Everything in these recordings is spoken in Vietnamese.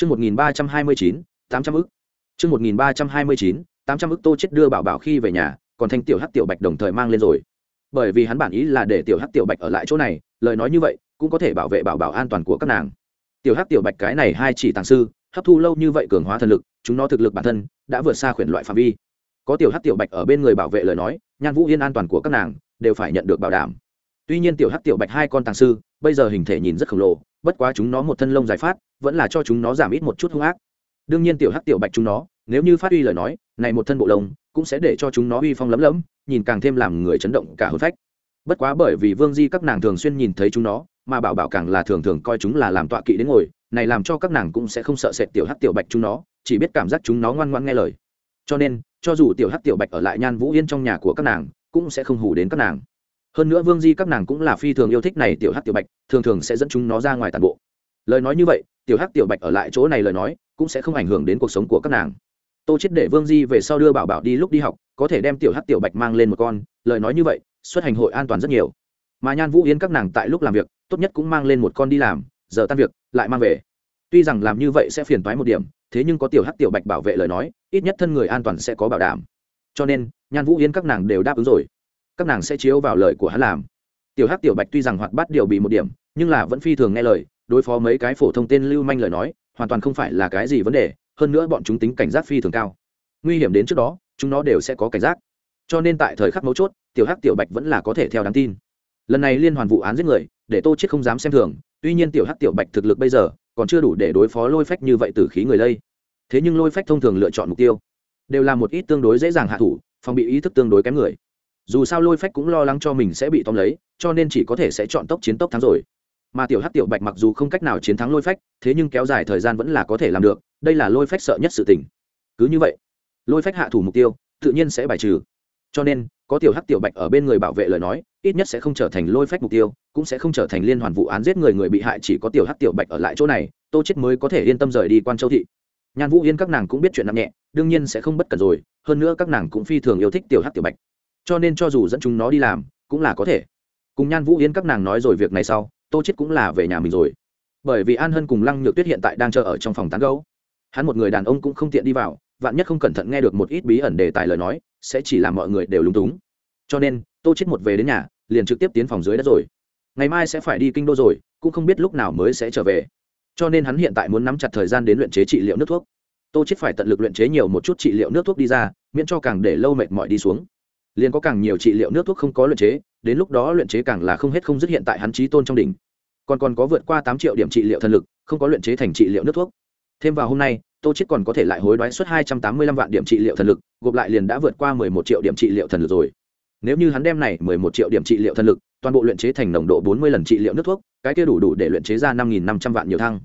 Chương 1329, 800 ức. Chương 1329, 800 ức Tô chết đưa bảo bảo khi về nhà, còn Thanh tiểu Hắc tiểu Bạch đồng thời mang lên rồi. Bởi vì hắn bản ý là để tiểu Hắc tiểu Bạch ở lại chỗ này, lời nói như vậy, cũng có thể bảo vệ bảo bảo an toàn của các nàng. Tiểu Hắc tiểu Bạch cái này hai chỉ tàng sư, hấp thu lâu như vậy cường hóa thần lực, chúng nó thực lực bản thân đã vượt xa khuyển loại phạm vi. Có tiểu Hắc tiểu Bạch ở bên người bảo vệ lời nói, Nhan Vũ Yên an toàn của các nàng đều phải nhận được bảo đảm. Tuy nhiên tiểu Hắc tiểu Bạch hai con tàng sư, bây giờ hình thể nhìn rất khổng lồ, bất quá chúng nó một thân lông dài phát, vẫn là cho chúng nó giảm ít một chút hung ác. Đương nhiên tiểu hắc tiểu bạch chúng nó nếu như phát uy lời nói này một thân bộ lông cũng sẽ để cho chúng nó uy phong lấm lấm nhìn càng thêm làm người chấn động cả hôn phách. Bất quá bởi vì vương di các nàng thường xuyên nhìn thấy chúng nó mà bảo bảo càng là thường thường coi chúng là làm tọa kỵ đến ngồi này làm cho các nàng cũng sẽ không sợ sệt tiểu hắc tiểu bạch chúng nó chỉ biết cảm giác chúng nó ngoan ngoan nghe lời. Cho nên cho dù tiểu hắc tiểu bạch ở lại nhan vũ yên trong nhà của các nàng cũng sẽ không hù đến các nàng hơn nữa vương di các nàng cũng là phi thường yêu thích này tiểu hắc tiểu bạch, thường thường sẽ dẫn chúng nó ra ngoài tàn bộ. Lời nói như vậy, tiểu hắc tiểu bạch ở lại chỗ này lời nói, cũng sẽ không ảnh hưởng đến cuộc sống của các nàng. Tô chết để vương di về sau đưa bảo bảo đi lúc đi học, có thể đem tiểu hắc tiểu bạch mang lên một con, lời nói như vậy, xuất hành hội an toàn rất nhiều. Mà nhan vũ yên các nàng tại lúc làm việc, tốt nhất cũng mang lên một con đi làm, giờ tan việc, lại mang về. Tuy rằng làm như vậy sẽ phiền toái một điểm, thế nhưng có tiểu hắc tiểu bạch bảo vệ lời nói, ít nhất thân người an toàn sẽ có bảo đảm. Cho nên, nhan vũ yên các nàng đều đáp ứng rồi các nàng sẽ chiếu vào lời của hắn làm. Tiểu hắc tiểu bạch tuy rằng hoạt bát điều bị một điểm, nhưng là vẫn phi thường nghe lời, đối phó mấy cái phổ thông tên lưu manh lời nói, hoàn toàn không phải là cái gì vấn đề, hơn nữa bọn chúng tính cảnh giác phi thường cao. Nguy hiểm đến trước đó, chúng nó đều sẽ có cảnh giác. Cho nên tại thời khắc mấu chốt, tiểu hắc tiểu bạch vẫn là có thể theo đáng tin. Lần này liên hoàn vụ án giết người, để tô chết không dám xem thường, tuy nhiên tiểu hắc tiểu bạch thực lực bây giờ, còn chưa đủ để đối phó lôi phách như vậy từ khí người lây. Thế nhưng lôi phách thông thường lựa chọn mục tiêu, đều là một ít tương đối dễ dàng hạ thủ, phòng bị ý thức tương đối kém người dù sao lôi phách cũng lo lắng cho mình sẽ bị tóm lấy, cho nên chỉ có thể sẽ chọn tốc chiến tốc thắng rồi. Mà tiểu hắc tiểu bạch mặc dù không cách nào chiến thắng lôi phách, thế nhưng kéo dài thời gian vẫn là có thể làm được, đây là lôi phách sợ nhất sự tình. Cứ như vậy, lôi phách hạ thủ mục tiêu, tự nhiên sẽ bài trừ. Cho nên, có tiểu hắc tiểu bạch ở bên người bảo vệ lời nói, ít nhất sẽ không trở thành lôi phách mục tiêu, cũng sẽ không trở thành liên hoàn vụ án giết người người bị hại chỉ có tiểu hắc tiểu bạch ở lại chỗ này, tô chết mới có thể yên tâm rời đi quan châu thị. Nhan vũ yên các nàng cũng biết chuyện nặng nhẹ, đương nhiên sẽ không bất cẩn rồi, hơn nữa các nàng cũng phi thường yêu thích tiểu hắc tiểu bạch cho nên cho dù dẫn chúng nó đi làm, cũng là có thể. Cùng nhan vũ yên các nàng nói rồi việc này sau, tô chết cũng là về nhà mình rồi. Bởi vì an hân cùng lăng nhược tuyết hiện tại đang chờ ở trong phòng tán gấu hắn một người đàn ông cũng không tiện đi vào, vạn nhất không cẩn thận nghe được một ít bí ẩn đề tài lời nói, sẽ chỉ làm mọi người đều lúng túng. Cho nên, tô chết một về đến nhà, liền trực tiếp tiến phòng dưới đất rồi. Ngày mai sẽ phải đi kinh đô rồi, cũng không biết lúc nào mới sẽ trở về. Cho nên hắn hiện tại muốn nắm chặt thời gian đến luyện chế trị liệu nước thuốc. Tô chết phải tận lực luyện chế nhiều một chút trị liệu nước thuốc đi ra, miễn cho càng để lâu mệt mỏi đi xuống liền có càng nhiều trị liệu nước thuốc không có luyện chế, đến lúc đó luyện chế càng là không hết không dứt hiện tại hắn trí tôn trong đỉnh. Còn còn có vượt qua tám triệu điểm trị liệu thần lực, không có luyện chế thành trị liệu nước thuốc. Thêm vào hôm nay, tô chết còn có thể lại hối đoái suất hai trăm tám mươi lăm vạn điểm trị liệu thần lực, gộp lại liền đã vượt qua mười một triệu điểm trị liệu thần lực rồi. Nếu như hắn đem này mười một triệu điểm trị liệu thần lực, toàn bộ luyện chế thành nồng độ bốn mươi lần trị liệu nước thuốc, cái kia đủ đủ để luyện chế ra năm nghìn năm trăm vạn nhiều thăng.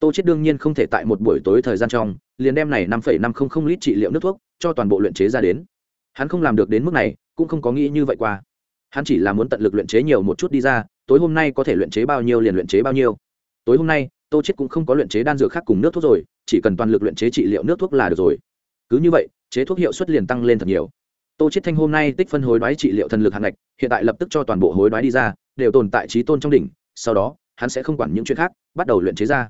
Tô chết đương nhiên không thể tại một buổi tối thời gian trong, liền đem này năm phẩy năm không không lít trị liệu nước thuốc, cho toàn bộ luyện chế ra đến hắn không làm được đến mức này, cũng không có nghĩ như vậy qua. Hắn chỉ là muốn tận lực luyện chế nhiều một chút đi ra, tối hôm nay có thể luyện chế bao nhiêu liền luyện chế bao nhiêu. Tối hôm nay, tô chết cũng không có luyện chế đan dược khác cùng nước thuốc rồi, chỉ cần toàn lực luyện chế trị liệu nước thuốc là được rồi. Cứ như vậy, chế thuốc hiệu suất liền tăng lên thật nhiều. Tô chết thanh hôm nay tích phân hối đoái trị liệu thần lực hạng ngạch, hiện tại lập tức cho toàn bộ hối đoái đi ra, đều tồn tại trí tôn trong đỉnh, sau đó, hắn sẽ không quản những chuyện khác, bắt đầu luyện chế ra.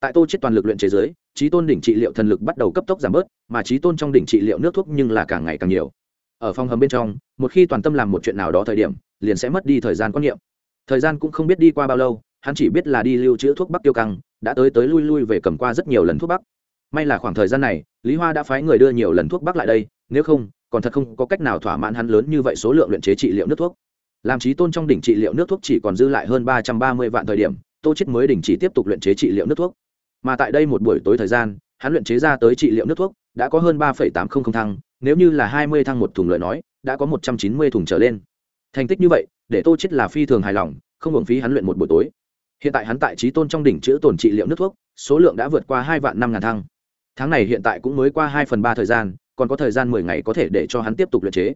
Tại tô chết toàn lực luyện chế giới trí tôn đỉnh trị liệu thần lực bắt đầu cấp tốc giảm bớt, mà trí tôn trong đỉnh trị liệu nước thuốc nhưng là càng ngày càng nhiều ở phòng hầm bên trong, một khi toàn tâm làm một chuyện nào đó thời điểm, liền sẽ mất đi thời gian quan niệm. Thời gian cũng không biết đi qua bao lâu, hắn chỉ biết là đi lưu trữ thuốc bắc tiêu căng, đã tới tới lui lui về cầm qua rất nhiều lần thuốc bắc. May là khoảng thời gian này, lý hoa đã phái người đưa nhiều lần thuốc bắc lại đây, nếu không, còn thật không có cách nào thỏa mãn hắn lớn như vậy số lượng luyện chế trị liệu nước thuốc. Làm trí tôn trong đỉnh trị liệu nước thuốc chỉ còn dư lại hơn ba trăm ba mươi vạn thời điểm, tô chết mới đình chỉ tiếp tục luyện chế trị liệu nước thuốc. Mà tại đây một buổi tối thời gian, hắn luyện chế ra tới trị liệu nước thuốc, đã có hơn ba tám trăm linh thăng nếu như là hai mươi thăng một thùng lời nói, đã có một trăm chín mươi thùng trở lên. Thành tích như vậy, để tô chết là phi thường hài lòng, không hưởng phí hắn luyện một buổi tối. Hiện tại hắn tại trí tôn trong đỉnh chữ tồn trị liệu nước thuốc, số lượng đã vượt qua hai vạn năm ngàn thăng. Tháng này hiện tại cũng mới qua hai phần ba thời gian, còn có thời gian mười ngày có thể để cho hắn tiếp tục luyện chế.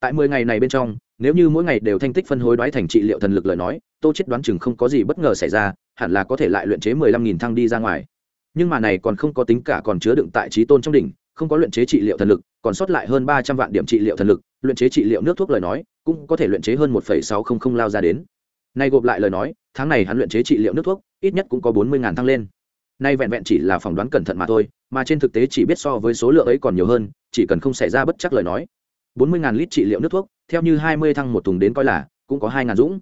Tại mười ngày này bên trong, nếu như mỗi ngày đều thanh tích phân hối đoái thành trị liệu thần lực lời nói, tô chết đoán chừng không có gì bất ngờ xảy ra, hẳn là có thể lại luyện chế mười lăm nghìn thăng đi ra ngoài. Nhưng mà này còn không có tính cả còn chứa đựng tại trí tôn trong đỉnh không có luyện chế trị liệu thần lực, còn sót lại hơn ba trăm vạn điểm trị liệu thần lực, luyện chế trị liệu nước thuốc lời nói, cũng có thể luyện chế hơn một sáu không không lao ra đến. Nay gộp lại lời nói, tháng này hắn luyện chế trị liệu nước thuốc, ít nhất cũng có bốn mươi ngàn thăng lên. Nay vẹn vẹn chỉ là phỏng đoán cẩn thận mà thôi, mà trên thực tế chỉ biết so với số lượng ấy còn nhiều hơn, chỉ cần không xảy ra bất chắc lời nói. Bốn mươi ngàn lít trị liệu nước thuốc, theo như hai mươi thăng một thùng đến coi là, cũng có hai ngàn dũng.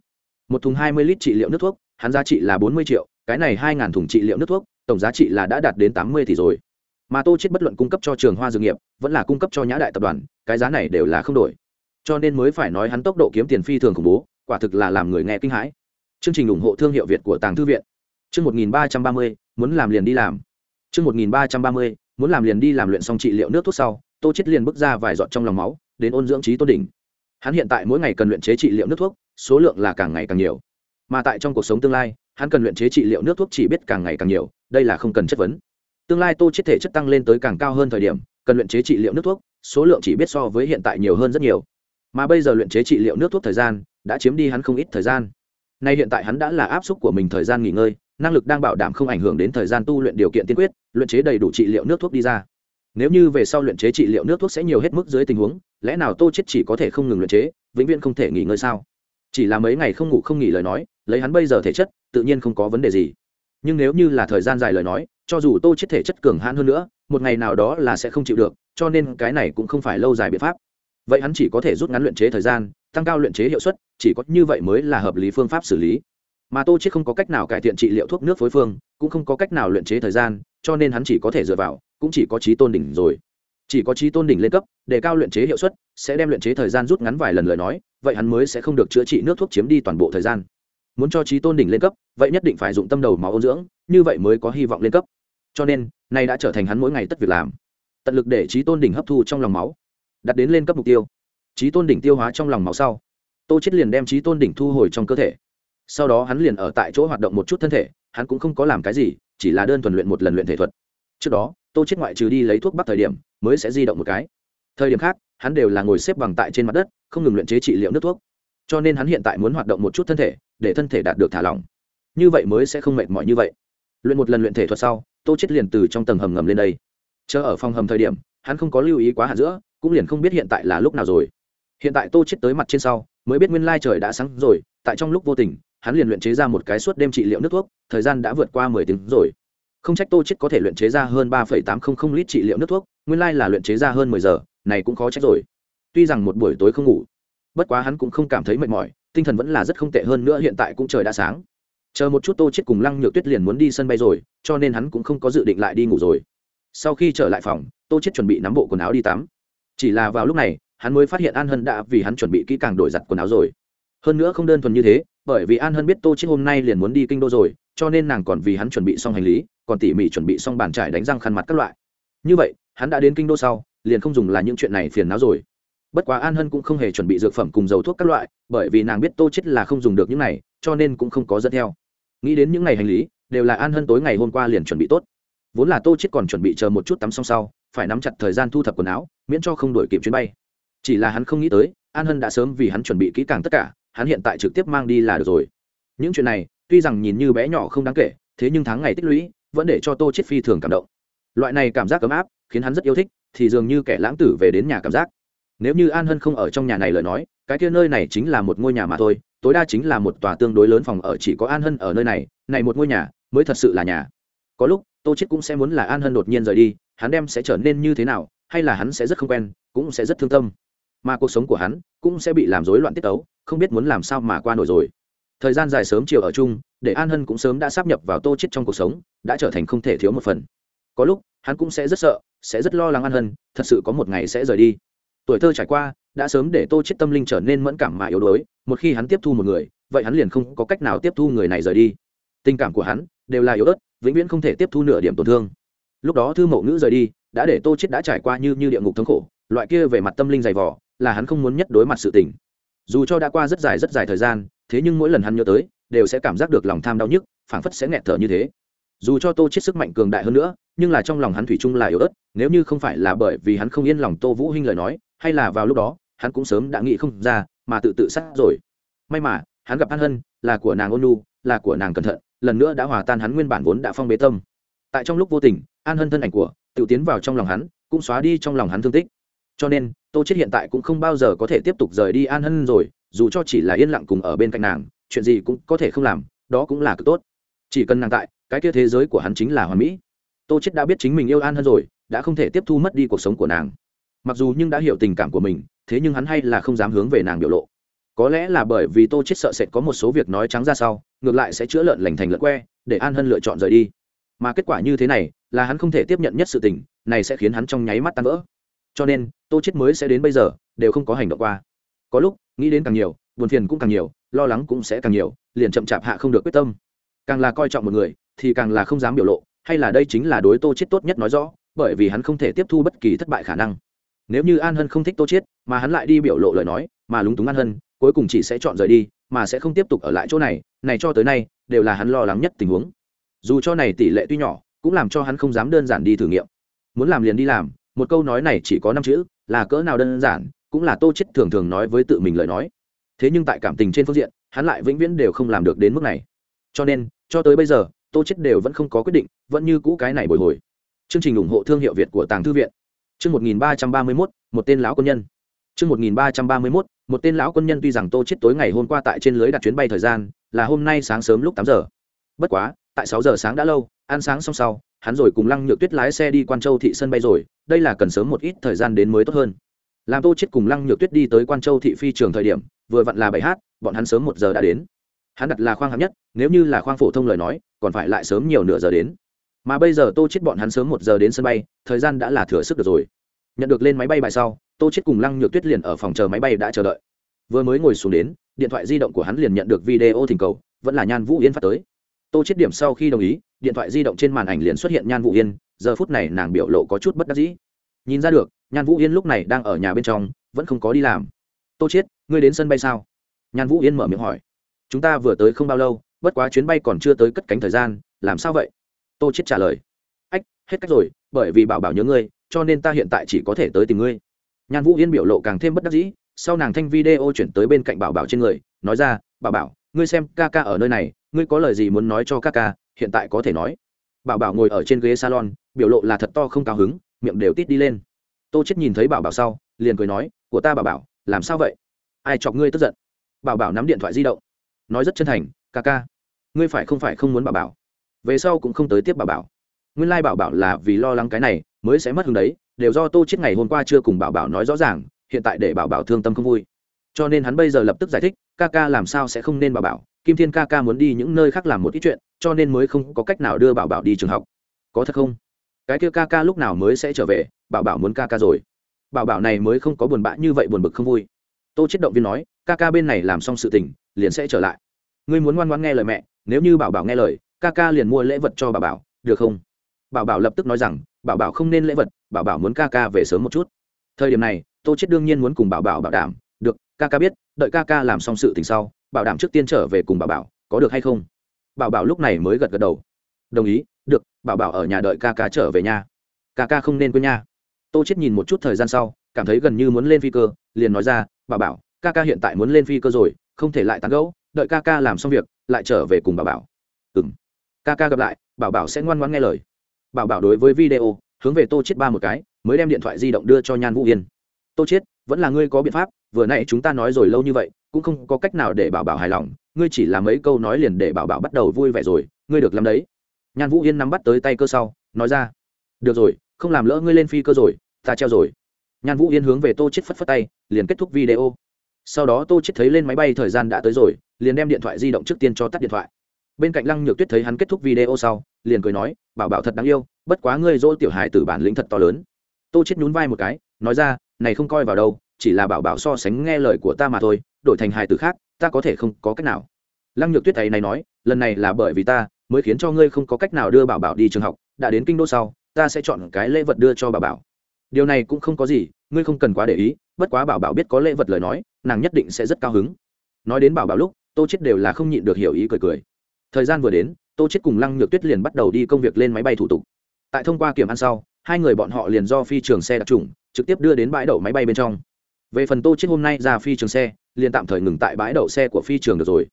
Một thùng hai mươi lít trị liệu nước thuốc, hắn giá trị là bốn mươi triệu, cái này hai ngàn thùng trị liệu nước thuốc, tổng giá trị là đã đạt đến tám mươi tỷ rồi mà tô chết bất luận cung cấp cho trường hoa dược nghiệp, vẫn là cung cấp cho nhã đại tập đoàn, cái giá này đều là không đổi. Cho nên mới phải nói hắn tốc độ kiếm tiền phi thường khủng bố, quả thực là làm người nghe kinh hãi. Chương trình ủng hộ thương hiệu việt của tàng thư viện. Chương một nghìn ba trăm ba mươi, muốn làm liền đi làm. Chương một nghìn ba trăm ba mươi, muốn làm liền đi làm luyện xong trị liệu nước thuốc sau, tô chết liền bước ra vài giọt trong lòng máu, đến ôn dưỡng trí tôn đỉnh. Hắn hiện tại mỗi ngày cần luyện chế trị liệu nước thuốc, số lượng là càng ngày càng nhiều. Mà tại trong cuộc sống tương lai, hắn cần luyện chế trị liệu nước thuốc chỉ biết càng ngày càng nhiều, đây là không cần chất vấn tương lai tô chết thể chất tăng lên tới càng cao hơn thời điểm, cần luyện chế trị liệu nước thuốc, số lượng chỉ biết so với hiện tại nhiều hơn rất nhiều. Mà bây giờ luyện chế trị liệu nước thuốc thời gian đã chiếm đi hắn không ít thời gian. Nay hiện tại hắn đã là áp suất của mình thời gian nghỉ ngơi, năng lực đang bảo đảm không ảnh hưởng đến thời gian tu luyện điều kiện tiên quyết, luyện chế đầy đủ trị liệu nước thuốc đi ra. Nếu như về sau luyện chế trị liệu nước thuốc sẽ nhiều hết mức dưới tình huống, lẽ nào tô chết chỉ có thể không ngừng luyện chế, vĩnh viễn không thể nghỉ ngơi sao? Chỉ là mấy ngày không ngủ không nghỉ lời nói, lấy hắn bây giờ thể chất, tự nhiên không có vấn đề gì nhưng nếu như là thời gian dài lời nói, cho dù tô chết thể chất cường hãn hơn nữa, một ngày nào đó là sẽ không chịu được, cho nên cái này cũng không phải lâu dài biện pháp. Vậy hắn chỉ có thể rút ngắn luyện chế thời gian, tăng cao luyện chế hiệu suất, chỉ có như vậy mới là hợp lý phương pháp xử lý. Mà tô chết không có cách nào cải thiện trị liệu thuốc nước phối phương, cũng không có cách nào luyện chế thời gian, cho nên hắn chỉ có thể dựa vào, cũng chỉ có trí tôn đỉnh rồi. Chỉ có trí tôn đỉnh lên cấp, để cao luyện chế hiệu suất, sẽ đem luyện chế thời gian rút ngắn vài lần lời nói, vậy hắn mới sẽ không được chữa trị nước thuốc chiếm đi toàn bộ thời gian muốn cho trí tôn đỉnh lên cấp, vậy nhất định phải dụng tâm đầu máu ôn dưỡng, như vậy mới có hy vọng lên cấp. Cho nên, nay đã trở thành hắn mỗi ngày tất việc làm. Tận lực để trí tôn đỉnh hấp thu trong lòng máu đặt đến lên cấp mục tiêu. Trí tôn đỉnh tiêu hóa trong lòng máu sau, tô chết liền đem trí tôn đỉnh thu hồi trong cơ thể. Sau đó hắn liền ở tại chỗ hoạt động một chút thân thể, hắn cũng không có làm cái gì, chỉ là đơn thuần luyện một lần luyện thể thuật. Trước đó, tô chết ngoại trừ đi lấy thuốc bắc thời điểm, mới sẽ di động một cái. Thời điểm khác, hắn đều là ngồi xếp bằng tại trên mặt đất, không ngừng luyện chế trị liệu nước thuốc cho nên hắn hiện tại muốn hoạt động một chút thân thể, để thân thể đạt được thả lỏng. Như vậy mới sẽ không mệt mỏi như vậy. Luyện một lần luyện thể thuật sau, tô chết liền từ trong tầng hầm ngầm lên đây. Chờ ở phòng hầm thời điểm, hắn không có lưu ý quá hạn giữa, cũng liền không biết hiện tại là lúc nào rồi. Hiện tại tô chết tới mặt trên sau, mới biết nguyên lai trời đã sáng rồi, tại trong lúc vô tình, hắn liền luyện chế ra một cái suốt đêm trị liệu nước thuốc, thời gian đã vượt qua mười tiếng rồi. Không trách tô chết có thể luyện chế ra hơn ba phẩy tám không không lít trị liệu nước thuốc, nguyên lai là luyện chế ra hơn mười giờ, này cũng khó trách rồi. Tuy rằng một buổi tối không ngủ bất quá hắn cũng không cảm thấy mệt mỏi, tinh thần vẫn là rất không tệ hơn nữa, hiện tại cũng trời đã sáng. Chờ một chút tô chết cùng lăng nhược tuyết liền muốn đi sân bay rồi, cho nên hắn cũng không có dự định lại đi ngủ rồi. Sau khi trở lại phòng, tô chết chuẩn bị nắm bộ quần áo đi tắm. Chỉ là vào lúc này, hắn mới phát hiện an hân đã vì hắn chuẩn bị kỹ càng đổi giặt quần áo rồi. Hơn nữa không đơn thuần như thế, bởi vì an hân biết tô chết hôm nay liền muốn đi kinh đô rồi, cho nên nàng còn vì hắn chuẩn bị xong hành lý, còn tỉ mỉ chuẩn bị xong bàn trải đánh răng khăn mặt các loại. Như vậy, hắn đã đến kinh đô sau, liền không dùng là những chuyện này phiền não rồi bất quá an hân cũng không hề chuẩn bị dược phẩm cùng dầu thuốc các loại, bởi vì nàng biết tô chết là không dùng được những này, cho nên cũng không có dẫn theo. Nghĩ đến những ngày hành lý, đều là an hân tối ngày hôm qua liền chuẩn bị tốt. Vốn là tô chết còn chuẩn bị chờ một chút tắm xong sau, phải nắm chặt thời gian thu thập quần áo, miễn cho không đổi kịp chuyến bay. Chỉ là hắn không nghĩ tới, an hân đã sớm vì hắn chuẩn bị kỹ càng tất cả, hắn hiện tại trực tiếp mang đi là được rồi. Những chuyện này, tuy rằng nhìn như bé nhỏ không đáng kể, thế nhưng tháng ngày tích lũy, vẫn để cho tô chết phi thường cảm động. Loại này cảm giác ấm áp, khiến hắn rất yêu thích, thì dường như kẻ lãng tử về đến nhà cảm giác nếu như an hân không ở trong nhà này lời nói, cái kia nơi này chính là một ngôi nhà mà thôi, tối đa chính là một tòa tương đối lớn phòng ở, chỉ có an hân ở nơi này này một ngôi nhà mới thật sự là nhà. Có lúc, tô chết cũng sẽ muốn là an hân đột nhiên rời đi, hắn đem sẽ trở nên như thế nào, hay là hắn sẽ rất không quen, cũng sẽ rất thương tâm. Mà cuộc sống của hắn cũng sẽ bị làm rối loạn tiết tấu, không biết muốn làm sao mà qua nổi rồi. Thời gian dài sớm chiều ở chung, để an hân cũng sớm đã sắp nhập vào tô chết trong cuộc sống, đã trở thành không thể thiếu một phần. Có lúc, hắn cũng sẽ rất sợ, sẽ rất lo lắng an hân, thật sự có một ngày sẽ rời đi tuổi thơ trải qua đã sớm để tô chết tâm linh trở nên mẫn cảm mà yếu đuối một khi hắn tiếp thu một người vậy hắn liền không có cách nào tiếp thu người này rời đi. Tình cảm của hắn đều là yếu ớt vĩnh viễn không thể tiếp thu nửa điểm tổn thương. Lúc đó thư mẫu nữ rời đi đã để tô chết đã trải qua như như địa ngục thống khổ loại kia về mặt tâm linh dày vò, là hắn không muốn nhất đối mặt sự tình. Dù cho đã qua rất dài rất dài thời gian thế nhưng mỗi lần hắn nhớ tới đều sẽ cảm giác được lòng tham đau nhức phảng phất sẽ nghẹt thở như thế. Dù cho tô chết sức mạnh cường đại hơn nữa nhưng là trong lòng hắn thủy chung là yếu ớt nếu như không phải là bởi vì hắn không yên lòng tô vũ hinh lời nói hay là vào lúc đó, hắn cũng sớm đã nghĩ không ra, mà tự tự sát rồi. May mà, hắn gặp an hân, là của nàng ôn nu là của nàng cẩn thận, lần nữa đã hòa tan hắn nguyên bản vốn đã phong bế tâm. Tại trong lúc vô tình, an hân thân ảnh của tự tiến vào trong lòng hắn, cũng xóa đi trong lòng hắn thương tích. Cho nên, tô chết hiện tại cũng không bao giờ có thể tiếp tục rời đi an hân rồi, dù cho chỉ là yên lặng cùng ở bên cạnh nàng, chuyện gì cũng có thể không làm, đó cũng là cực tốt. Chỉ cần nàng tại, cái kia thế giới của hắn chính là hoàn mỹ. Tô chết đã biết chính mình yêu an hơn rồi, đã không thể tiếp thu mất đi cuộc sống của nàng mặc dù nhưng đã hiểu tình cảm của mình, thế nhưng hắn hay là không dám hướng về nàng biểu lộ. Có lẽ là bởi vì tô chết sợ sệt có một số việc nói trắng ra sau, ngược lại sẽ chữa lợn lành thành lợn que, để an hân lựa chọn rời đi. Mà kết quả như thế này, là hắn không thể tiếp nhận nhất sự tình, này sẽ khiến hắn trong nháy mắt tan vỡ. Cho nên, tô chết mới sẽ đến bây giờ, đều không có hành động qua. Có lúc, nghĩ đến càng nhiều, buồn phiền cũng càng nhiều, lo lắng cũng sẽ càng nhiều, liền chậm chạp hạ không được quyết tâm. Càng là coi trọng một người, thì càng là không dám biểu lộ, hay là đây chính là đối tô chết tốt nhất nói rõ, bởi vì hắn không thể tiếp thu bất kỳ thất bại khả năng nếu như an hân không thích tô Chiết, mà hắn lại đi biểu lộ lời nói mà lúng túng an hân cuối cùng chỉ sẽ chọn rời đi mà sẽ không tiếp tục ở lại chỗ này này cho tới nay đều là hắn lo lắng nhất tình huống. Dù cho này tỷ lệ tuy nhỏ cũng làm cho hắn không dám đơn giản đi thử nghiệm. Muốn làm liền đi làm một câu nói này chỉ có năm chữ là cỡ nào đơn giản cũng là tô chết thường thường nói với tự mình lời nói. Thế nhưng tại cảm tình trên phương diện hắn lại vĩnh viễn đều không làm được đến mức này. Cho nên cho tới bây giờ tô chết đều vẫn không có quyết định vẫn như cũ cái này bồi hồi. Chương trình ủng hộ thương hiệu việt của tàng thư viện chương 1331, một tên lão quân nhân. Chương 1331, một tên lão quân nhân tuy rằng tô chết tối ngày hôm qua tại trên lưới đặt chuyến bay thời gian là hôm nay sáng sớm lúc tám giờ. Bất quá tại sáu giờ sáng đã lâu ăn sáng xong sau hắn rồi cùng lăng nhược tuyết lái xe đi quan châu thị sân bay rồi đây là cần sớm một ít thời gian đến mới tốt hơn. Làm tô chết cùng lăng nhược tuyết đi tới quan châu thị phi trường thời điểm vừa vặn là bảy h bọn hắn sớm một giờ đã đến. Hắn đặt là khoang hạng nhất nếu như là khoang phổ thông lời nói còn phải lại sớm nhiều nửa giờ đến mà bây giờ tô chết bọn hắn sớm một giờ đến sân bay, thời gian đã là thừa sức được rồi. Nhận được lên máy bay bài sau, tô chết cùng lăng nhược tuyết liền ở phòng chờ máy bay đã chờ đợi. Vừa mới ngồi xuống đến, điện thoại di động của hắn liền nhận được video thỉnh cầu, vẫn là nhan vũ yên phát tới. Tô chết điểm sau khi đồng ý, điện thoại di động trên màn ảnh liền xuất hiện nhan vũ yên, giờ phút này nàng biểu lộ có chút bất đắc dĩ. Nhìn ra được, nhan vũ yên lúc này đang ở nhà bên trong, vẫn không có đi làm. Tô chết ngươi đến sân bay sao? Nhan vũ yên mở miệng hỏi. Chúng ta vừa tới không bao lâu, bất quá chuyến bay còn chưa tới cất cánh thời gian, làm sao vậy? Tô chết trả lời. Ách, hết cách rồi, bởi vì bảo bảo nhớ ngươi, cho nên ta hiện tại chỉ có thể tới tìm ngươi. Nhan vũ yên biểu lộ càng thêm bất đắc dĩ, sau nàng thanh video chuyển tới bên cạnh bảo bảo trên người, nói ra, bảo bảo, ngươi xem ca ca ở nơi này, ngươi có lời gì muốn nói cho ca ca, hiện tại có thể nói. Bảo bảo ngồi ở trên ghế salon, biểu lộ là thật to không cao hứng, miệng đều tít đi lên. Tô chết nhìn thấy bảo bảo sau, liền cười nói, của ta bảo bảo, làm sao vậy? Ai chọc ngươi tức giận? Bảo bảo nắm điện thoại di động, nói rất chân thành, ca ca, ngươi phải không phải không muốn bảo bảo? Về sau cũng không tới tiếp bảo bảo. Nguyên lai bảo bảo là vì lo lắng cái này, mới sẽ mất hứng đấy, đều do tô chết ngày hôm qua chưa cùng bảo bảo nói rõ ràng, hiện tại để bảo bảo thương tâm không vui. Cho nên hắn bây giờ lập tức giải thích, ca ca làm sao sẽ không nên bảo bảo, kim thiên ca ca muốn đi những nơi khác làm một ít chuyện, cho nên mới không có cách nào đưa bảo bảo đi trường học. Có thật không? Cái kia ca ca lúc nào mới sẽ trở về, bảo bảo muốn ca ca rồi. Bảo bảo này mới không có buồn bã như vậy buồn bực không vui. Tô chết động viên nói, ca ca bên này làm xong sự tình, liền sẽ trở lại. Ngươi muốn ngoan ngoãn nghe lời mẹ, nếu như bảo bảo nghe lời ca ca liền mua lễ vật cho bảo bảo, được không? Bảo bảo lập tức nói rằng, bảo bảo không nên lễ vật, bảo bảo muốn ca ca về sớm một chút. Thời điểm này, tô chết đương nhiên muốn cùng bảo bảo bảo đảm, được, ca ca biết, đợi ca ca làm xong sự tình sau, bảo đảm trước tiên trở về cùng bảo bảo, có được hay không? Bảo bảo lúc này mới gật gật đầu. Đồng ý, được, bảo bảo ở nhà đợi ca ca trở về nhà ca ca không nên quên nha. Tô chết nhìn một chút thời gian sau, cảm thấy gần như muốn lên phi cơ, liền nói ra, bảo bảo, ca ca hiện tại muốn lên phi cơ rồi, không thể lại tán gẫu, đợi ca ca làm xong việc, lại trở về cùng bảo bảo. Ừ ca ca gặp lại, bảo bảo sẽ ngoan ngoan nghe lời. Bảo bảo đối với video, hướng về tô chết ba một cái, mới đem điện thoại di động đưa cho nhan vũ yên. Tô chết vẫn là ngươi có biện pháp, vừa nãy chúng ta nói rồi lâu như vậy, cũng không có cách nào để bảo bảo hài lòng, ngươi chỉ làm mấy câu nói liền để bảo bảo bắt đầu vui vẻ rồi, ngươi được làm đấy. Nhan vũ yên nắm bắt tới tay cơ sau, nói ra, được rồi, không làm lỡ ngươi lên phi cơ rồi, ta treo rồi. Nhan vũ yên hướng về tô chết phất phất tay, liền kết thúc video. Sau đó tô chết thấy lên máy bay thời gian đã tới rồi, liền đem điện thoại di động trước tiên cho tắt điện thoại bên cạnh lăng nhược tuyết thấy hắn kết thúc video sau, liền cười nói, bảo bảo thật đáng yêu, bất quá ngươi dỗ tiểu hài tử bản lĩnh thật to lớn. Tô chết nhún vai một cái, nói ra, này không coi vào đâu, chỉ là bảo bảo so sánh nghe lời của ta mà thôi, đổi thành hài tử khác, ta có thể không có cách nào. Lăng nhược tuyết thầy này nói, lần này là bởi vì ta, mới khiến cho ngươi không có cách nào đưa bảo bảo đi trường học, đã đến kinh đô sau, ta sẽ chọn cái lễ vật đưa cho bảo bảo. Điều này cũng không có gì, ngươi không cần quá để ý, bất quá bảo bảo biết có lễ vật lời nói, nàng nhất định sẽ rất cao hứng. Nói đến bảo bảo lúc, tô chết đều là không nhịn được hiểu ý cười cười thời gian vừa đến, tô chết cùng lăng nhược tuyết liền bắt đầu đi công việc lên máy bay thủ tục. Tại thông qua kiểm ăn sau, hai người bọn họ liền do phi trường xe đặc trùng, trực tiếp đưa đến bãi đậu máy bay bên trong. Về phần tô chết hôm nay ra phi trường xe, liền tạm thời ngừng tại bãi đậu xe của phi trường được rồi.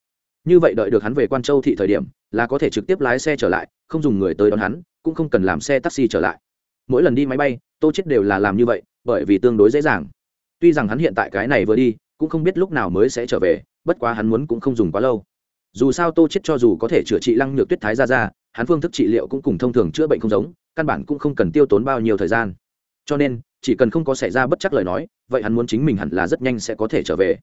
Như vậy đợi được hắn về quan châu thị thời điểm, là có thể trực tiếp lái xe trở lại, không dùng người tới đón hắn, cũng không cần làm xe taxi trở lại. Mỗi lần đi máy bay, tô chết đều là làm như vậy, bởi vì tương đối dễ dàng. Tuy rằng hắn hiện tại cái này vừa đi, cũng không biết lúc nào mới sẽ trở về, bất quá hắn muốn cũng không dùng quá lâu dù sao tô chết cho dù có thể chữa trị lăng nhược tuyết thái ra ra hắn phương thức trị liệu cũng cùng thông thường chữa bệnh không giống, căn bản cũng không cần tiêu tốn bao nhiêu thời gian. Cho nên, chỉ cần không có xảy ra bất chắc lời nói, vậy hắn muốn chính mình hẳn là rất nhanh sẽ có thể trở về.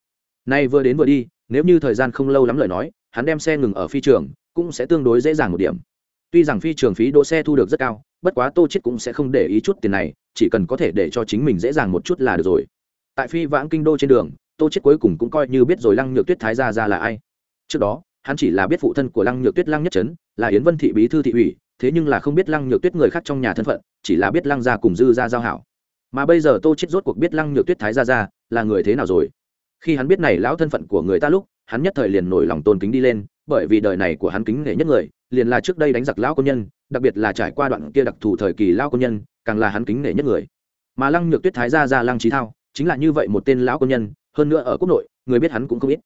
Nay vừa đến vừa đi, nếu như thời gian không lâu lắm lời nói, hắn đem xe ngừng ở phi trường, cũng sẽ tương đối dễ dàng một điểm. Tuy rằng phi trường phí đỗ xe thu được rất cao, bất quá tô chết cũng sẽ không để ý chút tiền này, chỉ cần có thể để cho chính mình dễ dàng một chút là được rồi. Tại phi vãng kinh đô trên đường, tô chết cuối cùng cũng coi như biết rồi lăng nhược tuyết thái gia ra là ai. Trước đó hắn chỉ là biết phụ thân của lăng nhược tuyết lăng nhất trấn, là yến vân thị bí thư thị ủy, thế nhưng là không biết lăng nhược tuyết người khác trong nhà thân phận, chỉ là biết lăng gia cùng dư gia giao hảo. Mà bây giờ tô chết rốt cuộc biết lăng nhược tuyết thái gia gia là người thế nào rồi? Khi hắn biết này lão thân phận của người ta lúc, hắn nhất thời liền nổi lòng tôn kính đi lên, bởi vì đời này của hắn kính nể nhất người, liền là trước đây đánh giặc lão công nhân, đặc biệt là trải qua đoạn kia đặc thù thời kỳ lão công nhân, càng là hắn kính nể nhất người. Mà lăng nhược tuyết thái gia gia lăng trí thao, chính là như vậy một tên lão công nhân, hơn nữa ở quốc nội, người biết hắn cũng không ít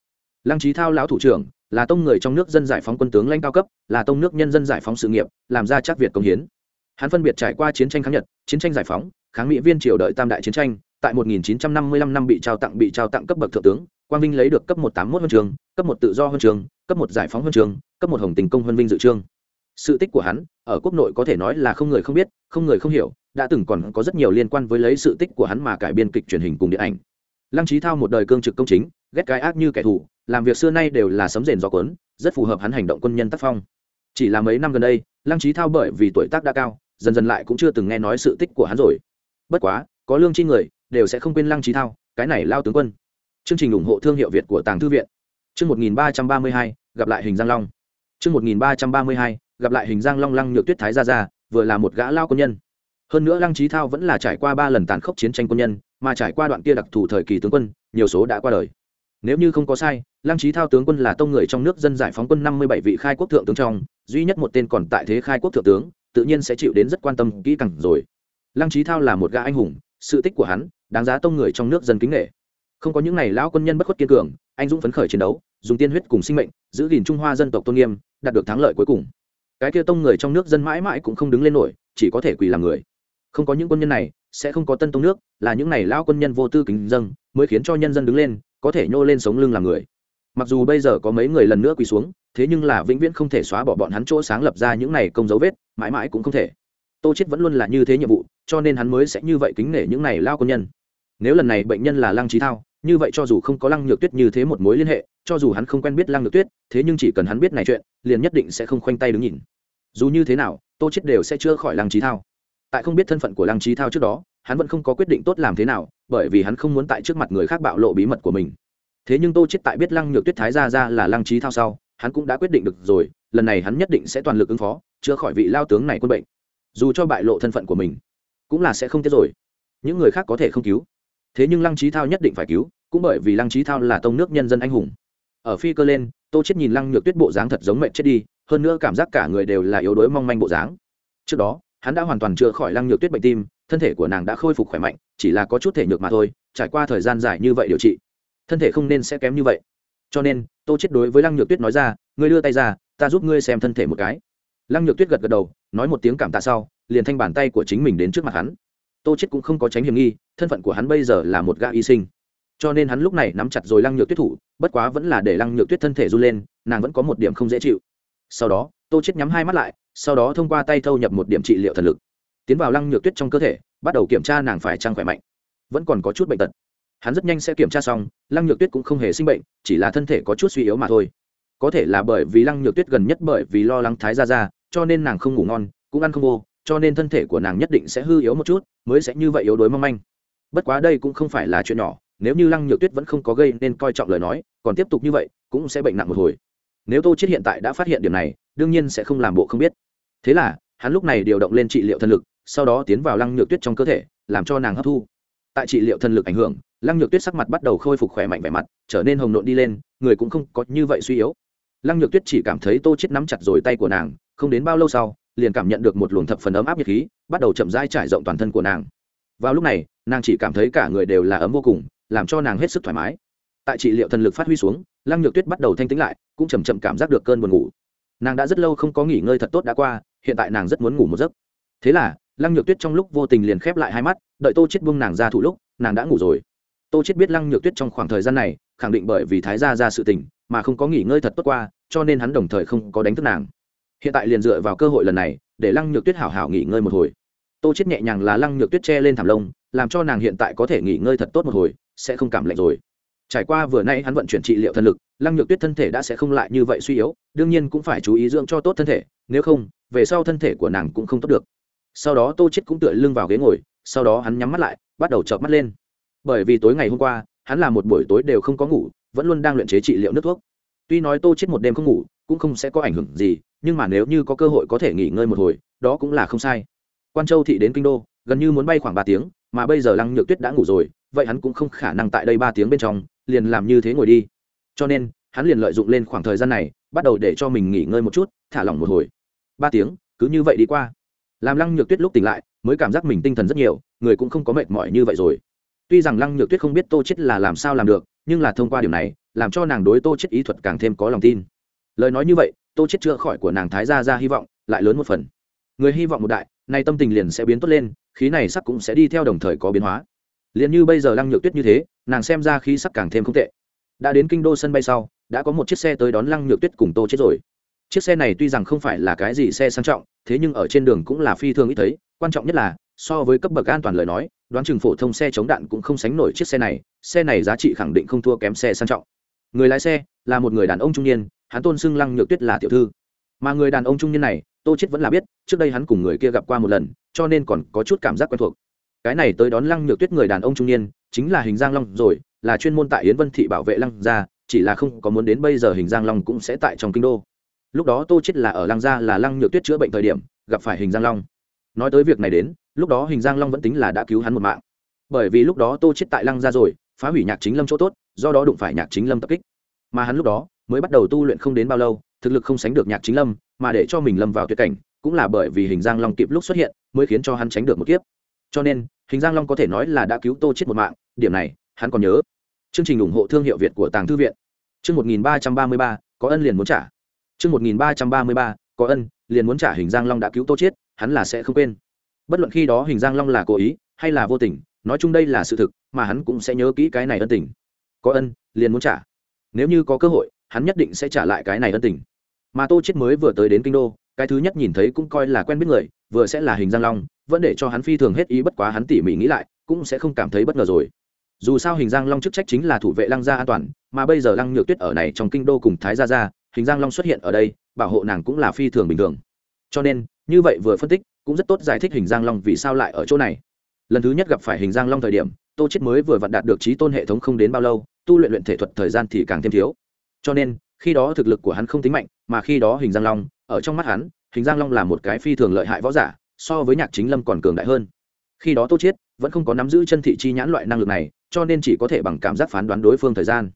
lăng trí thao lão thủ trưởng, là tông người trong nước dân giải phóng quân tướng lãnh cao cấp, là tông nước nhân dân giải phóng sự nghiệp, làm ra chắc việt công hiến. Hắn phân biệt trải qua chiến tranh kháng nhật, chiến tranh giải phóng, kháng mỹ viên triều đợi tam đại chiến tranh, tại 1955 năm bị trao tặng bị trao tặng cấp bậc thượng tướng, quang vinh lấy được cấp 181 huân trường, cấp một tự do huân trường, cấp một giải phóng huân trường, cấp một hồng tình công huân vinh dự trương. Sự tích của hắn, ở quốc nội có thể nói là không người không biết, không người không hiểu, đã từng còn có rất nhiều liên quan với lấy sự tích của hắn mà cải biên kịch truyền hình cùng điện ảnh. Lăng trí thao một đời cương trực công chính, ghét cái ác như kẻ thù làm việc xưa nay đều là sấm rền gió cuốn, rất phù hợp hắn hành động quân nhân tác phong. Chỉ là mấy năm gần đây, lăng trí thao bởi vì tuổi tác đã cao, dần dần lại cũng chưa từng nghe nói sự tích của hắn rồi. Bất quá, có lương chi người, đều sẽ không quên lăng trí thao, cái này lao tướng quân. Chương trình ủng hộ thương hiệu việt của tàng thư viện. Chương một nghìn ba trăm ba mươi hai, gặp lại hình giang long. Chương một nghìn ba trăm ba mươi hai, gặp lại hình giang long lăng nhược tuyết thái gia gia, vừa là một gã lao quân nhân. Hơn nữa lăng trí thao vẫn là trải qua ba lần tàn khốc chiến tranh quân nhân, mà trải qua đoạn kia đặc thù thời kỳ tướng quân, nhiều số đã qua đời nếu như không có sai, lăng trí thao tướng quân là tông người trong nước dân giải phóng quân năm mươi bảy vị khai quốc thượng tướng trong, duy nhất một tên còn tại thế khai quốc thượng tướng, tự nhiên sẽ chịu đến rất quan tâm, kỹ càng rồi. Lăng trí thao là một gã anh hùng, sự tích của hắn đáng giá tông người trong nước dân kính nghệ không có những n à y lão quân nhân bất khuất kiên cường, anh dũng phấn khởi chiến đấu, dùng tiên huyết cùng sinh mệnh, giữ gìn trung hoa dân tộc tôn nghiêm, đạt được thắng lợi cuối cùng. Cái kia tông người trong nước dân mãi mãi cũng không đứng lên nổi, chỉ có thể quỳ làm người. Không có những quân nhân này, sẽ không có tân tông nước, là những n à y lão quân nhân vô tư kính dâng mới khiến cho nhân dân đứng lên có thể nhô lên sống lưng làm người. Mặc dù bây giờ có mấy người lần nữa quỳ xuống, thế nhưng là vĩnh viễn không thể xóa bỏ bọn hắn chỗ sáng lập ra những này công dấu vết, mãi mãi cũng không thể. Tô chết vẫn luôn là như thế nhiệm vụ, cho nên hắn mới sẽ như vậy kính nể những này lao công nhân. Nếu lần này bệnh nhân là lăng trí thao, như vậy cho dù không có lăng nhược tuyết như thế một mối liên hệ, cho dù hắn không quen biết lăng nhược tuyết, thế nhưng chỉ cần hắn biết này chuyện, liền nhất định sẽ không khoanh tay đứng nhìn. Dù như thế nào, tô chết đều sẽ chữa khỏi lăng trí thao. Tại không biết thân phận của lăng trí thao trước đó, hắn vẫn không có quyết định tốt làm thế nào bởi vì hắn không muốn tại trước mặt người khác bạo lộ bí mật của mình. Thế nhưng tô chết tại biết lăng nhược tuyết thái ra ra là lăng trí thao sau, hắn cũng đã quyết định được rồi, lần này hắn nhất định sẽ toàn lực ứng phó, chữa khỏi vị lao tướng này quân bệnh. Dù cho bại lộ thân phận của mình, cũng là sẽ không tiếc rồi. Những người khác có thể không cứu. Thế nhưng lăng trí thao nhất định phải cứu, cũng bởi vì lăng trí thao là tông nước nhân dân anh hùng. Ở phi cơ lên, tô chết nhìn lăng nhược tuyết bộ dáng thật giống mệnh chết đi, hơn nữa cảm giác cả người đều là yếu đuối mong manh bộ dáng. Trước đó, hắn đã hoàn toàn chữa khỏi lăng nhược tuyết bệnh tim thân thể của nàng đã khôi phục khỏe mạnh, chỉ là có chút thể nhược mà thôi, trải qua thời gian dài như vậy điều trị, thân thể không nên sẽ kém như vậy. Cho nên, tô chết đối với lăng nhược tuyết nói ra, ngươi đưa tay ra, ta giúp ngươi xem thân thể một cái. Lăng nhược tuyết gật gật đầu, nói một tiếng cảm tạ sau, liền thanh bàn tay của chính mình đến trước mặt hắn. Tô chết cũng không có tránh hiểm nghi, thân phận của hắn bây giờ là một gã y sinh. Cho nên hắn lúc này nắm chặt rồi lăng nhược tuyết thủ, bất quá vẫn là để lăng nhược tuyết thân thể run lên, nàng vẫn có một điểm không dễ chịu. Sau đó, tô chết nhắm hai mắt lại, sau đó thông qua tay thâu nhập một điểm trị liệu thần lực tiến vào lăng nhược tuyết trong cơ thể, bắt đầu kiểm tra nàng phải trang khỏe mạnh. Vẫn còn có chút bệnh tật. Hắn rất nhanh sẽ kiểm tra xong, lăng nhược tuyết cũng không hề sinh bệnh, chỉ là thân thể có chút suy yếu mà thôi. Có thể là bởi vì lăng nhược tuyết gần nhất bởi vì lo lắng thái ra ra cho nên nàng không ngủ ngon, cũng ăn không vô, cho nên thân thể của nàng nhất định sẽ hư yếu một chút, mới sẽ như vậy yếu đuối mong manh. Bất quá đây cũng không phải là chuyện nhỏ, nếu như lăng nhược tuyết vẫn không có gây nên coi trọng lời nói, còn tiếp tục như vậy, cũng sẽ bệnh nặng một hồi. Nếu tô chết hiện tại đã phát hiện điểm này, đương nhiên sẽ không làm bộ không biết. Thế là, hắn lúc này điều động lên trị liệu thân lực sau đó tiến vào lăng nhược tuyết trong cơ thể, làm cho nàng hấp thu. Tại trị liệu thần lực ảnh hưởng, lăng nhược tuyết sắc mặt bắt đầu khôi phục khỏe mạnh vẻ mặt, trở nên hồng nộn đi lên, người cũng không có như vậy suy yếu. Lăng nhược tuyết chỉ cảm thấy tô chết nắm chặt rồi tay của nàng, không đến bao lâu sau, liền cảm nhận được một luồng thập phần ấm áp nhiệt khí, bắt đầu chậm rãi trải rộng toàn thân của nàng. Vào lúc này, nàng chỉ cảm thấy cả người đều là ấm vô cùng, làm cho nàng hết sức thoải mái. Tại trị liệu thần lực phát huy xuống, lăng nhược tuyết bắt đầu thanh tĩnh lại, cũng chầm chậm cảm giác được cơn buồn ngủ. Nàng đã rất lâu không có nghỉ ngơi thật tốt đã qua, hiện tại nàng rất muốn ngủ một giấc. Thế là lăng nhược tuyết trong lúc vô tình liền khép lại hai mắt, đợi tô chết buông nàng ra thủ lúc, nàng đã ngủ rồi. Tô chết biết lăng nhược tuyết trong khoảng thời gian này, khẳng định bởi vì thái gia ra sự tình, mà không có nghỉ ngơi thật tốt qua, cho nên hắn đồng thời không có đánh thức nàng. Hiện tại liền dựa vào cơ hội lần này, để lăng nhược tuyết hảo hảo nghỉ ngơi một hồi. Tô chết nhẹ nhàng là lăng nhược tuyết che lên thảm lông, làm cho nàng hiện tại có thể nghỉ ngơi thật tốt một hồi, sẽ không cảm lạnh rồi. Trải qua vừa nay hắn vận chuyển trị liệu thân lực, lăng nhược tuyết thân thể đã sẽ không lại như vậy suy yếu, đương nhiên cũng phải chú ý dưỡng cho tốt thân thể, nếu không, về sau thân thể của nàng cũng không tốt được sau đó tô chết cũng tựa lưng vào ghế ngồi, sau đó hắn nhắm mắt lại, bắt đầu chợp mắt lên. Bởi vì tối ngày hôm qua, hắn là một buổi tối đều không có ngủ, vẫn luôn đang luyện chế trị liệu nước thuốc. Tuy nói tô chết một đêm không ngủ, cũng không sẽ có ảnh hưởng gì, nhưng mà nếu như có cơ hội có thể nghỉ ngơi một hồi, đó cũng là không sai. Quan châu thị đến kinh đô, gần như muốn bay khoảng ba tiếng, mà bây giờ lăng nhược tuyết đã ngủ rồi, vậy hắn cũng không khả năng tại đây ba tiếng bên trong, liền làm như thế ngồi đi. Cho nên, hắn liền lợi dụng lên khoảng thời gian này, bắt đầu để cho mình nghỉ ngơi một chút, thả lỏng một hồi. Ba tiếng, cứ như vậy đi qua làm lăng nhược tuyết lúc tỉnh lại, mới cảm giác mình tinh thần rất nhiều, người cũng không có mệt mỏi như vậy rồi. Tuy rằng lăng nhược tuyết không biết tô chết là làm sao làm được, nhưng là thông qua điều này, làm cho nàng đối tô chết ý thuật càng thêm có lòng tin. Lời nói như vậy, tô chết chữa khỏi của nàng thái gia ra hy vọng lại lớn một phần. Người hy vọng một đại, nay tâm tình liền sẽ biến tốt lên, khí này sắc cũng sẽ đi theo đồng thời có biến hóa. Liền như bây giờ lăng nhược tuyết như thế, nàng xem ra khí sắc càng thêm không tệ. Đã đến kinh đô sân bay sau, đã có một chiếc xe tới đón lăng nhược tuyết cùng tô chết rồi. Chiếc xe này tuy rằng không phải là cái gì xe sang trọng thế nhưng ở trên đường cũng là phi thường ít thấy, quan trọng nhất là, so với cấp bậc an toàn lời nói, đoán chừng phổ thông xe chống đạn cũng không sánh nổi chiếc xe này xe này giá trị khẳng định không thua kém xe sang trọng. Người lái xe là một người đàn ông trung niên, hắn tôn xưng lăng nhược tuyết là tiểu thư. Mà người đàn ông trung niên này, tô chết vẫn là biết, trước đây hắn cùng người kia gặp qua một lần, cho nên còn có chút cảm giác quen thuộc. Cái này tới đón lăng nhược tuyết người đàn ông trung niên, chính là hình giang long rồi, là chuyên môn tại yến vân thị bảo vệ lăng gia, chỉ là không có muốn đến bây giờ hình giang long cũng sẽ tại trong kinh đô lúc đó tô chết là ở lăng gia là lăng nhược tuyết chữa bệnh thời điểm, gặp phải hình giang long. Nói tới việc này đến, lúc đó hình giang long vẫn tính là đã cứu hắn một mạng. Bởi vì lúc đó tô chết tại lăng gia rồi, phá hủy nhạc chính lâm chỗ tốt, do đó đụng phải nhạc chính lâm tập kích. Mà hắn lúc đó mới bắt đầu tu luyện không đến bao lâu, thực lực không sánh được nhạc chính lâm, mà để cho mình lâm vào tuyệt cảnh, cũng là bởi vì hình giang long kịp lúc xuất hiện, mới khiến cho hắn tránh được một kiếp. Cho nên, hình giang long có thể nói là đã cứu tô chết một mạng, điểm này, hắn còn nhớ. Chương trình ủng hộ thương hiệu việt của tàng thư viện. Chương một nghìn ba trăm ba mươi ba, có ân liền muốn trả chương một nghìn ba trăm ba mươi ba, có ân, liền muốn trả hình giang long đã cứu tô chết hắn là sẽ không quên. Bất luận khi đó hình giang long là cố ý hay là vô tình, nói chung đây là sự thực, mà hắn cũng sẽ nhớ kỹ cái này ân tình. Có ân, liền muốn trả. Nếu như có cơ hội, hắn nhất định sẽ trả lại cái này ân tình. Mà tô chết mới vừa tới đến kinh đô, cái thứ nhất nhìn thấy cũng coi là quen biết người, vừa sẽ là hình giang long, vẫn để cho hắn phi thường hết ý bất quá hắn tỉ mỉ nghĩ lại, cũng sẽ không cảm thấy bất ngờ rồi. Dù sao hình giang long chức trách chính là thủ vệ lăng gia an toàn, mà bây giờ lăng nhược tuyết ở này trong kinh đô cùng thái gia gia hình giang long xuất hiện ở đây, bảo hộ nàng cũng là phi thường bình thường. Cho nên, như vậy vừa phân tích, cũng rất tốt giải thích hình giang long vì sao lại ở chỗ này. Lần thứ nhất gặp phải hình giang long thời điểm, tô chết mới vừa vặn đạt được trí tôn hệ thống không đến bao lâu, tu luyện luyện thể thuật thời gian thì càng thêm thiếu. Cho nên, khi đó thực lực của hắn không tính mạnh, mà khi đó hình giang long, ở trong mắt hắn, hình giang long là một cái phi thường lợi hại võ giả, so với nhạc chính lâm còn cường đại hơn. Khi đó tô chết vẫn không có nắm giữ chân thị chi nhãn loại năng lực này, cho nên chỉ có thể bằng cảm giác phán đoán đối phương thời gian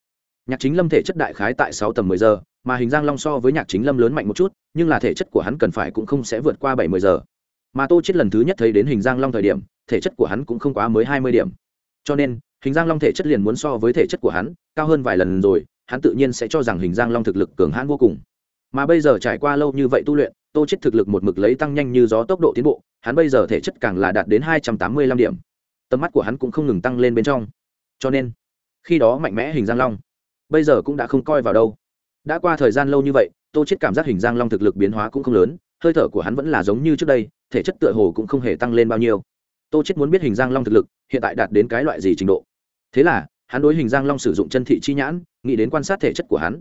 nhạc chính lâm thể chất đại khái tại sáu tầm mười giờ, mà hình giang long so với nhạc chính lâm lớn mạnh một chút, nhưng là thể chất của hắn cần phải cũng không sẽ vượt qua bảy mươi giờ. Mà tô chiết lần thứ nhất thấy đến hình giang long thời điểm, thể chất của hắn cũng không quá mới hai mươi điểm. Cho nên, hình giang long thể chất liền muốn so với thể chất của hắn cao hơn vài lần rồi, hắn tự nhiên sẽ cho rằng hình giang long thực lực cường hãn vô cùng. Mà bây giờ trải qua lâu như vậy tu luyện, tô chết thực lực một mực lấy tăng nhanh như gió tốc độ tiến bộ, hắn bây giờ thể chất càng là đạt đến hai trăm tám mươi lăm điểm. Tầm mắt của hắn cũng không ngừng tăng lên bên trong. Cho nên, khi đó mạnh mẽ hình giang long bây giờ cũng đã không coi vào đâu. Đã qua thời gian lâu như vậy, tô chết cảm giác hình giang long thực lực biến hóa cũng không lớn, hơi thở của hắn vẫn là giống như trước đây, thể chất tựa hồ cũng không hề tăng lên bao nhiêu. Tô chết muốn biết hình giang long thực lực, hiện tại đạt đến cái loại gì trình độ. Thế là, hắn đối hình giang long sử dụng chân thị chi nhãn, nghĩ đến quan sát thể chất của hắn.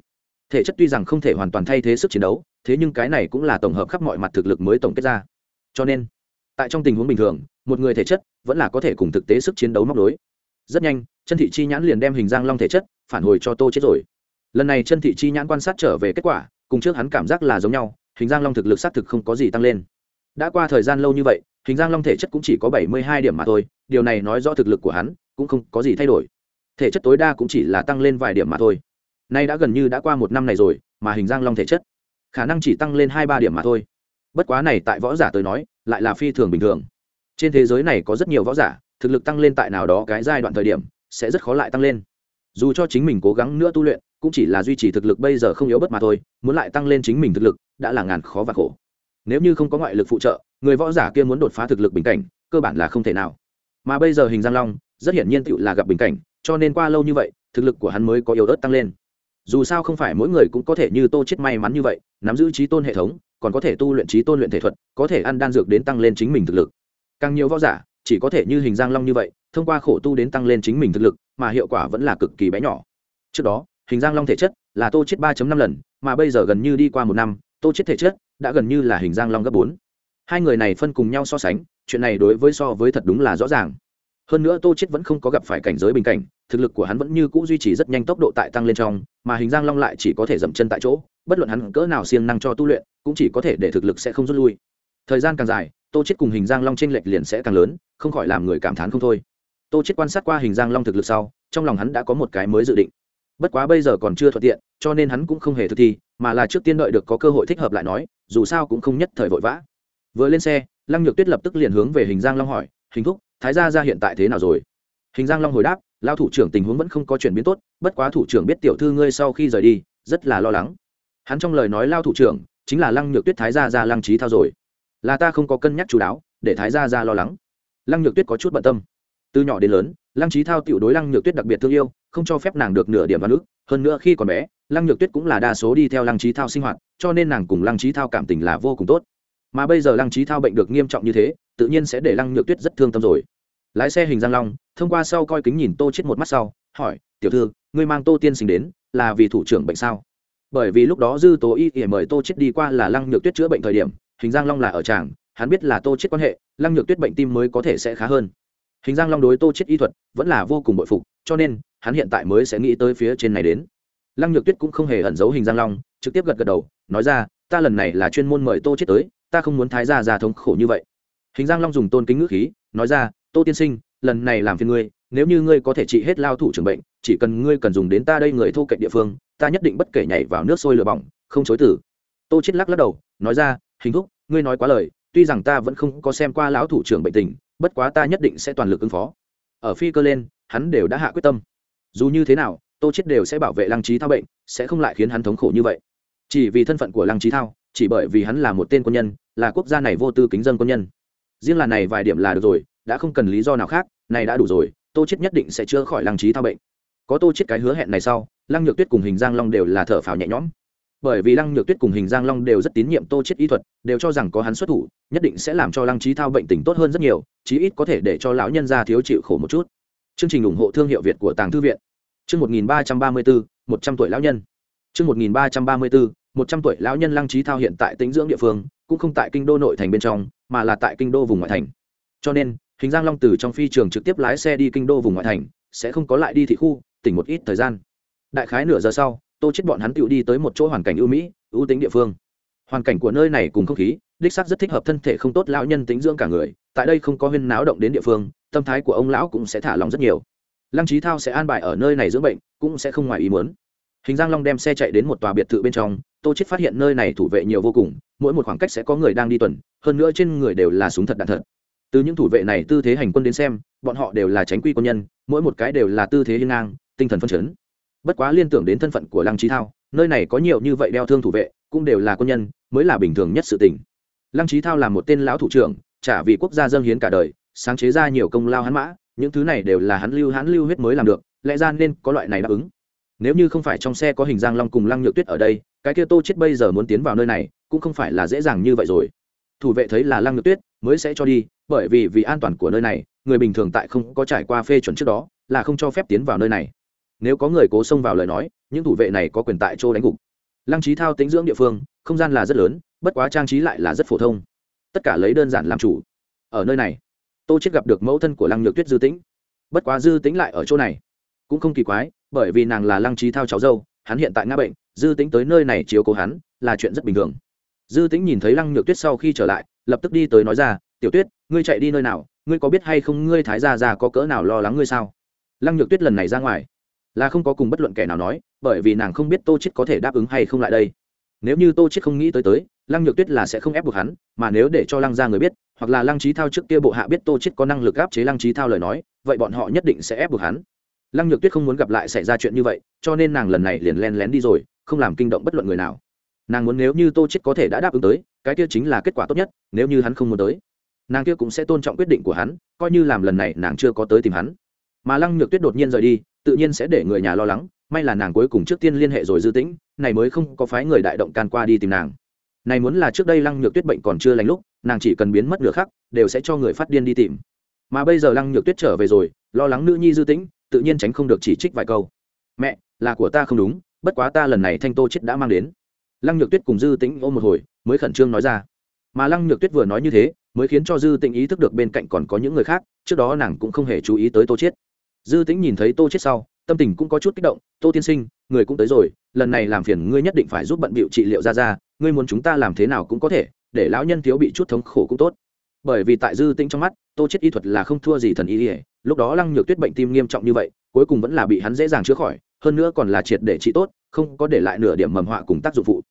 Thể chất tuy rằng không thể hoàn toàn thay thế sức chiến đấu, thế nhưng cái này cũng là tổng hợp khắp mọi mặt thực lực mới tổng kết ra. Cho nên, tại trong tình huống bình thường, một người thể chất vẫn là có thể cùng thực tế sức chiến đấu móc đối rất nhanh, chân thị chi nhãn liền đem hình giang long thể chất phản hồi cho tô chết rồi. Lần này chân thị chi nhãn quan sát trở về kết quả, cùng trước hắn cảm giác là giống nhau, hình giang long thực lực xác thực không có gì tăng lên. Đã qua thời gian lâu như vậy, hình giang long thể chất cũng chỉ có bảy mươi hai điểm mà thôi, điều này nói rõ thực lực của hắn cũng không có gì thay đổi. Thể chất tối đa cũng chỉ là tăng lên vài điểm mà thôi. Nay đã gần như đã qua một năm này rồi, mà hình giang long thể chất khả năng chỉ tăng lên hai ba điểm mà thôi. Bất quá này tại võ giả tới nói, lại là phi thường bình thường. Trên thế giới này có rất nhiều võ giả thực lực tăng lên tại nào đó cái giai đoạn thời điểm, sẽ rất khó lại tăng lên. Dù cho chính mình cố gắng nữa tu luyện, cũng chỉ là duy trì thực lực bây giờ không yếu bất mà thôi, muốn lại tăng lên chính mình thực lực, đã là ngàn khó và khổ. Nếu như không có ngoại lực phụ trợ, người võ giả kia muốn đột phá thực lực bình cảnh, cơ bản là không thể nào. Mà bây giờ hình giang long, rất hiển nhiên tựu là gặp bình cảnh, cho nên qua lâu như vậy, thực lực của hắn mới có yếu ớt tăng lên. Dù sao không phải mỗi người cũng có thể như tô chết may mắn như vậy, nắm giữ trí tôn hệ thống, còn có thể tu luyện trí tôn luyện thể thuật, có thể ăn đan dược đến tăng lên chính mình thực lực. Càng nhiều võ giả chỉ có thể như hình giang long như vậy, thông qua khổ tu đến tăng lên chính mình thực lực, mà hiệu quả vẫn là cực kỳ bé nhỏ. Trước đó, hình giang long thể chất là tô chết 3 năm lần, mà bây giờ gần như đi qua một năm, tô chết thể chất đã gần như là hình giang long gấp bốn. Hai người này phân cùng nhau so sánh, chuyện này đối với so với thật đúng là rõ ràng. Hơn nữa tô chết vẫn không có gặp phải cảnh giới bình cảnh, thực lực của hắn vẫn như cũ duy trì rất nhanh tốc độ tại tăng lên trong, mà hình giang long lại chỉ có thể dậm chân tại chỗ, bất luận hắn cỡ nào siêng năng cho tu luyện, cũng chỉ có thể để thực lực sẽ không rút lui. Thời gian càng dài tô chết cùng hình giang long trên lệch liền sẽ càng lớn, không khỏi làm người cảm thán không thôi. Tô chết quan sát qua hình giang long thực lực sau, trong lòng hắn đã có một cái mới dự định. Bất quá bây giờ còn chưa thuận tiện, cho nên hắn cũng không hề thực thi, mà là trước tiên đợi được có cơ hội thích hợp lại nói, dù sao cũng không nhất thời vội vã. Vừa lên xe, lăng nhược tuyết lập tức liền hướng về hình giang long hỏi, hình thúc, thái gia ra hiện tại thế nào rồi? Hình giang long hồi đáp lao thủ trưởng tình huống vẫn không có chuyển biến tốt, bất quá thủ trưởng biết tiểu thư ngươi sau khi rời đi, rất là lo lắng. Hắn trong lời nói lao thủ trưởng chính là lăng nhược tuyết thái gia ra lăng trí thao rồi là ta không có cân nhắc chú đáo, để thái gia ra lo lắng. Lăng nhược tuyết có chút bận tâm. Từ nhỏ đến lớn, lăng trí thao tiểu đối lăng nhược tuyết đặc biệt thương yêu, không cho phép nàng được nửa điểm văn nước hơn nữa khi còn bé, lăng nhược tuyết cũng là đa số đi theo lăng trí thao sinh hoạt, cho nên nàng cùng lăng trí thao cảm tình là vô cùng tốt. Mà bây giờ lăng trí thao bệnh được nghiêm trọng như thế, tự nhiên sẽ để lăng nhược tuyết rất thương tâm rồi. Lái xe hình giang long, thông qua sau coi kính nhìn tô chết một mắt sau, hỏi, tiểu thư, ngươi mang tô tiên sinh đến, là vì thủ trưởng bệnh sao? Bởi vì lúc đó dư tố y ỉa mời tô chết đi qua là lăng nhược tuyết chữa bệnh thời điểm hình giang long là ở tràng, hắn biết là tô chết quan hệ, lăng nhược tuyết bệnh tim mới có thể sẽ khá hơn. Hình giang long đối tô chết y thuật vẫn là vô cùng bội phục, cho nên, hắn hiện tại mới sẽ nghĩ tới phía trên này đến. Lăng nhược tuyết cũng không hề ẩn giấu hình giang long, trực tiếp gật gật đầu, nói ra, ta lần này là chuyên môn mời tô chết tới, ta không muốn thái gia già thống khổ như vậy. Hình giang long dùng tôn kính ngữ khí, nói ra, tô tiên sinh, lần này làm phiền ngươi, nếu như ngươi có thể trị hết lao thủ trưởng bệnh, chỉ cần ngươi cần dùng đến ta đây người thô cạnh địa phương, ta nhất định bất kể nhảy vào nước sôi lửa bỏng, không chối tử tô chết lắc lắc đầu, nói ra hình thúc, ngươi nói quá lời, tuy rằng ta vẫn không có xem qua lão thủ trưởng bệnh tình, bất quá ta nhất định sẽ toàn lực ứng phó. Ở phi cơ lên, hắn đều đã hạ quyết tâm. Dù như thế nào, tô chết đều sẽ bảo vệ lăng trí thao bệnh, sẽ không lại khiến hắn thống khổ như vậy. Chỉ vì thân phận của lăng trí thao, chỉ bởi vì hắn là một tên quân nhân, là quốc gia này vô tư kính dân quân nhân. Riêng là này vài điểm là được rồi, đã không cần lý do nào khác, này đã đủ rồi, tô chết nhất định sẽ chữa khỏi lăng trí thao bệnh. Có tô chết cái hứa hẹn này sau, lăng nhược tuyết cùng hình giang long đều là thở phào nhẹ nhõm bởi vì lăng nhược tuyết cùng hình giang long đều rất tín nhiệm tô chết y thuật, đều cho rằng có hắn xuất thủ, nhất định sẽ làm cho lăng trí thao bệnh tình tốt hơn rất nhiều, chí ít có thể để cho lão nhân gia thiếu chịu khổ một chút. Chương trình ủng hộ thương hiệu việt của tàng thư viện. Chương một nghìn ba trăm ba mươi bốn một trăm tuổi lão nhân. Chương một nghìn ba trăm ba mươi bốn một trăm tuổi lão nhân lăng trí thao hiện tại tính dưỡng địa phương, cũng không tại kinh đô nội thành bên trong, mà là tại kinh đô vùng ngoại thành. Cho nên, hình giang long từ trong phi trường trực tiếp lái xe đi kinh đô vùng ngoại thành, sẽ không có lại đi thị khu, tỉnh một ít thời gian. Đại khái nửa giờ sau tô chết bọn hắn tựu đi tới một chỗ hoàn cảnh ưu mỹ, ưu tính địa phương. Hoàn cảnh của nơi này cùng không khí, đích xác rất thích hợp thân thể không tốt lão nhân tính dưỡng cả người, tại đây không có huyên náo động đến địa phương, tâm thái của ông lão cũng sẽ thả lòng rất nhiều. Lăng trí thao sẽ an bài ở nơi này dưỡng bệnh, cũng sẽ không ngoài ý muốn. Hình giang long đem xe chạy đến một tòa biệt thự bên trong, tô chết phát hiện nơi này thủ vệ nhiều vô cùng, mỗi một khoảng cách sẽ có người đang đi tuần, hơn nữa trên người đều là súng thật đạn thật. Từ những thủ vệ này tư thế hành quân đến xem, bọn họ đều là tránh quy quân nhân, mỗi một cái đều là tư thế hiên ngang, tinh thần phân chấn bất quá liên tưởng đến thân phận của lăng trí thao, nơi này có nhiều như vậy đeo thương thủ vệ, cũng đều là quân nhân, mới là bình thường nhất sự tình. Lăng trí thao là một tên lão thủ trưởng trả vì quốc gia dâng hiến cả đời, sáng chế ra nhiều công lao hắn mã, những thứ này đều là hắn lưu hắn lưu huyết mới làm được, lẽ ra nên có loại này đáp ứng. Nếu như không phải trong xe có hình giang long cùng lăng nhược tuyết ở đây, cái kia tô chết bây giờ muốn tiến vào nơi này, cũng không phải là dễ dàng như vậy rồi. Thủ vệ thấy là lăng nhược tuyết, mới sẽ cho đi, bởi vì vì an toàn của nơi này, người bình thường tại không có trải qua phê chuẩn trước đó, là không cho phép tiến vào nơi này nếu có người cố xông vào lời nói, những thủ vệ này có quyền tại chỗ đánh gục. Lăng trí thao tính dưỡng địa phương, không gian là rất lớn, bất quá trang trí lại là rất phổ thông. Tất cả lấy đơn giản làm chủ. Ở nơi này, tô chết gặp được mẫu thân của lăng nhược tuyết dư tĩnh. Bất quá dư tĩnh lại ở chỗ này. Cũng không kỳ quái, bởi vì nàng là lăng trí thao cháu dâu, hắn hiện tại ngã bệnh, dư tĩnh tới nơi này chiếu cố hắn, là chuyện rất bình thường. Dư tĩnh nhìn thấy lăng nhược tuyết sau khi trở lại, lập tức đi tới nói ra, tiểu tuyết, ngươi chạy đi nơi nào? Ngươi có biết hay không ngươi thái gia già có cỡ nào lo lắng ngươi sao? Lăng nhược tuyết lần này ra ngoài là không có cùng bất luận kẻ nào nói, bởi vì nàng không biết tô chết có thể đáp ứng hay không lại đây. Nếu như tô chết không nghĩ tới tới, lăng nhược tuyết là sẽ không ép buộc hắn, mà nếu để cho lăng gia người biết, hoặc là lăng trí thao trước kia bộ hạ biết tô chết có năng lực áp chế lăng trí thao lời nói, vậy bọn họ nhất định sẽ ép buộc hắn. Lăng nhược tuyết không muốn gặp lại xảy ra chuyện như vậy, cho nên nàng lần này liền len lén đi rồi, không làm kinh động bất luận người nào. Nàng muốn nếu như tô chết có thể đã đáp ứng tới, cái kia chính là kết quả tốt nhất, nếu như hắn không muốn tới. Nàng kia cũng sẽ tôn trọng quyết định của hắn, coi như làm lần này nàng chưa có tới tìm hắn. Mà lăng nhược tuyết đột nhiên rời đi tự nhiên sẽ để người nhà lo lắng, may là nàng cuối cùng trước tiên liên hệ rồi dư tĩnh, này mới không có phái người đại động can qua đi tìm nàng. Này muốn là trước đây lăng nhược tuyết bệnh còn chưa lành lúc, nàng chỉ cần biến mất nửa khắc, đều sẽ cho người phát điên đi tìm. Mà bây giờ lăng nhược tuyết trở về rồi, lo lắng nữ nhi dư tĩnh, tự nhiên tránh không được chỉ trích vài câu. Mẹ, là của ta không đúng, bất quá ta lần này thanh tô chết đã mang đến. Lăng nhược tuyết cùng dư tĩnh ôm một hồi, mới khẩn trương nói ra. Mà lăng nhược tuyết vừa nói như thế, mới khiến cho dư tĩnh ý thức được bên cạnh còn có những người khác, trước đó nàng cũng không hề chú ý tới tô chết dư tĩnh nhìn thấy tô chết sau, tâm tình cũng có chút kích động, tô tiên sinh, người cũng tới rồi, lần này làm phiền ngươi nhất định phải giúp bận bịu trị liệu ra ra, ngươi muốn chúng ta làm thế nào cũng có thể, để lão nhân thiếu bị chút thống khổ cũng tốt. Bởi vì tại dư tĩnh trong mắt, tô chết y thuật là không thua gì thần y ỉa lúc đó lăng nhược tuyết bệnh tim nghiêm trọng như vậy, cuối cùng vẫn là bị hắn dễ dàng chữa khỏi, hơn nữa còn là triệt để trị tốt, không có để lại nửa điểm mầm họa cùng tác dụng phụ.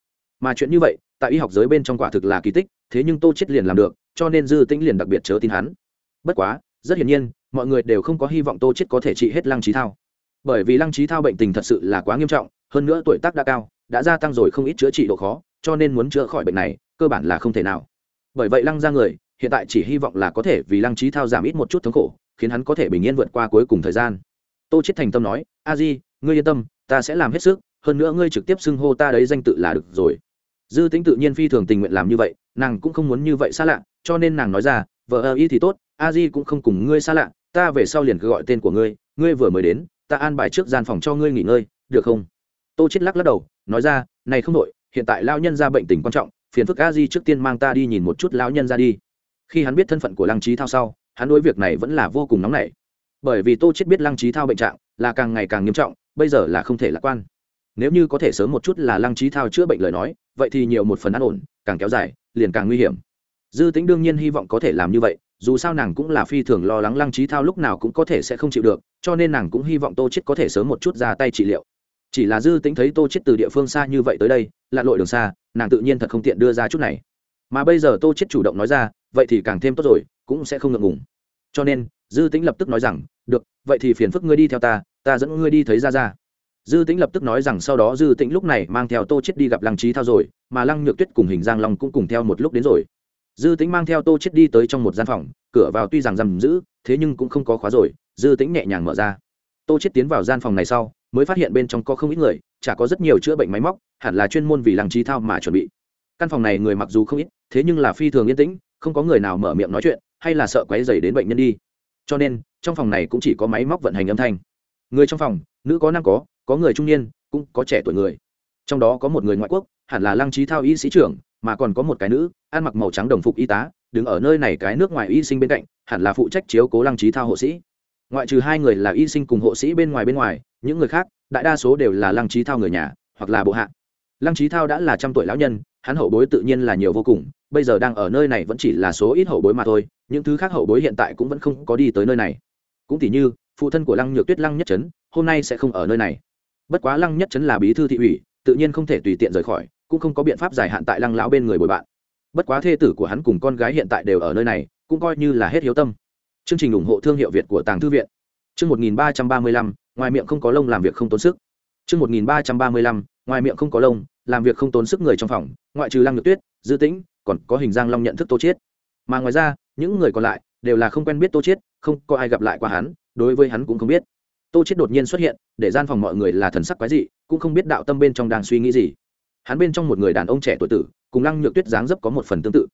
Mà chuyện như vậy, tại y học giới bên trong quả thực là kỳ tích, thế nhưng tô chết liền làm được, cho nên dư tĩnh liền đặc biệt chớ tin hắn. Bất quá rất hiển nhiên, mọi người đều không có hy vọng tô chết có thể trị hết lăng trí thao. Bởi vì lăng trí thao bệnh tình thật sự là quá nghiêm trọng, hơn nữa tuổi tác đã cao, đã gia tăng rồi không ít chữa trị độ khó, cho nên muốn chữa khỏi bệnh này, cơ bản là không thể nào. Bởi vậy lăng ra người, hiện tại chỉ hy vọng là có thể vì lăng trí thao giảm ít một chút thống khổ, khiến hắn có thể bình yên vượt qua cuối cùng thời gian. Tô chết thành tâm nói, a di, ngươi yên tâm, ta sẽ làm hết sức, hơn nữa ngươi trực tiếp xưng hô ta đấy danh tự là được rồi. Dư tính tự nhiên phi thường tình nguyện làm như vậy, nàng cũng không muốn như vậy xa lạ, cho nên nàng nói ra, vợ ơ y thì tốt a di cũng không cùng ngươi xa lạ, ta về sau liền cứ gọi tên của ngươi ngươi vừa mới đến, ta an bài trước gian phòng cho ngươi nghỉ ngơi, được không? Tô chết lắc lắc đầu, nói ra, này không đội hiện tại lao nhân ra bệnh tình quan trọng, phiền phức a di trước tiên mang ta đi nhìn một chút lão nhân ra đi. Khi hắn biết thân phận của lăng trí thao sau, hắn đối việc này vẫn là vô cùng nóng nảy. Bởi vì tô chết biết lăng trí thao bệnh trạng là càng ngày càng nghiêm trọng, bây giờ là không thể lạc quan. Nếu như có thể sớm một chút là lăng trí thao chữa bệnh lời nói, vậy thì nhiều một phần an ổn, càng kéo dài, liền càng nguy hiểm. Dư tính đương nhiên hy vọng có thể làm như vậy dù sao nàng cũng là phi thường lo lắng lăng trí thao lúc nào cũng có thể sẽ không chịu được, cho nên nàng cũng hy vọng tô chết có thể sớm một chút ra tay trị liệu. Chỉ là dư tính thấy tô chết từ địa phương xa như vậy tới đây, lặn lội đường xa, nàng tự nhiên thật không tiện đưa ra chút này. Mà bây giờ tô chết chủ động nói ra, vậy thì càng thêm tốt rồi, cũng sẽ không ngượng ngùng. Cho nên, dư tính lập tức nói rằng, được, vậy thì phiền phức ngươi đi theo ta ta dẫn ngươi đi thấy ra ra dư tính lập tức nói rằng sau đó dư tĩnh lúc này mang theo tô chết đi gặp lăng trí thao rồi, mà lăng nhược tuyết cùng hình giang long cũng cùng theo một lúc đến rồi dư tính mang theo tô chết đi tới trong một gian phòng, cửa vào tuy rằng giam giữ, thế nhưng cũng không có khóa rồi, dư tính nhẹ nhàng mở ra. Tô chết tiến vào gian phòng này sau, mới phát hiện bên trong có không ít người, chả có rất nhiều chữa bệnh máy móc, hẳn là chuyên môn vì làng trí thao mà chuẩn bị. Căn phòng này người mặc dù không ít, thế nhưng là phi thường yên tĩnh, không có người nào mở miệng nói chuyện, hay là sợ quấy dày đến bệnh nhân đi. Cho nên, trong phòng này cũng chỉ có máy móc vận hành âm thanh. Người trong phòng, nữ có nam có có người trung niên, cũng có trẻ tuổi người. Trong đó có một người ngoại quốc, hẳn là lăng trí thao y sĩ trưởng mà còn có một cái nữ, ăn mặc màu trắng đồng phục y tá, đứng ở nơi này cái nước ngoài y sinh bên cạnh, hẳn là phụ trách chiếu cố lăng trí thao hộ sĩ. Ngoại trừ hai người là y sinh cùng hộ sĩ bên ngoài bên ngoài, những người khác, đại đa số đều là lăng trí thao người nhà, hoặc là bộ hạ. Lăng trí thao đã là trăm tuổi lão nhân, hắn hậu bối tự nhiên là nhiều vô cùng, bây giờ đang ở nơi này vẫn chỉ là số ít hậu bối mà thôi, những thứ khác hậu bối hiện tại cũng vẫn không có đi tới nơi này. Cũng tỉ như, phụ thân của lăng nhược tuyết lăng nhất trấn hôm nay sẽ không ở nơi này. Bất quá lăng nhất trấn là bí thư thị ủy, tự nhiên không thể tùy tiện rời khỏi cũng không có biện pháp giải hạn tại lăng lão bên người bồi bạn. Bất quá thê tử của hắn cùng con gái hiện tại đều ở nơi này, cũng coi như là hết hiếu tâm. Chương trình ủng hộ thương hiệu việt của tàng thư viện. Chương một nghìn ba trăm ba mươi lăm, ngoài miệng không có lông làm việc không tốn sức. Chương một nghìn ba trăm ba mươi lăm, ngoài miệng không có lông, làm việc không tốn sức người trong phòng, ngoại trừ lăng nhược tuyết, dư tĩnh, còn có hình giang long nhận thức tô chiết. Mà ngoài ra, những người còn lại đều là không quen biết tô chiết, không có ai gặp lại qua hắn, đối với hắn cũng không biết. Tô chiết đột nhiên xuất hiện, để gian phòng mọi người là thần sắc quái dị, cũng không biết đạo tâm bên trong đang suy nghĩ gì hắn bên trong một người đàn ông trẻ tuổi tử, cùng lăng nhược tuyết dáng dấp có một phần tương tự.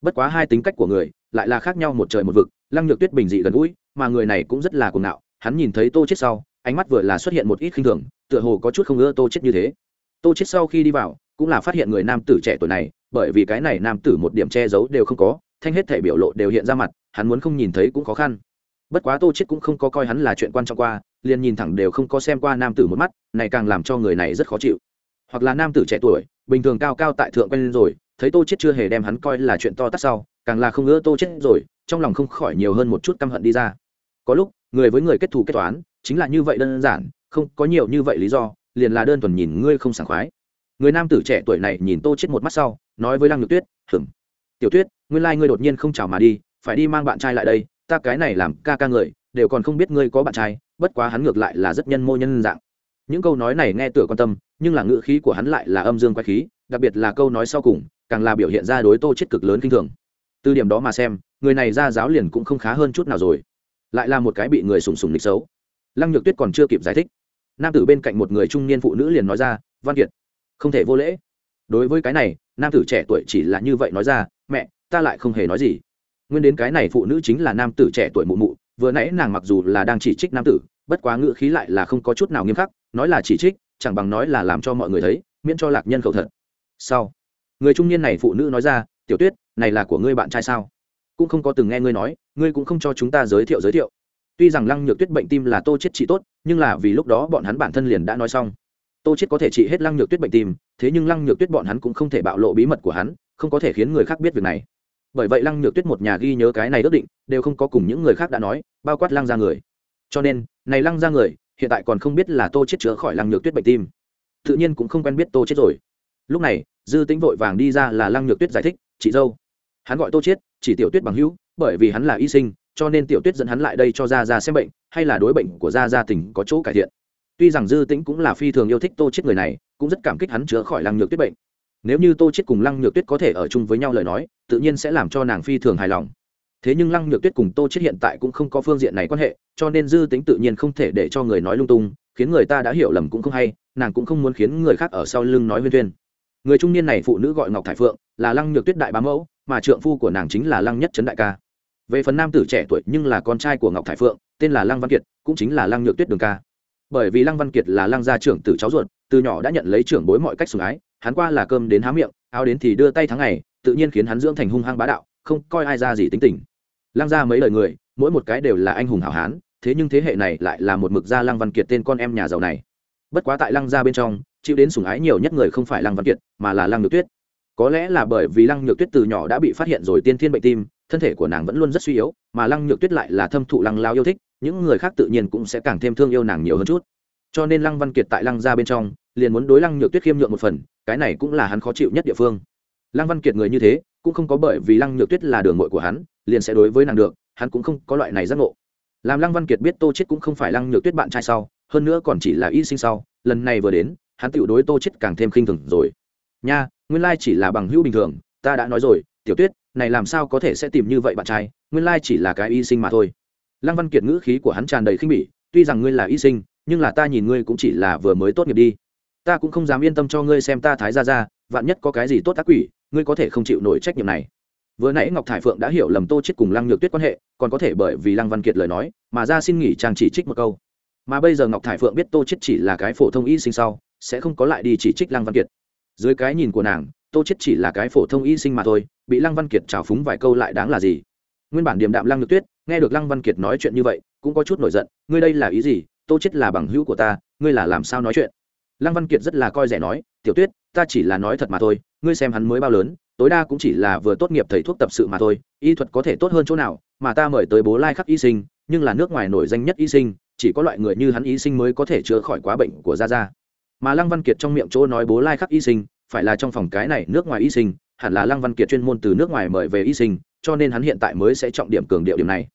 Bất quá hai tính cách của người lại là khác nhau một trời một vực, lăng nhược tuyết bình dị gần gũi, mà người này cũng rất là cuồng ngạo, hắn nhìn thấy tô chết sau, ánh mắt vừa là xuất hiện một ít khinh thường, tựa hồ có chút không ưa tô chết như thế. Tô chết sau khi đi vào, cũng là phát hiện người nam tử trẻ tuổi này, bởi vì cái này nam tử một điểm che giấu đều không có, thanh hết thể biểu lộ đều hiện ra mặt, hắn muốn không nhìn thấy cũng khó khăn. Bất quá tô chết cũng không có coi hắn là chuyện quan trọng qua, liền nhìn thẳng đều không có xem qua nam tử một mắt, này càng làm cho người này rất khó chịu hoặc là nam tử trẻ tuổi, bình thường cao cao tại thượng quen lên rồi, thấy tô chết chưa hề đem hắn coi là chuyện to tát sau, càng là không ngỡ tô chết rồi, trong lòng không khỏi nhiều hơn một chút căm hận đi ra. Có lúc, người với người kết thù kết toán, chính là như vậy đơn giản, không có nhiều như vậy lý do, liền là đơn thuần nhìn ngươi không sảng khoái. Người nam tử trẻ tuổi này nhìn tô chết một mắt sau, nói với lăng nhược tuyết hửng tiểu tuyết, nguyên lai ngươi đột nhiên không chào mà đi, phải đi mang bạn trai lại đây, ta cái này làm ca ca người, đều còn không biết ngươi có bạn trai, bất quá hắn ngược lại là rất nhân mô nhân dạng những câu nói này nghe tựa quan tâm, nhưng là ngữ khí của hắn lại là âm dương quái khí, đặc biệt là câu nói sau cùng, càng là biểu hiện ra đối tô chết cực lớn kinh thường. Từ điểm đó mà xem, người này ra giáo liền cũng không khá hơn chút nào rồi. Lại là một cái bị người sùng sùng lịch xấu. Lăng nhược tuyết còn chưa kịp giải thích. Nam tử bên cạnh một người trung niên phụ nữ liền nói ra, văn kiệt, không thể vô lễ. Đối với cái này, nam tử trẻ tuổi chỉ là như vậy nói ra, mẹ, ta lại không hề nói gì. Nguyên đến cái này phụ nữ chính là nam tử trẻ tuổi mụ mụ vừa nãy nàng mặc dù là đang chỉ trích nam tử, bất quá ngữ khí lại là không có chút nào nghiêm khắc, nói là chỉ trích, chẳng bằng nói là làm cho mọi người thấy, miễn cho lạc nhân khẩu thật. Sau, người trung niên này phụ nữ nói ra, tiểu tuyết, này là của ngươi bạn trai sao? Cũng không có từng nghe ngươi nói, ngươi cũng không cho chúng ta giới thiệu giới thiệu. Tuy rằng lăng nhược tuyết bệnh tim là tô chết trị tốt, nhưng là vì lúc đó bọn hắn bản thân liền đã nói xong. Tô chết có thể trị hết lăng nhược tuyết bệnh tim, thế nhưng lăng nhược tuyết bọn hắn cũng không thể bạo lộ bí mật của hắn, không có thể khiến người khác biết việc này bởi vậy lăng nhược tuyết một nhà ghi nhớ cái này ước định, đều không có cùng những người khác đã nói, bao quát lăng ra người. Cho nên, này lăng ra người, hiện tại còn không biết là tô chết chữa khỏi lăng nhược tuyết bệnh tim. Tự nhiên cũng không quen biết tô chết rồi. Lúc này, dư tĩnh vội vàng đi ra là lăng nhược tuyết giải thích, chị dâu. Hắn gọi tô chết, chỉ tiểu tuyết bằng hữu, bởi vì hắn là y sinh, cho nên tiểu tuyết dẫn hắn lại đây cho ra ra xem bệnh, hay là đối bệnh của gia gia tỉnh có chỗ cải thiện. Tuy rằng dư tĩnh cũng là phi thường yêu thích tô chết người này, cũng rất cảm kích hắn chữa khỏi lăng nhược tuyết bệnh nếu như tô chết cùng lăng nhược tuyết có thể ở chung với nhau lời nói, tự nhiên sẽ làm cho nàng phi thường hài lòng. Thế nhưng lăng nhược tuyết cùng tô chết hiện tại cũng không có phương diện này quan hệ, cho nên dư tính tự nhiên không thể để cho người nói lung tung, khiến người ta đã hiểu lầm cũng không hay, nàng cũng không muốn khiến người khác ở sau lưng nói huyên thuyên. Người trung niên này phụ nữ gọi ngọc thải phượng, là lăng nhược tuyết đại bá mẫu, mà trượng phu của nàng chính là lăng nhất trấn đại ca. Về phần nam tử trẻ tuổi nhưng là con trai của ngọc thải phượng, tên là lăng văn kiệt, cũng chính là lăng nhược tuyết đường ca. Bởi vì lăng văn kiệt là lăng gia trưởng tử cháu ruột, từ nhỏ đã nhận lấy trưởng bối mọi cách sủng ái hắn qua là cơm đến há miệng, áo đến thì đưa tay tháng ngày, tự nhiên khiến hắn dưỡng thành hung hăng bá đạo, không coi ai ra gì tính tình. Lăng gia mấy lời người, mỗi một cái đều là anh hùng hảo hán, thế nhưng thế hệ này lại là một mực gia lăng văn kiệt tên con em nhà giàu này. Bất quá tại lăng gia bên trong, chịu đến sủng ái nhiều nhất người không phải lăng văn kiệt, mà là lăng nhược tuyết. Có lẽ là bởi vì lăng nhược tuyết từ nhỏ đã bị phát hiện rồi tiên thiên bệnh tim, thân thể của nàng vẫn luôn rất suy yếu, mà lăng nhược tuyết lại là thâm thụ lăng lao yêu thích, những người khác tự nhiên cũng sẽ càng thêm thương yêu nàng nhiều hơn chút. Cho nên lăng văn kiệt tại lăng gia bên trong liền muốn đối lăng nhược tuyết khiêm nhượng một phần, cái này cũng là hắn khó chịu nhất địa phương. Lăng văn kiệt người như thế, cũng không có bởi vì lăng nhược tuyết là đường mội của hắn, liền sẽ đối với nàng được, hắn cũng không có loại này giác ngộ. Làm lăng văn kiệt biết tô chết cũng không phải lăng nhược tuyết bạn trai sau, hơn nữa còn chỉ là y sinh sau, lần này vừa đến, hắn tự đối tô chết càng thêm khinh thường rồi. Nha, nguyên lai chỉ là bằng hữu bình thường, ta đã nói rồi, tiểu tuyết, này làm sao có thể sẽ tìm như vậy bạn trai, nguyên lai chỉ là cái y sinh mà thôi. Lăng văn kiệt ngữ khí của hắn tràn đầy khinh bỉ, tuy rằng ngươi là y sinh, nhưng là ta nhìn ngươi cũng chỉ là vừa mới tốt nghiệp đi ta cũng không dám yên tâm cho ngươi xem ta thái ra ra vạn nhất có cái gì tốt ác quỷ, ngươi có thể không chịu nổi trách nhiệm này. Vừa nãy ngọc thải phượng đã hiểu lầm tô chết cùng lăng nhược tuyết quan hệ, còn có thể bởi vì lăng văn kiệt lời nói, mà ra xin nghỉ trang chỉ trích một câu. Mà bây giờ ngọc thải phượng biết tô chết chỉ là cái phổ thông y sinh sau, sẽ không có lại đi chỉ trích lăng văn kiệt. Dưới cái nhìn của nàng, tô chết chỉ là cái phổ thông y sinh mà thôi, bị lăng văn kiệt trào phúng vài câu lại đáng là gì? Nguyên bản điềm đạm lăng nhược tuyết, nghe được lăng văn kiệt nói chuyện như vậy, cũng có chút nổi giận, ngươi đây là ý gì? Tô chết là bằng hữu của ta, ngươi là làm sao nói chuyện? Lăng văn kiệt rất là coi rẻ nói, tiểu tuyết, ta chỉ là nói thật mà thôi, ngươi xem hắn mới bao lớn, tối đa cũng chỉ là vừa tốt nghiệp thầy thuốc tập sự mà thôi, y thuật có thể tốt hơn chỗ nào, mà ta mời tới bố lai khắc y sinh, nhưng là nước ngoài nổi danh nhất y sinh, chỉ có loại người như hắn y sinh mới có thể chữa khỏi quá bệnh của gia gia. Mà lăng văn kiệt trong miệng chỗ nói bố lai khắc y sinh, phải là trong phòng cái này nước ngoài y sinh, hẳn là lăng văn kiệt chuyên môn từ nước ngoài mời về y sinh, cho nên hắn hiện tại mới sẽ trọng điểm cường điệu điểm này.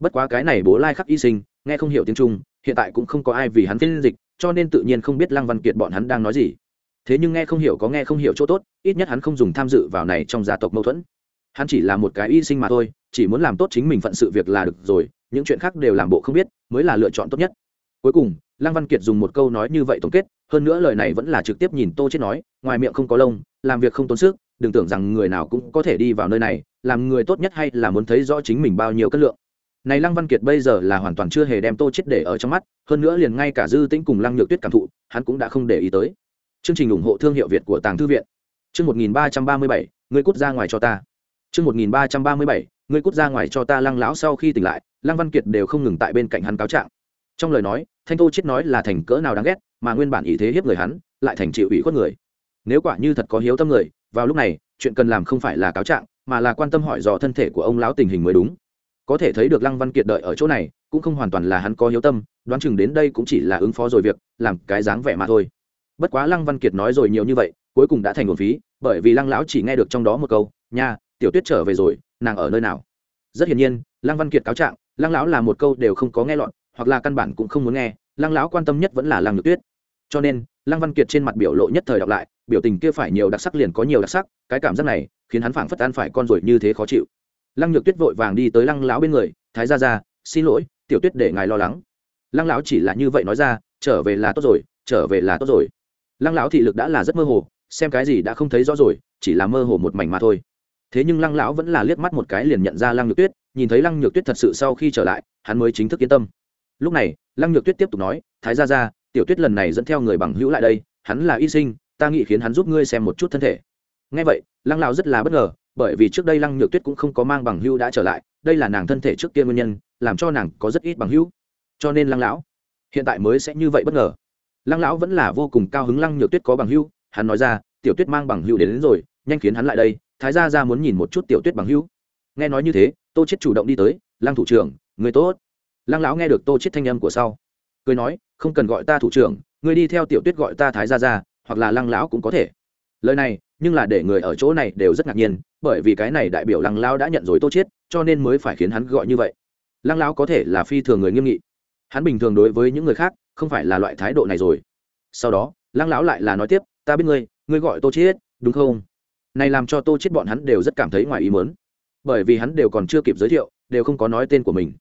Bất quá cái này bố lai khắc y sinh, nghe không hiểu tiếng trung, hiện tại cũng không có ai vì hắn phiên dịch cho nên tự nhiên không biết lăng văn kiệt bọn hắn đang nói gì. Thế nhưng nghe không hiểu có nghe không hiểu chỗ tốt, ít nhất hắn không dùng tham dự vào này trong gia tộc mâu thuẫn. Hắn chỉ là một cái y sinh mà thôi, chỉ muốn làm tốt chính mình phận sự việc là được rồi, những chuyện khác đều làm bộ không biết, mới là lựa chọn tốt nhất. Cuối cùng, lăng văn kiệt dùng một câu nói như vậy tổng kết, hơn nữa lời này vẫn là trực tiếp nhìn tô chết nói, ngoài miệng không có lông, làm việc không tốn sức, đừng tưởng rằng người nào cũng có thể đi vào nơi này, làm người tốt nhất hay là muốn thấy rõ chính mình bao nhiêu cân lượng này lăng văn kiệt bây giờ là hoàn toàn chưa hề đem tô chết để ở trong mắt, hơn nữa liền ngay cả dư tĩnh cùng lăng nhược tuyết cảm thụ, hắn cũng đã không để ý tới. Chương trình ủng hộ thương hiệu việt của tàng thư viện. Chương một nghìn ba trăm ba mươi bảy người cút ra ngoài cho ta. Chương một nghìn ba trăm ba mươi bảy người cút ra ngoài cho ta lăng lão sau khi tỉnh lại, lăng văn kiệt đều không ngừng tại bên cạnh hắn cáo trạng. Trong lời nói, thanh tô chết nói là thành cỡ nào đáng ghét, mà nguyên bản ý thế hiếp người hắn, lại thành chịu ủy khuất người. Nếu quả như thật có hiếu tâm người, vào lúc này, chuyện cần làm không phải là cáo trạng, mà là quan tâm hỏi dò thân thể của ông lão tình hình mới đúng có thể thấy được lăng văn kiệt đợi ở chỗ này, cũng không hoàn toàn là hắn có hiếu tâm, đoán chừng đến đây cũng chỉ là ứng phó rồi việc, làm cái dáng vẻ mà thôi. Bất quá lăng văn kiệt nói rồi nhiều như vậy, cuối cùng đã thành nguồn phí, bởi vì lăng lão chỉ nghe được trong đó một câu, nha, tiểu tuyết trở về rồi, nàng ở nơi nào? Rất hiển nhiên, lăng văn kiệt cáo trạng, lăng lão là một câu đều không có nghe lọt, hoặc là căn bản cũng không muốn nghe, lăng lão quan tâm nhất vẫn là lăng nhược tuyết. Cho nên, lăng văn kiệt trên mặt biểu lộ nhất thời đọc lại, biểu tình kia phải nhiều đặc sắc liền có nhiều đặc sắc, cái cảm giác này khiến hắn phảng phất ăn phải con ruồi như thế khó chịu lăng nhược tuyết vội vàng đi tới lăng lão bên người, thái ra ra xin lỗi, tiểu tuyết để ngài lo lắng. Lăng lão chỉ là như vậy nói ra, trở về là tốt rồi, trở về là tốt rồi. Lăng lão thị lực đã là rất mơ hồ, xem cái gì đã không thấy rõ rồi, chỉ là mơ hồ một mảnh mà thôi. Thế nhưng lăng lão vẫn là liếc mắt một cái liền nhận ra lăng nhược tuyết, nhìn thấy lăng nhược tuyết thật sự sau khi trở lại, hắn mới chính thức yên tâm. Lúc này, lăng nhược tuyết tiếp tục nói, thái ra ra tiểu tuyết lần này dẫn theo người bằng hữu lại đây, hắn là y sinh, ta nghĩ khiến hắn giúp ngươi xem một chút thân thể. Ngay vậy, lăng lão rất là bất ngờ bởi vì trước đây lăng nhược tuyết cũng không có mang bằng hữu đã trở lại đây là nàng thân thể trước kia nguyên nhân làm cho nàng có rất ít bằng hữu. Cho nên lăng lão hiện tại mới sẽ như vậy bất ngờ. Lăng lão vẫn là vô cùng cao hứng lăng nhược tuyết có bằng hữu hắn nói ra tiểu tuyết mang bằng hữu đến, đến rồi nhanh khiến hắn lại đây thái gia ra muốn nhìn một chút tiểu tuyết bằng hữu. Nghe nói như thế tô chết chủ động đi tới lăng thủ trưởng người tốt. Lăng lão nghe được tô chết thanh âm của sau cười nói không cần gọi ta thủ trưởng người đi theo tiểu tuyết gọi ta thái gia ra hoặc là lăng lão cũng có thể. Lời này nhưng là để người ở chỗ này đều rất ngạc nhiên, bởi vì cái này đại biểu lăng lao đã nhận rồi tô chết, cho nên mới phải khiến hắn gọi như vậy. Lăng lao có thể là phi thường người nghiêm nghị. Hắn bình thường đối với những người khác, không phải là loại thái độ này rồi. Sau đó, lăng lão lại là nói tiếp, ta biết ngươi ngươi gọi tô chết, đúng không? Này làm cho tô chết bọn hắn đều rất cảm thấy ngoài ý mớn bởi vì hắn đều còn chưa kịp giới thiệu, đều không có nói tên của mình.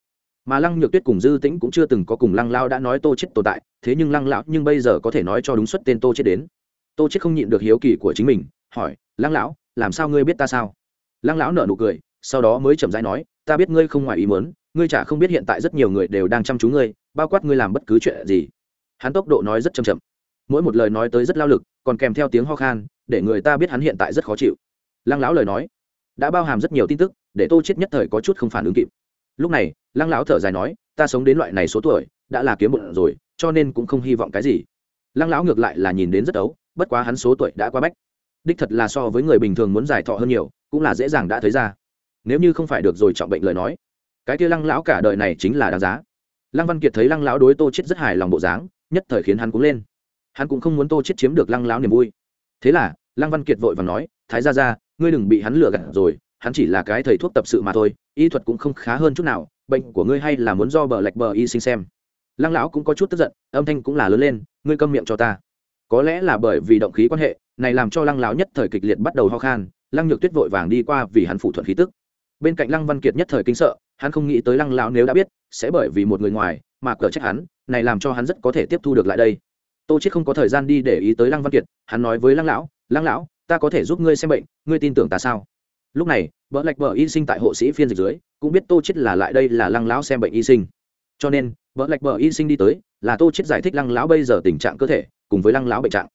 Mà lăng nhược tuyết cùng dư tĩnh cũng chưa từng có cùng lăng lao đã nói tô chết tồn tại, thế nhưng lăng lão nhưng bây giờ có thể nói cho đúng xuất tên tô chết đến. Tô chết không nhịn được hiếu kỳ của chính mình hỏi, lăng lão, làm sao ngươi biết ta sao? Lăng lão nở nụ cười, sau đó mới chậm rãi nói, ta biết ngươi không ngoài ý muốn, ngươi chả không biết hiện tại rất nhiều người đều đang chăm chú ngươi, bao quát ngươi làm bất cứ chuyện gì. Hắn tốc độ nói rất chậm chậm. Mỗi một lời nói tới rất lao lực, còn kèm theo tiếng ho khan, để người ta biết hắn hiện tại rất khó chịu. Lăng lão lời nói đã bao hàm rất nhiều tin tức, để tô chết nhất thời có chút không phản ứng kịp. Lúc này, lăng lão thở dài nói, ta sống đến loại này số tuổi, đã là kiếm bụng rồi, cho nên cũng không hy vọng cái gì. Lăng lão ngược lại là nhìn đến rất ấu, bất quá hắn số tuổi đã qua bách đích thật là so với người bình thường muốn giải thọ hơn nhiều, cũng là dễ dàng đã thấy ra. Nếu như không phải được rồi trọng bệnh lời nói, cái kia lăng lão cả đời này chính là đáng giá. Lăng văn kiệt thấy lăng lão đối tô chết rất hài lòng bộ dáng, nhất thời khiến hắn cũng lên. Hắn cũng không muốn tô chết chiếm được lăng lão niềm vui. Thế là, lăng văn kiệt vội và nói, thái gia gia, ngươi đừng bị hắn lừa gạt rồi, hắn chỉ là cái thầy thuốc tập sự mà thôi, y thuật cũng không khá hơn chút nào, bệnh của ngươi hay là muốn do bờ lạch bờ y sinh xem. Lăng lão cũng có chút tức giận, âm thanh cũng là lớn lên, ngươi câm miệng cho ta. Có lẽ là bởi vì động khí quan hệ này làm cho lăng lão nhất thời kịch liệt bắt đầu ho khan, lăng nhược tuyết vội vàng đi qua vì hắn phụ thuận khí tức. Bên cạnh lăng văn kiệt nhất thời kinh sợ, hắn không nghĩ tới lăng lão nếu đã biết, sẽ bởi vì một người ngoài mà cờ trách hắn, này làm cho hắn rất có thể tiếp thu được lại đây. Tô chết không có thời gian đi để ý tới lăng văn kiệt, hắn nói với lăng lão lăng lão, ta có thể giúp ngươi xem bệnh, ngươi tin tưởng ta sao? Lúc này vợ lạch vợ y sinh tại hộ sĩ phiên dịch dưới, cũng biết tô chết là lại đây là lăng lão xem bệnh y sinh. Cho nên vợ lạch vợ y sinh đi tới, là tô chết giải thích lăng lão bây giờ tình trạng cơ thể, cùng với lăng lão bệnh trạng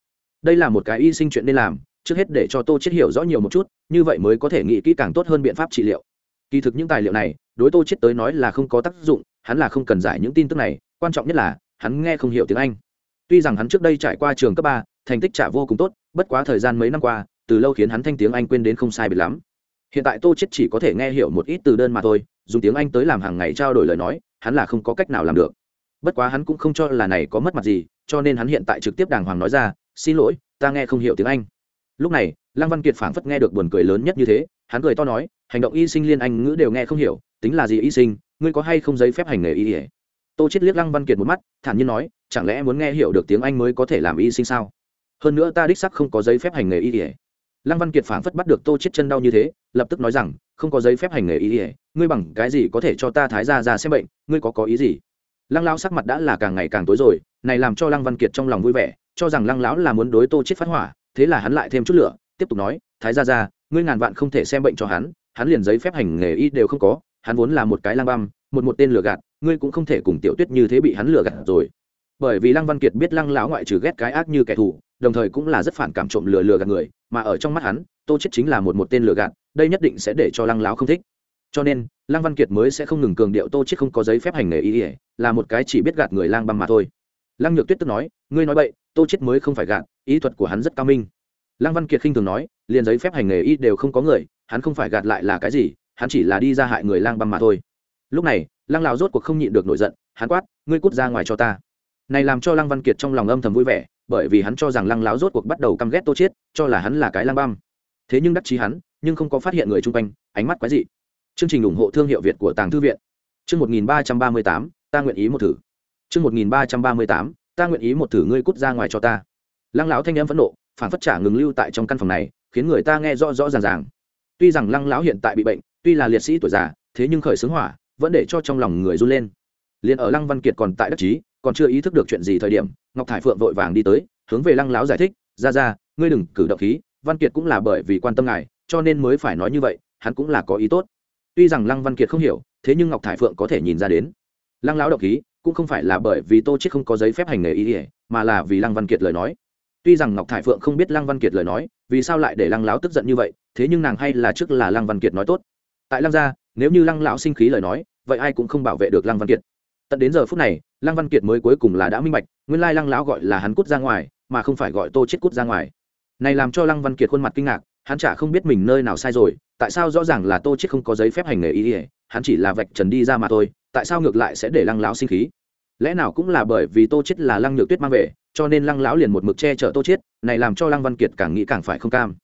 đây là một cái y sinh chuyện nên làm, trước hết để cho tô chết hiểu rõ nhiều một chút, như vậy mới có thể nghĩ kỹ càng tốt hơn biện pháp trị liệu. Kỳ thực những tài liệu này, đối tô chết tới nói là không có tác dụng, hắn là không cần giải những tin tức này, quan trọng nhất là, hắn nghe không hiểu tiếng anh. Tuy rằng hắn trước đây trải qua trường cấp ba, thành tích trả vô cùng tốt, bất quá thời gian mấy năm qua, từ lâu khiến hắn thanh tiếng anh quên đến không sai biệt lắm. Hiện tại tô chết chỉ có thể nghe hiểu một ít từ đơn mà thôi, dùng tiếng anh tới làm hàng ngày trao đổi lời nói, hắn là không có cách nào làm được. Bất quá hắn cũng không cho là này có mất mặt gì, cho nên hắn hiện tại trực tiếp đàng hoàng nói ra xin lỗi, ta nghe không hiểu tiếng anh. Lúc này, lăng văn kiệt phảng phất nghe được buồn cười lớn nhất như thế, hắn cười to nói, hành động y sinh liên anh ngữ đều nghe không hiểu, tính là gì y sinh, ngươi có hay không giấy phép hành nghề y ỉa tô chết liếc lăng văn kiệt một mắt, thản nhiên nói, chẳng lẽ muốn nghe hiểu được tiếng anh mới có thể làm y sinh sao? Hơn nữa ta đích sắc không có giấy phép hành nghề y ỉa lăng văn kiệt phảng phất bắt được tô chết chân đau như thế, lập tức nói rằng, không có giấy phép hành nghề y ỉa ngươi bằng cái gì có thể cho ta thái ra ra xem bệnh, ngươi có có ý gì? Lăng lão sắc mặt đã là càng ngày càng tối rồi, này làm cho lăng văn kiệt trong lòng vui vẻ cho rằng lăng lão là muốn đối tô chết phát hỏa thế là hắn lại thêm chút lửa tiếp tục nói thái gia gia, ngươi ngàn vạn không thể xem bệnh cho hắn hắn liền giấy phép hành nghề y đều không có hắn vốn là một cái lang băm một một tên lừa gạt ngươi cũng không thể cùng tiểu tuyết như thế bị hắn lừa gạt rồi. Bởi vì lăng văn kiệt biết lăng lão ngoại trừ ghét cái ác như kẻ thù đồng thời cũng là rất phản cảm trộm lừa lừa gạt người mà ở trong mắt hắn tô chết chính là một một tên lừa gạt đây nhất định sẽ để cho lăng lão không thích. Cho nên lăng văn kiệt mới sẽ không ngừng cường điệu tô chết không có giấy phép hành nghề y là một cái chỉ biết gạt người lang băm mà thôi. Lăng nhược tuyết tức nói ngươi nói bậy tô chết mới không phải gạt ý thuật của hắn rất cao minh. Lăng văn kiệt khinh thường nói liền giấy phép hành nghề y đều không có người hắn không phải gạt lại là cái gì hắn chỉ là đi ra hại người lang băm mà thôi. Lúc này lăng lão rốt cuộc không nhịn được nổi giận hắn quát ngươi cút ra ngoài cho ta. Này làm cho lăng văn kiệt trong lòng âm thầm vui vẻ bởi vì hắn cho rằng lăng lão rốt cuộc bắt đầu căm ghét tô chiết cho là hắn là cái lang băm thế nhưng đắc chí hắn nhưng không có phát hiện người chung quanh ánh mắt quái dị. Chương trình ủng hộ thương hiệu việt của tàng thư viện. Chương 1338, ta nguyện ý một thử. Chương 1338, ta nguyện ý một thử ngươi cút ra ngoài cho ta. Lăng lão thanh em phẫn nộ phản phất trả ngừng lưu tại trong căn phòng này, khiến người ta nghe rõ rõ ràng ràng. Tuy rằng lăng lão hiện tại bị bệnh, tuy là liệt sĩ tuổi già, thế nhưng khởi xướng hỏa, vẫn để cho trong lòng người run lên. Liền ở lăng văn kiệt còn tại đắc chí, còn chưa ý thức được chuyện gì thời điểm, ngọc thải phượng vội vàng đi tới, hướng về lăng lão giải thích, ra ra, ngươi đừng cử động khí, văn kiệt cũng là bởi vì quan tâm ngài, cho nên mới phải nói như vậy, hắn cũng là có ý tốt. Tuy rằng lăng văn kiệt không hiểu, thế nhưng ngọc thải phượng có thể nhìn ra đến. Lăng lão động khí cũng không phải là bởi vì tô chết không có giấy phép hành nghề ý ỉa mà là vì lăng văn kiệt lời nói. Tuy rằng ngọc thải phượng không biết lăng văn kiệt lời nói, vì sao lại để lăng lão tức giận như vậy, thế nhưng nàng hay là trước là lăng văn kiệt nói tốt. Tại lăng gia, nếu như lăng lão sinh khí lời nói, vậy ai cũng không bảo vệ được lăng văn kiệt. Tận đến giờ phút này, lăng văn kiệt mới cuối cùng là đã minh bạch, nguyên lai lăng lão gọi là hắn cút ra ngoài, mà không phải gọi tô chết cút ra ngoài. Này làm cho lăng văn kiệt khuôn mặt kinh ngạc, hắn chả không biết mình nơi nào sai rồi, tại sao rõ ràng là tô chết không có giấy phép hành nghề ý ỉa hắn chỉ là vạch trần đi ra mà thôi tại sao ngược lại sẽ để lăng lão sinh khí? Lẽ nào cũng là bởi vì tô chết là lăng nhược tuyết mang về, cho nên lăng lão liền một mực che chở tô chết này làm cho lăng văn kiệt càng nghĩ càng phải không cam.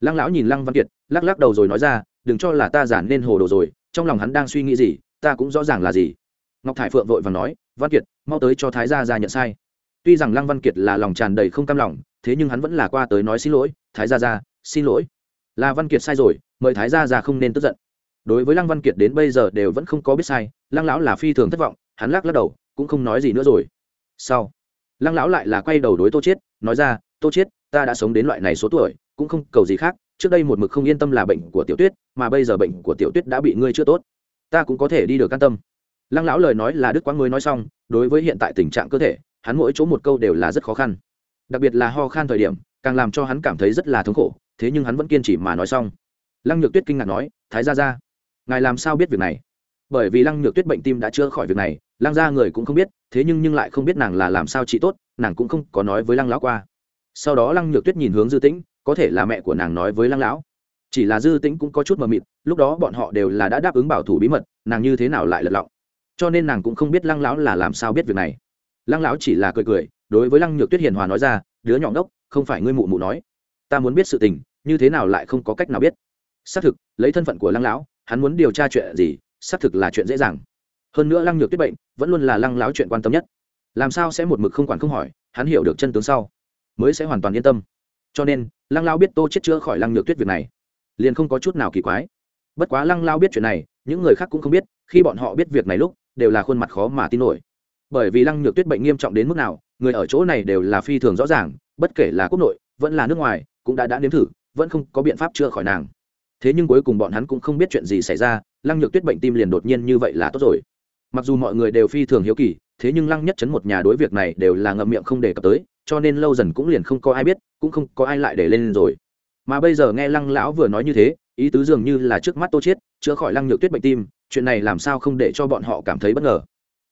Lăng lão nhìn lăng văn kiệt, lắc lắc đầu rồi nói ra, đừng cho là ta giản nên hồ đồ rồi, trong lòng hắn đang suy nghĩ gì, ta cũng rõ ràng là gì. Ngọc thải phượng vội và nói, văn kiệt, mau tới cho thái gia ra nhận sai. Tuy rằng lăng văn kiệt là lòng tràn đầy không cam lòng, thế nhưng hắn vẫn là qua tới nói xin lỗi, thái gia ra xin lỗi. Là văn kiệt sai rồi, mời thái gia ra không nên tức giận đối với lăng văn kiệt đến bây giờ đều vẫn không có biết sai lăng lão là phi thường thất vọng hắn lắc lắc đầu cũng không nói gì nữa rồi. Sau lăng lão lại là quay đầu đối tô chết, nói ra tô chết, ta đã sống đến loại này số tuổi cũng không cầu gì khác trước đây một mực không yên tâm là bệnh của tiểu tuyết mà bây giờ bệnh của tiểu tuyết đã bị ngươi chữa tốt. Ta cũng có thể đi được can tâm. Lăng lão lời nói là đức quang mới nói xong đối với hiện tại tình trạng cơ thể hắn mỗi chỗ một câu đều là rất khó khăn. Đặc biệt là ho khan thời điểm càng làm cho hắn cảm thấy rất là thống khổ thế nhưng hắn vẫn kiên trì mà nói xong. Lăng nhược tuyết kinh ngạc nói thái gia gia ngài làm sao biết việc này? Bởi vì lăng nhược tuyết bệnh tim đã chữa khỏi việc này, lăng gia người cũng không biết, thế nhưng nhưng lại không biết nàng là làm sao trị tốt, nàng cũng không có nói với lăng lão qua. Sau đó lăng nhược tuyết nhìn hướng dư tĩnh, có thể là mẹ của nàng nói với lăng lão. Chỉ là dư tĩnh cũng có chút mờ mịt, lúc đó bọn họ đều là đã đáp ứng bảo thủ bí mật, nàng như thế nào lại lật lọng? Cho nên nàng cũng không biết lăng lão là làm sao biết việc này. Lăng lão chỉ là cười cười, đối với lăng nhược tuyết hiền hòa nói ra, đứa nhỏ ngốc, không phải ngươi mụ mụ nói. Ta muốn biết sự tình, như thế nào lại không có cách nào biết? Xác thực, lấy thân phận của lăng lão hắn muốn điều tra chuyện gì, xác thực là chuyện dễ dàng. Hơn nữa lăng nhược tuyết bệnh, vẫn luôn là lăng lão chuyện quan tâm nhất. Làm sao sẽ một mực không quản không hỏi, hắn hiểu được chân tướng sau, mới sẽ hoàn toàn yên tâm. Cho nên, lăng lão biết tô chết chữa khỏi lăng nhược tuyết việc này, liền không có chút nào kỳ quái. Bất quá lăng lão biết chuyện này, những người khác cũng không biết, khi bọn họ biết việc này lúc, đều là khuôn mặt khó mà tin nổi. Bởi vì lăng nhược tuyết bệnh nghiêm trọng đến mức nào, người ở chỗ này đều là phi thường rõ ràng, bất kể là quốc nội, vẫn là nước ngoài, cũng đã đã nếm thử, vẫn không có biện pháp chữa khỏi nàng thế nhưng cuối cùng bọn hắn cũng không biết chuyện gì xảy ra lăng nhược tuyết bệnh tim liền đột nhiên như vậy là tốt rồi. Mặc dù mọi người đều phi thường hiếu kỳ thế nhưng lăng nhất chấn một nhà đối việc này đều là ngậm miệng không đề cập tới cho nên lâu dần cũng liền không có ai biết cũng không có ai lại để lên rồi. Mà bây giờ nghe lăng lão vừa nói như thế ý tứ dường như là trước mắt tô Chiết chữa khỏi lăng nhược tuyết bệnh tim chuyện này làm sao không để cho bọn họ cảm thấy bất ngờ.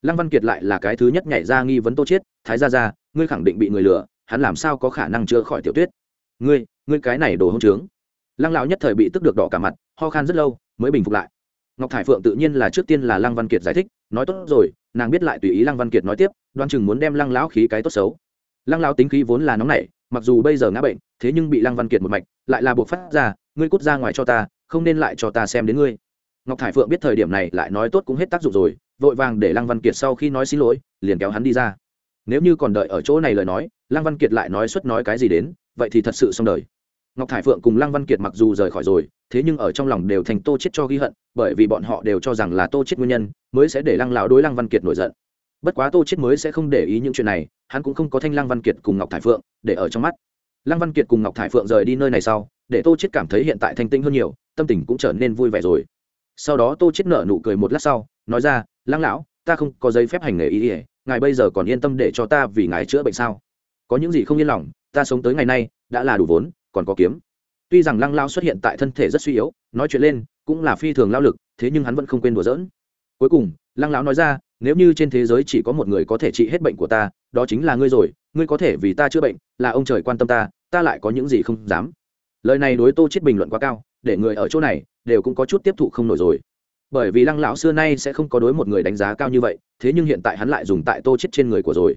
Lăng văn kiệt lại là cái thứ nhất nhảy ra nghi vấn tô Chiết, thái gia gia ngươi khẳng định bị người lừa hắn làm sao có khả năng chữa khỏi tiểu tuyết? Ngươi ngươi cái này đồ hông trướng lăng lão nhất thời bị tức được đỏ cả mặt, ho khan rất lâu, mới bình phục lại. Ngọc thải phượng tự nhiên là trước tiên là lăng văn kiệt giải thích, nói tốt rồi, nàng biết lại tùy ý lăng văn kiệt nói tiếp, đoan chừng muốn đem lăng lão khí cái tốt xấu. Lăng lão tính khí vốn là nóng nảy, mặc dù bây giờ ngã bệnh, thế nhưng bị lăng văn kiệt một mạch, lại là buộc phát ra, ngươi cút ra ngoài cho ta, không nên lại cho ta xem đến ngươi. Ngọc thải phượng biết thời điểm này lại nói tốt cũng hết tác dụng rồi, vội vàng để lăng văn kiệt sau khi nói xin lỗi, liền kéo hắn đi ra. Nếu như còn đợi ở chỗ này lời nói, lăng văn kiệt lại nói suất nói cái gì đến, vậy thì thật sự xong đời ngọc thải phượng cùng lăng văn kiệt mặc dù rời khỏi rồi, thế nhưng ở trong lòng đều thành tô chết cho ghi hận, bởi vì bọn họ đều cho rằng là tô chết nguyên nhân mới sẽ để lăng lão đối lăng văn kiệt nổi giận. Bất quá tô chết mới sẽ không để ý những chuyện này, hắn cũng không có thanh lăng văn kiệt cùng ngọc thải phượng để ở trong mắt. Lăng văn kiệt cùng ngọc thải phượng rời đi nơi này sau, để tô chết cảm thấy hiện tại thanh tĩnh hơn nhiều, tâm tình cũng trở nên vui vẻ rồi. Sau đó tô chết nở nụ cười một lát sau, nói ra, lăng lão, ta không có giấy phép hành nghề y ỉa ngài bây giờ còn yên tâm để cho ta vì ngài chữa bệnh sao? Có những gì không yên lòng, ta sống tới ngày nay đã là đủ vốn còn có kiếm. Tuy rằng lăng lao xuất hiện tại thân thể rất suy yếu, nói chuyện lên cũng là phi thường lao lực, thế nhưng hắn vẫn không quên đùa giỡn. Cuối cùng, lăng lão nói ra, nếu như trên thế giới chỉ có một người có thể trị hết bệnh của ta, đó chính là ngươi rồi, ngươi có thể vì ta chữa bệnh, là ông trời quan tâm ta ta lại có những gì không dám. Lời này đối tô chết bình luận quá cao, để người ở chỗ này đều cũng có chút tiếp thụ không nổi rồi. Bởi vì lăng lão xưa nay sẽ không có đối một người đánh giá cao như vậy, thế nhưng hiện tại hắn lại dùng tại tô chết trên người của rồi.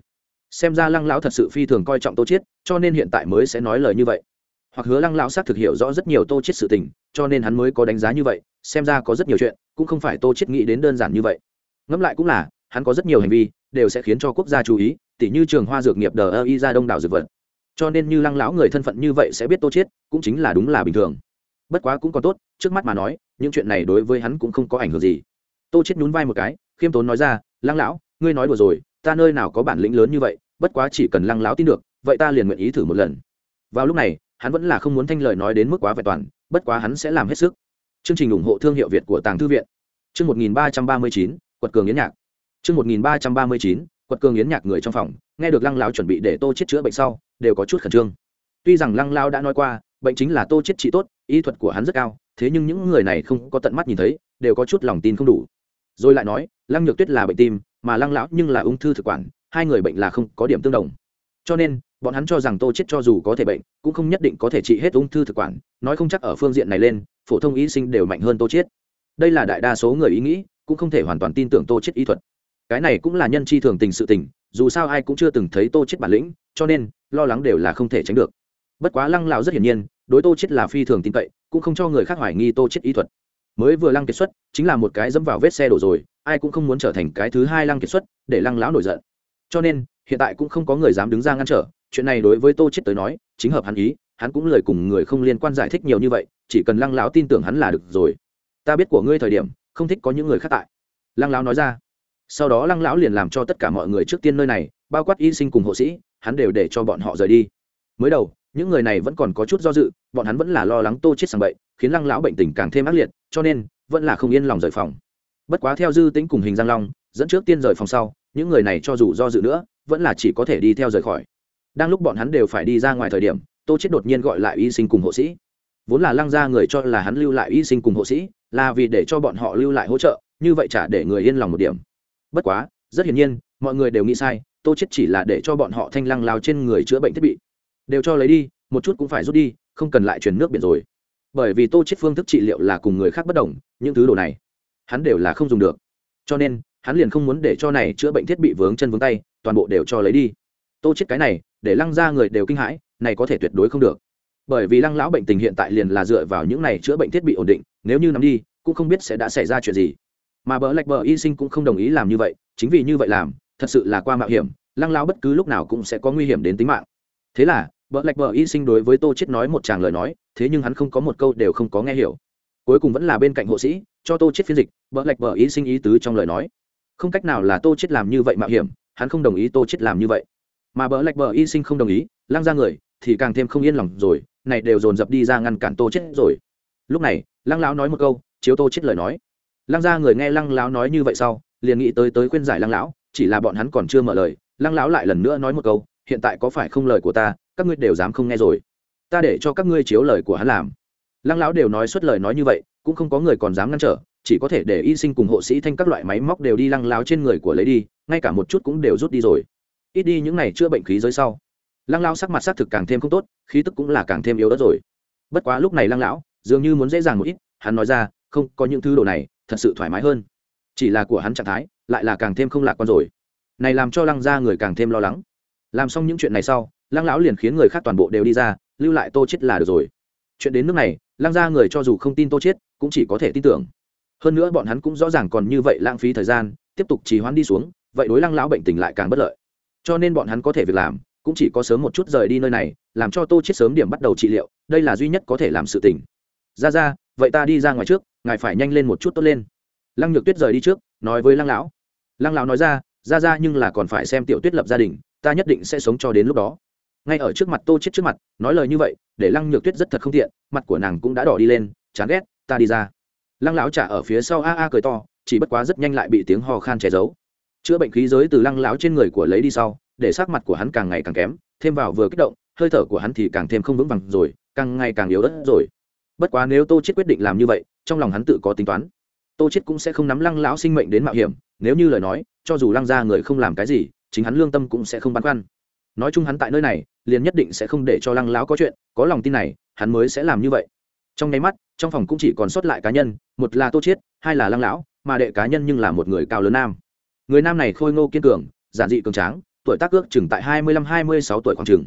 Xem ra lăng lão thật sự phi thường coi trọng tô chết cho nên hiện tại mới sẽ nói lời như vậy hoặc hứa lăng lão xác thực hiểu rõ rất nhiều tô chết sự tình, cho nên hắn mới có đánh giá như vậy, xem ra có rất nhiều chuyện cũng không phải tô chết nghĩ đến đơn giản như vậy. Ngẫm lại cũng là, hắn có rất nhiều hành vi đều sẽ khiến cho quốc gia chú ý, tỉ như trường hoa dược nghiệp đờ ơ y ra đông đảo dược vật. Cho nên như lăng lão người thân phận như vậy sẽ biết tô chết cũng chính là đúng là bình thường. Bất quá cũng còn tốt, trước mắt mà nói, những chuyện này đối với hắn cũng không có ảnh hưởng gì. Tô chết nhún vai một cái, khiêm tốn nói ra, lăng lão, ngươi nói đùa rồi, ta nơi nào có bản lĩnh lớn như vậy, bất quá chỉ cần lăng lão tin được, vậy ta liền nguyện ý thử một lần. Vào lúc này hắn vẫn là không muốn thanh lời nói đến mức quá vẹn toàn, bất quá hắn sẽ làm hết sức. Chương trình ủng hộ thương hiệu việt của tàng thư viện. Chương một nghìn ba trăm ba mươi chín, quật cường yến nhạc. Chương một nghìn ba trăm ba mươi chín, quật cường yến nhạc người trong phòng, nghe được lăng lão chuẩn bị để tô chết chữa bệnh sau, đều có chút khẩn trương. Tuy rằng lăng lão đã nói qua, bệnh chính là tô chết trị tốt, y thuật của hắn rất cao, thế nhưng những người này không có tận mắt nhìn thấy, đều có chút lòng tin không đủ. Rồi lại nói, lăng nhược tuyết là bệnh tim, mà lăng lão nhưng là ung thư thực quản, hai người bệnh là không có điểm tương đồng. Cho nên bọn hắn cho rằng tô chết cho dù có thể bệnh, cũng không nhất định có thể trị hết ung thư thực quản, nói không chắc ở phương diện này lên, phổ thông y sinh đều mạnh hơn tô chết đây là đại đa số người ý nghĩ, cũng không thể hoàn toàn tin tưởng tô chết y thuật. Cái này cũng là nhân chi thường tình sự tình, dù sao ai cũng chưa từng thấy tô chết bản lĩnh, cho nên, lo lắng đều là không thể tránh được. Bất quá lăng lão rất hiển nhiên, đối tô chết là phi thường tin cậy, cũng không cho người khác hoài nghi tô chết y thuật. Mới vừa lăng kiệt xuất, chính là một cái dẫm vào vết xe đổ rồi, ai cũng không muốn trở thành cái thứ hai lăng kiệt xuất, để lăng lão nổi giận. Cho nên, hiện tại cũng không có người dám đứng ra ngăn trở chuyện này đối với tô chết tới nói, chính hợp hắn ý, hắn cũng lời cùng người không liên quan giải thích nhiều như vậy, chỉ cần lăng lão tin tưởng hắn là được rồi. Ta biết của ngươi thời điểm, không thích có những người khác tại. Lăng lão nói ra. Sau đó lăng lão liền làm cho tất cả mọi người trước tiên nơi này, bao quát y sinh cùng hộ sĩ, hắn đều để cho bọn họ rời đi. Mới đầu, những người này vẫn còn có chút do dự, bọn hắn vẫn là lo lắng tô chết sang bệnh khiến lăng lão bệnh tình càng thêm ác liệt, cho nên vẫn là không yên lòng rời phòng. Bất quá theo dư tính cùng hình giang long, dẫn trước tiên rời phòng sau, những người này cho dù do dự nữa, vẫn là chỉ có thể đi theo rời khỏi đang lúc bọn hắn đều phải đi ra ngoài thời điểm, tô chết đột nhiên gọi lại y sinh cùng hộ sĩ. Vốn là lăng ra người cho là hắn lưu lại y sinh cùng hộ sĩ, là vì để cho bọn họ lưu lại hỗ trợ, như vậy trả để người yên lòng một điểm. Bất quá, rất hiển nhiên, mọi người đều nghĩ sai, tô chết chỉ là để cho bọn họ thanh lăng lao trên người chữa bệnh thiết bị. Đều cho lấy đi, một chút cũng phải rút đi, không cần lại truyền nước biển rồi. Bởi vì tô chết phương thức trị liệu là cùng người khác bất đồng, những thứ đồ này, hắn đều là không dùng được. Cho nên, hắn liền không muốn để cho này chữa bệnh thiết bị vướng chân vướng tay, toàn bộ đều cho lấy đi tô chết cái này, để lăng ra người đều kinh hãi, này có thể tuyệt đối không được. Bởi vì lăng lão bệnh tình hiện tại liền là dựa vào những này chữa bệnh thiết bị ổn định, nếu như nắm đi, cũng không biết sẽ đã xảy ra chuyện gì. Mà bờ lạch bờ y sinh cũng không đồng ý làm như vậy, chính vì như vậy làm, thật sự là qua mạo hiểm, lăng lão bất cứ lúc nào cũng sẽ có nguy hiểm đến tính mạng. Thế là, bờ lạch bờ y sinh đối với tô chết nói một tràng lời nói, thế nhưng hắn không có một câu đều không có nghe hiểu. Cuối cùng vẫn là bên cạnh hộ sĩ, cho tô chết phiên dịch, bờ lạch bờ y sinh ý tứ trong lời nói. Không cách nào là tô chết làm như vậy mạo hiểm, hắn không đồng ý tô chết làm như vậy mà bờ lạch bờ y sinh không đồng ý, lăng ra người, thì càng thêm không yên lòng rồi, này đều dồn dập đi ra ngăn cản tô chết rồi. Lúc này, lăng lão nói một câu, chiếu tô chết lời nói. Lăng ra người nghe lăng lão nói như vậy sau, liền nghĩ tới tới khuyên giải lăng lão, chỉ là bọn hắn còn chưa mở lời, lăng lão lại lần nữa nói một câu, hiện tại có phải không lời của ta, các ngươi đều dám không nghe rồi. Ta để cho các ngươi chiếu lời của hắn làm. Lăng lão đều nói suốt lời nói như vậy, cũng không có người còn dám ngăn trở, chỉ có thể để y sinh cùng hộ sĩ thanh các loại máy móc đều đi lăng lão trên người của lấy đi, ngay cả một chút cũng đều rút đi rồi ít đi những này chữa bệnh khí giới sau. Lăng lão sắc mặt sắc thực càng thêm không tốt, khí tức cũng là càng thêm yếu đất rồi. Bất quá lúc này lăng lão, dường như muốn dễ dàng một ít, hắn nói ra, không, có những thứ đồ này, thật sự thoải mái hơn. Chỉ là của hắn trạng thái, lại là càng thêm không lạc quan rồi. Này làm cho lăng gia người càng thêm lo lắng. Làm xong những chuyện này sau, lăng lão liền khiến người khác toàn bộ đều đi ra, lưu lại tô chết là được rồi. Chuyện đến nước này, lăng gia người cho dù không tin tô chết cũng chỉ có thể tin tưởng. Hơn nữa bọn hắn cũng rõ ràng còn như vậy lãng phí thời gian, tiếp tục trì hoãn đi xuống, vậy đối lăng lão bệnh tình lại càng bất lợi cho nên bọn hắn có thể việc làm, cũng chỉ có sớm một chút rời đi nơi này, làm cho tô chết sớm điểm bắt đầu trị liệu, đây là duy nhất có thể làm sự tình. Ra ra, vậy ta đi ra ngoài trước, ngài phải nhanh lên một chút tốt lên. Lăng nhược tuyết rời đi trước, nói với lăng lão. Lăng lão nói ra ra ra nhưng là còn phải xem tiểu tuyết lập gia đình, ta nhất định sẽ sống cho đến lúc đó. Ngay ở trước mặt tô chết trước mặt, nói lời như vậy, để lăng nhược tuyết rất thật không tiện, mặt của nàng cũng đã đỏ đi lên, chán ghét, ta đi ra. Lăng lão trả ở phía sau a a cười to, chỉ bất quá rất nhanh lại bị tiếng ho khan che giấu chữa bệnh khí giới từ lăng lão trên người của lấy đi sau, để sắc mặt của hắn càng ngày càng kém, thêm vào vừa kích động, hơi thở của hắn thì càng thêm không vững vàng rồi, càng ngày càng yếu đất rồi. Bất quá nếu tô chết quyết định làm như vậy, trong lòng hắn tự có tính toán. Tô chết cũng sẽ không nắm lăng lão sinh mệnh đến mạo hiểm, nếu như lời nói, cho dù lăng ra người không làm cái gì, chính hắn lương tâm cũng sẽ không băn khoăn. Nói chung hắn tại nơi này, liền nhất định sẽ không để cho lăng lão có chuyện, có lòng tin này, hắn mới sẽ làm như vậy. Trong nháy mắt, trong phòng cũng chỉ còn sót lại cá nhân, một là tô chiết, hai là lăng lão, mà đệ cá nhân nhưng là một người cao lớn nam người nam này khôi ngô kiên cường, giản dị cường tráng, tuổi tác ước chừng tại hai mươi lăm, hai mươi sáu tuổi khoảng chừng.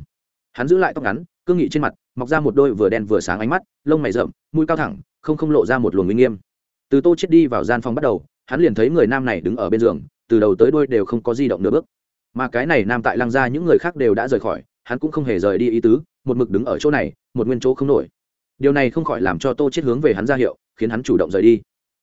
Hắn giữ lại tóc ngắn, cương nghị trên mặt, mọc ra một đôi vừa đen vừa sáng ánh mắt, lông mày rậm, mũi cao thẳng, không không lộ ra một luồng uy nghiêm. Từ tô chết đi vào gian phòng bắt đầu, hắn liền thấy người nam này đứng ở bên giường, từ đầu tới đuôi đều không có di động nửa bước. Mà cái này nam tại lăng gia những người khác đều đã rời khỏi, hắn cũng không hề rời đi ý tứ, một mực đứng ở chỗ này, một nguyên chỗ không nổi. Điều này không khỏi làm cho tô chết hướng về hắn ra hiệu, khiến hắn chủ động rời đi.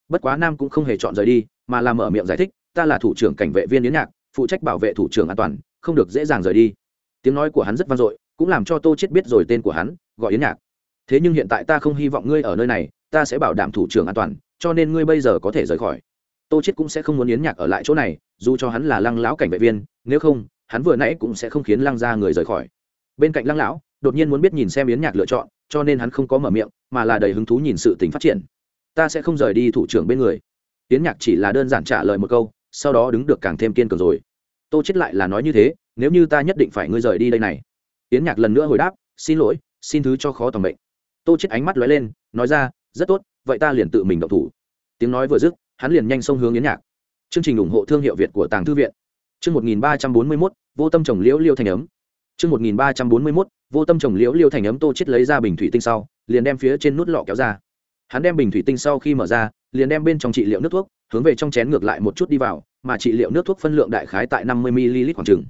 Bất quá nam cũng không hề chọn rời đi, mà làm mở miệng giải thích ta là thủ trưởng cảnh vệ viên yến nhạc, phụ trách bảo vệ thủ trưởng an toàn, không được dễ dàng rời đi. Tiếng nói của hắn rất vang dội, cũng làm cho tô chết biết rồi tên của hắn, gọi yến nhạc. Thế nhưng hiện tại ta không hy vọng ngươi ở nơi này, ta sẽ bảo đảm thủ trưởng an toàn, cho nên ngươi bây giờ có thể rời khỏi. Tô chết cũng sẽ không muốn yến nhạc ở lại chỗ này, dù cho hắn là lăng lão cảnh vệ viên, nếu không, hắn vừa nãy cũng sẽ không khiến lăng Gia người rời khỏi. Bên cạnh lăng lão, đột nhiên muốn biết nhìn xem yến nhạc lựa chọn, cho nên hắn không có mở miệng, mà là đầy hứng thú nhìn sự tình phát triển. Ta sẽ không rời đi thủ trưởng bên người. Yến nhạc chỉ là đơn giản trả lời một câu sau đó đứng được càng thêm kiên cường rồi. Tô chết lại là nói như thế, nếu như ta nhất định phải ngươi rời đi đây này. Yến nhạc lần nữa hồi đáp, xin lỗi, xin thứ cho khó tầm bệnh tô chết ánh mắt lóe lên, nói ra, rất tốt, vậy ta liền tự mình động thủ. Tiếng nói vừa dứt, hắn liền nhanh xông hướng yến nhạc. Chương trình ủng hộ thương hiệu việt của tàng thư viện. Chương một nghìn ba trăm bốn mươi mốt, vô tâm trồng liễu liêu thành ấm. Chương một nghìn ba trăm bốn mươi mốt, vô tâm trồng liễu liêu thành ấm, tô chết lấy ra bình thủy tinh sau, liền đem phía trên nút lọ kéo ra hắn đem bình thủy tinh sau khi mở ra, liền đem bên trong trị liệu nước thuốc, hướng về trong chén ngược lại một chút đi vào, mà trị liệu nước thuốc phân lượng đại khái tại năm mươi ml khoảng chừng.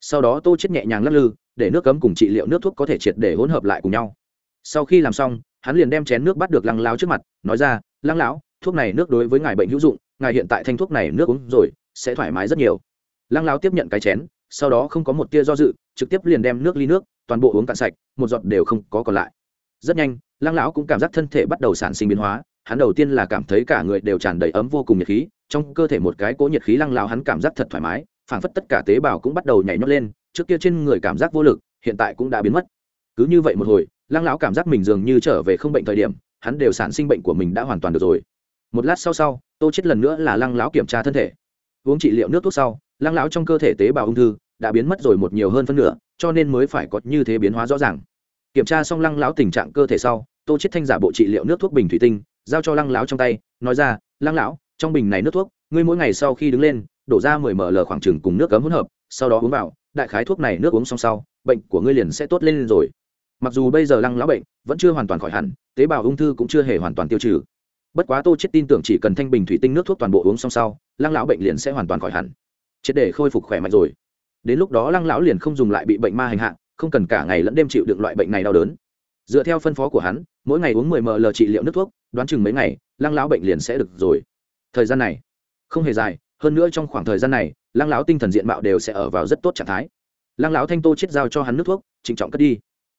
Sau đó tô chết nhẹ nhàng lắc lư, để nước cấm cùng trị liệu nước thuốc có thể triệt để hỗn hợp lại cùng nhau. Sau khi làm xong, hắn liền đem chén nước bắt được lăng láo trước mặt, nói ra, lăng lão, thuốc này nước đối với ngài bệnh hữu dụng, ngài hiện tại thanh thuốc này nước uống rồi, sẽ thoải mái rất nhiều. Lăng láo tiếp nhận cái chén, sau đó không có một tia do dự, trực tiếp liền đem nước ly nước, toàn bộ uống cạn sạch, một giọt đều không có còn lại. Rất nhanh lăng lão cũng cảm giác thân thể bắt đầu sản sinh biến hóa, hắn đầu tiên là cảm thấy cả người đều tràn đầy ấm vô cùng nhiệt khí, trong cơ thể một cái cỗ nhiệt khí lăng lão hắn cảm giác thật thoải mái, phảng phất tất cả tế bào cũng bắt đầu nhảy nhót lên, trước kia trên người cảm giác vô lực, hiện tại cũng đã biến mất. Cứ như vậy một hồi, lăng lão cảm giác mình dường như trở về không bệnh thời điểm, hắn đều sản sinh bệnh của mình đã hoàn toàn được rồi. Một lát sau sau, tô chết lần nữa là lăng lão kiểm tra thân thể. Uống trị liệu nước thuốc sau, lăng lão trong cơ thể tế bào ung thư đã biến mất rồi một nhiều hơn phân nửa, cho nên mới phải có như thế biến hóa rõ ràng kiểm tra xong lăng lão tình trạng cơ thể sau, tô chết thanh giả bộ trị liệu nước thuốc bình thủy tinh, giao cho lăng lão trong tay, nói ra, lăng lão, trong bình này nước thuốc, ngươi mỗi ngày sau khi đứng lên, đổ ra mười ml khoảng chừng cùng nước cấm hỗn hợp, sau đó uống vào, đại khái thuốc này nước uống xong sau, bệnh của ngươi liền sẽ tốt lên rồi. Mặc dù bây giờ lăng lão bệnh vẫn chưa hoàn toàn khỏi hẳn, tế bào ung thư cũng chưa hề hoàn toàn tiêu trừ. Bất quá tô chết tin tưởng chỉ cần thanh bình thủy tinh nước thuốc toàn bộ uống xong sau, lăng lão bệnh liền sẽ hoàn toàn khỏi hẳn. Triệt để khôi phục khỏe mạnh rồi. Đến lúc đó lăng lão liền không dùng lại bị bệnh ma hành hạ không cần cả ngày lẫn đêm chịu đựng loại bệnh này đau đớn. Dựa theo phân phó của hắn, mỗi ngày uống 10 ml trị liệu nước thuốc, đoán chừng mấy ngày, lăng lão bệnh liền sẽ được rồi. Thời gian này, không hề dài, hơn nữa trong khoảng thời gian này, lăng lão tinh thần diện mạo đều sẽ ở vào rất tốt trạng thái. Lăng lão thanh tô chết giao cho hắn nước thuốc, trịnh trọng cất đi.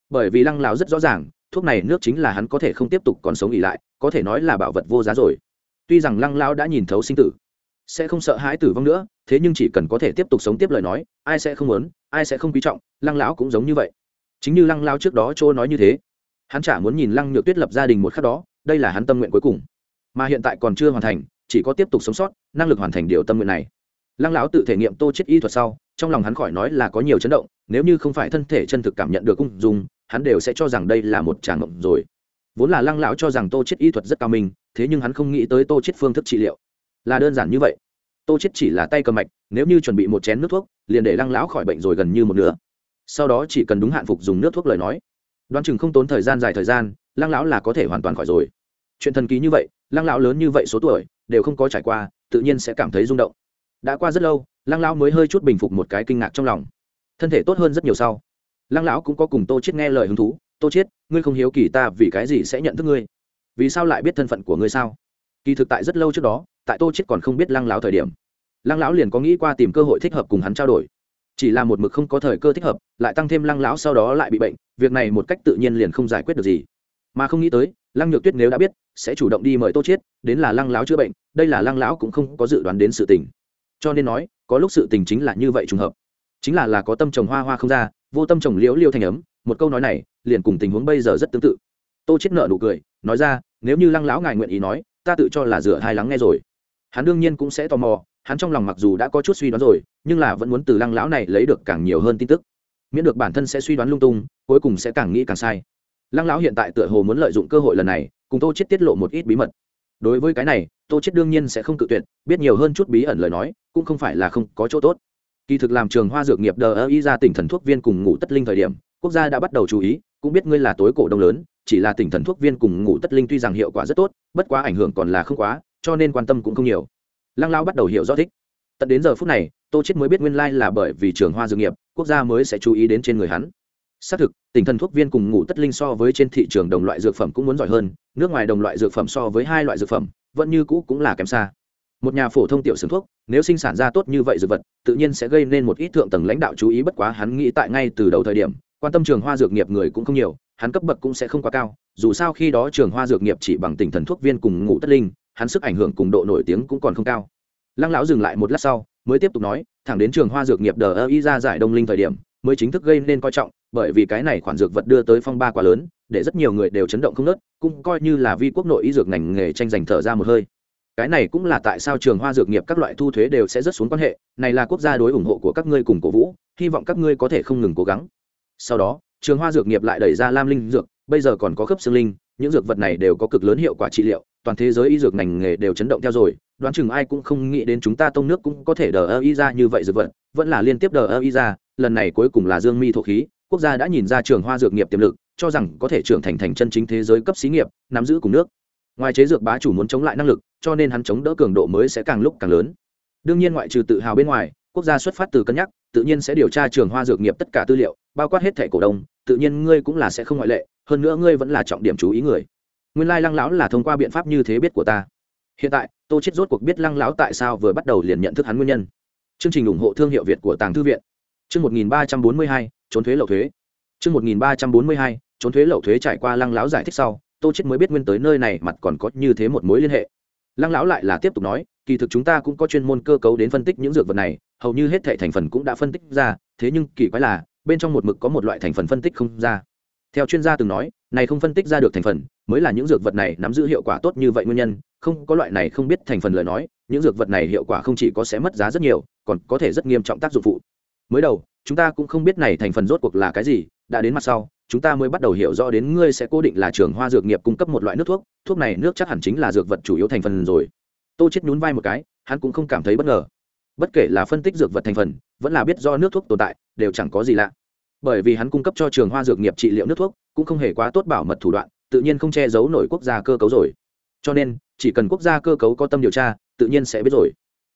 Bởi vì lăng lão rất rõ ràng, thuốc này nước chính là hắn có thể không tiếp tục còn sống ỉ lại, có thể nói là bảo vật vô giá rồi. Tuy rằng lăng lão đã nhìn thấu sinh tử, sẽ không sợ hãi tử vong nữa, thế nhưng chỉ cần có thể tiếp tục sống tiếp lời nói, ai sẽ không muốn ai sẽ không quý trọng, lăng lão cũng giống như vậy. Chính như lăng lão trước đó chỗ nói như thế. Hắn chả muốn nhìn lăng nhược tuyết lập gia đình một khắc đó, đây là hắn tâm nguyện cuối cùng. Mà hiện tại còn chưa hoàn thành, chỉ có tiếp tục sống sót, năng lực hoàn thành điều tâm nguyện này. Lăng lão tự thể nghiệm tô chết y thuật sau, trong lòng hắn khỏi nói là có nhiều chấn động, nếu như không phải thân thể chân thực cảm nhận được cung dùng hắn đều sẽ cho rằng đây là một tràng mộng rồi. Vốn là lăng lão cho rằng tô chết y thuật rất cao minh, thế nhưng hắn không nghĩ tới tô chết phương thức trị liệu. Là đơn giản như vậy tô chết chỉ là tay cầm mạch, nếu như chuẩn bị một chén nước thuốc, liền để lăng lão khỏi bệnh rồi gần như một nửa. Sau đó chỉ cần đúng hạn phục dùng nước thuốc lời nói. Đoán chừng không tốn thời gian dài thời gian, lăng lão là có thể hoàn toàn khỏi rồi. Chuyện thần kỳ như vậy, lăng lão lớn như vậy số tuổi, đều không có trải qua, tự nhiên sẽ cảm thấy rung động. Đã qua rất lâu, lăng lão mới hơi chút bình phục một cái kinh ngạc trong lòng. Thân thể tốt hơn rất nhiều sau. Lăng lão cũng có cùng tô chết nghe lời hứng thú. Tô chết ngươi không hiếu kỳ ta vì cái gì sẽ nhận thức ngươi? Vì sao lại biết thân phận của ngươi sao? Kỳ thực tại rất lâu trước đó tại tô chết còn không biết lăng lão thời điểm. Lăng lão liền có nghĩ qua tìm cơ hội thích hợp cùng hắn trao đổi. Chỉ là một mực không có thời cơ thích hợp, lại tăng thêm lăng lão sau đó lại bị bệnh, việc này một cách tự nhiên liền không giải quyết được gì. Mà không nghĩ tới, lăng nhược tuyết nếu đã biết, sẽ chủ động đi mời tô chết, đến là lăng lão chữa bệnh, đây là lăng lão cũng không có dự đoán đến sự tình. Cho nên nói, có lúc sự tình chính là như vậy trùng hợp. Chính là là có tâm trồng hoa hoa không ra, vô tâm trồng liễu liêu thành ấm, một câu nói này, liền cùng tình huống bây giờ rất tương tự. Tô chết nợ nụ cười, nói ra, nếu như lăng lão ngài nguyện ý nói, ta tự cho là dựa hai lắng nghe rồi hắn đương nhiên cũng sẽ tò mò, hắn trong lòng mặc dù đã có chút suy đoán rồi, nhưng là vẫn muốn từ lăng lão này lấy được càng nhiều hơn tin tức. Miễn được bản thân sẽ suy đoán lung tung, cuối cùng sẽ càng nghĩ càng sai. Lăng lão hiện tại tựa hồ muốn lợi dụng cơ hội lần này, cùng tô chết tiết lộ một ít bí mật. Đối với cái này, tô chết đương nhiên sẽ không cự tuyệt, biết nhiều hơn chút bí ẩn lời nói, cũng không phải là không có chỗ tốt. Kỳ thực làm trường hoa dược nghiệp đờ ơ y ra tỉnh thần thuốc viên cùng ngủ tất linh thời điểm, quốc gia đã bắt đầu chú ý, cũng biết ngươi là tối cổ đông lớn, chỉ là tỉnh thần thuốc viên cùng ngủ tất linh tuy rằng hiệu quả rất tốt, bất quá ảnh hưởng còn là không quá cho nên quan tâm cũng không nhiều. Lăng lao bắt đầu hiểu rõ thích. Tận đến giờ phút này, tô chết mới biết nguyên lai là bởi vì trường hoa dược nghiệp, quốc gia mới sẽ chú ý đến trên người hắn. Xác thực tỉnh thần thuốc viên cùng ngủ tất linh so với trên thị trường đồng loại dược phẩm cũng muốn giỏi hơn, nước ngoài đồng loại dược phẩm so với hai loại dược phẩm, vẫn như cũ cũng là kém xa. Một nhà phổ thông tiểu xưởng thuốc, nếu sinh sản ra tốt như vậy dược vật, tự nhiên sẽ gây nên một ít thượng tầng lãnh đạo chú ý bất quá hắn nghĩ tại ngay từ đầu thời điểm, quan tâm trường hoa dược nghiệp người cũng không nhiều, hắn cấp bậc cũng sẽ không quá cao, dù sao khi đó trường hoa dược nghiệp chỉ bằng tỉnh thần thuốc viên cùng ngủ tất linh hắn sức ảnh hưởng cùng độ nổi tiếng cũng còn không cao. Lăng lão dừng lại một lát sau, mới tiếp tục nói, thẳng đến trường hoa dược nghiệp đờ ơ y ra giải đông linh thời điểm, mới chính thức gây nên coi trọng, bởi vì cái này khoản dược vật đưa tới phong ba quá lớn, để rất nhiều người đều chấn động không nớt, cũng coi như là vi quốc nội y dược ngành nghề tranh giành thở ra một hơi. Cái này cũng là tại sao trường hoa dược nghiệp các loại thu thuế đều sẽ rất xuống quan hệ, này là quốc gia đối ủng hộ của các ngươi cùng cổ vũ, hy vọng các ngươi có thể không ngừng cố gắng. Sau đó, trường hoa dược nghiệp lại đẩy ra lam linh dược, bây giờ còn có khớp xương linh, những dược vật này đều có cực lớn hiệu quả trị liệu toàn thế giới y dược ngành nghề đều chấn động theo rồi, đoán chừng ai cũng không nghĩ đến chúng ta tông nước cũng có thể đờ ơ y ra như vậy dược vật, vẫn là liên tiếp đờ ơ y ra, lần này cuối cùng là dương mi thổ khí, quốc gia đã nhìn ra trường hoa dược nghiệp tiềm lực, cho rằng có thể trưởng thành thành chân chính thế giới cấp xí nghiệp, nắm giữ cùng nước. Ngoài chế dược bá chủ muốn chống lại năng lực, cho nên hắn chống đỡ cường độ mới sẽ càng lúc càng lớn. Đương nhiên ngoại trừ tự hào bên ngoài, quốc gia xuất phát từ cân nhắc, tự nhiên sẽ điều tra trường hoa dược nghiệp tất cả tư liệu, bao quát hết thẻ cổ đông, tự nhiên ngươi cũng là sẽ không ngoại lệ, hơn nữa ngươi vẫn là trọng điểm chú ý người nguyên lai lăng lão là thông qua biện pháp như thế biết của ta. Hiện tại tô chết rốt cuộc biết lăng lão tại sao vừa bắt đầu liền nhận thức hắn nguyên nhân. Chương trình ủng hộ thương hiệu việt của tàng thư viện. Chương 1342, trốn thuế lậu thuế. Chương 1342, trốn thuế lậu thuế trải qua lăng lão giải thích sau tô chết mới biết nguyên tới nơi này mặt còn có như thế một mối liên hệ. Lăng lão lại là tiếp tục nói kỳ thực chúng ta cũng có chuyên môn cơ cấu đến phân tích những dược vật này hầu như hết thể thành phần cũng đã phân tích ra thế nhưng kỳ quái là bên trong một mực có một loại thành phần phân tích không ra. Theo chuyên gia từng nói này không phân tích ra được thành phần, mới là những dược vật này nắm giữ hiệu quả tốt như vậy nguyên nhân, không có loại này không biết thành phần lời nói, những dược vật này hiệu quả không chỉ có sẽ mất giá rất nhiều, còn có thể rất nghiêm trọng tác dụng phụ. Mới đầu, chúng ta cũng không biết này thành phần rốt cuộc là cái gì, đã đến mặt sau, chúng ta mới bắt đầu hiểu rõ đến ngươi sẽ cố định là trường hoa dược nghiệp cung cấp một loại nước thuốc thuốc này nước chắc hẳn chính là dược vật chủ yếu thành phần rồi. Tô chết nhún vai một cái, hắn cũng không cảm thấy bất ngờ. Bất kể là phân tích dược vật thành phần, vẫn là biết do nước thuốc tồn tại, đều chẳng có gì lạ. Bởi vì hắn cung cấp cho trường hoa dược nghiệp trị liệu nước thuốc cũng không hề quá tốt bảo mật thủ đoạn, tự nhiên không che giấu nổi quốc gia cơ cấu rồi. Cho nên, chỉ cần quốc gia cơ cấu có tâm điều tra, tự nhiên sẽ biết rồi.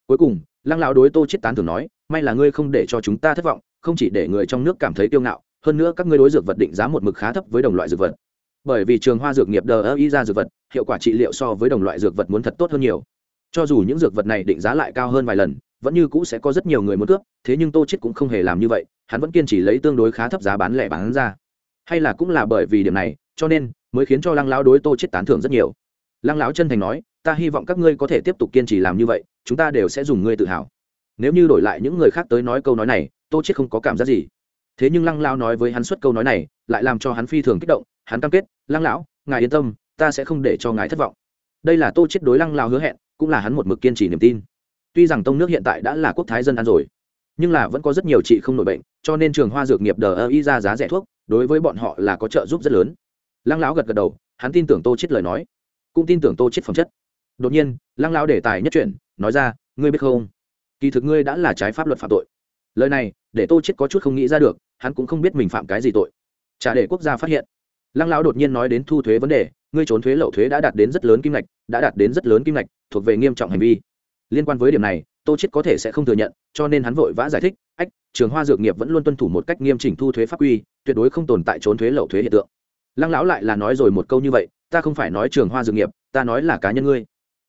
Cuối cùng, lăng lão đối tô chết tán thường nói, may là ngươi không để cho chúng ta thất vọng, không chỉ để người trong nước cảm thấy kiêu ngạo, hơn nữa các ngươi đối dược vật định giá một mực khá thấp với đồng loại dược vật. Bởi vì trường hoa dược nghiệp đờ ơ y ra dược vật, hiệu quả trị liệu so với đồng loại dược vật muốn thật tốt hơn nhiều. Cho dù những dược vật này định giá lại cao hơn vài lần, vẫn như cũ sẽ có rất nhiều người muốn cướp, thế nhưng tô chết cũng không hề làm như vậy, hắn vẫn kiên trì lấy tương đối khá thấp giá bán lẻ bán ra hay là cũng là bởi vì điểm này, cho nên mới khiến cho lăng lão đối tô chết tán thưởng rất nhiều. Lăng lão chân thành nói, ta hy vọng các ngươi có thể tiếp tục kiên trì làm như vậy, chúng ta đều sẽ dùng ngươi tự hào. Nếu như đổi lại những người khác tới nói câu nói này, tô chết không có cảm giác gì. Thế nhưng lăng lão nói với hắn suốt câu nói này, lại làm cho hắn phi thường kích động, hắn cam kết, lăng lão, ngài yên tâm, ta sẽ không để cho ngài thất vọng. Đây là tô chết đối lăng lão hứa hẹn, cũng là hắn một mực kiên trì niềm tin. Tuy rằng tông nước hiện tại đã là quốc thái dân ăn rồi, nhưng là vẫn có rất nhiều chị không nổi bệnh, cho nên trường hoa dược nghiệp đờ ơ y ra giá rẻ thuốc đối với bọn họ là có trợ giúp rất lớn. Lăng lão gật gật đầu, hắn tin tưởng tô chết lời nói, cũng tin tưởng tô chết phẩm chất. Đột nhiên, lăng lão để tài nhất chuyện nói ra, ngươi biết không? Kỳ thực ngươi đã là trái pháp luật phạm tội. Lời này, để tô chết có chút không nghĩ ra được, hắn cũng không biết mình phạm cái gì tội. Chả để quốc gia phát hiện. Lăng lão đột nhiên nói đến thu thuế vấn đề, ngươi trốn thuế lậu thuế đã đạt đến rất lớn kim ngạch, đã đạt đến rất lớn kim ngạch, thuộc về nghiêm trọng hành vi. Liên quan với điểm này, tô chết có thể sẽ không thừa nhận, cho nên hắn vội vã giải thích, ách trường hoa dược nghiệp vẫn luôn tuân thủ một cách nghiêm chỉnh thu thuế pháp quy, tuyệt đối không tồn tại trốn thuế lậu thuế hiện tượng. Lăng lão lại là nói rồi một câu như vậy, ta không phải nói trường hoa dược nghiệp, ta nói là cá nhân ngươi.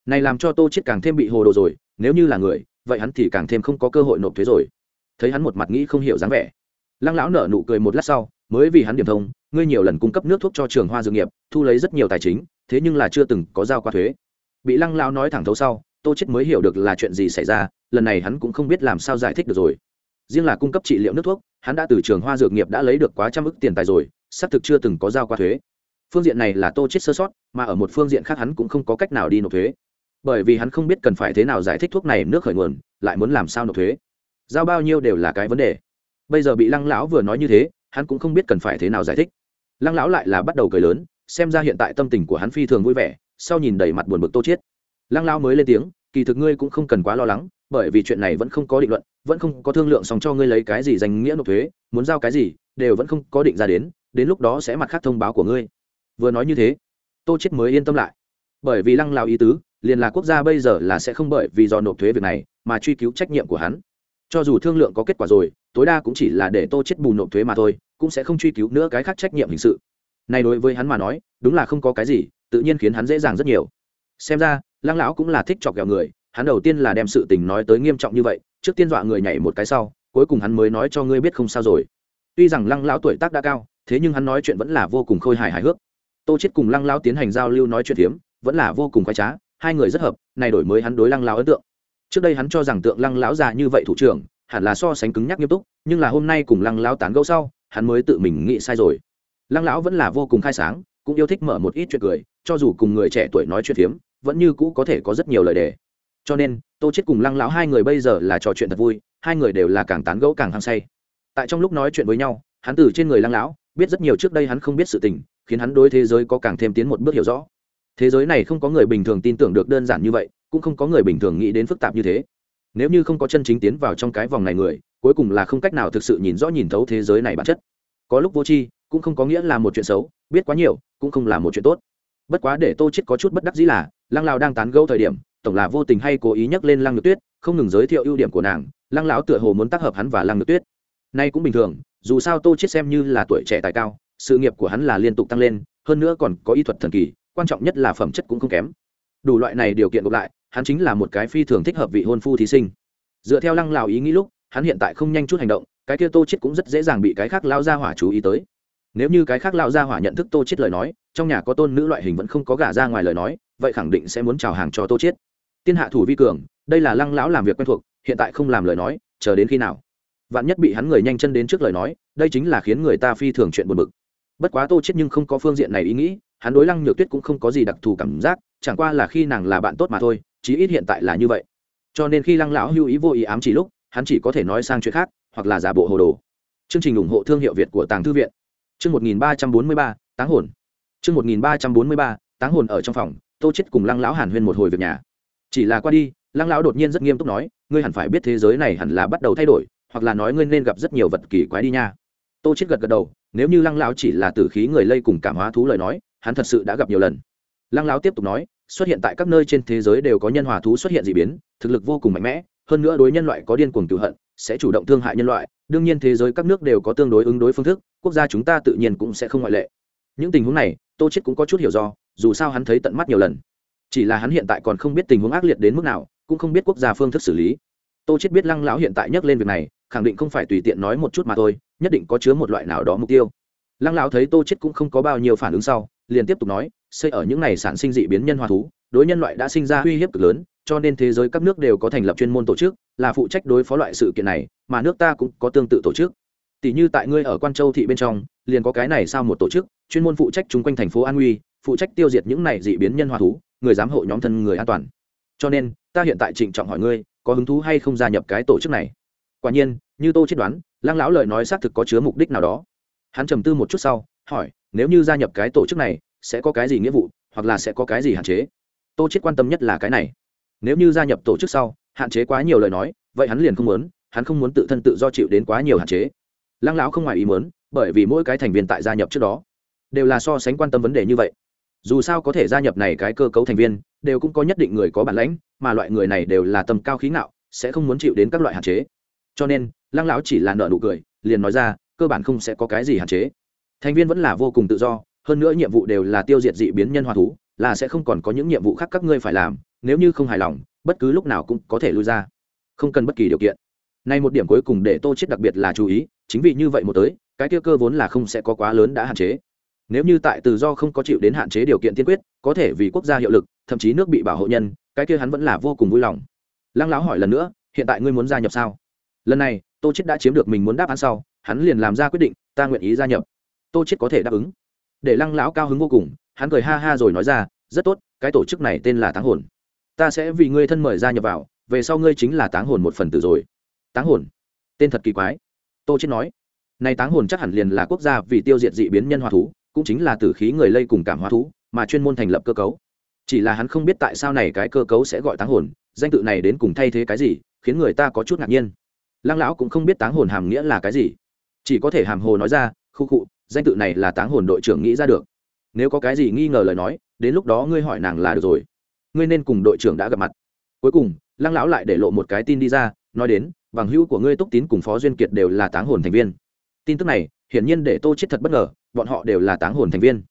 Này làm cho tô chết càng thêm bị hồ đồ rồi, nếu như là người, vậy hắn thì càng thêm không có cơ hội nộp thuế rồi. Thấy hắn một mặt nghĩ không hiểu dáng vẻ, lăng lão nở nụ cười một lát sau, mới vì hắn điểm thông, ngươi nhiều lần cung cấp nước thuốc cho trường hoa dược nghiệp, thu lấy rất nhiều tài chính, thế nhưng là chưa từng có giao qua thuế. Bị lăng lão nói thẳng thấu sau, tô chết mới hiểu được là chuyện gì xảy ra, lần này hắn cũng không biết làm sao giải thích được rồi riêng là cung cấp trị liệu nước thuốc, hắn đã từ trường hoa dược nghiệp đã lấy được quá trăm ức tiền tài rồi, xác thực chưa từng có giao qua thuế. Phương diện này là tô chết sơ sót, mà ở một phương diện khác hắn cũng không có cách nào đi nộp thuế. Bởi vì hắn không biết cần phải thế nào giải thích thuốc này nước khởi nguồn, lại muốn làm sao nộp thuế. Giao bao nhiêu đều là cái vấn đề. Bây giờ bị lăng lão vừa nói như thế, hắn cũng không biết cần phải thế nào giải thích. Lăng lão lại là bắt đầu cười lớn, xem ra hiện tại tâm tình của hắn phi thường vui vẻ, sau nhìn đầy mặt buồn bực tô chết. Lăng lão mới lên tiếng, kỳ thực ngươi cũng không cần quá lo lắng bởi vì chuyện này vẫn không có định luận, vẫn không có thương lượng xong cho ngươi lấy cái gì danh nghĩa nộp thuế, muốn giao cái gì, đều vẫn không có định ra đến đến lúc đó sẽ mặt khác thông báo của ngươi. Vừa nói như thế, tô chết mới yên tâm lại. Bởi vì lăng lão ý tứ, liền là quốc gia bây giờ là sẽ không bởi vì do nộp thuế việc này mà truy cứu trách nhiệm của hắn. Cho dù thương lượng có kết quả rồi, tối đa cũng chỉ là để tô chết bù nộp thuế mà thôi, cũng sẽ không truy cứu nữa cái khác trách nhiệm hình sự. Này đối với hắn mà nói, đúng là không có cái gì, tự nhiên khiến hắn dễ dàng rất nhiều. Xem ra, lăng lão cũng là thích chọc ghẹo người hắn đầu tiên là đem sự tình nói tới nghiêm trọng như vậy trước tiên dọa người nhảy một cái sau cuối cùng hắn mới nói cho ngươi biết không sao rồi. Tuy rằng lăng lão tuổi tác đã cao thế nhưng hắn nói chuyện vẫn là vô cùng khôi hài hài hước. Tô chết cùng lăng lão tiến hành giao lưu nói chuyện hiếm, vẫn là vô cùng khoái trá hai người rất hợp này đổi mới hắn đối lăng lão ấn tượng. Trước đây hắn cho rằng tượng lăng lão già như vậy thủ trưởng hẳn là so sánh cứng nhắc nghiêm túc nhưng là hôm nay cùng lăng lão tán gẫu sau hắn mới tự mình nghĩ sai rồi. Lăng lão vẫn là vô cùng khai sáng cũng yêu thích mở một ít chuyện cười cho dù cùng người trẻ tuổi nói chuyện phiếm vẫn như cũ có thể có rất nhiều lời đề cho nên, tô chết cùng lăng lão hai người bây giờ là trò chuyện thật vui, hai người đều là càng tán gẫu càng hăng say. Tại trong lúc nói chuyện với nhau, hắn từ trên người lăng lão biết rất nhiều trước đây hắn không biết sự tình, khiến hắn đối thế giới có càng thêm tiến một bước hiểu rõ. Thế giới này không có người bình thường tin tưởng được đơn giản như vậy, cũng không có người bình thường nghĩ đến phức tạp như thế. Nếu như không có chân chính tiến vào trong cái vòng này người, cuối cùng là không cách nào thực sự nhìn rõ nhìn thấu thế giới này bản chất. Có lúc vô tri, cũng không có nghĩa là một chuyện xấu, biết quá nhiều, cũng không là một chuyện tốt. Bất quá để tô chết có chút bất đắc dĩ là, lăng lão đang tán gẫu thời điểm tổng là vô tình hay cố ý nhắc lên lăng nhược tuyết, không ngừng giới thiệu ưu điểm của nàng, lăng lão tựa hồ muốn tác hợp hắn và lăng nhược tuyết. Nay cũng bình thường, dù sao tô chết xem như là tuổi trẻ tài cao, sự nghiệp của hắn là liên tục tăng lên, hơn nữa còn có y thuật thần kỳ, quan trọng nhất là phẩm chất cũng không kém. Đủ loại này điều kiện gộp lại, hắn chính là một cái phi thường thích hợp vị hôn phu thí sinh. Dựa theo lăng lão ý nghĩ lúc, hắn hiện tại không nhanh chút hành động, cái kia tô chết cũng rất dễ dàng bị cái khác lao ra hỏa chú ý tới. Nếu như cái khác lao ra hỏa nhận thức tô chết lời nói, trong nhà có tôn nữ loại hình vẫn không có gả ra ngoài lời nói, vậy khẳng định sẽ muốn chào hàng cho tô chết tiên hạ thủ vi cường, đây là lăng lão làm việc quen thuộc, hiện tại không làm lời nói, chờ đến khi nào? Vạn nhất bị hắn người nhanh chân đến trước lời nói, đây chính là khiến người ta phi thường chuyện buồn bực. Bất quá tô chết nhưng không có phương diện này ý nghĩ, hắn đối lăng nhược tuyết cũng không có gì đặc thù cảm giác, chẳng qua là khi nàng là bạn tốt mà thôi, chí ít hiện tại là như vậy. Cho nên khi lăng lão hưu ý vô ý ám chỉ lúc, hắn chỉ có thể nói sang chuyện khác, hoặc là giả bộ hồ đồ. Chương trình ủng hộ thương hiệu việt của tàng thư viện. Chương một nghìn ba trăm bốn mươi ba, táng hồn. Chương một nghìn ba trăm bốn mươi ba, táng hồn ở trong phòng, tô chết cùng lăng lão hàn huyên một hồi việc nhà chỉ là qua đi, lăng lão đột nhiên rất nghiêm túc nói, ngươi hẳn phải biết thế giới này hẳn là bắt đầu thay đổi, hoặc là nói ngươi nên gặp rất nhiều vật kỳ quái đi nha. Tô chết gật gật đầu, nếu như lăng lão chỉ là tử khí người lây cùng cảm hóa thú lời nói, hắn thật sự đã gặp nhiều lần. Lăng lão tiếp tục nói, xuất hiện tại các nơi trên thế giới đều có nhân hòa thú xuất hiện dị biến, thực lực vô cùng mạnh mẽ, hơn nữa đối nhân loại có điên cuồng tự hận, sẽ chủ động thương hại nhân loại, đương nhiên thế giới các nước đều có tương đối ứng đối phương thức, quốc gia chúng ta tự nhiên cũng sẽ không ngoại lệ. Những tình huống này, tô chết cũng có chút hiểu do, dù sao hắn thấy tận mắt nhiều lần chỉ là hắn hiện tại còn không biết tình huống ác liệt đến mức nào, cũng không biết quốc gia phương thức xử lý. Tô chết biết lăng lão hiện tại nhắc lên việc này, khẳng định không phải tùy tiện nói một chút mà thôi, nhất định có chứa một loại nào đó mục tiêu. Lăng lão thấy tô chết cũng không có bao nhiêu phản ứng sau, liền tiếp tục nói, xây ở những này sản sinh dị biến nhân hòa thú, đối nhân loại đã sinh ra uy hiếp cực lớn, cho nên thế giới các nước đều có thành lập chuyên môn tổ chức, là phụ trách đối phó loại sự kiện này, mà nước ta cũng có tương tự tổ chức tỷ như tại ngươi ở quan châu thị bên trong, liền có cái này sao một tổ chức, chuyên môn phụ trách chung quanh thành phố an uy, phụ trách tiêu diệt những này dị biến nhân hòa thú, người giám hộ nhóm thân người an toàn. Cho nên, ta hiện tại trịnh trọng hỏi ngươi, có hứng thú hay không gia nhập cái tổ chức này? Quả nhiên, như tô chết đoán, lăng lão lời nói xác thực có chứa mục đích nào đó. Hắn trầm tư một chút sau, hỏi, nếu như gia nhập cái tổ chức này, sẽ có cái gì nghĩa vụ, hoặc là sẽ có cái gì hạn chế? Tô chết quan tâm nhất là cái này. Nếu như gia nhập tổ chức sau, hạn chế quá nhiều lời nói, vậy hắn liền không muốn, hắn không muốn tự thân tự do chịu đến quá nhiều hạn chế lăng lão không ngoài ý muốn, bởi vì mỗi cái thành viên tại gia nhập trước đó, đều là so sánh quan tâm vấn đề như vậy. Dù sao có thể gia nhập này cái cơ cấu thành viên, đều cũng có nhất định người có bản lãnh, mà loại người này đều là tầm cao khí ngạo, sẽ không muốn chịu đến các loại hạn chế. Cho nên, lăng lão chỉ là nợ nụ cười, liền nói ra, cơ bản không sẽ có cái gì hạn chế. Thành viên vẫn là vô cùng tự do, hơn nữa nhiệm vụ đều là tiêu diệt dị biến nhân hòa thú, là sẽ không còn có những nhiệm vụ khác các ngươi phải làm, nếu như không hài lòng, bất cứ lúc nào cũng có thể lui ra. Không cần bất kỳ điều kiện. Nay một điểm cuối cùng để tô chết đặc biệt là chú ý chính vì như vậy một tới, cái kia cơ vốn là không sẽ có quá lớn đã hạn chế. Nếu như tại tự do không có chịu đến hạn chế điều kiện tiên quyết, có thể vì quốc gia hiệu lực, thậm chí nước bị bảo hộ nhân, cái kia hắn vẫn là vô cùng vui lòng. Lăng lão hỏi lần nữa, hiện tại ngươi muốn gia nhập sao? Lần này, tô chết đã chiếm được mình muốn đáp án sau, hắn liền làm ra quyết định, ta nguyện ý gia nhập. Tô chết có thể đáp ứng. Để lăng lão cao hứng vô cùng, hắn cười ha ha rồi nói ra, rất tốt, cái tổ chức này tên là táng hồn. Ta sẽ vì ngươi thân mời gia nhập vào, về sau ngươi chính là táng hồn một phần tử rồi. Táng hồn? Tên thật kỳ quái tô chết nói nay táng hồn chắc hẳn liền là quốc gia vì tiêu diệt dị biến nhân hóa thú, cũng chính là tử khí người lây cùng cảm hóa thú mà chuyên môn thành lập cơ cấu. Chỉ là hắn không biết tại sao này cái cơ cấu sẽ gọi táng hồn, danh tự này đến cùng thay thế cái gì, khiến người ta có chút ngạc nhiên. Lăng lão cũng không biết táng hồn hàm nghĩa là cái gì. Chỉ có thể hàm hồ nói ra, khu cụ danh tự này là táng hồn đội trưởng nghĩ ra được. Nếu có cái gì nghi ngờ lời nói, đến lúc đó ngươi hỏi nàng là được rồi. Ngươi nên cùng đội trưởng đã gặp mặt. Cuối cùng, lăng lão lại để lộ một cái tin đi ra, nói đến bằng hữu của ngươi túc tín cùng phó duyên kiệt đều là táng hồn thành viên. Tin tức này, hiển nhiên để tô chết thật bất ngờ, bọn họ đều là táng hồn thành viên.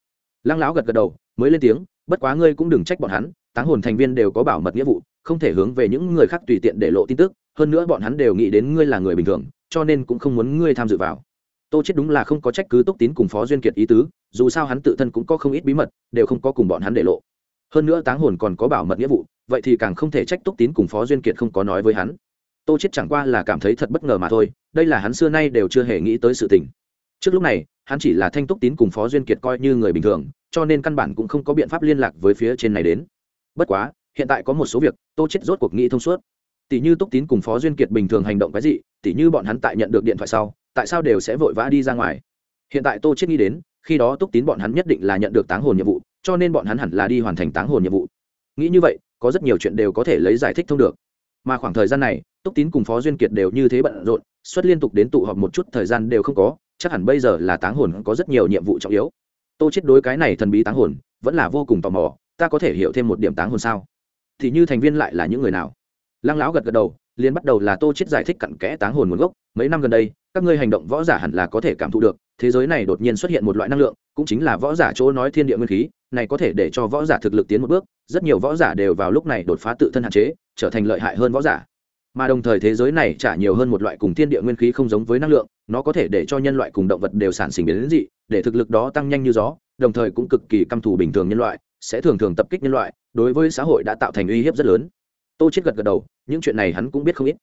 Lăng lão gật gật đầu, mới lên tiếng, bất quá ngươi cũng đừng trách bọn hắn, táng hồn thành viên đều có bảo mật nghĩa vụ, không thể hướng về những người khác tùy tiện để lộ tin tức, hơn nữa bọn hắn đều nghĩ đến ngươi là người bình thường, cho nên cũng không muốn ngươi tham dự vào. Tô chết đúng là không có trách cứ túc tín cùng phó duyên kiệt ý tứ, dù sao hắn tự thân cũng có không ít bí mật, đều không có cùng bọn hắn để lộ. Hơn nữa táng hồn còn có bảo mật nghĩa vụ, vậy thì càng không thể trách túc tín cùng phó duyên kiệt không có nói với hắn tô chết chẳng qua là cảm thấy thật bất ngờ mà thôi, đây là hắn xưa nay đều chưa hề nghĩ tới sự tình. Trước lúc này, hắn chỉ là thanh túc tín cùng phó duyên kiệt coi như người bình thường, cho nên căn bản cũng không có biện pháp liên lạc với phía trên này đến. Bất quá, hiện tại có một số việc, tô chết rốt cuộc nghĩ thông suốt. Tỷ như túc tín cùng phó duyên kiệt bình thường hành động cái gì tỷ như bọn hắn tại nhận được điện thoại sau, tại sao đều sẽ vội vã đi ra ngoài? Hiện tại tô chết nghĩ đến, khi đó túc tín bọn hắn nhất định là nhận được táng hồn nhiệm vụ, cho nên bọn hắn hẳn là đi hoàn thành táng hồn nhiệm vụ. Nghĩ như vậy, có rất nhiều chuyện đều có thể lấy giải thích thông được. Mà khoảng thời gian này túc tín cùng phó duyên kiệt đều như thế bận rộn xuất liên tục đến tụ họp một chút thời gian đều không có, chắc hẳn bây giờ là táng hồn có rất nhiều nhiệm vụ trọng yếu. Tô chết đối cái này thần bí táng hồn, vẫn là vô cùng tò mò, ta có thể hiểu thêm một điểm táng hồn sao? Thì như thành viên lại là những người nào? Lăng lão gật gật đầu, liền bắt đầu là tô chết giải thích cặn kẽ táng hồn nguồn gốc. Mấy năm gần đây, các ngươi hành động võ giả hẳn là có thể cảm thụ được, thế giới này đột nhiên xuất hiện một loại năng lượng, cũng chính là võ giả chỗ nói thiên địa nguyên khí, này có thể để cho võ giả thực lực tiến một bước, rất nhiều võ giả đều vào lúc này đột phá tự thân hạn chế, trở thành lợi hại hơn võ giả mà đồng thời thế giới này trả nhiều hơn một loại cùng thiên địa nguyên khí không giống với năng lượng, nó có thể để cho nhân loại cùng động vật đều sản sinh biến dị, để thực lực đó tăng nhanh như gió, đồng thời cũng cực kỳ căm thù bình thường nhân loại, sẽ thường thường tập kích nhân loại, đối với xã hội đã tạo thành uy hiếp rất lớn. Tô chết gật gật đầu, những chuyện này hắn cũng biết không ít.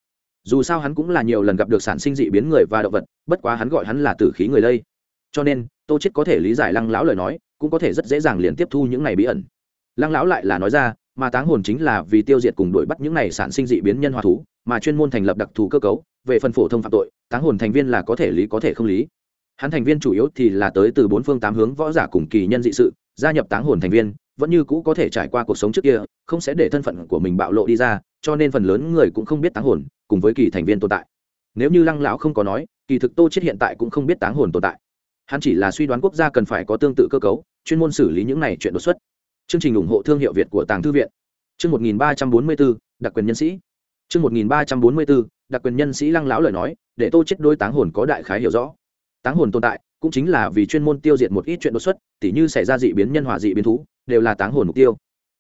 Dù sao hắn cũng là nhiều lần gặp được sản sinh dị biến người và động vật, bất quá hắn gọi hắn là tử khí người lây. Cho nên, tô chết có thể lý giải lăng lão lời nói, cũng có thể rất dễ dàng liền tiếp thu những này bí ẩn. Lăng lão lại là nói ra, mà táng hồn chính là vì tiêu diệt cùng đuổi bắt những này sản sinh dị biến nhân hòa thú mà chuyên môn thành lập đặc thù cơ cấu về phần phổ thông phạm tội táng hồn thành viên là có thể lý có thể không lý. Hắn thành viên chủ yếu thì là tới từ bốn phương tám hướng võ giả cùng kỳ nhân dị sự gia nhập táng hồn thành viên vẫn như cũ có thể trải qua cuộc sống trước kia không sẽ để thân phận của mình bạo lộ đi ra cho nên phần lớn người cũng không biết táng hồn cùng với kỳ thành viên tồn tại. Nếu như lăng lão không có nói kỳ thực tô chết hiện tại cũng không biết táng hồn tồn tại. Hắn chỉ là suy đoán quốc gia cần phải có tương tự cơ cấu chuyên môn xử lý những này chuyện đột xuất. Chương trình ủng hộ thương hiệu việt của tàng thư viện. Chương 1344, đặc quyền nhân sĩ chương 1344, đặc quyền nhân sĩ lăng lão lời nói để tô chết đối táng hồn có đại khái hiểu rõ. Táng hồn tồn tại cũng chính là vì chuyên môn tiêu diệt một ít chuyện đột xuất tỉ như xảy ra dị biến nhân hòa dị biến thú đều là táng hồn mục tiêu.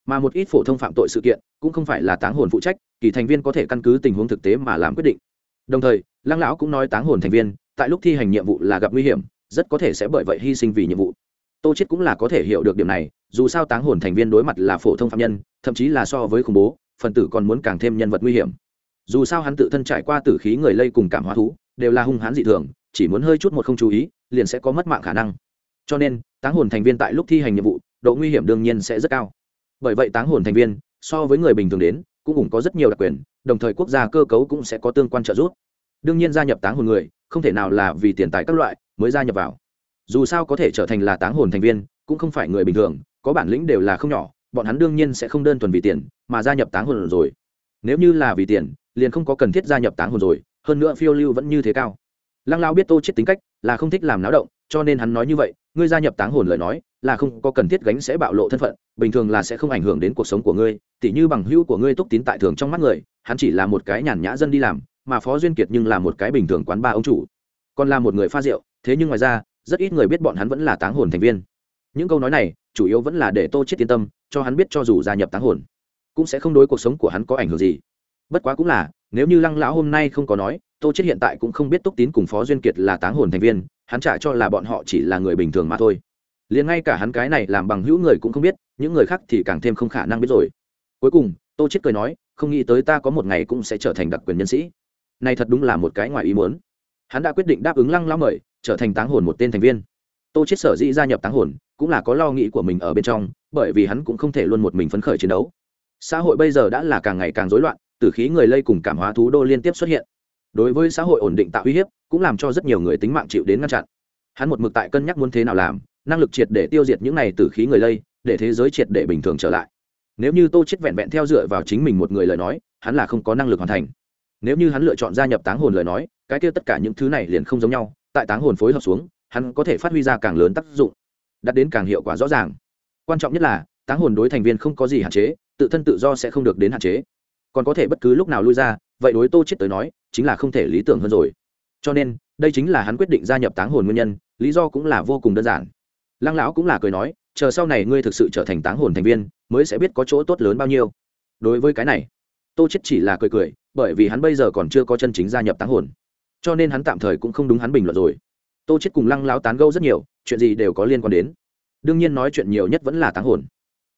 Mà một ít phổ thông phạm tội sự kiện cũng không phải là táng hồn phụ trách kỳ thành viên có thể căn cứ tình huống thực tế mà làm quyết định. Đồng thời lăng lão cũng nói táng hồn thành viên tại lúc thi hành nhiệm vụ là gặp nguy hiểm rất có thể sẽ bởi vậy hy sinh vì nhiệm vụ. Tô chết cũng là có thể hiểu được điểm này dù sao táng hồn thành viên đối mặt là phổ thông phạm nhân thậm chí là so với khủng bố phần tử còn muốn càng thêm nhân vật nguy hiểm. Dù sao hắn tự thân trải qua tử khí người lây cùng cảm hóa thú, đều là hung hãn dị thường, chỉ muốn hơi chút một không chú ý, liền sẽ có mất mạng khả năng. Cho nên, táng hồn thành viên tại lúc thi hành nhiệm vụ, độ nguy hiểm đương nhiên sẽ rất cao. Bởi vậy táng hồn thành viên, so với người bình thường đến, cũng cũng có rất nhiều đặc quyền, đồng thời quốc gia cơ cấu cũng sẽ có tương quan trợ giúp. Đương nhiên gia nhập táng hồn người, không thể nào là vì tiền tài các loại mới gia nhập vào. Dù sao có thể trở thành là táng hồn thành viên, cũng không phải người bình thường, có bản lĩnh đều là không nhỏ bọn hắn đương nhiên sẽ không đơn thuần vì tiền, mà gia nhập táng hồn rồi. Nếu như là vì tiền, liền không có cần thiết gia nhập táng hồn rồi, hơn nữa phiêu lưu vẫn như thế cao. Lăng lao biết tô chết tính cách, là không thích làm náo động, cho nên hắn nói như vậy, ngươi gia nhập táng hồn lời nói, là không có cần thiết gánh sẽ bạo lộ thân phận, bình thường là sẽ không ảnh hưởng đến cuộc sống của ngươi, tỉ như bằng hữu của ngươi túc tín tại thường trong mắt người, hắn chỉ là một cái nhàn nhã dân đi làm, mà phó duyên kiệt nhưng là một cái bình thường quán ba ông chủ. Còn là một người pha rượu, thế nhưng ngoài ra, rất ít người biết bọn hắn vẫn là táng hồn thành viên những câu nói này, chủ yếu vẫn là để tô chết yên tâm, cho hắn biết cho dù gia nhập táng hồn, cũng sẽ không đối cuộc sống của hắn có ảnh hưởng gì. Bất quá cũng là, nếu như lăng lão hôm nay không có nói, tô chết hiện tại cũng không biết túc tín cùng phó duyên kiệt là táng hồn thành viên, hắn trả cho là bọn họ chỉ là người bình thường mà thôi. Liền ngay cả hắn cái này làm bằng hữu người cũng không biết, những người khác thì càng thêm không khả năng biết rồi. Cuối cùng, tô chết cười nói, không nghĩ tới ta có một ngày cũng sẽ trở thành đặc quyền nhân sĩ. Này thật đúng là một cái ngoài ý muốn. Hắn đã quyết định đáp ứng lăng lão mời, trở thành táng hồn một tên thành viên tô chết sở dĩ gia nhập táng hồn, cũng là có lo nghĩ của mình ở bên trong, bởi vì hắn cũng không thể luôn một mình phấn khởi chiến đấu. Xã hội bây giờ đã là càng ngày càng rối loạn tử khí người lây cùng cảm hóa thú đô liên tiếp xuất hiện. Đối với xã hội ổn định tạo uy hiếp, cũng làm cho rất nhiều người tính mạng chịu đến ngăn chặn. Hắn một mực tại cân nhắc muốn thế nào làm, năng lực triệt để tiêu diệt những này tử khí người lây, để thế giới triệt để bình thường trở lại. Nếu như tô chết vẹn vẹn theo dựa vào chính mình một người lời nói, hắn là không có năng lực hoàn thành. Nếu như hắn lựa chọn gia nhập táng hồn lời nói, cái kia tất cả những thứ này liền không giống nhau, tại táng hồn phối hợp xuống hắn có thể phát huy ra càng lớn tác dụng, đạt đến càng hiệu quả rõ ràng. Quan trọng nhất là, táng hồn đối thành viên không có gì hạn chế, tự thân tự do sẽ không được đến hạn chế. Còn có thể bất cứ lúc nào lui ra, vậy đối tô chết tới nói, chính là không thể lý tưởng hơn rồi. Cho nên, đây chính là hắn quyết định gia nhập táng hồn nguyên nhân, lý do cũng là vô cùng đơn giản. Lăng lão cũng là cười nói, chờ sau này ngươi thực sự trở thành táng hồn thành viên, mới sẽ biết có chỗ tốt lớn bao nhiêu. Đối với cái này, tô chết chỉ là cười cười, bởi vì hắn bây giờ còn chưa có chân chính gia nhập táng hồn. Cho nên hắn tạm thời cũng không đúng hắn bình luận rồi tô chết cùng lăng lão tán gẫu rất nhiều, chuyện gì đều có liên quan đến. Đương nhiên nói chuyện nhiều nhất vẫn là táng hồn.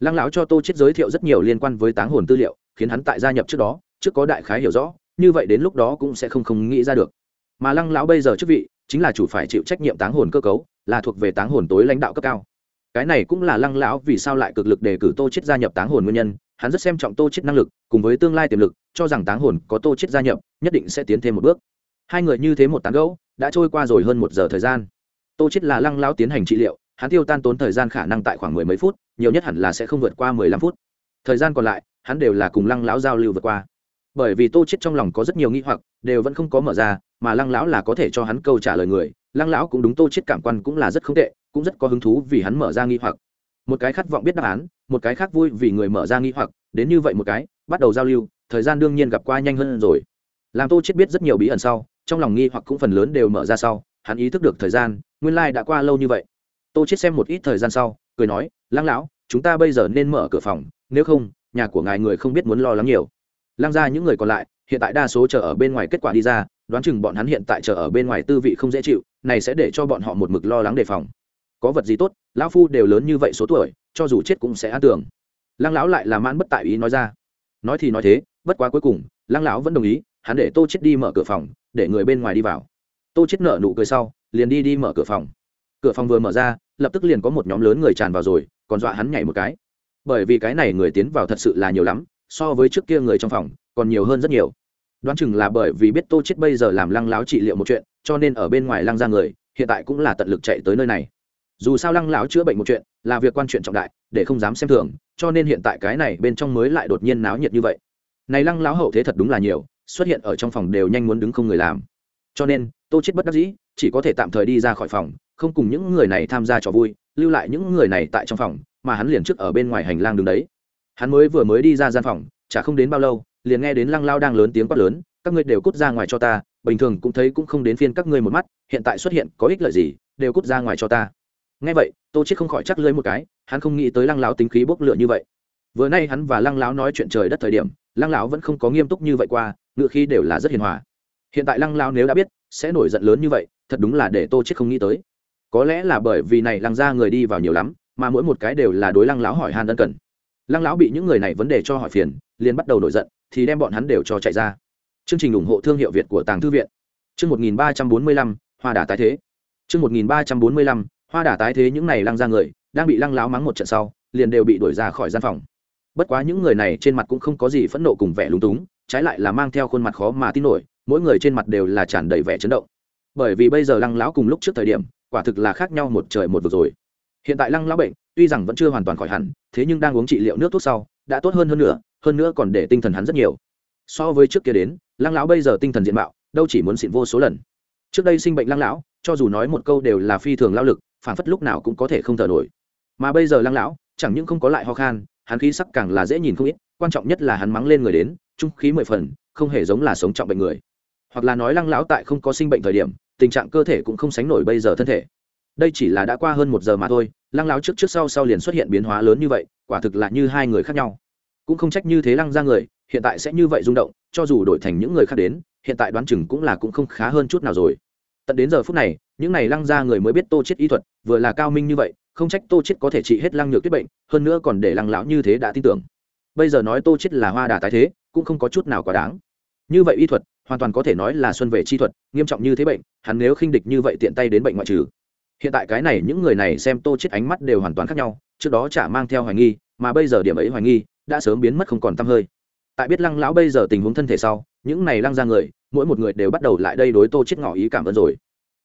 Lăng lão cho tô chết giới thiệu rất nhiều liên quan với táng hồn tư liệu, khiến hắn tại gia nhập trước đó, trước có đại khái hiểu rõ, như vậy đến lúc đó cũng sẽ không không nghĩ ra được. Mà lăng lão bây giờ chức vị, chính là chủ phải chịu trách nhiệm táng hồn cơ cấu, là thuộc về táng hồn tối lãnh đạo cấp cao. Cái này cũng là lăng lão vì sao lại cực lực đề cử tô chết gia nhập táng hồn nguyên nhân, hắn rất xem trọng tô chết năng lực, cùng với tương lai tiềm lực, cho rằng táng hồn có tô chết gia nhập, nhất định sẽ tiến thêm một bước. Hai người như thế một tán gẫu đã trôi qua rồi hơn một giờ thời gian. Tô chết là lăng lão tiến hành trị liệu, hắn tiêu tan tốn thời gian khả năng tại khoảng mười mấy phút, nhiều nhất hẳn là sẽ không vượt qua mười lăm phút. Thời gian còn lại, hắn đều là cùng lăng lão giao lưu vượt qua. Bởi vì tô chết trong lòng có rất nhiều nghi hoặc, đều vẫn không có mở ra, mà lăng lão là có thể cho hắn câu trả lời người, lăng lão cũng đúng, tô chết cảm quan cũng là rất không tệ, cũng rất có hứng thú vì hắn mở ra nghi hoặc. Một cái khát vọng biết đáp án, một cái khác vui vì người mở ra nghi hoặc, đến như vậy một cái, bắt đầu giao lưu, thời gian đương nhiên gặp qua nhanh hơn rồi. Làm tô chết biết rất nhiều bí ẩn sau trong lòng nghi hoặc cũng phần lớn đều mở ra sau, hắn ý thức được thời gian, nguyên lai đã qua lâu như vậy. Tô chết xem một ít thời gian sau, cười nói, lăng lão, chúng ta bây giờ nên mở cửa phòng, nếu không, nhà của ngài người không biết muốn lo lắng nhiều. Lăng ra những người còn lại, hiện tại đa số chờ ở bên ngoài kết quả đi ra, đoán chừng bọn hắn hiện tại chờ ở bên ngoài tư vị không dễ chịu, này sẽ để cho bọn họ một mực lo lắng đề phòng. Có vật gì tốt, lão phu đều lớn như vậy số tuổi, cho dù chết cũng sẽ an tưởng. Lăng lão lại là mãn bất tại ý nói ra. Nói thì nói thế, bất quá cuối cùng, lăng lão vẫn đồng ý, hắn để tô chết đi mở cửa phòng để người bên ngoài đi vào. Tô chết nở nụ cười sau, liền đi đi mở cửa phòng. Cửa phòng vừa mở ra, lập tức liền có một nhóm lớn người tràn vào rồi, còn dọa hắn nhảy một cái. Bởi vì cái này người tiến vào thật sự là nhiều lắm, so với trước kia người trong phòng, còn nhiều hơn rất nhiều. Đoán chừng là bởi vì biết tô chết bây giờ làm lăng láo trị liệu một chuyện, cho nên ở bên ngoài lăng ra người, hiện tại cũng là tận lực chạy tới nơi này. Dù sao lăng láo chữa bệnh một chuyện, là việc quan chuyện trọng đại, để không dám xem thường, cho nên hiện tại cái này bên trong mới lại đột nhiên náo nhiệt như vậy. Này lăng láo hậu thế thật đúng là nhiều xuất hiện ở trong phòng đều nhanh muốn đứng không người làm. Cho nên, tô chết bất đắc dĩ, chỉ có thể tạm thời đi ra khỏi phòng, không cùng những người này tham gia trò vui, lưu lại những người này tại trong phòng, mà hắn liền trước ở bên ngoài hành lang đứng đấy. Hắn mới vừa mới đi ra gian phòng, chả không đến bao lâu, liền nghe đến lăng lao đang lớn tiếng quát lớn, các ngươi đều cút ra ngoài cho ta, bình thường cũng thấy cũng không đến phiên các ngươi một mắt, hiện tại xuất hiện có ích lợi gì, đều cút ra ngoài cho ta. Nghe vậy, tô chết không khỏi chắc lưỡi một cái, hắn không nghĩ tới lăng lão tính khí bốc lửa như vậy. Vừa nay hắn và lăng lão nói chuyện trời đất thời điểm, lăng lão vẫn không có nghiêm túc như vậy qua ngựa khí đều là rất hiền hòa. Hiện tại lăng lão nếu đã biết, sẽ nổi giận lớn như vậy, thật đúng là để tô chết không nghĩ tới. Có lẽ là bởi vì này lăng ra người đi vào nhiều lắm, mà mỗi một cái đều là đối lăng lão hỏi han ân cần. Lăng lão bị những người này vấn đề cho hỏi phiền, liền bắt đầu nổi giận, thì đem bọn hắn đều cho chạy ra. Chương trình ủng hộ thương hiệu việt của tàng thư viện. Chương một nghìn ba trăm bốn mươi lăm, hoa đà tái thế. Chương một nghìn ba trăm bốn mươi lăm, hoa đà tái thế những này lăng ra người, đang bị lăng lão mắng một trận sau, liền đều bị đuổi ra khỏi gian phòng. Bất quá những người này trên mặt cũng không có gì phẫn nộ cùng vẻ lúng túng trái lại là mang theo khuôn mặt khó mà tin nổi, mỗi người trên mặt đều là tràn đầy vẻ chấn động. Bởi vì bây giờ lăng lão cùng lúc trước thời điểm, quả thực là khác nhau một trời một vực rồi. Hiện tại lăng lão bệnh, tuy rằng vẫn chưa hoàn toàn khỏi hẳn, thế nhưng đang uống trị liệu nước thuốc sau, đã tốt hơn hơn nữa hơn nữa còn để tinh thần hắn rất nhiều. So với trước kia đến, lăng lão bây giờ tinh thần diện mạo, đâu chỉ muốn xịn vô số lần. Trước đây sinh bệnh lăng lão, cho dù nói một câu đều là phi thường lao lực, phản phất lúc nào cũng có thể không thở nổi. Mà bây giờ lăng lão, chẳng những không có lại ho khan, hắn khí sắc càng là dễ nhìn không ít, quan trọng nhất là hắn mắng lên người đến trung khí mười phần, không hề giống là sống trọng bệnh người. Hoặc là nói lăng lão tại không có sinh bệnh thời điểm, tình trạng cơ thể cũng không sánh nổi bây giờ thân thể. Đây chỉ là đã qua hơn một giờ mà thôi, lăng lão trước trước sau sau liền xuất hiện biến hóa lớn như vậy, quả thực là như hai người khác nhau. Cũng không trách như thế lăng ra người, hiện tại sẽ như vậy rung động, cho dù đổi thành những người khác đến, hiện tại đoán chừng cũng là cũng không khá hơn chút nào rồi. Tận đến giờ phút này, những này lăng ra người mới biết tô chết y thuật, vừa là cao minh như vậy, không trách tô chết có thể trị hết lăng nhược tuyết bệnh, hơn nữa còn để lăng lão như thế đã tin tưởng. Bây giờ nói tô chết là hoa đà tái thế cũng không có chút nào quá đáng. Như vậy y thuật, hoàn toàn có thể nói là xuân về chi thuật, nghiêm trọng như thế bệnh, hắn nếu khinh địch như vậy tiện tay đến bệnh ngoại trừ. Hiện tại cái này những người này xem tô chết ánh mắt đều hoàn toàn khác nhau, trước đó chả mang theo hoài nghi, mà bây giờ điểm ấy hoài nghi, đã sớm biến mất không còn tăm hơi. Tại biết lăng lão bây giờ tình huống thân thể sau, những này lăng ra người, mỗi một người đều bắt đầu lại đây đối tô chết ngỏ ý cảm ơn rồi.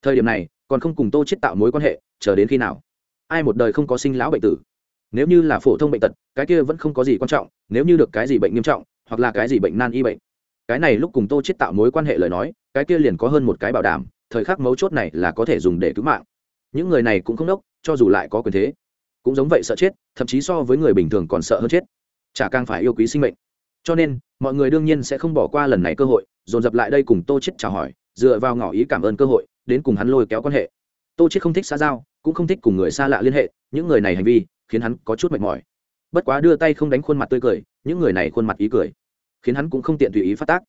Thời điểm này, còn không cùng tô chết tạo mối quan hệ, chờ đến khi nào? Ai một đời không có sinh lão bệnh tử? Nếu như là phổ thông bệnh tật, cái kia vẫn không có gì quan trọng, nếu như được cái gì bệnh nghiêm trọng hoặc là cái gì bệnh nan y bệnh. Cái này lúc cùng tô chết tạo mối quan hệ lời nói, cái kia liền có hơn một cái bảo đảm, thời khắc mấu chốt này là có thể dùng để cứu mạng. Những người này cũng không đốc, cho dù lại có quyền thế, cũng giống vậy sợ chết, thậm chí so với người bình thường còn sợ hơn chết. Chả càng phải yêu quý sinh mệnh. Cho nên, mọi người đương nhiên sẽ không bỏ qua lần này cơ hội, dồn dập lại đây cùng tô chết chào hỏi, dựa vào ngỏ ý cảm ơn cơ hội, đến cùng hắn lôi kéo quan hệ. Tô chết không thích xã giao, cũng không thích cùng người xa lạ liên hệ, những người này hành vi khiến hắn có chút mệt mỏi bất quá đưa tay không đánh khuôn mặt tươi cười, những người này khuôn mặt ý cười, khiến hắn cũng không tiện tùy ý phát tác.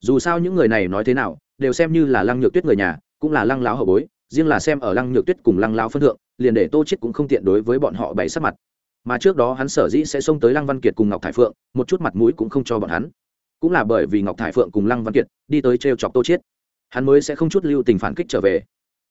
Dù sao những người này nói thế nào, đều xem như là lăng nhược tuyết người nhà, cũng là lăng láo hậu bối, riêng là xem ở lăng nhược tuyết cùng lăng lao phân thượng, liền để tô chết cũng không tiện đối với bọn họ bày sắc mặt. Mà trước đó hắn sở dĩ sẽ xông tới lăng văn kiệt cùng ngọc thải phượng, một chút mặt mũi cũng không cho bọn hắn. Cũng là bởi vì ngọc thải phượng cùng lăng văn kiệt đi tới t chọc tô chết hắn mới sẽ không chút lưu tình phản kích trở về.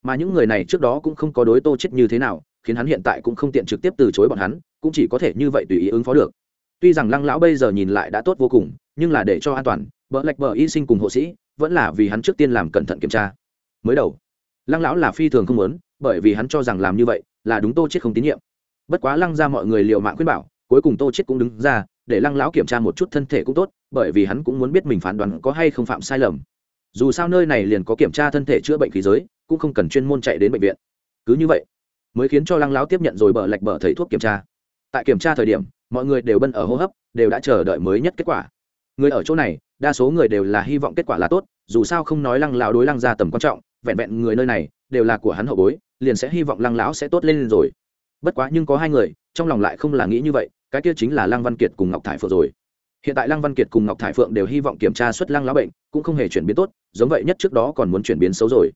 Mà những người này trước đó cũng không có đối tô chết như thế nào khiến hắn hiện tại cũng không tiện trực tiếp từ chối bọn hắn, cũng chỉ có thể như vậy tùy ý ứng phó được. Tuy rằng lăng lão bây giờ nhìn lại đã tốt vô cùng, nhưng là để cho an toàn bỡ lạch bờ y sinh cùng hộ sĩ, vẫn là vì hắn trước tiên làm cẩn thận kiểm tra. Mới đầu, lăng lão là phi thường không muốn, bởi vì hắn cho rằng làm như vậy là đúng tô chết không tín nhiệm. Bất quá lăng ra mọi người liều mạng khuyên bảo, cuối cùng tô chết cũng đứng ra, để lăng lão kiểm tra một chút thân thể cũng tốt, bởi vì hắn cũng muốn biết mình phán đoán có hay không phạm sai lầm. Dù sao nơi này liền có kiểm tra thân thể chữa bệnh khí giới, cũng không cần chuyên môn chạy đến bệnh viện. Cứ như vậy mới khiến cho lăng lão tiếp nhận rồi bờ lạch bờ thầy thuốc kiểm tra. Tại kiểm tra thời điểm, mọi người đều bân ở hô hấp, đều đã chờ đợi mới nhất kết quả. Người ở chỗ này, đa số người đều là hy vọng kết quả là tốt, dù sao không nói lăng lão đối lăng ra tầm quan trọng, vẹn vẹn người nơi này, đều là của hắn hậu bối, liền sẽ hy vọng lăng lão sẽ tốt lên rồi. Bất quá nhưng có hai người, trong lòng lại không là nghĩ như vậy, cái kia chính là lăng văn kiệt cùng ngọc thải phượng rồi. Hiện tại lăng văn kiệt cùng ngọc thải phượng đều hy vọng kiểm tra xuất lăng lão bệnh, cũng không hề chuyển biến tốt, giống vậy nhất trước đó còn muốn chuyển biến xấu rồi.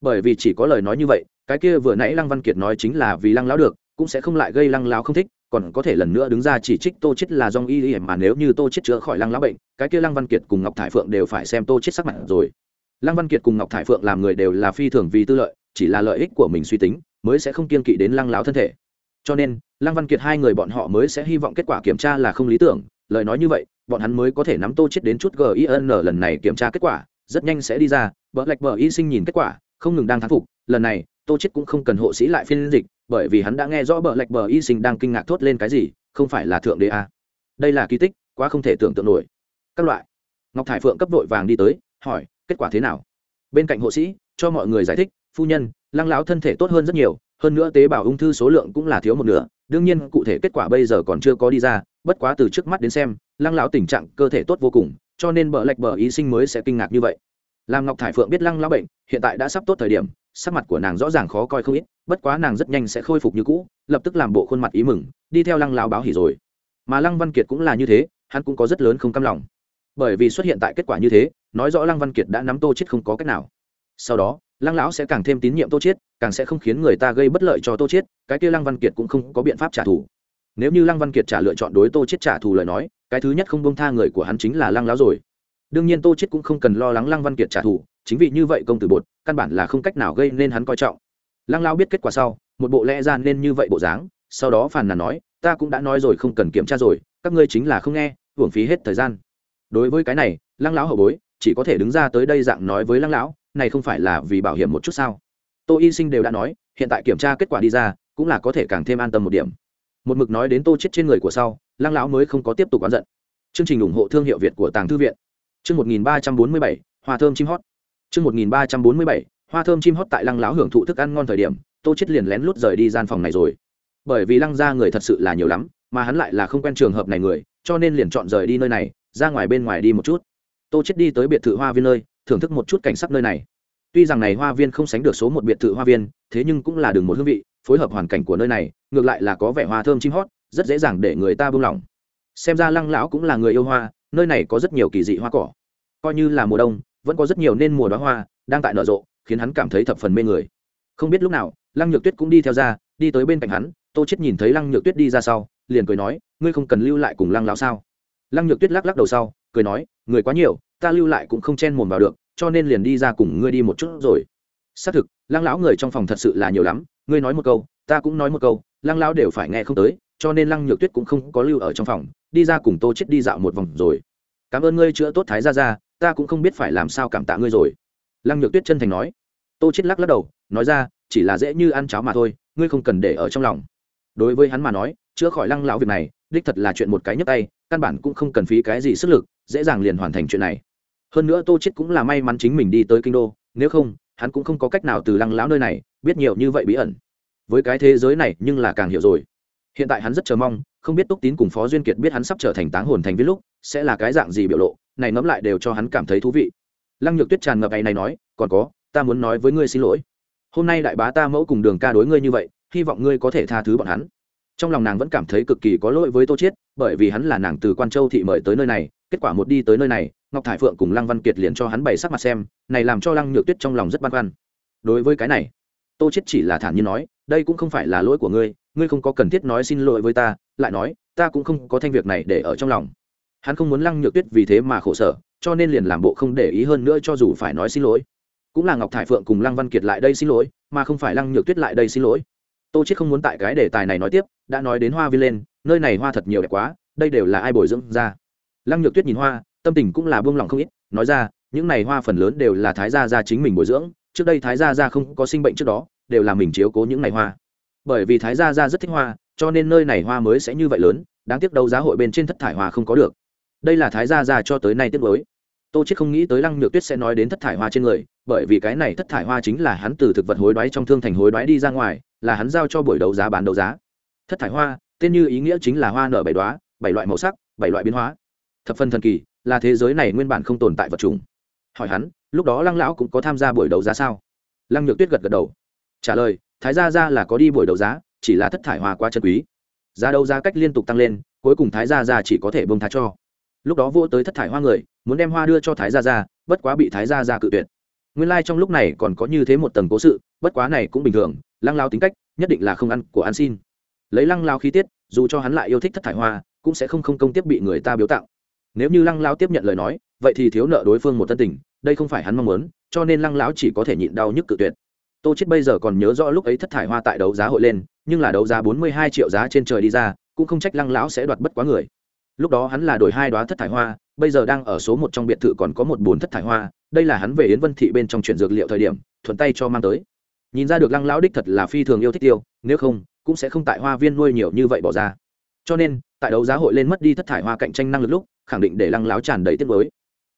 Bởi vì chỉ có lời nói như vậy cái kia vừa nãy lăng văn kiệt nói chính là vì lăng lão được, cũng sẽ không lại gây lăng lão không thích, còn có thể lần nữa đứng ra chỉ trích tô chết là dòng y y mà nếu như tô chết chữa khỏi lăng lão bệnh, cái kia lăng văn kiệt cùng ngọc thải phượng đều phải xem tô chết sắc mặt rồi. Lăng văn kiệt cùng ngọc thải phượng làm người đều là phi thường vì tư lợi, chỉ là lợi ích của mình suy tính, mới sẽ không kiên kỵ đến lăng lão thân thể. Cho nên, lăng văn kiệt hai người bọn họ mới sẽ hy vọng kết quả kiểm tra là không lý tưởng, lời nói như vậy, bọn hắn mới có thể nắm tô chết đến chút gin lần này kiểm tra kết quả, rất nhanh sẽ đi ra bờ lạch bờ y sinh nhìn kết quả, không ngừng đang thán phục, lần này tô chết cũng không cần hộ sĩ lại phiên dịch, bởi vì hắn đã nghe rõ bờ lạch bờ y sinh đang kinh ngạc thốt lên cái gì, không phải là thượng đế à. đây là kỳ tích, quá không thể tưởng tượng nổi. Các loại. Ngọc thải phượng cấp vội vàng đi tới, hỏi, kết quả thế nào? Bên cạnh hộ sĩ, cho mọi người giải thích, phu nhân, lăng lão thân thể tốt hơn rất nhiều, hơn nữa tế bào ung thư số lượng cũng là thiếu một nửa, đương nhiên cụ thể kết quả bây giờ còn chưa có đi ra, bất quá từ trước mắt đến xem, lăng lão tình trạng cơ thể tốt vô cùng, cho nên bờ lạch bờ y sinh mới sẽ kinh ngạc như vậy làm ngọc thải phượng biết lăng lão bệnh, hiện tại đã sắp tốt thời điểm, sắc mặt của nàng rõ ràng khó coi không ít, bất quá nàng rất nhanh sẽ khôi phục như cũ, lập tức làm bộ khuôn mặt ý mừng, đi theo lăng lão báo hỉ rồi. Mà lăng văn kiệt cũng là như thế, hắn cũng có rất lớn không cam lòng. Bởi vì xuất hiện tại kết quả như thế, nói rõ lăng văn kiệt đã nắm tô chết không có cách nào. Sau đó, lăng lão sẽ càng thêm tín nhiệm tô chết, càng sẽ không khiến người ta gây bất lợi cho tô chết, cái kia lăng văn kiệt cũng không có biện pháp trả thù. Nếu như lăng văn kiệt trả lựa chọn đối tô chết trả thù lời nói, cái thứ nhất không bông tha người của hắn chính là lăng lão rồi đương nhiên tô chết cũng không cần lo lắng lăng văn kiệt trả thù, chính vì như vậy công tử bột, căn bản là không cách nào gây nên hắn coi trọng. Lăng lão biết kết quả sau, một bộ lẽ ra nên như vậy bộ dáng, sau đó phàn nàn nói, ta cũng đã nói rồi không cần kiểm tra rồi, các ngươi chính là không nghe, hưởng phí hết thời gian. Đối với cái này, lăng lão hậu bối, chỉ có thể đứng ra tới đây dạng nói với lăng lão, này không phải là vì bảo hiểm một chút sao? Tô y sinh đều đã nói, hiện tại kiểm tra kết quả đi ra, cũng là có thể càng thêm an tâm một điểm. Một mực nói đến tô chết trên người của sau, lăng lão mới không có tiếp tục oán giận. Chương trình ủng hộ thương hiệu việt của tàng thư viện chương 1347, hoa thơm chim hót. Chương 1347, hoa thơm chim hót tại lăng lão hưởng thụ thức ăn ngon thời điểm tô chết liền lén lút rời đi gian phòng này rồi. Bởi vì lăng gia người thật sự là nhiều lắm mà hắn lại là không quen trường hợp này người cho nên liền chọn rời đi nơi này ra ngoài bên ngoài đi một chút. Tô chết đi tới biệt thự hoa viên nơi thưởng thức một chút cảnh sắc nơi này. Tuy rằng này hoa viên không sánh được số một biệt thự hoa viên thế nhưng cũng là đường một hương vị phối hợp hoàn cảnh của nơi này ngược lại là có vẻ hoa thơm chim hót rất dễ dàng để người ta buông lỏng. Xem ra lăng lão cũng là người yêu hoa nơi này có rất nhiều kỳ dị hoa cỏ. Coi như là mùa đông, vẫn có rất nhiều nên mùa đóa hoa đang tại nở rộ, khiến hắn cảm thấy thập phần mê người. Không biết lúc nào, lăng nhược tuyết cũng đi theo ra, đi tới bên cạnh hắn, tô chết nhìn thấy lăng nhược tuyết đi ra sau, liền cười nói, ngươi không cần lưu lại cùng lăng lão sao? Lăng nhược tuyết lắc lắc đầu sau, cười nói, người quá nhiều, ta lưu lại cũng không chen mồm vào được, cho nên liền đi ra cùng ngươi đi một chút rồi. Xác thực, lăng lão người trong phòng thật sự là nhiều lắm, ngươi nói một câu, ta cũng nói một câu, lăng lão đều phải nghe không tới, cho nên lăng nhược tuyết cũng không có lưu ở trong phòng đi ra cùng tô chết đi dạo một vòng rồi. Cảm ơn ngươi chữa tốt thái Gia Gia, ta cũng không biết phải làm sao cảm tạ ngươi rồi. Lăng nhược tuyết chân thành nói. Tô chết lắc lắc đầu nói ra chỉ là dễ như ăn cháo mà thôi ngươi không cần để ở trong lòng. Đối với hắn mà nói chữa khỏi lăng lão việc này đích thật là chuyện một cái nhấp tay căn bản cũng không cần phí cái gì sức lực dễ dàng liền hoàn thành chuyện này. Hơn nữa tô chết cũng là may mắn chính mình đi tới kinh đô nếu không hắn cũng không có cách nào từ lăng lão nơi này biết nhiều như vậy bí ẩn. Với cái thế giới này nhưng là càng hiểu rồi. Hiện tại hắn rất chờ mong không biết túc tín cùng phó duyên kiệt biết hắn sắp trở thành táng hồn thành viên lúc, sẽ là cái dạng gì biểu lộ, này ngẫm lại đều cho hắn cảm thấy thú vị. Lăng nhược tuyết tràn ngập ấy này nói, còn có, ta muốn nói với ngươi xin lỗi. Hôm nay đại bá ta mẫu cùng đường ca đối ngươi như vậy, hy vọng ngươi có thể tha thứ bọn hắn. Trong lòng nàng vẫn cảm thấy cực kỳ có lỗi với tô chiết, bởi vì hắn là nàng từ quan châu thị mời tới nơi này, kết quả một đi tới nơi này, ngọc thải phượng cùng lăng văn kiệt liền cho hắn bày sắc mặt xem, này làm cho lăng nhược tuyết trong lòng rất băn khoăn. Đối với cái này tô chết chỉ là thản nhiên nói, đây cũng không phải là lỗi của ngươi ngươi không có cần thiết nói xin lỗi với ta, lại nói, ta cũng không có thanh việc này để ở trong lòng. Hắn không muốn lăng nhược tuyết vì thế mà khổ sở, cho nên liền làm bộ không để ý hơn nữa cho dù phải nói xin lỗi. Cũng là ngọc thải phượng cùng lăng văn kiệt lại đây xin lỗi, mà không phải lăng nhược tuyết lại đây xin lỗi. Tô chết không muốn tại cái đề tài này nói tiếp, đã nói đến hoa viên lên, nơi này hoa thật nhiều đẹp quá, đây đều là ai bồi dưỡng ra. Lăng nhược tuyết nhìn hoa, tâm tình cũng là buông lỏng không ít, nói ra, những này hoa phần lớn đều là thái gia gia chính mình bồi dưỡng trước đây thái gia gia không có sinh bệnh trước đó, đều là mình chiếu cố những ngày hoa. Bởi vì thái gia gia rất thích hoa, cho nên nơi này hoa mới sẽ như vậy lớn, đáng tiếc đâu giá hội bên trên thất thải hoa không có được. Đây là thái gia gia cho tới nay tiếc mới tô chết không nghĩ tới lăng nhược tuyết sẽ nói đến thất thải hoa trên người, bởi vì cái này thất thải hoa chính là hắn từ thực vật hối đoái trong thương thành hối đoái đi ra ngoài, là hắn giao cho buổi đấu giá bán đấu giá. Thất thải hoa, tên như ý nghĩa chính là hoa nở bảy đoá bảy loại màu sắc, bảy loại biến hóa. Thập phân thần kỳ, là thế giới này nguyên bản không tồn tại vật chủng. Hỏi hắn lúc đó lăng lão cũng có tham gia buổi đấu giá sao? Lăng nhược tuyết gật gật đầu. Trả lời, thái gia ra là có đi buổi đấu giá, chỉ là thất thải hoa quá chân quý. Giá đấu giá cách liên tục tăng lên, cuối cùng thái gia ra chỉ có thể bông tha cho. Lúc đó vô tới thất thải hoa người, muốn đem hoa đưa cho thái gia ra bất quá bị thái gia ra cự tuyệt. Nguyên lai、like、trong lúc này còn có như thế một tầng cố sự, bất quá này cũng bình thường, lăng lao tính cách, nhất định là không ăn của ăn xin. Lấy lăng lao khí tiết, dù cho hắn lại yêu thích thất thải hoa, cũng sẽ không không công tiếp bị người ta biếu tặng. Nếu như lăng lao tiếp nhận lời nói, vậy thì thiếu nợ đối phương một tân tình đây không phải hắn mong muốn, cho nên lăng lão chỉ có thể nhịn đau nhức cự tuyệt. Tô chết bây giờ còn nhớ rõ lúc ấy thất thải hoa tại đấu giá hội lên, nhưng là đấu giá bốn mươi hai triệu giá trên trời đi ra, cũng không trách lăng lão sẽ đoạt bất quá người. Lúc đó hắn là đổi hai đoá thất thải hoa, bây giờ đang ở số một trong biệt thự còn có một bồn thất thải hoa, đây là hắn về yến vân thị bên trong chuyển dược liệu thời điểm, thuận tay cho mang tới. Nhìn ra được lăng lão đích thật là phi thường yêu thích tiêu, nếu không, cũng sẽ không tại hoa viên nuôi nhiều như vậy bỏ ra. Cho nên, tại đấu giá hội lên mất đi thất thải hoa cạnh tranh năng lực lúc, khẳng định để lăng lão tràn đầy tiết mới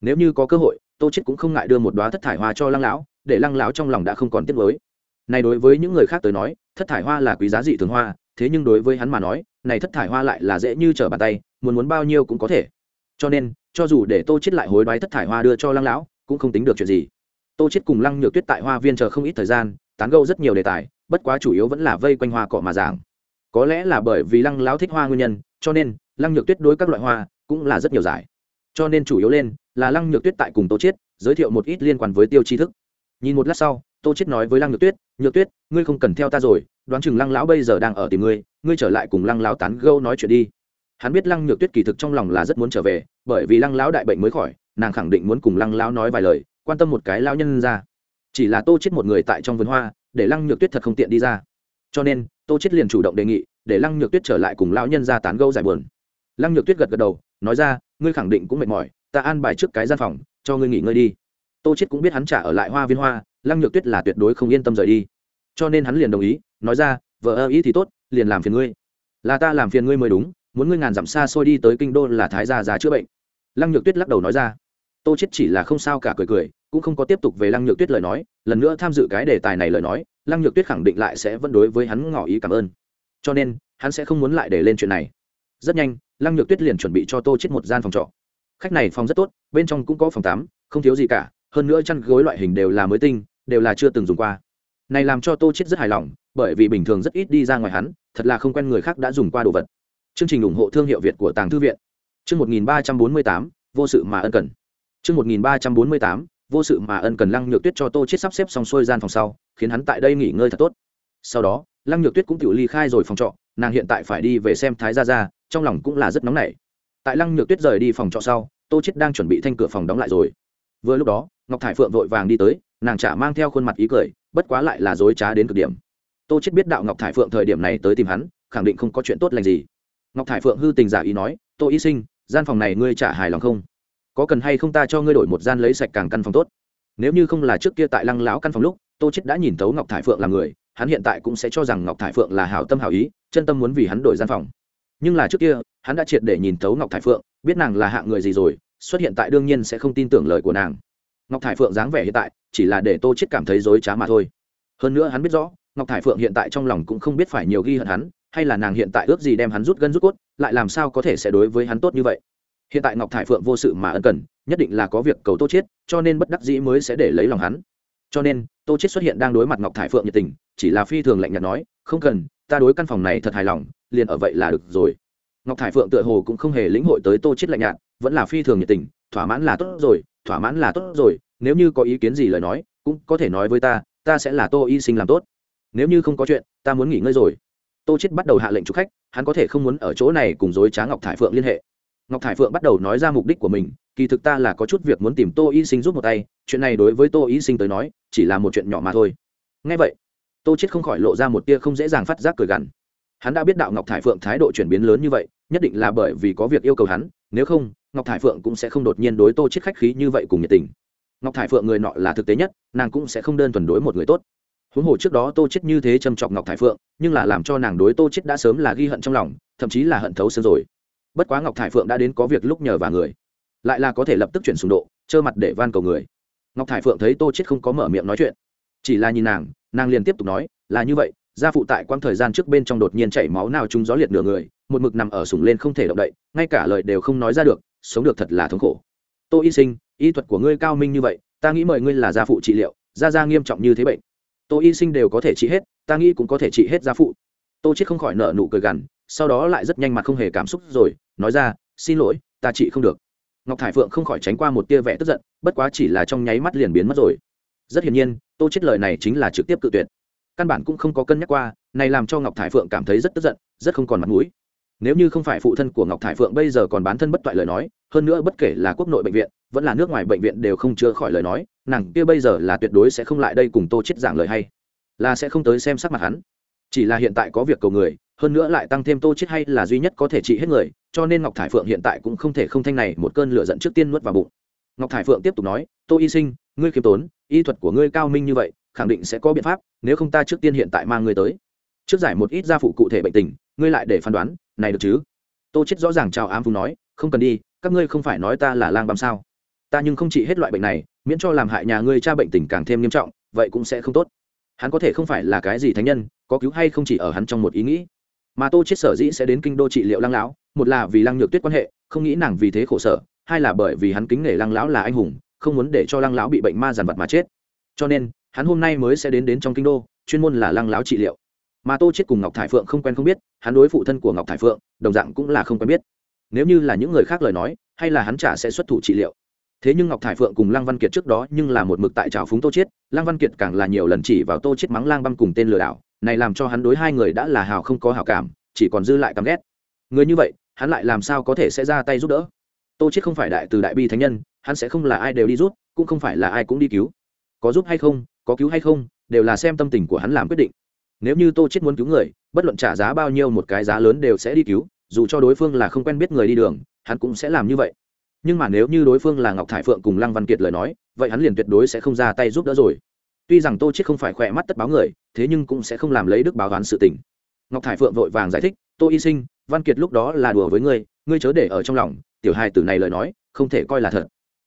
nếu như có cơ hội tô chết cũng không ngại đưa một đóa thất thải hoa cho lăng lão, để lăng lão trong lòng đã không còn tiếc mới này đối với những người khác tới nói, thất thải hoa là quý giá dị thường hoa, thế nhưng đối với hắn mà nói, này thất thải hoa lại là dễ như trở bàn tay, muốn muốn bao nhiêu cũng có thể. Cho nên, cho dù để tô chết lại hối đoái thất thải hoa đưa cho lăng lão, cũng không tính được chuyện gì. Tô chết cùng lăng nhược tuyết tại hoa viên chờ không ít thời gian, tán gẫu rất nhiều đề tài, bất quá chủ yếu vẫn là vây quanh hoa cỏ mà giảng. Có lẽ là bởi vì lăng lão thích hoa nguyên nhân, cho nên lăng nhược tuyết đối các loại hoa cũng là rất nhiều giải cho nên chủ yếu lên là lăng nhược tuyết tại cùng tô Chiết giới thiệu một ít liên quan với tiêu tri thức. Nhìn một lát sau, tô Chiết nói với lăng nhược tuyết nhược tuyết, ngươi không cần theo ta rồi, đoán chừng lăng lão bây giờ đang ở tìm ngươi ngươi trở lại cùng lăng lão tán gẫu nói chuyện đi. Hắn biết lăng nhược tuyết kỳ thực trong lòng là rất muốn trở về, bởi vì lăng lão đại bệnh mới khỏi, nàng khẳng định muốn cùng lăng lão nói vài lời, quan tâm một cái lão nhân ra. Chỉ là tô chết một người tại trong vườn hoa, để lăng nhược tuyết thật không tiện đi ra. Cho nên, tô chết liền chủ động đề nghị, để lăng nhược tuyết trở lại cùng lão nhân ra tán gẫu giải buồn. Lăng nhược tuyết gật gật đầu, nói ra ngươi khẳng định cũng mệt mỏi, ta an bài trước cái gian phòng, cho ngươi nghỉ ngơi đi. Tô chết cũng biết hắn trả ở lại hoa viên hoa, lăng nhược tuyết là tuyệt đối không yên tâm rời đi. Cho nên hắn liền đồng ý, nói ra, vợ ơ, ý thì tốt, liền làm phiền ngươi. Là ta làm phiền ngươi mới đúng, muốn ngươi ngàn dặm xa xôi đi tới kinh đô là thái gia già chữa bệnh. Lăng nhược tuyết lắc đầu nói ra. Tô chết chỉ là không sao cả cười cười, cũng không có tiếp tục về lăng nhược tuyết lời nói, lần nữa tham dự cái đề tài này lời nói, lăng nhược tuyết khẳng định lại sẽ vẫn đối với hắn ngỏ ý cảm ơn. Cho nên, hắn sẽ không muốn lại để lên chuyện này rất nhanh lăng nhược tuyết liền chuẩn bị cho tô chết một gian phòng trọ. Khách này phòng rất tốt bên trong cũng có phòng tắm không thiếu gì cả hơn nữa chăn gối loại hình đều là mới tinh đều là chưa từng dùng qua. Này làm cho tô chết rất hài lòng bởi vì bình thường rất ít đi ra ngoài hắn thật là không quen người khác đã dùng qua đồ vật. Chương trình ủng hộ thương hiệu việt của tàng thư viện. Chương 1348, vô sự mà ân cần. Chương 1348, vô sự mà ân cần lăng nhược tuyết cho tô chết sắp xếp xong xuôi gian phòng sau khiến hắn tại đây nghỉ ngơi thật tốt. Sau đó lăng nhược tuyết cũng tự ly khai rồi phòng trọ nàng hiện tại phải đi về xem thái gia gia trong lòng cũng là rất nóng nảy. Tại lăng nhược tuyết rời đi phòng trọ sau, tô chết đang chuẩn bị thanh cửa phòng đóng lại rồi. Vừa lúc đó, ngọc thải phượng vội vàng đi tới, nàng chả mang theo khuôn mặt ý cười, bất quá lại là dối trá đến cực điểm. Tô chết biết đạo ngọc thải phượng thời điểm này tới tìm hắn, khẳng định không có chuyện tốt lành gì. Ngọc thải phượng hư tình giả ý nói, tô y sinh, gian phòng này ngươi trả hài lòng không? Có cần hay không ta cho ngươi đổi một gian lấy sạch càng căn phòng tốt? Nếu như không là trước kia tại lăng lão căn phòng lúc, tô chết đã nhìn thấu ngọc thải phượng là người, hắn hiện tại cũng sẽ cho rằng ngọc thải phượng là hảo tâm hảo ý, chân tâm muốn vì hắn đổi gian phòng nhưng là trước kia, hắn đã triệt để nhìn thấu ngọc thải phượng, biết nàng là hạng người gì rồi, xuất hiện tại đương nhiên sẽ không tin tưởng lời của nàng. Ngọc thải phượng dáng vẻ hiện tại, chỉ là để tô chết cảm thấy dối trá mà thôi. Hơn nữa hắn biết rõ, ngọc thải phượng hiện tại trong lòng cũng không biết phải nhiều ghi hận hắn, hay là nàng hiện tại ước gì đem hắn rút gân rút cốt, lại làm sao có thể sẽ đối với hắn tốt như vậy. Hiện tại ngọc thải phượng vô sự mà ân cần, nhất định là có việc cầu tô chết cho nên bất đắc dĩ mới sẽ để lấy lòng hắn. Cho nên, tô chết xuất hiện đang đối mặt ngọc thải phượng nhiệt tình, chỉ là phi thường lạnh nhạt nói, không cần ta đối căn phòng này thật hài lòng, liền ở vậy là được rồi. Ngọc thải phượng tựa hồ cũng không hề lĩnh hội tới tô chết lạnh nhạt, vẫn là phi thường nhiệt tình, thỏa mãn là tốt rồi, thỏa mãn là tốt rồi, nếu như có ý kiến gì lời nói, cũng có thể nói với ta ta sẽ là tô y sinh làm tốt. Nếu như không có chuyện, ta muốn nghỉ ngơi rồi. Tô chết bắt đầu hạ lệnh chụp khách, hắn có thể không muốn ở chỗ này cùng dối trá ngọc thải phượng liên hệ. Ngọc thải phượng bắt đầu nói ra mục đích của mình, kỳ thực ta là có chút việc muốn tìm tô y sinh giúp một tay, chuyện này đối với tô y sinh tới nói, chỉ là một chuyện nhỏ mà thôi. Ngay vậy tô chết không khỏi lộ ra một tia không dễ dàng phát giác cười gằn. Hắn đã biết đạo ngọc thải phượng thái độ chuyển biến lớn như vậy, nhất định là bởi vì có việc yêu cầu hắn, nếu không, ngọc thải phượng cũng sẽ không đột nhiên đối tô chết khách khí như vậy cùng nhiệt tình. Ngọc thải phượng người nọ là thực tế nhất, nàng cũng sẽ không đơn thuần đối một người tốt. Huống hồ trước đó tô chết như thế châm chọc ngọc thải phượng, nhưng là làm cho nàng đối tô chết đã sớm là ghi hận trong lòng, thậm chí là hận thấu xương rồi. Bất quá ngọc thải phượng đã đến có việc lúc nhờ và người, lại là có thể lập tức chuyển xung độ, trơ mặt để van cầu người. Ngọc thải phượng thấy tô chết không có mở miệng nói chuyện, chỉ là nhìn nàng nàng liền tiếp tục nói, là như vậy, gia phụ tại quãng thời gian trước bên trong đột nhiên chảy máu nào trúng gió liệt nửa người, một mực nằm ở sủng lên không thể động đậy, ngay cả lời đều không nói ra được, sống được thật là thống khổ. Tô y sinh, y thuật của ngươi cao minh như vậy, ta nghĩ mời ngươi là gia phụ trị liệu, gia gia nghiêm trọng như thế bệnh. Tô y sinh đều có thể trị hết, ta nghĩ cũng có thể trị hết gia phụ. Tô chết không khỏi nở nụ cười gằn, sau đó lại rất nhanh mặt không hề cảm xúc rồi, nói ra, xin lỗi, ta trị không được. Ngọc thải phượng không khỏi tránh qua một tia vẻ tức giận, bất quá chỉ là trong nháy mắt liền biến mất rồi rất hiển nhiên, tô chết lời này chính là trực tiếp cự tuyệt. Căn bản cũng không có cân nhắc qua, này làm cho ngọc thải phượng cảm thấy rất tức giận, rất không còn mặt mũi. Nếu như không phải phụ thân của ngọc thải phượng bây giờ còn bán thân bất toại lời nói, hơn nữa bất kể là quốc nội bệnh viện, vẫn là nước ngoài bệnh viện đều không chữa khỏi lời nói, nàng kia bây giờ là tuyệt đối sẽ không lại đây cùng tô chết giảng lời hay, là sẽ không tới xem sắc mặt hắn. Chỉ là hiện tại có việc cầu người, hơn nữa lại tăng thêm tô chết hay là duy nhất có thể trị hết người, cho nên ngọc thải phượng hiện tại cũng không thể không thanh này một cơn lửa giận trước tiên nuốt vào bụng. Ngọc thải phượng tiếp tục nói, tô y sinh ngươi khiêm tốn, y thuật của ngươi cao minh như vậy, khẳng định sẽ có biện pháp, nếu không ta trước tiên hiện tại mang ngươi tới. Trước giải một ít gia phụ cụ thể bệnh tình, ngươi lại để phán đoán, này được chứ? Tô chết rõ ràng chào ám phùng nói, không cần đi, các ngươi không phải nói ta là lang băm sao? Ta nhưng không trị hết loại bệnh này, miễn cho làm hại nhà ngươi cha bệnh tình càng thêm nghiêm trọng, vậy cũng sẽ không tốt. Hắn có thể không phải là cái gì thánh nhân, có cứu hay không chỉ ở hắn trong một ý nghĩ. Mà tô chết sở dĩ sẽ đến kinh đô trị liệu lang lão, một là vì lăng nhược tuyết quan hệ, không nghĩ nàng vì thế khổ sở, hai là bởi vì hắn kính nể lang lão là anh hùng không muốn để cho lăng lão bị bệnh ma giàn vật mà chết. Cho nên, hắn hôm nay mới sẽ đến đến trong kinh đô, chuyên môn là lăng lão trị liệu. Mà tô chết cùng ngọc thải phượng không quen không biết, hắn đối phụ thân của ngọc thải phượng, đồng dạng cũng là không quen biết. Nếu như là những người khác lời nói, hay là hắn trả sẽ xuất thủ trị liệu. Thế nhưng ngọc thải phượng cùng lăng văn kiệt trước đó nhưng là một mực tại trào phúng tô chết lăng văn kiệt càng là nhiều lần chỉ vào tô chết mắng lang băng cùng tên lừa đảo, này làm cho hắn đối hai người đã là hào không có hào cảm, chỉ còn dư lại căm ghét. Người như vậy, hắn lại làm sao có thể sẽ ra tay giúp đỡ? Tô chết không phải đại từ đại bi thánh nhân, hắn sẽ không là ai đều đi rút, cũng không phải là ai cũng đi cứu. Có giúp hay không, có cứu hay không, đều là xem tâm tình của hắn làm quyết định. Nếu như tô chết muốn cứu người, bất luận trả giá bao nhiêu một cái giá lớn đều sẽ đi cứu, dù cho đối phương là không quen biết người đi đường, hắn cũng sẽ làm như vậy. Nhưng mà nếu như đối phương là ngọc thải phượng cùng lăng văn kiệt lời nói, vậy hắn liền tuyệt đối sẽ không ra tay giúp đỡ rồi. Tuy rằng tô chết không phải khỏe mắt tất báo người, thế nhưng cũng sẽ không làm lấy đức báo đoán sự tình. Ngọc thải phượng vội vàng giải thích, tô y sinh, văn kiệt lúc đó là đùa với ngươi ngươi chớ để ở trong lòng tiểu hài tử này lời nói, không thể coi là thật.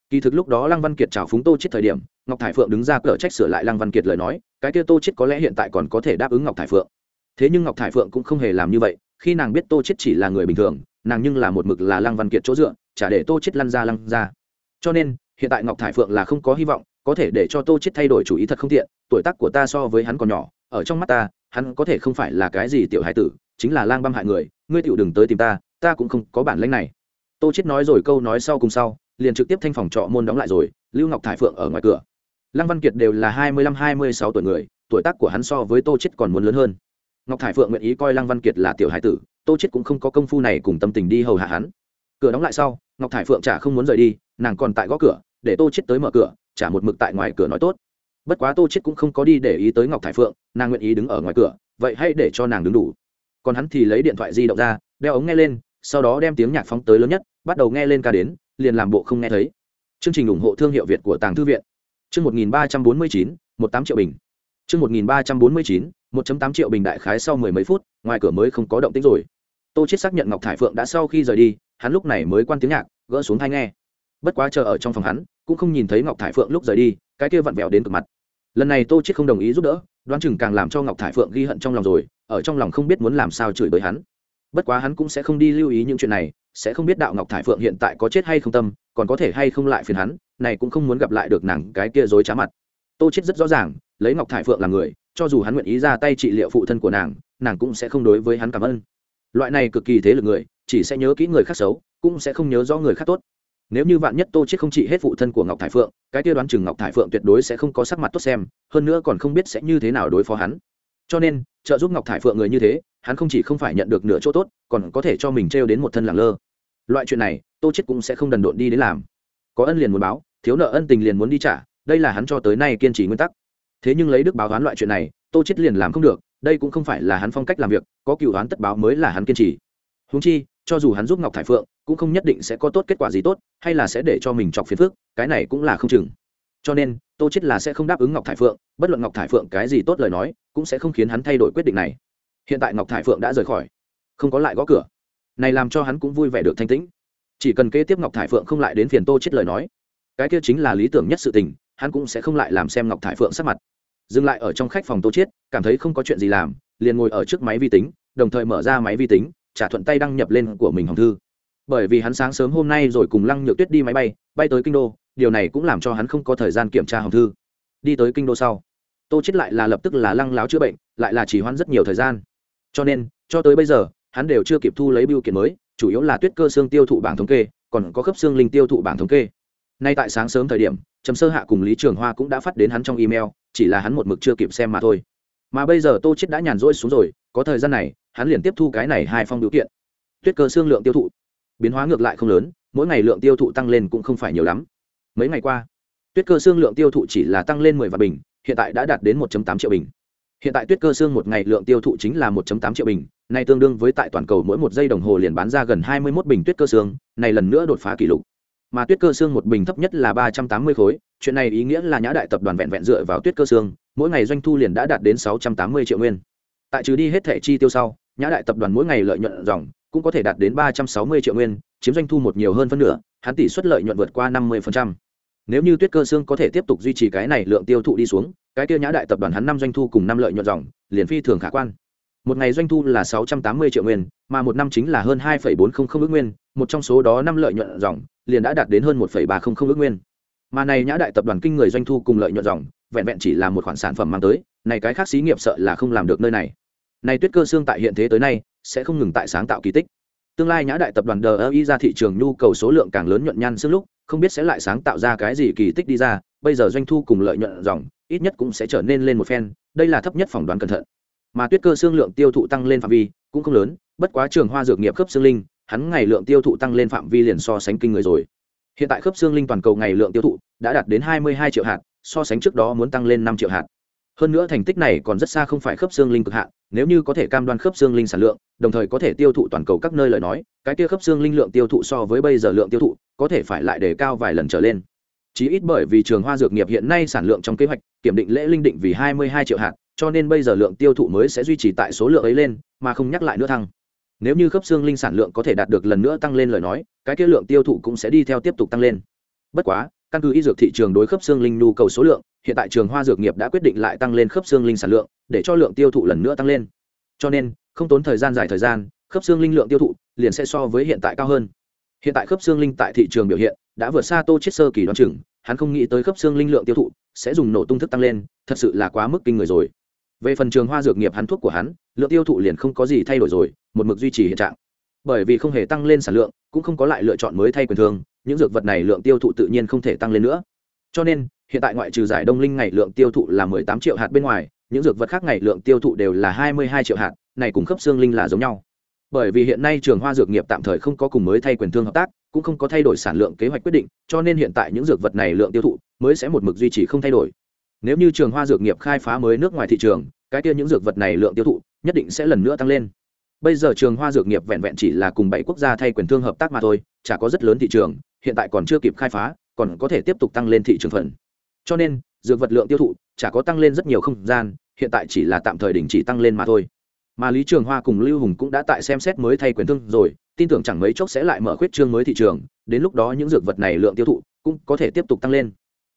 Kỳ thực lúc đó lăng văn kiệt chào phúng tô chết thời điểm, ngọc thải phượng đứng ra cở trách sửa lại lăng văn kiệt lời nói, cái kia tô chết có lẽ hiện tại còn có thể đáp ứng ngọc thải phượng. Thế nhưng ngọc thải phượng cũng không hề làm như vậy, khi nàng biết tô chết chỉ là người bình thường, nàng nhưng là một mực là lăng văn kiệt chỗ dựa, chả để tô chết lăn ra lăn ra. Cho nên, hiện tại ngọc thải phượng là không có hy vọng, có thể để cho tô chết thay đổi chủ ý thật không tiện, tuổi tác của ta so với hắn còn nhỏ, ở trong mắt ta, hắn có thể không phải là cái gì tiểu hải tử, chính là lang băm hại người, ngươi tiểu đừng tới tìm ta ta cũng không có bản lĩnh này tô chết nói rồi câu nói sau cùng sau, liền trực tiếp thanh phòng trọ môn đóng lại rồi, lưu ngọc thải phượng ở ngoài cửa. Lăng văn kiệt đều là hai mươi lăm, hai mươi sáu tuổi người, tuổi tác của hắn so với tô chết còn muốn lớn hơn. Ngọc thải phượng nguyện ý coi lăng văn kiệt là tiểu hải tử, tô chết cũng không có công phu này cùng tâm tình đi hầu hạ hắn. Cửa đóng lại sau, ngọc thải phượng chả không muốn rời đi, nàng còn tại gõ cửa, để tô chết tới mở cửa, chả một mực tại ngoài cửa nói tốt. Bất quá tô chết cũng không có đi để ý tới ngọc thải phượng, nàng nguyện ý đứng ở ngoài cửa, vậy hãy để cho nàng đứng đủ. Còn hắn thì lấy điện thoại di động ra, đeo ống nghe lên sau đó đem tiếng nhạc phóng tới lớn nhất, bắt đầu nghe lên ca đến, liền làm bộ không nghe thấy. Chương trình ủng hộ thương hiệu việt của tàng thư viện. Chương một nghìn ba trăm bốn mươi chín, một tám triệu bình. Chương một nghìn ba trăm bốn mươi chín, một tám triệu bình đại khái sau mười mấy phút, ngoài cửa mới không có động tĩnh rồi. Tô chết xác nhận ngọc thải phượng đã sau khi rời đi, hắn lúc này mới quan tiếng nhạc, gỡ xuống thai nghe. Bất quá chờ ở trong phòng hắn, cũng không nhìn thấy ngọc thải phượng lúc rời đi, cái kia vặn vẹo đến cực mặt. Lần này tô chết không đồng ý giúp đỡ, đoán chừng càng làm cho ngọc thải phượng ghi hận trong lòng rồi, ở trong lòng không biết muốn làm sao chửi bới hắn bất quá hắn cũng sẽ không đi lưu ý những chuyện này, sẽ không biết đạo ngọc thải phượng hiện tại có chết hay không tâm, còn có thể hay không lại phiền hắn, này cũng không muốn gặp lại được nàng cái kia dối trá mặt. Tô chết rất rõ ràng, lấy ngọc thải phượng làm người, cho dù hắn nguyện ý ra tay trị liệu phụ thân của nàng nàng cũng sẽ không đối với hắn cảm ơn. Loại này cực kỳ thế lực người, chỉ sẽ nhớ kỹ người khác xấu, cũng sẽ không nhớ rõ người khác tốt. Nếu như vạn nhất tô chết không trị hết phụ thân của ngọc thải phượng, cái kia đoán chừng ngọc thải phượng tuyệt đối sẽ không có sắc mặt tốt xem, hơn nữa còn không biết sẽ như thế nào đối phó hắn. Cho nên, trợ giúp ngọc thải phượng người như thế hắn không chỉ không phải nhận được nửa chỗ tốt, còn có thể cho mình trêu đến một thân làng lơ. Loại chuyện này, tô chết cũng sẽ không đần độn đi đến làm. Có ân liền muốn báo, thiếu nợ ân tình liền muốn đi trả, đây là hắn cho tới nay kiên trì nguyên tắc. Thế nhưng lấy đức báo đoán loại chuyện này, tô chết liền làm không được, đây cũng không phải là hắn phong cách làm việc, có cựu đoán tất báo mới là hắn kiên trì. Huống chi, cho dù hắn giúp ngọc thải phượng, cũng không nhất định sẽ có tốt kết quả gì tốt, hay là sẽ để cho mình chọc phiền phức, cái này cũng là không chừng. Cho nên, tô chết là sẽ không đáp ứng ngọc thải phượng, bất luận ngọc thải phượng cái gì tốt lời nói, cũng sẽ không khiến hắn thay đổi quyết định này hiện tại ngọc thải phượng đã rời khỏi không có lại gõ cửa. Này làm cho hắn cũng vui vẻ được thanh tĩnh. Chỉ cần kế tiếp ngọc thải phượng không lại đến phiền tô chết lời nói cái kia chính là lý tưởng nhất sự tình hắn cũng sẽ không lại làm xem ngọc thải phượng sắc mặt. Dừng lại ở trong khách phòng tô chết, cảm thấy không có chuyện gì làm liền ngồi ở trước máy vi tính đồng thời mở ra máy vi tính trả thuận tay đăng nhập lên của mình hồng thư. Bởi vì hắn sáng sớm hôm nay rồi cùng lăng nhược tuyết đi máy bay bay tới kinh đô điều này cũng làm cho hắn không có thời gian kiểm tra hồng thư. Đi tới kinh đô sau tô chết lại là lập tức là lăng láo chữa bệnh lại là chỉ hoãn rất nhiều thời gian cho nên, cho tới bây giờ, hắn đều chưa kịp thu lấy biêu kiện mới, chủ yếu là tuyết cơ xương tiêu thụ bảng thống kê, còn có khớp xương linh tiêu thụ bảng thống kê. Nay tại sáng sớm thời điểm, trầm sơ hạ cùng lý trường hoa cũng đã phát đến hắn trong email, chỉ là hắn một mực chưa kịp xem mà thôi. Mà bây giờ tô chết đã nhàn rỗi xuống rồi, có thời gian này, hắn liền tiếp thu cái này hai phong biểu kiện. Tuyết cơ xương lượng tiêu thụ. Biến hóa ngược lại không lớn, mỗi ngày lượng tiêu thụ tăng lên cũng không phải nhiều lắm. Mấy ngày qua, tuyết cơ xương lượng tiêu thụ chỉ là tăng lên 10 vạn bình, hiện tại đã đạt đến 1.8 triệu bình hiện tại tuyết cơ xương một ngày lượng tiêu thụ chính là 1.8 triệu bình này tương đương với tại toàn cầu mỗi một giây đồng hồ liền bán ra gần 21 bình tuyết cơ xương này lần nữa đột phá kỷ lục mà tuyết cơ xương một bình thấp nhất là 380 khối, chuyện này ý nghĩa là nhã đại tập đoàn vẹn vẹn dựa vào tuyết cơ xương mỗi ngày doanh thu liền đã đạt đến 680 triệu nguyên tại trừ đi hết thẻ chi tiêu sau, nhã đại tập đoàn mỗi ngày lợi nhuận dòng cũng có thể đạt đến 360 triệu nguyên, chiếm doanh thu một nhiều hơn phân nửa, hắn tỷ suất lợi nhuận vượt qua 50%. nếu như tuyết cơ xương có thể tiếp tục duy trì cái này lượng tiêu thụ đi xuống cái kia nhã đại tập đoàn hắn năm doanh thu cùng năm lợi nhuận dòng liền phi thường khả quan. Một ngày doanh thu là 680 triệu nguyên mà một năm chính là hơn 2,400 ước nguyên một trong số đó năm lợi nhuận dòng liền đã đạt đến hơn 1,300 ước nguyên. Mà này nhã đại tập đoàn kinh người doanh thu cùng lợi nhuận dòng vẹn vẹn chỉ là một khoản sản phẩm mang tới này cái khác xí nghiệp sợ là không làm được nơi này. Này tuyết cơ xương tại hiện thế tới nay sẽ không ngừng tại sáng tạo kỳ tích. Tương lai nhã đại tập đoàn đờ y ra thị trường nhu cầu số lượng càng lớn nhuận nhan xương lúc không biết sẽ lại sáng tạo ra cái gì kỳ tích đi ra, bây giờ doanh thu cùng lợi nhuận dòng, ít nhất cũng sẽ trở nên lên một phen, đây là thấp nhất phỏng đoán cẩn thận. Mà tuyết cơ xương lượng tiêu thụ tăng lên phạm vi cũng không lớn, bất quá trường hoa dược nghiệp khớp xương linh, hắn ngày lượng tiêu thụ tăng lên phạm vi liền so sánh kinh người rồi. Hiện tại khớp xương linh toàn cầu ngày lượng tiêu thụ đã đạt đến 22 triệu hạt, so sánh trước đó muốn tăng lên năm triệu hạt. Hơn nữa thành tích này còn rất xa không phải khớp xương linh cực hạn nếu như có thể cam đoan khớp xương linh sản lượng, đồng thời có thể tiêu thụ toàn cầu các nơi lời nói, cái kia khớp xương linh lượng tiêu thụ so với bây giờ lượng tiêu thụ, có thể phải lại đề cao vài lần trở lên. Chí ít bởi vì trường hoa dược nghiệp hiện nay sản lượng trong kế hoạch, kiểm định lễ linh định vì 22 triệu hạt, cho nên bây giờ lượng tiêu thụ mới sẽ duy trì tại số lượng ấy lên, mà không nhắc lại nữa thăng. Nếu như khớp xương linh sản lượng có thể đạt được lần nữa tăng lên lời nói, cái kia lượng tiêu thụ cũng sẽ đi theo tiếp tục tăng lên. Bất quá, căn cứ y dược thị trường đối khớp xương linh nhu cầu số lượng hiện tại trường hoa dược nghiệp đã quyết định lại tăng lên khớp xương linh sản lượng, để cho lượng tiêu thụ lần nữa tăng lên. Cho nên, không tốn thời gian dài thời gian, khớp xương linh lượng tiêu thụ liền sẽ so với hiện tại cao hơn. Hiện tại khớp xương linh tại thị trường biểu hiện đã vượt xa tô chết sơ kỳ đoán chừng, hắn không nghĩ tới khớp xương linh lượng tiêu thụ sẽ dùng nổ tung thức tăng lên, thật sự là quá mức kinh người rồi. Về phần trường hoa dược nghiệp hắn thuốc của hắn, lượng tiêu thụ liền không có gì thay đổi rồi, một mực duy trì hiện trạng. Bởi vì không hề tăng lên sản lượng, cũng không có lại lựa chọn mới thay quyền thương những dược vật này lượng tiêu thụ tự nhiên không thể tăng lên nữa. Cho nên hiện tại ngoại trừ giải đông linh ngày lượng tiêu thụ là mười tám triệu hạt bên ngoài, những dược vật khác ngày lượng tiêu thụ đều là hai mươi hai triệu hạt, này cùng khớp xương linh là giống nhau. Bởi vì hiện nay trường hoa dược nghiệp tạm thời không có cùng mới thay quyền thương hợp tác, cũng không có thay đổi sản lượng kế hoạch quyết định, cho nên hiện tại những dược vật này lượng tiêu thụ mới sẽ một mực duy trì không thay đổi. Nếu như trường hoa dược nghiệp khai phá mới nước ngoài thị trường, cái kia những dược vật này lượng tiêu thụ nhất định sẽ lần nữa tăng lên. Bây giờ trường hoa dược nghiệp vẹn vẹn chỉ là cùng bảy quốc gia thay quyền thương hợp tác mà thôi, chả có rất lớn thị trường, hiện tại còn chưa kịp khai phá, còn có thể tiếp tục tăng lên thị trường phần cho nên, dược vật lượng tiêu thụ chả có tăng lên rất nhiều không gian, hiện tại chỉ là tạm thời đình chỉ tăng lên mà thôi. Mà lý trường hoa cùng lưu hùng cũng đã tại xem xét mới thay quyền thương rồi, tin tưởng chẳng mấy chốc sẽ lại mở khuyết trương mới thị trường, đến lúc đó những dược vật này lượng tiêu thụ cũng có thể tiếp tục tăng lên.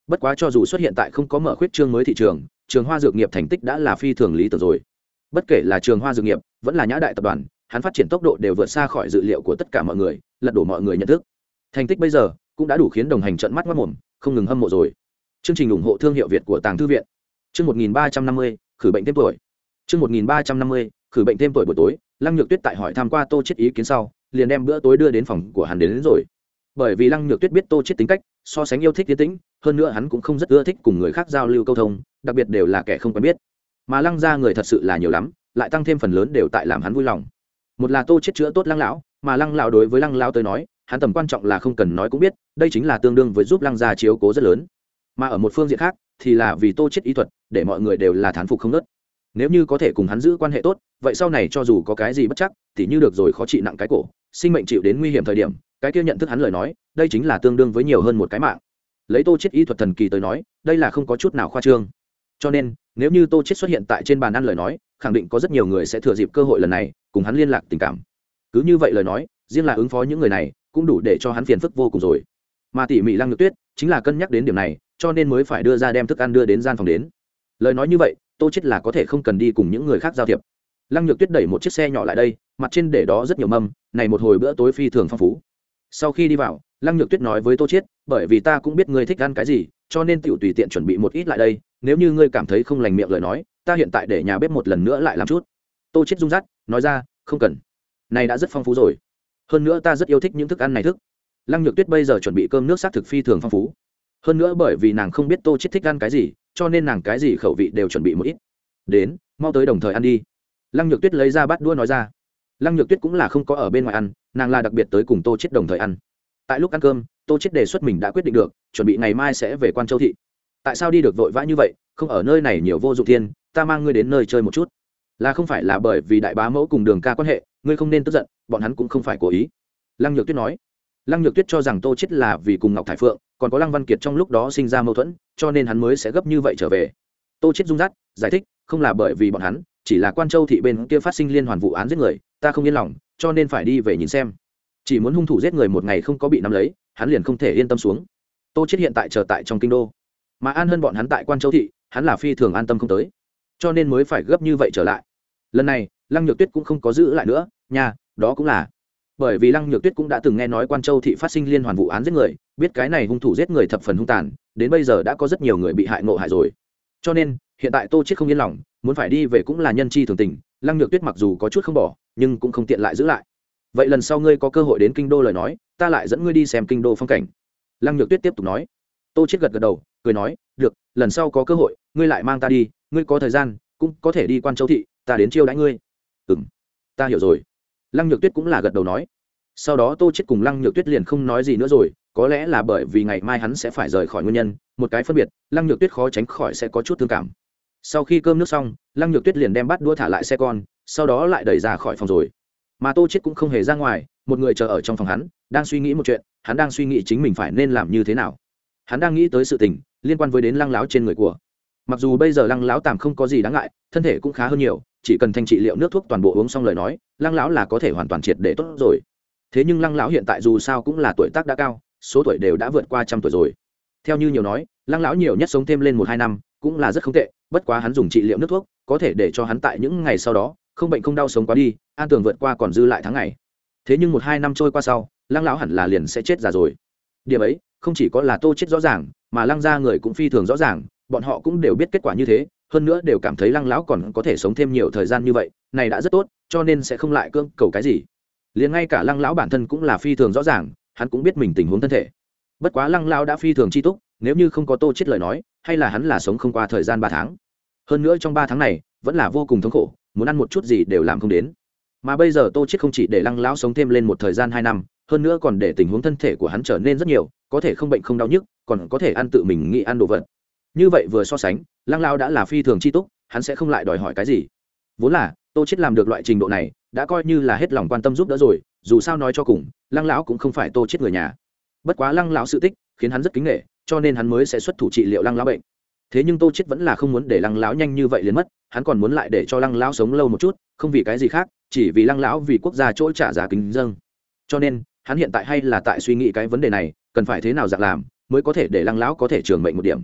Bất quá cho dù xuất hiện tại không có mở khuyết trương mới thị trường trường hoa dược nghiệp thành tích đã là phi thường lý tưởng rồi. Bất kể là trường hoa dược nghiệp, vẫn là nhã đại tập đoàn, hắn phát triển tốc độ đều vượt xa khỏi dự liệu của tất cả mọi người, lật đổ mọi người nhận thức. Thành tích bây giờ cũng đã đủ khiến đồng hành trận mắt mất mồm, không ngừng hâm mộ rồi chương trình ủng hộ thương hiệu việt của tàng thư viện. Chương một nghìn ba trăm năm mươi khử bệnh thêm tuổi. Chương một nghìn ba trăm năm mươi khử bệnh thêm tuổi buổi tối lăng nhược tuyết tại hỏi tham qua tô chết ý kiến sau liền đem bữa tối đưa đến phòng của hắn đến, đến rồi. Bởi vì lăng nhược tuyết biết tô chết tính cách so sánh yêu thích tiến tĩnh hơn nữa hắn cũng không rất ưa thích cùng người khác giao lưu câu thông đặc biệt đều là kẻ không quen biết. Mà lăng gia người thật sự là nhiều lắm lại tăng thêm phần lớn đều tại làm hắn vui lòng. Một là tô chết chữa tốt lăng lão mà lăng lão đối với lăng lão tới nói hắn tầm quan trọng là không cần nói cũng biết đây chính là tương đương với giúp lăng gia chiếu cố rất lớn mà ở một phương diện khác thì là vì tô chết ý thuật, để mọi người đều là thán phục không nớt. Nếu như có thể cùng hắn giữ quan hệ tốt, vậy sau này cho dù có cái gì bất chắc, thì như được rồi khó trị nặng cái cổ, sinh mệnh chịu đến nguy hiểm thời điểm, cái kia nhận thức hắn lời nói, đây chính là tương đương với nhiều hơn một cái mạng. Lấy tô chết ý thuật thần kỳ tới nói, đây là không có chút nào khoa trương. Cho nên, nếu như tô chết xuất hiện tại trên bàn ăn lời nói, khẳng định có rất nhiều người sẽ thừa dịp cơ hội lần này, cùng hắn liên lạc tình cảm. Cứ như vậy lời nói, riêng là ứng phó những người này, cũng đủ để cho hắn phiền phức vô cùng rồi. Mà tỉ mỉ lăng nhược tuyết chính là cân nhắc đến điểm này, cho nên mới phải đưa ra đem thức ăn đưa đến gian phòng đến. Lời nói như vậy, tô chết là có thể không cần đi cùng những người khác giao thiệp. Lăng nhược tuyết đẩy một chiếc xe nhỏ lại đây, mặt trên để đó rất nhiều mâm, này một hồi bữa tối phi thường phong phú. Sau khi đi vào, lăng nhược tuyết nói với tô chết bởi vì ta cũng biết ngươi thích ăn cái gì, cho nên tiểu tùy tiện chuẩn bị một ít lại đây, nếu như ngươi cảm thấy không lành miệng lời nói, ta hiện tại để nhà bếp một lần nữa lại làm chút. Tô chết rung rắt nói ra, không cần. Này đã rất phong phú rồi. Hơn nữa ta rất yêu thích những thức ăn này thức lăng nhược tuyết bây giờ chuẩn bị cơm nước xác thực phi thường phong phú. Hơn nữa bởi vì nàng không biết tô chết thích ăn cái gì, cho nên nàng cái gì khẩu vị đều chuẩn bị một ít. Đến, mau tới đồng thời ăn đi. Lăng nhược tuyết lấy ra bát đũa nói ra. Lăng nhược tuyết cũng là không có ở bên ngoài ăn, nàng là đặc biệt tới cùng tô chết đồng thời ăn. Tại lúc ăn cơm, tô chết đề xuất mình đã quyết định được, chuẩn bị ngày mai sẽ về quan châu thị. Tại sao đi được vội vã như vậy, không ở nơi này nhiều vô dụng thiên, ta mang ngươi đến nơi chơi một chút. Là không phải là bởi vì đại bá mẫu cùng đường ca quan hệ, ngươi không nên tức giận, bọn hắn cũng không phải cố ý. Lăng nhược tuyết nói lăng nhược tuyết cho rằng tô chết là vì cùng ngọc thải phượng còn có lăng văn kiệt trong lúc đó sinh ra mâu thuẫn cho nên hắn mới sẽ gấp như vậy trở về. Tô chết rung rắt giải thích không là bởi vì bọn hắn chỉ là quan châu thị bên kia phát sinh liên hoàn vụ án giết người ta không yên lòng cho nên phải đi về nhìn xem. Chỉ muốn hung thủ giết người một ngày không có bị nắm lấy hắn liền không thể yên tâm xuống. Tô chết hiện tại chờ tại trong kinh đô. Mà an hơn bọn hắn tại quan châu thị hắn là phi thường an tâm không tới. Cho nên mới phải gấp như vậy trở lại. Lần này lăng nhược tuyết cũng không có giữ lại nữa nhà, đó cũng là bởi vì lăng nhược tuyết cũng đã từng nghe nói quan châu thị phát sinh liên hoàn vụ án giết người, biết cái này hung thủ giết người thập phần hung tàn, đến bây giờ đã có rất nhiều người bị hại ngộ hại rồi. Cho nên, hiện tại tô chết không yên lòng, muốn phải đi về cũng là nhân chi thường tình, lăng nhược tuyết mặc dù có chút không bỏ, nhưng cũng không tiện lại giữ lại. Vậy lần sau ngươi có cơ hội đến kinh đô lời nói, ta lại dẫn ngươi đi xem kinh đô phong cảnh. Lăng nhược tuyết tiếp tục nói. Tô chết gật gật đầu, cười nói, được, lần sau có cơ hội, ngươi lại mang ta đi, ngươi có thời gian, cũng có thể đi quan châu thị, ta đến chiêu đãi ngươi. Ừm, ta hiểu rồi lăng nhược tuyết cũng là gật đầu nói. Sau đó tô chết cùng lăng nhược tuyết liền không nói gì nữa rồi, có lẽ là bởi vì ngày mai hắn sẽ phải rời khỏi nguyên nhân, một cái phân biệt, lăng nhược tuyết khó tránh khỏi sẽ có chút thương cảm. Sau khi cơm nước xong, lăng nhược tuyết liền đem bắt đua thả lại xe con, sau đó lại đẩy ra khỏi phòng rồi. Mà tô chết cũng không hề ra ngoài, một người chờ ở trong phòng hắn, đang suy nghĩ một chuyện, hắn đang suy nghĩ chính mình phải nên làm như thế nào. Hắn đang nghĩ tới sự tình, liên quan với đến lăng láo trên người của. Mặc dù bây giờ lăng láo tạm không có gì đáng ngại, thân thể cũng khá hơn nhiều chỉ cần thanh trị liệu nước thuốc toàn bộ uống xong lời nói, lăng lão là có thể hoàn toàn triệt để tốt rồi. Thế nhưng lăng lão hiện tại dù sao cũng là tuổi tác đã cao, số tuổi đều đã vượt qua trăm tuổi rồi. Theo như nhiều nói, lăng lão nhiều nhất sống thêm lên một hai năm, cũng là rất không tệ, bất quá hắn dùng trị liệu nước thuốc, có thể để cho hắn tại những ngày sau đó, không bệnh không đau sống quá đi, an tường vượt qua còn dư lại tháng ngày. Thế nhưng một hai năm trôi qua sau, lăng lão hẳn là liền sẽ chết già rồi. Điểm ấy, không chỉ có là tô chết rõ ràng, mà lăng ra người cũng phi thường rõ ràng, bọn họ cũng đều biết kết quả như thế hơn nữa đều cảm thấy lăng lão còn có thể sống thêm nhiều thời gian như vậy, này đã rất tốt, cho nên sẽ không lại cưỡng cầu cái gì. Liền ngay cả lăng lão bản thân cũng là phi thường rõ ràng, hắn cũng biết mình tình huống thân thể. Bất quá lăng lão đã phi thường chi túc, nếu như không có tô chết lời nói, hay là hắn là sống không qua thời gian ba tháng. Hơn nữa trong ba tháng này, vẫn là vô cùng thống khổ, muốn ăn một chút gì đều làm không đến. Mà bây giờ tô chết không chỉ để lăng lão sống thêm lên một thời gian hai năm, hơn nữa còn để tình huống thân thể của hắn trở nên rất nhiều, có thể không bệnh không đau nhức, còn có thể ăn tự mình nghĩ ăn đồ vật như vậy vừa so sánh, lăng lão đã là phi thường chi túc, hắn sẽ không lại đòi hỏi cái gì. Vốn là, tô chết làm được loại trình độ này, đã coi như là hết lòng quan tâm giúp đỡ rồi, dù sao nói cho cùng, lăng lão cũng không phải tô chết người nhà. Bất quá lăng lão sự tích, khiến hắn rất kính nghệ cho nên hắn mới sẽ xuất thủ trị liệu lăng lão bệnh. Thế nhưng tô chết vẫn là không muốn để lăng lão nhanh như vậy liền mất, hắn còn muốn lại để cho lăng lão sống lâu một chút, không vì cái gì khác, chỉ vì lăng lão vì quốc gia chỗ trả giá kính dâng cho nên, hắn hiện tại hay là tại suy nghĩ cái vấn đề này, cần phải thế nào dạng làm, mới có thể để lăng lão có thể trường mệnh một điểm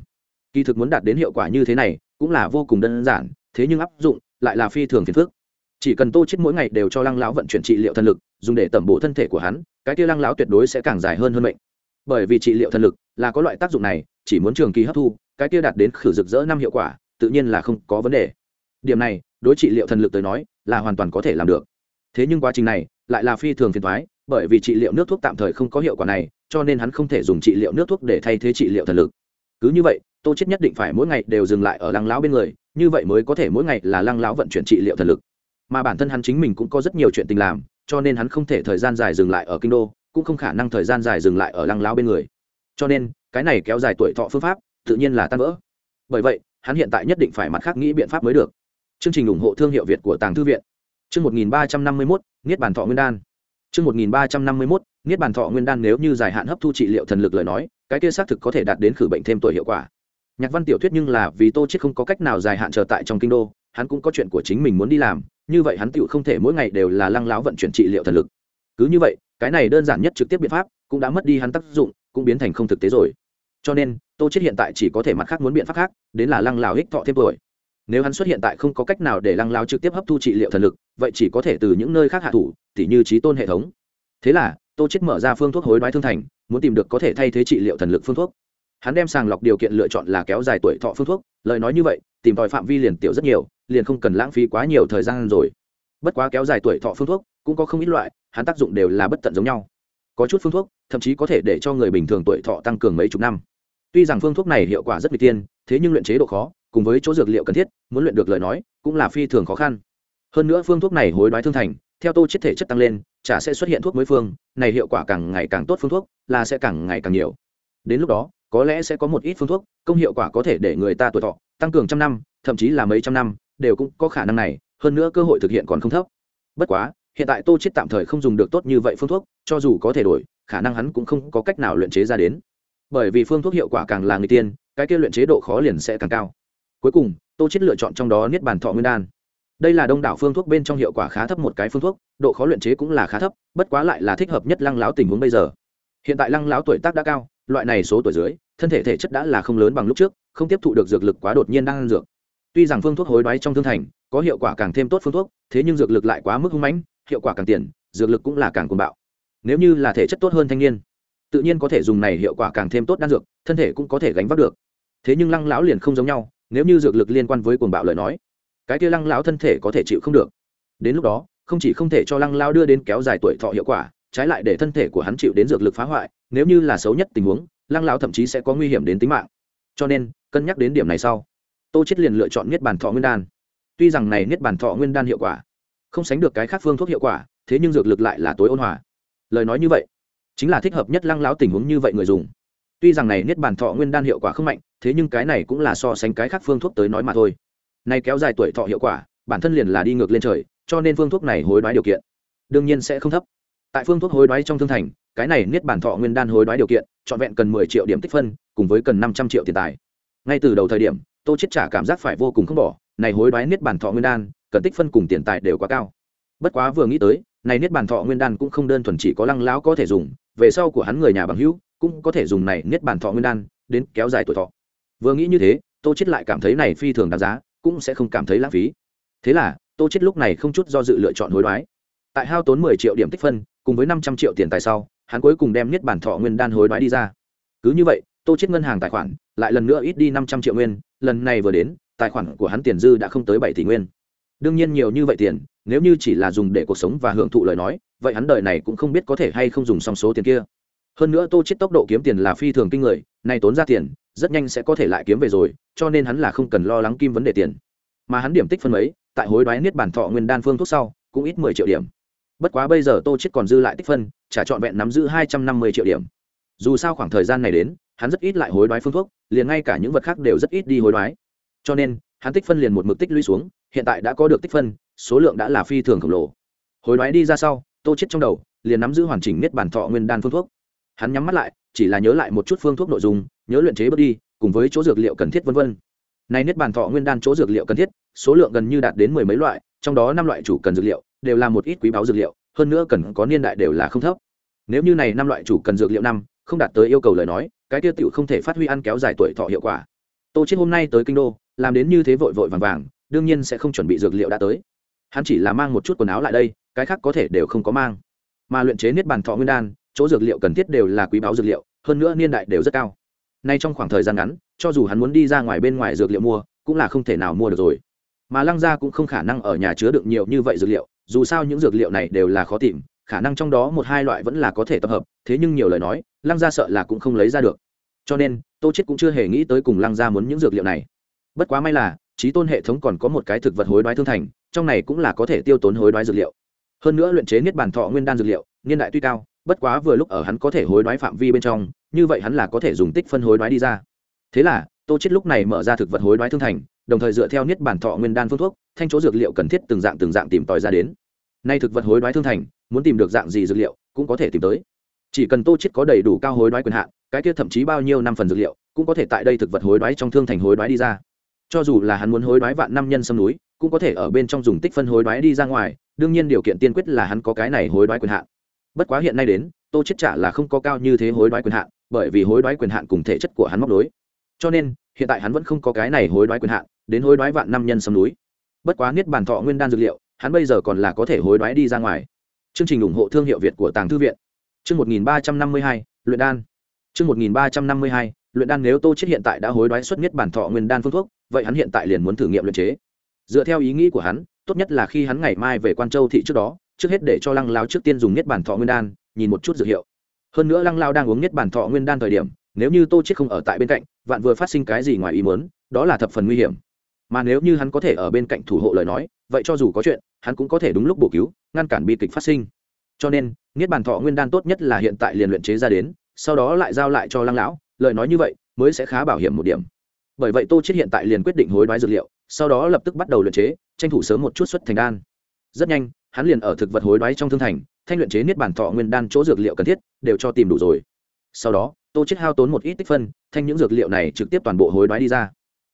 kỳ thực muốn đạt đến hiệu quả như thế này, cũng là vô cùng đơn giản, thế nhưng áp dụng lại là phi thường phiền phức. Chỉ cần tô chết mỗi ngày đều cho lăng lão vận chuyển trị liệu thân lực, dùng để tẩm bổ thân thể của hắn, cái kia lăng lão tuyệt đối sẽ càng dài hơn hơn mệnh. Bởi vì trị liệu thân lực là có loại tác dụng này, chỉ muốn trường kỳ hấp thu, cái kia đạt đến khử rực rỡ năm hiệu quả, tự nhiên là không có vấn đề. Điểm này, đối trị liệu thần lực tới nói, là hoàn toàn có thể làm được. Thế nhưng quá trình này lại là phi thường phiền thoái bởi vì trị liệu nước thuốc tạm thời không có hiệu quả này, cho nên hắn không thể dùng trị liệu nước thuốc để thay thế trị liệu thần lực. Cứ như vậy tô chết nhất định phải mỗi ngày đều dừng lại ở lăng lão bên người như vậy mới có thể mỗi ngày là lăng lão vận chuyển trị liệu thần lực. Mà bản thân hắn chính mình cũng có rất nhiều chuyện tình làm cho nên hắn không thể thời gian dài dừng lại ở kinh đô cũng không khả năng thời gian dài dừng lại ở lăng lão bên người. Cho nên cái này kéo dài tuổi thọ phương pháp tự nhiên là tan vỡ. Bởi vậy hắn hiện tại nhất định phải mặt khác nghĩ biện pháp mới được. Chương trình ủng hộ thương hiệu việt của tàng thư viện. Chương 1351, niết bàn thọ nguyên đan. Chương 1351, niết bàn thọ nguyên đan nếu như dài hạn hấp thu trị liệu thần lực lời nói cái kia xác thực có thể đạt đến khử bệnh thêm tuổi hiệu quả nhạc văn tiểu thuyết nhưng là vì tô chết không có cách nào dài hạn chờ tại trong kinh đô, hắn cũng có chuyện của chính mình muốn đi làm, như vậy hắn tiểu không thể mỗi ngày đều là lăng láo vận chuyển trị liệu thần lực. Cứ như vậy, cái này đơn giản nhất trực tiếp biện pháp cũng đã mất đi hắn tác dụng, cũng biến thành không thực tế rồi. Cho nên, tô chết hiện tại chỉ có thể mặt khác muốn biện pháp khác, đến là lăng lào hích thọ thêm tuổi. Nếu hắn xuất hiện tại không có cách nào để lăng láo trực tiếp hấp thu trị liệu thần lực, vậy chỉ có thể từ những nơi khác hạ thủ, tỉ như trí tôn hệ thống. Thế là, tô chết mở ra phương thuốc hối đoái thương thành, muốn tìm được có thể thay thế trị liệu thần lực phương thuốc hắn đem sàng lọc điều kiện lựa chọn là kéo dài tuổi thọ phương thuốc, lời nói như vậy, tìm tòi phạm vi liền tiểu rất nhiều, liền không cần lãng phí quá nhiều thời gian rồi. Bất quá kéo dài tuổi thọ phương thuốc cũng có không ít loại, hắn tác dụng đều là bất tận giống nhau. Có chút phương thuốc, thậm chí có thể để cho người bình thường tuổi thọ tăng cường mấy chục năm. Tuy rằng phương thuốc này hiệu quả rất n tiên, thế nhưng luyện chế độ khó, cùng với chỗ dược liệu cần thiết, muốn luyện được lời nói, cũng là phi thường khó khăn. Hơn nữa phương thuốc này hối đoái thương thành, theo tô chết thể chất tăng lên, chả sẽ xuất hiện thuốc mới phương, này hiệu quả càng ngày càng tốt phương thuốc, là sẽ càng ngày càng nhiều. Đến lúc đó có lẽ sẽ có một ít phương thuốc, công hiệu quả có thể để người ta tuổi thọ tăng cường trăm năm, thậm chí là mấy trăm năm, đều cũng có khả năng này, hơn nữa cơ hội thực hiện còn không thấp. Bất quá, hiện tại tô chết tạm thời không dùng được tốt như vậy phương thuốc, cho dù có thể đổi, khả năng hắn cũng không có cách nào luyện chế ra đến. Bởi vì phương thuốc hiệu quả càng là người tiên, cái kia luyện chế độ khó liền sẽ càng cao. Cuối cùng, tô chết lựa chọn trong đó niết bàn thọ nguyên đan. Đây là đông đảo phương thuốc bên trong hiệu quả khá thấp một cái phương thuốc, độ khó luyện chế cũng là khá thấp, bất quá lại là thích hợp nhất lăng láo tình huống bây giờ. Hiện tại lăng láo tuổi tác đã cao loại này số tuổi dưới, thân thể thể chất đã là không lớn bằng lúc trước, không tiếp thụ được dược lực quá đột nhiên đang ăn dược. Tuy rằng phương thuốc hối đoái trong thương thành, có hiệu quả càng thêm tốt phương thuốc, thế nhưng dược lực lại quá mức hung mãnh, hiệu quả càng tiền, dược lực cũng là càng cuồng bạo. Nếu như là thể chất tốt hơn thanh niên, tự nhiên có thể dùng này hiệu quả càng thêm tốt đan dược, thân thể cũng có thể gánh vác được. Thế nhưng lăng lão liền không giống nhau, nếu như dược lực liên quan với cuồng bạo lời nói, cái kia lăng lão thân thể có thể chịu không được. Đến lúc đó, không chỉ không thể cho lăng lão đưa đến kéo dài tuổi thọ hiệu quả, trái lại để thân thể của hắn chịu đến dược lực phá hoại nếu như là xấu nhất tình huống, lăng lão thậm chí sẽ có nguy hiểm đến tính mạng. Cho nên, cân nhắc đến điểm này sau, tô chết liền lựa chọn niết bàn thọ nguyên đan. Tuy rằng này niết bàn thọ nguyên đan hiệu quả, không sánh được cái khác phương thuốc hiệu quả, thế nhưng dược lực lại là tối ôn hòa. Lời nói như vậy, chính là thích hợp nhất lăng lão tình huống như vậy người dùng. Tuy rằng này niết bàn thọ nguyên đan hiệu quả không mạnh, thế nhưng cái này cũng là so sánh cái khác phương thuốc tới nói mà thôi. Này kéo dài tuổi thọ hiệu quả, bản thân liền là đi ngược lên trời, cho nên phương thuốc này hối đoái điều kiện, đương nhiên sẽ không thấp. Tại phương thuốc hối đoái trong thương thành cái này niết bản thọ nguyên đan hối đoái điều kiện, trọn vẹn cần mười triệu điểm tích phân, cùng với cần năm trăm triệu tiền tài. Ngay từ đầu thời điểm, tô chết trả cảm giác phải vô cùng không bỏ, này hối đoái niết bản thọ nguyên đan, cần tích phân cùng tiền tài đều quá cao. Bất quá vừa nghĩ tới, này niết bản thọ nguyên đan cũng không đơn thuần chỉ có lăng lão có thể dùng, về sau của hắn người nhà bằng hữu cũng có thể dùng này niết bản thọ nguyên đan đến kéo dài tuổi thọ. Vừa nghĩ như thế, tô chết lại cảm thấy này phi thường đáng giá, cũng sẽ không cảm thấy lãng phí. Thế là, tô chết lúc này không chút do dự lựa chọn hối đoái. Tại hao tốn mười triệu điểm tích phân, cùng với năm trăm triệu tiền tài sau hắn cuối cùng đem niết bản thọ nguyên đan hối đoái đi ra. Cứ như vậy, tô chết ngân hàng tài khoản lại lần nữa ít đi năm trăm triệu nguyên, lần này vừa đến, tài khoản của hắn tiền dư đã không tới bảy tỷ nguyên. Đương nhiên nhiều như vậy tiền, nếu như chỉ là dùng để cuộc sống và hưởng thụ lời nói, vậy hắn đời này cũng không biết có thể hay không dùng xong số tiền kia. Hơn nữa tô chết tốc độ kiếm tiền là phi thường kinh người này tốn ra tiền, rất nhanh sẽ có thể lại kiếm về rồi, cho nên hắn là không cần lo lắng kim vấn đề tiền. Mà hắn điểm tích phân mấy, tại hối đoái niết bản thọ nguyên đan phương thuốc sau, cũng ít mười triệu điểm. Bất quá bây giờ tô chết còn dư lại tích phân trả trọn vẹn nắm giữ hai trăm năm mươi triệu điểm. Dù sao khoảng thời gian này đến, hắn rất ít lại hối đoái phương thuốc, liền ngay cả những vật khác đều rất ít đi hối đoái. Cho nên, hắn tích phân liền một mực tích lũy xuống, hiện tại đã có được tích phân, số lượng đã là phi thường khổng lồ. Hối đoái đi ra sau, tô chết trong đầu, liền nắm giữ hoàn chỉnh niết bản thọ nguyên đan phương thuốc. Hắn nhắm mắt lại, chỉ là nhớ lại một chút phương thuốc nội dung, nhớ luyện chế bước đi, cùng với chỗ dược liệu cần thiết vân vân. Này niết bàn thọ nguyên đan chỗ dược liệu cần thiết, số lượng gần như đạt đến mười mấy loại, trong đó năm loại chủ cần dược liệu, đều là một ít quý báu dược liệu, hơn nữa cần có niên đại đều là không thấp nếu như này năm loại chủ cần dược liệu năm, không đạt tới yêu cầu lời nói, cái tiêu tiểu không thể phát huy ăn kéo dài tuổi thọ hiệu quả. Tô chết hôm nay tới kinh đô, làm đến như thế vội vội vàng vàng, đương nhiên sẽ không chuẩn bị dược liệu đã tới. Hắn chỉ là mang một chút quần áo lại đây, cái khác có thể đều không có mang. Mà luyện chế niết bàn thọ nguyên đan, chỗ dược liệu cần thiết đều là quý báu dược liệu, hơn nữa niên đại đều rất cao. Nay trong khoảng thời gian ngắn, cho dù hắn muốn đi ra ngoài bên ngoài dược liệu mua, cũng là không thể nào mua được rồi. Mà lăng gia cũng không khả năng ở nhà chứa được nhiều như vậy dược liệu, dù sao những dược liệu này đều là khó tìm khả năng trong đó một hai loại vẫn là có thể tập hợp, thế nhưng nhiều lời nói, lăng gia sợ là cũng không lấy ra được. Cho nên, tô chết cũng chưa hề nghĩ tới cùng lăng gia muốn những dược liệu này. Bất quá may là, trí tôn hệ thống còn có một cái thực vật hối đoái thương thành, trong này cũng là có thể tiêu tốn hối đoái dược liệu. Hơn nữa luyện chế niết bản thọ nguyên đan dược liệu, niên đại tuy cao, bất quá vừa lúc ở hắn có thể hối đoái phạm vi bên trong, như vậy hắn là có thể dùng tích phân hối đoái đi ra. Thế là, tô chết lúc này mở ra thực vật hối đoái thương thành, đồng thời dựa theo niết bản thọ nguyên đan phương thuốc, thanh chỗ dược liệu cần thiết từng dạng từng dạng tìm tòi ra đến. Nay thực vật hối đoái thương thành muốn tìm được dạng gì dược liệu cũng có thể tìm tới chỉ cần tô chết có đầy đủ cao hối đoái quyền hạn cái kia thậm chí bao nhiêu năm phần dược liệu cũng có thể tại đây thực vật hối đoái trong thương thành hối đoái đi ra cho dù là hắn muốn hối đoái vạn năm nhân sâm núi cũng có thể ở bên trong dùng tích phân hối đoái đi ra ngoài đương nhiên điều kiện tiên quyết là hắn có cái này hối đoái quyền hạn bất quá hiện nay đến tô chết trả là không có cao như thế hối đoái quyền hạn bởi vì hối đoái quyền hạn cùng thể chất của hắn móc đối cho nên hiện tại hắn vẫn không có cái này hối đoái quyền hạn đến hối đoái vạn năm nhân sâm núi bất quá niết bàn thọ nguyên đan dược liệu hắn bây giờ còn là có thể hối đoái đi ra ngoài chương trình ủng hộ thương hiệu việt của tàng thư viện. Chương một nghìn ba trăm năm mươi hai, luyện đan. Chương một nghìn ba trăm năm mươi hai, luyện đan nếu tô chết hiện tại đã hối đoái xuất nhất bản thọ nguyên đan phương thuốc, vậy hắn hiện tại liền muốn thử nghiệm luyện chế. Dựa theo ý nghĩ của hắn, tốt nhất là khi hắn ngày mai về quan châu thị trước đó, trước hết để cho lăng lao trước tiên dùng nhất bản thọ nguyên đan, nhìn một chút dược hiệu. Hơn nữa lăng lao đang uống nhất bản thọ nguyên đan thời điểm, nếu như tô chết không ở tại bên cạnh, vạn vừa phát sinh cái gì ngoài ý muốn, đó là thập phần nguy hiểm mà nếu như hắn có thể ở bên cạnh thủ hộ lời nói, vậy cho dù có chuyện, hắn cũng có thể đúng lúc bổ cứu, ngăn cản bi kịch phát sinh. Cho nên, niết bàn thọ nguyên đan tốt nhất là hiện tại liền luyện chế ra đến, sau đó lại giao lại cho lăng lão, lời nói như vậy, mới sẽ khá bảo hiểm một điểm. Bởi vậy tô chết hiện tại liền quyết định hối đoái dược liệu, sau đó lập tức bắt đầu luyện chế, tranh thủ sớm một chút xuất thành đan. Rất nhanh, hắn liền ở thực vật hối đoái trong thương thành, thanh luyện chế niết bản thọ nguyên đan chỗ dược liệu cần thiết, đều cho tìm đủ rồi. Sau đó, tô chết hao tốn một ít tích phân, thanh những dược liệu này trực tiếp toàn bộ hối đoái đi ra.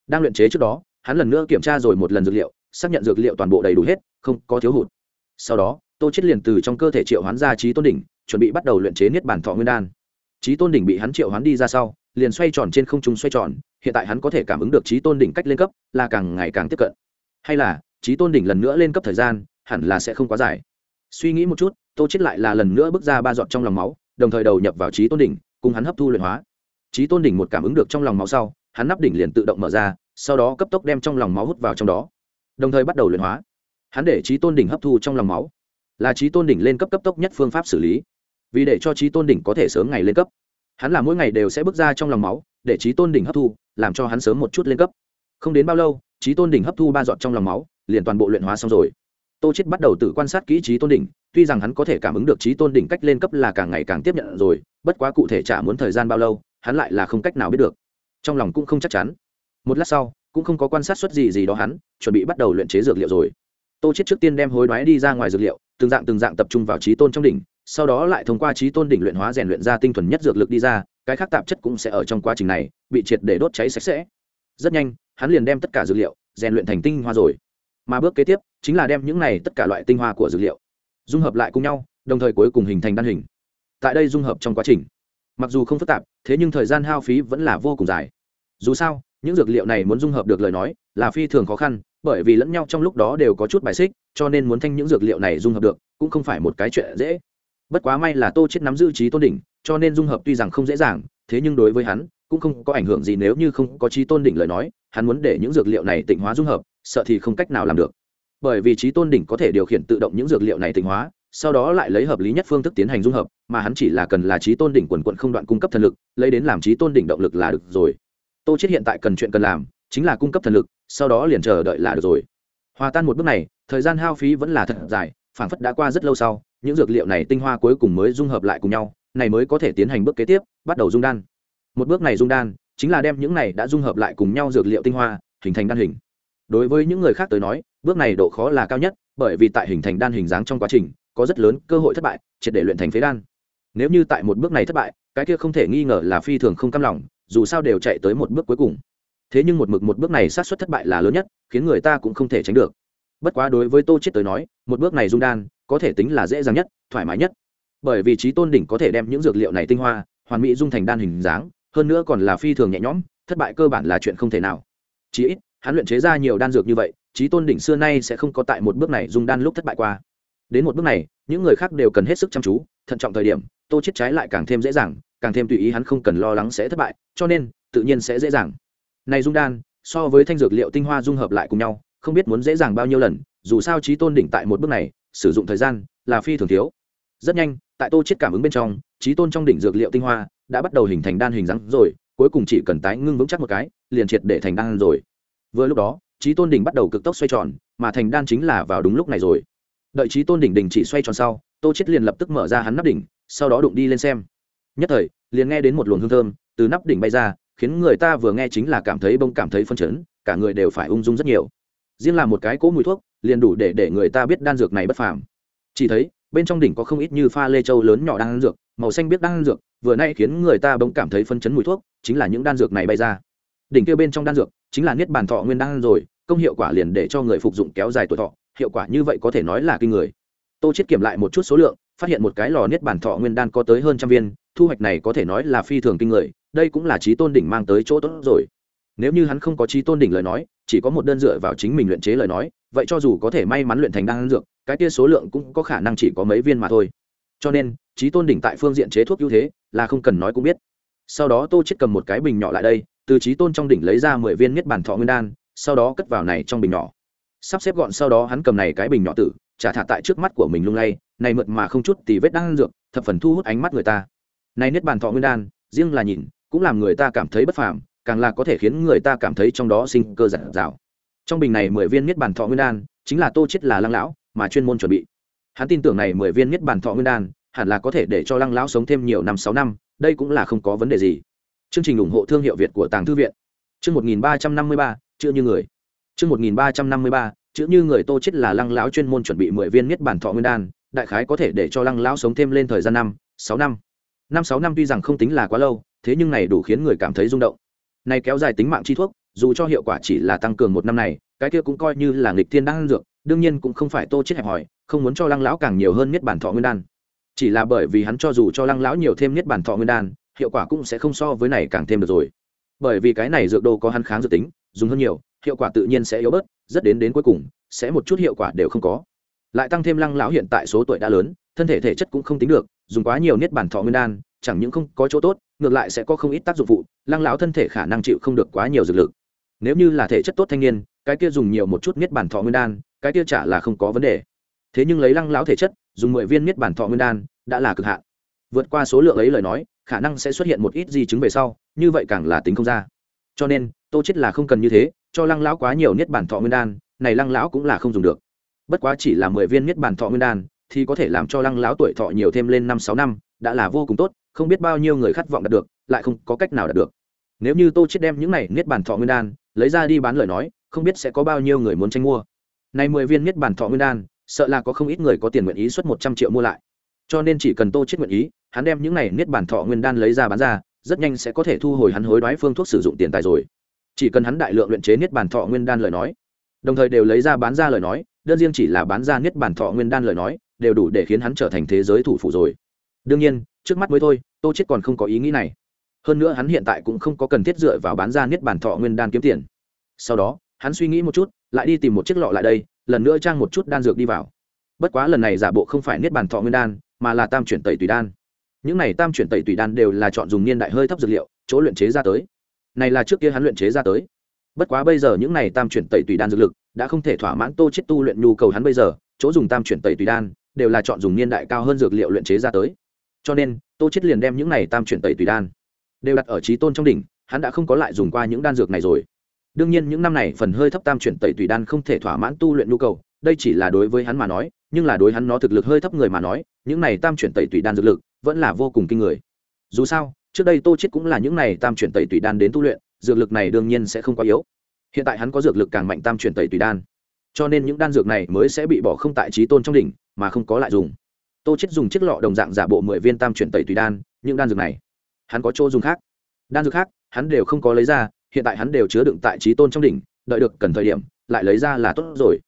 Đang luyện chế trước đó hắn lần nữa kiểm tra rồi một lần dược liệu, xác nhận dược liệu toàn bộ đầy đủ hết, không có thiếu hụt. Sau đó, tô chết liền từ trong cơ thể triệu hoán ra trí tôn đỉnh, chuẩn bị bắt đầu luyện chế niết bản thọ nguyên đan. Trí tôn đỉnh bị hắn triệu hoán đi ra sau, liền xoay tròn trên không trung xoay tròn, hiện tại hắn có thể cảm ứng được trí tôn đỉnh cách lên cấp, là càng ngày càng tiếp cận. Hay là, trí tôn đỉnh lần nữa lên cấp thời gian, hẳn là sẽ không quá dài. Suy nghĩ một chút, tô chết lại là lần nữa bước ra ba giọt trong lòng máu, đồng thời đầu nhập vào trí tôn đỉnh, cùng hắn hấp thu luyện hóa. Trí tôn đỉnh một cảm ứng được trong lòng máu sau, hắn nắp đỉnh liền tự động mở ra sau đó cấp tốc đem trong lòng máu hút vào trong đó, đồng thời bắt đầu luyện hóa. Hắn để trí tôn đỉnh hấp thu trong lòng máu, là trí tôn đỉnh lên cấp cấp tốc nhất phương pháp xử lý. Vì để cho trí tôn đỉnh có thể sớm ngày lên cấp, hắn là mỗi ngày đều sẽ bước ra trong lòng máu, để trí tôn đỉnh hấp thu, làm cho hắn sớm một chút lên cấp. Không đến bao lâu, trí tôn đỉnh hấp thu ba giọt trong lòng máu, liền toàn bộ luyện hóa xong rồi. Tô chết bắt đầu tự quan sát kỹ trí tôn đỉnh, tuy rằng hắn có thể cảm ứng được trí tôn đỉnh cách lên cấp là càng ngày càng tiếp nhận rồi, bất quá cụ thể chả muốn thời gian bao lâu, hắn lại là không cách nào biết được. Trong lòng cũng không chắc chắn một lát sau, cũng không có quan sát xuất gì gì đó hắn, chuẩn bị bắt đầu luyện chế dược liệu rồi. Tô chết trước tiên đem hối đoái đi ra ngoài dược liệu, từng dạng từng dạng tập trung vào trí tôn trong đỉnh, sau đó lại thông qua trí tôn đỉnh luyện hóa rèn luyện ra tinh thuần nhất dược lực đi ra, cái khác tạp chất cũng sẽ ở trong quá trình này, bị triệt để đốt cháy sạch sẽ. Rất nhanh, hắn liền đem tất cả dược liệu rèn luyện thành tinh hoa rồi. Mà bước kế tiếp, chính là đem những này tất cả loại tinh hoa của dược liệu dung hợp lại cùng nhau, đồng thời cuối cùng hình thành đan hình. Tại đây dung hợp trong quá trình. Mặc dù không phức tạp, thế nhưng thời gian hao phí vẫn là vô cùng dài. Dù sao những dược liệu này muốn dung hợp được lời nói là phi thường khó khăn, bởi vì lẫn nhau trong lúc đó đều có chút bài xích, cho nên muốn thanh những dược liệu này dung hợp được cũng không phải một cái chuyện dễ. Bất quá may là tô chết nắm giữ trí tôn đỉnh, cho nên dung hợp tuy rằng không dễ dàng, thế nhưng đối với hắn cũng không có ảnh hưởng gì nếu như không có trí tôn đỉnh lời nói, hắn muốn để những dược liệu này tịnh hóa dung hợp, sợ thì không cách nào làm được. Bởi vì trí tôn đỉnh có thể điều khiển tự động những dược liệu này tịnh hóa, sau đó lại lấy hợp lý nhất phương thức tiến hành dung hợp, mà hắn chỉ là cần là trí tôn đỉnh quần quận không đoạn cung cấp thần lực, lấy đến làm trí tôn đỉnh động lực là được rồi tô chết hiện tại cần chuyện cần làm, chính là cung cấp thần lực, sau đó liền chờ đợi là được rồi. Hòa tan một bước này, thời gian hao phí vẫn là thật dài, phảng phất đã qua rất lâu sau, những dược liệu này tinh hoa cuối cùng mới dung hợp lại cùng nhau, này mới có thể tiến hành bước kế tiếp, bắt đầu dung đan. Một bước này dung đan, chính là đem những này đã dung hợp lại cùng nhau dược liệu tinh hoa, hình thành đan hình. Đối với những người khác tới nói, bước này độ khó là cao nhất, bởi vì tại hình thành đan hình dáng trong quá trình, có rất lớn cơ hội thất bại, triệt để luyện thành phế đan. Nếu như tại một bước này thất bại, cái kia không thể nghi ngờ là phi thường không cam lòng dù sao đều chạy tới một bước cuối cùng. Thế nhưng một mực một bước này sát xuất thất bại là lớn nhất, khiến người ta cũng không thể tránh được. Bất quá đối với tô chết tới nói, một bước này dung đan, có thể tính là dễ dàng nhất, thoải mái nhất. Bởi vì trí tôn đỉnh có thể đem những dược liệu này tinh hoa, hoàn mỹ dung thành đan hình dáng, hơn nữa còn là phi thường nhẹ nhõm, thất bại cơ bản là chuyện không thể nào. Chí ít, hắn luyện chế ra nhiều đan dược như vậy, trí tôn đỉnh xưa nay sẽ không có tại một bước này dung đan lúc thất bại qua. Đến một bước này, những người khác đều cần hết sức chăm chú, thận trọng thời điểm tô chết trái lại càng thêm dễ dàng, càng thêm tùy ý hắn không cần lo lắng sẽ thất bại, cho nên, tự nhiên sẽ dễ dàng. Này dung đan, so với thanh dược liệu tinh hoa dung hợp lại cùng nhau, không biết muốn dễ dàng bao nhiêu lần, dù sao trí tôn đỉnh tại một bước này, sử dụng thời gian là phi thường thiếu. Rất nhanh, tại tô chết cảm ứng bên trong trí tôn trong đỉnh dược liệu tinh hoa đã bắt đầu hình thành đan hình dáng rồi, cuối cùng chỉ cần tái ngưng vững chắc một cái, liền triệt để thành đan rồi. Vừa lúc đó trí tôn đỉnh bắt đầu cực tốc xoay tròn, mà thành đan chính là vào đúng lúc này rồi. Đợi trí tôn đỉnh đỉnh chỉ xoay tròn sau, tô chết liền lập tức mở ra hắn nắp đỉnh sau đó đụng đi lên xem. Nhất thời, liền nghe đến một luồng hương thơm từ nắp đỉnh bay ra, khiến người ta vừa nghe chính là cảm thấy bông cảm thấy phân chấn, cả người đều phải ung dung rất nhiều. Riêng là một cái cỗ mùi thuốc, liền đủ để để người ta biết đan dược này bất phàm. Chỉ thấy, bên trong đỉnh có không ít như pha lê châu lớn nhỏ đan dược, màu xanh biết đan dược, vừa nay khiến người ta bỗng cảm thấy phân chấn mùi thuốc, chính là những đan dược này bay ra. Đỉnh kia bên trong đan dược, chính là niết bàn thọ nguyên đan rồi, công hiệu quả liền để cho người phục dụng kéo dài tuổi thọ, hiệu quả như vậy có thể nói là kinh người. Tô chết kiểm lại một chút số lượng phát hiện một cái lò niết bàn thọ nguyên đan có tới hơn trăm viên, thu hoạch này có thể nói là phi thường kinh người, đây cũng là trí tôn đỉnh mang tới chỗ tốt rồi. Nếu như hắn không có trí tôn đỉnh lời nói, chỉ có một đơn dựa vào chính mình luyện chế lời nói, vậy cho dù có thể may mắn luyện thành đan dược, cái kia số lượng cũng có khả năng chỉ có mấy viên mà thôi. Cho nên, trí tôn đỉnh tại phương diện chế thuốc ưu thế là không cần nói cũng biết. Sau đó tô chết cầm một cái bình nhỏ lại đây, từ trí tôn trong đỉnh lấy ra mười viên niết bàn thọ nguyên đan, sau đó cất vào này trong bình nhỏ. Sắp xếp gọn sau đó hắn cầm này cái bình nhỏ tử trả thả tại trước mắt của mình lung lay, này mượt mà không chút tì vết đang dược, thập phần thu hút ánh mắt người ta. Này niết bàn thọ nguyên đan, riêng là nhìn, cũng làm người ta cảm thấy bất phàm, càng là có thể khiến người ta cảm thấy trong đó sinh cơ giản dào. Trong bình này mười viên niết bàn thọ nguyên đan, chính là tô chết là lăng lão, mà chuyên môn chuẩn bị. Hắn tin tưởng này mười viên niết bàn thọ nguyên đan, hẳn là có thể để cho lăng lão sống thêm nhiều năm sáu năm, đây cũng là không có vấn đề gì. Chương trình ủng hộ thương hiệu việt của tàng thư viện. Chương một nghìn ba trăm năm mươi ba, chữ như người. Chương một nghìn ba trăm năm mươi ba chữ như người tô chết là lăng lão chuyên môn chuẩn bị mười viên niết bản thọ nguyên đan, đại khái có thể để cho lăng lão sống thêm lên thời gian năm, sáu năm. Năm, sáu năm tuy rằng không tính là quá lâu, thế nhưng này đủ khiến người cảm thấy rung động. Này kéo dài tính mạng chi thuốc, dù cho hiệu quả chỉ là tăng cường một năm này, cái kia cũng coi như là nghịch thiên đan dược, đương nhiên cũng không phải tô chết hẹp hỏi không muốn cho lăng lão càng nhiều hơn niết bản thọ nguyên đan. Chỉ là bởi vì hắn cho dù cho lăng lão nhiều thêm niết bản thọ nguyên đan, hiệu quả cũng sẽ không so với này càng thêm được rồi. Bởi vì cái này dược đồ có hắn kháng dược tính, dùng hơn nhiều hiệu quả tự nhiên sẽ yếu bớt, rất đến đến cuối cùng, sẽ một chút hiệu quả đều không có. Lại tăng thêm lăng lão hiện tại số tuổi đã lớn, thân thể thể chất cũng không tính được, dùng quá nhiều niết bản thọ nguyên đan, chẳng những không có chỗ tốt, ngược lại sẽ có không ít tác dụng phụ, lăng lão thân thể khả năng chịu không được quá nhiều dược lực. Nếu như là thể chất tốt thanh niên, cái kia dùng nhiều một chút niết bản thọ nguyên đan, cái kia chả là không có vấn đề. Thế nhưng lấy lăng lão thể chất, dùng mười viên niết bản thọ nguyên đan, đã là cực hạn. Vượt qua số lượng ấy lời nói, khả năng sẽ xuất hiện một ít di chứng về sau, như vậy càng là tính không ra. Cho nên, tô chết là không cần như thế cho lăng lão quá nhiều niết bản thọ nguyên đan, này lăng lão cũng là không dùng được. Bất quá chỉ là mười viên niết bản thọ nguyên đan, thì có thể làm cho lăng lão tuổi thọ nhiều thêm lên năm sáu năm, đã là vô cùng tốt, không biết bao nhiêu người khát vọng đạt được, lại không có cách nào đạt được. Nếu như tô chết đem những này niết bàn thọ nguyên đan, lấy ra đi bán lời nói, không biết sẽ có bao nhiêu người muốn tranh mua. Này mười viên niết bàn thọ nguyên đan, sợ là có không ít người có tiền nguyện ý xuất một trăm triệu mua lại. Cho nên chỉ cần tô chết nguyện ý, hắn đem những này niết bàn thọ nguyên đan lấy ra bán ra, rất nhanh sẽ có thể thu hồi hắn hối đoái phương thuốc sử dụng tiền tài rồi chỉ cần hắn đại lượng luyện chế niết bàn thọ nguyên đan lời nói, đồng thời đều lấy ra bán ra lời nói, đơn riêng chỉ là bán ra niết bàn thọ nguyên đan lời nói, đều đủ để khiến hắn trở thành thế giới thủ phủ rồi. Đương nhiên, trước mắt mới thôi, tô chết còn không có ý nghĩ này. Hơn nữa hắn hiện tại cũng không có cần thiết dựa vào bán ra niết bàn thọ nguyên đan kiếm tiền. Sau đó, hắn suy nghĩ một chút, lại đi tìm một chiếc lọ lại đây, lần nữa trang một chút đan dược đi vào. Bất quá lần này giả bộ không phải niết bàn thọ nguyên đan, mà là tam chuyển tẩy tùy đan. Những này tam chuyển tẩy tùy đan đều là chọn dùng niên đại hơi thấp dược liệu, chỗ luyện chế ra tới này là trước kia hắn luyện chế ra tới. Bất quá bây giờ những này tam chuyển tẩy tùy đan dược lực đã không thể thỏa mãn tô chết tu luyện nhu cầu hắn bây giờ, chỗ dùng tam chuyển tẩy tùy đan đều là chọn dùng niên đại cao hơn dược liệu luyện chế ra tới. Cho nên, tô chết liền đem những này tam chuyển tẩy tùy đan đều đặt ở trí tôn trong đỉnh, hắn đã không có lại dùng qua những đan dược này rồi. Đương nhiên những năm này phần hơi thấp tam chuyển tẩy tùy đan không thể thỏa mãn tu luyện nhu cầu, đây chỉ là đối với hắn mà nói, nhưng là đối hắn nó thực lực hơi thấp người mà nói, những này tam chuyển tẩy tùy đan dược lực vẫn là vô cùng kinh người. Dù sao trước đây tô chết cũng là những này tam chuyển tẩy tùy đan đến tu luyện, dược lực này đương nhiên sẽ không quá yếu. Hiện tại hắn có dược lực càng mạnh tam chuyển tẩy tùy đan. Cho nên những đan dược này mới sẽ bị bỏ không tại trí tôn trong đỉnh, mà không có lại dùng. Tô chết dùng chiếc lọ đồng dạng giả bộ mười viên tam chuyển tẩy tùy đan, những đan dược này, hắn có chỗ dùng khác. Đan dược khác, hắn đều không có lấy ra, hiện tại hắn đều chứa đựng tại trí tôn trong đỉnh, đợi được cần thời điểm, lại lấy ra là tốt rồi.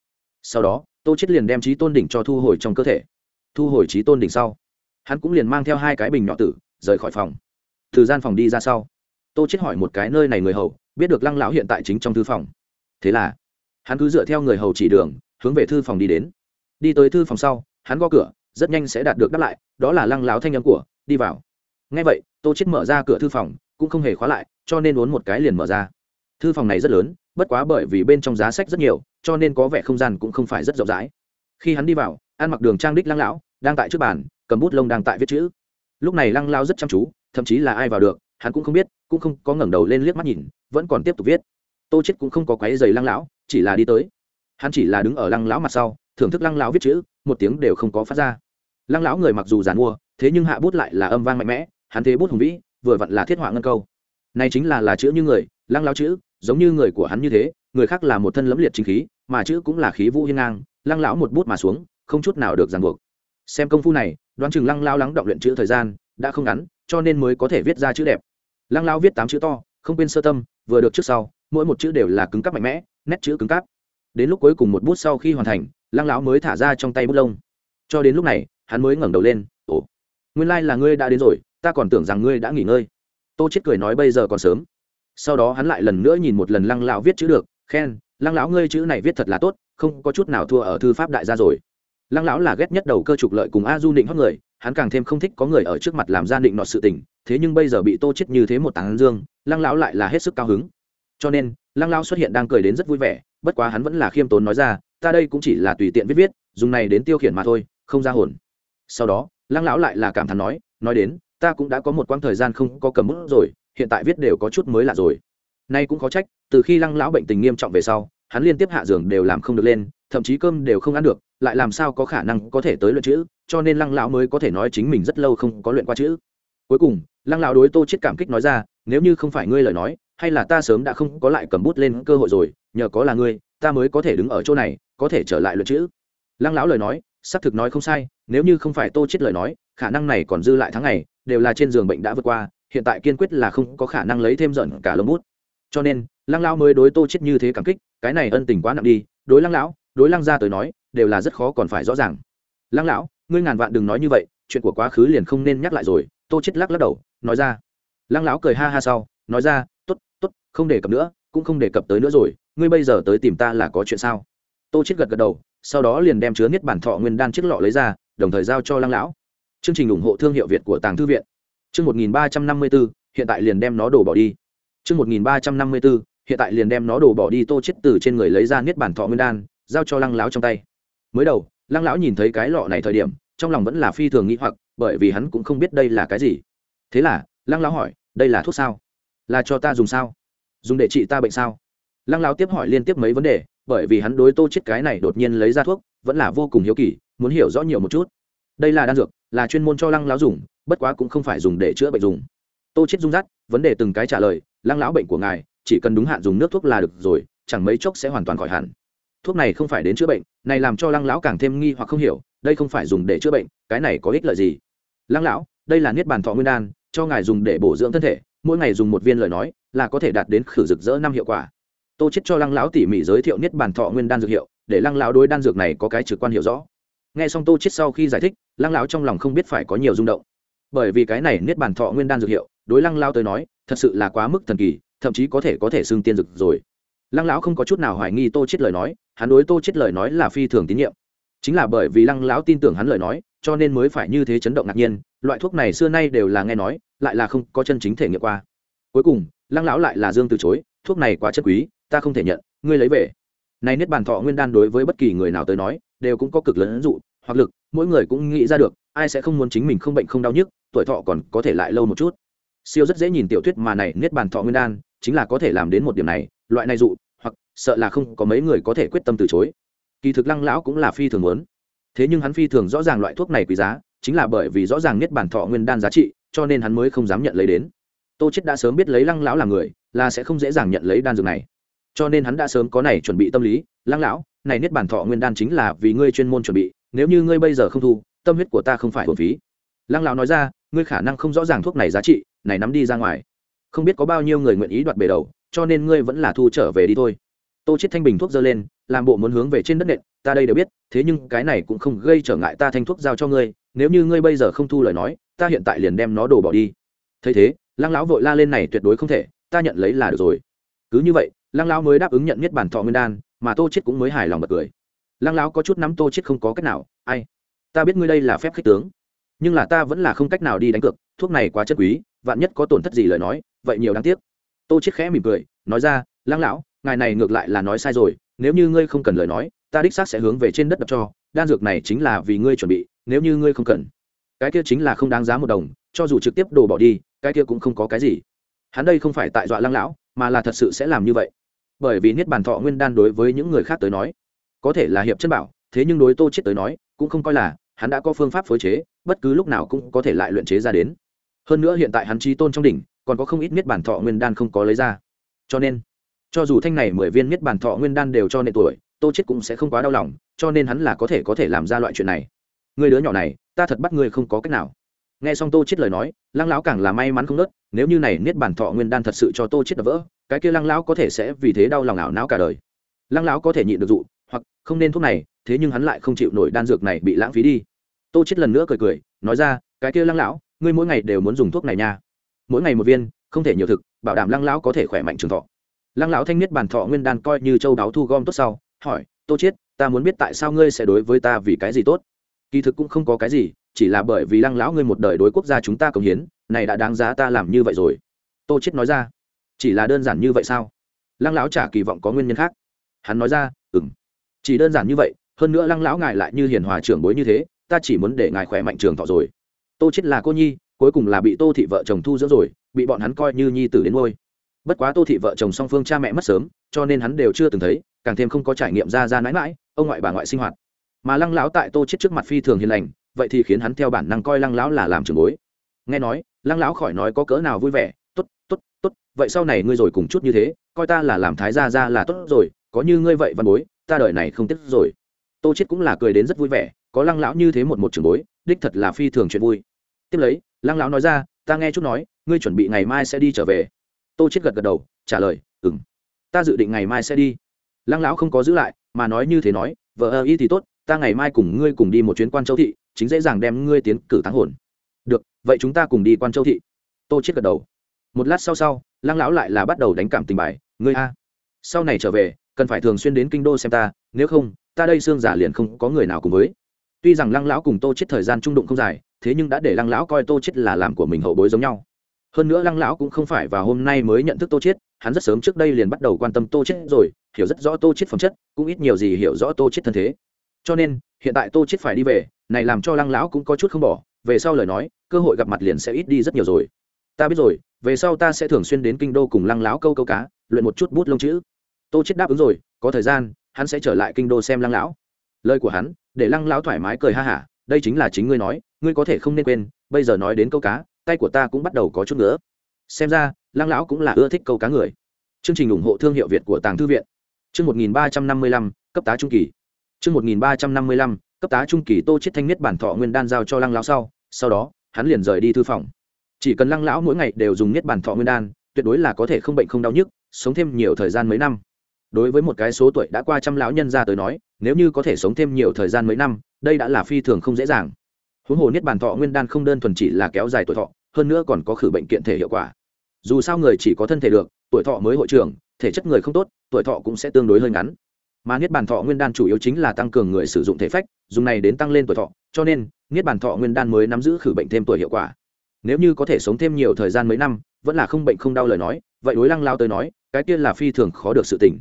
Sau đó, tô chết liền đem trí tôn đỉnh cho thu hồi trong cơ thể. Thu hồi trí tôn đỉnh sau, hắn cũng liền mang theo hai cái bình nhỏ tử, rời khỏi phòng từ gian phòng đi ra sau. Tô chết hỏi một cái nơi này người hầu, biết được lăng lão hiện tại chính trong thư phòng. Thế là, hắn cứ dựa theo người hầu chỉ đường, hướng về thư phòng đi đến. Đi tới thư phòng sau, hắn gõ cửa, rất nhanh sẽ đạt được đáp lại, đó là lăng láo thanh âm của, đi vào. Ngay vậy, tô chết mở ra cửa thư phòng, cũng không hề khóa lại, cho nên uốn một cái liền mở ra. Thư phòng này rất lớn, bất quá bởi vì bên trong giá sách rất nhiều, cho nên có vẻ không gian cũng không phải rất rộng rãi. Khi hắn đi vào, ăn mặc đường trang đích lăng lão, đang tại trước bàn, cầm bút lông đang tại viết chữ lúc này lăng lão rất chăm chú, thậm chí là ai vào được, hắn cũng không biết, cũng không có ngẩng đầu lên liếc mắt nhìn, vẫn còn tiếp tục viết. Tô chết cũng không có quấy giày lăng lão, chỉ là đi tới. Hắn chỉ là đứng ở lăng lão mặt sau, thưởng thức lăng lão viết chữ, một tiếng đều không có phát ra. Lăng lão người mặc dù giàn mua, thế nhưng hạ bút lại là âm vang mạnh mẽ, hắn thế bút hùng vĩ, vừa vặn là thiết họa ngân câu. Này chính là là chữ như người, lăng lão chữ, giống như người của hắn như thế, người khác là một thân lẫm liệt chính khí, mà chữ cũng là khí vũ hiên ngang, lăng lão một bút mà xuống, không chút nào được ràng buộc xem công phu này, đoán chừng lăng lão lắng động luyện chữ thời gian đã không ngắn, cho nên mới có thể viết ra chữ đẹp. Lăng lão viết tám chữ to, không quên sơ tâm, vừa được trước sau, mỗi một chữ đều là cứng cáp mạnh mẽ, nét chữ cứng cáp. Đến lúc cuối cùng một bút sau khi hoàn thành, lăng lão mới thả ra trong tay bút lông. Cho đến lúc này, hắn mới ngẩng đầu lên, ồ, nguyên lai、like、là ngươi đã đến rồi, ta còn tưởng rằng ngươi đã nghỉ ngơi. Tô chết cười nói, bây giờ còn sớm. Sau đó hắn lại lần nữa nhìn một lần lăng lão viết chữ được, khen, lăng lão ngươi chữ này viết thật là tốt, không có chút nào thua ở thư pháp đại gia rồi lăng lão là ghét nhất đầu cơ trục lợi cùng a du định hót người, hắn càng thêm không thích có người ở trước mặt làm ra định nọ sự tình, thế nhưng bây giờ bị tô chết như thế một tảng dương, lăng lão lại là hết sức cao hứng. Cho nên, lăng lão xuất hiện đang cười đến rất vui vẻ, bất quá hắn vẫn là khiêm tốn nói ra, ta đây cũng chỉ là tùy tiện viết viết, dùng này đến tiêu khiển mà thôi, không ra hồn. Sau đó, lăng lão lại là cảm thán nói nói đến, ta cũng đã có một quãng thời gian không có cầm bút rồi, hiện tại viết đều có chút mới lạ rồi. Nay cũng có trách, từ khi lăng lão bệnh tình nghiêm trọng về sau, hắn liên tiếp hạ giường đều làm không được lên, thậm chí cơm đều không ăn được lại làm sao có khả năng có thể tới luyện chữ, cho nên lăng lão mới có thể nói chính mình rất lâu không có luyện qua chữ. Cuối cùng, lăng lão đối tô chết cảm kích nói ra, nếu như không phải ngươi lời nói, hay là ta sớm đã không có lại cầm bút lên cơ hội rồi, nhờ có là ngươi, ta mới có thể đứng ở chỗ này, có thể trở lại luyện chữ. Lăng lão lời nói, xác thực nói không sai, nếu như không phải tô chết lời nói, khả năng này còn dư lại tháng ngày, đều là trên giường bệnh đã vượt qua, hiện tại kiên quyết là không có khả năng lấy thêm giận cả lông bút. Cho nên, lăng lão mới đối tô chết như thế cảm kích, cái này ân tình quá nặng đi, đối lăng lão, đối lăng gia tới nói đều là rất khó còn phải rõ ràng. Lăng lão, ngươi ngàn vạn đừng nói như vậy, chuyện của quá khứ liền không nên nhắc lại rồi, tô chết lắc lắc đầu, nói ra. Lăng lão cười ha ha sau, nói ra, tốt tốt, không đề cập nữa, cũng không đề cập tới nữa rồi, ngươi bây giờ tới tìm ta là có chuyện sao? Tô chết gật gật đầu, sau đó liền đem chứa niết bản thọ nguyên đan chiếc lọ lấy ra, đồng thời giao cho lăng lão. Chương trình ủng hộ thương hiệu việt của tàng thư viện. Chương một nghìn ba trăm năm mươi bốn hiện tại liền đem nó đổ bỏ đi. Chương một nghìn ba trăm năm mươi bốn hiện tại liền đem nó đổ bỏ đi, tô chết từ trên người lấy ra niết bản thọ nguyên đan, giao cho lăng lão trong tay mới đầu, lăng lão nhìn thấy cái lọ này thời điểm, trong lòng vẫn là phi thường nghĩ hoặc, bởi vì hắn cũng không biết đây là cái gì. Thế là, lăng lão hỏi, đây là thuốc sao? Là cho ta dùng sao? Dùng để trị ta bệnh sao? Lăng lão tiếp hỏi liên tiếp mấy vấn đề, bởi vì hắn đối tô chết cái này đột nhiên lấy ra thuốc, vẫn là vô cùng hiếu kỳ, muốn hiểu rõ nhiều một chút. Đây là đan dược, là chuyên môn cho lăng lão dùng, bất quá cũng không phải dùng để chữa bệnh dùng. Tô chết rung rắt vấn đề từng cái trả lời, lăng lão bệnh của ngài, chỉ cần đúng hạn dùng nước thuốc là được rồi, chẳng mấy chốc sẽ hoàn toàn khỏi hẳn thuốc này không phải đến chữa bệnh, này làm cho lăng lão càng thêm nghi hoặc không hiểu, đây không phải dùng để chữa bệnh, cái này có ích lợi gì? Lăng lão, đây là niết bàn thọ nguyên đan, cho ngài dùng để bổ dưỡng thân thể, mỗi ngày dùng một viên lời nói, là có thể đạt đến khử rực rỡ năm hiệu quả. Tô chết cho lăng lão tỉ mỉ giới thiệu niết bàn thọ nguyên đan dược hiệu, để lăng lão đối đan dược này có cái trực quan hiểu rõ. Nghe xong tô chết sau khi giải thích, lăng lão trong lòng không biết phải có nhiều rung động. Bởi vì cái này niết bàn thọ nguyên đan dược hiệu, đối lăng lão tới nói, thật sự là quá mức thần kỳ, thậm chí có thể có thể xưng tiên dược rồi lăng lão không có chút nào hoài nghi tô chết lời nói, hắn đối tô chết lời nói là phi thường tín nhiệm. Chính là bởi vì lăng lão tin tưởng hắn lời nói, cho nên mới phải như thế chấn động ngạc nhiên, loại thuốc này xưa nay đều là nghe nói, lại là không có chân chính thể nghiệm qua. Cuối cùng, lăng lão lại là dương từ chối, thuốc này quá chất quý, ta không thể nhận, ngươi lấy về. Này niết bàn thọ nguyên đan đối với bất kỳ người nào tới nói, đều cũng có cực lớn ứng dụ, hoặc lực, mỗi người cũng nghĩ ra được, ai sẽ không muốn chính mình không bệnh không đau nhức, tuổi thọ còn có thể lại lâu một chút. Siêu rất dễ nhìn tiểu thuyết mà này niết bàn thọ nguyên đan, chính là có thể làm đến một điểm này loại này dụ, hoặc sợ là không có mấy người có thể quyết tâm từ chối. Kỳ thực lăng lão cũng là phi thường muốn. Thế nhưng hắn phi thường rõ ràng loại thuốc này quý giá, chính là bởi vì rõ ràng niết bàn thọ nguyên đan giá trị, cho nên hắn mới không dám nhận lấy đến. Tô chết đã sớm biết lấy lăng lão là người, là sẽ không dễ dàng nhận lấy đan dược này. Cho nên hắn đã sớm có này chuẩn bị tâm lý, lăng lão, này niết bàn thọ nguyên đan chính là vì ngươi chuyên môn chuẩn bị, nếu như ngươi bây giờ không thu, tâm huyết của ta không phải hồn phí. Lăng lão nói ra, ngươi khả năng không rõ ràng thuốc này giá trị, này nắm đi ra ngoài. Không biết có bao nhiêu người nguyện ý đoạt bể đầu cho nên ngươi vẫn là thu trở về đi thôi. Tô chết thanh bình thuốc dơ lên, làm bộ muốn hướng về trên đất nện, ta đây đều biết, thế nhưng cái này cũng không gây trở ngại ta thanh thuốc giao cho ngươi, nếu như ngươi bây giờ không thu lời nói, ta hiện tại liền đem nó đổ bỏ đi. Thấy thế, lăng lão vội la lên này tuyệt đối không thể, ta nhận lấy là được rồi. Cứ như vậy, lăng lão mới đáp ứng nhận miết bản thọ nguyên đan, mà tô chết cũng mới hài lòng bật cười. Lăng lão có chút nắm tô chết không có cách nào, ai, ta biết ngươi đây là phép khích tướng, nhưng là ta vẫn là không cách nào đi đánh cược, thuốc này quá chất quý, vạn nhất có tổn thất gì lời nói, vậy nhiều đáng tiếc tô chết khẽ mỉm cười, nói ra, lăng lão, ngài này ngược lại là nói sai rồi, nếu như ngươi không cần lời nói, ta đích xác sẽ hướng về trên đất đập cho, đan dược này chính là vì ngươi chuẩn bị, nếu như ngươi không cần. Cái kia chính là không đáng giá một đồng, cho dù trực tiếp đổ bỏ đi, cái kia cũng không có cái gì. Hắn đây không phải tại dọa lăng lão, mà là thật sự sẽ làm như vậy. Bởi vì niết bàn thọ nguyên đan đối với những người khác tới nói, có thể là hiệp chân bảo, thế nhưng đối tô chết tới nói, cũng không coi là, hắn đã có phương pháp phối chế, bất cứ lúc nào cũng có thể lại luyện chế ra đến. Hơn nữa hiện tại hắn trí tôn trong đỉnh còn có không ít niết bản thọ nguyên đan không có lấy ra. Cho nên, cho dù thanh này mười viên niết bản thọ nguyên đan đều cho nệ tuổi, tô chết cũng sẽ không quá đau lòng, cho nên hắn là có thể có thể làm ra loại chuyện này. Người đứa nhỏ này, ta thật bắt ngươi không có cách nào. Nghe xong tô chết lời nói, lăng lão càng là may mắn không nớt, nếu như này niết bản thọ nguyên đan thật sự cho tô chết đập vỡ, cái kia lăng lão có thể sẽ vì thế đau lòng ảo não cả đời. Lăng lão có thể nhịn được dụ, hoặc không nên thuốc này, thế nhưng hắn lại không chịu nổi đan dược này bị lãng phí đi. Tô chết lần nữa cười cười, nói ra, cái kia lăng lão, ngươi mỗi ngày đều muốn dùng thuốc này nha mỗi ngày một viên, không thể nhiều thực, bảo đảm lăng lão có thể khỏe mạnh trường thọ. Lăng lão thanh niết bàn thọ nguyên đan coi như châu đáo thu gom tốt sau, hỏi, tô chết ta muốn biết tại sao ngươi sẽ đối với ta vì cái gì tốt? Kỳ thực cũng không có cái gì, chỉ là bởi vì lăng lão ngươi một đời đối quốc gia chúng ta công hiến, này đã đáng giá ta làm như vậy rồi. Tô chết nói ra, chỉ là đơn giản như vậy sao? Lăng lão chả kỳ vọng có nguyên nhân khác. Hắn nói ra, ừm, chỉ đơn giản như vậy, hơn nữa lăng lão ngài lại như hiền hòa trưởng bối như thế, ta chỉ muốn để ngài khỏe mạnh trường thọ rồi. Tô chết là cô nhi cuối cùng là bị tô thị vợ chồng thu dưỡng rồi, bị bọn hắn coi như nhi tử đến ngôi. Bất quá tô thị vợ chồng song phương cha mẹ mất sớm, cho nên hắn đều chưa từng thấy, càng thêm không có trải nghiệm ra ra mãi mãi, ông ngoại bà ngoại sinh hoạt. Mà lăng lão tại tô chết trước mặt phi thường hiền lành, vậy thì khiến hắn theo bản năng coi lăng lão là làm trường bối. Nghe nói, lăng lão khỏi nói có cỡ nào vui vẻ, tốt tốt tốt, vậy sau này ngươi rồi cùng chút như thế, coi ta là làm thái gia gia là tốt rồi, có như ngươi vậy văn bối, ta đợi này không tiếc rồi. Tô chết cũng là cười đến rất vui vẻ, có lăng lão như thế một một trường bối, đích thật là phi thường chuyện vui. Tiếp lấy lăng lão nói ra, ta nghe chút nói, ngươi chuẩn bị ngày mai sẽ đi trở về. Tô chết gật gật đầu, trả lời, ừm. Ta dự định ngày mai sẽ đi. Lăng lão không có giữ lại, mà nói như thế nói, vợ ơ y thì tốt, ta ngày mai cùng ngươi cùng đi một chuyến quan châu thị, chính dễ dàng đem ngươi tiến cử táng hồn. Được, vậy chúng ta cùng đi quan châu thị. Tô chết gật đầu. Một lát sau sau, lăng lão lại là bắt đầu đánh cảm tình bài, ngươi a, sau này trở về, cần phải thường xuyên đến kinh đô xem ta, nếu không, ta đây xương giả liền không có người nào cùng với. Tuy rằng lăng lão cùng tô chết thời gian trung đụng không dài thế nhưng đã để lăng lão coi tô chết là làm của mình hậu bối giống nhau. Hơn nữa lăng lão cũng không phải vào hôm nay mới nhận thức tô chết, hắn rất sớm trước đây liền bắt đầu quan tâm tô chết rồi, hiểu rất rõ tô chết phẩm chất, cũng ít nhiều gì hiểu rõ tô chết thân thế. Cho nên, hiện tại tô chết phải đi về, này làm cho lăng lão cũng có chút không bỏ, về sau lời nói, cơ hội gặp mặt liền sẽ ít đi rất nhiều rồi. Ta biết rồi, về sau ta sẽ thường xuyên đến kinh đô cùng lăng lão câu câu cá, luyện một chút bút lông chữ. Tô chết đáp ứng rồi, có thời gian, hắn sẽ trở lại kinh đô xem lăng lão. Lời của hắn, để lăng lão thoải mái cười ha hả, đây chính là chính ngươi nói ngươi có thể không nên quên, bây giờ nói đến câu cá, tay của ta cũng bắt đầu có chút nữa xem ra, lăng lão cũng là ưa thích câu cá người. Chương trình ủng hộ thương hiệu việt của tàng thư viện. Chương một nghìn ba trăm năm mươi lăm, cấp tá trung kỳ. Chương một nghìn ba trăm năm mươi lăm, cấp tá trung kỳ tô chết thanh niết bản thọ nguyên đan giao cho lăng lão sau sau đó, hắn liền rời đi thư phòng. Chỉ cần lăng lão mỗi ngày đều dùng niết bản thọ nguyên đan, tuyệt đối là có thể không bệnh không đau nhức, sống thêm nhiều thời gian mấy năm. Đối với một cái số tuổi đã qua trăm lão nhân ra tới nói, nếu như có thể sống thêm nhiều thời gian mấy năm, đây đã là phi thường không dễ dàng huống hồ niết bàn thọ nguyên đan không đơn thuần chỉ là kéo dài tuổi thọ, hơn nữa còn có khử bệnh kiện thể hiệu quả. Dù sao người chỉ có thân thể được, tuổi thọ mới hội trưởng, thể chất người không tốt, tuổi thọ cũng sẽ tương đối hơi ngắn. Mà niết bàn thọ nguyên đan chủ yếu chính là tăng cường người sử dụng thể phách, dùng này đến tăng lên tuổi thọ, cho nên, niết bàn thọ nguyên đan mới nắm giữ khử bệnh thêm tuổi hiệu quả. Nếu như có thể sống thêm nhiều thời gian mấy năm, vẫn là không bệnh không đau lời nói, vậy đối lăng lao tới nói, cái kia là phi thường khó được sự tỉnh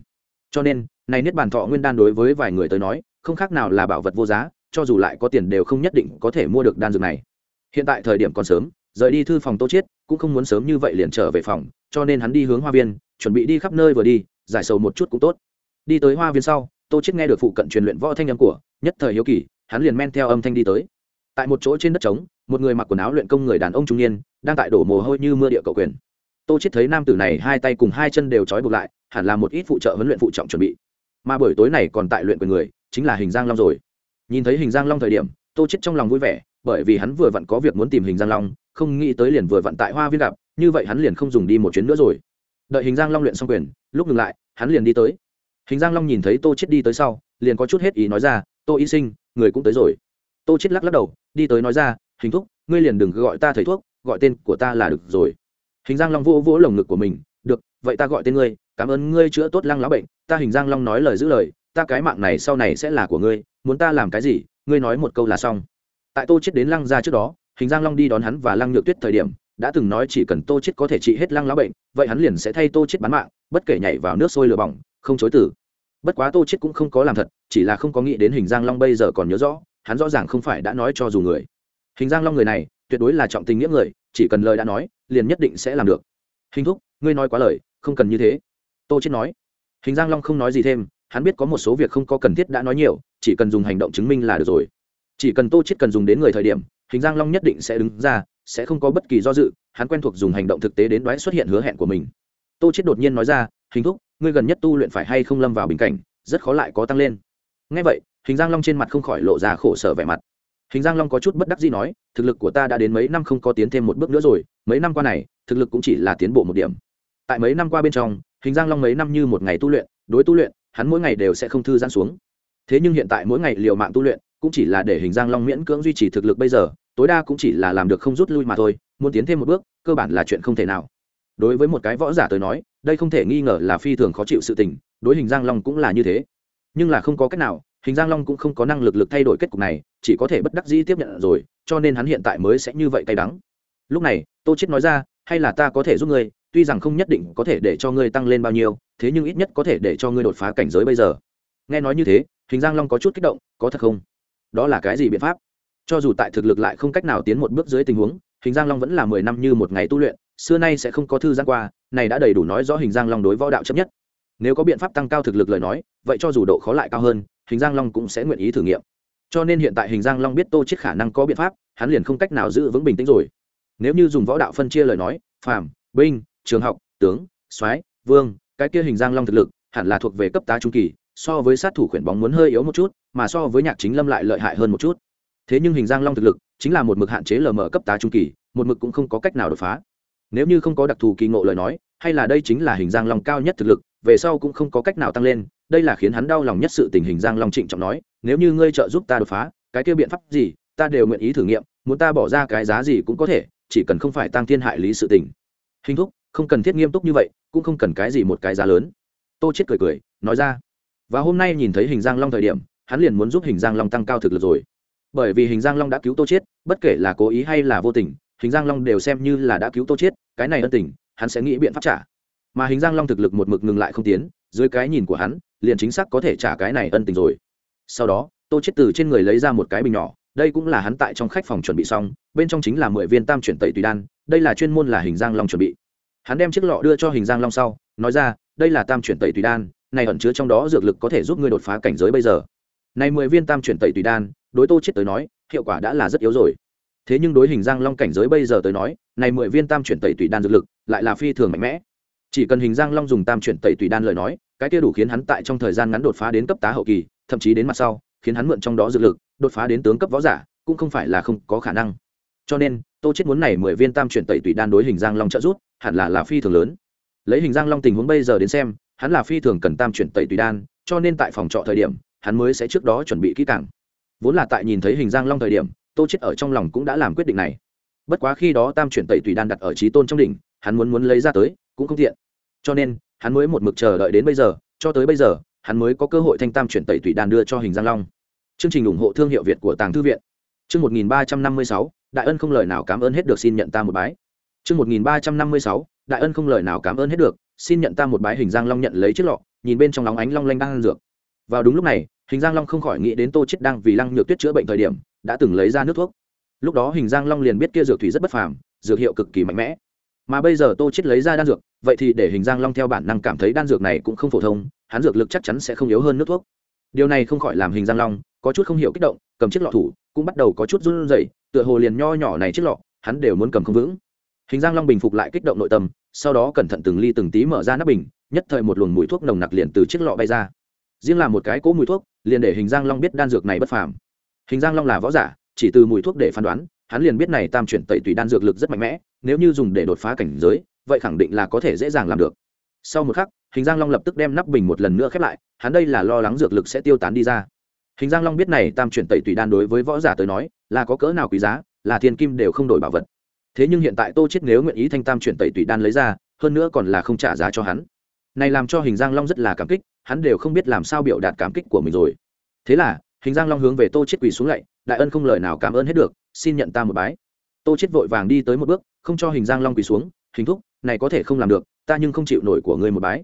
cho nên, này niết bàn thọ nguyên đan đối với vài người tới nói, không khác nào là bảo vật vô giá cho dù lại có tiền đều không nhất định có thể mua được đan dược này. Hiện tại thời điểm còn sớm, rời đi thư phòng tô chiết, cũng không muốn sớm như vậy liền trở về phòng, cho nên hắn đi hướng hoa viên, chuẩn bị đi khắp nơi vừa đi, giải sầu một chút cũng tốt. Đi tới hoa viên sau, tô chiết nghe được phụ cận truyền luyện võ thanh âm của, nhất thời hiếu kỳ, hắn liền men theo âm thanh đi tới. Tại một chỗ trên đất trống, một người mặc quần áo luyện công người đàn ông trung niên, đang tại đổ mồ hôi như mưa địa cầu quyền. Tô chiết thấy nam tử này hai tay cùng hai chân đều trói buộc lại, hẳn là một ít phụ trợ huấn luyện phụ trọng chuẩn bị. Mà buổi tối này còn tại luyện quyền người, chính là hình giang long rồi nhìn thấy hình giang long thời điểm, tô chết trong lòng vui vẻ, bởi vì hắn vừa vặn có việc muốn tìm hình giang long, không nghĩ tới liền vừa vặn tại hoa viên gặp, như vậy hắn liền không dùng đi một chuyến nữa rồi. Đợi hình giang long luyện xong quyền, lúc ngừng lại, hắn liền đi tới. Hình giang long nhìn thấy tô chết đi tới sau, liền có chút hết ý nói ra, tô y sinh, người cũng tới rồi. Tô chết lắc lắc đầu, đi tới nói ra, hình thúc, ngươi liền đừng gọi ta thầy thuốc, gọi tên của ta là được rồi. Hình giang long vỗ vỗ lồng ngực của mình, được, vậy ta gọi tên ngươi, cảm ơn ngươi chữa tốt lăng lá bệnh, ta hình giang long nói lời giữ lời, ta cái mạng này sau này sẽ là của ngươi muốn ta làm cái gì, ngươi nói một câu là xong. Tại tô chết đến lăng ra trước đó, hình giang long đi đón hắn và lăng nhược tuyết thời điểm, đã từng nói chỉ cần tô chết có thể trị hết lăng lão bệnh, vậy hắn liền sẽ thay tô chết bán mạng, bất kể nhảy vào nước sôi lửa bỏng, không chối từ. Bất quá tô chết cũng không có làm thật, chỉ là không có nghĩ đến hình giang long bây giờ còn nhớ rõ, hắn rõ ràng không phải đã nói cho dù người. Hình giang long người này, tuyệt đối là trọng tình nghĩa người, chỉ cần lời đã nói, liền nhất định sẽ làm được. Hình thúc, ngươi nói quá lời, không cần như thế. Tô chết nói. Hình giang long không nói gì thêm hắn biết có một số việc không có cần thiết đã nói nhiều, chỉ cần dùng hành động chứng minh là được rồi. Chỉ cần tô chết cần dùng đến người thời điểm, hình giang long nhất định sẽ đứng ra, sẽ không có bất kỳ do dự, hắn quen thuộc dùng hành động thực tế đến đoái xuất hiện hứa hẹn của mình. Tô chết đột nhiên nói ra, hình thúc, ngươi gần nhất tu luyện phải hay không lâm vào bình cảnh, rất khó lại có tăng lên. Ngay vậy, hình giang long trên mặt không khỏi lộ ra khổ sở vẻ mặt. Hình giang long có chút bất đắc dĩ nói, thực lực của ta đã đến mấy năm không có tiến thêm một bước nữa rồi, mấy năm qua này, thực lực cũng chỉ là tiến bộ một điểm. Tại mấy năm qua bên trong, hình giang long mấy năm như một ngày tu luyện, đối tu luyện hắn mỗi ngày đều sẽ không thư giãn xuống. Thế nhưng hiện tại mỗi ngày liều mạng tu luyện cũng chỉ là để hình giang long miễn cưỡng duy trì thực lực bây giờ, tối đa cũng chỉ là làm được không rút lui mà thôi, muốn tiến thêm một bước, cơ bản là chuyện không thể nào. Đối với một cái võ giả tới nói, đây không thể nghi ngờ là phi thường khó chịu sự tình, đối hình giang long cũng là như thế. Nhưng là không có cách nào, hình giang long cũng không có năng lực lực thay đổi kết cục này, chỉ có thể bất đắc dĩ tiếp nhận rồi, cho nên hắn hiện tại mới sẽ như vậy cay đắng. Lúc này, tô chết nói ra, hay là ta có thể giúp ngươi tuy rằng không nhất định có thể để cho ngươi tăng lên bao nhiêu, thế nhưng ít nhất có thể để cho ngươi đột phá cảnh giới bây giờ. Nghe nói như thế, hình giang long có chút kích động, có thật không? Đó là cái gì biện pháp? Cho dù tại thực lực lại không cách nào tiến một bước dưới tình huống, hình giang long vẫn là mười năm như một ngày tu luyện, xưa nay sẽ không có thư giang qua, này đã đầy đủ nói rõ hình giang long đối võ đạo chấp nhất. Nếu có biện pháp tăng cao thực lực lời nói, vậy cho dù độ khó lại cao hơn, hình giang long cũng sẽ nguyện ý thử nghiệm. Cho nên hiện tại hình giang long biết tô chết khả năng có biện pháp, hắn liền không cách nào giữ vững bình tĩnh rồi. Nếu như dùng võ đạo phân chia lời nói, phàm, binh trường học, tướng, soái, vương, cái kia hình giang long thực lực, hẳn là thuộc về cấp tá trung kỳ, so với sát thủ khuyển bóng muốn hơi yếu một chút, mà so với nhạc chính lâm lại lợi hại hơn một chút. Thế nhưng hình giang long thực lực chính là một mực hạn chế lờ mờ cấp tá trung kỳ, một mực cũng không có cách nào đột phá. Nếu như không có đặc thù kỳ ngộ lời nói, hay là đây chính là hình giang long cao nhất thực lực, về sau cũng không có cách nào tăng lên, đây là khiến hắn đau lòng nhất sự tình hình giang long trịnh trọng nói, nếu như ngươi trợ giúp ta đột phá, cái kia biện pháp gì, ta đều nguyện ý thử nghiệm, muốn ta bỏ ra cái giá gì cũng có thể, chỉ cần không phải tăng thiên hại lý sự tình. Hình thúc không cần thiết nghiêm túc như vậy, cũng không cần cái gì một cái giá lớn. Tô chết cười cười, nói ra. Và hôm nay nhìn thấy hình giang long thời điểm, hắn liền muốn giúp hình giang long tăng cao thực lực rồi. Bởi vì hình giang long đã cứu tô chết bất kể là cố ý hay là vô tình, hình giang long đều xem như là đã cứu tô chết cái này ân tình, hắn sẽ nghĩ biện pháp trả. Mà hình giang long thực lực một mực ngừng lại không tiến, dưới cái nhìn của hắn, liền chính xác có thể trả cái này ân tình rồi. Sau đó, tô chết từ trên người lấy ra một cái bình nhỏ, đây cũng là hắn tại trong khách phòng chuẩn bị xong, bên trong chính là mười viên tam chuyển tẩy tùy đan, đây là chuyên môn là hình giang long chuẩn bị hắn đem chiếc lọ đưa cho hình giang long sau, nói ra, đây là tam chuyển tẩy tùy đan, này ẩn chứa trong đó dược lực có thể giúp ngươi đột phá cảnh giới bây giờ. Này mười viên tam chuyển tẩy tùy đan, đối tô chết tới nói, hiệu quả đã là rất yếu rồi. Thế nhưng đối hình giang long cảnh giới bây giờ tới nói, này mười viên tam chuyển tẩy tùy đan dược lực lại là phi thường mạnh mẽ. Chỉ cần hình giang long dùng tam chuyển tẩy tùy đan lời nói, cái kia đủ khiến hắn tại trong thời gian ngắn đột phá đến cấp tá hậu kỳ, thậm chí đến mặt sau, khiến hắn mượn trong đó dược lực, đột phá đến tướng cấp võ giả, cũng không phải là không có khả năng cho nên, tô chết muốn này mười viên tam chuyển tẩy tùy đan đối hình giang long trợ giúp, hẳn là là phi thường lớn. Lấy hình giang long tình huống bây giờ đến xem, hắn là phi thường cần tam chuyển tẩy tùy đan, cho nên tại phòng trọ thời điểm, hắn mới sẽ trước đó chuẩn bị kỹ càng. Vốn là tại nhìn thấy hình giang long thời điểm, tô chết ở trong lòng cũng đã làm quyết định này. Bất quá khi đó tam chuyển tẩy tùy đan đặt ở trí tôn trong đỉnh, hắn muốn muốn lấy ra tới, cũng không tiện. Cho nên, hắn mới một mực chờ đợi đến bây giờ, cho tới bây giờ, hắn mới có cơ hội thanh tam chuyển tẩy tùy đan đưa cho hình giang long. Chương trình ủng hộ thương hiệu việt của tàng thư viện. Chương một nghìn ba trăm năm mươi sáu đại ân không lời nào cảm ơn hết được xin nhận ta một bái. Chương một nghìn ba trăm năm mươi sáu, đại ân không lời nào cảm ơn hết được, xin nhận ta một bái hình giang long nhận lấy chiếc lọ, nhìn bên trong nóng ánh long lanh đang ăn dược. Vào đúng lúc này, hình giang long không khỏi nghĩ đến tô chết đang vì lăng nhược tuyết chữa bệnh thời điểm, đã từng lấy ra nước thuốc. Lúc đó hình giang long liền biết kia dược thủy rất bất phàm, dược hiệu cực kỳ mạnh mẽ. Mà bây giờ tô chết lấy ra đan dược, vậy thì để hình giang long theo bản năng cảm thấy đan dược này cũng không phổ thông, hắn dược lực chắc chắn sẽ không yếu hơn nước thuốc. Điều này không khỏi làm hình giang long có chút không hiểu kích động, cầm chiếc lọ thủ, cũng bắt đầu có chút run rẩy tựa hồ liền nho nhỏ này chiếc lọ, hắn đều muốn cầm không vững. Hình giang long bình phục lại kích động nội tâm, sau đó cẩn thận từng ly từng tí mở ra nắp bình, nhất thời một luồng mùi thuốc nồng nặc liền từ chiếc lọ bay ra. Riêng là một cái cỗ mùi thuốc, liền để hình giang long biết đan dược này bất phàm. Hình giang long là võ giả, chỉ từ mùi thuốc để phán đoán, hắn liền biết này tam chuyển tẩy tùy đan dược lực rất mạnh mẽ, nếu như dùng để đột phá cảnh giới, vậy khẳng định là có thể dễ dàng làm được. Sau một khắc, hình giang long lập tức đem nắp bình một lần nữa khép lại, hắn đây là lo lắng dược lực sẽ tiêu tán đi ra hình giang long biết này tam chuyển tẩy tùy đan đối với võ giả tới nói, là có cỡ nào quý giá, là thiên kim đều không đổi bảo vật. Thế nhưng hiện tại tô chết nếu nguyện ý thanh tam chuyển tẩy tùy đan lấy ra, hơn nữa còn là không trả giá cho hắn. Này làm cho hình giang long rất là cảm kích, hắn đều không biết làm sao biểu đạt cảm kích của mình rồi. Thế là, hình giang long hướng về tô chết quỳ xuống lạy, đại ân không lời nào cảm ơn hết được, xin nhận ta một bái. Tô chết vội vàng đi tới một bước, không cho hình giang long quỳ xuống, hình thúc, này có thể không làm được, ta nhưng không chịu nổi của ngươi một bái.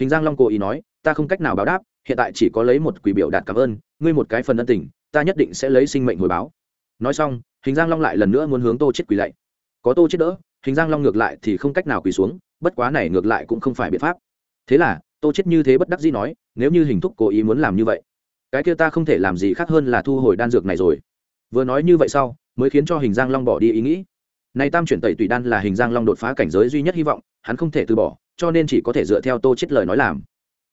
Hình giang long cố ý nói, ta không cách nào báo đáp hiện tại chỉ có lấy một quỷ biểu đạt cảm ơn, ngươi một cái phần ân tình, ta nhất định sẽ lấy sinh mệnh hồi báo. Nói xong, hình giang long lại lần nữa muốn hướng tô chết quỳ lạy. Có tô chết đỡ, hình giang long ngược lại thì không cách nào quỳ xuống, bất quá này ngược lại cũng không phải biện pháp. Thế là, tô chết như thế bất đắc dĩ nói, nếu như hình thúc cố ý muốn làm như vậy, cái kia ta không thể làm gì khác hơn là thu hồi đan dược này rồi. Vừa nói như vậy sau, mới khiến cho hình giang long bỏ đi ý nghĩ. Này tam chuyển tẩy tùy đan là hình giang long đột phá cảnh giới duy nhất hy vọng, hắn không thể từ bỏ, cho nên chỉ có thể dựa theo tô chết lời nói làm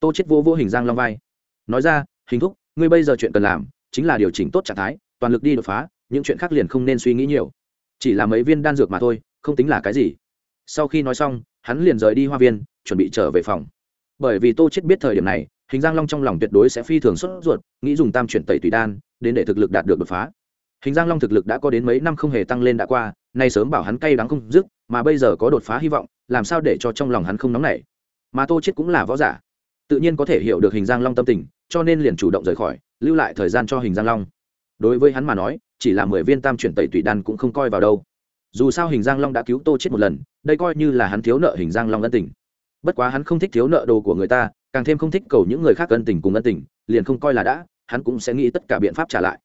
tô chết vô vô hình giang long vai. Nói ra, hình thúc, ngươi bây giờ chuyện cần làm chính là điều chỉnh tốt trạng thái, toàn lực đi đột phá, những chuyện khác liền không nên suy nghĩ nhiều. Chỉ là mấy viên đan dược mà thôi, không tính là cái gì. Sau khi nói xong, hắn liền rời đi hoa viên, chuẩn bị trở về phòng. Bởi vì tô chết biết thời điểm này, hình giang long trong lòng tuyệt đối sẽ phi thường xuất ruột, nghĩ dùng tam chuyển tẩy tùy đan đến để thực lực đạt được đột phá. Hình giang long thực lực đã có đến mấy năm không hề tăng lên đã qua, nay sớm bảo hắn cay đắng không dứt, mà bây giờ có đột phá hy vọng, làm sao để cho trong lòng hắn không nóng nảy? Mà tô chết cũng là võ giả tự nhiên có thể hiểu được hình giang long tâm tình, cho nên liền chủ động rời khỏi, lưu lại thời gian cho hình giang long. Đối với hắn mà nói, chỉ là mười viên tam chuyển tẩy tùy đan cũng không coi vào đâu. Dù sao hình giang long đã cứu tô chết một lần, đây coi như là hắn thiếu nợ hình giang long ân tình. Bất quá hắn không thích thiếu nợ đồ của người ta, càng thêm không thích cầu những người khác ân tình cùng ân tình, liền không coi là đã, hắn cũng sẽ nghĩ tất cả biện pháp trả lại.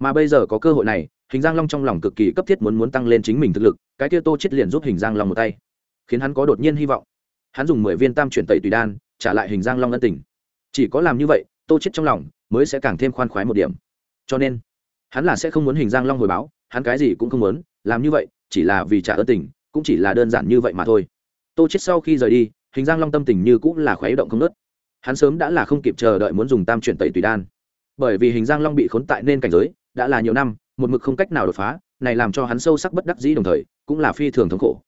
Mà bây giờ có cơ hội này, hình giang long trong lòng cực kỳ cấp thiết muốn muốn tăng lên chính mình thực lực, cái kia tô chết liền giúp hình giang long một tay. Khiến hắn có đột nhiên hy vọng. Hắn dùng mười viên tam chuyển tẩy tùy đan trả lại hình giang long ân tình. Chỉ có làm như vậy, tô chết trong lòng mới sẽ càng thêm khoan khoái một điểm. Cho nên, hắn là sẽ không muốn hình giang long hồi báo, hắn cái gì cũng không muốn, làm như vậy chỉ là vì trả ơn tình, cũng chỉ là đơn giản như vậy mà thôi. Tô chết sau khi rời đi, hình giang long tâm tình như cũng là khuấy động không nớt hắn sớm đã là không kịp chờ đợi muốn dùng tam chuyển tẩy tùy đan. Bởi vì hình giang long bị khốn tại nên cảnh giới, đã là nhiều năm, một mực không cách nào đột phá, này làm cho hắn sâu sắc bất đắc dĩ đồng thời, cũng là phi thường thống khổ.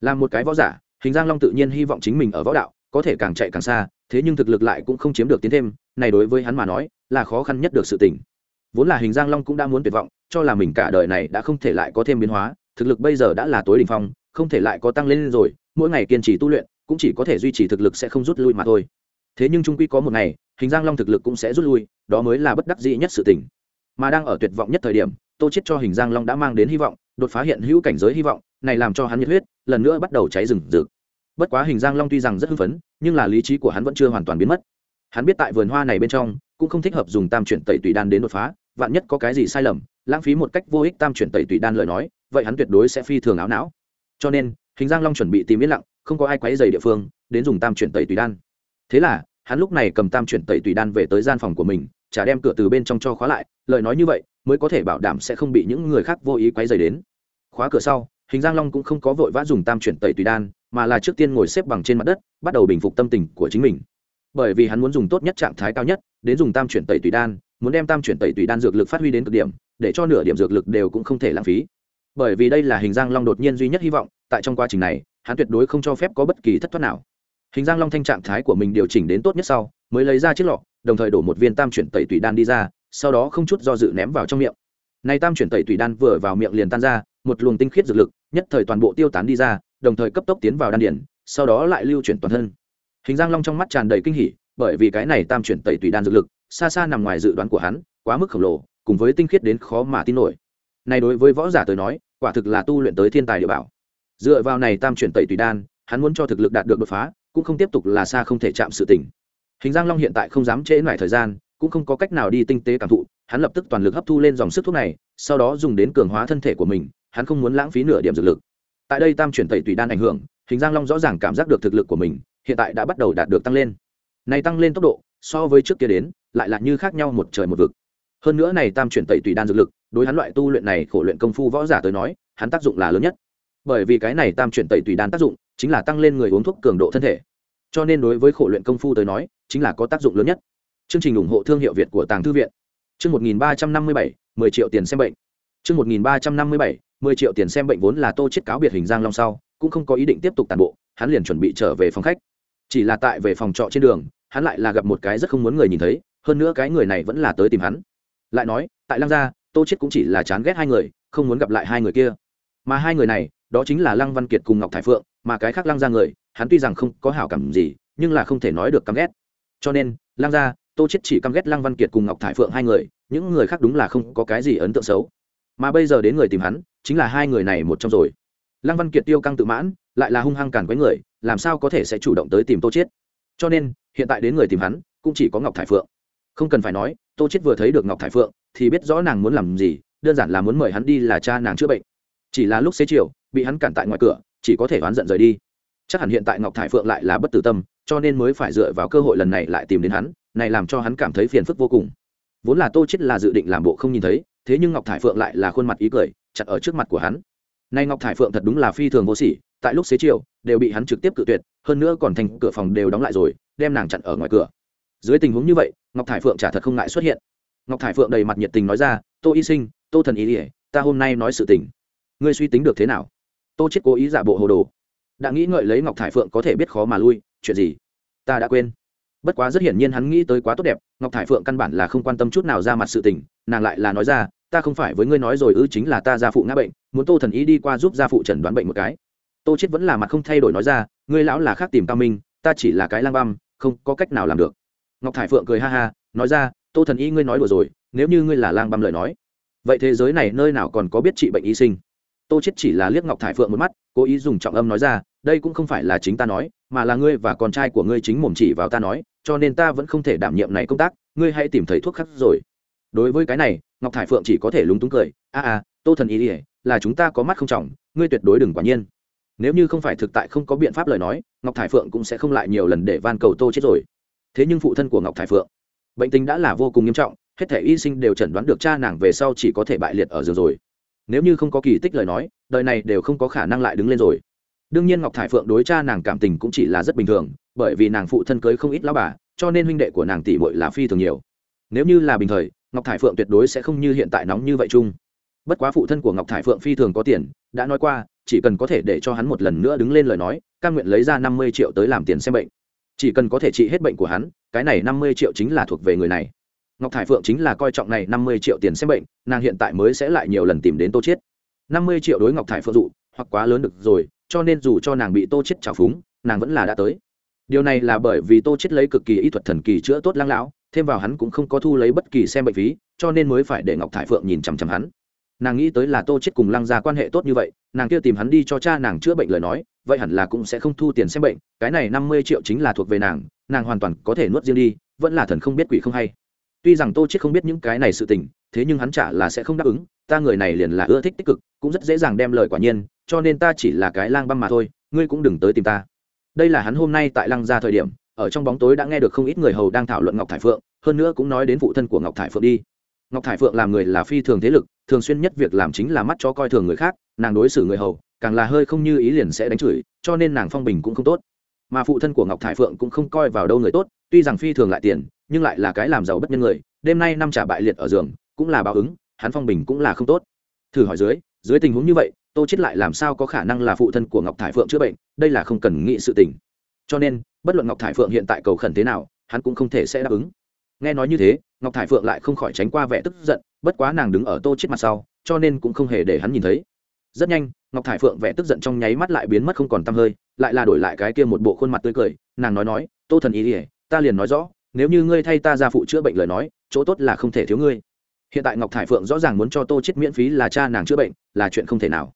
Làm một cái võ giả, hình giang long tự nhiên hy vọng chính mình ở võ đạo có thể càng chạy càng xa, thế nhưng thực lực lại cũng không chiếm được tiến thêm, này đối với hắn mà nói, là khó khăn nhất được sự tỉnh vốn là hình giang long cũng đã muốn tuyệt vọng, cho là mình cả đời này đã không thể lại có thêm biến hóa, thực lực bây giờ đã là tối đỉnh phong, không thể lại có tăng lên rồi, mỗi ngày kiên trì tu luyện, cũng chỉ có thể duy trì thực lực sẽ không rút lui mà thôi. Thế nhưng trung quy có một ngày, hình giang long thực lực cũng sẽ rút lui, đó mới là bất đắc dĩ nhất sự tỉnh mà đang ở tuyệt vọng nhất thời điểm, tô chết cho hình giang long đã mang đến hy vọng, đột phá hiện hữu cảnh giới hy vọng, này làm cho hắn nhiệt huyết, lần nữa bắt đầu cháy rừng rực bất quá hình giang long tuy rằng rất hưng phấn, nhưng là lý trí của hắn vẫn chưa hoàn toàn biến mất. Hắn biết tại vườn hoa này bên trong, cũng không thích hợp dùng tam chuyển tẩy tùy đan đến đột phá, vạn nhất có cái gì sai lầm, lãng phí một cách vô ích tam chuyển tẩy tùy đan lời nói, vậy hắn tuyệt đối sẽ phi thường áo não. Cho nên, hình giang long chuẩn bị tìm yên lặng, không có ai quấy dày địa phương, đến dùng tam chuyển tẩy tùy đan. Thế là, hắn lúc này cầm tam chuyển tẩy tùy đan về tới gian phòng của mình, chả đem cửa từ bên trong cho khóa lại, lời nói như vậy, mới có thể bảo đảm sẽ không bị những người khác vô ý quấy dày đến. Khóa cửa sau hình giang long cũng không có vội vã dùng tam chuyển tẩy tùy đan, mà là trước tiên ngồi xếp bằng trên mặt đất, bắt đầu bình phục tâm tình của chính mình. Bởi vì hắn muốn dùng tốt nhất trạng thái cao nhất, đến dùng tam chuyển tẩy tùy đan, muốn đem tam chuyển tẩy tùy đan dược lực phát huy đến cực điểm, để cho nửa điểm dược lực đều cũng không thể lãng phí. Bởi vì đây là hình giang long đột nhiên duy nhất hy vọng, tại trong quá trình này, hắn tuyệt đối không cho phép có bất kỳ thất thoát nào. Hình giang long thanh trạng thái của mình điều chỉnh đến tốt nhất sau, mới lấy ra chiếc lọ, đồng thời đổ một viên tam chuyển tẩy tùy đan đi ra, sau đó không chút do dự ném vào trong miệng. Này tam chuyển tẩy tùy đan vừa vào miệng liền tan ra, một luồng tinh khiết dược lực nhất thời toàn bộ tiêu tán đi ra, đồng thời cấp tốc tiến vào đan điển sau đó lại lưu chuyển toàn thân. Hình giang long trong mắt tràn đầy kinh hỉ, bởi vì cái này tam chuyển tẩy tùy đan dược lực, xa xa nằm ngoài dự đoán của hắn, quá mức khổng lồ, cùng với tinh khiết đến khó mà tin nổi. Này đối với võ giả tới nói, quả thực là tu luyện tới thiên tài địa bảo. Dựa vào này tam chuyển tẩy tùy đan, hắn muốn cho thực lực đạt được đột phá, cũng không tiếp tục là xa không thể chạm sự tỉnh hình giang long hiện tại không dám trễ nải thời gian, cũng không có cách nào đi tinh tế cảm thụ, hắn lập tức toàn lực hấp thu lên dòng sức thuốc này, sau đó dùng đến cường hóa thân thể của mình hắn không muốn lãng phí nửa điểm dược lực. Tại đây tam chuyển tẩy tùy đan ảnh hưởng, hình giang long rõ ràng cảm giác được thực lực của mình, hiện tại đã bắt đầu đạt được tăng lên. Này tăng lên tốc độ, so với trước kia đến, lại là như khác nhau một trời một vực. Hơn nữa này tam chuyển tẩy tùy đan dược lực, đối hắn loại tu luyện này khổ luyện công phu võ giả tới nói, hắn tác dụng là lớn nhất. Bởi vì cái này tam chuyển tẩy tùy đan tác dụng, chính là tăng lên người uống thuốc cường độ thân thể. Cho nên đối với khổ luyện công phu tới nói, chính là có tác dụng lớn nhất. Chương trình ủng hộ thương hiệu việt của tàng thư viện. Chương một nghìn ba trăm năm mươi bảy, mười triệu tiền xem bệnh. Chương một nghìn ba trăm năm mươi bảy mười triệu tiền xem bệnh vốn là tô chết cáo biệt hình giang long sau, cũng không có ý định tiếp tục tàn bộ, hắn liền chuẩn bị trở về phòng khách. Chỉ là tại về phòng trọ trên đường, hắn lại là gặp một cái rất không muốn người nhìn thấy, hơn nữa cái người này vẫn là tới tìm hắn. Lại nói, tại lăng gia, tô chết cũng chỉ là chán ghét hai người, không muốn gặp lại hai người kia. Mà hai người này, đó chính là lăng văn kiệt cùng ngọc thải phượng, mà cái khác lăng gia người, hắn tuy rằng không có hảo cảm gì, nhưng là không thể nói được căm ghét. Cho nên, lăng gia, tô chết chỉ căm ghét lăng văn kiệt cùng ngọc thải phượng hai người, những người khác đúng là không có cái gì ấn tượng xấu mà bây giờ đến người tìm hắn, chính là hai người này một trong rồi. Lăng văn kiệt tiêu căng tự mãn, lại là hung hăng càn quấy người, làm sao có thể sẽ chủ động tới tìm tô chết cho nên, hiện tại đến người tìm hắn, cũng chỉ có ngọc thải phượng. Không cần phải nói, tô chết vừa thấy được ngọc thải phượng, thì biết rõ nàng muốn làm gì, đơn giản là muốn mời hắn đi là cha nàng chữa bệnh. Chỉ là lúc xế chiều, bị hắn cản tại ngoài cửa, chỉ có thể oán giận rời đi. Chắc hẳn hiện tại ngọc thải phượng lại là bất tử tâm, cho nên mới phải dựa vào cơ hội lần này lại tìm đến hắn, này làm cho hắn cảm thấy phiền phức vô cùng. Vốn là tô chết là dự định làm bộ không nhìn thấy thế nhưng ngọc thải phượng lại là khuôn mặt ý cười, chặt ở trước mặt của hắn. Nay ngọc thải phượng thật đúng là phi thường vô sỉ, tại lúc xế chiều, đều bị hắn trực tiếp cự tuyệt, hơn nữa còn thành cửa phòng đều đóng lại rồi, đem nàng chặn ở ngoài cửa. Dưới tình huống như vậy, ngọc thải phượng chả thật không ngại xuất hiện. Ngọc thải phượng đầy mặt nhiệt tình nói ra, tô y sinh, tô thần ý ỉa ta hôm nay nói sự tình. Ngươi suy tính được thế nào? Tô chết cố ý giả bộ hồ đồ. Đã nghĩ ngợi lấy ngọc thải phượng có thể biết khó mà lui, chuyện gì? Ta đã quên bất quá rất hiển nhiên hắn nghĩ tới quá tốt đẹp, ngọc thải phượng căn bản là không quan tâm chút nào ra mặt sự tình, nàng lại là nói ra, ta không phải với ngươi nói rồi ư chính là ta gia phụ ngã bệnh, muốn tô thần ý đi qua giúp gia phụ chẩn đoán bệnh một cái. Tô chết vẫn là mặt không thay đổi nói ra, ngươi lão là khác tìm cao minh, ta chỉ là cái lang băm, không có cách nào làm được. Ngọc thải phượng cười ha ha, nói ra, tô thần y ngươi nói đùa rồi, nếu như ngươi là lang băm lời nói, vậy thế giới này nơi nào còn có biết trị bệnh y sinh? Tô chết chỉ là liếc ngọc thải phượng một mắt, cố ý dùng trọng âm nói ra đây cũng không phải là chính ta nói, mà là ngươi và con trai của ngươi chính mồm chỉ vào ta nói, cho nên ta vẫn không thể đảm nhiệm này công tác, ngươi hãy tìm thấy thuốc khác rồi. Đối với cái này, ngọc thải phượng chỉ có thể lúng túng cười, a a, tô thần ý ỉa là chúng ta có mắt không trọng, ngươi tuyệt đối đừng quả nhiên. Nếu như không phải thực tại không có biện pháp lời nói, ngọc thải phượng cũng sẽ không lại nhiều lần để van cầu tô chết rồi. Thế nhưng phụ thân của ngọc thải phượng, bệnh tình đã là vô cùng nghiêm trọng, hết thể y sinh đều chẩn đoán được cha nàng về sau chỉ có thể bại liệt ở giường rồi. Nếu như không có kỳ tích lời nói, đời này đều không có khả năng lại đứng lên rồi đương nhiên ngọc thải phượng đối cha nàng cảm tình cũng chỉ là rất bình thường, bởi vì nàng phụ thân cưới không ít lao bà, cho nên huynh đệ của nàng tỷ bội là phi thường nhiều. Nếu như là bình thời, ngọc thải phượng tuyệt đối sẽ không như hiện tại nóng như vậy chung. Bất quá phụ thân của ngọc thải phượng phi thường có tiền, đã nói qua, chỉ cần có thể để cho hắn một lần nữa đứng lên lời nói căn nguyện lấy ra năm mươi triệu tới làm tiền xem bệnh. Chỉ cần có thể trị hết bệnh của hắn, cái này năm mươi triệu chính là thuộc về người này. Ngọc thải phượng chính là coi trọng này năm mươi triệu tiền xem bệnh, nàng hiện tại mới sẽ lại nhiều lần tìm đến tô chiết. năm mươi triệu đối ngọc thải phượng dụ, hoặc quá lớn được rồi cho nên dù cho nàng bị tô chiết trào phúng, nàng vẫn là đã tới. Điều này là bởi vì tô chiết lấy cực kỳ y thuật thần kỳ chữa tốt lăng lão, thêm vào hắn cũng không có thu lấy bất kỳ xem bệnh phí, cho nên mới phải để ngọc thải phượng nhìn chằm chằm hắn. Nàng nghĩ tới là tô chết cùng lăng gia quan hệ tốt như vậy, nàng kia tìm hắn đi cho cha nàng chữa bệnh lời nói, vậy hẳn là cũng sẽ không thu tiền xem bệnh, cái này năm mươi triệu chính là thuộc về nàng nàng hoàn toàn có thể nuốt riêng đi, vẫn là thần không biết quỷ không hay. Tuy rằng tô chết không biết những cái này sự tình, thế nhưng hắn trả là sẽ không đáp ứng, ta người này liền là ưa thích tích cực, cũng rất dễ dàng đem lời quả nhiên cho nên ta chỉ là cái lang băm mà thôi, ngươi cũng đừng tới tìm ta. Đây là hắn hôm nay tại lăng gia thời điểm, ở trong bóng tối đã nghe được không ít người hầu đang thảo luận ngọc thải phượng, hơn nữa cũng nói đến phụ thân của ngọc thải phượng đi. Ngọc thải phượng làm người là phi thường thế lực, thường xuyên nhất việc làm chính là mắt cho coi thường người khác, nàng đối xử người hầu, càng là hơi không như ý liền sẽ đánh chửi, cho nên nàng phong bình cũng không tốt. Mà phụ thân của ngọc thải phượng cũng không coi vào đâu người tốt, tuy rằng phi thường lại tiền, nhưng lại là cái làm giàu bất nhân người, đêm nay năm trả bại liệt ở giường, cũng là báo ứng, hắn phong bình cũng là không tốt. Thử hỏi dưới dưới tình huống như vậy tô chết lại làm sao có khả năng là phụ thân của ngọc thải phượng chữa bệnh, đây là không cần nghĩ sự tình. Cho nên, bất luận ngọc thải phượng hiện tại cầu khẩn thế nào, hắn cũng không thể sẽ đáp ứng. Nghe nói như thế, ngọc thải phượng lại không khỏi tránh qua vẻ tức giận, bất quá nàng đứng ở tô chết mặt sau, cho nên cũng không hề để hắn nhìn thấy. Rất nhanh, ngọc thải phượng vẻ tức giận trong nháy mắt lại biến mất không còn tăm hơi, lại là đổi lại cái kia một bộ khuôn mặt tươi cười, nàng nói nói, tô thần ý ỉa ta liền nói rõ, nếu như ngươi thay ta ra phụ chữa bệnh lời nói, chỗ tốt là không thể thiếu ngươi. Hiện tại ngọc thải phượng rõ ràng muốn cho tô chết miễn phí là cha nàng chữa bệnh, là chuyện không thể nào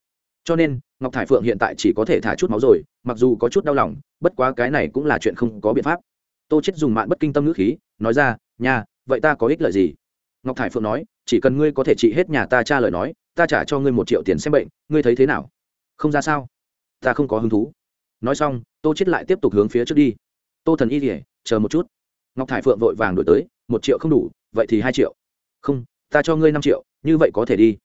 cho nên ngọc thải phượng hiện tại chỉ có thể thả chút máu rồi mặc dù có chút đau lòng bất quá cái này cũng là chuyện không có biện pháp. Tô chết dùng mạng bất kinh tâm ngữ khí nói ra nhà, vậy ta có ích lợi gì? Ngọc thải phượng nói chỉ cần ngươi có thể trị hết nhà ta cha lời nói ta trả cho ngươi một triệu tiền xem bệnh ngươi thấy thế nào? Không ra sao. Ta không có hứng thú. Nói xong tô chết lại tiếp tục hướng phía trước đi. Tô thần y thì chờ một chút. Ngọc thải phượng vội vàng đổi tới một triệu không đủ vậy thì hai triệu. Không ta cho ngươi năm triệu như vậy có thể đi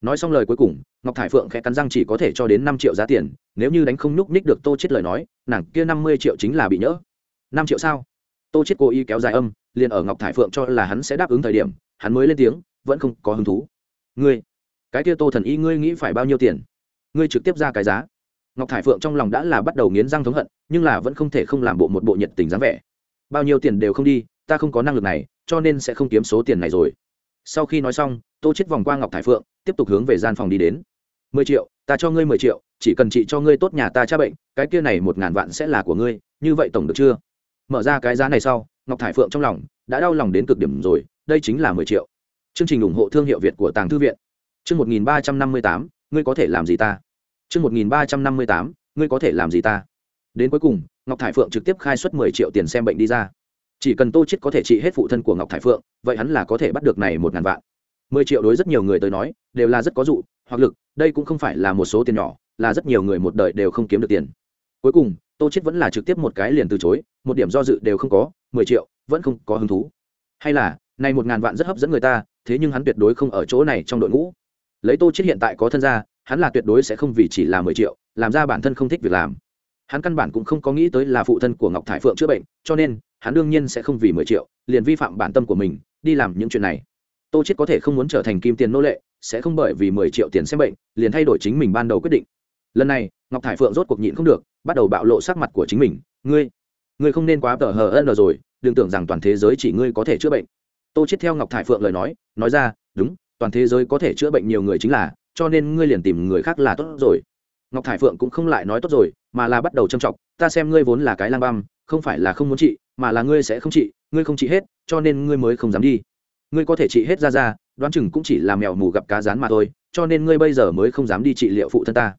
nói xong lời cuối cùng, ngọc thải phượng khẽ cắn răng chỉ có thể cho đến năm triệu giá tiền, nếu như đánh không nhúc ních được tô chết lời nói, nàng kia năm mươi triệu chính là bị nhỡ. Năm triệu sao? Tô chết cố ý kéo dài âm, liền ở ngọc thải phượng cho là hắn sẽ đáp ứng thời điểm, hắn mới lên tiếng, vẫn không có hứng thú. Ngươi, cái kia tô thần y ngươi nghĩ phải bao nhiêu tiền? Ngươi trực tiếp ra cái giá. Ngọc thải phượng trong lòng đã là bắt đầu nghiến răng thống hận, nhưng là vẫn không thể không làm bộ một bộ nhiệt tình dáng vẻ. Bao nhiêu tiền đều không đi, ta không có năng lực này, cho nên sẽ không kiếm số tiền này rồi. Sau khi nói xong, tô chết vòng qua ngọc thải phượng tiếp tục hướng về gian phòng đi đến. Mười triệu, ta cho ngươi mười triệu, chỉ cần chị cho ngươi tốt nhà ta cha bệnh, cái kia này một ngàn vạn sẽ là của ngươi, như vậy tổng được chưa? Mở ra cái giá này sau, ngọc thải phượng trong lòng đã đau lòng đến cực điểm rồi, đây chính là mười triệu. Chương trình ủng hộ thương hiệu việt của tàng thư viện. Chương một nghìn ba trăm năm mươi tám, ngươi có thể làm gì ta? Chương một nghìn ba trăm năm mươi tám, ngươi có thể làm gì ta? Đến cuối cùng, ngọc thải phượng trực tiếp khai xuất mười triệu tiền xem bệnh đi ra. Chỉ cần tô chết có thể trị hết phụ thân của ngọc thải phượng, vậy hắn là có thể bắt được này một ngàn vạn mười triệu đối rất nhiều người tới nói, đều là rất có dụ, hoặc lực, đây cũng không phải là một số tiền nhỏ, là rất nhiều người một đời đều không kiếm được tiền. Cuối cùng, tô chết vẫn là trực tiếp một cái liền từ chối, một điểm do dự đều không có, mười triệu, vẫn không có hứng thú. Hay là này một ngàn vạn rất hấp dẫn người ta, thế nhưng hắn tuyệt đối không ở chỗ này trong đội ngũ. Lấy tô chết hiện tại có thân gia, hắn là tuyệt đối sẽ không vì chỉ là mười triệu, làm ra bản thân không thích việc làm. Hắn căn bản cũng không có nghĩ tới là phụ thân của ngọc thải phượng chữa bệnh, cho nên, hắn đương nhiên sẽ không vì mười triệu, liền vi phạm bản tâm của mình, đi làm những chuyện này tô chết có thể không muốn trở thành kim tiền nô lệ, sẽ không bởi vì mười triệu tiền xem bệnh, liền thay đổi chính mình ban đầu quyết định. Lần này, ngọc thải phượng rốt cuộc nhịn không được, bắt đầu bạo lộ sắc mặt của chính mình. Ngươi ngươi không nên quá tờ hờ ân rồi, đừng tưởng rằng toàn thế giới chỉ ngươi có thể chữa bệnh. Tô chết theo ngọc thải phượng lời nói nói ra, đúng, toàn thế giới có thể chữa bệnh nhiều người chính là, cho nên ngươi liền tìm người khác là tốt rồi. Ngọc thải phượng cũng không lại nói tốt rồi, mà là bắt đầu châm trọng ta xem ngươi vốn là cái lang băm, không phải là không muốn trị, mà là ngươi sẽ không trị, ngươi không trị hết, cho nên ngươi mới không dám đi ngươi có thể trị hết ra ra đoán chừng cũng chỉ là mèo mù gặp cá rán mà thôi, cho nên ngươi bây giờ mới không dám đi trị liệu phụ thân ta.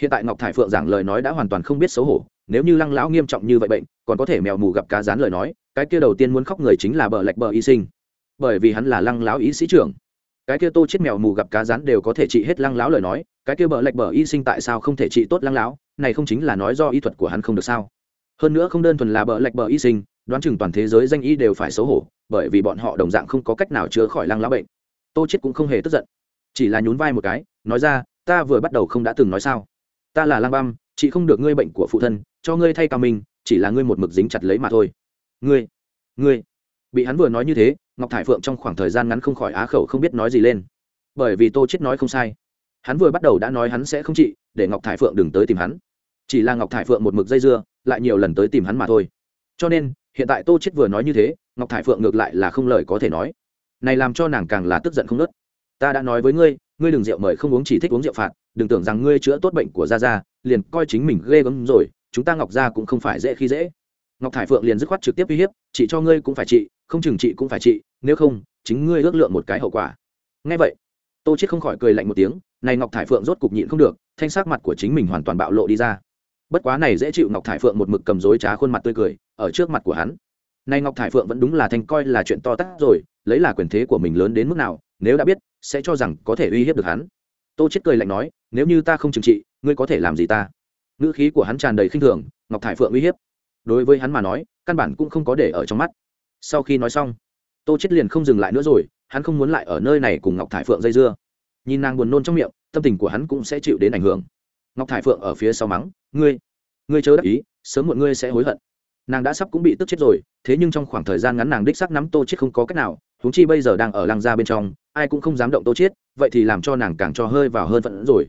Hiện tại ngọc thải phượng giảng lời nói đã hoàn toàn không biết xấu hổ, nếu như lăng lão nghiêm trọng như vậy bệnh, còn có thể mèo mù gặp cá rán lời nói, cái kia đầu tiên muốn khóc người chính là bờ lạch bờ y sinh. Bởi vì hắn là lăng lão ý sĩ trưởng. Cái kia tô chết mèo mù gặp cá rán đều có thể trị hết lăng lão lời nói, cái kia bờ lạch bờ y sinh tại sao không thể trị tốt lăng lão? Này không chính là nói do y thuật của hắn không được sao? Hơn nữa không đơn thuần là bờ lạch bờ y sinh, đoán chừng toàn thế giới danh y đều phải xấu hổ bởi vì bọn họ đồng dạng không có cách nào chữa khỏi lăng lão bệnh. Tô chết cũng không hề tức giận, chỉ là nhún vai một cái, nói ra, ta vừa bắt đầu không đã từng nói sao? Ta là lang băm, chị không được ngươi bệnh của phụ thân, cho ngươi thay cao minh, chỉ là ngươi một mực dính chặt lấy mà thôi. Ngươi ngươi? Bị hắn vừa nói như thế, ngọc thải phượng trong khoảng thời gian ngắn không khỏi á khẩu không biết nói gì lên. Bởi vì tô chết nói không sai. Hắn vừa bắt đầu đã nói hắn sẽ không trị, để ngọc thải phượng đừng tới tìm hắn. Chỉ là ngọc thải phượng một mực dây dưa, lại nhiều lần tới tìm hắn mà thôi. Cho nên, hiện tại tô chết vừa nói như thế ngọc thải phượng ngược lại là không lời có thể nói. Này làm cho nàng càng là tức giận không nớt. Ta đã nói với ngươi ngươi đừng rượu mời không uống chỉ thích uống rượu phạt, đừng tưởng rằng ngươi chữa tốt bệnh của gia gia, liền coi chính mình ghê gớm rồi, chúng ta ngọc gia cũng không phải dễ khi dễ. Ngọc thải phượng liền dứt khoát trực tiếp uy hiếp, chỉ cho ngươi cũng phải trị, không chừng trị cũng phải trị, nếu không, chính ngươi ước lượng một cái hậu quả. Ngay vậy, tô chết không khỏi cười lạnh một tiếng, này ngọc thải phượng rốt cục nhịn không được, thanh sắc mặt của chính mình hoàn toàn bạo lộ đi ra. Bất quá này dễ chịu ngọc thải phượng một mực cầm dối trá khuôn mặt tươi cười, ở trước mặt của hắn nay ngọc thải phượng vẫn đúng là thanh coi là chuyện to tát rồi, lấy là quyền thế của mình lớn đến mức nào, nếu đã biết, sẽ cho rằng có thể uy hiếp được hắn. Tô chết cười lạnh nói, nếu như ta không trừng trị, ngươi có thể làm gì ta? Ngữ khí của hắn tràn đầy khinh thường, ngọc thải phượng uy hiếp. Đối với hắn mà nói, căn bản cũng không có để ở trong mắt. Sau khi nói xong, tô chết liền không dừng lại nữa rồi, hắn không muốn lại ở nơi này cùng ngọc thải phượng dây dưa. Nhìn nàng buồn nôn trong miệng, tâm tình của hắn cũng sẽ chịu đến ảnh hưởng. Ngọc thải phượng ở phía sau mắng, ngươi ngươi chớ đắc ý, sớm muộn ngươi sẽ hối hận nàng đã sắp cũng bị tức chết rồi, thế nhưng trong khoảng thời gian ngắn nàng đích xác nắm tô chết không có cách nào, huống chi bây giờ đang ở lăng gia bên trong, ai cũng không dám động tô chết, vậy thì làm cho nàng càng cho hơi vào hơn phận rồi.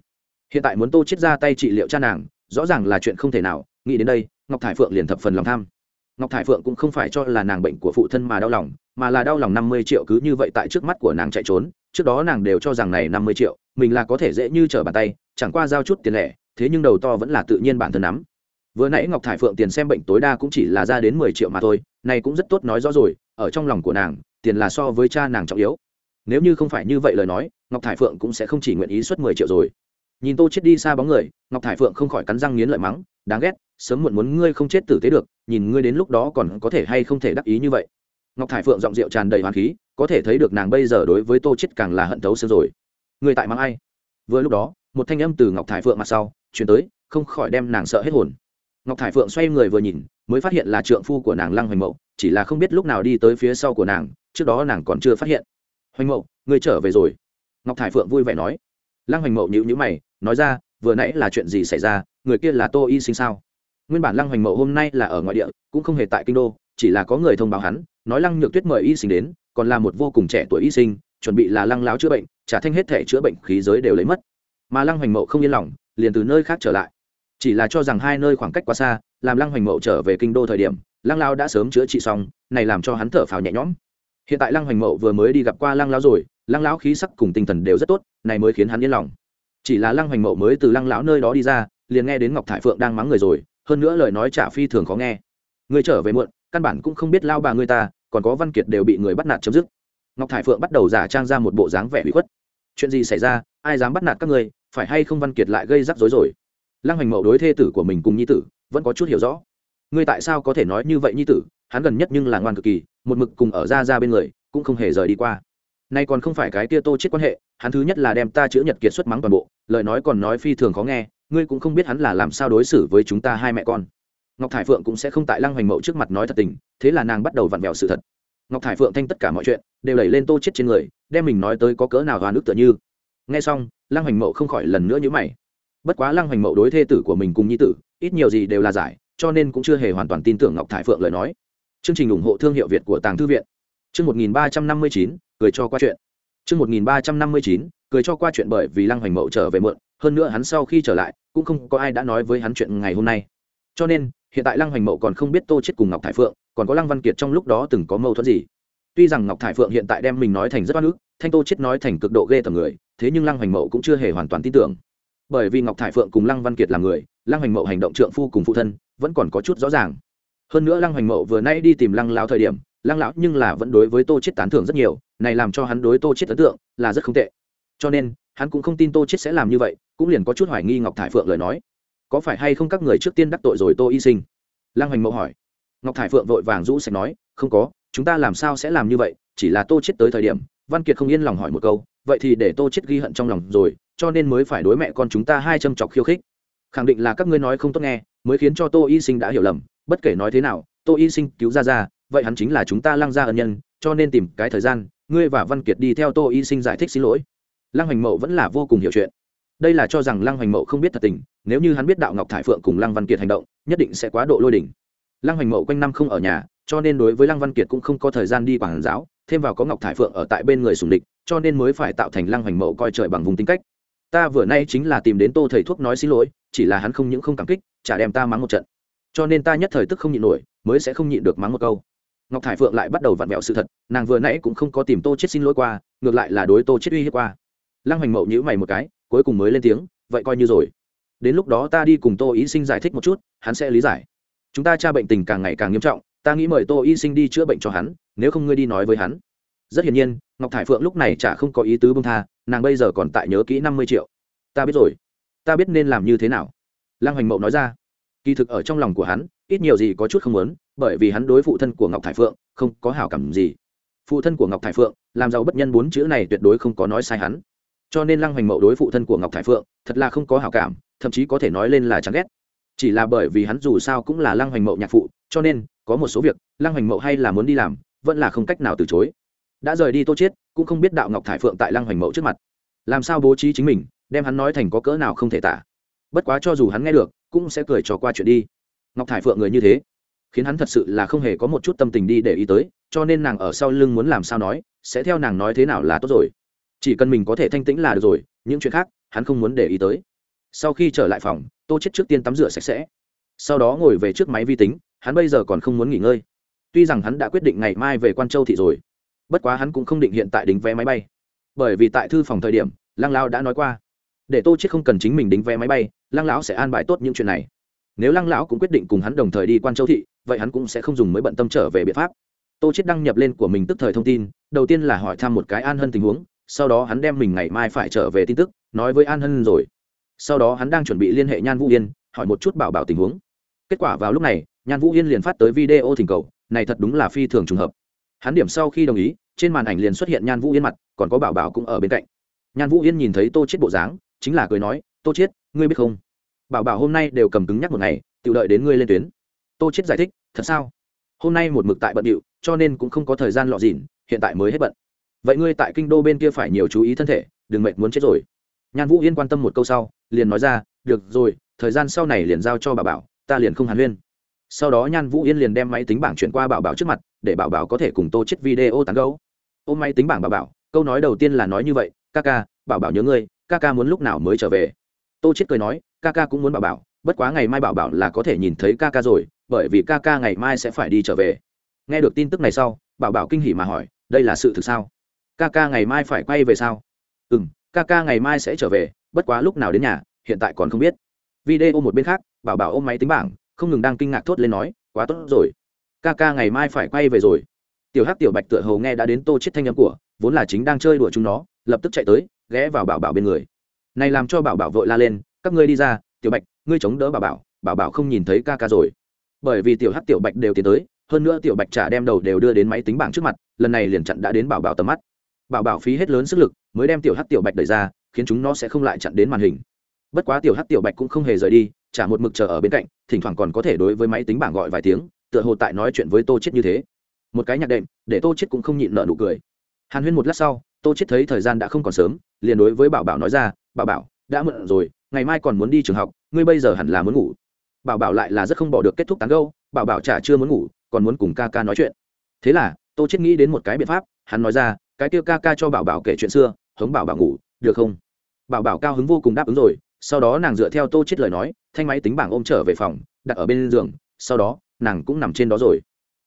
Hiện tại muốn tô chết ra tay trị liệu cha nàng, rõ ràng là chuyện không thể nào, nghĩ đến đây, ngọc thải phượng liền thập phần lòng tham. Ngọc thải phượng cũng không phải cho là nàng bệnh của phụ thân mà đau lòng, mà là đau lòng năm mươi triệu cứ như vậy tại trước mắt của nàng chạy trốn, trước đó nàng đều cho rằng này năm mươi triệu, mình là có thể dễ như trở bàn tay, chẳng qua giao chút tiền lẻ, thế nhưng đầu to vẫn là tự nhiên bản thân nắm vừa nãy ngọc thải phượng tiền xem bệnh tối đa cũng chỉ là ra đến mười triệu mà thôi này cũng rất tốt nói rõ rồi, ở trong lòng của nàng, tiền là so với cha nàng trọng yếu. Nếu như không phải như vậy lời nói, ngọc thải phượng cũng sẽ không chỉ nguyện ý xuất mười triệu rồi. Nhìn tô chết đi xa bóng người, ngọc thải phượng không khỏi cắn răng nghiến lợi mắng, đáng ghét, sớm muộn muốn ngươi không chết tử tế được, nhìn ngươi đến lúc đó còn có thể hay không thể đắc ý như vậy. Ngọc thải phượng giọng rượu tràn đầy hoàn khí, có thể thấy được nàng bây giờ đối với tô chết càng là hận thấu xương rồi. Người tại mắng ai? Vừa lúc đó, một thanh âm từ ngọc thải phượng mặt sau chuyển tới, không khỏi đem nàng sợ hết hồn ngọc thải phượng xoay người vừa nhìn, mới phát hiện là trượng phu của nàng lăng hoành mậu, chỉ là không biết lúc nào đi tới phía sau của nàng, trước đó nàng còn chưa phát hiện. Hoành mậu người trở về rồi. Ngọc thải phượng vui vẻ nói. Lăng hoành mậu nhíu nhíu mày, nói ra, vừa nãy là chuyện gì xảy ra, người kia là tô y sinh sao? Nguyên bản lăng hoành mậu hôm nay là ở ngoại địa, cũng không hề tại kinh đô, chỉ là có người thông báo hắn, nói lăng nhược tuyết mời y sinh đến, còn là một vô cùng trẻ tuổi y sinh, chuẩn bị là lăng láo chữa bệnh, trả thanh hết thể chữa bệnh khí giới đều lấy mất. Mà lăng hoành mậu không yên lòng, liền từ nơi khác trở lại chỉ là cho rằng hai nơi khoảng cách quá xa, làm lăng hoành mậu trở về kinh đô thời điểm, lăng lao đã sớm chữa trị xong, này làm cho hắn thở phào nhẹ nhõm. Hiện tại lăng hoành mậu vừa mới đi gặp qua lăng lao rồi, lăng lão khí sắc cùng tinh thần đều rất tốt, này mới khiến hắn yên lòng. Chỉ là lăng hoành mậu mới từ lăng lão nơi đó đi ra, liền nghe đến ngọc thải phượng đang mắng người rồi, hơn nữa lời nói trả phi thường khó nghe. Người trở về muộn, căn bản cũng không biết lao bà người ta, còn có văn kiệt đều bị người bắt nạt chấm dứt. Ngọc thải phượng bắt đầu giả trang ra một bộ dáng vẻ bị khuất. Chuyện gì xảy ra, ai dám bắt nạt các người phải hay không văn kiệt lại gây rắc rối rồi? Lăng hoành mậu đối thê tử của mình cùng nhi tử vẫn có chút hiểu rõ. Ngươi tại sao có thể nói như vậy nhi tử? Hắn gần nhất nhưng là ngoan cực kỳ, một mực cùng ở ra ra bên người, cũng không hề rời đi qua. Nay còn không phải cái kia tô chết quan hệ, hắn thứ nhất là đem ta chữa nhật kiệt xuất mắng toàn bộ, lời nói còn nói phi thường khó nghe, ngươi cũng không biết hắn là làm sao đối xử với chúng ta hai mẹ con. Ngọc thải phượng cũng sẽ không tại lăng hoành mậu trước mặt nói thật tình, thế là nàng bắt đầu vặn vẹo sự thật. Ngọc thải phượng thanh tất cả mọi chuyện, đều đẩy lên tô chết trên người, đem mình nói tới có cỡ nào hoa nước tựa như. Nghe xong, lăng hoành mậu không khỏi lần nữa nhữ mày bất quá lăng hoành mậu đối thê tử của mình cùng nhi tử, ít nhiều gì đều là giải, cho nên cũng chưa hề hoàn toàn tin tưởng ngọc thải phượng lời nói. Chương trình ủng hộ thương hiệu việt của tàng thư viện. Chương một nghìn ba trăm năm mươi chín, cười cho qua chuyện. Chương một nghìn ba trăm năm mươi chín, cười cho qua chuyện bởi vì lăng hoành mậu trở về mượn hơn nữa hắn sau khi trở lại, cũng không có ai đã nói với hắn chuyện ngày hôm nay. Cho nên, hiện tại lăng hoành mậu còn không biết tô chết cùng ngọc thải phượng, còn có lăng văn kiệt trong lúc đó từng có mâu thuẫn gì. Tuy rằng ngọc thải phượng hiện tại đem mình nói thành rất oan ức, thanh tô chết nói thành cực độ ghê tởm người, thế nhưng lăng hoành mậu cũng chưa hề hoàn toàn tin tưởng bởi vì ngọc thải phượng cùng lăng văn kiệt là người, lăng hoành mậu hành động trượng phu cùng phụ thân, vẫn còn có chút rõ ràng. Hơn nữa lăng hoành mậu vừa nay đi tìm lăng lão thời điểm, lăng lão nhưng là vẫn đối với tô chết tán thưởng rất nhiều, này làm cho hắn đối tô chết ấn tượng là rất không tệ. Cho nên, hắn cũng không tin tô chết sẽ làm như vậy, cũng liền có chút hoài nghi ngọc thải phượng lời nói. Có phải hay không các người trước tiên đắc tội rồi tô y sinh? Lăng hoành mậu hỏi. Ngọc thải phượng vội vàng rũ sạch nói, không có, chúng ta làm sao sẽ làm như vậy? Chỉ là tô chết tới thời điểm, văn kiệt không yên lòng hỏi một câu, vậy thì để tô chết ghi hận trong lòng rồi cho nên mới phải đối mẹ con chúng ta hai châm chọc khiêu khích. Khẳng định là các ngươi nói không tốt nghe, mới khiến cho tô y sinh đã hiểu lầm, bất kể nói thế nào, tô y sinh cứu ra ra vậy hắn chính là chúng ta lăng ra ân nhân, cho nên tìm cái thời gian, ngươi và văn kiệt đi theo tô y sinh giải thích xin lỗi. Lăng hoành mậu vẫn là vô cùng hiểu chuyện. Đây là cho rằng lăng hoành mậu không biết thật tình, nếu như hắn biết đạo ngọc thải phượng cùng lăng văn kiệt hành động, nhất định sẽ quá độ lôi đỉnh lăng hoành mậu quanh năm không ở nhà, cho nên đối với lăng văn kiệt cũng không có thời gian đi quảng giáo, thêm vào có ngọc thải phượng ở tại bên người sùng địch, cho nên mới phải tạo thành lăng hoành mậu coi trời bằng vùng tính cách ta vừa nay chính là tìm đến tô thầy thuốc nói xin lỗi, chỉ là hắn không những không cảm kích, chả đem ta mắng một trận. Cho nên ta nhất thời tức không nhịn nổi, mới sẽ không nhịn được mắng một câu. Ngọc thải phượng lại bắt đầu vặn vẹo sự thật, nàng vừa nãy cũng không có tìm tô chết xin lỗi qua, ngược lại là đối tô chết uy hiếp qua. Lăng hoành mậu nhữ mày một cái, cuối cùng mới lên tiếng, vậy coi như rồi. Đến lúc đó ta đi cùng tô y sinh giải thích một chút, hắn sẽ lý giải. Chúng ta cha bệnh tình càng ngày càng nghiêm trọng, ta nghĩ mời tô y sinh đi chữa bệnh cho hắn, nếu không ngươi đi nói với hắn rất hiển nhiên, ngọc thải phượng lúc này chả không có ý tứ bông tha, nàng bây giờ còn tại nhớ kỹ năm mươi triệu. Ta biết rồi. Ta biết nên làm như thế nào. Lăng hoành mậu nói ra. Kỳ thực ở trong lòng của hắn, ít nhiều gì có chút không muốn, bởi vì hắn đối phụ thân của ngọc thải phượng không có hảo cảm gì. Phụ thân của ngọc thải phượng, làm giàu bất nhân bốn chữ này tuyệt đối không có nói sai hắn. Cho nên lăng hoành mậu đối phụ thân của ngọc thải phượng, thật là không có hảo cảm, thậm chí có thể nói lên là chán ghét. Chỉ là bởi vì hắn dù sao cũng là lăng hoành mậu nhạc phụ, cho nên, có một số việc, lăng hoành mậu hay là muốn đi làm, vẫn là không cách nào từ chối đã rời đi tô chiết, cũng không biết đạo ngọc thải phượng tại lăng hoành mẫu trước mặt. Làm sao bố trí chính mình, đem hắn nói thành có cỡ nào không thể tả. Bất quá cho dù hắn nghe được, cũng sẽ cười trò qua chuyện đi. Ngọc thải phượng người như thế, khiến hắn thật sự là không hề có một chút tâm tình đi để ý tới, cho nên nàng ở sau lưng muốn làm sao nói, sẽ theo nàng nói thế nào là tốt rồi. Chỉ cần mình có thể thanh tĩnh là được rồi, những chuyện khác, hắn không muốn để ý tới. Sau khi trở lại phòng, tô chết trước tiên tắm rửa sạch sẽ. Sau đó ngồi về trước máy vi tính, hắn bây giờ còn không muốn nghỉ ngơi. Tuy rằng hắn đã quyết định ngày mai về quan châu thị rồi bất quá hắn cũng không định hiện tại đính vé máy bay. Bởi vì tại thư phòng thời điểm, lăng lão đã nói qua, để tô chết không cần chính mình đính vé máy bay, lăng lão sẽ an bài tốt những chuyện này. Nếu lăng lão cũng quyết định cùng hắn đồng thời đi quan châu thị, vậy hắn cũng sẽ không dùng mới bận tâm trở về biện pháp. Tô chết đăng nhập lên của mình tức thời thông tin, đầu tiên là hỏi thăm một cái an hân tình huống, sau đó hắn đem mình ngày mai phải trở về tin tức, nói với an hân rồi. Sau đó hắn đang chuẩn bị liên hệ nhan vũ yên, hỏi một chút bảo bảo tình huống. Kết quả vào lúc này, nhan vũ yên liền phát tới video thỉnh cầu, này thật đúng là phi thường trùng hợp hắn điểm sau khi đồng ý, trên màn ảnh liền xuất hiện nhan vũ yên mặt, còn có bảo bảo cũng ở bên cạnh. Nhan vũ yên nhìn thấy tô chết bộ dáng, chính là cười nói, tô chết ngươi biết không? Bảo bảo hôm nay đều cầm cứng nhắc một ngày tự đợi đến ngươi lên tuyến. Tô chết giải thích, thật sao? Hôm nay một mực tại bận điệu, cho nên cũng không có thời gian lọ dịn, hiện tại mới hết bận. Vậy ngươi tại kinh đô bên kia phải nhiều chú ý thân thể, đừng mệt muốn chết rồi. Nhan vũ yên quan tâm một câu sau, liền nói ra, được rồi, thời gian sau này liền giao cho bà bảo, ta liền không hàn huyên sau đó nhan vũ yên liền đem máy tính bảng chuyển qua bảo bảo trước mặt để bảo bảo có thể cùng tô chết video tán gấu ôm máy tính bảng bảo bảo, câu nói đầu tiên là nói như vậy, ca ca, bảo bảo nhớ ngươi, ca ca muốn lúc nào mới trở về? Tô chết cười nói, ca ca cũng muốn bảo bảo, bất quá ngày mai bảo bảo là có thể nhìn thấy ca ca rồi, bởi vì ca ca ngày mai sẽ phải đi trở về. Nghe được tin tức này sau, bảo bảo kinh hỉ mà hỏi, đây là sự thực sao? Ca ca ngày mai phải quay về sao? Ừ m ca ca ngày mai sẽ trở về, bất quá lúc nào đến nhà, hiện tại còn không biết. Video một bên khác, bảo bảo ôm máy tính bảng không ngừng đang kinh ngạc thốt lên nói, quá tốt rồi. Ca ca ngày mai phải quay về rồi. Tiểu hắc, tiểu bạch tựa hầu nghe đã đến tô chết thanh âm của, vốn là chính đang chơi đùa chúng nó, lập tức chạy tới, ghé vào bảo bảo bên người. Này làm cho bảo bảo vội la lên, các ngươi đi ra, tiểu bạch, ngươi chống đỡ bảo bảo bảo bảo không nhìn thấy ca ca rồi. Bởi vì tiểu hắc, tiểu bạch đều tiến tới, hơn nữa tiểu bạch trả đem đầu đều đưa đến máy tính bảng trước mặt, lần này liền chặn đã đến bảo bảo tầm mắt. Bảo bảo phí hết lớn sức lực, mới đem tiểu hắc, tiểu bạch đẩy ra, khiến chúng nó sẽ không lại chặn đến màn hình. Bất quá tiểu hắc, tiểu bạch cũng không hề rời đi chả một mực chờ ở bên cạnh, thỉnh thoảng còn có thể đối với máy tính bảng gọi vài tiếng, tựa hồ tại nói chuyện với tô chết như thế. Một cái nhạc đệm, để tô chết cũng không nhịn nợ nụ cười. Hàn huyên một lát sau, tô chết thấy thời gian đã không còn sớm, liền đối với bảo bảo nói ra, bảo bảo, đã mượn rồi, ngày mai còn muốn đi trường học, ngươi bây giờ hẳn là muốn ngủ. Bảo bảo lại là rất không bỏ được kết thúc tán gâu bảo bảo chả chưa muốn ngủ, còn muốn cùng ca ca nói chuyện. Thế là, tô chết nghĩ đến một cái biện pháp, hắn nói ra, cái kia ca ca cho bảo bảo kể chuyện xưa, hống bảo bảo ngủ, được không? Bảo bảo cao hứng vô cùng đáp ứng rồi sau đó nàng dựa theo tô chết lời nói, thanh máy tính bảng ôm trở về phòng, đặt ở bên giường, sau đó, nàng cũng nằm trên đó rồi.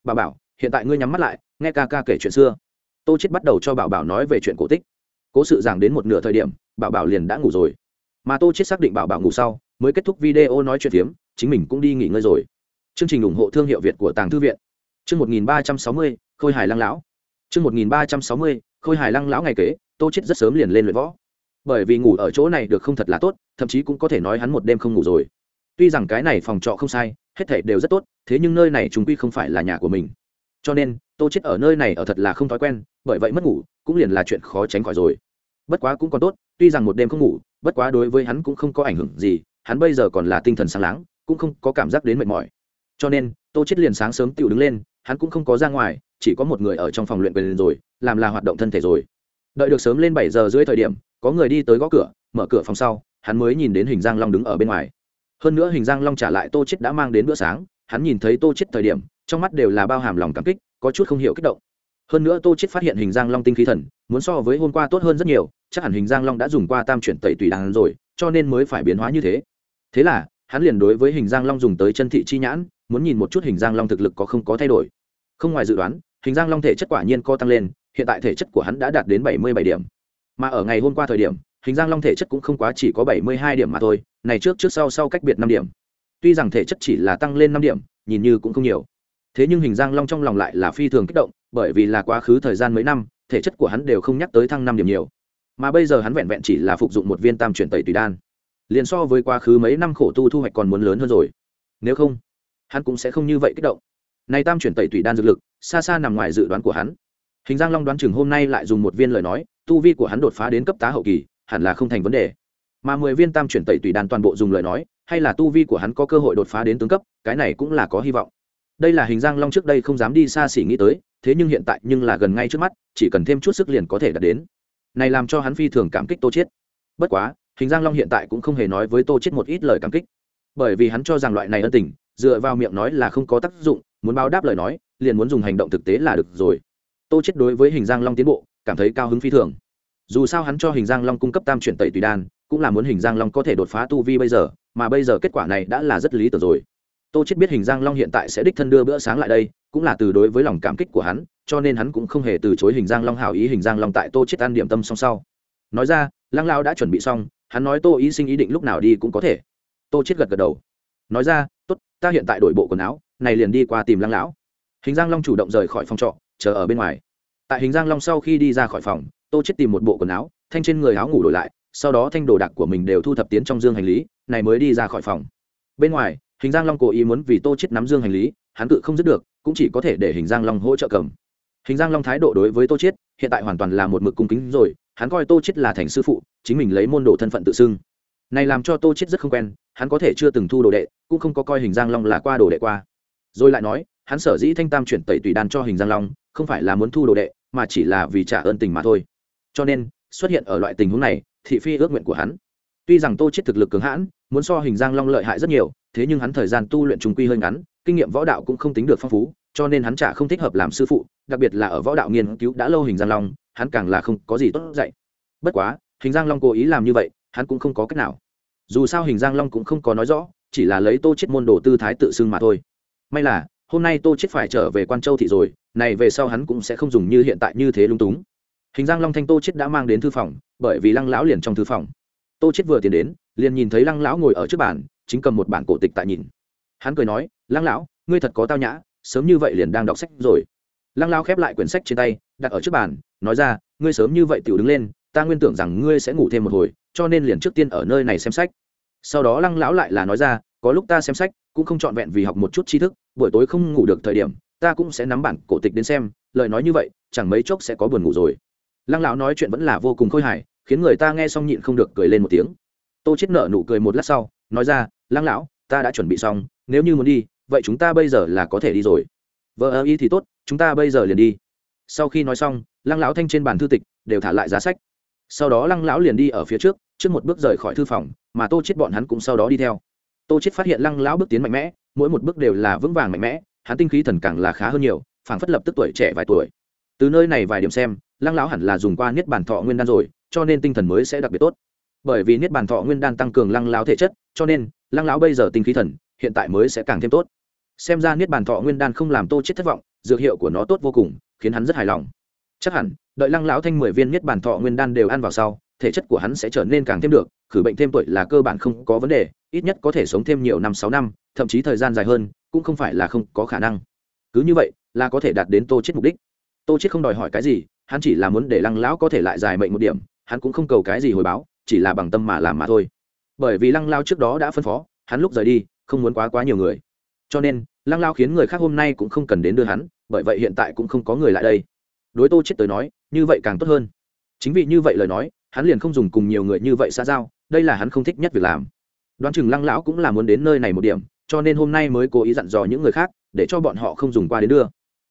Bà bảo, hiện tại ngươi nhắm mắt lại, nghe ca ca kể chuyện xưa. Tô chết bắt đầu cho bảo bảo nói về chuyện cổ tích. Cố sự giảng đến một nửa thời điểm, bảo bảo liền đã ngủ rồi. Mà tô chết xác định bảo bảo ngủ sau, mới kết thúc video nói chuyện phiếm, chính mình cũng đi nghỉ ngơi rồi. Chương trình ủng hộ thương hiệu việt của tàng thư viện. Chương một nghìn ba trăm sáu mươi, khôi hài lăng lão. Chương một nghìn ba trăm sáu mươi, khôi hài lăng lão ngày kế, tô chết rất sớm liền lên luyện võ bởi vì ngủ ở chỗ này được không thật là tốt, thậm chí cũng có thể nói hắn một đêm không ngủ rồi. Tuy rằng cái này phòng trọ không sai, hết thảy đều rất tốt, thế nhưng nơi này chúng quy không phải là nhà của mình. Cho nên, tô chết ở nơi này ở thật là không thói quen, bởi vậy mất ngủ, cũng liền là chuyện khó tránh khỏi rồi. Bất quá cũng còn tốt, tuy rằng một đêm không ngủ, bất quá đối với hắn cũng không có ảnh hưởng gì, hắn bây giờ còn là tinh thần sáng láng, cũng không có cảm giác đến mệt mỏi. Cho nên, tô chết liền sáng sớm tự đứng lên, hắn cũng không có ra ngoài, chỉ có một người ở trong phòng luyện quyền rồi, làm là hoạt động thân thể rồi. Đợi được sớm lên bảy giờ rưỡi thời điểm có người đi tới gõ cửa, mở cửa phòng sau, hắn mới nhìn đến hình giang long đứng ở bên ngoài. Hơn nữa hình giang long trả lại tô chết đã mang đến bữa sáng, hắn nhìn thấy tô chết thời điểm, trong mắt đều là bao hàm lòng cảm kích, có chút không hiểu kích động. Hơn nữa tô chết phát hiện hình giang long tinh khí thần, muốn so với hôm qua tốt hơn rất nhiều, chắc hẳn hình giang long đã dùng qua tam chuyển tẩy tùy đàn rồi, cho nên mới phải biến hóa như thế. Thế là, hắn liền đối với hình giang long dùng tới chân thị chi nhãn, muốn nhìn một chút hình giang long thực lực có không có thay đổi. Không ngoài dự đoán, hình giang long thể chất quả nhiên co tăng lên, hiện tại thể chất của hắn đã đạt đến bảy mươi bảy điểm mà ở ngày hôm qua thời điểm, hình giang long thể chất cũng không quá chỉ có bảy mươi hai điểm mà thôi, này trước trước sau sau cách biệt năm điểm. Tuy rằng thể chất chỉ là tăng lên năm điểm, nhìn như cũng không nhiều. Thế nhưng hình giang long trong lòng lại là phi thường kích động, bởi vì là quá khứ thời gian mấy năm, thể chất của hắn đều không nhắc tới thăng năm điểm nhiều. Mà bây giờ hắn vẹn vẹn chỉ là phục dụng một viên tam chuyển tẩy tùy đan. Liền so với quá khứ mấy năm khổ tu thu hoạch còn muốn lớn hơn rồi. Nếu không, hắn cũng sẽ không như vậy kích động. Này tam chuyển tẩy tùy đan dược lực, xa xa nằm ngoài dự đoán của hắn. Hình giang long đoán chừng hôm nay lại dùng một viên lời nói tu vi của hắn đột phá đến cấp tá hậu kỳ, hẳn là không thành vấn đề. Mà mười viên tam chuyển tẩy tùy đan toàn bộ dùng lời nói, hay là tu vi của hắn có cơ hội đột phá đến tướng cấp, cái này cũng là có hy vọng. Đây là hình giang long trước đây không dám đi xa xỉ nghĩ tới, thế nhưng hiện tại nhưng là gần ngay trước mắt, chỉ cần thêm chút sức liền có thể đạt đến. Này làm cho hắn phi thường cảm kích tô chiết. Bất quá, hình giang long hiện tại cũng không hề nói với tô chiết một ít lời cảm kích. Bởi vì hắn cho rằng loại này ân tình, dựa vào miệng nói là không có tác dụng, muốn báo đáp lời nói, liền muốn dùng hành động thực tế là được rồi. Tô chiết đối với hình giang long tiến bộ cảm thấy cao hứng phi thường. Dù sao hắn cho hình giang long cung cấp tam chuyển tẩy tùy đan, cũng là muốn hình giang long có thể đột phá tu vi bây giờ, mà bây giờ kết quả này đã là rất lý tưởng rồi. Tô chết biết hình giang long hiện tại sẽ đích thân đưa bữa sáng lại đây, cũng là từ đối với lòng cảm kích của hắn, cho nên hắn cũng không hề từ chối hình giang long hảo ý hình giang long tại tô chết ăn điểm tâm song sau. Nói ra, lăng lao đã chuẩn bị xong, hắn nói tô ý sinh ý định lúc nào đi cũng có thể. Tô chết gật gật đầu. Nói ra, tốt, ta hiện tại đổi bộ quần áo, này liền đi qua tìm lăng lão. Hình giang long chủ động rời khỏi phòng trọ, chờ ở bên ngoài tại hình giang long sau khi đi ra khỏi phòng, tô chết tìm một bộ quần áo, thanh trên người áo ngủ đổi lại, sau đó thanh đồ đạc của mình đều thu thập tiến trong dương hành lý, này mới đi ra khỏi phòng. Bên ngoài, hình giang long cố ý muốn vì tô chết nắm dương hành lý, hắn tự không dứt được, cũng chỉ có thể để hình giang long hỗ trợ cầm. Hình giang long thái độ đối với tô chết hiện tại hoàn toàn là một mực cung kính rồi, hắn coi tô chết là thành sư phụ, chính mình lấy môn đồ thân phận tự xưng. Này làm cho tô chết rất không quen, hắn có thể chưa từng thu đồ đệ, cũng không có coi hình giang long là qua đồ đệ qua. Rồi lại nói, hắn sở dĩ thanh tam chuyển tẩy tùy đan cho hình giang long không phải là muốn thu đồ đệ, mà chỉ là vì trả ơn tình mà thôi. Cho nên, xuất hiện ở loại tình huống này, thị phi ước nguyện của hắn. Tuy rằng tô chết thực lực cường hãn, muốn so hình giang long lợi hại rất nhiều, thế nhưng hắn thời gian tu luyện trùng quy hơi ngắn, kinh nghiệm võ đạo cũng không tính được phong phú, cho nên hắn chả không thích hợp làm sư phụ, đặc biệt là ở võ đạo nghiên cứu đã lâu hình giang long, hắn càng là không có gì tốt dạy. Bất quá, hình giang long cố ý làm như vậy, hắn cũng không có cách nào. Dù sao hình giang long cũng không có nói rõ, chỉ là lấy tô chết môn đồ tư thái tự xưng mà thôi. May là, hôm nay tô chết phải trở về quan châu thị rồi này về sau hắn cũng sẽ không dùng như hiện tại như thế lung túng. Hình giang long thanh tô chết đã mang đến thư phòng, bởi vì lăng lão liền trong thư phòng. Tô chết vừa tiến đến, liền nhìn thấy lăng lão ngồi ở trước bàn, chính cầm một bản cổ tịch tại nhìn. Hắn cười nói, lăng lão, ngươi thật có tao nhã, sớm như vậy liền đang đọc sách rồi. Lăng lão khép lại quyển sách trên tay, đặt ở trước bàn, nói ra, ngươi sớm như vậy tiểu đứng lên, ta nguyên tưởng rằng ngươi sẽ ngủ thêm một hồi, cho nên liền trước tiên ở nơi này xem sách. Sau đó lăng lão lại là nói ra, có lúc ta xem sách, cũng không trọn vẹn vì học một chút tri thức, buổi tối không ngủ được thời điểm ta cũng sẽ nắm bản cổ tịch đến xem, lời nói như vậy, chẳng mấy chốc sẽ có buồn ngủ rồi. Lăng lão nói chuyện vẫn là vô cùng khôi hài, khiến người ta nghe xong nhịn không được cười lên một tiếng. Tô chết nợ nụ cười một lát sau, nói ra, lăng lão, ta đã chuẩn bị xong, nếu như muốn đi, vậy chúng ta bây giờ là có thể đi rồi. Vợ ơ, ý thì tốt, chúng ta bây giờ liền đi. Sau khi nói xong, lăng lão thanh trên bàn thư tịch, đều thả lại giá sách. Sau đó lăng lão liền đi ở phía trước trước một bước rời khỏi thư phòng, mà tô chết bọn hắn cũng sau đó đi theo. Tô chết phát hiện lăng lão bước tiến mạnh mẽ, mỗi một bước đều là vững vàng mạnh mẽ hắn tinh khí thần càng là khá hơn nhiều, phảng phất lập tức tuổi trẻ vài tuổi. Từ nơi này vài điểm xem, lăng lão hẳn là dùng qua niết bàn thọ nguyên đan rồi, cho nên tinh thần mới sẽ đặc biệt tốt. Bởi vì niết bàn thọ nguyên đan tăng cường lăng lão thể chất, cho nên, lăng lão bây giờ tinh khí thần, hiện tại mới sẽ càng thêm tốt. Xem ra niết bàn thọ nguyên đan không làm tô chết thất vọng, dược hiệu của nó tốt vô cùng, khiến hắn rất hài lòng. Chắc hẳn, đợi lăng lão thanh mười viên niết bàn thọ nguyên đan đều ăn vào sau, thể chất của hắn sẽ trở nên càng thêm được, khử bệnh thêm tuổi là cơ bản không có vấn đề, ít nhất có thể sống thêm nhiều năm sáu năm, thậm chí thời gian dài hơn cũng không phải là không có khả năng. Cứ như vậy, là có thể đạt đến tô chết mục đích. Tô chết không đòi hỏi cái gì, hắn chỉ là muốn để lăng lão có thể lại dài mệnh một điểm, hắn cũng không cầu cái gì hồi báo, chỉ là bằng tâm mà làm mà thôi. Bởi vì lăng lao trước đó đã phân phó, hắn lúc rời đi, không muốn quá quá nhiều người. Cho nên, lăng lao khiến người khác hôm nay cũng không cần đến đưa hắn, bởi vậy hiện tại cũng không có người lại đây. Đối tô chết tới nói, như vậy càng tốt hơn. Chính vì như vậy lời nói, hắn liền không dùng cùng nhiều người như vậy xa giao, đây là hắn không thích nhất việc làm. Đoán chừng lăng lão cũng là muốn đến nơi này một điểm cho nên hôm nay mới cố ý dặn dò những người khác, để cho bọn họ không dùng qua đến đưa.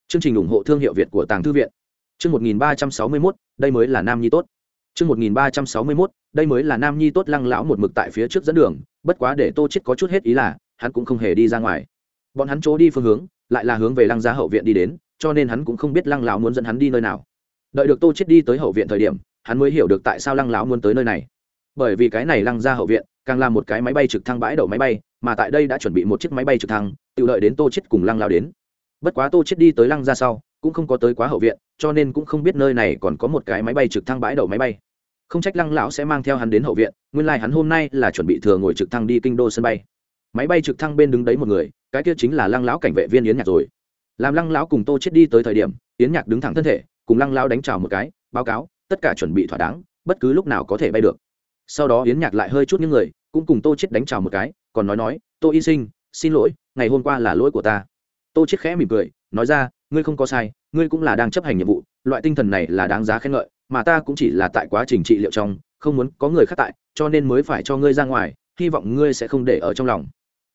Chương trình ủng hộ thương hiệu việt của tàng thư viện. Chương một nghìn ba trăm sáu mươi mốt, đây mới là nam nhi tốt. Chương một nghìn ba trăm sáu mươi mốt, đây mới là nam nhi tốt lăng lão một mực tại phía trước dẫn đường, bất quá để tô chết có chút hết ý là, hắn cũng không hề đi ra ngoài. Bọn hắn chỗ đi phương hướng, lại là hướng về lăng gia hậu viện đi đến, cho nên hắn cũng không biết lăng lão muốn dẫn hắn đi nơi nào. Đợi được tô chết đi tới hậu viện thời điểm, hắn mới hiểu được tại sao lăng lão muốn tới nơi này. Bởi vì cái này lăng gia hậu viện, càng là một cái máy bay trực thăng bãi đậu máy bay mà tại đây đã chuẩn bị một chiếc máy bay trực thăng, tự đợi đến tô chết cùng lăng lão đến. Bất quá tô chết đi tới lăng ra sau, cũng không có tới quá hậu viện, cho nên cũng không biết nơi này còn có một cái máy bay trực thăng bãi đậu máy bay. Không trách lăng lão sẽ mang theo hắn đến hậu viện, nguyên lai like hắn hôm nay là chuẩn bị thừa ngồi trực thăng đi kinh đô sân bay. Máy bay trực thăng bên đứng đấy một người, cái kia chính là lăng lão cảnh vệ viên yến nhạc rồi. Làm lăng lão cùng tô chết đi tới thời điểm, yến nhạc đứng thẳng thân thể, cùng lăng lão đánh chào một cái, báo cáo, tất cả chuẩn bị thỏa đáng, bất cứ lúc nào có thể bay được. Sau đó yến nhạc lại hơi chút những người, cũng cùng tô chết đánh chào một cái còn nói nói, tô y sinh, xin lỗi, ngày hôm qua là lỗi của ta. Tô chết khẽ mỉm cười, nói ra, ngươi không có sai, ngươi cũng là đang chấp hành nhiệm vụ, loại tinh thần này là đáng giá khen ngợi, mà ta cũng chỉ là tại quá trình trị liệu trong, không muốn có người khác tại, cho nên mới phải cho ngươi ra ngoài, hy vọng ngươi sẽ không để ở trong lòng.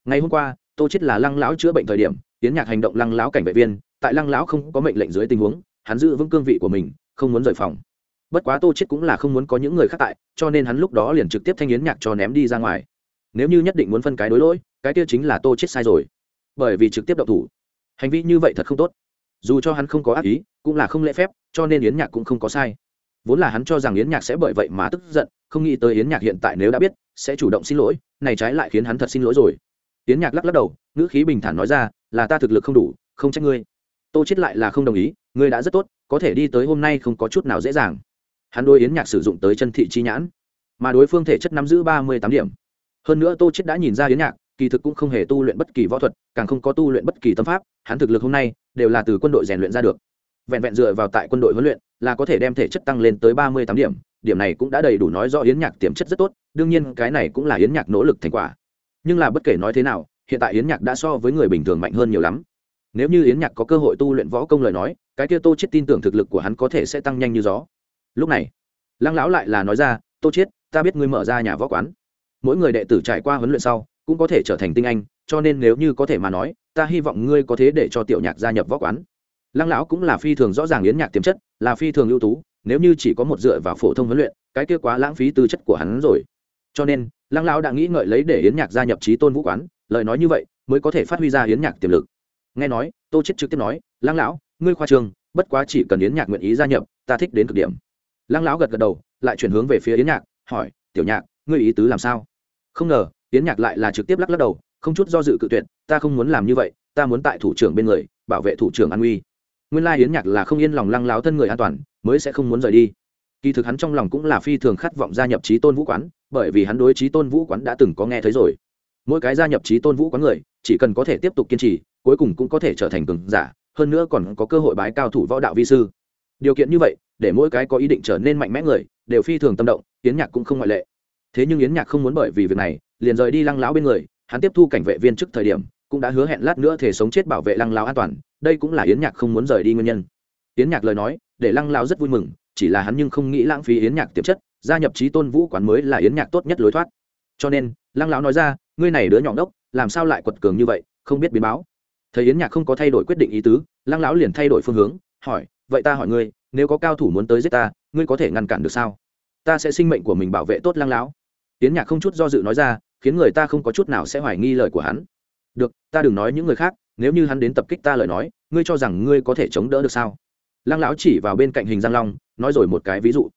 Ngày hôm qua, tô chết là lăng lão chữa bệnh thời điểm tiến nhạc hành động lăng lão cảnh vệ viên, tại lăng lão không có mệnh lệnh dưới tình huống, hắn giữ vững cương vị của mình, không muốn rời phòng. Bất quá tô chết cũng là không muốn có những người khác tại, cho nên hắn lúc đó liền trực tiếp thanh yến nhạc cho ném đi ra ngoài nếu như nhất định muốn phân cái đối lỗi, cái kia chính là tô chết sai rồi. Bởi vì trực tiếp động thủ. Hành vi như vậy thật không tốt. Dù cho hắn không có ác ý, cũng là không lễ phép, cho nên yến nhạc cũng không có sai. Vốn là hắn cho rằng yến nhạc sẽ bởi vậy mà tức giận, không nghĩ tới yến nhạc hiện tại nếu đã biết, sẽ chủ động xin lỗi, này trái lại khiến hắn thật xin lỗi rồi. Yến nhạc lắc lắc đầu, ngữ khí bình thản nói ra, là ta thực lực không đủ, không trách ngươi. Tô chết lại là không đồng ý, ngươi đã rất tốt, có thể đi tới hôm nay không có chút nào dễ dàng. Hắn đôi yến nhạc sử dụng tới chân thị chi nhãn, mà đối phương thể chất nắm giữ ba mươi tám điểm hơn nữa tô chết đã nhìn ra yến nhạc, kỳ thực cũng không hề tu luyện bất kỳ võ thuật, càng không có tu luyện bất kỳ tâm pháp, hắn thực lực hôm nay đều là từ quân đội rèn luyện ra được. Vẹn vẹn dựa vào tại quân đội huấn luyện là có thể đem thể chất tăng lên tới ba mươi tám điểm điểm này cũng đã đầy đủ nói rõ yến nhạc tiềm chất rất tốt, đương nhiên cái này cũng là yến nhạc nỗ lực thành quả. Nhưng là bất kể nói thế nào, hiện tại yến nhạc đã so với người bình thường mạnh hơn nhiều lắm. Nếu như yến nhạc có cơ hội tu luyện võ công lời nói, cái kia tô chết tin tưởng thực lực của hắn có thể sẽ tăng nhanh như gió. Lúc này, lăng lão lại là nói ra, tô chết, ta biết ngươi mở ra nhà võ quán mỗi người đệ tử trải qua huấn luyện sau, cũng có thể trở thành tinh anh, cho nên nếu như có thể mà nói, ta hy vọng ngươi có thế để cho tiểu nhạc gia nhập võ quán. Lăng lão cũng là phi thường rõ ràng yến nhạc tiềm chất, là phi thường ưu tú, nếu như chỉ có một dựa vào phổ thông huấn luyện, cái kia quá lãng phí tư chất của hắn rồi. Cho nên, lăng lão đã nghĩ ngợi lấy để yến nhạc gia nhập trí tôn vũ quán, lời nói như vậy mới có thể phát huy ra yến nhạc tiềm lực. Nghe nói, tô chết trực tiếp nói, lăng lão, ngươi khoa trường, bất quá chỉ cần yến nhạc nguyện ý gia nhập, ta thích đến cực điểm. Lăng lão gật gật đầu, lại chuyển hướng về phía yến nhạc, hỏi, tiểu nhạc, ngươi ý tứ làm sao? Không ngờ, yến nhạc lại là trực tiếp lắc lắc đầu, không chút do dự cự tuyệt, ta không muốn làm như vậy, ta muốn tại thủ trưởng bên người, bảo vệ thủ trưởng an uy. Nguyên lai yến nhạc là không yên lòng lăng láo thân người an toàn, mới sẽ không muốn rời đi. Kỳ thực hắn trong lòng cũng là phi thường khát vọng gia nhập trí tôn vũ quán, bởi vì hắn đối trí tôn vũ quán đã từng có nghe thấy rồi. Mỗi cái gia nhập trí tôn vũ quán người, chỉ cần có thể tiếp tục kiên trì, cuối cùng cũng có thể trở thành cường giả, hơn nữa còn có cơ hội bái cao thủ võ đạo vi sư. Điều kiện như vậy, để mỗi cái có ý định trở nên mạnh mẽ người, đều phi thường tâm động, yến nhạc cũng không ngoại lệ thế nhưng yến nhạc không muốn bởi vì việc này, liền rời đi lăng lão bên người, hắn tiếp thu cảnh vệ viên trước thời điểm, cũng đã hứa hẹn lát nữa thể sống chết bảo vệ lăng lão an toàn, đây cũng là yến nhạc không muốn rời đi nguyên nhân. Yến nhạc lời nói, để lăng lão rất vui mừng, chỉ là hắn nhưng không nghĩ lãng phí yến nhạc tiềm chất, gia nhập trí tôn vũ quán mới là yến nhạc tốt nhất lối thoát. Cho nên, lăng lão nói ra, ngươi này đứa nhỏ đốc, làm sao lại quật cường như vậy, không biết biến báo. Thấy yến nhạc không có thay đổi quyết định ý tứ, lăng lão liền thay đổi phương hướng, hỏi, vậy ta hỏi ngươi, nếu có cao thủ muốn tới giết ta, ngươi có thể ngăn cản được sao? Ta sẽ sinh mệnh của mình bảo vệ tốt lăng lão yến nhạc không chút do dự nói ra, khiến người ta không có chút nào sẽ hoài nghi lời của hắn. Được, ta đừng nói những người khác, nếu như hắn đến tập kích ta lời nói, ngươi cho rằng ngươi có thể chống đỡ được sao? Lăng lão chỉ vào bên cạnh hình giang long, nói rồi một cái ví dụ.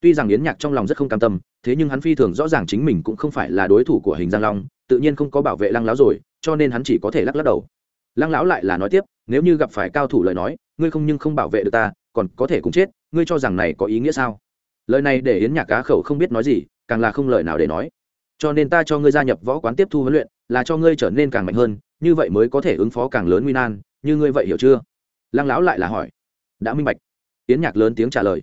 Tuy rằng yến nhạc trong lòng rất không cam tâm, thế nhưng hắn phi thường rõ ràng chính mình cũng không phải là đối thủ của hình giang long, tự nhiên không có bảo vệ lăng lão rồi, cho nên hắn chỉ có thể lắc lắc đầu. Lăng lão lại là nói tiếp, nếu như gặp phải cao thủ lời nói, ngươi không nhưng không bảo vệ được ta, còn có thể cùng chết, ngươi cho rằng này có ý nghĩa sao? Lời này để yến nhạc cá khẩu không biết nói gì càng là không lời nào để nói. Cho nên ta cho ngươi gia nhập võ quán tiếp thu huấn luyện, là cho ngươi trở nên càng mạnh hơn, như vậy mới có thể ứng phó càng lớn nguy nan, như ngươi vậy hiểu chưa? Lăng lão lại là hỏi. Đã minh bạch. Yến nhạc lớn tiếng trả lời.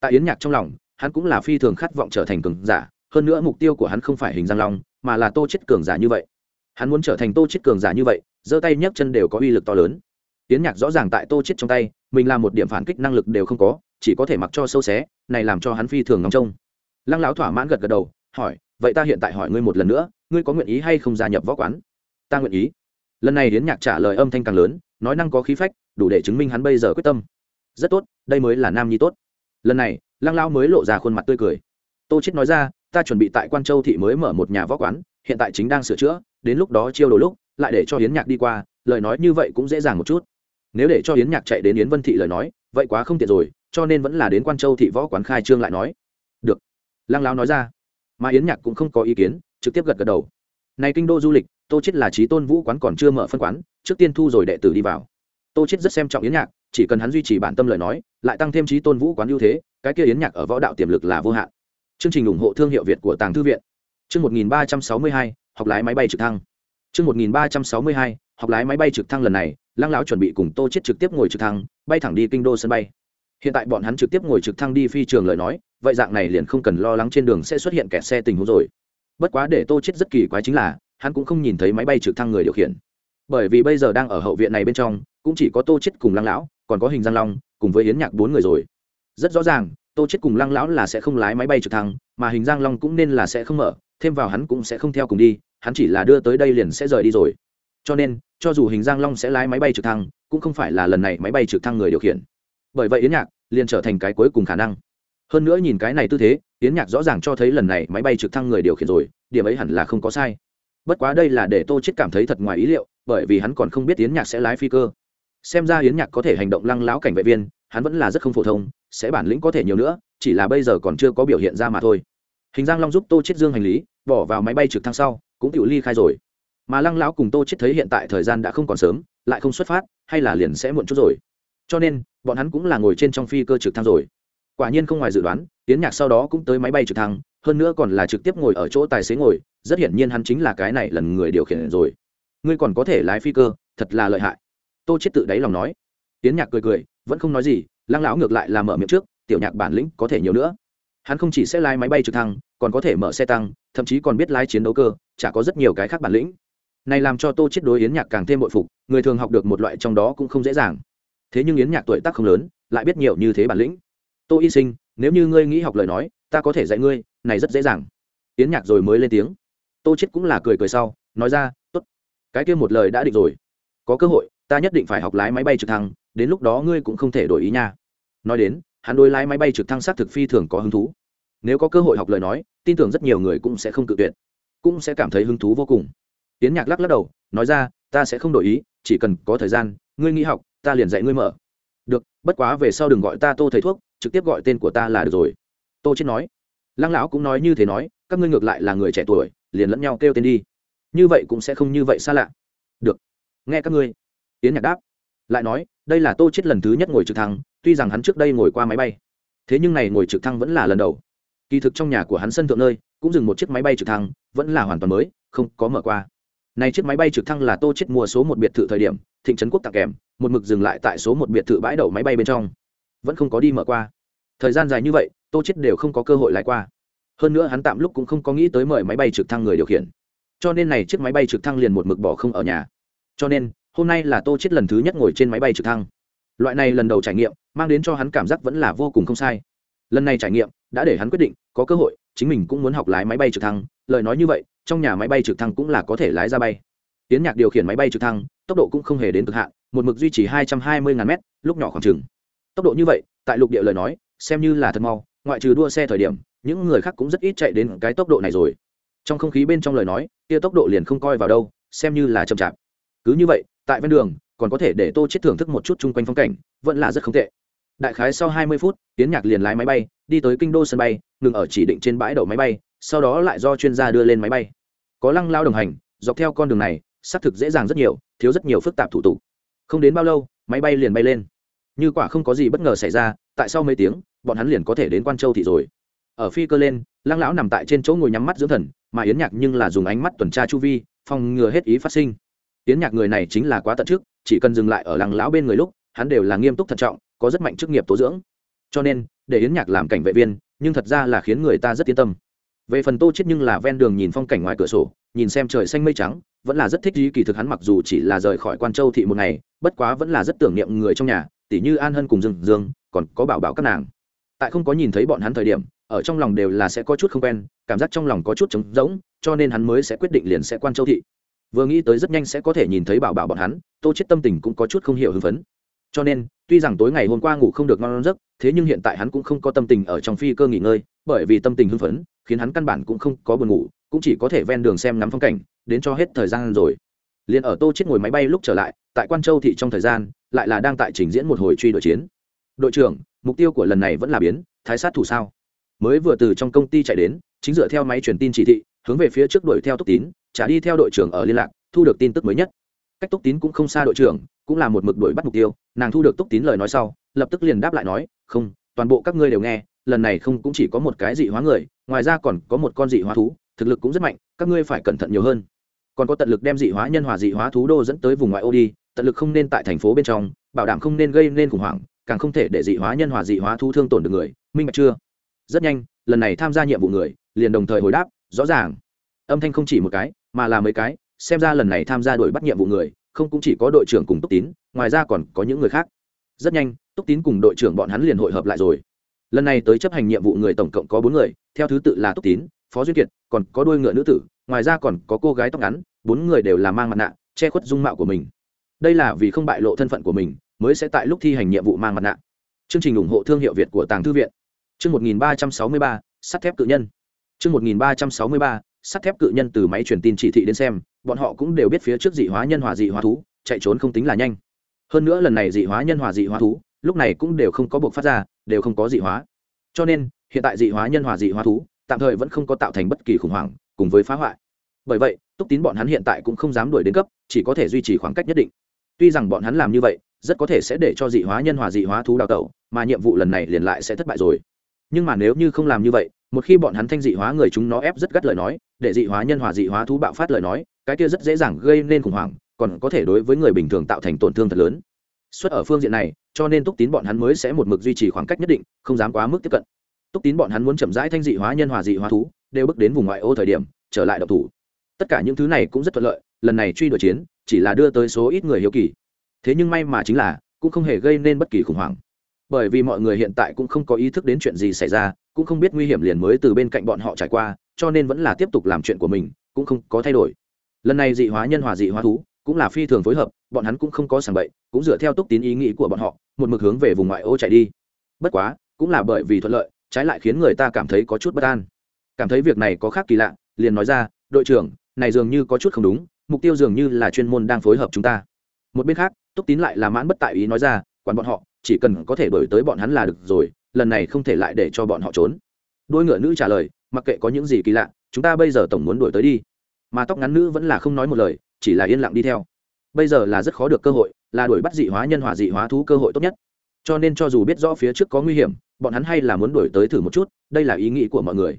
Tại yến nhạc trong lòng, hắn cũng là phi thường khát vọng trở thành cường giả, hơn nữa mục tiêu của hắn không phải hình giang long, mà là tô chết cường giả như vậy. Hắn muốn trở thành tô chết cường giả như vậy, giơ tay nhấc chân đều có uy lực to lớn. Yến nhạc rõ ràng tại tô chết trong tay, mình làm một điểm phản kích năng lực đều không có, chỉ có thể mặc cho sâu xé, này làm cho hắn phi thường ngóng trông lăng lão thỏa mãn gật gật đầu, hỏi, vậy ta hiện tại hỏi ngươi một lần nữa, ngươi có nguyện ý hay không gia nhập võ quán? Ta nguyện ý. Lần này yến nhạc trả lời âm thanh càng lớn, nói năng có khí phách, đủ để chứng minh hắn bây giờ quyết tâm. Rất tốt, đây mới là nam nhi tốt. Lần này, lăng lão mới lộ ra khuôn mặt tươi cười. Tô chết nói ra, ta chuẩn bị tại quan châu thị mới mở một nhà võ quán, hiện tại chính đang sửa chữa, đến lúc đó chiêu đồ lúc, lại để cho hiến nhạc đi qua, lời nói như vậy cũng dễ dàng một chút. Nếu để cho hiến nhạc chạy đến yến vân thị lời nói, vậy quá không tiện rồi, cho nên vẫn là đến quan châu thị võ quán khai trương lại nói. Được lăng Lão nói ra. Mà yến nhạc cũng không có ý kiến trực tiếp gật gật đầu. Này kinh đô du lịch tô chết là trí tôn vũ quán còn chưa mở phân quán trước tiên thu rồi đệ tử đi vào. Tô chết rất xem trọng yến nhạc chỉ cần hắn duy trì bản tâm lời nói lại tăng thêm trí tôn vũ quán ưu thế cái kia yến nhạc ở võ đạo tiềm lực là vô hạn. Chương trình ủng hộ thương hiệu việt của tàng thư viện. Chương 1362, học lái máy bay trực thăng. Chương 1362, học lái máy bay trực thăng lần này lăng lão chuẩn bị cùng tô chết trực tiếp ngồi trực thăng bay thẳng đi kinh đô sân bay. Hiện tại bọn hắn trực tiếp ngồi trực thăng đi phi trường lời nói vậy dạng này liền không cần lo lắng trên đường sẽ xuất hiện kẹt xe tình huống rồi. Bất quá để tô chết rất kỳ quái chính là, hắn cũng không nhìn thấy máy bay trực thăng người điều khiển. Bởi vì bây giờ đang ở hậu viện này bên trong, cũng chỉ có tô chết cùng lăng lão, còn có hình giang long, cùng với yến nhạc bốn người rồi. Rất rõ ràng, tô chết cùng lăng lão là sẽ không lái máy bay trực thăng, mà hình giang long cũng nên là sẽ không mở, thêm vào hắn cũng sẽ không theo cùng đi, hắn chỉ là đưa tới đây liền sẽ rời đi rồi. Cho nên, cho dù hình giang long sẽ lái máy bay trực thăng, cũng không phải là lần này máy bay trực thăng người điều khiển. Bởi vậy yến nhạc liền trở thành cái cuối cùng khả năng hơn nữa nhìn cái này tư thế tiến nhạc rõ ràng cho thấy lần này máy bay trực thăng người điều khiển rồi, điểm ấy hẳn là không có sai. Bất quá đây là để tô chết cảm thấy thật ngoài ý liệu, bởi vì hắn còn không biết tiến nhạc sẽ lái phi cơ. Xem ra yến nhạc có thể hành động lăng láo cảnh vệ viên, hắn vẫn là rất không phổ thông, sẽ bản lĩnh có thể nhiều nữa, chỉ là bây giờ còn chưa có biểu hiện ra mà thôi. Hình giang long giúp tô chết dương hành lý, bỏ vào máy bay trực thăng sau, cũng tự ly khai rồi. Mà lăng lão cùng tô chết thấy hiện tại thời gian đã không còn sớm, lại không xuất phát, hay là liền sẽ muộn chút rồi. Cho nên, bọn hắn cũng là ngồi trên trong phi cơ trực thăng rồi quả nhiên không ngoài dự đoán tiến nhạc sau đó cũng tới máy bay trực thăng, hơn nữa còn là trực tiếp ngồi ở chỗ tài xế ngồi, rất hiển nhiên hắn chính là cái này lần người điều khiển rồi. Ngươi còn có thể lái phi cơ, thật là lợi hại. Tô chết tự đáy lòng nói. Tiến nhạc cười cười, vẫn không nói gì, lăng lão ngược lại là mở miệng trước, tiểu nhạc bản lĩnh có thể nhiều nữa. Hắn không chỉ sẽ lái máy bay trực thăng, còn có thể mở xe tăng, thậm chí còn biết lái chiến đấu cơ, chả có rất nhiều cái khác bản lĩnh. Này làm cho tô chết đối yến nhạc càng thêm bội phục, người thường học được một loại trong đó cũng không dễ dàng. Thế nhưng yến nhạc tuổi tác không lớn, lại biết nhiều như thế bản lĩnh tô y sinh, nếu như ngươi nghĩ học lời nói, ta có thể dạy ngươi, này rất dễ dàng. Yến nhạc rồi mới lên tiếng. Tô chết cũng là cười cười sau, nói ra, tốt, cái kia một lời đã định rồi. Có cơ hội, ta nhất định phải học lái máy bay trực thăng, đến lúc đó ngươi cũng không thể đổi ý nha. Nói đến, hắn đối lái máy bay trực thăng xác thực phi thường có hứng thú. Nếu có cơ hội học lời nói, tin tưởng rất nhiều người cũng sẽ không cự tuyệt, cũng sẽ cảm thấy hứng thú vô cùng. Tiến nhạc lắc lắc đầu, nói ra, ta sẽ không đổi ý, chỉ cần có thời gian, ngươi nghĩ học, ta liền dạy ngươi mở. Được, bất quá về sau đừng gọi ta tô thầy thuốc trực tiếp gọi tên của ta là được rồi. Tô chết nói. Lăng lão cũng nói như thế nói, các ngươi ngược lại là người trẻ tuổi, liền lẫn nhau kêu tên đi. Như vậy cũng sẽ không như vậy xa lạ. Được. Nghe các ngươi. Yến nhạc đáp. Lại nói, đây là tô chết lần thứ nhất ngồi trực thăng, tuy rằng hắn trước đây ngồi qua máy bay. Thế nhưng này ngồi trực thăng vẫn là lần đầu. Kỳ thực trong nhà của hắn sân thượng nơi, cũng dừng một chiếc máy bay trực thăng, vẫn là hoàn toàn mới, không có mở qua. Này chiếc máy bay trực thăng là tô chết mua số một biệt thự thời điểm, thịnh trấn quốc tặng kèm, một mực dừng lại tại số một biệt thự bãi đậu máy bay bên trong vẫn không có đi mở qua. Thời gian dài như vậy, tô chết đều không có cơ hội lại qua. Hơn nữa hắn tạm lúc cũng không có nghĩ tới mời máy bay trực thăng người điều khiển. Cho nên này chiếc máy bay trực thăng liền một mực bỏ không ở nhà. Cho nên, hôm nay là tô chết lần thứ nhất ngồi trên máy bay trực thăng. Loại này lần đầu trải nghiệm, mang đến cho hắn cảm giác vẫn là vô cùng không sai. Lần này trải nghiệm, đã để hắn quyết định, có cơ hội, chính mình cũng muốn học lái máy bay trực thăng. Lời nói như vậy, trong nhà máy bay trực thăng cũng là có thể lái ra bay. Tiến nhạc điều khiển máy bay trực thăng, tốc độ cũng không hề đến cực hạn, một mực duy trì hai trăm hai mươi ngàn mét, lúc nhỏ khoảng chừng tốc độ như vậy, tại lục địa lời nói, xem như là thật mau, ngoại trừ đua xe thời điểm, những người khác cũng rất ít chạy đến cái tốc độ này rồi. Trong không khí bên trong lời nói, kia tốc độ liền không coi vào đâu, xem như là chậm chạp. Cứ như vậy, tại ven đường, còn có thể để tô chết thưởng thức một chút chung quanh phong cảnh, vẫn là rất không tệ. Đại khái sau hai mươi phút tiến nhạc liền lái máy bay, đi tới kinh đô sân bay, ngừng ở chỉ định trên bãi đậu máy bay, sau đó lại do chuyên gia đưa lên máy bay. Có lăng lao đồng hành, dọc theo con đường này, xác thực dễ dàng rất nhiều, thiếu rất nhiều phức tạp thủ tục. Không đến bao lâu, máy bay liền bay lên như quả không có gì bất ngờ xảy ra, tại sau mấy tiếng, bọn hắn liền có thể đến quan châu thị rồi. Ở phi cơ lên, lăng lão nằm tại trên chỗ ngồi nhắm mắt dưỡng thần, mà yến nhạc nhưng là dùng ánh mắt tuần tra chu vi, phòng ngừa hết ý phát sinh. Yến nhạc người này chính là quá tận trước chỉ cần dừng lại ở lăng lão bên người lúc, hắn đều là nghiêm túc thận trọng, có rất mạnh chức nghiệp tố dưỡng. Cho nên, để yến nhạc làm cảnh vệ viên, nhưng thật ra là khiến người ta rất yên tâm. Về phần tô chết nhưng là ven đường nhìn phong cảnh ngoài cửa sổ, nhìn xem trời xanh mây trắng, vẫn là rất thích ý kỳ thực hắn mặc dù chỉ là rời khỏi quan châu thị một ngày, bất quá vẫn là rất tưởng niệm người trong nhà tỉ như an hân cùng dương dương, còn có bảo bảo các nàng. Tại không có nhìn thấy bọn hắn thời điểm, ở trong lòng đều là sẽ có chút không quen, cảm giác trong lòng có chút trống rỗng, cho nên hắn mới sẽ quyết định liền sẽ quan châu thị. Vừa nghĩ tới rất nhanh sẽ có thể nhìn thấy bảo bảo bọn hắn, tô chết tâm tình cũng có chút không hiểu hưng phấn. Cho nên, tuy rằng tối ngày hôm qua ngủ không được ngon giấc, thế nhưng hiện tại hắn cũng không có tâm tình ở trong phi cơ nghỉ ngơi, bởi vì tâm tình hưng phấn, khiến hắn căn bản cũng không có buồn ngủ, cũng chỉ có thể ven đường xem ngắm phong cảnh, đến cho hết thời gian rồi. Liền ở tô chết ngồi máy bay lúc trở lại tại quan châu thị trong thời gian, lại là đang tại trình diễn một hồi truy đội chiến. Đội trưởng, mục tiêu của lần này vẫn là biến, thái sát thủ sao? Mới vừa từ trong công ty chạy đến, chính dựa theo máy truyền tin chỉ thị, hướng về phía trước đuổi theo túc tín trả đi theo đội trưởng ở liên lạc, thu được tin tức mới nhất. Cách túc tín cũng không xa đội trưởng, cũng là một mực đuổi bắt mục tiêu, nàng thu được túc tín lời nói sau, lập tức liền đáp lại nói, không, toàn bộ các ngươi đều nghe, lần này không cũng chỉ có một cái dị hóa người, ngoài ra còn có một con dị hóa thú, thực lực cũng rất mạnh, các ngươi phải cẩn thận nhiều hơn. Còn có tận lực đem dị hóa nhân hòa dị hóa thú đô dẫn tới vùng ngoại ô đi tận lực không nên tại thành phố bên trong, bảo đảm không nên gây nên khủng hoảng, càng không thể để dị hóa nhân hòa dị hóa thu thương tổn được người. Minh bạch chưa? Rất nhanh, lần này tham gia nhiệm vụ người liền đồng thời hồi đáp, rõ ràng. Âm thanh không chỉ một cái, mà là mấy cái, xem ra lần này tham gia đội bắt nhiệm vụ người, không cũng chỉ có đội trưởng cùng túc tín, ngoài ra còn có những người khác. Rất nhanh, túc tín cùng đội trưởng bọn hắn liền hội hợp lại rồi. Lần này tới chấp hành nhiệm vụ người tổng cộng có bốn người, theo thứ tự là túc tín, phó duyên kiệt, còn có đôi ngựa nữ tử, ngoài ra còn có cô gái tóc ngắn, bốn người đều là mang mặt nạ, che khuất dung mạo của mình đây là vì không bại lộ thân phận của mình, mới sẽ tại lúc thi hành nhiệm vụ mang mặt nạ. Chương trình ủng hộ thương hiệu việt của tàng thư viện. Chương một nghìn ba trăm sáu mươi ba, sắt thép cự nhân. Chương một nghìn ba trăm sáu mươi ba, sắt thép cự nhân từ máy truyền tin chỉ thị đến xem, bọn họ cũng đều biết phía trước dị hóa nhân hòa dị hóa thú, chạy trốn không tính là nhanh. Hơn nữa lần này dị hóa nhân hòa dị hóa thú, lúc này cũng đều không có buộc phát ra, đều không có dị hóa. Cho nên, hiện tại dị hóa nhân hòa dị hóa thú, tạm thời vẫn không có tạo thành bất kỳ khủng hoảng cùng với phá hoại. Bởi vậy, túc tín bọn hắn hiện tại cũng không dám đuổi đến cấp, chỉ có thể duy trì khoảng cách nhất định tuy rằng bọn hắn làm như vậy, rất có thể sẽ để cho dị hóa nhân hòa dị hóa thú đào tẩu, mà nhiệm vụ lần này liền lại sẽ thất bại rồi. Nhưng mà nếu như không làm như vậy, một khi bọn hắn thanh dị hóa người chúng nó ép rất gắt lời nói, để dị hóa nhân hòa dị hóa thú bạo phát lời nói, cái kia rất dễ dàng gây nên khủng hoảng, còn có thể đối với người bình thường tạo thành tổn thương thật lớn. Xuất ở phương diện này, cho nên túc tín bọn hắn mới sẽ một mực duy trì khoảng cách nhất định, không dám quá mức tiếp cận. Túc tín bọn hắn muốn chậm rãi thanh dị hóa nhân hòa dị hóa thú, đều bước đến vùng ngoại ô thời điểm, trở lại độc thủ tất cả những thứ này cũng rất thuận lợi, lần này truy đuổi chiến, chỉ là đưa tới số ít người hiếu kỳ. Thế nhưng may mà chính là, cũng không hề gây nên bất kỳ khủng hoảng. Bởi vì mọi người hiện tại cũng không có ý thức đến chuyện gì xảy ra, cũng không biết nguy hiểm liền mới từ bên cạnh bọn họ trải qua, cho nên vẫn là tiếp tục làm chuyện của mình, cũng không có thay đổi. Lần này dị hóa nhân hòa dị hóa thú, cũng là phi thường phối hợp, bọn hắn cũng không có sàng bậy, cũng dựa theo túc tín ý nghĩ của bọn họ, một mực hướng về vùng ngoại ô chạy đi. Bất quá, cũng là bởi vì thuận lợi, trái lại khiến người ta cảm thấy có chút bất an. Cảm thấy việc này có khác kỳ lạ, liền nói ra, đội trưởng này dường như có chút không đúng, mục tiêu dường như là chuyên môn đang phối hợp chúng ta. Một bên khác, túc tín lại là mãn bất tại ý nói ra, quản bọn họ, chỉ cần có thể đổi tới bọn hắn là được rồi, lần này không thể lại để cho bọn họ trốn. Đôi ngựa nữ trả lời, mặc kệ có những gì kỳ lạ, chúng ta bây giờ tổng muốn đổi tới đi. Mà tóc ngắn nữ vẫn là không nói một lời, chỉ là yên lặng đi theo. Bây giờ là rất khó được cơ hội, là đuổi bắt dị hóa nhân hòa dị hóa thú cơ hội tốt nhất. Cho nên cho dù biết rõ phía trước có nguy hiểm, bọn hắn hay là muốn đuổi tới thử một chút, đây là ý nghĩ của mọi người.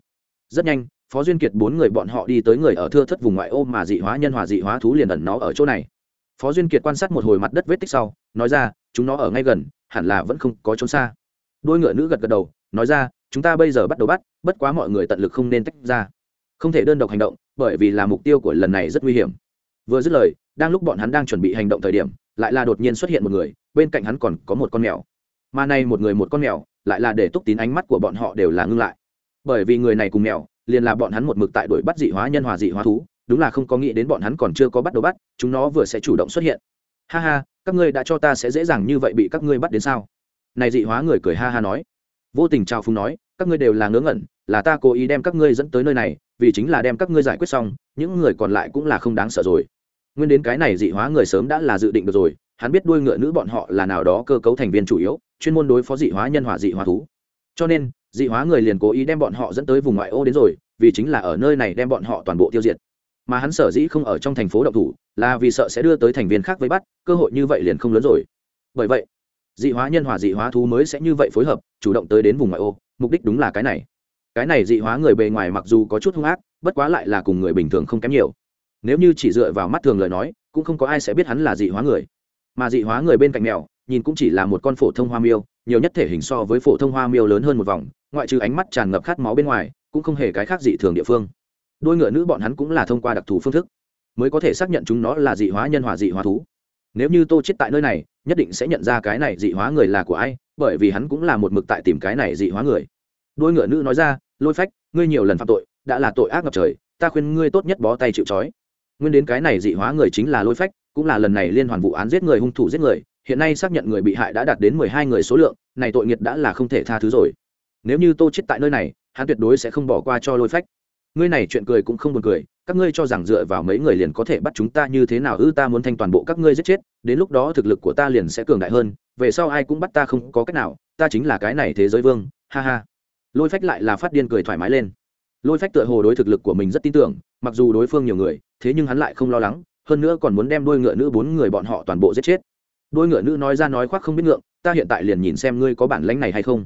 Rất nhanh phó duyên kiệt bốn người bọn họ đi tới người ở thưa thất vùng ngoại ô mà dị hóa nhân hòa dị hóa thú liền ẩn nó ở chỗ này. Phó duyên kiệt quan sát một hồi mặt đất vết tích sau, nói ra, chúng nó ở ngay gần, hẳn là vẫn không có trốn xa. Đôi ngựa nữ gật gật đầu, nói ra, chúng ta bây giờ bắt đầu bắt, bất quá mọi người tận lực không nên tách ra. Không thể đơn độc hành động, bởi vì là mục tiêu của lần này rất nguy hiểm. Vừa dứt lời, đang lúc bọn hắn đang chuẩn bị hành động thời điểm, lại là đột nhiên xuất hiện một người, bên cạnh hắn còn có một con mèo. Mà nay một người một con mèo, lại là để túc tín ánh mắt của bọn họ đều là ngưng lại. Bởi vì người này cùng mèo liền là bọn hắn một mực tại đuổi bắt dị hóa nhân hòa dị hóa thú, đúng là không có nghĩ đến bọn hắn còn chưa có bắt đầu bắt, chúng nó vừa sẽ chủ động xuất hiện. Ha ha, các ngươi đã cho ta sẽ dễ dàng như vậy bị các ngươi bắt đến sao? Này dị hóa người cười ha ha nói. Vô tình trao phúng nói, các ngươi đều là ngớ ngẩn, là ta cố ý đem các ngươi dẫn tới nơi này, vì chính là đem các ngươi giải quyết xong, những người còn lại cũng là không đáng sợ rồi. Nguyên đến cái này dị hóa người sớm đã là dự định được rồi, hắn biết đuôi ngựa nữ bọn họ là nào đó cơ cấu thành viên chủ yếu, chuyên môn đối phó dị hóa nhân hòa dị hóa thú. Cho nên dị hóa người liền cố ý đem bọn họ dẫn tới vùng ngoại ô đến rồi, vì chính là ở nơi này đem bọn họ toàn bộ tiêu diệt. Mà hắn sở dĩ không ở trong thành phố động thủ, là vì sợ sẽ đưa tới thành viên khác với bắt, cơ hội như vậy liền không lớn rồi. Bởi vậy, dị hóa nhân hòa dị hóa thú mới sẽ như vậy phối hợp, chủ động tới đến vùng ngoại ô, mục đích đúng là cái này. Cái này dị hóa người bề ngoài mặc dù có chút hung ác, bất quá lại là cùng người bình thường không kém nhiều. Nếu như chỉ dựa vào mắt thường lời nói, cũng không có ai sẽ biết hắn là dị hóa người. Mà dị hóa người bên cạnh mèo, nhìn cũng chỉ là một con phổ thông hoa miêu, nhiều nhất thể hình so với phổ thông hoa miêu lớn hơn một vòng ngoại trừ ánh mắt tràn ngập khát máu bên ngoài, cũng không hề cái khác dị thường địa phương. Đôi ngựa nữ bọn hắn cũng là thông qua đặc thù phương thức, mới có thể xác nhận chúng nó là dị hóa nhân hòa dị hóa thú. Nếu như tô chết tại nơi này, nhất định sẽ nhận ra cái này dị hóa người là của ai, bởi vì hắn cũng là một mực tại tìm cái này dị hóa người. Đôi ngựa nữ nói ra, lôi phách, ngươi nhiều lần phạm tội, đã là tội ác ngập trời, ta khuyên ngươi tốt nhất bó tay chịu trói. Nguyên đến cái này dị hóa người chính là lôi phách, cũng là lần này liên hoàn vụ án giết người, hung thủ giết người, hiện nay xác nhận người bị hại đã đạt đến mười hai người số lượng, này tội nghiệt đã là không thể tha thứ rồi nếu như tô chết tại nơi này, hắn tuyệt đối sẽ không bỏ qua cho lôi phách. Ngươi này chuyện cười cũng không buồn cười, các ngươi cho rằng dựa vào mấy người liền có thể bắt chúng ta như thế nào ư, ta muốn thanh toàn bộ các ngươi giết chết, đến lúc đó thực lực của ta liền sẽ cường đại hơn, về sau ai cũng bắt ta không có cách nào, ta chính là cái này thế giới vương, ha ha. Lôi phách lại là phát điên cười thoải mái lên. Lôi phách tựa hồ đối thực lực của mình rất tin tưởng, mặc dù đối phương nhiều người, thế nhưng hắn lại không lo lắng, hơn nữa còn muốn đem đôi ngựa nữ bốn người bọn họ toàn bộ giết chết. Đôi ngựa nữ nói ra nói khoác không biết ngượng, ta hiện tại liền nhìn xem ngươi có bản lãnh này hay không.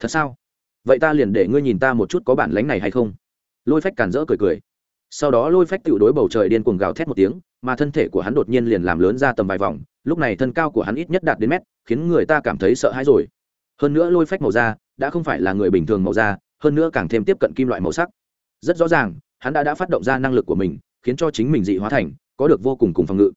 Thật sao? Vậy ta liền để ngươi nhìn ta một chút có bản lánh này hay không? Lôi phách càn rỡ cười cười. Sau đó lôi phách tự đối bầu trời điên cuồng gào thét một tiếng, mà thân thể của hắn đột nhiên liền làm lớn ra tầm vài vòng, lúc này thân cao của hắn ít nhất đạt đến mét, khiến người ta cảm thấy sợ hãi rồi. Hơn nữa lôi phách màu da đã không phải là người bình thường màu da, hơn nữa càng thêm tiếp cận kim loại màu sắc. Rất rõ ràng, hắn đã đã phát động ra năng lực của mình, khiến cho chính mình dị hóa thành, có được vô cùng cùng phòng ngự.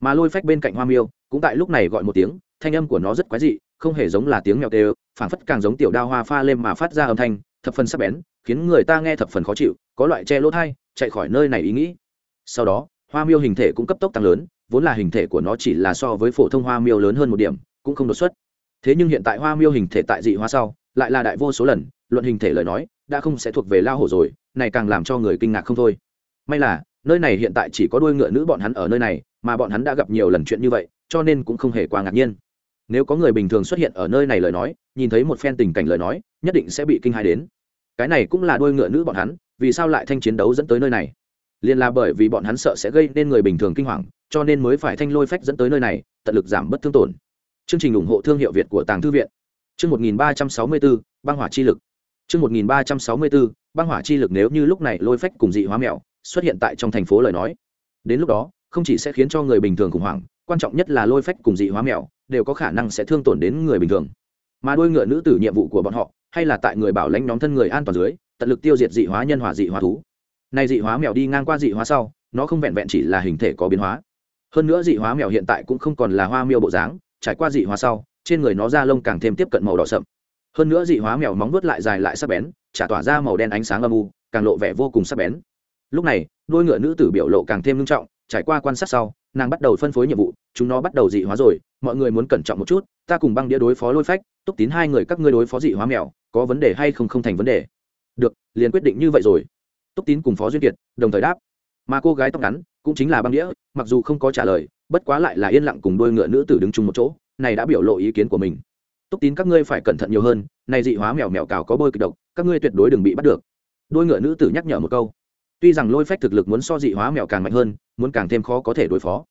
Mà lôi phách bên cạnh hoa miêu cũng tại lúc này gọi một tiếng thanh âm của nó rất quái dị, không hề giống là tiếng mèo tê phảng phất càng giống tiểu đao hoa pha lên mà phát ra âm thanh, thập phần sắc bén, khiến người ta nghe thập phần khó chịu, có loại che lỗ thai, chạy khỏi nơi này ý nghĩ. Sau đó, hoa miêu hình thể cũng cấp tốc tăng lớn, vốn là hình thể của nó chỉ là so với phổ thông hoa miêu lớn hơn một điểm, cũng không đột xuất. Thế nhưng hiện tại hoa miêu hình thể tại dị hoa sau, lại là đại vô số lần, luận hình thể lời nói, đã không sẽ thuộc về lao hổ rồi, này càng làm cho người kinh ngạc không thôi. May là, nơi này hiện tại chỉ có đuôi ngựa nữ bọn hắn ở nơi này, mà bọn hắn đã gặp nhiều lần chuyện như vậy, cho nên cũng không hề quá ngạc nhiên nếu có người bình thường xuất hiện ở nơi này lời nói, nhìn thấy một phen tình cảnh lời nói, nhất định sẽ bị kinh hãi đến. Cái này cũng là đuôi ngựa nữ bọn hắn, vì sao lại thanh chiến đấu dẫn tới nơi này? Liền là bởi vì bọn hắn sợ sẽ gây nên người bình thường kinh hoàng, cho nên mới phải thanh lôi phách dẫn tới nơi này, tận lực giảm bất thương tổn. Chương trình ủng hộ thương hiệu việt của tàng thư viện. Chương một nghìn ba trăm sáu mươi bốn băng hỏa chi lực. Chương một nghìn ba trăm sáu mươi bốn băng hỏa chi lực nếu như lúc này lôi phách cùng dị hóa mèo xuất hiện tại trong thành phố lời nói, đến lúc đó, không chỉ sẽ khiến cho người bình thường khủng hoảng quan trọng nhất là lôi phách cùng dị hóa mèo, đều có khả năng sẽ thương tổn đến người bình thường. Mà đôi ngựa nữ tử nhiệm vụ của bọn họ, hay là tại người bảo lãnh nhóm thân người an toàn dưới, tận lực tiêu diệt dị hóa nhân hòa dị hóa thú. Nay dị hóa mèo đi ngang qua dị hóa sau, nó không vẹn vẹn chỉ là hình thể có biến hóa. Hơn nữa dị hóa mèo hiện tại cũng không còn là hoa miêu bộ dáng, trải qua dị hóa sau, trên người nó da lông càng thêm tiếp cận màu đỏ sậm. Hơn nữa dị hóa mèo móng vuốt lại dài lại sắc bén, trả tỏa ra màu đen ánh sáng âm u, càng lộ vẻ vô cùng sắc bén. Lúc này, đôi ngựa nữ tử biểu lộ càng thêm nghiêm trọng trải qua quan sát sau, nàng bắt đầu phân phối nhiệm vụ, chúng nó bắt đầu dị hóa rồi, mọi người muốn cẩn trọng một chút, ta cùng băng đĩa đối phó lôi phách, túc tín hai người các ngươi đối phó dị hóa mèo, có vấn đề hay không không thành vấn đề. Được, liền quyết định như vậy rồi. Túc tín cùng phó duyên kiệt, đồng thời đáp. Mà cô gái tóc ngắn, cũng chính là băng đĩa, mặc dù không có trả lời, bất quá lại là yên lặng cùng đôi ngựa nữ tử đứng chung một chỗ, này đã biểu lộ ý kiến của mình. Túc tín các ngươi phải cẩn thận nhiều hơn, này dị hóa mèo mèo cào có bôi kịch độc, các ngươi tuyệt đối đừng bị bắt được. Đôi ngựa nữ tử nhắc nhở một câu tuy rằng lôi phách thực lực muốn so dị hóa mèo càng mạnh hơn, muốn càng thêm khó có thể đối phó.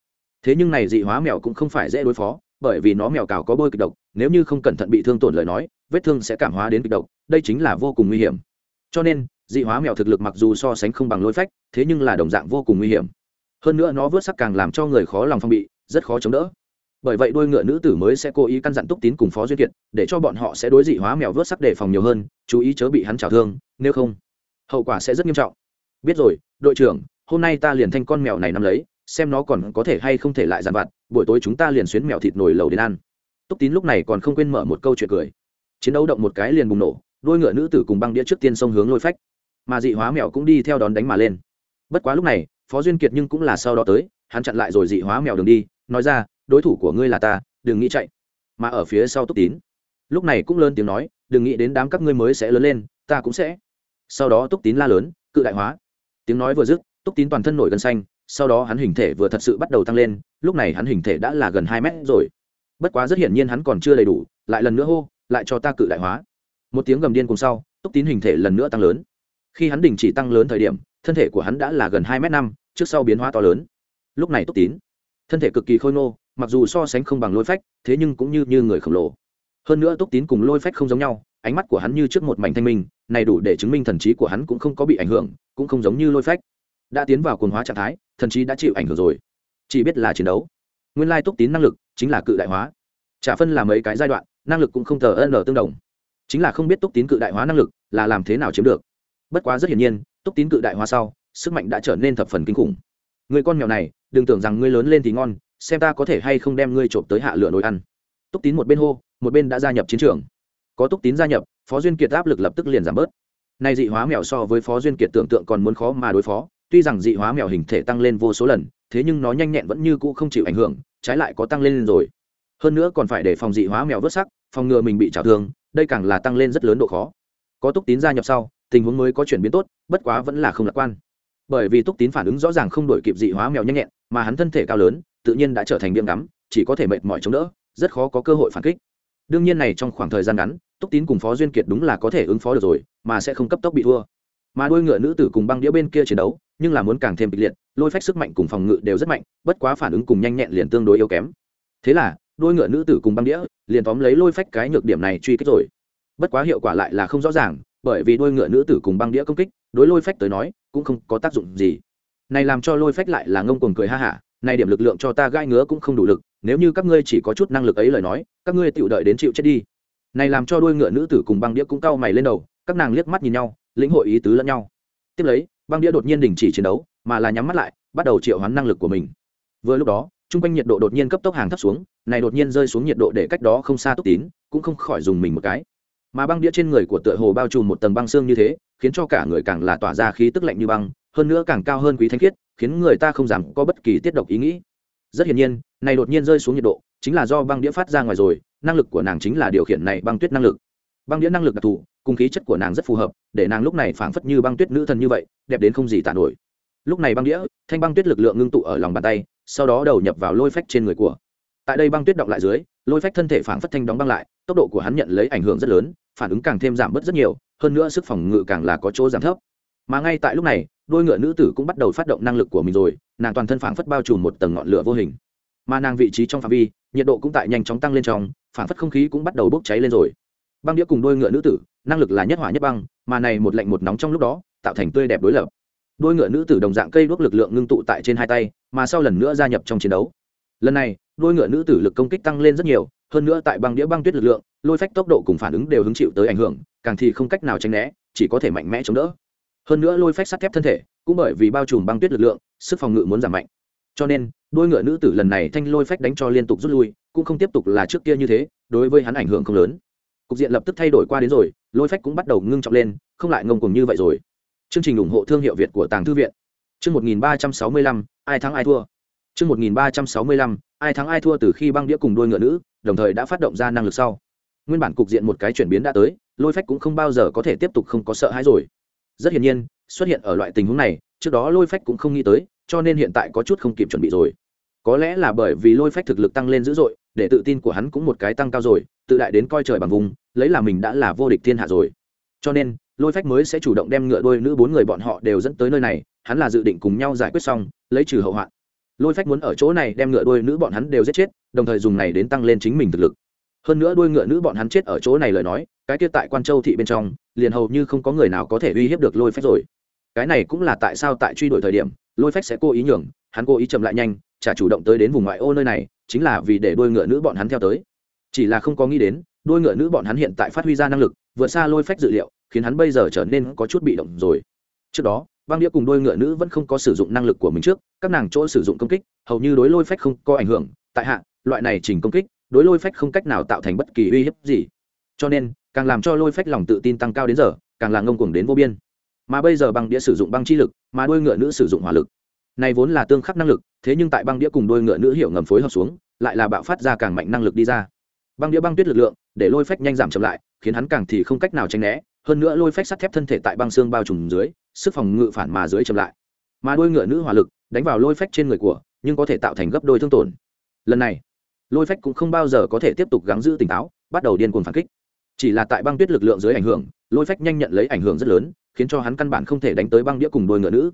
Thế nhưng này dị hóa mèo cũng không phải dễ đối phó, bởi vì nó mèo cào có bôi kịch độc, nếu như không cẩn thận bị thương tổn lời nói, vết thương sẽ cảm hóa đến kịch độc, đây chính là vô cùng nguy hiểm. Cho nên, dị hóa mèo thực lực mặc dù so sánh không bằng lôi phách, thế nhưng là đồng dạng vô cùng nguy hiểm. Hơn nữa nó vớt sắc càng làm cho người khó lòng phong bị, rất khó chống đỡ. Bởi vậy đôi ngựa nữ tử mới sẽ cố ý căn dặn túc tín cùng phó duyên kiệt, để cho bọn họ sẽ đối dị hóa mèo vớt sắc đề phòng nhiều hơn, chú ý chớ bị hắn trào thương, nếu không, hậu quả sẽ rất nghiêm trọng biết rồi, đội trưởng, hôm nay ta liền thanh con mèo này nắm lấy, xem nó còn có thể hay không thể lại dàn vặt, buổi tối chúng ta liền xuyến mèo thịt nồi lầu đến ăn. Túc tín lúc này còn không quên mở một câu chuyện cười. Chiến đấu động một cái liền bùng nổ, đôi ngựa nữ tử cùng băng đĩa trước tiên sông hướng lôi phách. Mà dị hóa mèo cũng đi theo đón đánh mà lên. Bất quá lúc này, phó duyên kiệt nhưng cũng là sau đó tới, hắn chặn lại rồi dị hóa mèo đường đi, nói ra, đối thủ của ngươi là ta, đừng nghĩ chạy. Mà ở phía sau túc tín, lúc này cũng lớn tiếng nói, đừng nghĩ đến đám các ngươi mới sẽ lớn lên, ta cũng sẽ. Sau đó túc tín la lớn, cự đại hóa tiếng nói vừa dứt, túc tín toàn thân nổi gân xanh, sau đó hắn hình thể vừa thật sự bắt đầu tăng lên, lúc này hắn hình thể đã là gần hai mét rồi. Bất quá rất hiển nhiên hắn còn chưa đầy đủ, lại lần nữa hô, lại cho ta cự đại hóa. Một tiếng gầm điên cùng sau, túc tín hình thể lần nữa tăng lớn. Khi hắn đình chỉ tăng lớn thời điểm, thân thể của hắn đã là gần hai m năm, trước sau biến hóa to lớn. Lúc này túc tín, thân thể cực kỳ khôi ngô, mặc dù so sánh không bằng lôi phách, thế nhưng cũng như như người khổng lồ. Hơn nữa túc tín cùng lôi phách không giống nhau ánh mắt của hắn như trước một mảnh thanh minh, này đủ để chứng minh thần trí của hắn cũng không có bị ảnh hưởng, cũng không giống như lôi phách. Đã tiến vào cồn hóa trạng thái, thần trí đã chịu ảnh hưởng rồi. Chỉ biết là chiến đấu. Nguyên lai túc tín năng lực chính là cự đại hóa. Trả phân là mấy cái giai đoạn, năng lực cũng không tờ ân tương đồng. Chính là không biết túc tín cự đại hóa năng lực là làm thế nào chiếm được. Bất quá rất hiển nhiên, túc tín cự đại hóa sau, sức mạnh đã trở nên thập phần kinh khủng. Người con mèo này, đừng tưởng rằng ngươi lớn lên thì ngon, xem ta có thể hay không đem ngươi trộm tới hạ lửa nồi ăn. Túc tín một bên hô, một bên đã gia nhập chiến trường có túc tín gia nhập, phó duyên kiệt áp lực lập tức liền giảm bớt. Nay dị hóa mèo so với phó duyên kiệt tưởng tượng còn muốn khó mà đối phó, tuy rằng dị hóa mèo hình thể tăng lên vô số lần, thế nhưng nó nhanh nhẹn vẫn như cũ không chịu ảnh hưởng, trái lại có tăng lên rồi. Hơn nữa còn phải để phòng dị hóa mèo vớt sắc, phòng ngừa mình bị trào thương, đây càng là tăng lên rất lớn độ khó. Có túc tín gia nhập sau, tình huống mới có chuyển biến tốt, bất quá vẫn là không lạc quan. Bởi vì túc tín phản ứng rõ ràng không đổi kịp dị hóa mèo nhanh nhẹn, mà hắn thân thể cao lớn, tự nhiên đã trở thành viêm ngắm, chỉ có thể mệt mỏi chống đỡ, rất khó có cơ hội phản kích. Đương nhiên này trong khoảng thời gian ngắn túc tín cùng phó duyên kiệt đúng là có thể ứng phó được rồi, mà sẽ không cấp tốc bị thua. Mà đôi ngựa nữ tử cùng băng đĩa bên kia chiến đấu, nhưng là muốn càng thêm kịch liệt, lôi phách sức mạnh cùng phòng ngự đều rất mạnh, bất quá phản ứng cùng nhanh nhẹn liền tương đối yếu kém. Thế là, đôi ngựa nữ tử cùng băng đĩa liền tóm lấy lôi phách cái nhược điểm này truy kích rồi. Bất quá hiệu quả lại là không rõ ràng, bởi vì đôi ngựa nữ tử cùng băng đĩa công kích, đối lôi phách tới nói, cũng không có tác dụng gì. Này làm cho lôi phách lại là ngông cuồng cười ha hả, này điểm lực lượng cho ta gai ngứa cũng không đủ lực, nếu như các ngươi chỉ có chút năng lực ấy lời nói, các ngươi tự đợi đến chịu chết đi này làm cho đôi ngựa nữ tử cùng băng đĩa cũng cau mày lên đầu, các nàng liếc mắt nhìn nhau, lĩnh hội ý tứ lẫn nhau. Tiếp lấy, băng đĩa đột nhiên đình chỉ chiến đấu, mà là nhắm mắt lại, bắt đầu triệu hoán năng lực của mình. Vừa lúc đó, trung quanh nhiệt độ đột nhiên cấp tốc hàng thấp xuống, này đột nhiên rơi xuống nhiệt độ để cách đó không xa túc tín, cũng không khỏi dùng mình một cái. Mà băng đĩa trên người của tựa hồ bao trùm một tầng băng xương như thế, khiến cho cả người càng là tỏa ra khí tức lạnh như băng, hơn nữa càng cao hơn quý thanh khiết, khiến người ta không dám có bất kỳ tiết độc ý nghĩ. Rất hiển nhiên, này đột nhiên rơi xuống nhiệt độ, chính là do băng đĩa phát ra ngoài rồi năng lực của nàng chính là điều khiển này băng tuyết năng lực. Băng đĩa năng lực đặc thù, cùng khí chất của nàng rất phù hợp, để nàng lúc này phảng phất như băng tuyết nữ thần như vậy, đẹp đến không gì tả nổi. Lúc này băng đĩa, thanh băng tuyết lực lượng ngưng tụ ở lòng bàn tay, sau đó đầu nhập vào lôi phách trên người của. Tại đây băng tuyết động lại dưới, lôi phách thân thể phảng phất thanh đóng băng lại, tốc độ của hắn nhận lấy ảnh hưởng rất lớn, phản ứng càng thêm giảm bớt rất nhiều, hơn nữa sức phòng ngự càng là có chỗ giảm thấp. Mà ngay tại lúc này, đôi ngựa nữ tử cũng bắt đầu phát động năng lực của mình rồi, nàng toàn thân phảng phất bao trùm một tầng ngọn lửa vô hình. Mà nàng vị trí trong phạm vi, nhiệt độ cũng tại nhanh chóng tăng lên trong Phản phất không khí cũng bắt đầu bốc cháy lên rồi. Băng đĩa cùng đôi ngựa nữ tử, năng lực là nhất hỏa nhất băng, mà này một lạnh một nóng trong lúc đó, tạo thành tươi đẹp đối lập. Đôi ngựa nữ tử đồng dạng cây đuốc lực lượng ngưng tụ tại trên hai tay, mà sau lần nữa gia nhập trong chiến đấu. Lần này, đôi ngựa nữ tử lực công kích tăng lên rất nhiều, hơn nữa tại băng đĩa băng tuyết lực lượng, lôi phách tốc độ cùng phản ứng đều hứng chịu tới ảnh hưởng, càng thì không cách nào tránh né, chỉ có thể mạnh mẽ chống đỡ. Hơn nữa lôi phách sắt thép thân thể, cũng bởi vì bao trùm băng tuyết lực lượng, sức phòng ngự muốn giảm mạnh. Cho nên, đôi ngựa nữ tử lần này thanh lôi phách đánh cho liên tục rút lui cũng không tiếp tục là trước kia như thế, đối với hắn ảnh hưởng không lớn. Cục diện lập tức thay đổi qua đến rồi, lôi phách cũng bắt đầu ngưng trọng lên, không lại ngông cùng như vậy rồi. Chương trình ủng hộ thương hiệu việt của tàng thư viện. Chương một nghìn ba trăm sáu mươi lăm, ai thắng ai thua? Chương một nghìn ba trăm sáu mươi lăm, ai thắng ai thua từ khi băng đĩa cùng đôi ngựa nữ, đồng thời đã phát động ra năng lực sau. Nguyên bản cục diện một cái chuyển biến đã tới, lôi phách cũng không bao giờ có thể tiếp tục không có sợ hãi rồi. Rất hiển nhiên, xuất hiện ở loại tình huống này, trước đó lôi phách cũng không nghĩ tới, cho nên hiện tại có chút không kịp chuẩn bị rồi. Có lẽ là bởi vì lôi phách thực lực tăng lên dữ dội để tự tin của hắn cũng một cái tăng cao rồi, tự đại đến coi trời bằng vùng, lấy là mình đã là vô địch thiên hạ rồi. Cho nên, lôi phách mới sẽ chủ động đem ngựa đôi nữ bốn người bọn họ đều dẫn tới nơi này, hắn là dự định cùng nhau giải quyết xong, lấy trừ hậu hoạn. Lôi phách muốn ở chỗ này đem ngựa đôi nữ bọn hắn đều giết chết, đồng thời dùng này đến tăng lên chính mình thực lực. Hơn nữa đuôi ngựa nữ bọn hắn chết ở chỗ này lời nói, cái kia tại quan châu thị bên trong, liền hầu như không có người nào có thể uy hiếp được lôi phách rồi. Cái này cũng là tại sao tại truy đuổi thời điểm, lôi phách sẽ cố ý nhường, hắn cố ý chậm lại nhanh, chả chủ động tới đến vùng ngoại ô nơi này chính là vì để đuôi ngựa nữ bọn hắn theo tới. Chỉ là không có nghĩ đến đuôi ngựa nữ bọn hắn hiện tại phát huy ra năng lực, vượt xa lôi phách dự liệu, khiến hắn bây giờ trở nên có chút bị động rồi. Trước đó băng đĩa cùng đôi ngựa nữ vẫn không có sử dụng năng lực của mình trước, các nàng chỗ sử dụng công kích, hầu như đối lôi phách không có ảnh hưởng, tại hạ, loại này chỉnh công kích, đối lôi phách không cách nào tạo thành bất kỳ uy hiếp gì. Cho nên, càng làm cho lôi phách lòng tự tin tăng cao đến giờ, càng là ngông cuồng đến vô biên. Mà bây giờ băng đĩa sử dụng băng chi lực, mà đôi ngựa nữ sử dụng hỏa lực. Này vốn là tương khắc năng lực thế nhưng tại băng đĩa cùng đôi ngựa nữ hiểu ngầm phối hợp xuống, lại là bạo phát ra càng mạnh năng lực đi ra. Băng đĩa băng tuyết lực lượng, để lôi phách nhanh giảm chậm lại, khiến hắn càng thì không cách nào tránh né, hơn nữa lôi phách sắt thép thân thể tại băng xương bao trùm dưới, sức phòng ngự phản mà dưới chậm lại. Mà đôi ngựa nữ hỏa lực, đánh vào lôi phách trên người của, nhưng có thể tạo thành gấp đôi thương tổn. Lần này, lôi phách cũng không bao giờ có thể tiếp tục gắng giữ tỉnh táo, bắt đầu điên cuồng phản kích. Chỉ là tại băng tuyết lực lượng dưới ảnh hưởng, lôi phách nhanh nhận lấy ảnh hưởng rất lớn, khiến cho hắn căn bản không thể đánh tới băng đĩa cùng đôi ngựa nữ.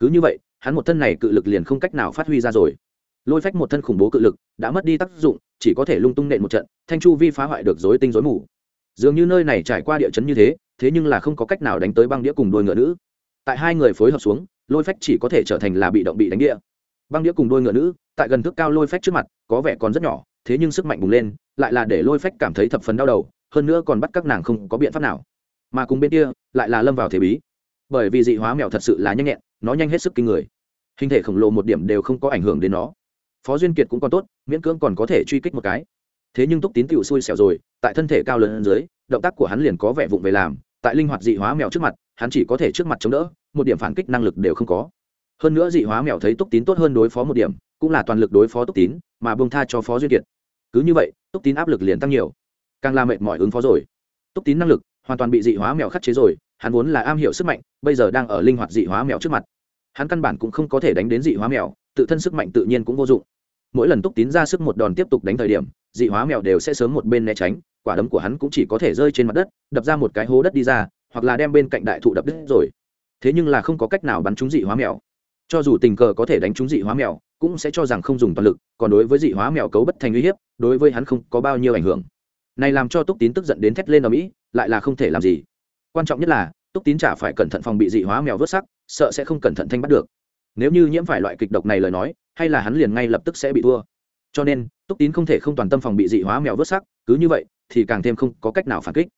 Cứ như vậy hắn một thân này cự lực liền không cách nào phát huy ra rồi. Lôi phách một thân khủng bố cự lực đã mất đi tác dụng, chỉ có thể lung tung nện một trận, thanh chu vi phá hoại được dối tinh dối mù. Dường như nơi này trải qua địa chấn như thế thế nhưng là không có cách nào đánh tới băng đĩa cùng đôi ngựa nữ. Tại hai người phối hợp xuống, lôi phách chỉ có thể trở thành là bị động bị đánh đĩa. Băng đĩa cùng đôi ngựa nữ, tại gần thước cao lôi phách trước mặt, có vẻ còn rất nhỏ, thế nhưng sức mạnh bùng lên, lại là để lôi phách cảm thấy thập phần đau đầu, hơn nữa còn bắt các nàng không có biện pháp nào. Mà cùng bên kia, lại là lâm vào thế bí. Bởi vì dị hóa mèo thật sự là nhanh nhẹn nó nhanh hết sức kinh người. Hình thể khổng lồ một điểm đều không có ảnh hưởng đến nó. Phó duyên kiệt cũng còn tốt, miễn cưỡng còn có thể truy kích một cái. Thế nhưng túc tín tựu xui xẻo rồi, tại thân thể cao lớn dưới, động tác của hắn liền có vẻ vụng về làm, tại linh hoạt dị hóa mèo trước mặt, hắn chỉ có thể trước mặt chống đỡ, một điểm phản kích năng lực đều không có. Hơn nữa dị hóa mèo thấy túc tín tốt hơn đối phó một điểm, cũng là toàn lực đối phó túc tín, mà bông tha cho phó duyên kiệt. Cứ như vậy, túc tín áp lực liền tăng nhiều. Càng làm mệt mỏi ứng phó rồi. Túc tín năng lực hoàn toàn bị dị hóa mèo khắc chế rồi, hắn vốn là am hiểu sức mạnh, bây giờ đang ở linh hoạt dị hóa mèo trước mặt hắn căn bản cũng không có thể đánh đến dị hóa mèo, tự thân sức mạnh tự nhiên cũng vô dụng. Mỗi lần túc tín ra sức một đòn tiếp tục đánh thời điểm, dị hóa mèo đều sẽ sớm một bên né tránh, quả đấm của hắn cũng chỉ có thể rơi trên mặt đất, đập ra một cái hố đất đi ra, hoặc là đem bên cạnh đại thụ đập đứt rồi. Thế nhưng là không có cách nào bắn trúng dị hóa mèo. Cho dù tình cờ có thể đánh trúng dị hóa mèo, cũng sẽ cho rằng không dùng toàn lực, còn đối với dị hóa mèo cấu bất thành uy hiếp, đối với hắn không có bao nhiêu ảnh hưởng. Này làm cho túc tín tức giận đến thét lên ở mỹ, lại là không thể làm gì. Quan trọng nhất là túc tín chả phải cẩn thận phòng bị dị hóa mèo vớt sắc, sợ sẽ không cẩn thận thanh bắt được. Nếu như nhiễm phải loại kịch độc này lời nói, hay là hắn liền ngay lập tức sẽ bị thua. Cho nên, túc tín không thể không toàn tâm phòng bị dị hóa mèo vớt sắc, cứ như vậy thì càng thêm không có cách nào phản kích.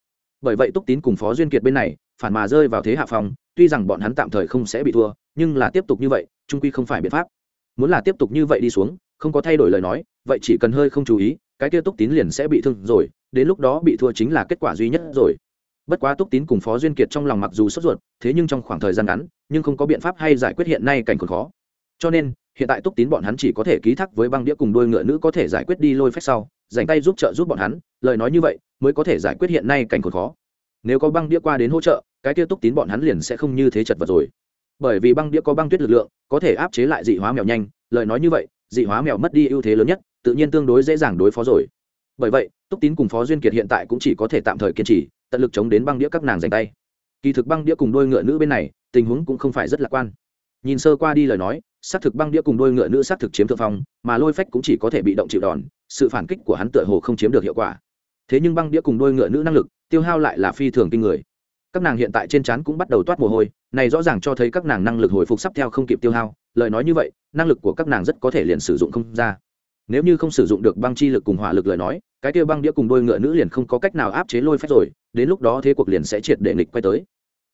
Bởi vậy túc tín cùng phó duyên kiệt bên này, phản mà rơi vào thế hạ phòng, tuy rằng bọn hắn tạm thời không sẽ bị thua, nhưng là tiếp tục như vậy, trung quy không phải biện pháp. Muốn là tiếp tục như vậy đi xuống, không có thay đổi lời nói, vậy chỉ cần hơi không chú ý, cái kia túc tín liền sẽ bị thương rồi, đến lúc đó bị thua chính là kết quả duy nhất rồi bất quá túc tín cùng phó duyên kiệt trong lòng mặc dù sốt ruột, thế nhưng trong khoảng thời gian ngắn, nhưng không có biện pháp hay giải quyết hiện nay cảnh còn khó. Cho nên, hiện tại túc tín bọn hắn chỉ có thể ký thác với băng đĩa cùng đôi ngựa nữ có thể giải quyết đi lôi phép sau, dành tay giúp trợ giúp bọn hắn, lời nói như vậy mới có thể giải quyết hiện nay cảnh còn khó. Nếu có băng đĩa qua đến hỗ trợ, cái kia túc tín bọn hắn liền sẽ không như thế chật vật rồi. Bởi vì băng đĩa có băng tuyết lực lượng, có thể áp chế lại dị hóa mèo nhanh, lời nói như vậy, dị hóa mèo mất đi ưu thế lớn nhất, tự nhiên tương đối dễ dàng đối phó rồi. Bởi vậy, túc tín cùng phó duyên kiệt hiện tại cũng chỉ có thể tạm thời kiên trì tận lực chống đến băng đĩa các nàng giành tay. Kỳ thực băng đĩa cùng đôi ngựa nữ bên này, tình huống cũng không phải rất lạc quan. Nhìn sơ qua đi lời nói, xác thực băng đĩa cùng đôi ngựa nữ xác thực chiếm thượng phong, mà lôi phách cũng chỉ có thể bị động chịu đòn, sự phản kích của hắn tựa hồ không chiếm được hiệu quả. Thế nhưng băng đĩa cùng đôi ngựa nữ năng lực, tiêu hao lại là phi thường kinh người. Các nàng hiện tại trên trán cũng bắt đầu toát mồ hôi, này rõ ràng cho thấy các nàng năng lực hồi phục sắp theo không kịp tiêu hao, lời nói như vậy, năng lực của các nàng rất có thể liền sử dụng không ra. Nếu như không sử dụng được băng chi lực cùng hỏa lực lời nói, cái kia băng đĩa cùng đôi ngựa nữ liền không có cách nào áp chế lôi phách rồi đến lúc đó thế cuộc liền sẽ triệt để nghịch quay tới.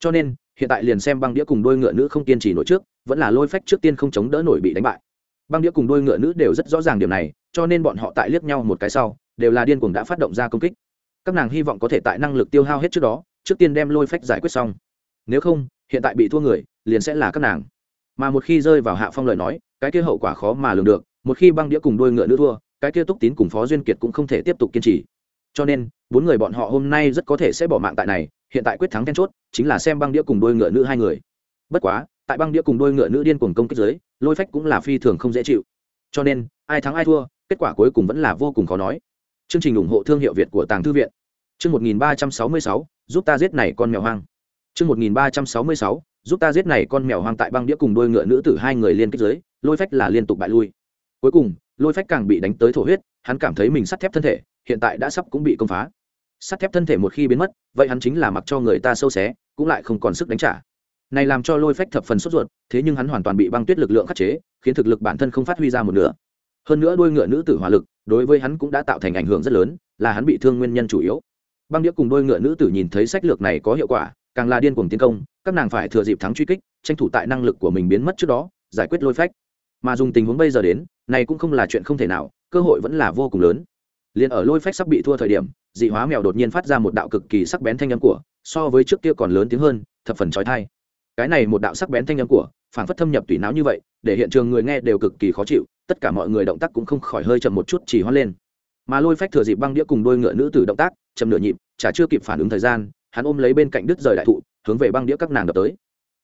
Cho nên, hiện tại liền xem băng đĩa cùng đôi ngựa nữ không kiên trì nổi trước, vẫn là lôi phách trước tiên không chống đỡ nổi bị đánh bại. Băng đĩa cùng đôi ngựa nữ đều rất rõ ràng điều này, cho nên bọn họ tại liếc nhau một cái sau, đều là điên cuồng đã phát động ra công kích. Các nàng hy vọng có thể tại năng lực tiêu hao hết trước đó, trước tiên đem lôi phách giải quyết xong. Nếu không, hiện tại bị thua người, liền sẽ là các nàng. Mà một khi rơi vào hạ phong lời nói, cái kia hậu quả khó mà lường được, một khi băng đĩa cùng đôi ngựa nữ thua, cái kia túc tín cùng phó duyên kiệt cũng không thể tiếp tục kiên trì cho nên, bốn người bọn họ hôm nay rất có thể sẽ bỏ mạng tại này, hiện tại quyết thắng then chốt, chính là xem băng đĩa cùng đôi ngựa nữ hai người. Bất quá, tại băng đĩa cùng đôi ngựa nữ điên cuồng công kích giới lôi phách cũng là phi thường không dễ chịu. Cho nên, ai thắng ai thua, kết quả cuối cùng vẫn là vô cùng khó nói. Chương trình ủng hộ thương hiệu việt của tàng thư viện. Chương một nghìn ba trăm sáu mươi sáu, giúp ta giết này con mèo hoang. Chương một nghìn ba trăm sáu mươi sáu, giúp ta giết này con mèo hoang tại băng đĩa cùng đôi ngựa nữ tử hai người liên kích giới lôi phách là liên tục bại lui. Cuối cùng, lôi phách càng bị đánh tới thổ huyết, hắn cảm thấy mình sắt thép thân thể hiện tại đã sắp cũng bị công phá. Sắt thép thân thể một khi biến mất, vậy hắn chính là mặc cho người ta sâu xé, cũng lại không còn sức đánh trả. Này làm cho lôi phách thập phần sốt ruột, thế nhưng hắn hoàn toàn bị băng tuyết lực lượng khắc chế, khiến thực lực bản thân không phát huy ra một nửa. Hơn nữa đôi ngựa nữ tử hỏa lực, đối với hắn cũng đã tạo thành ảnh hưởng rất lớn, là hắn bị thương nguyên nhân chủ yếu. Băng đĩa cùng đôi ngựa nữ tử nhìn thấy sách lược này có hiệu quả, càng là điên cuồng tiến công, các nàng phải thừa dịp thắng truy kích, tranh thủ tại năng lực của mình biến mất trước đó, giải quyết lôi phách. Mà dùng tình huống bây giờ đến, này cũng không là chuyện không thể nào, cơ hội vẫn là vô cùng lớn liền ở lôi phách sắp bị thua thời điểm, dị hóa mèo đột nhiên phát ra một đạo cực kỳ sắc bén thanh âm của, so với trước kia còn lớn tiếng hơn, thập phần trói thai cái này một đạo sắc bén thanh âm của phản phất thâm nhập tủy não như vậy, để hiện trường người nghe đều cực kỳ khó chịu, tất cả mọi người động tác cũng không khỏi hơi chậm một chút chỉ hoan lên. Mà lôi phách thừa dịp băng đĩa cùng đôi ngựa nữ tử động tác, chậm nửa nhịp, chả chưa kịp phản ứng thời gian, hắn ôm lấy bên cạnh đứt rời đại thụ, hướng về băng đĩa các nàng đập tới.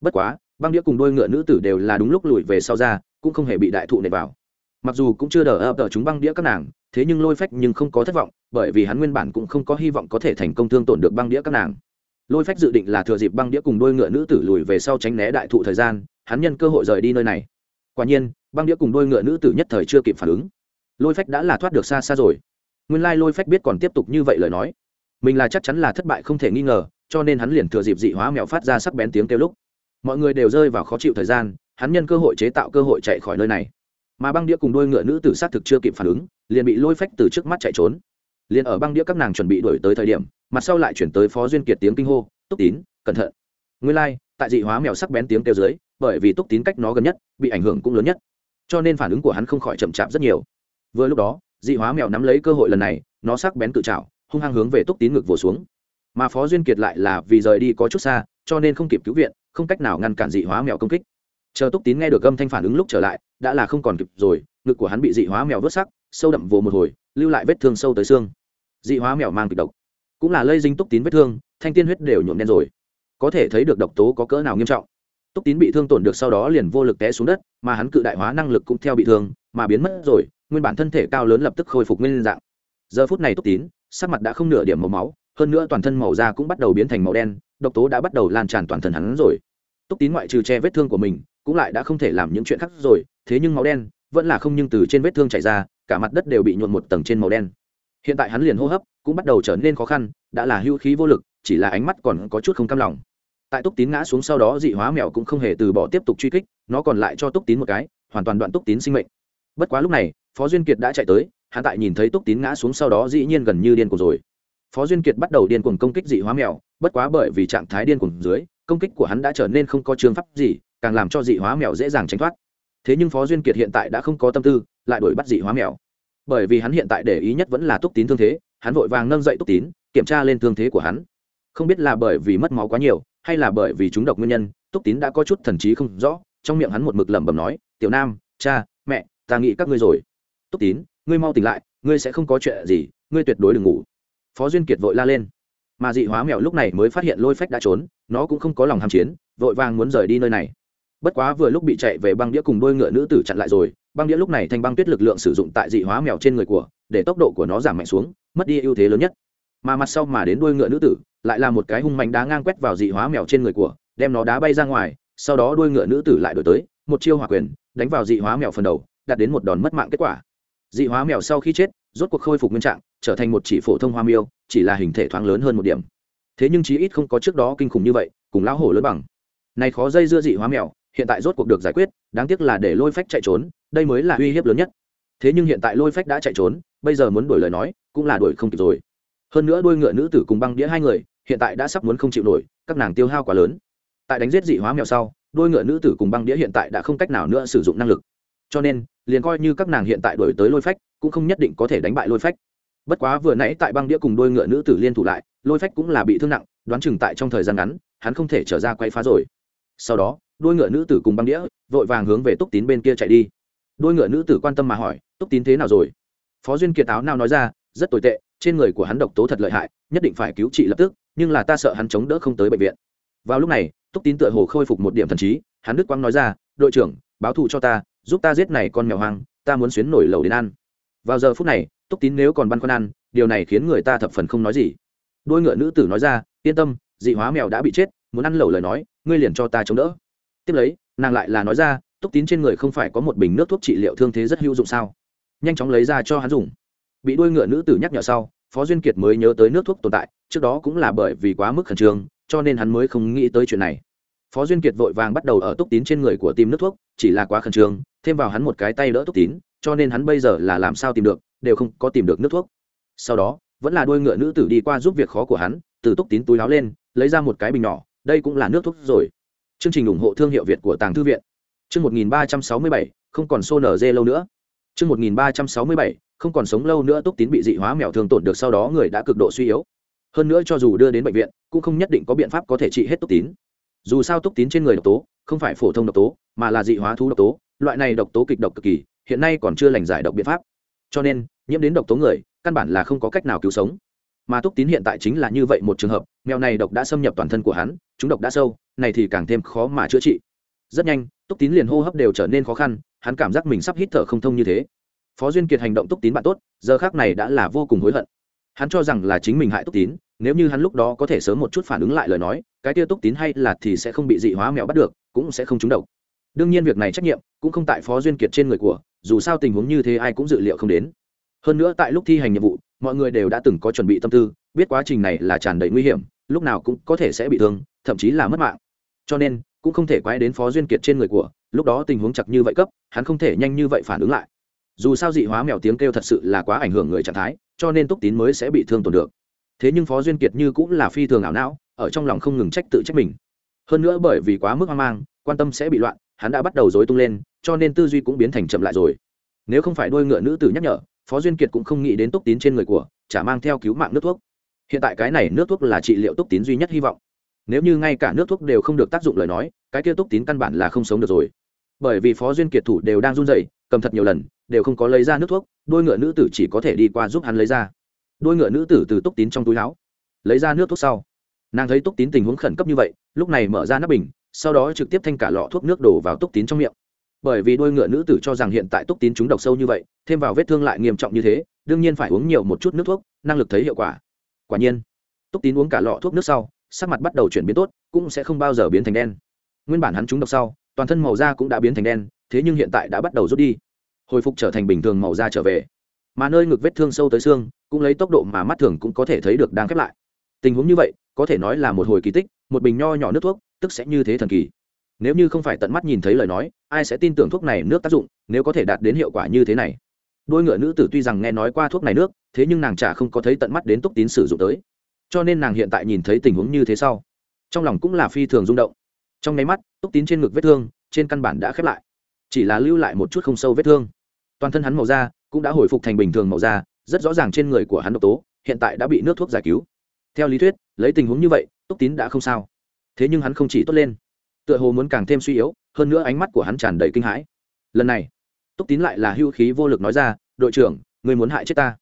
Bất quá, băng đĩa cùng đôi ngựa nữ tử đều là đúng lúc lùi về sau ra, cũng không hề bị đại thụ nệ vào mặc dù cũng chưa đỡ ập đỡ chúng băng đĩa các nàng, thế nhưng lôi phách nhưng không có thất vọng, bởi vì hắn nguyên bản cũng không có hy vọng có thể thành công thương tổn được băng đĩa các nàng. Lôi phách dự định là thừa dịp băng đĩa cùng đôi ngựa nữ tử lùi về sau tránh né đại thụ thời gian, hắn nhân cơ hội rời đi nơi này. Quả nhiên, băng đĩa cùng đôi ngựa nữ tử nhất thời chưa kịp phản ứng. Lôi phách đã là thoát được xa xa rồi. Nguyên lai lôi phách biết còn tiếp tục như vậy lời nói. Mình là chắc chắn là thất bại không thể nghi ngờ, cho nên hắn liền thừa dịp dị hóa mèo phát ra sắc bén tiếng kêu lúc. Mọi người đều rơi vào khó chịu thời gian, hắn nhân cơ hội chế tạo cơ hội chạy khỏi nơi này mà băng đĩa cùng đôi ngựa nữ tử sát thực chưa kịp phản ứng liền bị lôi phách từ trước mắt chạy trốn. Liền ở băng đĩa các nàng chuẩn bị đuổi tới thời điểm mặt sau lại chuyển tới phó duyên kiệt tiếng kinh hô túc tín cẩn thận. Nguyên lai、like, tại dị hóa mèo sắc bén tiếng kêu dưới bởi vì túc tín cách nó gần nhất bị ảnh hưởng cũng lớn nhất. Cho nên phản ứng của hắn không khỏi chậm chạp rất nhiều. Vừa lúc đó dị hóa mèo nắm lấy cơ hội lần này nó sắc bén cự trào hung hăng hướng về túc tín ngực vồ xuống. Mà phó duyên kiệt lại là vì rời đi có chút xa cho nên không kịp cứu viện không cách nào ngăn cản dị hóa mèo công kích chờ túc tín nghe được âm thanh phản ứng lúc trở lại, đã là không còn kịp rồi, ngực của hắn bị dị hóa mèo vớt sắc, sâu đậm vồ một hồi, lưu lại vết thương sâu tới xương. Dị hóa mèo mang kịch độc. Cũng là lây dinh túc tín vết thương, thanh tiên huyết đều nhuộm đen rồi. Có thể thấy được độc tố có cỡ nào nghiêm trọng. Túc tín bị thương tổn được sau đó liền vô lực té xuống đất, mà hắn cự đại hóa năng lực cũng theo bị thương, mà biến mất rồi, nguyên bản thân thể cao lớn lập tức khôi phục nguyên dạng. Giờ phút này túc tín, sắc mặt đã không nửa điểm màu máu, hơn nữa toàn thân màu da cũng bắt đầu biến thành màu đen, độc tố đã bắt đầu lan tràn toàn thân hắn rồi. Túc tín ngoại trừ che vết thương của mình cũng lại đã không thể làm những chuyện khác rồi, thế nhưng máu đen vẫn là không nhưng từ trên vết thương chảy ra, cả mặt đất đều bị nhuộn một tầng trên màu đen. Hiện tại hắn liền hô hấp cũng bắt đầu trở nên khó khăn, đã là hưu khí vô lực, chỉ là ánh mắt còn có chút không cam lòng. Tại túc tín ngã xuống sau đó dị hóa mèo cũng không hề từ bỏ tiếp tục truy kích, nó còn lại cho túc tín một cái, hoàn toàn đoạn túc tín sinh mệnh. Bất quá lúc này, phó duyên kiệt đã chạy tới, hắn tại nhìn thấy túc tín ngã xuống sau đó dĩ nhiên gần như điên cuồng rồi. Phó duyên kiệt bắt đầu điên cuồng công kích dị hóa mèo, bất quá bởi vì trạng thái điên cuồng dưới, công kích của hắn đã trở nên không có trường pháp gì càng làm cho dị hóa mèo dễ dàng tránh thoát. Thế nhưng phó duyên kiệt hiện tại đã không có tâm tư, lại đuổi bắt dị hóa mèo. Bởi vì hắn hiện tại để ý nhất vẫn là túc tín thương thế, hắn vội vàng nâng dậy túc tín, kiểm tra lên thương thế của hắn. Không biết là bởi vì mất máu quá nhiều, hay là bởi vì chúng độc nguyên nhân, túc tín đã có chút thần trí không rõ, trong miệng hắn một mực lẩm bẩm nói, tiểu nam, cha, mẹ, ta nghĩ các ngươi rồi. Túc tín, ngươi mau tỉnh lại, ngươi sẽ không có chuyện gì, ngươi tuyệt đối đừng ngủ. Phó duyên kiệt vội la lên. Mà dị hóa mèo lúc này mới phát hiện lôi phách đã trốn, nó cũng không có lòng ham chiến, vội vàng muốn rời đi nơi này bất quá vừa lúc bị chạy về băng đĩa cùng đôi ngựa nữ tử chặn lại rồi, băng đĩa lúc này thành băng tuyết lực lượng sử dụng tại dị hóa mèo trên người của, để tốc độ của nó giảm mạnh xuống, mất đi ưu thế lớn nhất. Mà mặt sau mà đến đuôi ngựa nữ tử, lại là một cái hung mạnh đá ngang quét vào dị hóa mèo trên người của, đem nó đá bay ra ngoài, sau đó đuôi ngựa nữ tử lại đổi tới, một chiêu hỏa quyền, đánh vào dị hóa mèo phần đầu, đạt đến một đòn mất mạng kết quả. Dị hóa mèo sau khi chết, rốt cuộc khôi phục nguyên trạng, trở thành một chỉ phổ thông hoa miêu, chỉ là hình thể thoáng lớn hơn một điểm. Thế nhưng chí ít không có trước đó kinh khủng như vậy, cùng lão hổ lớn bằng. Này khó dây dưa dị hóa mèo hiện tại rốt cuộc được giải quyết, đáng tiếc là để lôi phách chạy trốn, đây mới là uy hiếp lớn nhất. Thế nhưng hiện tại lôi phách đã chạy trốn, bây giờ muốn đổi lời nói, cũng là đổi không kịp rồi. Hơn nữa đôi ngựa nữ tử cùng băng đĩa hai người, hiện tại đã sắp muốn không chịu nổi, các nàng tiêu hao quá lớn. Tại đánh giết dị hóa mèo sau đôi ngựa nữ tử cùng băng đĩa hiện tại đã không cách nào nữa sử dụng năng lực. Cho nên, liền coi như các nàng hiện tại đổi tới lôi phách, cũng không nhất định có thể đánh bại lôi phách. Bất quá vừa nãy tại băng đĩa cùng đôi ngựa nữ tử liên thủ lại, lôi phách cũng là bị thương nặng, đoán chừng tại trong thời gian ngắn, hắn không thể trở ra quay phá rồi. Sau đó đôi ngựa nữ tử cùng băng đĩa, vội vàng hướng về túc tín bên kia chạy đi. Đôi ngựa nữ tử quan tâm mà hỏi, túc tín thế nào rồi? Phó duyên kiệt áo nào nói ra, rất tồi tệ, trên người của hắn độc tố thật lợi hại, nhất định phải cứu trị lập tức, nhưng là ta sợ hắn chống đỡ không tới bệnh viện. Vào lúc này, túc tín tựa hồ khôi phục một điểm thần trí, hắn đức quang nói ra, đội trưởng, báo thù cho ta, giúp ta giết này con mèo hoang, ta muốn xuyến nổi lầu đến ăn. Vào giờ phút này, túc tín nếu còn băn khoăn ăn, điều này khiến người ta thập phần không nói gì. Đôi ngựa nữ tử nói ra, yên tâm, dị hóa mèo đã bị chết, muốn ăn lẩu lời nói, ngươi liền cho ta chống đỡ tiếp lấy, nàng lại là nói ra, túc tín trên người không phải có một bình nước thuốc trị liệu thương thế rất hữu dụng sao? Nhanh chóng lấy ra cho hắn dùng. Bị đuôi ngựa nữ tử nhắc nhở sau, phó duyên kiệt mới nhớ tới nước thuốc tồn tại, trước đó cũng là bởi vì quá mức khẩn trương, cho nên hắn mới không nghĩ tới chuyện này. Phó duyên kiệt vội vàng bắt đầu ở túc tín trên người của tìm nước thuốc, chỉ là quá khẩn trương, thêm vào hắn một cái tay đỡ túc tín, cho nên hắn bây giờ là làm sao tìm được, đều không có tìm được nước thuốc. Sau đó, vẫn là đuôi ngựa nữ tử đi qua giúp việc khó của hắn, từ túc tín túi láo lên, lấy ra một cái bình nhỏ, đây cũng là nước thuốc rồi chương trình ủng hộ thương hiệu việt của tàng thư viện. Chương một nghìn ba trăm sáu mươi bảy, không còn xô nở dê lâu nữa. Chương một nghìn ba trăm sáu mươi bảy, không còn sống lâu nữa túc tín bị dị hóa mèo thương tổn được sau đó người đã cực độ suy yếu. Hơn nữa cho dù đưa đến bệnh viện, cũng không nhất định có biện pháp có thể trị hết túc tín. Dù sao túc tín trên người độc tố, không phải phổ thông độc tố, mà là dị hóa thú độc tố, loại này độc tố kịch độc cực kỳ, hiện nay còn chưa lành giải độc biện pháp. Cho nên, nhiễm đến độc tố người, căn bản là không có cách nào cứu sống. Mà túc tín hiện tại chính là như vậy một trường hợp mèo này độc đã xâm nhập toàn thân của hắn, chúng độc đã sâu, này thì càng thêm khó mà chữa trị. Rất nhanh, túc tín liền hô hấp đều trở nên khó khăn, hắn cảm giác mình sắp hít thở không thông như thế. Phó duyên kiệt hành động túc tín bạn tốt, giờ khác này đã là vô cùng hối hận. Hắn cho rằng là chính mình hại túc tín, nếu như hắn lúc đó có thể sớm một chút phản ứng lại lời nói, cái tia túc tín hay là thì sẽ không bị dị hóa mèo bắt được, cũng sẽ không trúng độc. Đương nhiên việc này trách nhiệm cũng không tại phó duyên kiệt trên người của, dù sao tình huống như thế ai cũng dự liệu không đến. Hơn nữa tại lúc thi hành nhiệm vụ, mọi người đều đã từng có chuẩn bị tâm tư, biết quá trình này là tràn đầy nguy hiểm lúc nào cũng có thể sẽ bị thương, thậm chí là mất mạng. Cho nên, cũng không thể quay đến phó duyên kiệt trên người của, lúc đó tình huống chặt như vậy cấp, hắn không thể nhanh như vậy phản ứng lại. Dù sao dị hóa mèo tiếng kêu thật sự là quá ảnh hưởng người trạng thái, cho nên túc tín mới sẽ bị thương tổn được. Thế nhưng phó duyên kiệt như cũng là phi thường ảo não, ở trong lòng không ngừng trách tự trách mình. Hơn nữa bởi vì quá mức hoang mang, quan tâm sẽ bị loạn, hắn đã bắt đầu dối tung lên, cho nên tư duy cũng biến thành chậm lại rồi. Nếu không phải đôi ngựa nữ tử nhắc nhở, phó duyên kiệt cũng không nghĩ đến túc tín trên người của, chả mang theo cứu mạng nước thuốc hiện tại cái này nước thuốc là trị liệu túc tín duy nhất hy vọng. Nếu như ngay cả nước thuốc đều không được tác dụng lời nói, cái kia túc tín căn bản là không sống được rồi. Bởi vì phó duyên kiệt thủ đều đang run rẩy, cầm thật nhiều lần, đều không có lấy ra nước thuốc, đôi ngựa nữ tử chỉ có thể đi qua giúp hắn lấy ra. Đôi ngựa nữ tử từ túc tín trong túi áo, lấy ra nước thuốc sau. Nàng thấy túc tín tình huống khẩn cấp như vậy, lúc này mở ra nắp bình, sau đó trực tiếp thanh cả lọ thuốc nước đổ vào túc tín trong miệng. Bởi vì đôi ngựa nữ tử cho rằng hiện tại túc tín chúng độc sâu như vậy, thêm vào vết thương lại nghiêm trọng như thế, đương nhiên phải uống nhiều một chút nước thuốc, năng lực thấy hiệu quả quả nhiên, túc tín uống cả lọ thuốc nước sau, sắc mặt bắt đầu chuyển biến tốt, cũng sẽ không bao giờ biến thành đen. Nguyên bản hắn trúng độc sau, toàn thân màu da cũng đã biến thành đen, thế nhưng hiện tại đã bắt đầu rút đi. Hồi phục trở thành bình thường màu da trở về. Mà nơi ngực vết thương sâu tới xương, cũng lấy tốc độ mà mắt thường cũng có thể thấy được đang khép lại. Tình huống như vậy, có thể nói là một hồi kỳ tích, một bình nho nhỏ nước thuốc, tức sẽ như thế thần kỳ. Nếu như không phải tận mắt nhìn thấy lời nói, ai sẽ tin tưởng thuốc này nước tác dụng, nếu có thể đạt đến hiệu quả như thế này? Đôi ngựa nữ tử tuy rằng nghe nói qua thuốc này nước, thế nhưng nàng chả không có thấy tận mắt đến túc tín sử dụng tới. Cho nên nàng hiện tại nhìn thấy tình huống như thế sau, trong lòng cũng là phi thường rung động. Trong nháy mắt, túc tín trên ngực vết thương, trên căn bản đã khép lại. Chỉ là lưu lại một chút không sâu vết thương. Toàn thân hắn màu da cũng đã hồi phục thành bình thường màu da, rất rõ ràng trên người của hắn độc tố, hiện tại đã bị nước thuốc giải cứu. Theo lý thuyết, lấy tình huống như vậy, túc tín đã không sao. Thế nhưng hắn không chỉ tốt lên, tựa hồ muốn càng thêm suy yếu, hơn nữa ánh mắt của hắn tràn đầy kinh hãi. Lần này túc tín lại là hưu khí vô lực nói ra, đội trưởng người muốn hại chết ta?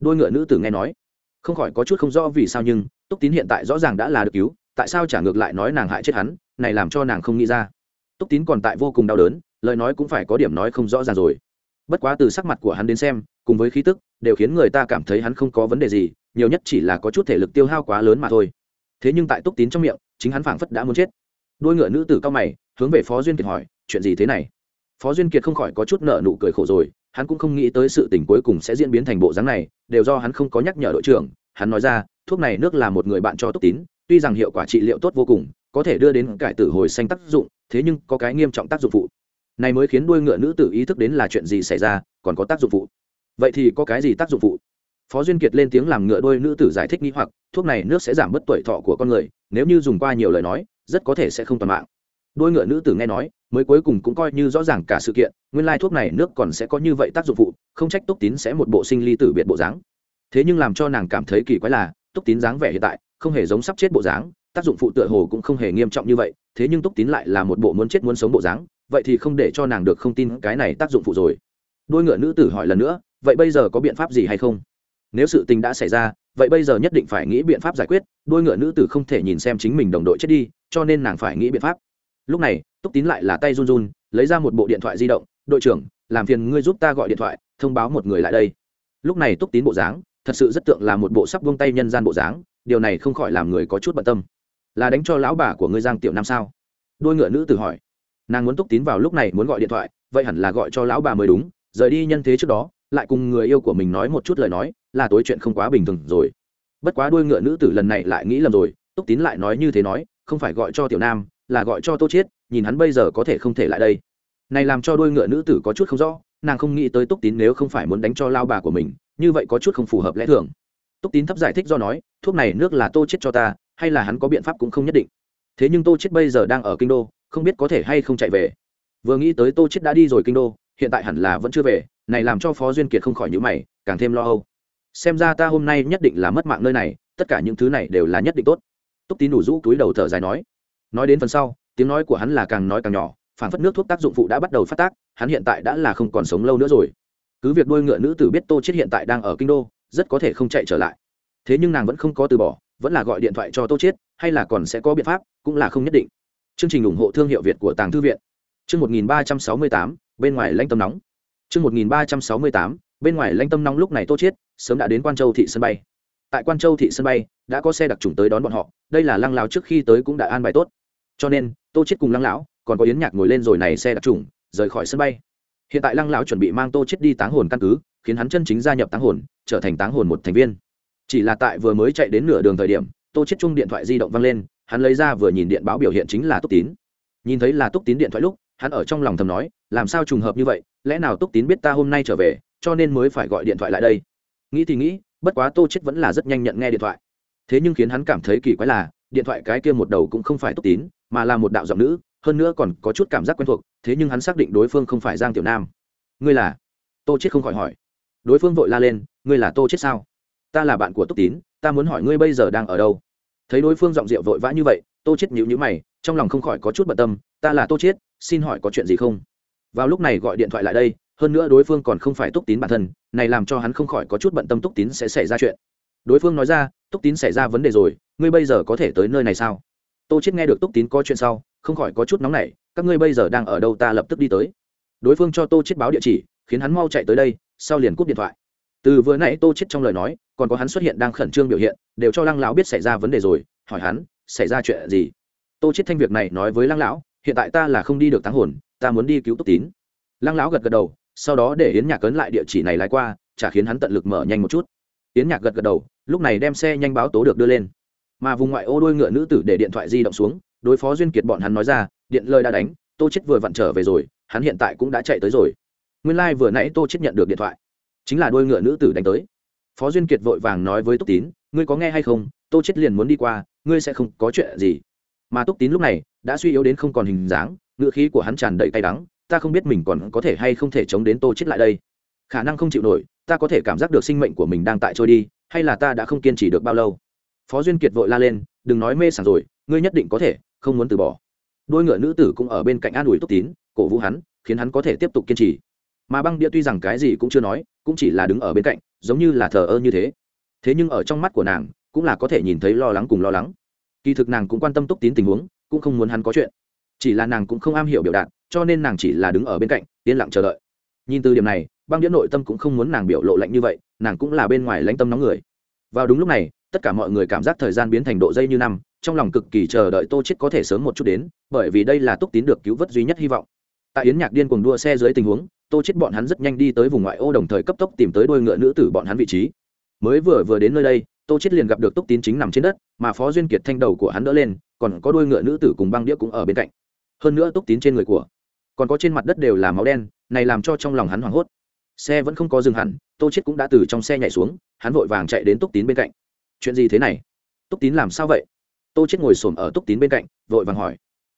Đôi ngựa nữ tử nghe nói, không khỏi có chút không rõ vì sao nhưng túc tín hiện tại rõ ràng đã là được cứu, tại sao trả ngược lại nói nàng hại chết hắn, này làm cho nàng không nghĩ ra. Túc tín còn tại vô cùng đau đớn, lời nói cũng phải có điểm nói không rõ ràng rồi. Bất quá từ sắc mặt của hắn đến xem, cùng với khí tức, đều khiến người ta cảm thấy hắn không có vấn đề gì, nhiều nhất chỉ là có chút thể lực tiêu hao quá lớn mà thôi. Thế nhưng tại túc tín trong miệng, chính hắn phảng phất đã muốn chết. Đôi ngựa nữ tử cao mày, hướng về phó duyên kiệt hỏi, chuyện gì thế này? Phó duyên kiệt không khỏi có chút nợ nụ cười khổ rồi, hắn cũng không nghĩ tới sự tình cuối cùng sẽ diễn biến thành bộ dáng này, đều do hắn không có nhắc nhở đội trưởng. Hắn nói ra, thuốc này nước là một người bạn cho túc tín, tuy rằng hiệu quả trị liệu tốt vô cùng, có thể đưa đến cải tử hồi xanh tác dụng, thế nhưng có cái nghiêm trọng tác dụng phụ. Này mới khiến đuôi ngựa nữ tử ý thức đến là chuyện gì xảy ra, còn có tác dụng phụ. Vậy thì có cái gì tác dụng phụ? Phó duyên kiệt lên tiếng làm ngựa đôi nữ tử giải thích nghĩ hoặc, thuốc này nước sẽ giảm bớt tuổi thọ của con người, nếu như dùng qua nhiều lời nói, rất có thể sẽ không toàn mạng đôi ngựa nữ tử nghe nói, mới cuối cùng cũng coi như rõ ràng cả sự kiện, nguyên lai thuốc này nước còn sẽ có như vậy tác dụng phụ, không trách túc tín sẽ một bộ sinh ly tử biệt bộ dáng. Thế nhưng làm cho nàng cảm thấy kỳ quái là, túc tín dáng vẻ hiện tại, không hề giống sắp chết bộ dáng, tác dụng phụ tựa hồ cũng không hề nghiêm trọng như vậy, thế nhưng túc tín lại là một bộ muốn chết muốn sống bộ dáng, vậy thì không để cho nàng được không tin cái này tác dụng phụ rồi. Đôi ngựa nữ tử hỏi lần nữa, vậy bây giờ có biện pháp gì hay không? Nếu sự tình đã xảy ra, vậy bây giờ nhất định phải nghĩ biện pháp giải quyết, đôi ngựa nữ tử không thể nhìn xem chính mình đồng đội chết đi, cho nên nàng phải nghĩ biện pháp lúc này, túc tín lại là tay run run, lấy ra một bộ điện thoại di động, đội trưởng, làm phiền ngươi giúp ta gọi điện thoại, thông báo một người lại đây. Lúc này túc tín bộ dáng, thật sự rất tượng là một bộ sắp vung tay nhân gian bộ dáng, điều này không khỏi làm người có chút bận tâm. Là đánh cho lão bà của ngươi giang tiểu nam sao? Đôi ngựa nữ tử hỏi. Nàng muốn túc tín vào lúc này muốn gọi điện thoại, vậy hẳn là gọi cho lão bà mới đúng, rời đi nhân thế trước đó, lại cùng người yêu của mình nói một chút lời nói, là tối chuyện không quá bình thường rồi. Bất quá đôi ngựa nữ tử lần này lại nghĩ lầm rồi, túc tín lại nói như thế nói, không phải gọi cho tiểu nam là gọi cho tô chiết, nhìn hắn bây giờ có thể không thể lại đây. Này làm cho đôi ngựa nữ tử có chút không rõ, nàng không nghĩ tới túc tín nếu không phải muốn đánh cho lao bà của mình, như vậy có chút không phù hợp lẽ thường. Túc tín thấp giải thích do nói, thuốc này nước là tô chết cho ta, hay là hắn có biện pháp cũng không nhất định. Thế nhưng tô chết bây giờ đang ở kinh đô, không biết có thể hay không chạy về. Vừa nghĩ tới tô chết đã đi rồi kinh đô, hiện tại hẳn là vẫn chưa về, này làm cho phó duyên kiệt không khỏi nhíu mày, càng thêm lo âu. Xem ra ta hôm nay nhất định là mất mạng nơi này, tất cả những thứ này đều là nhất định tốt. Túc tín đủ rũ túi đầu thở dài nói nói đến phần sau tiếng nói của hắn là càng nói càng nhỏ phản phất nước thuốc tác dụng phụ đã bắt đầu phát tác hắn hiện tại đã là không còn sống lâu nữa rồi. Cứ việc đôi ngựa nữ tử biết tô chết hiện tại đang ở kinh đô rất có thể không chạy trở lại. Thế nhưng nàng vẫn không có từ bỏ vẫn là gọi điện thoại cho tô chết hay là còn sẽ có biện pháp cũng là không nhất định. Chương trình ủng hộ thương hiệu việt của tàng thư viện. Chương 1368, bên ngoài lãnh tâm nóng. Chương 1368, bên ngoài lãnh tâm nóng lúc này tô chết sớm đã đến quan châu thị sân bay. Tại quan châu thị sân bay đã có xe đặc trùng tới đón bọn họ đây là lăng lao trước khi tới cũng đã an bài tốt cho nên, tô chết cùng lăng lão còn có yến nhạc ngồi lên rồi này xe đặc trùng, rời khỏi sân bay. Hiện tại lăng lão chuẩn bị mang tô chết đi táng hồn căn cứ, khiến hắn chân chính gia nhập táng hồn, trở thành táng hồn một thành viên. Chỉ là tại vừa mới chạy đến nửa đường thời điểm, tô chết chung điện thoại di động văng lên, hắn lấy ra vừa nhìn điện báo biểu hiện chính là túc tín. Nhìn thấy là túc tín điện thoại lúc, hắn ở trong lòng thầm nói, làm sao trùng hợp như vậy, lẽ nào túc tín biết ta hôm nay trở về, cho nên mới phải gọi điện thoại lại đây? Nghĩ thì nghĩ, bất quá tô chết vẫn là rất nhanh nhận nghe điện thoại. Thế nhưng khiến hắn cảm thấy kỳ quái là điện thoại cái kia một đầu cũng không phải túc tín, mà là một đạo giọng nữ, hơn nữa còn có chút cảm giác quen thuộc, thế nhưng hắn xác định đối phương không phải giang tiểu nam. Ngươi là? Tô chết không khỏi hỏi. Đối phương vội la lên, ngươi là tô chết sao? Ta là bạn của túc tín, ta muốn hỏi ngươi bây giờ đang ở đâu? Thấy đối phương giọng rượu vội vã như vậy, tô chết nhíu nhíu mày, trong lòng không khỏi có chút bận tâm, ta là tô chết xin hỏi có chuyện gì không? Vào lúc này gọi điện thoại lại đây, hơn nữa đối phương còn không phải túc tín bản thân, này làm cho hắn không khỏi có chút bận tâm túc tín sẽ xảy ra chuyện đối phương nói ra, túc tín xảy ra vấn đề rồi, ngươi bây giờ có thể tới nơi này sao? Tô chết nghe được túc tín có chuyện sau, không khỏi có chút nóng nảy, các ngươi bây giờ đang ở đâu ta lập tức đi tới. Đối phương cho tô chết báo địa chỉ, khiến hắn mau chạy tới đây, sau liền cúp điện thoại. Từ vừa nãy tô chết trong lời nói, còn có hắn xuất hiện đang khẩn trương biểu hiện, đều cho lăng lão biết xảy ra vấn đề rồi, hỏi hắn, xảy ra chuyện gì? Tô chết thanh việc này nói với lăng lão, hiện tại ta là không đi được táng hồn, ta muốn đi cứu túc tín. Lăng lão gật gật đầu, sau đó để yến nhạc cấn lại địa chỉ này lái qua, chả khiến hắn tận lực mở nhanh một chút. Yến nhạc gật gật đầu lúc này đem xe nhanh báo tố được đưa lên. Mà vùng ngoại ô đôi ngựa nữ tử để điện thoại di động xuống, đối phó duyên kiệt bọn hắn nói ra, điện lời đã đánh, tô chết vừa vặn trở về rồi, hắn hiện tại cũng đã chạy tới rồi. Nguyên lai like vừa nãy tô chết nhận được điện thoại. Chính là đôi ngựa nữ tử đánh tới. Phó duyên kiệt vội vàng nói với túc tín, ngươi có nghe hay không? Tô chết liền muốn đi qua, ngươi sẽ không có chuyện gì. Mà túc tín lúc này đã suy yếu đến không còn hình dáng, ngựa khí của hắn tràn đầy cay đắng, ta không biết mình còn có thể hay không thể chống đến tô chết lại đây. Khả năng không chịu nổi ta có thể cảm giác được sinh mệnh của mình đang tại trôi đi, hay là ta đã không kiên trì được bao lâu? Phó duyên kiệt vội la lên, đừng nói mê sảng rồi, ngươi nhất định có thể, không muốn từ bỏ. Đôi ngựa nữ tử cũng ở bên cạnh an ủi túc tín, cổ vũ hắn, khiến hắn có thể tiếp tục kiên trì. Mà băng đĩa tuy rằng cái gì cũng chưa nói, cũng chỉ là đứng ở bên cạnh, giống như là thờ ơ như thế. Thế nhưng ở trong mắt của nàng, cũng là có thể nhìn thấy lo lắng cùng lo lắng. Kỳ thực nàng cũng quan tâm túc tín tình huống, cũng không muốn hắn có chuyện. Chỉ là nàng cũng không am hiểu biểu đạt, cho nên nàng chỉ là đứng ở bên cạnh, yên lặng chờ đợi. Nhìn từ điểm này băng đĩa nội tâm cũng không muốn nàng biểu lộ lạnh như vậy, nàng cũng là bên ngoài lãnh tâm nóng người. Vào đúng lúc này, tất cả mọi người cảm giác thời gian biến thành độ dây như năm, trong lòng cực kỳ chờ đợi tô chết có thể sớm một chút đến, bởi vì đây là túc tín được cứu vớt duy nhất hy vọng. Tại yến nhạc điên cuồng đua xe dưới tình huống, tô chết bọn hắn rất nhanh đi tới vùng ngoại ô đồng thời cấp tốc tìm tới đôi ngựa nữ tử bọn hắn vị trí. Mới vừa vừa đến nơi đây, tô chết liền gặp được túc tín chính nằm trên đất, mà phó duyên kiệt thanh đầu của hắn đỡ lên, còn có đôi ngựa nữ tử cùng băng đĩa cũng ở bên cạnh. Hơn nữa túc tín trên người của, còn có trên mặt đất đều là máu đen, này làm cho trong lòng hắn hoảng hốt xe vẫn không có dừng hẳn, tô chết cũng đã từ trong xe nhảy xuống, hắn vội vàng chạy đến túc tín bên cạnh. Chuyện gì thế này? Túc tín làm sao vậy? Tô chết ngồi xổm ở túc tín bên cạnh, vội vàng hỏi.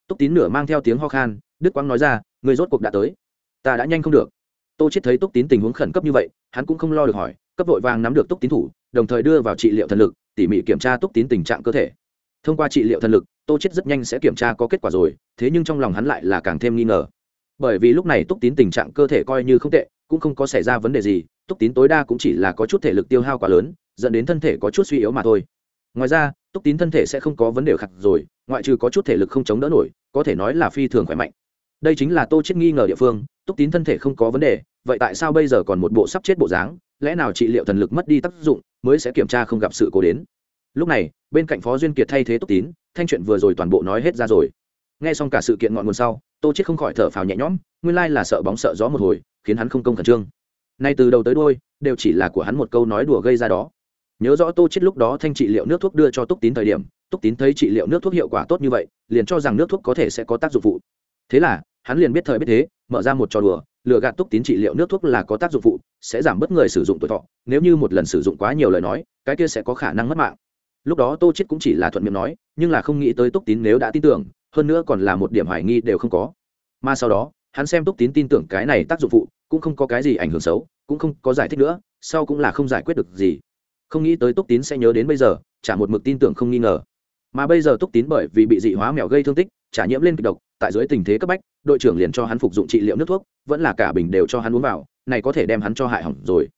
Túc tín nửa mang theo tiếng ho khan, đức quang nói ra, người rốt cuộc đã tới. Ta đã nhanh không được. Tô chết thấy túc tín tình huống khẩn cấp như vậy, hắn cũng không lo được hỏi, cấp vội vàng nắm được túc tín thủ, đồng thời đưa vào trị liệu thần lực, tỉ mỉ kiểm tra túc tín tình trạng cơ thể. Thông qua trị liệu thần lực, tô chết rất nhanh sẽ kiểm tra có kết quả rồi, thế nhưng trong lòng hắn lại là càng thêm nghi ngờ. Bởi vì lúc này túc tín tình trạng cơ thể coi như không tệ cũng không có xảy ra vấn đề gì, túc tín tối đa cũng chỉ là có chút thể lực tiêu hao quá lớn, dẫn đến thân thể có chút suy yếu mà thôi. Ngoài ra, túc tín thân thể sẽ không có vấn đề khắc rồi, ngoại trừ có chút thể lực không chống đỡ nổi, có thể nói là phi thường khỏe mạnh. Đây chính là tô chết nghi ngờ địa phương, túc tín thân thể không có vấn đề, vậy tại sao bây giờ còn một bộ sắp chết bộ dáng, lẽ nào trị liệu thần lực mất đi tác dụng, mới sẽ kiểm tra không gặp sự cố đến? Lúc này, bên cạnh phó duyên kiệt thay thế túc tín, thanh chuyện vừa rồi toàn bộ nói hết ra rồi. Nghe xong cả sự kiện ngọn nguồn sau, tô chết không khỏi thở phào nhẹ nhõm nguyên lai là sợ bóng sợ gió một hồi, khiến hắn không công khẩn trương. Nay từ đầu tới đuôi, đều chỉ là của hắn một câu nói đùa gây ra đó. Nhớ rõ tô chết lúc đó thanh trị liệu nước thuốc đưa cho túc tín thời điểm, túc tín thấy trị liệu nước thuốc hiệu quả tốt như vậy, liền cho rằng nước thuốc có thể sẽ có tác dụng phụ. Thế là, hắn liền biết thời biết thế, mở ra một trò đùa, lừa gạt túc tín trị liệu nước thuốc là có tác dụng phụ, sẽ giảm bớt người sử dụng tuổi thọ, nếu như một lần sử dụng quá nhiều lời nói, cái kia sẽ có khả năng mất mạng. Lúc đó tô chết cũng chỉ là thuận miệng nói, nhưng là không nghĩ tới túc tín nếu đã tin tưởng, hơn nữa còn là một điểm hoài nghi đều không có. Mà sau đó hắn xem túc tín tin tưởng cái này tác dụng phụ, cũng không có cái gì ảnh hưởng xấu, cũng không có giải thích nữa, sau cũng là không giải quyết được gì. Không nghĩ tới túc tín sẽ nhớ đến bây giờ, chả một mực tin tưởng không nghi ngờ. Mà bây giờ túc tín bởi vì bị dị hóa mèo gây thương tích trả nhiễm lên kịch độc, tại dưới tình thế cấp bách, đội trưởng liền cho hắn phục dụng trị liệu nước thuốc, vẫn là cả bình đều cho hắn uống vào, này có thể đem hắn cho hại hỏng rồi.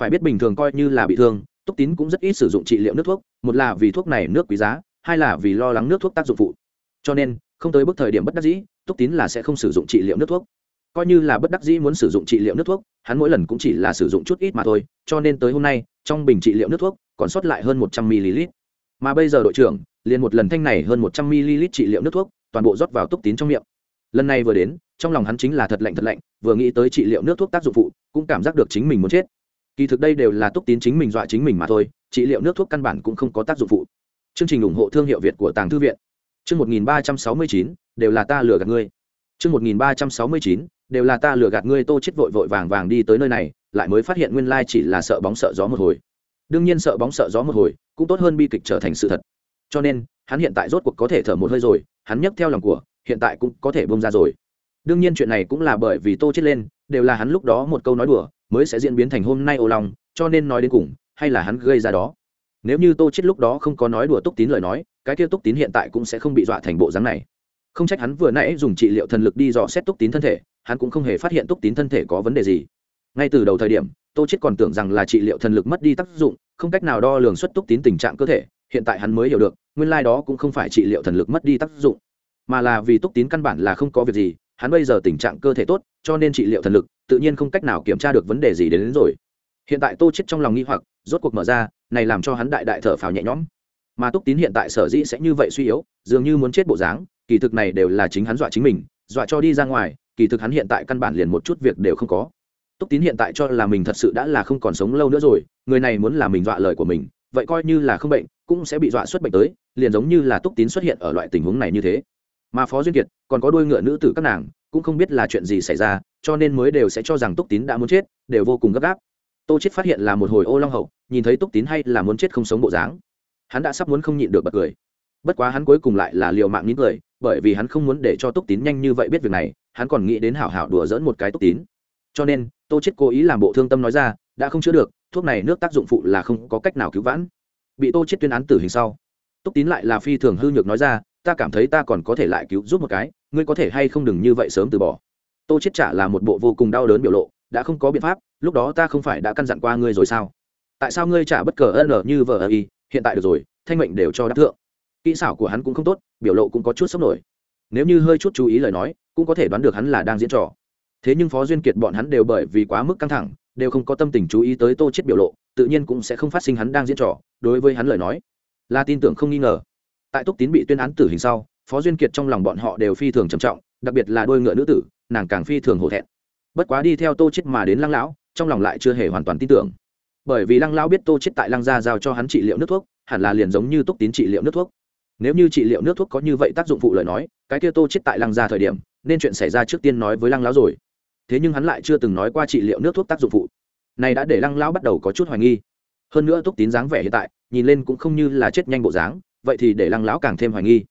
Phải biết bình thường coi như là bị thương, túc tín cũng rất ít sử dụng trị liệu nước thuốc, một là vì thuốc này nước quý giá, hai là vì lo lắng nước thuốc tác dụng phụ. Cho nên, không tới bước thời điểm bất đắc dĩ túc tín là sẽ không sử dụng trị liệu nước thuốc. Coi như là bất đắc dĩ muốn sử dụng trị liệu nước thuốc, hắn mỗi lần cũng chỉ là sử dụng chút ít mà thôi, cho nên tới hôm nay, trong bình trị liệu nước thuốc, còn sót lại hơn một trăm ml. Mà bây giờ đội trưởng, liền một lần thanh này hơn một trăm ml trị liệu nước thuốc, toàn bộ rót vào túc tín trong miệng. Lần này vừa đến, trong lòng hắn chính là thật lạnh thật lạnh, vừa nghĩ tới trị liệu nước thuốc tác dụng phụ, cũng cảm giác được chính mình muốn chết. Kỳ thực đây đều là túc tín chính mình dọa chính mình mà thôi, trị liệu nước thuốc căn bản cũng không có tác dụng phụ. Chương trình ủng hộ thương hiệu việt của tàng thư viện. Chương một nghìn ba trăm sáu mươi chín đều là ta lừa gạt ngươi. Chương một nghìn ba trăm sáu mươi chín, đều là ta lừa gạt ngươi, tô chết vội vội vàng vàng đi tới nơi này, lại mới phát hiện nguyên lai chỉ là sợ bóng sợ gió một hồi. Đương nhiên sợ bóng sợ gió một hồi, cũng tốt hơn bi kịch trở thành sự thật. Cho nên, hắn hiện tại rốt cuộc có thể thở một hơi rồi, hắn nhấc theo lòng của, hiện tại cũng có thể bông ra rồi. Đương nhiên chuyện này cũng là bởi vì tô chết lên, đều là hắn lúc đó một câu nói đùa, mới sẽ diễn biến thành hôm nay ô lòng cho nên nói đến cùng, hay là hắn gây ra đó. Nếu như tô chết lúc đó không có nói đùa túc tín lời nói, cái kia túc tín hiện tại cũng sẽ không bị dọa thành bộ dáng này không trách hắn vừa nãy dùng trị liệu thần lực đi dò xét túc tín thân thể hắn cũng không hề phát hiện túc tín thân thể có vấn đề gì. Ngay từ đầu thời điểm tô chết còn tưởng rằng là trị liệu thần lực mất đi tác dụng không cách nào đo lường xuất túc tín tình trạng cơ thể hiện tại hắn mới hiểu được nguyên lai đó cũng không phải trị liệu thần lực mất đi tác dụng mà là vì túc tín căn bản là không có việc gì hắn bây giờ tình trạng cơ thể tốt cho nên trị liệu thần lực tự nhiên không cách nào kiểm tra được vấn đề gì đến, đến rồi. Hiện tại tô chết trong lòng nghi hoặc rốt cuộc mở ra này làm cho hắn đại đại thở phào nhẹ nhõm. Mà túc tín hiện tại sở dĩ sẽ như vậy suy yếu dường như muốn chết bộ dáng kỳ thực này đều là chính hắn dọa chính mình, dọa cho đi ra ngoài, kỳ thực hắn hiện tại căn bản liền một chút việc đều không có. Túc tín hiện tại cho là mình thật sự đã là không còn sống lâu nữa rồi, người này muốn là mình dọa lời của mình, vậy coi như là không bệnh, cũng sẽ bị dọa xuất bệnh tới, liền giống như là túc tín xuất hiện ở loại tình huống này như thế. Mà phó duyên kiệt còn có đôi ngựa nữ tử các nàng, cũng không biết là chuyện gì xảy ra, cho nên mới đều sẽ cho rằng túc tín đã muốn chết, đều vô cùng gấp gáp. Tô chết phát hiện là một hồi ô long hậu, nhìn thấy túc tín hay là muốn chết không sống bộ dáng. Hắn đã sắp muốn không nhịn được bật cười. Bất quá hắn cuối cùng lại là liều mạng nín cười bởi vì hắn không muốn để cho túc tín nhanh như vậy biết việc này, hắn còn nghĩ đến hảo hảo đùa dỡn một cái túc tín. Cho nên, tô chết cố ý làm bộ thương tâm nói ra, đã không chữa được, thuốc này nước tác dụng phụ là không có cách nào cứu vãn. Bị tô chết tuyên án tử hình sau, túc tín lại là phi thường hư nhược nói ra, ta cảm thấy ta còn có thể lại cứu giúp một cái, ngươi có thể hay không đừng như vậy sớm từ bỏ. Tô chết trả là một bộ vô cùng đau đớn biểu lộ, đã không có biện pháp, lúc đó ta không phải đã căn dặn qua ngươi rồi sao? Tại sao ngươi trả bất cờ ân như vờ y, hiện tại được rồi, thanh mệnh đều cho đáp thượng kỹ xảo của hắn cũng không tốt, biểu lộ cũng có chút sốc nổi. Nếu như hơi chút chú ý lời nói, cũng có thể đoán được hắn là đang diễn trò. Thế nhưng phó duyên kiệt bọn hắn đều bởi vì quá mức căng thẳng, đều không có tâm tình chú ý tới tô chết biểu lộ, tự nhiên cũng sẽ không phát sinh hắn đang diễn trò, đối với hắn lời nói. Là tin tưởng không nghi ngờ. Tại túc tín bị tuyên án tử hình sau, phó duyên kiệt trong lòng bọn họ đều phi thường trầm trọng, đặc biệt là đôi ngựa nữ tử, nàng càng phi thường hổ thẹn. Bất quá đi theo tô chết mà đến lăng lão, trong lòng lại chưa hề hoàn toàn tin tưởng. Bởi vì lăng lão biết tô chết tại lăng gia giao cho hắn trị liệu nước thuốc, hẳn là liền giống như túc tín trị liệu nước thuốc nếu như trị liệu nước thuốc có như vậy tác dụng phụ lời nói, cái kia tô chết tại lăng gia thời điểm, nên chuyện xảy ra trước tiên nói với lăng lão rồi. Thế nhưng hắn lại chưa từng nói qua trị liệu nước thuốc tác dụng phụ. Này đã để lăng lão bắt đầu có chút hoài nghi. Hơn nữa túc tín dáng vẻ hiện tại, nhìn lên cũng không như là chết nhanh bộ dáng, vậy thì để lăng lão càng thêm hoài nghi.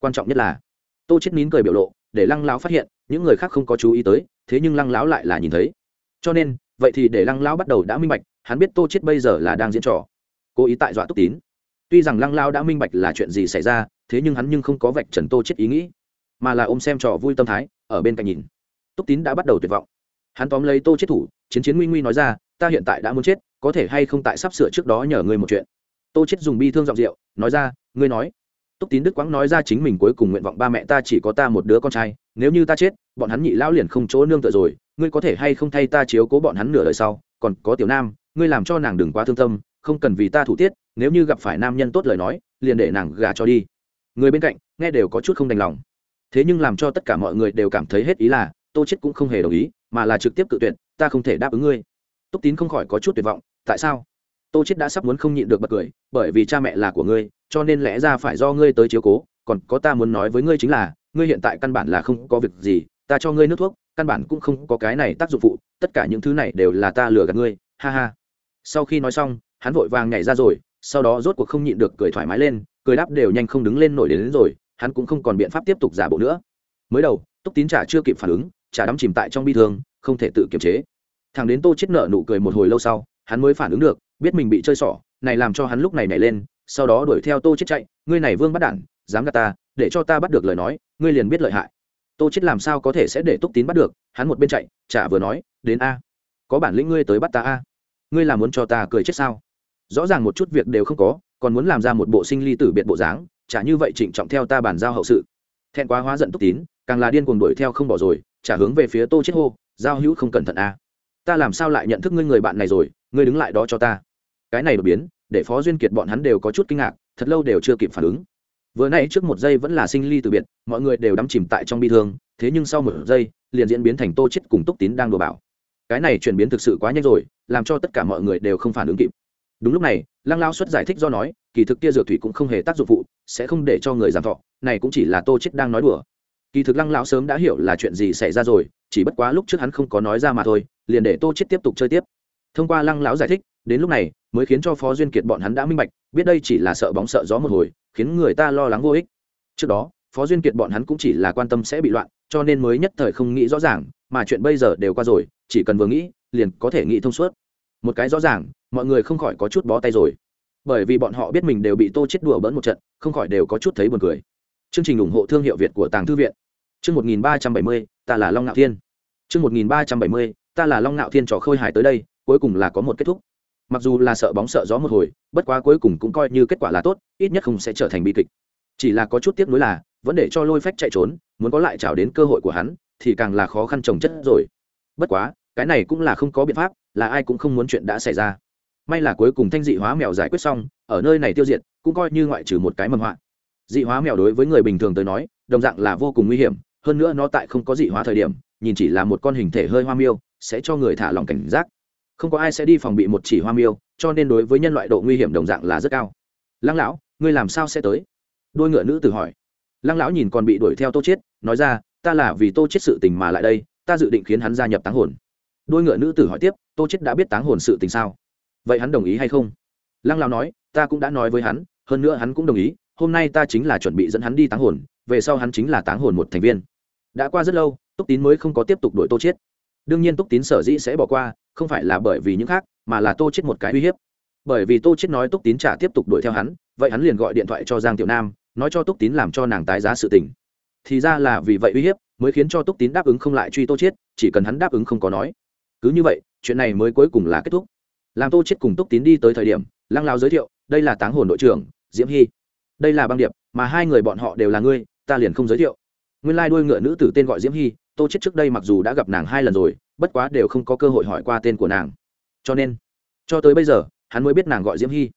Quan trọng nhất là, tô chết nín cười biểu lộ, để lăng lão phát hiện, những người khác không có chú ý tới, thế nhưng lăng lão lại là nhìn thấy. Cho nên, vậy thì để lăng lão bắt đầu đã minh bạch, hắn biết tô chết bây giờ là đang diễn trò, cố ý tại dọa túc tín tuy rằng lăng Lao đã minh bạch là chuyện gì xảy ra, thế nhưng hắn nhưng không có vạch trần tô chết ý nghĩ, mà là ôm xem trò vui tâm thái, ở bên cạnh nhìn. Túc tín đã bắt đầu tuyệt vọng. Hắn tóm lấy tô chết thủ, chiến chiến nguy nguy nói ra, ta hiện tại đã muốn chết, có thể hay không tại sắp sửa trước đó nhờ ngươi một chuyện. Tô chết dùng bi thương giọng rượu nói ra, ngươi nói. Túc tín đức quãng nói ra, chính mình cuối cùng nguyện vọng ba mẹ ta chỉ có ta một đứa con trai, nếu như ta chết, bọn hắn nhị lão liền không chỗ nương tựa rồi, ngươi có thể hay không thay ta chiếu cố bọn hắn nửa đời sau? Còn có tiểu nam, ngươi làm cho nàng đừng quá thương tâm, không cần vì ta thủ tiết nếu như gặp phải nam nhân tốt lời nói, liền để nàng gà cho đi. Người bên cạnh, nghe đều có chút không đành lòng. Thế nhưng làm cho tất cả mọi người đều cảm thấy hết ý là, tô chết cũng không hề đồng ý, mà là trực tiếp cự tuyệt, ta không thể đáp ứng ngươi. Túc tín không khỏi có chút tuyệt vọng, tại sao? Tô chết đã sắp muốn không nhịn được bật cười, bởi vì cha mẹ là của ngươi, cho nên lẽ ra phải do ngươi tới chiếu cố, còn có ta muốn nói với ngươi chính là, ngươi hiện tại căn bản là không có việc gì, ta cho ngươi nước thuốc, căn bản cũng không có cái này tác dụng phụ, tất cả những thứ này đều là ta lừa gạt ngươi, ha ha. Sau khi nói xong, hắn vội vàng nhảy ra rồi sau đó rốt cuộc không nhịn được cười thoải mái lên cười đáp đều nhanh không đứng lên nổi đến, đến rồi hắn cũng không còn biện pháp tiếp tục giả bộ nữa. Mới đầu túc tín trả chưa kịp phản ứng trả đắm chìm tại trong bi thương không thể tự kiềm chế. Thằng đến tô chết nợ nụ cười một hồi lâu sau hắn mới phản ứng được biết mình bị chơi xỏ này làm cho hắn lúc này nảy lên sau đó đuổi theo tô chết chạy ngươi này vương bắt đản dám gạt ta để cho ta bắt được lời nói ngươi liền biết lợi hại. Tô chết làm sao có thể sẽ để túc tín bắt được hắn một bên chạy chả vừa nói đến a có bản lĩnh ngươi tới bắt ta a ngươi là muốn cho ta cười chết sao? Rõ ràng một chút việc đều không có, còn muốn làm ra một bộ sinh ly tử biệt bộ dáng, chả như vậy trịnh trọng theo ta bàn giao hậu sự. Thẹn quá hóa giận túc tín, càng là điên cuồng đuổi theo không bỏ rồi trả hướng về phía tô chết hô, giao hữu không cẩn thận a. Ta làm sao lại nhận thức ngươi người bạn này rồi, ngươi đứng lại đó cho ta. Cái này đột biến, để phó duyên kiệt bọn hắn đều có chút kinh ngạc, thật lâu đều chưa kịp phản ứng. Vừa nay trước một giây vẫn là sinh ly từ biệt, mọi người đều đắm chìm tại trong bi thương, thế nhưng sau một giây, liền diễn biến thành tô chết cùng túc tín đang đùa bảo. Cái này chuyển biến thực sự quá nhanh rồi, làm cho tất cả mọi người đều không phản ứng kịp đúng lúc này, lăng lao xuất giải thích do nói, kỳ thực kia dược thủy cũng không hề tác dụng phụ, sẽ không để cho người giảm thọ, này cũng chỉ là tô chết đang nói đùa. Kỳ thực lăng lão sớm đã hiểu là chuyện gì xảy ra rồi, chỉ bất quá lúc trước hắn không có nói ra mà thôi, liền để tô chết tiếp tục chơi tiếp. Thông qua lăng lão giải thích, đến lúc này, mới khiến cho phó duyên kiệt bọn hắn đã minh bạch, biết đây chỉ là sợ bóng sợ gió một hồi, khiến người ta lo lắng vô ích. Trước đó, phó duyên kiệt bọn hắn cũng chỉ là quan tâm sẽ bị loạn, cho nên mới nhất thời không nghĩ rõ ràng, mà chuyện bây giờ đều qua rồi, chỉ cần vừa nghĩ, liền có thể nghĩ thông suốt một cái rõ ràng, mọi người không khỏi có chút bó tay rồi. Bởi vì bọn họ biết mình đều bị tô chết đùa bỡn một trận, không khỏi đều có chút thấy buồn cười. Chương trình ủng hộ thương hiệu việt của tàng thư viện. Chương một nghìn ba trăm bảy mươi, ta là long ngạo thiên. Chương một nghìn ba trăm bảy mươi, ta là long ngạo thiên trò khôi hài tới đây, cuối cùng là có một kết thúc. Mặc dù là sợ bóng sợ gió một hồi, bất quá cuối cùng cũng coi như kết quả là tốt, ít nhất không sẽ trở thành bi kịch. Chỉ là có chút tiếc nuối là, vẫn để cho lôi phách chạy trốn, muốn có lại trào đến cơ hội của hắn, thì càng là khó khăn trồng chất rồi. Bất quá, cái này cũng là không có biện pháp là ai cũng không muốn chuyện đã xảy ra. May là cuối cùng thanh dị hóa mèo giải quyết xong, ở nơi này tiêu diệt, cũng coi như ngoại trừ một cái mầm họa. Dị hóa mèo đối với người bình thường tới nói, đồng dạng là vô cùng nguy hiểm, hơn nữa nó tại không có dị hóa thời điểm, nhìn chỉ là một con hình thể hơi hoa miêu, sẽ cho người thả lòng cảnh giác. Không có ai sẽ đi phòng bị một chỉ hoa miêu, cho nên đối với nhân loại độ nguy hiểm đồng dạng là rất cao. Lăng lão, ngươi làm sao sẽ tới? Đôi ngựa nữ tử hỏi. Lăng lão nhìn còn bị đuổi theo tô chết nói ra, ta là vì tô chết sự tình mà lại đây, ta dự định khiến hắn gia nhập táng hồn đôi ngựa nữ tử hỏi tiếp, tô chết đã biết táng hồn sự tình sao? Vậy hắn đồng ý hay không? Lăng lão nói, ta cũng đã nói với hắn, hơn nữa hắn cũng đồng ý, hôm nay ta chính là chuẩn bị dẫn hắn đi táng hồn, về sau hắn chính là táng hồn một thành viên. Đã qua rất lâu, túc tín mới không có tiếp tục đuổi tô chết. Đương nhiên túc tín sở dĩ sẽ bỏ qua, không phải là bởi vì những khác, mà là tô chết một cái uy hiếp. Bởi vì tô chết nói túc tín trả tiếp tục đuổi theo hắn, vậy hắn liền gọi điện thoại cho giang tiểu nam, nói cho túc tín làm cho nàng tái giá sự tình. Thì ra là vì vậy uy hiếp, mới khiến cho túc tín đáp ứng không lại truy tô chết, chỉ cần hắn đáp ứng không có nói cứ như vậy, chuyện này mới cuối cùng là kết thúc. Làm tô chết cùng túc tín đi tới thời điểm, lăng lao giới thiệu, đây là táng hồn đội trưởng, diễm hy. Đây là băng điệp, mà hai người bọn họ đều là ngươi, ta liền không giới thiệu. Nguyên lai đuôi ngựa nữ tử tên gọi diễm hy, tô chết trước đây mặc dù đã gặp nàng hai lần rồi, bất quá đều không có cơ hội hỏi qua tên của nàng. Cho nên, cho tới bây giờ, hắn mới biết nàng gọi diễm hy.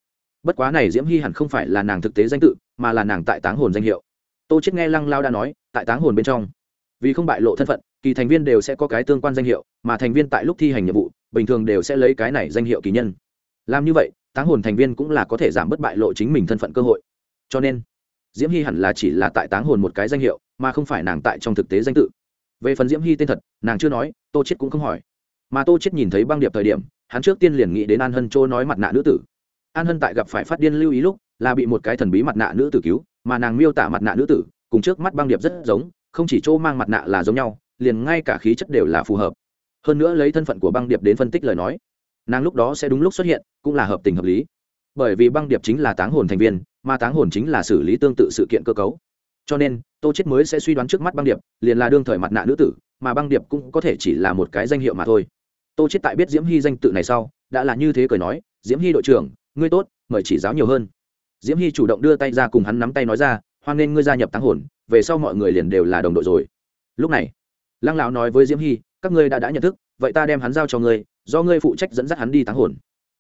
Bất quá này diễm hy hẳn không phải là nàng thực tế danh tự, mà là nàng tại táng hồn danh hiệu. Tô chết nghe lăng lao đã nói, tại táng hồn bên trong. Vì không bại lộ thân phận kỳ thành viên đều sẽ có cái tương quan danh hiệu, mà thành viên tại lúc thi hành nhiệm vụ, bình thường đều sẽ lấy cái này danh hiệu kỳ nhân. Làm như vậy, táng hồn thành viên cũng là có thể giảm bớt bại lộ chính mình thân phận cơ hội. Cho nên, diễm hy hẳn là chỉ là tại táng hồn một cái danh hiệu, mà không phải nàng tại trong thực tế danh tự. Về phần diễm hy tên thật, nàng chưa nói, tô chết cũng không hỏi. Mà tô chết nhìn thấy băng điệp thời điểm, hắn trước tiên liền nghĩ đến an hân châu nói mặt nạ nữ tử. An hân tại gặp phải phát điên lưu ý lúc, là bị một cái thần bí mặt nạ nữ tử cứu, mà nàng miêu tả mặt nạ nữ tử, cùng trước mắt băng điệp rất giống, không chỉ chỗ mang mặt nạ là giống nhau liền ngay cả khí chất đều là phù hợp. Hơn nữa lấy thân phận của băng điệp đến phân tích lời nói, nàng lúc đó sẽ đúng lúc xuất hiện, cũng là hợp tình hợp lý. Bởi vì băng điệp chính là táng hồn thành viên, mà táng hồn chính là xử lý tương tự sự kiện cơ cấu. Cho nên, tô chết mới sẽ suy đoán trước mắt băng điệp, liền là đương thời mặt nạ nữ tử, mà băng điệp cũng có thể chỉ là một cái danh hiệu mà thôi. Tô chết tại biết diễm hy danh tự này sau, đã là như thế cười nói, diễm hy đội trưởng, ngươi tốt, mời chỉ giáo nhiều hơn. Diễm hy chủ động đưa tay ra cùng hắn nắm tay nói ra, hoan nghênh ngươi gia nhập táng hồn, về sau mọi người liền đều là đồng đội rồi. Lúc này lăng lão nói với diễm hy các ngươi đã đã nhận thức, vậy ta đem hắn giao cho ngươi, do ngươi phụ trách dẫn dắt hắn đi táng hồn.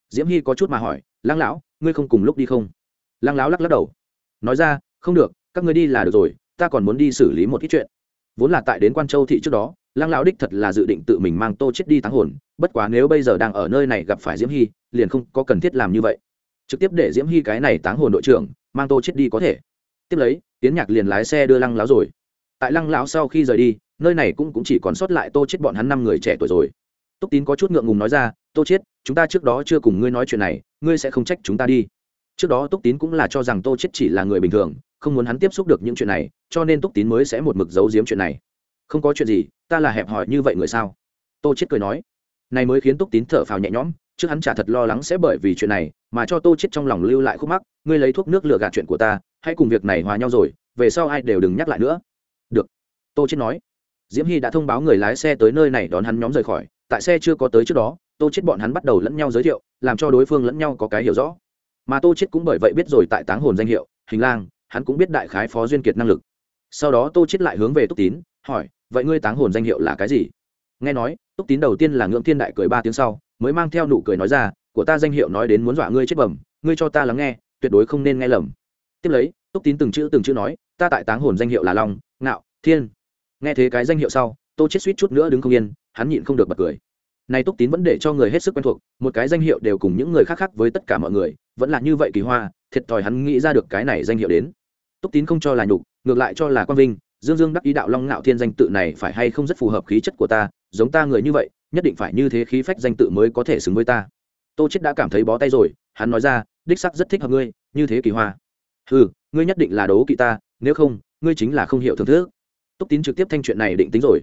Diễm hy có chút mà hỏi, lăng lão, ngươi không cùng lúc đi không? Lăng lão lắc lắc đầu, nói ra, không được, các ngươi đi là được rồi, ta còn muốn đi xử lý một ít chuyện. Vốn là tại đến quan châu thị trước đó, lăng lão đích thật là dự định tự mình mang tô chết đi táng hồn, bất quá nếu bây giờ đang ở nơi này gặp phải diễm hy liền không có cần thiết làm như vậy. Trực tiếp để diễm hy cái này táng hồn đội trưởng, mang tô chết đi có thể. Tiếp lấy tiến nhạc liền lái xe đưa lăng lão rồi tại lăng lão sau khi rời đi nơi này cũng, cũng chỉ còn sót lại tô chết bọn hắn năm người trẻ tuổi rồi. Túc tín có chút ngượng ngùng nói ra tô chết chúng ta trước đó chưa cùng ngươi nói chuyện này ngươi sẽ không trách chúng ta đi. Trước đó túc tín cũng là cho rằng tô chết chỉ là người bình thường không muốn hắn tiếp xúc được những chuyện này cho nên túc tín mới sẽ một mực giấu giếm chuyện này. Không có chuyện gì ta là hẹp hòi như vậy người sao? Tô chết cười nói. Này mới khiến túc tín thở phào nhẹ nhõm trước hắn chả thật lo lắng sẽ bởi vì chuyện này mà cho tô chết trong lòng lưu lại khúc mắc ngươi lấy thuốc nước lừa gạt chuyện của ta hãy cùng việc này hòa nhau rồi về sau ai đều đừng nhắc lại nữa tô chết nói. Diễm hy đã thông báo người lái xe tới nơi này đón hắn nhóm rời khỏi. Tại xe chưa có tới trước đó, tô chết bọn hắn bắt đầu lẫn nhau giới thiệu, làm cho đối phương lẫn nhau có cái hiểu rõ. Mà tô chết cũng bởi vậy biết rồi tại táng hồn danh hiệu, hình lang, hắn cũng biết đại khái phó duyên kiệt năng lực. Sau đó tô chết lại hướng về túc tín, hỏi, vậy ngươi táng hồn danh hiệu là cái gì? Nghe nói, túc tín đầu tiên là ngưỡng thiên đại cười ba tiếng sau, mới mang theo nụ cười nói ra, của ta danh hiệu nói đến muốn dọa ngươi chết bẩm, ngươi cho ta lắng nghe, tuyệt đối không nên nghe lầm. Tiếp lấy, túc tín từng chữ từng chữ nói, ta tại táng hồn danh hiệu là long, ngạo, thiên nghe thế cái danh hiệu sau, tô chết suýt chút nữa đứng không yên, hắn nhịn không được bật cười. Nay túc tín vẫn để cho người hết sức quen thuộc, một cái danh hiệu đều cùng những người khác khác với tất cả mọi người, vẫn là như vậy kỳ hoa, thiệt thòi hắn nghĩ ra được cái này danh hiệu đến. Túc tín không cho là nhục, ngược lại cho là quang vinh, dương dương đắc ý đạo long ngạo thiên danh tự này phải hay không rất phù hợp khí chất của ta, giống ta người như vậy, nhất định phải như thế khí phách danh tự mới có thể xứng với ta. Tô chết đã cảm thấy bó tay rồi, hắn nói ra, đích sắc rất thích hợp ngươi, như thế kỳ hoa. Ừ ngươi nhất định là đấu kỵ ta, nếu không, ngươi chính là không hiểu thưởng thức túc tín trực tiếp thanh chuyện này định tính rồi.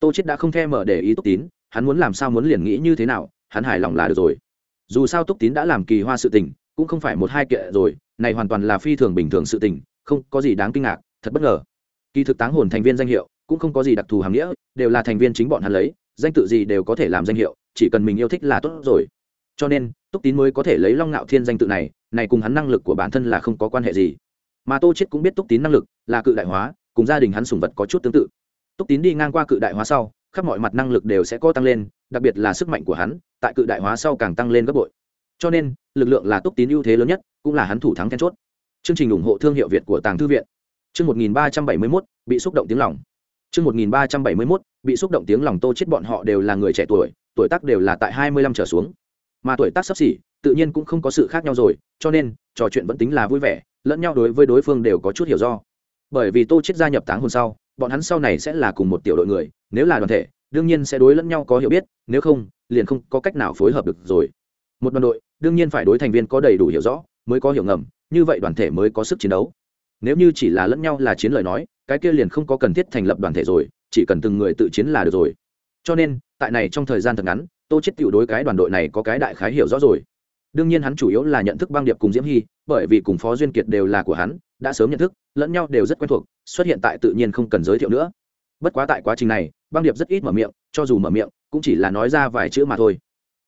Tô chết đã không thèm mở để ý túc tín, hắn muốn làm sao muốn liền nghĩ như thế nào, hắn hài lòng là được rồi. Dù sao túc tín đã làm kỳ hoa sự tình, cũng không phải một hai kệ rồi, này hoàn toàn là phi thường bình thường sự tình, không có gì đáng kinh ngạc, thật bất ngờ. Kỳ thực táng hồn thành viên danh hiệu cũng không có gì đặc thù hàm nghĩa, đều là thành viên chính bọn hắn lấy, danh tự gì đều có thể làm danh hiệu, chỉ cần mình yêu thích là tốt rồi. Cho nên, túc tín mới có thể lấy long ngạo thiên danh tự này này cùng hắn năng lực của bản thân là không có quan hệ gì. Mà tô chết cũng biết túc tín năng lực là cự đại hóa cùng gia đình hắn sùng vật có chút tương tự. Túc tín đi ngang qua cự đại hóa sau khắp mọi mặt năng lực đều sẽ có tăng lên đặc biệt là sức mạnh của hắn tại cự đại hóa sau càng tăng lên gấp bội. Cho nên lực lượng là túc tín ưu thế lớn nhất cũng là hắn thủ thắng then chốt. Chương trình ủng hộ thương hiệu việt của tàng thư viện. Chương 1371, bị xúc động tiếng lòng. Chương 1371, bị xúc động tiếng lòng tô chết bọn họ đều là người trẻ tuổi tuổi tác đều là tại 25 trở xuống. Mà tuổi tác sắp xỉ tự nhiên cũng không có sự khác nhau rồi cho nên trò chuyện vẫn tính là vui vẻ lẫn nhau đối với đối phương đều có chút hiểu do bởi vì tô chết gia nhập táng hồn sau, bọn hắn sau này sẽ là cùng một tiểu đội người, nếu là đoàn thể, đương nhiên sẽ đối lẫn nhau có hiểu biết, nếu không, liền không có cách nào phối hợp được rồi. Một đoàn đội, đương nhiên phải đối thành viên có đầy đủ hiểu rõ, mới có hiểu ngầm, như vậy đoàn thể mới có sức chiến đấu. Nếu như chỉ là lẫn nhau là chiến lời nói, cái kia liền không có cần thiết thành lập đoàn thể rồi, chỉ cần từng người tự chiến là được rồi. Cho nên, tại này trong thời gian thật ngắn, tô chết tiểu đối cái đoàn đội này có cái đại khái hiểu rõ rồi. Đương nhiên hắn chủ yếu là nhận thức băng điệp cùng diễm hy, bởi vì cùng phó duyên kiệt đều là của hắn đã sớm nhận thức, lẫn nhau đều rất quen thuộc, xuất hiện tại tự nhiên không cần giới thiệu nữa. Bất quá tại quá trình này, băng điệp rất ít mở miệng, cho dù mở miệng, cũng chỉ là nói ra vài chữ mà thôi.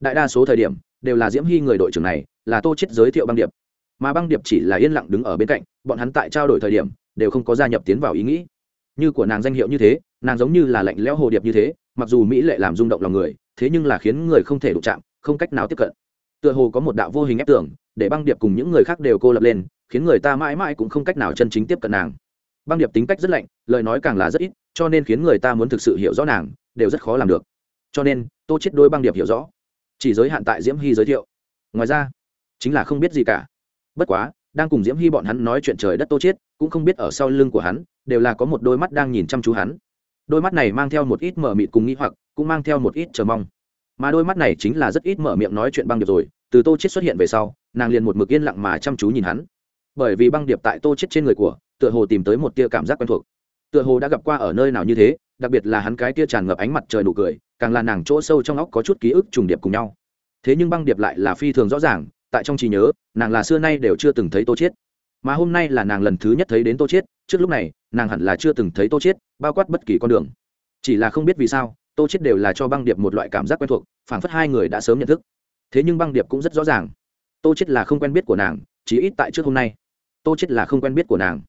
Đại đa số thời điểm, đều là diễm hy người đội trưởng này, là tô chết giới thiệu băng điệp. Mà băng điệp chỉ là yên lặng đứng ở bên cạnh, bọn hắn tại trao đổi thời điểm, đều không có gia nhập tiến vào ý nghĩ. Như của nàng danh hiệu như thế, nàng giống như là lạnh lẽo hồ điệp như thế, mặc dù mỹ lệ làm rung động lòng người, thế nhưng là khiến người không thể đụng chạm, không cách nào tiếp cận. Tựa hồ có một đạo vô hình ép tưởng để băng điệp cùng những người khác đều cô lập lên khiến người ta mãi mãi cũng không cách nào chân chính tiếp cận nàng. Băng điệp tính cách rất lạnh, lời nói càng là rất ít, cho nên khiến người ta muốn thực sự hiểu rõ nàng, đều rất khó làm được. Cho nên, tô chết đôi băng điệp hiểu rõ. Chỉ giới hạn tại diễm hy giới thiệu. Ngoài ra, chính là không biết gì cả. Bất quá, đang cùng diễm hy bọn hắn nói chuyện trời đất tô chết, cũng không biết ở sau lưng của hắn, đều là có một đôi mắt đang nhìn chăm chú hắn. Đôi mắt này mang theo một ít mở mịt cùng nghĩ hoặc, cũng mang theo một ít chờ mong. Mà đôi mắt này chính là rất ít mở miệng nói chuyện băng điệp rồi, từ tô chết xuất hiện về sau, nàng liền một mực yên lặng mà chăm chú nhìn hắn bởi vì băng điệp tại tô chết trên người của, tựa hồ tìm tới một tia cảm giác quen thuộc. Tựa hồ đã gặp qua ở nơi nào như thế, đặc biệt là hắn cái tia tràn ngập ánh mặt trời nụ cười, càng là nàng chỗ sâu trong óc có chút ký ức trùng điệp cùng nhau. Thế nhưng băng điệp lại là phi thường rõ ràng, tại trong trí nhớ, nàng là xưa nay đều chưa từng thấy tô chết. Mà hôm nay là nàng lần thứ nhất thấy đến tô chết, trước lúc này, nàng hẳn là chưa từng thấy tô chết, bao quát bất kỳ con đường. Chỉ là không biết vì sao, tô chết đều là cho băng điệp một loại cảm giác quen thuộc, phảng phất hai người đã sớm nhận thức. Thế nhưng băng điệp cũng rất rõ ràng. Tô chết là không quen biết của nàng chỉ ít tại trước hôm nay tô chết là không quen biết của nàng.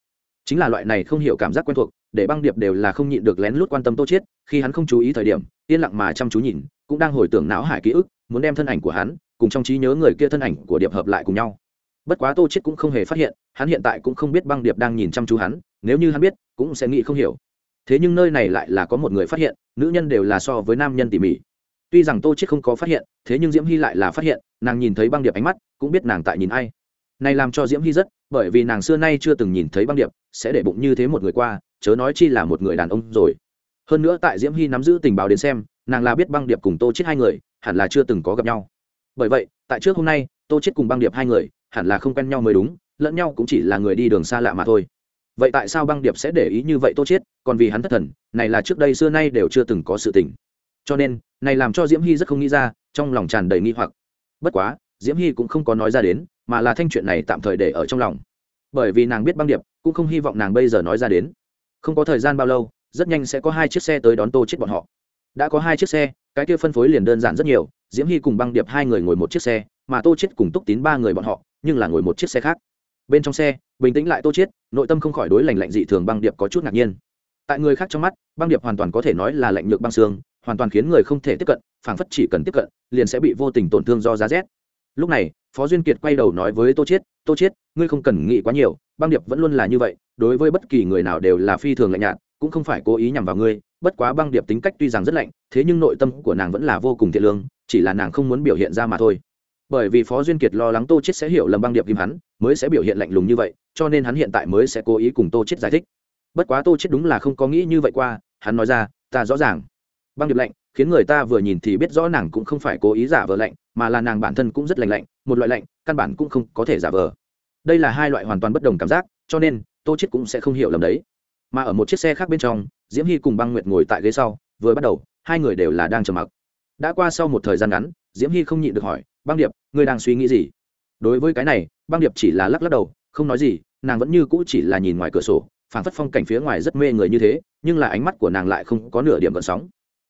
Chính là loại này không hiểu cảm giác quen thuộc, để băng điệp đều là không nhịn được lén lút quan tâm tô chết, khi hắn không chú ý thời điểm, yên lặng mà chăm chú nhìn, cũng đang hồi tưởng não hải ký ức, muốn đem thân ảnh của hắn, cùng trong trí nhớ người kia thân ảnh của điệp hợp lại cùng nhau. Bất quá tô chết cũng không hề phát hiện, hắn hiện tại cũng không biết băng điệp đang nhìn chăm chú hắn, nếu như hắn biết, cũng sẽ nghĩ không hiểu. Thế nhưng nơi này lại là có một người phát hiện, nữ nhân đều là so với nam nhân tỉ mỉ. Tuy rằng tô chết không có phát hiện, thế nhưng diễm hy lại là phát hiện, nàng nhìn thấy băng điệp ánh mắt, cũng biết nàng tại nhìn ai này làm cho diễm hy rất, bởi vì nàng xưa nay chưa từng nhìn thấy băng điệp, sẽ để bụng như thế một người qua, chớ nói chi là một người đàn ông rồi. Hơn nữa tại diễm hy nắm giữ tình báo đến xem, nàng là biết băng điệp cùng tô chết hai người, hẳn là chưa từng có gặp nhau. Bởi vậy, tại trước hôm nay, tô chết cùng băng điệp hai người, hẳn là không quen nhau mới đúng, lẫn nhau cũng chỉ là người đi đường xa lạ mà thôi. Vậy tại sao băng điệp sẽ để ý như vậy tô chết còn vì hắn thất thần, này là trước đây xưa nay đều chưa từng có sự tình. Cho nên, này làm cho diễm hy rất không nghĩ ra, trong lòng tràn đầy nghi hoặc. Bất quá, diễm hy cũng không có nói ra đến mà là thanh chuyện này tạm thời để ở trong lòng. Bởi vì nàng biết băng điệp, cũng không hy vọng nàng bây giờ nói ra đến. Không có thời gian bao lâu, rất nhanh sẽ có hai chiếc xe tới đón tô chết bọn họ. Đã có hai chiếc xe, cái kia phân phối liền đơn giản rất nhiều, diễm hy cùng băng điệp hai người ngồi một chiếc xe, mà tô chết cùng túc tín ba người bọn họ, nhưng là ngồi một chiếc xe khác. Bên trong xe, bình tĩnh lại tô chết nội tâm không khỏi đối lành lạnh dị thường băng điệp có chút ngạc nhiên. Tại người khác trong mắt, băng điệp hoàn toàn có thể nói là lạnh nhược băng xương, hoàn toàn khiến người không thể tiếp cận, phảng phất chỉ cần tiếp cận, liền sẽ bị vô tình tổn thương do giá rét. Lúc này phó duyên kiệt quay đầu nói với tô chiết tô chiết, ngươi không cần nghĩ quá nhiều, băng điệp vẫn luôn là như vậy, đối với bất kỳ người nào đều là phi thường lạnh nhạt, cũng không phải cố ý nhằm vào ngươi, bất quá băng điệp tính cách tuy rằng rất lạnh, thế nhưng nội tâm của nàng vẫn là vô cùng thiện lương, chỉ là nàng không muốn biểu hiện ra mà thôi. Bởi vì phó duyên kiệt lo lắng tô chiết sẽ hiểu lầm băng điệp kim hắn, mới sẽ biểu hiện lạnh lùng như vậy, cho nên hắn hiện tại mới sẽ cố ý cùng tô chiết giải thích. Bất quá tô chiết đúng là không có nghĩ như vậy qua, hắn nói ra, ta rõ ràng. Băng điệp lạnh, khiến người ta vừa nhìn thì biết rõ nàng cũng không phải cố ý giả vờ lạnh, mà là nàng bản thân cũng rất lạnh lạnh một loại lạnh, căn bản cũng không có thể giả vờ. Đây là hai loại hoàn toàn bất đồng cảm giác, cho nên, tô chết cũng sẽ không hiểu lầm đấy. Mà ở một chiếc xe khác bên trong, diễm hy cùng băng nguyệt ngồi tại ghế sau, vừa bắt đầu, hai người đều là đang trầm mặc. Đã qua sau một thời gian ngắn, diễm hy không nhịn được hỏi, băng điệp, ngươi đang suy nghĩ gì? Đối với cái này, băng điệp chỉ là lắc lắc đầu, không nói gì, nàng vẫn như cũ chỉ là nhìn ngoài cửa sổ, phảng phất phong cảnh phía ngoài rất mê người như thế, nhưng là ánh mắt của nàng lại không có nửa điểm gợn sóng.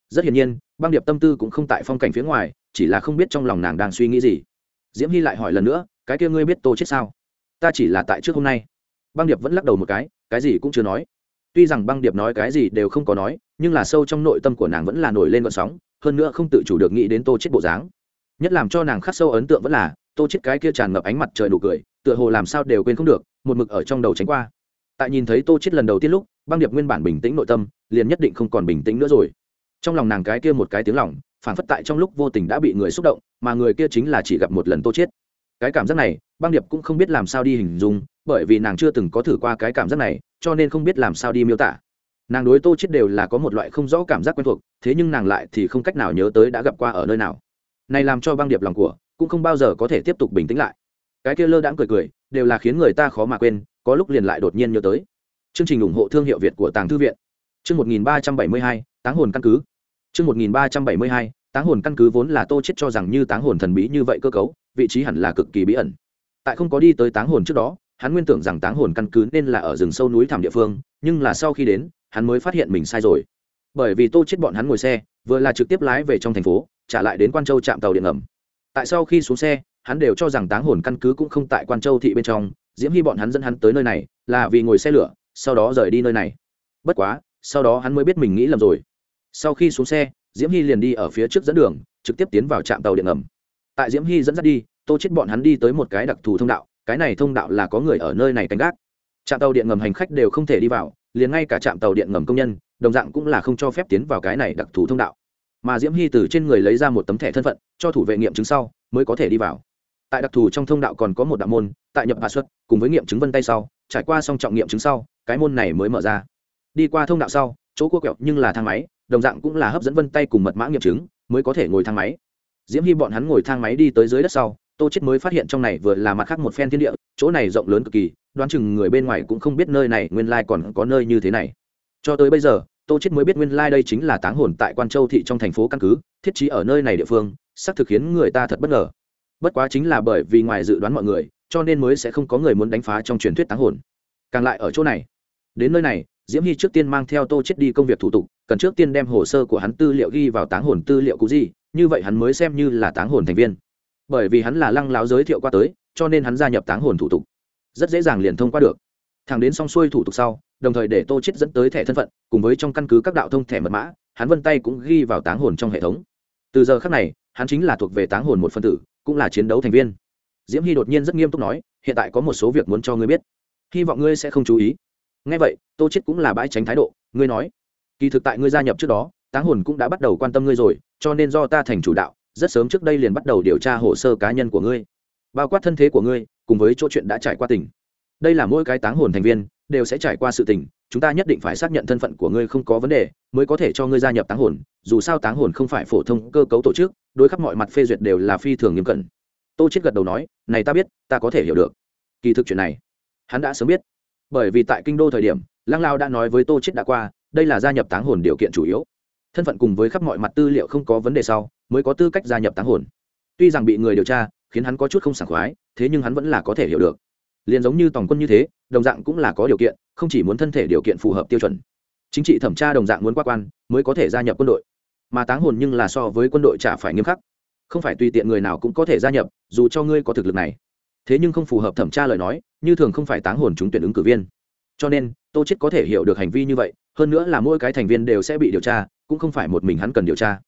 Rất hiển nhiên, băng điệp tâm tư cũng không tại phong cảnh phía ngoài, chỉ là không biết trong lòng nàng đang suy nghĩ gì diễm hy lại hỏi lần nữa, cái kia ngươi biết tô chết sao? Ta chỉ là tại trước hôm nay. Băng điệp vẫn lắc đầu một cái cái gì cũng chưa nói. Tuy rằng băng điệp nói cái gì đều không có nói, nhưng là sâu trong nội tâm của nàng vẫn là nổi lên gọn sóng, hơn nữa không tự chủ được nghĩ đến tô chết bộ dáng. Nhất làm cho nàng khắc sâu ấn tượng vẫn là, tô chết cái kia tràn ngập ánh mặt trời nụ cười, tựa hồ làm sao đều quên không được, một mực ở trong đầu tránh qua. Tại nhìn thấy tô chết lần đầu tiên lúc, băng điệp nguyên bản bình tĩnh nội tâm, liền nhất định không còn bình tĩnh nữa rồi. Trong lòng nàng cái kia một cái tiếng lòng phản phất tại trong lúc vô tình đã bị người xúc động mà người kia chính là chỉ gặp một lần tô chết cái cảm giác này băng điệp cũng không biết làm sao đi hình dung bởi vì nàng chưa từng có thử qua cái cảm giác này cho nên không biết làm sao đi miêu tả. Nàng đối tô chết đều là có một loại không rõ cảm giác quen thuộc thế nhưng nàng lại thì không cách nào nhớ tới đã gặp qua ở nơi nào. Này làm cho băng điệp lòng của cũng không bao giờ có thể tiếp tục bình tĩnh lại. Cái kia lơ đãng cười cười đều là khiến người ta khó mà quên có lúc liền lại đột nhiên nhớ tới. Chương trình ủng hộ thương hiệu việt của tàng thư viện. Chương 1372, táng hồn căn cứ chương 1372, táng hồn căn cứ vốn là tô chết cho rằng như táng hồn thần bí như vậy cơ cấu vị trí hẳn là cực kỳ bí ẩn. Tại không có đi tới táng hồn trước đó hắn nguyên tưởng rằng táng hồn căn cứ nên là ở rừng sâu núi thẳm địa phương nhưng là sau khi đến hắn mới phát hiện mình sai rồi. Bởi vì tô chết bọn hắn ngồi xe vừa là trực tiếp lái về trong thành phố trả lại đến quan châu trạm tàu điện ngầm. Tại sau khi xuống xe hắn đều cho rằng táng hồn căn cứ cũng không tại quan châu thị bên trong diễm hy bọn hắn dẫn hắn tới nơi này là vì ngồi xe lửa sau đó rời đi nơi này. Bất quá sau đó hắn mới biết mình nghĩ lầm rồi sau khi xuống xe, diễm hy liền đi ở phía trước dẫn đường, trực tiếp tiến vào trạm tàu điện ngầm. Tại diễm hy dẫn dắt đi, tô chết bọn hắn đi tới một cái đặc thù thông đạo, cái này thông đạo là có người ở nơi này canh gác. Trạm tàu điện ngầm hành khách đều không thể đi vào, liền ngay cả trạm tàu điện ngầm công nhân, đồng dạng cũng là không cho phép tiến vào cái này đặc thù thông đạo. Mà diễm hy từ trên người lấy ra một tấm thẻ thân phận, cho thủ vệ nghiệm chứng sau, mới có thể đi vào. Tại đặc thù trong thông đạo còn có một đạo môn, tại nhập hạ xuất, cùng với nghiệm chứng vân tay sau, trải qua xong trọng nghiệm chứng sau, cái môn này mới mở ra. Đi qua thông đạo sau, chỗ cua quẹo nhưng là thang máy đồng dạng cũng là hấp dẫn vân tay cùng mật mã nghiệm chứng, mới có thể ngồi thang máy. Diễm hy bọn hắn ngồi thang máy đi tới dưới đất sau, tô chết mới phát hiện trong này vừa là mặt khác một phen thiên địa, chỗ này rộng lớn cực kỳ, đoán chừng người bên ngoài cũng không biết nơi này nguyên lai còn có nơi như thế này. Cho tới bây giờ, tô chết mới biết nguyên lai đây chính là táng hồn tại quan châu thị trong thành phố căn cứ, thiết trí ở nơi này địa phương, xác thực khiến người ta thật bất ngờ. Bất quá chính là bởi vì ngoài dự đoán mọi người, cho nên mới sẽ không có người muốn đánh phá trong truyền thuyết táng hồn. Càng lại ở chỗ này, đến nơi này diễm hy trước tiên mang theo tô chết đi công việc thủ tục, cần trước tiên đem hồ sơ của hắn tư liệu ghi vào táng hồn tư liệu cũ gì, như vậy hắn mới xem như là táng hồn thành viên. Bởi vì hắn là lăng láo giới thiệu qua tới, cho nên hắn gia nhập táng hồn thủ tục. Rất dễ dàng liền thông qua được. Thằng đến xong xuôi thủ tục sau, đồng thời để tô chết dẫn tới thẻ thân phận, cùng với trong căn cứ các đạo thông thẻ mật mã, hắn vân tay cũng ghi vào táng hồn trong hệ thống. Từ giờ khác này, hắn chính là thuộc về táng hồn một phân tử, cũng là chiến đấu thành viên. Diễm hy đột nhiên rất nghiêm túc nói, hiện tại có một số việc muốn cho ngươi biết. Hy vọng ngươi sẽ không chú ý ngay vậy, tô chết cũng là bãi tránh thái độ, ngươi nói, kỳ thực tại ngươi gia nhập trước đó, táng hồn cũng đã bắt đầu quan tâm ngươi rồi, cho nên do ta thành chủ đạo, rất sớm trước đây liền bắt đầu điều tra hồ sơ cá nhân của ngươi, bao quát thân thế của ngươi, cùng với chỗ chuyện đã trải qua tỉnh đây là mỗi cái táng hồn thành viên, đều sẽ trải qua sự tình, chúng ta nhất định phải xác nhận thân phận của ngươi không có vấn đề, mới có thể cho ngươi gia nhập táng hồn, dù sao táng hồn không phải phổ thông cơ cấu tổ chức, đối khắp mọi mặt phê duyệt đều là phi thường nghiêm cẩn. Tô chết gật đầu nói, này ta biết, ta có thể hiểu được. Kỳ thực chuyện này, hắn đã sớm biết bởi vì tại kinh đô thời điểm, lăng lao đã nói với tô chết đã qua, đây là gia nhập táng hồn điều kiện chủ yếu. Thân phận cùng với khắp mọi mặt tư liệu không có vấn đề sau, mới có tư cách gia nhập táng hồn. Tuy rằng bị người điều tra, khiến hắn có chút không sảng khoái, thế nhưng hắn vẫn là có thể hiểu được. Liền giống như tổng quân như thế, đồng dạng cũng là có điều kiện, không chỉ muốn thân thể điều kiện phù hợp tiêu chuẩn. Chính trị thẩm tra đồng dạng muốn qua quan, mới có thể gia nhập quân đội. Mà táng hồn nhưng là so với quân đội chả phải nghiêm khắc. Không phải tùy tiện người nào cũng có thể gia nhập, dù cho ngươi có thực lực này thế nhưng không phù hợp thẩm tra lời nói, như thường không phải táng hồn chúng tuyển ứng cử viên. Cho nên, tô chết có thể hiểu được hành vi như vậy, hơn nữa là mỗi cái thành viên đều sẽ bị điều tra, cũng không phải một mình hắn cần điều tra.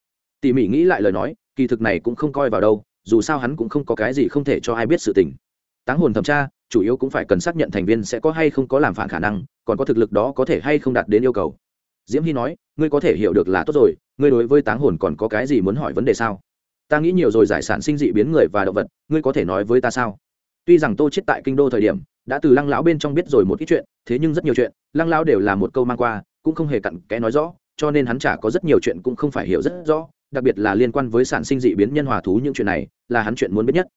Tỉ mỉ nghĩ lại lời nói, kỳ thực này cũng không coi vào đâu, dù sao hắn cũng không có cái gì không thể cho ai biết sự tình. Táng hồn thẩm tra, chủ yếu cũng phải cần xác nhận thành viên sẽ có hay không có làm phản khả năng, còn có thực lực đó có thể hay không đạt đến yêu cầu. Diễm hy nói, ngươi có thể hiểu được là tốt rồi, ngươi đối với táng hồn còn có cái gì muốn hỏi vấn đề sao? Ta nghĩ nhiều rồi giải sản sinh dị biến người và động vật, ngươi có thể nói với ta sao? Tuy rằng tô chết tại kinh đô thời điểm, đã từ lăng lão bên trong biết rồi một ít chuyện, thế nhưng rất nhiều chuyện, lăng lão đều là một câu mang qua, cũng không hề cặn kẽ nói rõ, cho nên hắn chả có rất nhiều chuyện cũng không phải hiểu rất rõ, đặc biệt là liên quan với sản sinh dị biến nhân hòa thú những chuyện này, là hắn chuyện muốn biết nhất.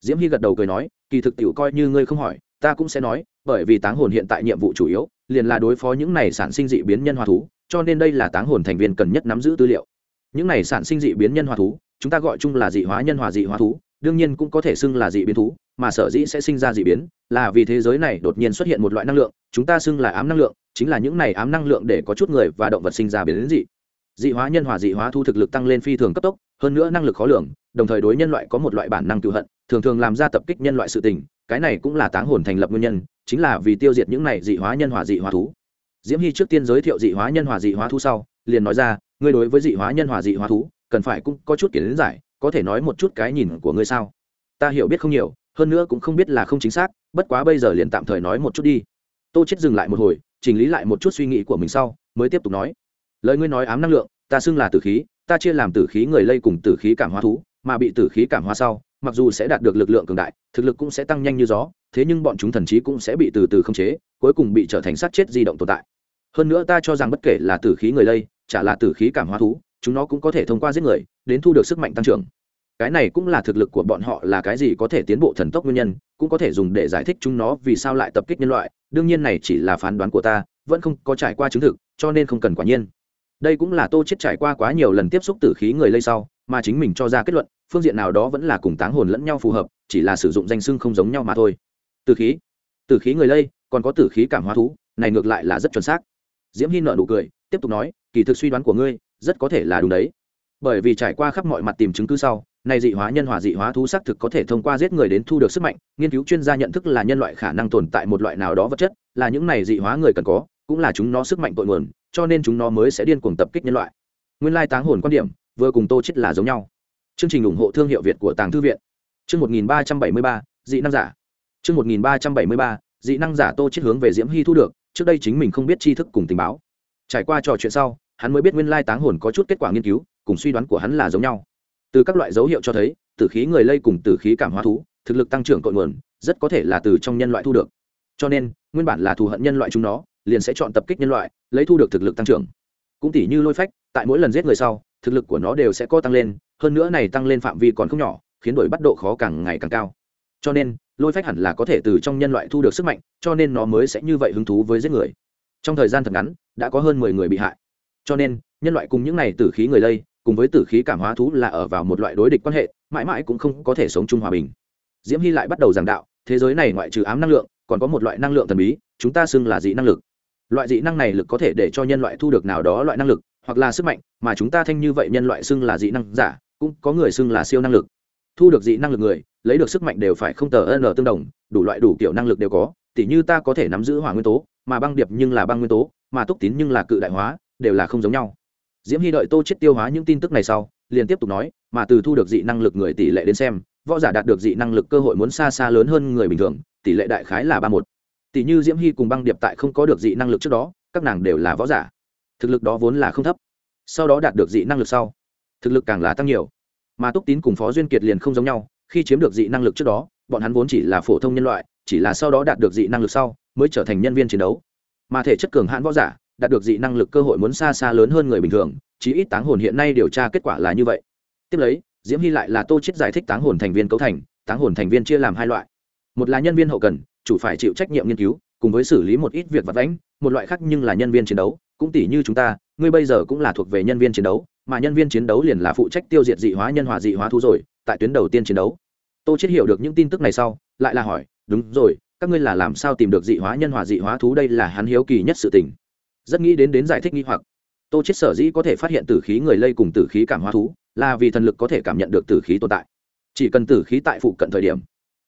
Diễm hy gật đầu cười nói, kỳ thực tiểu coi như ngươi không hỏi, ta cũng sẽ nói, bởi vì táng hồn hiện tại nhiệm vụ chủ yếu, liền là đối phó những này sản sinh dị biến nhân hòa thú, cho nên đây là táng hồn thành viên cần nhất nắm giữ tư liệu. Những này sản sinh dị biến nhân hòa thú, chúng ta gọi chung là dị hóa nhân hòa dị hóa thú, đương nhiên cũng có thể xưng là dị biến thú mà sở dĩ sẽ sinh ra dị biến, là vì thế giới này đột nhiên xuất hiện một loại năng lượng, chúng ta xưng là ám năng lượng, chính là những này ám năng lượng để có chút người và động vật sinh ra biến dị. Dị hóa nhân hòa dị hóa thu thực lực tăng lên phi thường cấp tốc, hơn nữa năng lực khó lường, đồng thời đối nhân loại có một loại bản năng cựu hận, thường thường làm ra tập kích nhân loại sự tình, cái này cũng là táng hồn thành lập nguyên nhân, chính là vì tiêu diệt những này dị hóa nhân hòa dị hóa thú. Diễm hy trước tiên giới thiệu dị hóa nhân hòa dị hóa thú sau, liền nói ra, ngươi đối với dị hóa nhân hòa dị hóa thú, cần phải cũng có chút kiến giải, có thể nói một chút cái nhìn của ngươi sao? Ta hiểu biết không nhiều hơn nữa cũng không biết là không chính xác, bất quá bây giờ liền tạm thời nói một chút đi. Tô chết dừng lại một hồi, chỉnh lý lại một chút suy nghĩ của mình sau, mới tiếp tục nói. Lời ngươi nói ám năng lượng, ta xưng là tử khí, ta chia làm tử khí người lây cùng tử khí cảm hóa thú, mà bị tử khí cảm hóa sau, mặc dù sẽ đạt được lực lượng cường đại, thực lực cũng sẽ tăng nhanh như gió, thế nhưng bọn chúng thần trí cũng sẽ bị từ từ khống chế, cuối cùng bị trở thành sát chết di động tồn tại. Hơn nữa ta cho rằng bất kể là tử khí người lây, chả là tử khí cảm hóa thú, chúng nó cũng có thể thông qua giết người, đến thu được sức mạnh tăng trưởng cái này cũng là thực lực của bọn họ là cái gì có thể tiến bộ thần tốc nguyên nhân, cũng có thể dùng để giải thích chúng nó vì sao lại tập kích nhân loại. Đương nhiên này chỉ là phán đoán của ta, vẫn không có trải qua chứng thực, cho nên không cần quả nhiên. Đây cũng là tô chết trải qua quá nhiều lần tiếp xúc tử khí người lây sau, mà chính mình cho ra kết luận, phương diện nào đó vẫn là cùng táng hồn lẫn nhau phù hợp, chỉ là sử dụng danh xưng không giống nhau mà thôi. Tử khí. Tử khí người lây, còn có tử khí cảm hóa thú, này ngược lại là rất chuẩn xác. Diễm hy nợ nụ cười, tiếp tục nói, kỳ thực suy đoán của ngươi, rất có thể là đúng đấy. Bởi vì trải qua khắp mọi mặt tìm chứng cứ sau này dị hóa nhân hòa dị hóa thú xác thực có thể thông qua giết người đến thu được sức mạnh nghiên cứu chuyên gia nhận thức là nhân loại khả năng tồn tại một loại nào đó vật chất là những này dị hóa người cần có cũng là chúng nó sức mạnh tội nguồn cho nên chúng nó mới sẽ điên cuồng tập kích nhân loại. Nguyên lai táng hồn quan điểm vừa cùng tô chết là giống nhau. Chương trình ủng hộ thương hiệu việt của tàng thư viện. Chương 1373, dị năng giả. Chương 1373, dị năng giả tô chết hướng về diễm hy thu được trước đây chính mình không biết tri thức cùng tình báo. Trải qua trò chuyện sau hắn mới biết nguyên lai táng hồn có chút kết quả nghiên cứu cùng suy đoán của hắn là giống nhau từ các loại dấu hiệu cho thấy, tử khí người lây cùng tử khí cảm hóa thú, thực lực tăng trưởng cội nguồn, rất có thể là từ trong nhân loại thu được. Cho nên, nguyên bản là thù hận nhân loại chúng nó, liền sẽ chọn tập kích nhân loại, lấy thu được thực lực tăng trưởng. Cũng tỷ như lôi phách, tại mỗi lần giết người sau, thực lực của nó đều sẽ có tăng lên, hơn nữa này tăng lên phạm vi còn không nhỏ, khiến đổi bắt độ khó càng ngày càng cao. Cho nên, lôi phách hẳn là có thể từ trong nhân loại thu được sức mạnh, cho nên nó mới sẽ như vậy hứng thú với giết người. Trong thời gian thật ngắn, đã có hơn mười người bị hại. Cho nên, nhân loại cùng những này tử khí người lây cùng với tử khí cảm hóa thú là ở vào một loại đối địch quan hệ, mãi mãi cũng không có thể sống chung hòa bình. Diễm hy lại bắt đầu giảng đạo, thế giới này ngoại trừ ám năng lượng, còn có một loại năng lượng thần bí, chúng ta xưng là dị năng lực. Loại dị năng này lực có thể để cho nhân loại thu được nào đó loại năng lực, hoặc là sức mạnh, mà chúng ta thanh như vậy nhân loại xưng là dị năng giả, cũng có người xưng là siêu năng lực. Thu được dị năng lực người, lấy được sức mạnh đều phải không tờ n tương đồng, đủ loại đủ kiểu năng lực đều có, tỉ như ta có thể nắm giữ hỏa nguyên tố, mà băng điệp nhưng là băng nguyên tố, mà túc tín nhưng là cự đại hóa, đều là không giống nhau diễm hy đợi tô chết tiêu hóa những tin tức này sau, liền tiếp tục nói, mà từ thu được dị năng lực người tỷ lệ đến xem, võ giả đạt được dị năng lực cơ hội muốn xa xa lớn hơn người bình thường, tỷ lệ đại khái là ba một. Tỷ như diễm hy cùng băng điệp tại không có được dị năng lực trước đó, các nàng đều là võ giả. Thực lực đó vốn là không thấp. Sau đó đạt được dị năng lực sau, thực lực càng là tăng nhiều. Mà túc tín cùng phó duyên kiệt liền không giống nhau, khi chiếm được dị năng lực trước đó, bọn hắn vốn chỉ là phổ thông nhân loại, chỉ là sau đó đạt được dị năng lực sau, mới trở thành nhân viên chiến đấu. Mà thể chất cường hãn võ giả đạt được dị năng lực cơ hội muốn xa xa lớn hơn người bình thường, chí ít táng hồn hiện nay điều tra kết quả là như vậy. Tiếp lấy, diễm hy lại là tô chết giải thích táng hồn thành viên cấu thành, táng hồn thành viên chia làm hai loại. Một là nhân viên hậu cần, chủ phải chịu trách nhiệm nghiên cứu, cùng với xử lý một ít việc vặt vãnh, một loại khác nhưng là nhân viên chiến đấu, cũng tỷ như chúng ta, ngươi bây giờ cũng là thuộc về nhân viên chiến đấu, mà nhân viên chiến đấu liền là phụ trách tiêu diệt dị hóa nhân hòa dị hóa thú rồi, tại tuyến đầu tiên chiến đấu. Tô chết hiểu được những tin tức này sau, lại là hỏi, đúng rồi, các ngươi là làm sao tìm được dị hóa nhân hòa dị hóa thú? Đây là hắn hiếu kỳ nhất sự tình rất nghĩ đến đến giải thích nghi hoặc. Tô chết sở dĩ có thể phát hiện tử khí người lây cùng tử khí cảm hóa thú, là vì thần lực có thể cảm nhận được tử khí tồn tại. Chỉ cần tử khí tại phụ cận thời điểm,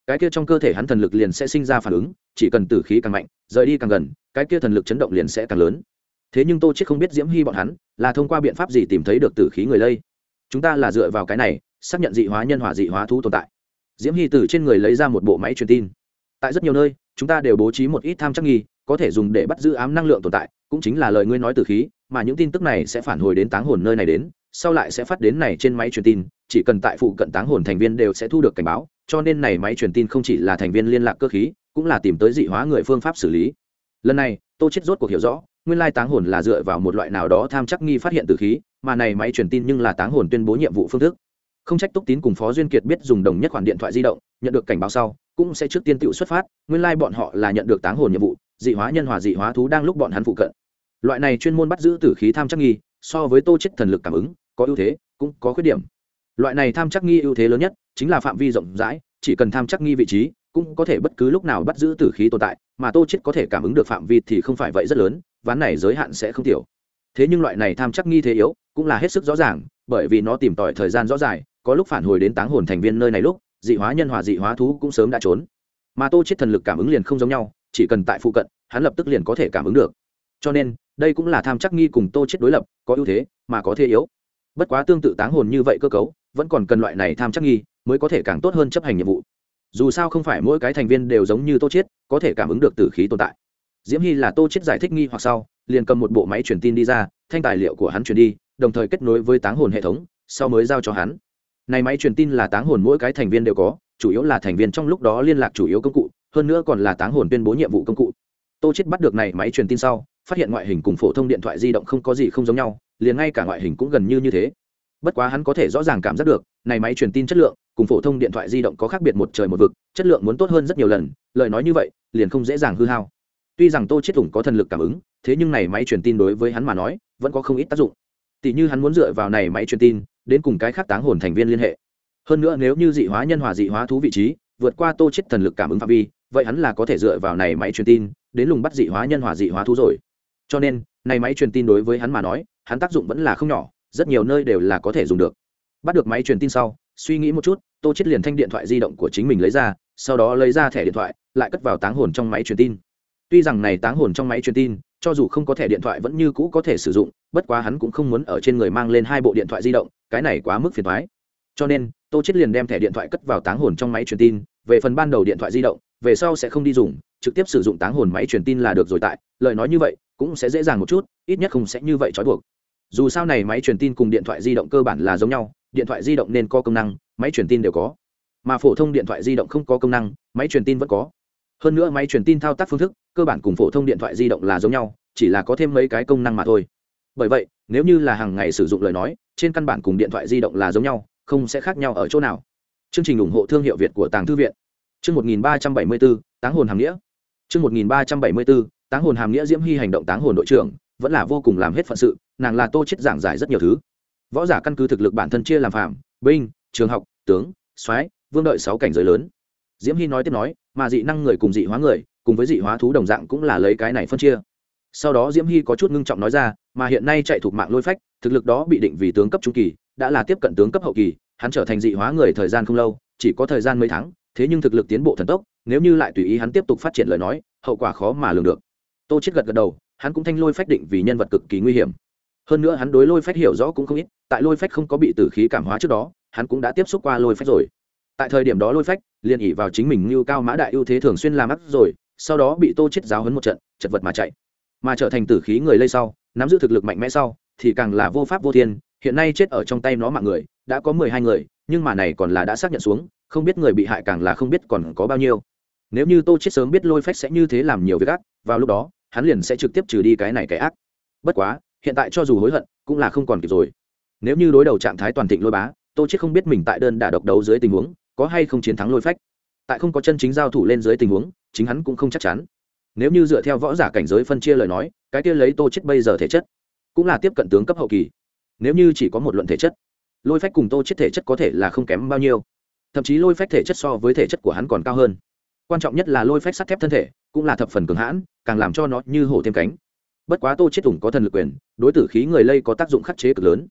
cái kia trong cơ thể hắn thần lực liền sẽ sinh ra phản ứng, chỉ cần tử khí càng mạnh, rời đi càng gần, cái kia thần lực chấn động liền sẽ càng lớn. Thế nhưng tô chết không biết diễm hy bọn hắn là thông qua biện pháp gì tìm thấy được tử khí người lây. Chúng ta là dựa vào cái này, xác nhận dị hóa nhân hỏa dị hóa thú tồn tại. Diễm hy từ trên người lấy ra một bộ máy truyền tin. Tại rất nhiều nơi, chúng ta đều bố trí một ít tham chắc nghi có thể dùng để bắt giữ ám năng lượng tồn tại, cũng chính là lời ngươi nói từ khí, mà những tin tức này sẽ phản hồi đến táng hồn nơi này đến, sau lại sẽ phát đến này trên máy truyền tin, chỉ cần tại phụ cận táng hồn thành viên đều sẽ thu được cảnh báo, cho nên này máy truyền tin không chỉ là thành viên liên lạc cơ khí, cũng là tìm tới dị hóa người phương pháp xử lý. Lần này, tô chết rốt cuộc hiểu rõ, nguyên lai táng hồn là dựa vào một loại nào đó tham chắc nghi phát hiện từ khí, mà này máy truyền tin nhưng là táng hồn tuyên bố nhiệm vụ phương thức. Không trách túc tín cùng phó duyên kiệt biết dùng đồng nhất khoản điện thoại di động, nhận được cảnh báo sau, cũng sẽ trước tiên tự xuất phát, nguyên lai bọn họ là nhận được táng hồn nhiệm vụ dị hóa nhân hòa dị hóa thú đang lúc bọn hắn phụ cận. Loại này chuyên môn bắt giữ tử khí tham chắc nghi, so với tô chết thần lực cảm ứng, có ưu thế, cũng có khuyết điểm. Loại này tham chắc nghi ưu thế lớn nhất chính là phạm vi rộng rãi, chỉ cần tham chắc nghi vị trí, cũng có thể bất cứ lúc nào bắt giữ tử khí tồn tại, mà tô chết có thể cảm ứng được phạm vi thì không phải vậy rất lớn, ván này giới hạn sẽ không tiểu. Thế nhưng loại này tham chắc nghi thế yếu, cũng là hết sức rõ ràng, bởi vì nó tìm tòi thời gian rõ dài có lúc phản hồi đến táng hồn thành viên nơi này lúc, dị hóa nhân hòa dị hóa thú cũng sớm đã trốn. Mà tô chết thần lực cảm ứng liền không giống nhau chỉ cần tại phụ cận, hắn lập tức liền có thể cảm ứng được. Cho nên, đây cũng là tham chắc nghi cùng tô chết đối lập, có ưu thế, mà có thế yếu. Bất quá tương tự táng hồn như vậy cơ cấu, vẫn còn cần loại này tham chắc nghi mới có thể càng tốt hơn chấp hành nhiệm vụ. Dù sao không phải mỗi cái thành viên đều giống như tô chết, có thể cảm ứng được tử khí tồn tại. Diễm hy là tô chết giải thích nghi hoặc sau, liền cầm một bộ máy truyền tin đi ra, thanh tài liệu của hắn truyền đi, đồng thời kết nối với táng hồn hệ thống, sau mới giao cho hắn. Này máy truyền tin là táng hồn mỗi cái thành viên đều có, chủ yếu là thành viên trong lúc đó liên lạc chủ yếu công cụ hơn nữa còn là táng hồn tuyên bố nhiệm vụ công cụ. Tô chết bắt được này máy truyền tin sau, phát hiện ngoại hình cùng phổ thông điện thoại di động không có gì không giống nhau, liền ngay cả ngoại hình cũng gần như như thế. Bất quá hắn có thể rõ ràng cảm giác được, này máy truyền tin chất lượng cùng phổ thông điện thoại di động có khác biệt một trời một vực, chất lượng muốn tốt hơn rất nhiều lần, lời nói như vậy, liền không dễ dàng hư hao. Tuy rằng tô chết ủng có thần lực cảm ứng, thế nhưng này máy truyền tin đối với hắn mà nói, vẫn có không ít tác dụng. Tỷ như hắn muốn dựa vào này máy truyền tin, đến cùng cái khác táng hồn thành viên liên hệ. Hơn nữa nếu như dị hóa nhân hòa dị hóa thú vị trí, vượt qua tô chết thần lực cảm ứng phạm vi vậy hắn là có thể dựa vào này máy truyền tin, đến lùng bắt dị hóa nhân hòa dị hóa thú rồi. Cho nên, này máy truyền tin đối với hắn mà nói, hắn tác dụng vẫn là không nhỏ, rất nhiều nơi đều là có thể dùng được. Bắt được máy truyền tin sau, suy nghĩ một chút, tô chết liền thanh điện thoại di động của chính mình lấy ra, sau đó lấy ra thẻ điện thoại, lại cất vào táng hồn trong máy truyền tin. Tuy rằng này táng hồn trong máy truyền tin, cho dù không có thẻ điện thoại vẫn như cũ có thể sử dụng, bất quá hắn cũng không muốn ở trên người mang lên hai bộ điện thoại di động, cái này quá mức phiền toái. Cho nên, tô chết liền đem thẻ điện thoại cất vào táng hồn trong máy truyền tin, về phần ban đầu điện thoại di động về sau sẽ không đi dùng, trực tiếp sử dụng táng hồn máy truyền tin là được rồi tại, lời nói như vậy, cũng sẽ dễ dàng một chút, ít nhất không sẽ như vậy trói buộc. Dù sao này máy truyền tin cùng điện thoại di động cơ bản là giống nhau, điện thoại di động nên có công năng, máy truyền tin đều có. Mà phổ thông điện thoại di động không có công năng, máy truyền tin vẫn có. Hơn nữa máy truyền tin thao tác phương thức, cơ bản cùng phổ thông điện thoại di động là giống nhau, chỉ là có thêm mấy cái công năng mà thôi. Bởi vậy, nếu như là hàng ngày sử dụng lời nói, trên căn bản cùng điện thoại di động là giống nhau, không sẽ khác nhau ở chỗ nào. Chương trình ủng hộ thương hiệu việt của tàng thư viện chương một nghìn ba trăm bảy mươi bốn táng hồn hàm nghĩa. Chương một nghìn ba trăm bảy mươi bốn táng hồn hàm nghĩa diễm hy hành động táng hồn đội trưởng, vẫn là vô cùng làm hết phận sự, nàng là tô chết giảng giải rất nhiều thứ. Võ giả căn cứ thực lực bản thân chia làm phạm, binh, trường học, tướng, soái, vương đợi sáu cảnh giới lớn. Diễm hy nói tiếp nói, mà dị năng người cùng dị hóa người, cùng với dị hóa thú đồng dạng cũng là lấy cái này phân chia. Sau đó diễm hy có chút ngưng trọng nói ra, mà hiện nay chạy thuộc mạng lôi phách, thực lực đó bị định vì tướng cấp trung kỳ, đã là tiếp cận tướng cấp hậu kỳ, hắn trở thành dị hóa người thời gian không lâu, chỉ có thời gian mấy tháng thế nhưng thực lực tiến bộ thần tốc, nếu như lại tùy ý hắn tiếp tục phát triển lời nói, hậu quả khó mà lường được. Tô chết gật gật đầu, hắn cũng thanh lôi phách định vì nhân vật cực kỳ nguy hiểm. Hơn nữa hắn đối lôi phách hiểu rõ cũng không ít, tại lôi phách không có bị tử khí cảm hóa trước đó, hắn cũng đã tiếp xúc qua lôi phách rồi. Tại thời điểm đó lôi phách liền ỉ vào chính mình như cao mã đại ưu thế thường xuyên làm ắt rồi, sau đó bị tô chết giáo hấn một trận, chật vật mà chạy. Mà trở thành tử khí người lây sau, nắm giữ thực lực mạnh mẽ sau, thì càng là vô pháp vô thiên, hiện nay chết ở trong tay nó mạng người đã có mười hai người, nhưng mà này còn là đã xác nhận xuống, không biết người bị hại càng là không biết còn có bao nhiêu. Nếu như tô chết sớm biết lôi phách sẽ như thế làm nhiều việc ác, vào lúc đó, hắn liền sẽ trực tiếp trừ đi cái này cái ác. Bất quá, hiện tại cho dù hối hận, cũng là không còn kịp rồi. Nếu như đối đầu trạng thái toàn thịnh lôi bá, tô chết không biết mình tại đơn đả độc đấu dưới tình huống, có hay không chiến thắng lôi phách. Tại không có chân chính giao thủ lên dưới tình huống, chính hắn cũng không chắc chắn. Nếu như dựa theo võ giả cảnh giới phân chia lời nói, cái kia lấy tô chết bây giờ thể chất, cũng là tiếp cận tướng cấp hậu kỳ. Nếu như chỉ có một luận thể chất lôi phách cùng tô chết thể chất có thể là không kém bao nhiêu. Thậm chí lôi phách thể chất so với thể chất của hắn còn cao hơn. Quan trọng nhất là lôi phách sắt thép thân thể, cũng là thập phần cường hãn, càng làm cho nó như hổ thêm cánh. Bất quá tô chết tùng có thần lực quyền, đối tử khí người lây có tác dụng khắc chế cực lớn.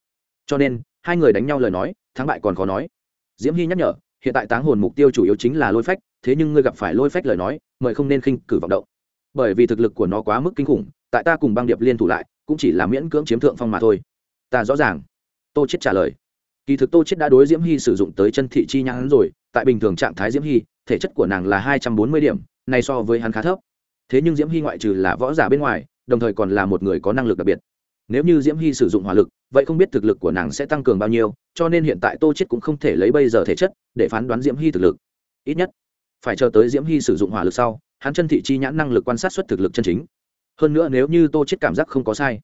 Cho nên, hai người đánh nhau lời nói, thắng bại còn khó nói. Diễm hy nhắc nhở, hiện tại táng hồn mục tiêu chủ yếu chính là lôi phách, thế nhưng ngươi gặp phải lôi phách lời nói, mời không nên khinh cử vọng động. Bởi vì thực lực của nó quá mức kinh khủng, tại ta cùng băng điệp liên thủ lại, cũng chỉ là miễn cưỡng chiếm thượng phong mà thôi. Ta rõ ràng. Tô chết trả lời kỳ thực tô chết đã đối diễm hy sử dụng tới chân thị chi nhãn rồi, tại bình thường trạng thái diễm hy, thể chất của nàng là hai trăm bốn mươi điểm, này so với hắn khá thấp. Thế nhưng diễm hy ngoại trừ là võ giả bên ngoài, đồng thời còn là một người có năng lực đặc biệt. Nếu như diễm hy sử dụng hỏa lực, vậy không biết thực lực của nàng sẽ tăng cường bao nhiêu, cho nên hiện tại tô chết cũng không thể lấy bây giờ thể chất để phán đoán diễm hy thực lực. Ít nhất, phải chờ tới diễm hy sử dụng hỏa lực sau, hắn chân thị chi nhãn năng lực quan sát xuất thực lực chân chính. Hơn nữa nếu như tô chết cảm giác không có sai,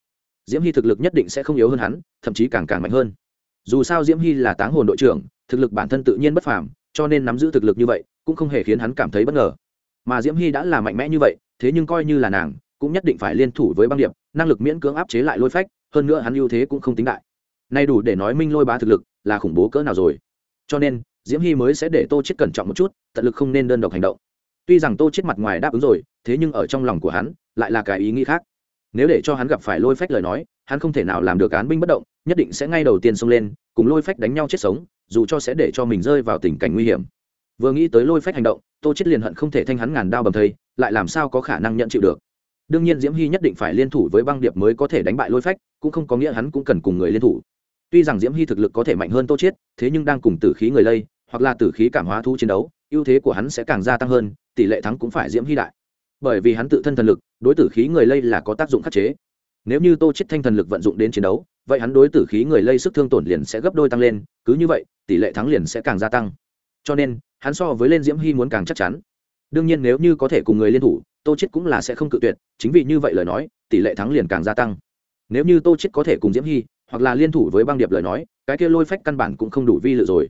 diễm hy thực lực nhất định sẽ không yếu hơn hắn, thậm chí càng càng mạnh hơn dù sao diễm hy là táng hồn đội trưởng, thực lực bản thân tự nhiên bất phàm, cho nên nắm giữ thực lực như vậy, cũng không hề khiến hắn cảm thấy bất ngờ. Mà diễm hy đã là mạnh mẽ như vậy, thế nhưng coi như là nàng, cũng nhất định phải liên thủ với băng điệp, năng lực miễn cưỡng áp chế lại lôi phách, hơn nữa hắn ưu thế cũng không tính đại. Nay đủ để nói minh lôi bá thực lực là khủng bố cỡ nào rồi. Cho nên, diễm hy mới sẽ để tô chết cẩn trọng một chút, tận lực không nên đơn độc hành động. Tuy rằng tô chết mặt ngoài đáp ứng rồi, thế nhưng ở trong lòng của hắn, lại là cái ý nghĩ khác. Nếu để cho hắn gặp phải lôi phách lời nói, hắn không thể nào làm được án binh bất động nhất định sẽ ngay đầu tiên xông lên, cùng lôi phách đánh nhau chết sống, dù cho sẽ để cho mình rơi vào tình cảnh nguy hiểm. Vừa nghĩ tới lôi phách hành động, tô chết liền hận không thể thanh hắn ngàn đao bầm thây, lại làm sao có khả năng nhận chịu được? Đương nhiên diễm hy nhất định phải liên thủ với băng điệp mới có thể đánh bại lôi phách, cũng không có nghĩa hắn cũng cần cùng người liên thủ. Tuy rằng diễm hy thực lực có thể mạnh hơn tô chết thế nhưng đang cùng tử khí người lây, hoặc là tử khí cảm hóa thu chiến đấu, ưu thế của hắn sẽ càng gia tăng hơn, tỷ lệ thắng cũng phải diễm hy đại. Bởi vì hắn tự thân thần lực, đối tử khí người lây là có tác dụng khắc chế. Nếu như tô chết thanh thần lực vận dụng đến chiến đấu vậy hắn đối tử khí người lây sức thương tổn liền sẽ gấp đôi tăng lên, cứ như vậy, tỷ lệ thắng liền sẽ càng gia tăng. Cho nên, hắn so với lên diễm hy muốn càng chắc chắn. Đương nhiên nếu như có thể cùng người liên thủ, tô chết cũng là sẽ không cự tuyệt, chính vì như vậy lời nói, tỷ lệ thắng liền càng gia tăng. Nếu như tô chết có thể cùng diễm hy, hoặc là liên thủ với băng điệp lời nói, cái kia lôi phách căn bản cũng không đủ vi lự rồi.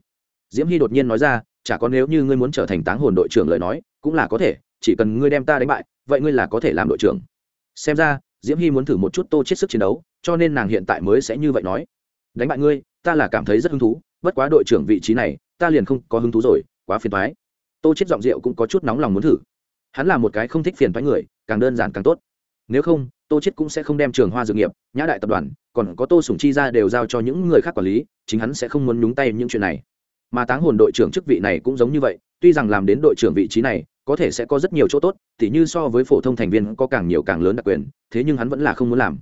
Diễm hy đột nhiên nói ra, chả có nếu như ngươi muốn trở thành táng hồn đội trưởng lời nói, cũng là có thể, chỉ cần ngươi đem ta đánh bại, vậy ngươi là có thể làm đội trưởng. Xem ra, diễm hy muốn thử một chút tô chết sức chiến đấu cho nên nàng hiện tại mới sẽ như vậy nói. Đánh bại ngươi, ta là cảm thấy rất hứng thú, bất quá đội trưởng vị trí này, ta liền không có hứng thú rồi, quá phiền thoái tô chết giọng rượu cũng có chút nóng lòng muốn thử. Hắn là một cái không thích phiền thoái người, càng đơn giản càng tốt. Nếu không, tô chết cũng sẽ không đem trường hoa dược nghiệp, nhã đại tập đoàn, còn có tô sủng chi ra đều giao cho những người khác quản lý, chính hắn sẽ không muốn nhúng tay những chuyện này. Mà táng hồn đội trưởng chức vị này cũng giống như vậy, tuy rằng làm đến đội trưởng vị trí này, có thể sẽ có rất nhiều chỗ tốt, tỉ như so với phổ thông thành viên có càng nhiều càng lớn đặc quyền, thế nhưng hắn vẫn là không muốn làm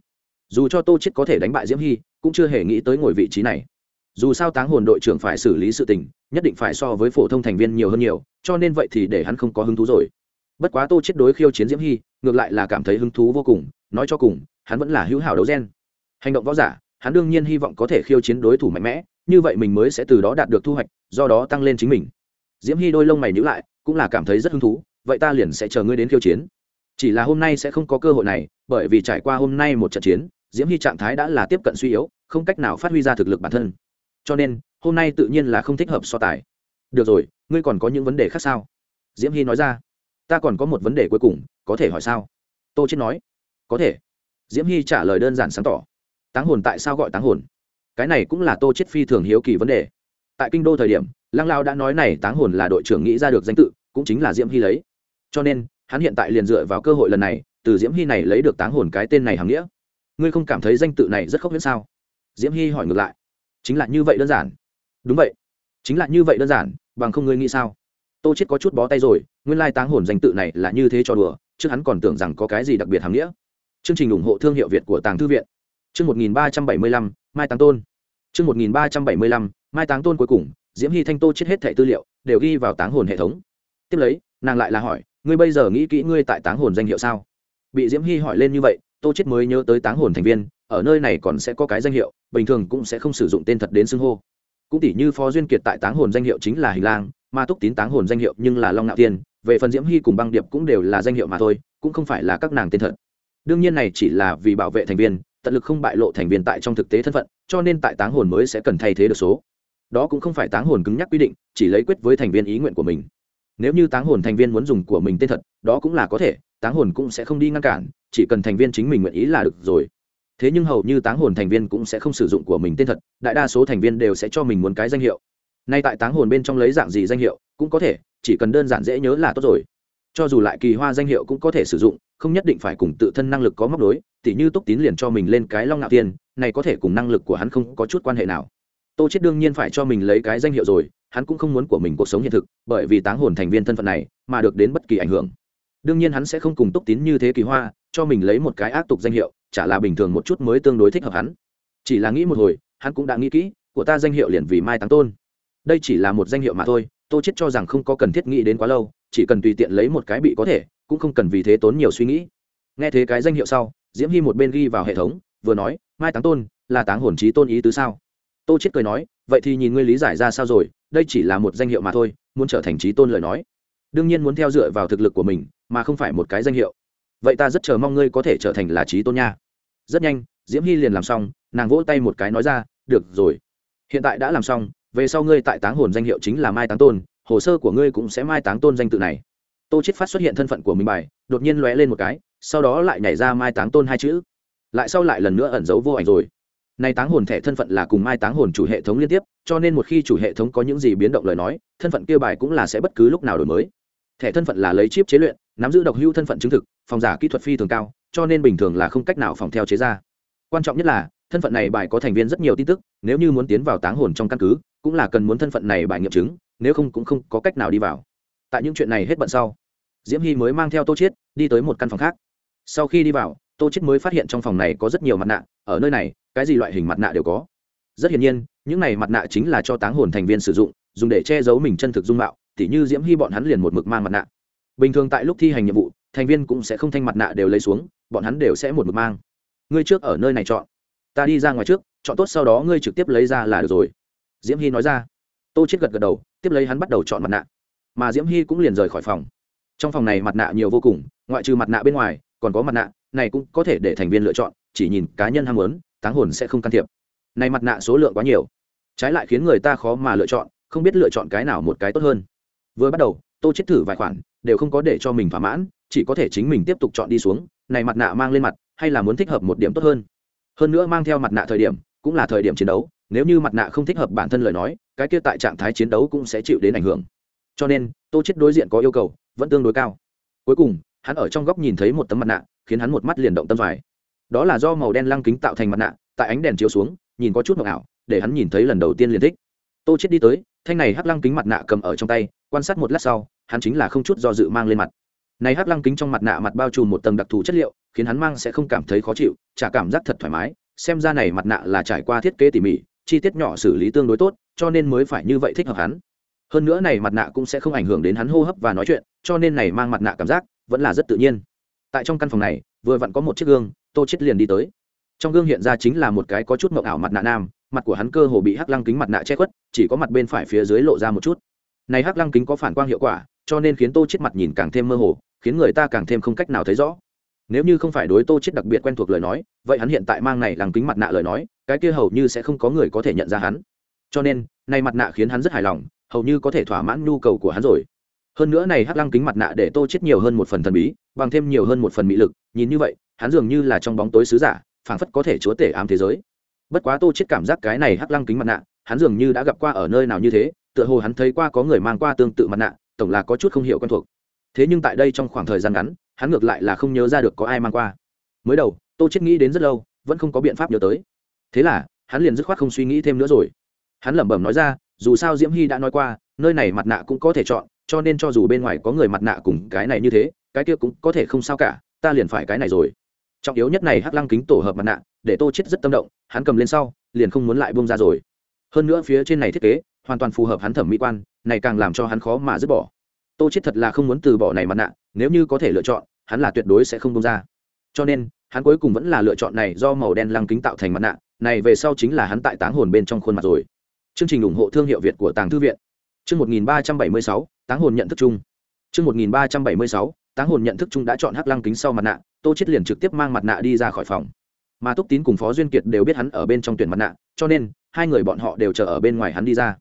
dù cho tô chết có thể đánh bại diễm hy, cũng chưa hề nghĩ tới ngồi vị trí này. Dù sao táng hồn đội trưởng phải xử lý sự tình, nhất định phải so với phổ thông thành viên nhiều hơn nhiều, cho nên vậy thì để hắn không có hứng thú rồi. Bất quá tô chết đối khiêu chiến diễm hy, ngược lại là cảm thấy hứng thú vô cùng, nói cho cùng, hắn vẫn là hữu hảo đấu gen. Hành động võ giả, hắn đương nhiên hy vọng có thể khiêu chiến đối thủ mạnh mẽ, như vậy mình mới sẽ từ đó đạt được thu hoạch, do đó tăng lên chính mình. Diễm hy đôi lông mày nhữ lại, cũng là cảm thấy rất hứng thú, vậy ta liền sẽ chờ ngươi đến khiêu chiến. Chỉ là hôm nay sẽ không có cơ hội này, bởi vì trải qua hôm nay một trận chiến diễm hy trạng thái đã là tiếp cận suy yếu, không cách nào phát huy ra thực lực bản thân. Cho nên, hôm nay tự nhiên là không thích hợp so tài. Được rồi, ngươi còn có những vấn đề khác sao? Diễm hy nói ra. Ta còn có một vấn đề cuối cùng, có thể hỏi sao? Tô chết nói. Có thể. Diễm hy trả lời đơn giản sáng tỏ. Táng hồn tại sao gọi táng hồn? Cái này cũng là tô chết phi thường hiếu kỳ vấn đề. Tại kinh đô thời điểm, lăng lao đã nói này táng hồn là đội trưởng nghĩ ra được danh tự, cũng chính là diễm hy lấy. Cho nên, hắn hiện tại liền dựa vào cơ hội lần này, từ diễm hy này lấy được táng hồn cái tên này hàm nghĩa ngươi không cảm thấy danh tự này rất khốc viễn sao? Diễm hy hỏi ngược lại. Chính là như vậy đơn giản. Đúng vậy. Chính là như vậy đơn giản bằng không ngươi nghĩ sao? Tô chết có chút bó tay rồi nguyên lai táng hồn danh tự này là như thế cho đùa trước hắn còn tưởng rằng có cái gì đặc biệt hàm nghĩa. Chương trình ủng hộ thương hiệu việt của tàng thư viện. Chương 1375, mai táng tôn. Chương 1375, mai táng tôn cuối cùng diễm hy thanh tô chết hết thẻ tư liệu đều ghi vào táng hồn hệ thống. Tiếp lấy nàng lại là hỏi ngươi bây giờ nghĩ kỹ ngươi tại táng hồn danh hiệu sao? Bị diễm hy hỏi lên như vậy tô chết mới nhớ tới táng hồn thành viên, ở nơi này còn sẽ có cái danh hiệu, bình thường cũng sẽ không sử dụng tên thật đến xưng hô. Cũng tỷ như phó duyên kiệt tại táng hồn danh hiệu chính là hình lang ma túc tín táng hồn danh hiệu nhưng là long ngạo tiên, về phần diễm hy cùng băng điệp cũng đều là danh hiệu mà thôi, cũng không phải là các nàng tên thật. Đương nhiên này chỉ là vì bảo vệ thành viên, tận lực không bại lộ thành viên tại trong thực tế thân phận, cho nên tại táng hồn mới sẽ cần thay thế được số. Đó cũng không phải táng hồn cứng nhắc quy định, chỉ lấy quyết với thành viên ý nguyện của mình. Nếu như táng hồn thành viên muốn dùng của mình tên thật, đó cũng là có thể táng hồn cũng sẽ không đi ngăn cản, chỉ cần thành viên chính mình nguyện ý là được rồi. Thế nhưng hầu như táng hồn thành viên cũng sẽ không sử dụng của mình tên thật, đại đa số thành viên đều sẽ cho mình muốn cái danh hiệu. Nay tại táng hồn bên trong lấy dạng gì danh hiệu cũng có thể, chỉ cần đơn giản dễ nhớ là tốt rồi. Cho dù lại kỳ hoa danh hiệu cũng có thể sử dụng, không nhất định phải cùng tự thân năng lực có móc đối tỉ như túc tín liền cho mình lên cái long ngạo tiên, này có thể cùng năng lực của hắn không có chút quan hệ nào. Tô chết đương nhiên phải cho mình lấy cái danh hiệu rồi, hắn cũng không muốn của mình cuộc sống hiện thực, bởi vì táng hồn thành viên thân phận này mà được đến bất kỳ ảnh hưởng đương nhiên hắn sẽ không cùng túc tín như thế kỳ hoa, cho mình lấy một cái ác tục danh hiệu, chả là bình thường một chút mới tương đối thích hợp hắn. Chỉ là nghĩ một hồi, hắn cũng đã nghĩ kỹ, của ta danh hiệu liền vì mai táng tôn. Đây chỉ là một danh hiệu mà thôi, tô chết cho rằng không có cần thiết nghĩ đến quá lâu, chỉ cần tùy tiện lấy một cái bị có thể, cũng không cần vì thế tốn nhiều suy nghĩ. Nghe thế cái danh hiệu sau, diễm hy một bên ghi vào hệ thống, vừa nói, mai táng tôn, là táng hồn trí tôn ý tứ sao? Tô chết cười nói, vậy thì nhìn ngươi lý giải ra sao rồi, đây chỉ là một danh hiệu mà thôi, muốn trở thành trí tôn lời nói đương nhiên muốn theo dựa vào thực lực của mình, mà không phải một cái danh hiệu. Vậy ta rất chờ mong ngươi có thể trở thành là trí tôn nha. Rất nhanh, diễm hy liền làm xong, nàng vỗ tay một cái nói ra, được rồi. Hiện tại đã làm xong, về sau ngươi tại táng hồn danh hiệu chính là mai táng tôn, hồ sơ của ngươi cũng sẽ mai táng tôn danh tự này. Tô chết phát xuất hiện thân phận của mình bài, đột nhiên lóe lên một cái, sau đó lại nhảy ra mai táng tôn hai chữ. Lại sau lại lần nữa ẩn giấu vô ảnh rồi. Nay táng hồn thẻ thân phận là cùng mai táng hồn chủ hệ thống liên tiếp, cho nên một khi chủ hệ thống có những gì biến động lời nói, thân phận kia bài cũng là sẽ bất cứ lúc nào đổi mới thẻ thân phận là lấy chip chế luyện, nắm giữ độc hưu thân phận chứng thực, phòng giả kỹ thuật phi thường cao, cho nên bình thường là không cách nào phòng theo chế ra. Quan trọng nhất là, thân phận này bài có thành viên rất nhiều tin tức, nếu như muốn tiến vào táng hồn trong căn cứ, cũng là cần muốn thân phận này bài nghiệm chứng, nếu không cũng không có cách nào đi vào. Tại những chuyện này hết bận sau, diễm hy mới mang theo tô chiết đi tới một căn phòng khác. Sau khi đi vào, tô chiết mới phát hiện trong phòng này có rất nhiều mặt nạ, ở nơi này, cái gì loại hình mặt nạ đều có. Rất hiển nhiên, những này mặt nạ chính là cho táng hồn thành viên sử dụng, dùng để che giấu mình chân thực dung mạo tỉ như diễm hy bọn hắn liền một mực mang mặt nạ. Bình thường tại lúc thi hành nhiệm vụ, thành viên cũng sẽ không thanh mặt nạ đều lấy xuống, bọn hắn đều sẽ một mực mang. Ngươi trước ở nơi này chọn. Ta đi ra ngoài trước, chọn tốt sau đó ngươi trực tiếp lấy ra là được rồi. Diễm hy nói ra. Tô chết gật gật đầu, tiếp lấy hắn bắt đầu chọn mặt nạ. Mà diễm hy cũng liền rời khỏi phòng. Trong phòng này mặt nạ nhiều vô cùng, ngoại trừ mặt nạ bên ngoài, còn có mặt nạ, này cũng có thể để thành viên lựa chọn, chỉ nhìn cá nhân ham muốn, táng hồn sẽ không can thiệp. Này mặt nạ số lượng quá nhiều. Trái lại khiến người ta khó mà lựa chọn, không biết lựa chọn cái nào một cái tốt hơn vừa bắt đầu, tô chết thử vài khoản, đều không có để cho mình thỏa mãn, chỉ có thể chính mình tiếp tục chọn đi xuống, này mặt nạ mang lên mặt, hay là muốn thích hợp một điểm tốt hơn. Hơn nữa mang theo mặt nạ thời điểm, cũng là thời điểm chiến đấu, nếu như mặt nạ không thích hợp bản thân lời nói, cái kia tại trạng thái chiến đấu cũng sẽ chịu đến ảnh hưởng. Cho nên, tô chết đối diện có yêu cầu, vẫn tương đối cao. Cuối cùng, hắn ở trong góc nhìn thấy một tấm mặt nạ, khiến hắn một mắt liền động tâm vải đó là do màu đen lăng kính tạo thành mặt nạ, tại ánh đèn chiếu xuống, nhìn có chút mộng ảo, để hắn nhìn thấy lần đầu tiên liền thích. Tô chết đi tới, thanh này hắc lăng kính mặt nạ cầm ở trong tay quan sát một lát sau, hắn chính là không chút do dự mang lên mặt. Này hắc lăng kính trong mặt nạ mặt bao trùm một tầng đặc thù chất liệu, khiến hắn mang sẽ không cảm thấy khó chịu, chả cảm giác thật thoải mái, xem ra này mặt nạ là trải qua thiết kế tỉ mỉ, chi tiết nhỏ xử lý tương đối tốt, cho nên mới phải như vậy thích hợp hắn. Hơn nữa này mặt nạ cũng sẽ không ảnh hưởng đến hắn hô hấp và nói chuyện, cho nên này mang mặt nạ cảm giác vẫn là rất tự nhiên. Tại trong căn phòng này, vừa vặn có một chiếc gương, tô chết liền đi tới. Trong gương hiện ra chính là một cái có chút mộng ảo mặt nạ nam, mặt của hắn cơ hồ bị hắc lăng kính mặt nạ che khuất, chỉ có mặt bên phải phía dưới lộ ra một chút này hắc lăng kính có phản quang hiệu quả, cho nên khiến tô chết mặt nhìn càng thêm mơ hồ, khiến người ta càng thêm không cách nào thấy rõ. Nếu như không phải đối tô chết đặc biệt quen thuộc lời nói, vậy hắn hiện tại mang này lăng kính mặt nạ lời nói, cái kia hầu như sẽ không có người có thể nhận ra hắn. Cho nên, này mặt nạ khiến hắn rất hài lòng, hầu như có thể thỏa mãn nhu cầu của hắn rồi. Hơn nữa này hắc lăng kính mặt nạ để tô chết nhiều hơn một phần thần bí, bằng thêm nhiều hơn một phần mỹ lực, nhìn như vậy, hắn dường như là trong bóng tối sứ giả, phảng phất có thể chúa tể ám thế giới. Bất quá tô chết cảm giác cái này hắc lăng kính mặt nạ, hắn dường như đã gặp qua ở nơi nào như thế tựa hồ hắn thấy qua có người mang qua tương tự mặt nạ, tổng là có chút không hiểu quen thuộc. Thế nhưng tại đây trong khoảng thời gian ngắn, hắn ngược lại là không nhớ ra được có ai mang qua. Mới đầu, tô chết nghĩ đến rất lâu, vẫn không có biện pháp nhớ tới. Thế là, hắn liền dứt khoát không suy nghĩ thêm nữa rồi. Hắn lẩm bẩm nói ra, dù sao diễm hy đã nói qua, nơi này mặt nạ cũng có thể chọn, cho nên cho dù bên ngoài có người mặt nạ cùng cái này như thế, cái kia cũng có thể không sao cả, ta liền phải cái này rồi. Trọng yếu nhất này hắc lăng kính tổ hợp mặt nạ, để tô chết rất tâm động, hắn cầm lên sau, liền không muốn lại bông ra rồi hơn nữa phía trên này thiết kế hoàn toàn phù hợp hắn thẩm mỹ quan này càng làm cho hắn khó mà dứt bỏ. Tô chết thật là không muốn từ bỏ này mặt nạ nếu như có thể lựa chọn hắn là tuyệt đối sẽ không bông ra. Cho nên hắn cuối cùng vẫn là lựa chọn này do màu đen lăng kính tạo thành mặt nạ này về sau chính là hắn tại táng hồn bên trong khuôn mặt rồi. Chương trình ủng hộ thương hiệu việt của tàng thư viện. Chương 1376, táng hồn nhận thức chung. Chương 1376, táng hồn nhận thức chung đã chọn hắc lăng kính sau mặt nạ tô chết liền trực tiếp mang mặt nạ đi ra khỏi phòng. Mà túc tín cùng phó duyên kiệt đều biết hắn ở bên trong tuyển mặt nạ cho nên hai người bọn họ đều chờ ở bên ngoài hắn đi ra.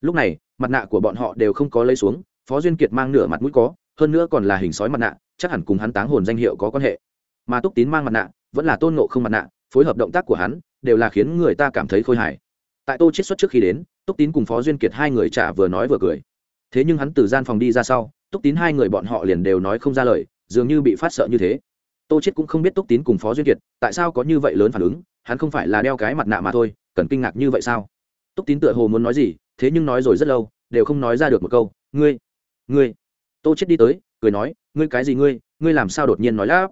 Lúc này, mặt nạ của bọn họ đều không có lấy xuống, phó duyên kiệt mang nửa mặt mũi có, hơn nữa còn là hình sói mặt nạ, chắc hẳn cùng hắn táng hồn danh hiệu có quan hệ. Mà túc tín mang mặt nạ, vẫn là tôn nộ không mặt nạ, phối hợp động tác của hắn, đều là khiến người ta cảm thấy khôi hài. Tại tô chết xuất trước khi đến, túc tín cùng phó duyên kiệt hai người trả vừa nói vừa cười. Thế nhưng hắn từ gian phòng đi ra sau, túc tín hai người bọn họ liền đều nói không ra lời, dường như bị phát sợ như thế. Tô chết cũng không biết túc tín cùng phó duyên kiệt tại sao có như vậy lớn phản ứng, hắn không phải là đeo cái mặt nạ mà thôi cần kinh ngạc như vậy sao? Túc tín tựa hồ muốn nói gì, thế nhưng nói rồi rất lâu, đều không nói ra được một câu, ngươi ngươi. Tô chết đi tới, cười nói, ngươi cái gì ngươi ngươi làm sao đột nhiên nói lắp?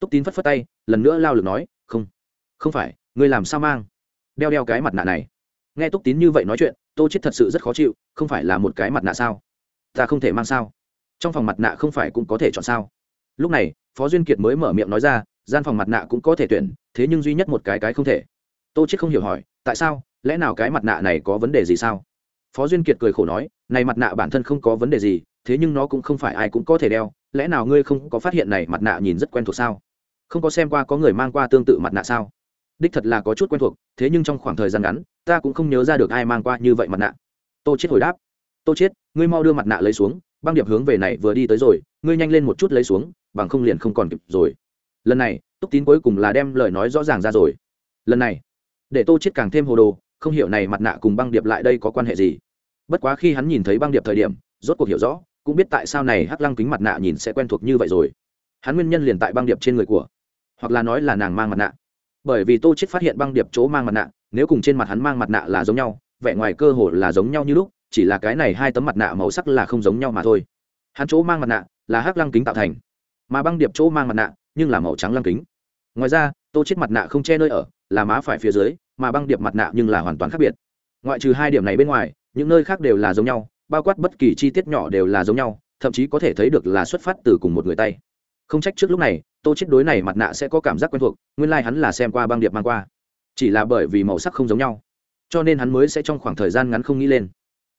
Túc tín phất phất tay, lần nữa lao lực nói, không không phải, ngươi làm sao mang? Đeo đeo cái mặt nạ này. Nghe túc tín như vậy nói chuyện, tô chết thật sự rất khó chịu, không phải là một cái mặt nạ sao? Ta không thể mang sao? Trong phòng mặt nạ không phải cũng có thể chọn sao? Lúc này, phó duyên kiệt mới mở miệng nói ra, gian phòng mặt nạ cũng có thể tuyển, thế nhưng duy nhất một cái cái không thể. Tô chết không hiểu hỏi tại sao? Lẽ nào cái mặt nạ này có vấn đề gì sao? Phó duyên kiệt cười khổ nói, này mặt nạ bản thân không có vấn đề gì, thế nhưng nó cũng không phải ai cũng có thể đeo. Lẽ nào ngươi không có phát hiện này mặt nạ nhìn rất quen thuộc sao? Không có xem qua có người mang qua tương tự mặt nạ sao? Đích thật là có chút quen thuộc, thế nhưng trong khoảng thời gian ngắn, ta cũng không nhớ ra được ai mang qua như vậy mặt nạ. Tô chết hồi đáp, tô chết ngươi mau đưa mặt nạ lấy xuống, băng điệp hướng về này vừa đi tới rồi, ngươi nhanh lên một chút lấy xuống, bằng không liền không còn kịp rồi. Lần này, túc tín cuối cùng là đem lời nói rõ ràng ra rồi. Lần này để tô chết càng thêm hồ đồ, không hiểu này mặt nạ cùng băng điệp lại đây có quan hệ gì. Bất quá khi hắn nhìn thấy băng điệp thời điểm, rốt cuộc hiểu rõ, cũng biết tại sao này hắc lăng kính mặt nạ nhìn sẽ quen thuộc như vậy rồi. Hắn nguyên nhân liền tại băng điệp trên người của, hoặc là nói là nàng mang mặt nạ. Bởi vì tô chết phát hiện băng điệp chỗ mang mặt nạ, nếu cùng trên mặt hắn mang mặt nạ là giống nhau, vẻ ngoài cơ hồ là giống nhau như lúc, chỉ là cái này hai tấm mặt nạ màu sắc là không giống nhau mà thôi. Hắn chỗ mang mặt nạ là hắc lăng kính tạo thành, mà băng điệp chỗ mang mặt nạ nhưng là màu trắng lăng kính. Ngoài ra, tô chết mặt nạ không che nơi ở là má phải phía dưới, mà băng điệp mặt nạ nhưng là hoàn toàn khác biệt. Ngoại trừ hai điểm này bên ngoài, những nơi khác đều là giống nhau, bao quát bất kỳ chi tiết nhỏ đều là giống nhau, thậm chí có thể thấy được là xuất phát từ cùng một người tay. Không trách trước lúc này, tô chết đối này mặt nạ sẽ có cảm giác quen thuộc, nguyên lai hắn là xem qua băng điệp mang qua. Chỉ là bởi vì màu sắc không giống nhau, cho nên hắn mới sẽ trong khoảng thời gian ngắn không nghĩ lên.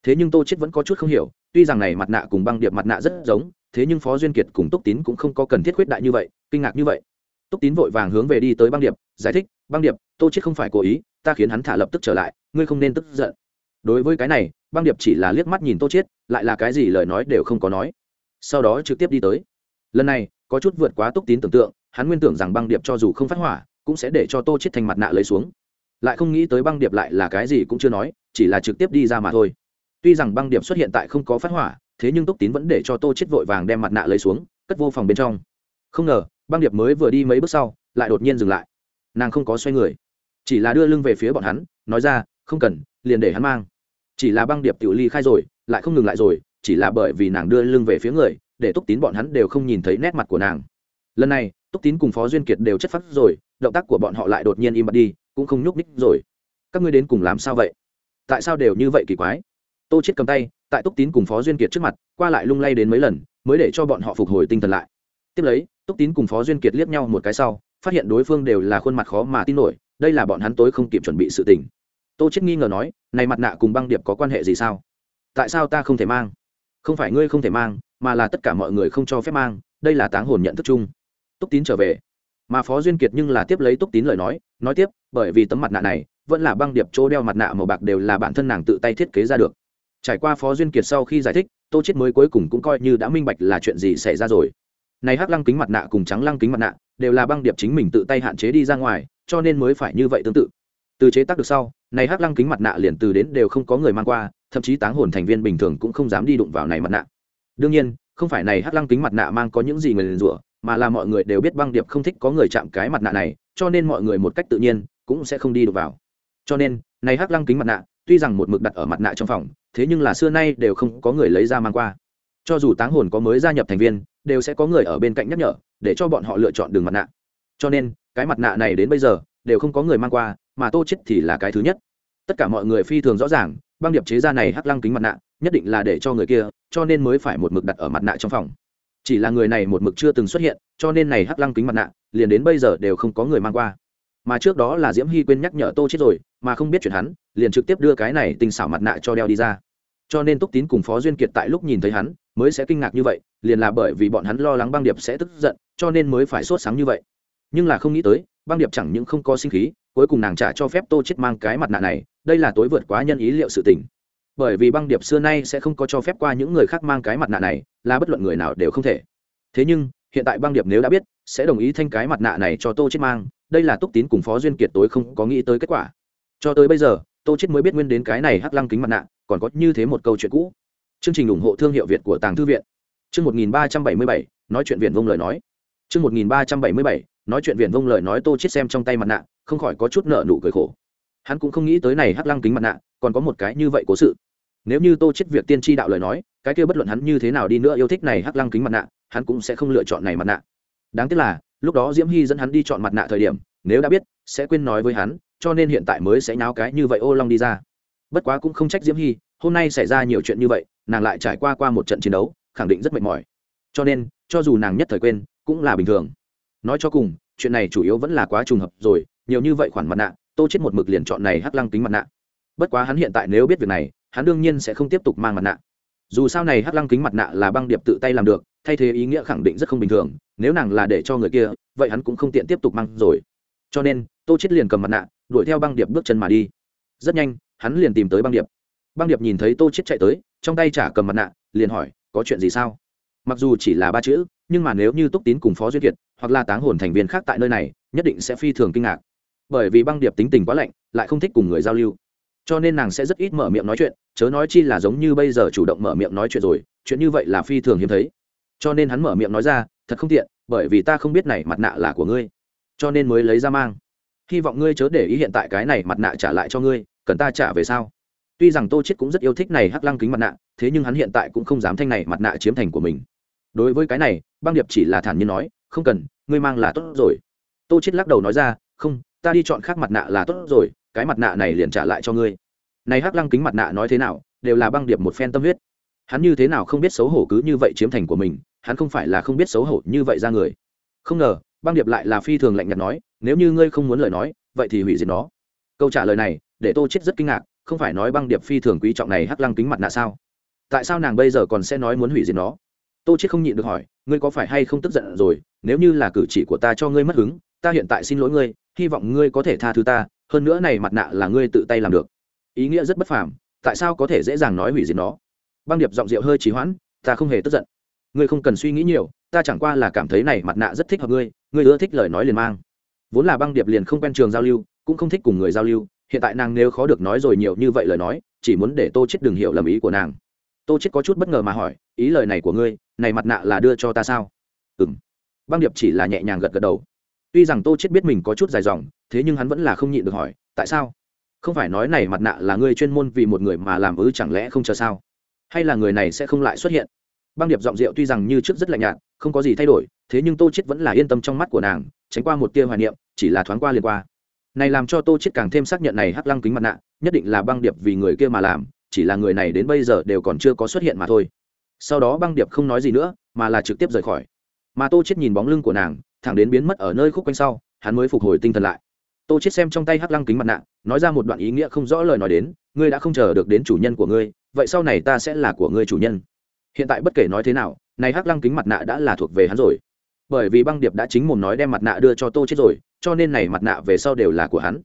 Thế nhưng tô chết vẫn có chút không hiểu, tuy rằng này mặt nạ cùng băng điệp mặt nạ rất giống, thế nhưng phó duyên kiệt cùng túc tín cũng không có cần thiết khuyết đại như vậy, kinh ngạc như vậy túc tín vội vàng hướng về đi tới băng điệp, giải thích, băng điệp, tô chết không phải cố ý, ta khiến hắn thả lập tức trở lại, ngươi không nên tức giận. Đối với cái này, băng điệp chỉ là liếc mắt nhìn tô chết lại là cái gì lời nói đều không có nói. Sau đó trực tiếp đi tới. Lần này, có chút vượt quá túc tín tưởng tượng, hắn nguyên tưởng rằng băng điệp cho dù không phát hỏa, cũng sẽ để cho tô chết thành mặt nạ lấy xuống. Lại không nghĩ tới băng điệp lại là cái gì cũng chưa nói, chỉ là trực tiếp đi ra mà thôi. Tuy rằng băng điệp xuất hiện tại không có phát hỏa, thế nhưng túc tín vẫn để cho tô chết vội vàng đem mặt nạ lấy xuống, cất vô phòng bên trong. Không ngờ băng điệp mới vừa đi mấy bước sau, lại đột nhiên dừng lại. Nàng không có xoay người, chỉ là đưa lưng về phía bọn hắn, nói ra, không cần, liền để hắn mang. Chỉ là băng điệp tự ly khai rồi, lại không ngừng lại rồi, chỉ là bởi vì nàng đưa lưng về phía người, để túc tín bọn hắn đều không nhìn thấy nét mặt của nàng. Lần này, túc tín cùng phó duyên kiệt đều chất phát rồi, động tác của bọn họ lại đột nhiên im bặt đi, cũng không nhúc ních rồi. Các ngươi đến cùng làm sao vậy? Tại sao đều như vậy kỳ quái? Tô chết cầm tay, tại túc tín cùng phó duyên kiệt trước mặt, qua lại lung lay đến mấy lần, mới để cho bọn họ phục hồi tinh thần lại. Tiếp lấy túc tín cùng phó duyên kiệt liếc nhau một cái sau, phát hiện đối phương đều là khuôn mặt khó mà tin nổi, đây là bọn hắn tối không kịp chuẩn bị sự tình. Tô chết nghi ngờ nói, này mặt nạ cùng băng điệp có quan hệ gì sao? Tại sao ta không thể mang? Không phải ngươi không thể mang, mà là tất cả mọi người không cho phép mang, đây là táng hồn nhận thức chung. Túc tín trở về. Mà phó duyên kiệt nhưng là tiếp lấy túc tín lời nói nói tiếp, bởi vì tấm mặt nạ này, vẫn là băng điệp chỗ đeo mặt nạ màu bạc đều là bản thân nàng tự tay thiết kế ra được. Trải qua phó duyên kiệt sau khi giải thích, tô chết mới cuối cùng cũng coi như đã minh bạch là chuyện gì xảy ra rồi này hắc lăng kính mặt nạ cùng trắng lăng kính mặt nạ đều là băng điệp chính mình tự tay hạn chế đi ra ngoài, cho nên mới phải như vậy tương tự. Từ chế tác được sau, này hắc lăng kính mặt nạ liền từ đến đều không có người mang qua, thậm chí táng hồn thành viên bình thường cũng không dám đi đụng vào này mặt nạ. Đương nhiên, không phải này hắc lăng kính mặt nạ mang có những gì người liền rủa, mà là mọi người đều biết băng điệp không thích có người chạm cái mặt nạ này, cho nên mọi người một cách tự nhiên cũng sẽ không đi đụng vào. Cho nên, này hắc lăng kính mặt nạ tuy rằng một mực đặt ở mặt nạ trong phòng, thế nhưng là xưa nay đều không có người lấy ra mang qua cho dù táng hồn có mới gia nhập thành viên, đều sẽ có người ở bên cạnh nhắc nhở, để cho bọn họ lựa chọn đường mặt nạ. Cho nên, cái mặt nạ này đến bây giờ, đều không có người mang qua, mà tô chết thì là cái thứ nhất. Tất cả mọi người phi thường rõ ràng, băng điệp chế ra này hắc lăng kính mặt nạ, nhất định là để cho người kia, cho nên mới phải một mực đặt ở mặt nạ trong phòng. Chỉ là người này một mực chưa từng xuất hiện, cho nên này hắc lăng kính mặt nạ, liền đến bây giờ đều không có người mang qua. Mà trước đó là diễm hy quên nhắc nhở tô chết rồi, mà không biết chuyện hắn, liền trực tiếp đưa cái này tình xảo mặt nạ cho đeo đi ra. Cho nên túc tín cùng phó duyên kiệt tại lúc nhìn thấy hắn mới sẽ kinh ngạc như vậy, liền là bởi vì bọn hắn lo lắng băng điệp sẽ tức giận, cho nên mới phải sốt sáng như vậy. Nhưng là không nghĩ tới, băng điệp chẳng những không có sinh khí, cuối cùng nàng trả cho phép tô chết mang cái mặt nạ này, đây là tối vượt quá nhân ý liệu sự tình. Bởi vì băng điệp xưa nay sẽ không có cho phép qua những người khác mang cái mặt nạ này, là bất luận người nào đều không thể. Thế nhưng, hiện tại băng điệp nếu đã biết, sẽ đồng ý thanh cái mặt nạ này cho tô chết mang, đây là túc tín cùng phó duyên kiệt tối không có nghĩ tới kết quả. Cho tới bây giờ, tô chết mới biết nguyên đến cái này hắc lăng kính mặt nạ, còn có như thế một câu chuyện cũ chương trình ủng hộ thương hiệu việt của tàng thư viện. Chương 1377, nói chuyện viện vông lời nói. Chương 1377, nói chuyện viện vông lời nói tô chết xem trong tay mặt nạ không khỏi có chút nợ nụ cười khổ. Hắn cũng không nghĩ tới này hắc lăng kính mặt nạ còn có một cái như vậy cố sự. Nếu như tô chết việc tiên tri đạo lời nói cái kia bất luận hắn như thế nào đi nữa yêu thích này hắc lăng kính mặt nạ hắn cũng sẽ không lựa chọn này mặt nạ. Đáng tiếc là lúc đó diễm Hi dẫn hắn đi chọn mặt nạ thời điểm nếu đã biết sẽ quên nói với hắn cho nên hiện tại mới sẽ nháo cái như vậy ô long đi ra. Bất quá cũng không trách diễm Hi, hôm nay xảy ra nhiều chuyện như vậy nàng lại trải qua qua một trận chiến đấu, khẳng định rất mệt mỏi. Cho nên, cho dù nàng nhất thời quên, cũng là bình thường. Nói cho cùng, chuyện này chủ yếu vẫn là quá trùng hợp rồi, nhiều như vậy khoản mặt nạ, tô chết một mực liền chọn này hắc lăng kính mặt nạ. Bất quá hắn hiện tại nếu biết việc này, hắn đương nhiên sẽ không tiếp tục mang mặt nạ. Dù sao này hắc lăng kính mặt nạ là băng điệp tự tay làm được, thay thế ý nghĩa khẳng định rất không bình thường, nếu nàng là để cho người kia, vậy hắn cũng không tiện tiếp tục mang rồi. Cho nên, tô chết liền cầm mặt nạ, đuổi theo băng điệp bước chân mà đi. Rất nhanh, hắn liền tìm tới băng điệp. Băng điệp nhìn thấy tô chết chạy tới trong tay trả cầm mặt nạ, liền hỏi, có chuyện gì sao? Mặc dù chỉ là ba chữ, nhưng mà nếu như túc tín cùng phó duyên kiệt hoặc là táng hồn thành viên khác tại nơi này, nhất định sẽ phi thường kinh ngạc. Bởi vì băng điệp tính tình quá lạnh, lại không thích cùng người giao lưu. Cho nên nàng sẽ rất ít mở miệng nói chuyện, chớ nói chi là giống như bây giờ chủ động mở miệng nói chuyện rồi, chuyện như vậy là phi thường hiếm thấy. Cho nên hắn mở miệng nói ra, thật không tiện, bởi vì ta không biết này mặt nạ là của ngươi, cho nên mới lấy ra mang. Hy vọng ngươi chớ để ý hiện tại cái này mặt nạ trả lại cho ngươi, cần ta trả về sao? Tuy rằng tô chết cũng rất yêu thích này hắc lăng kính mặt nạ, thế nhưng hắn hiện tại cũng không dám thanh này mặt nạ chiếm thành của mình. Đối với cái này, băng điệp chỉ là thản nhiên nói, không cần, ngươi mang là tốt rồi. Tô chết lắc đầu nói ra, không, ta đi chọn khác mặt nạ là tốt rồi, cái mặt nạ này liền trả lại cho ngươi. Này hắc lăng kính mặt nạ nói thế nào, đều là băng điệp một phen tâm huyết. Hắn như thế nào không biết xấu hổ cứ như vậy chiếm thành của mình, hắn không phải là không biết xấu hổ như vậy ra người. Không ngờ, băng điệp lại là phi thường lạnh nhạt nói, nếu như ngươi không muốn lời nói, vậy thì hủy diệt nó. Câu trả lời này, để tô chết rất kinh ngạc không phải nói băng điệp phi thường quý trọng này hắc lăng kính mặt nạ sao? Tại sao nàng bây giờ còn sẽ nói muốn hủy diệt nó? Tô chết không nhịn được hỏi, ngươi có phải hay không tức giận rồi? Nếu như là cử chỉ của ta cho ngươi mất hứng, ta hiện tại xin lỗi ngươi, hy vọng ngươi có thể tha thứ ta, hơn nữa này mặt nạ là ngươi tự tay làm được. Ý nghĩa rất bất phàm, tại sao có thể dễ dàng nói hủy diệt nó? Băng điệp giọng rượu hơi trì hoãn, ta không hề tức giận. Ngươi không cần suy nghĩ nhiều, ta chẳng qua là cảm thấy này mặt nạ rất thích hợp ngươi ngươi ưa thích lời nói liền mang. Vốn là băng điệp liền không quen trường giao lưu, cũng không thích cùng người giao lưu hiện tại nàng nếu khó được nói rồi nhiều như vậy lời nói, chỉ muốn để tô chết đừng hiểu lầm ý của nàng. Tô chết có chút bất ngờ mà hỏi, ý lời này của ngươi, này mặt nạ là đưa cho ta sao? Ừm. Băng điệp chỉ là nhẹ nhàng gật gật đầu. Tuy rằng tô chết biết mình có chút dài dòng, thế nhưng hắn vẫn là không nhịn được hỏi, tại sao? Không phải nói này mặt nạ là ngươi chuyên môn vì một người mà làm ư chẳng lẽ không chờ sao? Hay là người này sẽ không lại xuất hiện? Băng điệp giọng rượu tuy rằng như trước rất lạnh nhạt, không có gì thay đổi, thế nhưng tô chết vẫn là yên tâm trong mắt của nàng, tránh qua một tia hoài niệm, chỉ là thoáng qua liền qua này làm cho tô chết càng thêm xác nhận này hắc lăng kính mặt nạ, nhất định là băng điệp vì người kia mà làm, chỉ là người này đến bây giờ đều còn chưa có xuất hiện mà thôi. Sau đó băng điệp không nói gì nữa, mà là trực tiếp rời khỏi. Mà tô chết nhìn bóng lưng của nàng, thẳng đến biến mất ở nơi khúc quanh sau, hắn mới phục hồi tinh thần lại. Tô chết xem trong tay hắc lăng kính mặt nạ, nói ra một đoạn ý nghĩa không rõ lời nói đến, ngươi đã không chờ được đến chủ nhân của ngươi, vậy sau này ta sẽ là của ngươi chủ nhân. Hiện tại bất kể nói thế nào, này hắc lăng kính mặt nạ đã là thuộc về hắn rồi. Bởi vì băng điệp đã chính mồm nói đem mặt nạ đưa cho tô chết rồi cho nên này mặt nạ về sau đều là của hắn.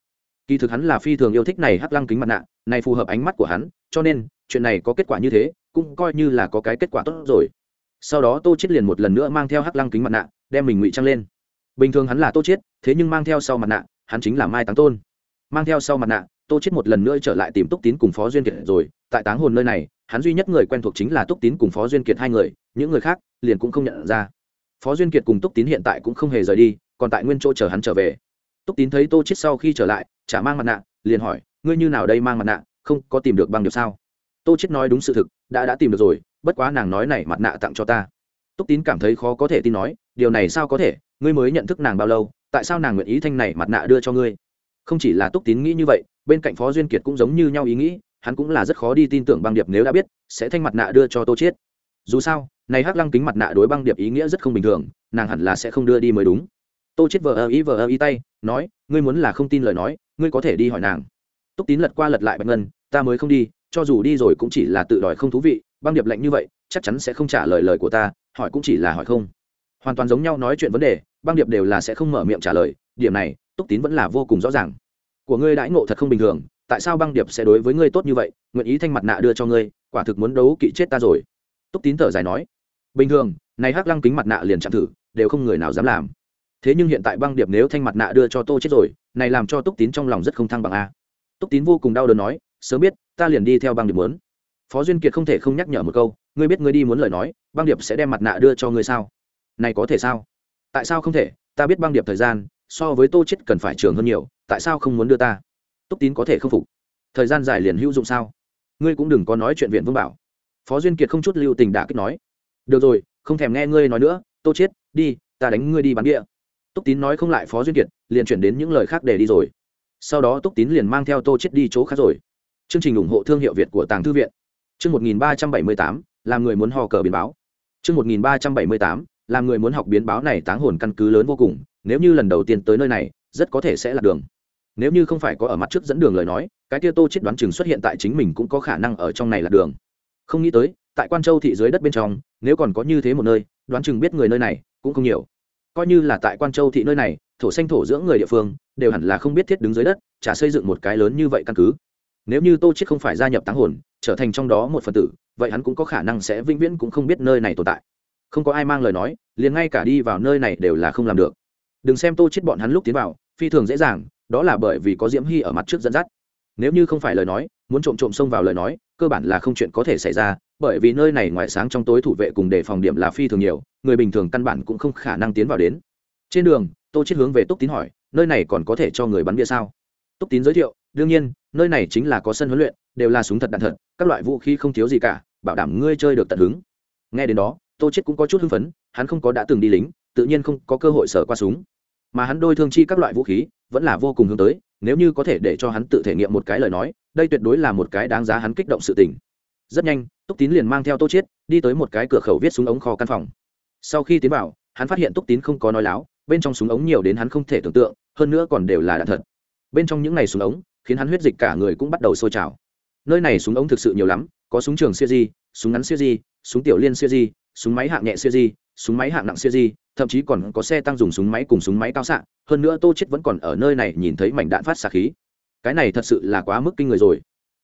Kỳ thực hắn là phi thường yêu thích này hắc lăng kính mặt nạ, này phù hợp ánh mắt của hắn, cho nên, chuyện này có kết quả như thế, cũng coi như là có cái kết quả tốt rồi. Sau đó tô chết liền một lần nữa mang theo hắc lăng kính mặt nạ, đem mình ngụy trang lên. Bình thường hắn là tô chết thế nhưng mang theo sau mặt nạ, hắn chính là mai táng tôn. Mang theo sau mặt nạ, tô chết một lần nữa trở lại tìm túc tín cùng phó duyên kiệt rồi. Tại táng hồn nơi này, hắn duy nhất người quen thuộc chính là túc tín cùng phó duyên kiệt hai người, những người khác liền cũng không nhận ra. Phó duyên kiệt cùng túc tín hiện tại cũng không hề rời đi còn tại nguyên chỗ chờ hắn trở về. Túc tín thấy tô chết sau khi trở lại, chả mang mặt nạ, liền hỏi, ngươi như nào đây mang mặt nạ, không có tìm được băng điệp sao? Tô chết nói đúng sự thực, đã đã tìm được rồi, bất quá nàng nói này mặt nạ tặng cho ta. Túc tín cảm thấy khó có thể tin nói, điều này sao có thể, ngươi mới nhận thức nàng bao lâu, tại sao nàng nguyện ý thanh này mặt nạ đưa cho ngươi? Không chỉ là túc tín nghĩ như vậy, bên cạnh phó duyên kiệt cũng giống như nhau ý nghĩ, hắn cũng là rất khó đi tin tưởng băng điệp nếu đã biết, sẽ thanh mặt nạ đưa cho tô chiết. Dù sao, này hắc lăng kính mặt nạ đối băng điệp ý nghĩa rất không bình thường, nàng hẳn là sẽ không đưa đi mới đúng tô chết vờ ơ ý vờ ơ ý tay, nói, ngươi muốn là không tin lời nói, ngươi có thể đi hỏi nàng. Túc tín lật qua lật lại bạch ngân, ta mới không đi, cho dù đi rồi cũng chỉ là tự đòi không thú vị, băng điệp lạnh như vậy, chắc chắn sẽ không trả lời lời của ta, hỏi cũng chỉ là hỏi không. Hoàn toàn giống nhau nói chuyện vấn đề, băng điệp đều là sẽ không mở miệng trả lời, điểm này, túc tín vẫn là vô cùng rõ ràng. Của ngươi đãi ngộ thật không bình thường, tại sao băng điệp sẽ đối với ngươi tốt như vậy, nguyện ý thanh mặt nạ đưa cho ngươi, quả thực muốn đấu kỵ chết ta rồi. Túc tín thở dài nói, bình thường, này hắc lăng kính mặt nạ liền chạm thử, đều không người nào dám làm thế nhưng hiện tại băng điệp nếu thanh mặt nạ đưa cho tô chết rồi, này làm cho túc tín trong lòng rất không thăng bằng a. Túc tín vô cùng đau đớn nói, sớm biết, ta liền đi theo băng điệp muốn. Phó duyên kiệt không thể không nhắc nhở một câu, ngươi biết ngươi đi muốn lời nói, băng điệp sẽ đem mặt nạ đưa cho ngươi sao? Này có thể sao? Tại sao không thể? Ta biết băng điệp thời gian, so với tô chết cần phải trường hơn nhiều, tại sao không muốn đưa ta? Túc tín có thể không phục. Thời gian dài liền hữu dụng sao? Ngươi cũng đừng có nói chuyện viện vương bảo. Phó duyên kiệt không chút lưu tình đã kích nói. Được rồi, không thèm nghe ngươi nói nữa, tô chết, đi, ta đánh ngươi đi bắn địa túc tín nói không lại phó duyên kiệt liền chuyển đến những lời khác để đi rồi. Sau đó túc tín liền mang theo tô chết đi chỗ khác rồi. Chương trình ủng hộ thương hiệu việt của tàng thư viện. Chương 1378, làm người muốn hò cờ biến báo. Chương 1378, làm người muốn học biến báo này táng hồn căn cứ lớn vô cùng nếu như lần đầu tiên tới nơi này rất có thể sẽ là đường. Nếu như không phải có ở mặt trước dẫn đường lời nói cái tia tô chết đoán chừng xuất hiện tại chính mình cũng có khả năng ở trong này là đường. Không nghĩ tới tại quan châu thị dưới đất bên trong nếu còn có như thế một nơi đoán chừng biết người nơi này cũng không nhiều coi như là tại quan châu thị nơi này, thổ xanh thổ dưỡng người địa phương, đều hẳn là không biết thiết đứng dưới đất trả xây dựng một cái lớn như vậy căn cứ. Nếu như tô chết không phải gia nhập táng hồn, trở thành trong đó một phần tử, vậy hắn cũng có khả năng sẽ vĩnh viễn cũng không biết nơi này tồn tại. Không có ai mang lời nói, liền ngay cả đi vào nơi này đều là không làm được. Đừng xem tô chết bọn hắn lúc tiến vào, phi thường dễ dàng, đó là bởi vì có diễm hy ở mặt trước dẫn dắt. Nếu như không phải lời nói, muốn trộm trộm xông vào lời nói cơ bản là không chuyện có thể xảy ra, bởi vì nơi này ngoài sáng trong tối thủ vệ cùng đề phòng điểm là phi thường nhiều, người bình thường căn bản cũng không khả năng tiến vào đến. Trên đường, tô chết hướng về túc tín hỏi, nơi này còn có thể cho người bắn bia sao? Túc tín giới thiệu, đương nhiên, nơi này chính là có sân huấn luyện, đều là súng thật đạn thật, các loại vũ khí không thiếu gì cả, bảo đảm ngươi chơi được tận hứng. Nghe đến đó, tô chết cũng có chút hưng phấn, hắn không có đã từng đi lính, tự nhiên không có cơ hội sở qua súng. Mà hắn đôi thương chi các loại vũ khí, vẫn là vô cùng hướng tới nếu như có thể để cho hắn tự thể nghiệm một cái lời nói, đây tuyệt đối là một cái đáng giá hắn kích động sự tình. Rất nhanh, túc tín liền mang theo tô chiết, đi tới một cái cửa khẩu viết súng ống kho căn phòng. Sau khi tiến vào, hắn phát hiện túc tín không có nói láo, bên trong súng ống nhiều đến hắn không thể tưởng tượng, hơn nữa còn đều là đạn thật. Bên trong những này súng ống, khiến hắn huyết dịch cả người cũng bắt đầu sôi trào. Nơi này súng ống thực sự nhiều lắm, có súng trường siêu di súng ngắn siêu di súng tiểu liên siêu di súng máy hạng nhẹ siêu di súng máy hạng nặng siêu di thậm chí còn có xe tăng dùng súng máy cùng súng máy cao xạ, hơn nữa tô chết vẫn còn ở nơi này nhìn thấy mảnh đạn phát xạ khí. Cái này thật sự là quá mức kinh người rồi.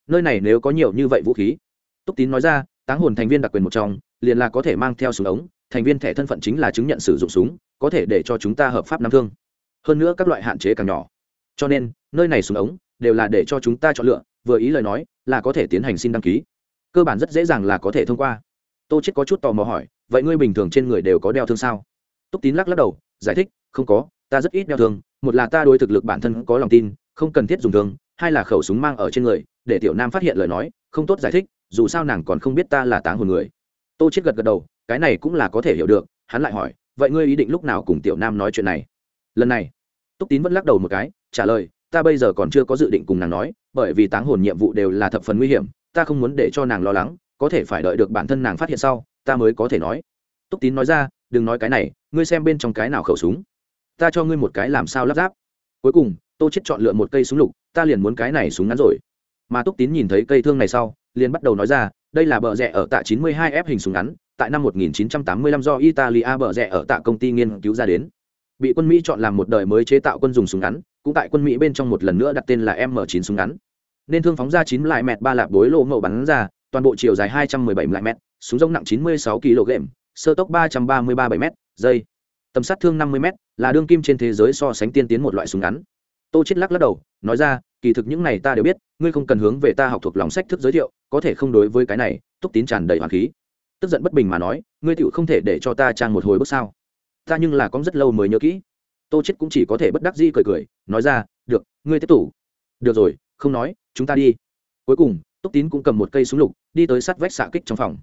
Nơi này nếu có nhiều như vậy vũ khí, túc tín nói ra, táng hồn thành viên đặc quyền một trong, liền là có thể mang theo súng ống, thành viên thẻ thân phận chính là chứng nhận sử dụng súng, có thể để cho chúng ta hợp pháp nắm thương. Hơn nữa các loại hạn chế càng nhỏ. Cho nên, nơi này súng ống đều là để cho chúng ta chọn lựa, vừa ý lời nói, là có thể tiến hành xin đăng ký. Cơ bản rất dễ dàng là có thể thông qua. Tô chết có chút tò mò hỏi, vậy ngươi bình thường trên người đều có đeo thương sao? Túc tín lắc lắc đầu, giải thích, không có, ta rất ít đeo thương, một là ta đối thực lực bản thân có lòng tin, không cần thiết dùng thương, hai là khẩu súng mang ở trên người, để tiểu nam phát hiện lời nói, không tốt giải thích, dù sao nàng còn không biết ta là táng hồn người. Tô chết gật gật đầu, cái này cũng là có thể hiểu được. Hắn lại hỏi, vậy ngươi ý định lúc nào cùng tiểu nam nói chuyện này? Lần này. Túc tín vẫn lắc đầu một cái, trả lời, ta bây giờ còn chưa có dự định cùng nàng nói, bởi vì táng hồn nhiệm vụ đều là thập phần nguy hiểm, ta không muốn để cho nàng lo lắng, có thể phải đợi được bản thân nàng phát hiện sau, ta mới có thể nói. Túc tín nói ra, đừng nói cái này ngươi xem bên trong cái nào khẩu súng. Ta cho ngươi một cái làm sao lắp ráp. Cuối cùng, tô chết chọn lựa một cây súng lục, ta liền muốn cái này súng ngắn rồi. Mà túc tín nhìn thấy cây thương này sau, liền bắt đầu nói ra, đây là bờ rẽ ở tạ 92 f hình súng ngắn, tại năm 1985 do italia bờ rẽ ở tạ công ty nghiên cứu ra đến. Bị quân mỹ chọn làm một đời mới chế tạo quân dùng súng ngắn, cũng tại quân mỹ bên trong một lần nữa đặt tên là m 9 súng ngắn. Nên thương phóng ra chín lại mẹt ba lạp bối lô mậu bắn ra, toàn bộ chiều dài 217 lại mét, súng rông nặng 96 kg sơ tốc 333 7 m giây tầm sát thương 50 m là đương kim trên thế giới so sánh tiên tiến một loại súng ngắn. Tô chết lắc lắc đầu, nói ra, kỳ thực những này ta đều biết, ngươi không cần hướng về ta học thuộc lòng sách thức giới thiệu, có thể không đối với cái này, túc tín tràn đầy hoàn khí. Tức giận bất bình mà nói, ngươi tựu không thể để cho ta trang một hồi bước sao? Ta nhưng là có rất lâu mới nhớ kỹ. Tô chết cũng chỉ có thể bất đắc dĩ cười cười, nói ra, được, ngươi tiếp tục. Được rồi, không nói, chúng ta đi. Cuối cùng, túc tín cũng cầm một cây súng lục, đi tới sát vách xạ kích trong phòng.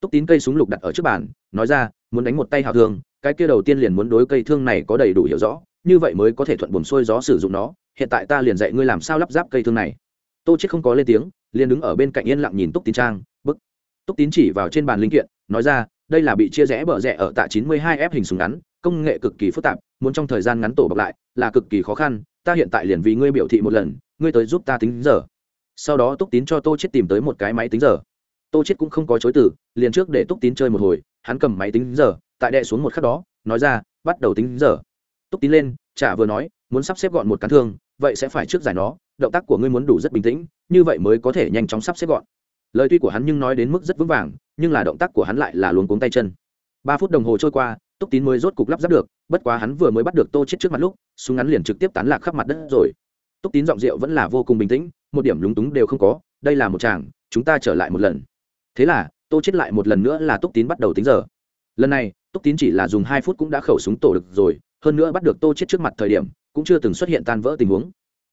Túc tín cây súng lục đặt ở trước bàn, nói ra, muốn đánh một tay hào thường cái kia đầu tiên liền muốn đối cây thương này có đầy đủ hiểu rõ, như vậy mới có thể thuận buồn xuôi gió sử dụng nó, hiện tại ta liền dạy ngươi làm sao lắp ráp cây thương này. Tô chết không có lên tiếng, liền đứng ở bên cạnh yên lặng nhìn túc tín trang, bức. Túc tín chỉ vào trên bàn linh kiện, nói ra, đây là bị chia rẽ bờ rẽ ở tạ 92 f hình súng ngắn, công nghệ cực kỳ phức tạp, muốn trong thời gian ngắn tổ bọc lại, là cực kỳ khó khăn, ta hiện tại liền vì ngươi biểu thị một lần, ngươi tới giúp ta tính giờ. Sau đó túc tín cho tô chết tìm tới một cái máy tính giờ. Tô chết cũng không có chối từ, liền trước để túc tín chơi một hồi, hắn cầm máy tính giờ tại đệ xuống một khắc đó, nói ra, bắt đầu tính giờ. Túc tín lên, chả vừa nói, muốn sắp xếp gọn một cán thương, vậy sẽ phải trước giải nó, động tác của ngươi muốn đủ rất bình tĩnh, như vậy mới có thể nhanh chóng sắp xếp gọn. Lời tuy của hắn nhưng nói đến mức rất vững vàng, nhưng là động tác của hắn lại là luống cuống tay chân. Ba phút đồng hồ trôi qua, túc tín mới rốt cục lắp ráp được, bất quá hắn vừa mới bắt được tô chết trước mặt lúc, súng ngắn liền trực tiếp tán lạc khắp mặt đất rồi. Túc tín giọng rượu vẫn là vô cùng bình tĩnh, một điểm lúng túng đều không có, đây là một chàng chúng ta trở lại một lần. Thế là, tô chết lại một lần nữa là túc tín bắt đầu tính giờ. Lần này túc tín chỉ là dùng hai phút cũng đã khẩu súng tổ được rồi, hơn nữa bắt được tô chết trước mặt thời điểm, cũng chưa từng xuất hiện tan vỡ tình huống.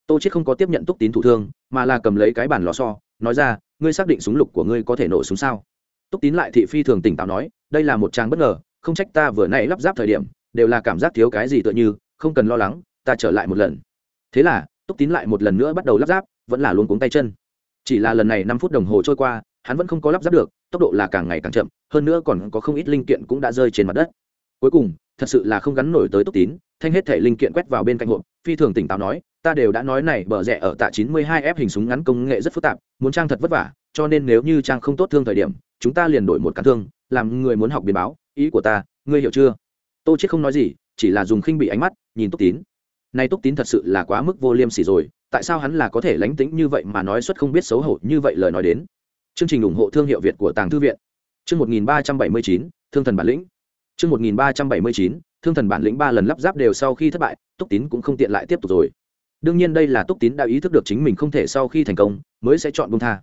Tô chết không có tiếp nhận túc tín thủ thương, mà là cầm lấy cái bản lò xo, nói ra, ngươi xác định súng lục của ngươi có thể nổ súng sao? Túc tín lại thị phi thường tỉnh táo nói, đây là một trang bất ngờ, không trách ta vừa nãy lắp ráp thời điểm, đều là cảm giác thiếu cái gì tựa như, không cần lo lắng, ta trở lại một lần. Thế là, túc tín lại một lần nữa bắt đầu lắp ráp, vẫn là luôn cuống tay chân. Chỉ là lần này năm phút đồng hồ trôi qua hắn vẫn không có lắp ráp được, tốc độ là càng ngày càng chậm, hơn nữa còn có không ít linh kiện cũng đã rơi trên mặt đất. Cuối cùng, thật sự là không gắn nổi tới túc tín, thanh hết thể linh kiện quét vào bên cạnh hộp, phi thường tỉnh táo nói, ta đều đã nói này, bờ rẽ ở tạ 92 f hình súng ngắn công nghệ rất phức tạp, muốn trang thật vất vả, cho nên nếu như trang không tốt thương thời điểm, chúng ta liền đổi một cán thương, làm người muốn học biến báo, ý của ta, ngươi hiểu chưa? Tô chết không nói gì, chỉ là dùng khinh bị ánh mắt, nhìn túc tín. Nay túc tín thật sự là quá mức vô liêm sỉ rồi, tại sao hắn là có thể lánh tính như vậy mà nói xuất không biết xấu hổ như vậy lời nói đến? Chương trình ủng hộ thương hiệu việt của tàng thư viện. Chương 1379, thương thần bản lĩnh. Chương 1379, thương thần bản lĩnh ba lần lắp ráp đều sau khi thất bại túc tín cũng không tiện lại tiếp tục rồi. Đương nhiên đây là túc tín đã ý thức được chính mình không thể sau khi thành công mới sẽ chọn bông tha.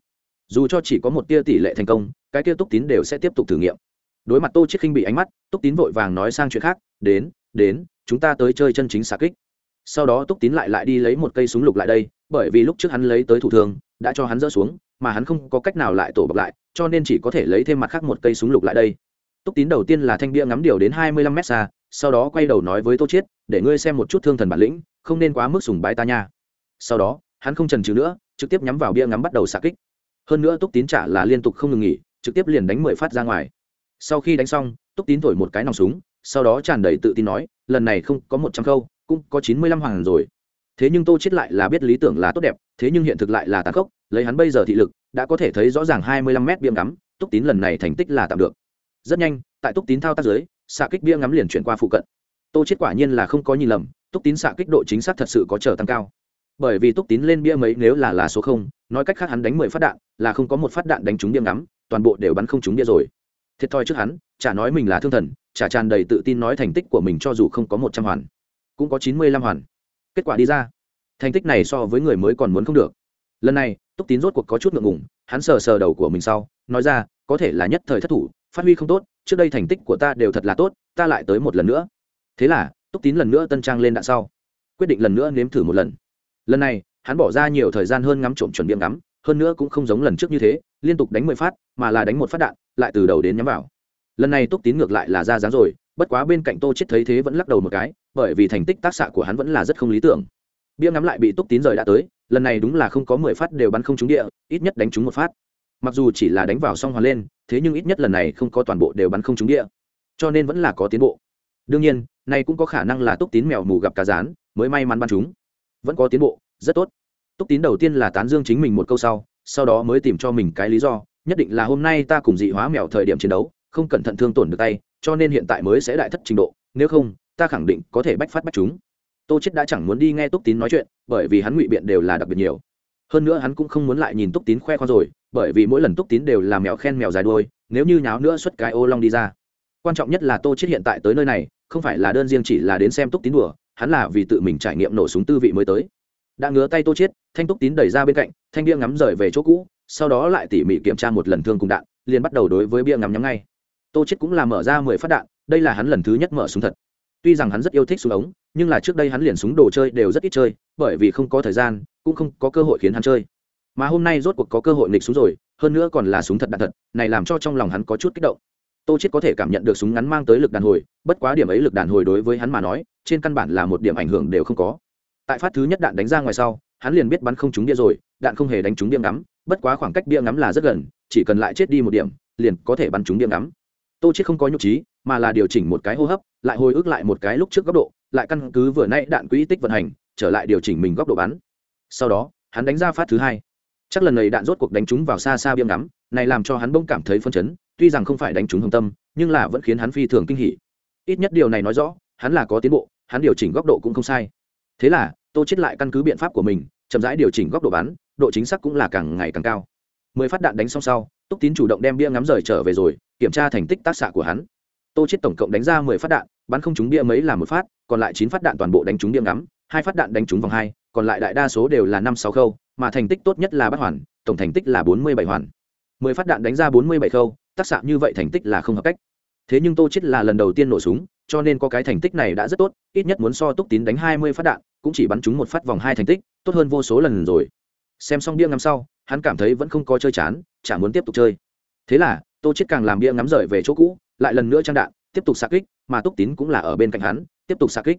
Dù cho chỉ có một tia tỷ lệ thành công cái tia túc tín đều sẽ tiếp tục thử nghiệm. Đối mặt tô chiết khinh bị ánh mắt túc tín vội vàng nói sang chuyện khác đến đến chúng ta tới chơi chân chính xạ kích. Sau đó túc tín lại lại đi lấy một cây súng lục lại đây bởi vì lúc trước hắn lấy tới thủ thường đã cho hắn dỡ xuống mà hắn không có cách nào lại tổ bọc lại, cho nên chỉ có thể lấy thêm mặt khác một cây súng lục lại đây. Túc tín đầu tiên là thanh bia ngắm điều đến hai mươi lăm mét xa, sau đó quay đầu nói với tô chiết, để ngươi xem một chút thương thần bản lĩnh, không nên quá mức sùng bái ta nha. Sau đó, hắn không chần chừ nữa, trực tiếp nhắm vào bia ngắm bắt đầu xạ kích. Hơn nữa túc tín trả là liên tục không ngừng nghỉ, trực tiếp liền đánh mười phát ra ngoài. Sau khi đánh xong, túc tín thổi một cái nòng súng, sau đó tràn đầy tự tin nói, lần này không có một trăm khâu, cũng có chín mươi lăm hoàng rồi. Thế nhưng tô chết lại là biết lý tưởng là tốt đẹp, thế nhưng hiện thực lại là tàn khốc lấy hắn bây giờ thị lực, đã có thể thấy rõ ràng hai mươi lăm mét biêm ngắm, túc tín lần này thành tích là tạm được. Rất nhanh, tại túc tín thao tác dưới, xạ kích bia ngắm liền chuyển qua phụ cận. Tô chết quả nhiên là không có nhìn lầm, túc tín xạ kích độ chính xác thật sự có trở tăng cao. Bởi vì túc tín lên bia mấy nếu là là số không, nói cách khác hắn đánh mười phát đạn, là không có một phát đạn đánh trúng bia ngắm, toàn bộ đều bắn không trúng bia rồi. Thiệt thòi trước hắn, chả nói mình là thương thần, chả tràn đầy tự tin nói thành tích của mình cho dù không có một trăm hoàn, cũng có chín mươi lăm hoàn. Kết quả đi ra. Thành tích này so với người mới còn muốn không được lần này, túc tín rốt cuộc có chút ngượng ngùng, hắn sờ sờ đầu của mình sau, nói ra, có thể là nhất thời thất thủ, phát huy không tốt, trước đây thành tích của ta đều thật là tốt, ta lại tới một lần nữa. Thế là, túc tín lần nữa tân trang lên đạn sau, quyết định lần nữa nếm thử một lần. Lần này, hắn bỏ ra nhiều thời gian hơn ngắm trộm chuẩn bị ngắm, hơn nữa cũng không giống lần trước như thế, liên tục đánh mười phát, mà là đánh một phát đạn, lại từ đầu đến nhắm vào. Lần này túc tín ngược lại là ra dáng rồi, bất quá bên cạnh tô chết thấy thế vẫn lắc đầu một cái, bởi vì thành tích tác xạ của hắn vẫn là rất không lý tưởng. Bia ngắm lại bị túc tín rời đã tới lần này đúng là không có mười phát đều bắn không trúng địa, ít nhất đánh trúng một phát. Mặc dù chỉ là đánh vào xong hoàn lên, thế nhưng ít nhất lần này không có toàn bộ đều bắn không trúng địa. Cho nên vẫn là có tiến bộ. Đương nhiên, này cũng có khả năng là túc tín mèo mù gặp cá rán, mới may mắn bắn chúng. Vẫn có tiến bộ, rất tốt. Túc tín đầu tiên là tán dương chính mình một câu sau sau đó mới tìm cho mình cái lý do, nhất định là hôm nay ta cùng dị hóa mèo thời điểm chiến đấu, không cẩn thận thương tổn được tay, cho nên hiện tại mới sẽ đại thất trình độ, nếu không, ta khẳng định có thể bách phát bách chúng tô chết đã chẳng muốn đi nghe túc tín nói chuyện, bởi vì hắn ngụy biện đều là đặc biệt nhiều. Hơn nữa hắn cũng không muốn lại nhìn túc tín khoe khoang rồi, bởi vì mỗi lần túc tín đều là mèo khen mèo dài đuôi, nếu như nháo nữa xuất cái ô long đi ra. Quan trọng nhất là tô chết hiện tại tới nơi này, không phải là đơn riêng chỉ là đến xem túc tín đùa, hắn là vì tự mình trải nghiệm nổ súng tư vị mới tới. Đã ngứa tay tô chết, thanh túc tín đẩy ra bên cạnh, thanh bia ngắm rời về chỗ cũ, sau đó lại tỉ mỉ kiểm tra một lần thương cùng đạn, liền bắt đầu đối với bia ngắm nhắm ngay. Tô chết cũng là mở ra mười phát đạn, đây là hắn lần thứ nhất mở súng thật. Tuy rằng hắn rất yêu thích súng ống nhưng là trước đây hắn liền súng đồ chơi đều rất ít chơi, bởi vì không có thời gian, cũng không có cơ hội khiến hắn chơi. Mà hôm nay rốt cuộc có cơ hội nghịch súng rồi, hơn nữa còn là súng thật đạn thật, này làm cho trong lòng hắn có chút kích động. Tô chết có thể cảm nhận được súng ngắn mang tới lực đàn hồi, bất quá điểm ấy lực đàn hồi đối với hắn mà nói, trên căn bản là một điểm ảnh hưởng đều không có. Tại phát thứ nhất đạn đánh ra ngoài sau, hắn liền biết bắn không trúng bia rồi, đạn không hề đánh trúng bia ngắm, bất quá khoảng cách bia ngắm là rất gần, chỉ cần lại chết đi một điểm, liền có thể bắn trúng bia ngắm. Tô chết không có nhục trí, mà là điều chỉnh một cái hô hấp, lại hồi ức lại một cái lúc trước góc độ lại căn cứ vừa nãy đạn quỹ tích vận hành, trở lại điều chỉnh mình góc độ bắn. Sau đó, hắn đánh ra phát thứ hai. Chắc lần này đạn rốt cuộc đánh trúng vào xa xa biêm ngắm, này làm cho hắn bỗng cảm thấy phân chấn, tuy rằng không phải đánh trúng hồng tâm, nhưng là vẫn khiến hắn phi thường kinh hỉ. Ít nhất điều này nói rõ, hắn là có tiến bộ, hắn điều chỉnh góc độ cũng không sai. Thế là, tô chết lại căn cứ biện pháp của mình, chậm rãi điều chỉnh góc độ bắn, độ chính xác cũng là càng ngày càng cao. Mười phát đạn đánh xong sau, túc tín chủ động đem bia ngắm rời trở về rồi, kiểm tra thành tích tác xạ của hắn tô chết tổng cộng đánh ra mười phát đạn, bắn không trúng bia mấy là một phát, còn lại chín phát đạn toàn bộ đánh trúng bia ngắm, hai phát đạn đánh trúng vòng hai, còn lại đại đa số đều là năm sáu khâu, mà thành tích tốt nhất là bắt hoàn, tổng thành tích là bốn mươi bảy hoàn. Mười phát đạn đánh ra bốn mươi bảy khâu, tác xạ như vậy thành tích là không hợp cách. Thế nhưng tô chết là lần đầu tiên nổ súng, cho nên có cái thành tích này đã rất tốt, ít nhất muốn so túc tín đánh hai mươi phát đạn, cũng chỉ bắn trúng một phát vòng hai thành tích, tốt hơn vô số lần rồi. Xem xong bia ngắm sau, hắn cảm thấy vẫn không có chơi chán, chả muốn tiếp tục chơi. Thế là, tô chết càng làm bia ngắm rời về chỗ cũ lại lần nữa trang đạn tiếp tục xạ kích mà túc tín cũng là ở bên cạnh hắn tiếp tục xạ kích.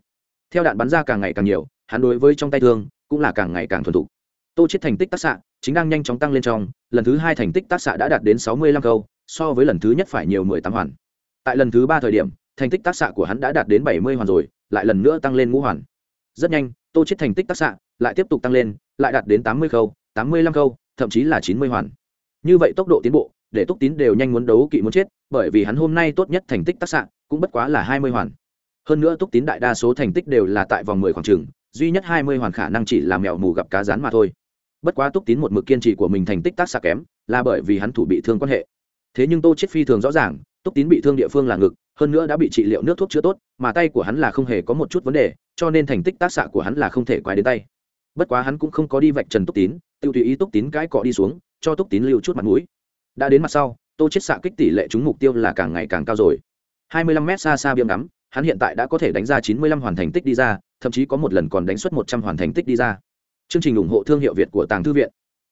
Theo đạn bắn ra càng ngày càng nhiều hắn đối với trong tay thương cũng là càng ngày càng thuần thục. Tô chết thành tích tác xạ chính đang nhanh chóng tăng lên trong lần thứ hai thành tích tác xạ đã đạt đến sáu mươi lăm câu so với lần thứ nhất phải nhiều mười tám hoàn. Tại lần thứ ba thời điểm thành tích tác xạ của hắn đã đạt đến bảy mươi hoàn rồi lại lần nữa tăng lên ngũ hoàn. Rất nhanh tô chết thành tích tác xạ lại tiếp tục tăng lên lại đạt đến tám mươi câu, tám mươi lăm câu, thậm chí là chín mươi hoàn. Như vậy tốc độ tiến bộ để túc tín đều nhanh muốn đấu kỵ muốn chết bởi vì hắn hôm nay tốt nhất thành tích tác sạn cũng bất quá là hai mươi hoàn. Hơn nữa túc tín đại đa số thành tích đều là tại vòng mười khoảng trường, duy nhất hai mươi hoàn khả năng chỉ là mèo mù gặp cá rán mà thôi. Bất quá túc tín một mực kiên trì của mình thành tích tác xạ kém, là bởi vì hắn thủ bị thương quan hệ. Thế nhưng tô chết phi thường rõ ràng, túc tín bị thương địa phương là ngực, hơn nữa đã bị trị liệu nước thuốc chữa tốt, mà tay của hắn là không hề có một chút vấn đề, cho nên thành tích tác xạ của hắn là không thể quay đến tay. Bất quá hắn cũng không có đi vạch trần túc tín tự tùy ý túc tín cái cọ đi xuống, cho túc tín lưu chút mặt mũi. Đã đến mặt sau tô chết xạ kích tỷ lệ trúng mục tiêu là càng ngày càng cao rồi. 25 mét xa xa biếm ngắm hắn hiện tại đã có thể đánh ra 95 hoàn thành tích đi ra thậm chí có một lần còn đánh xuất 100 hoàn thành tích đi ra. Chương trình ủng hộ thương hiệu việt của tàng thư viện.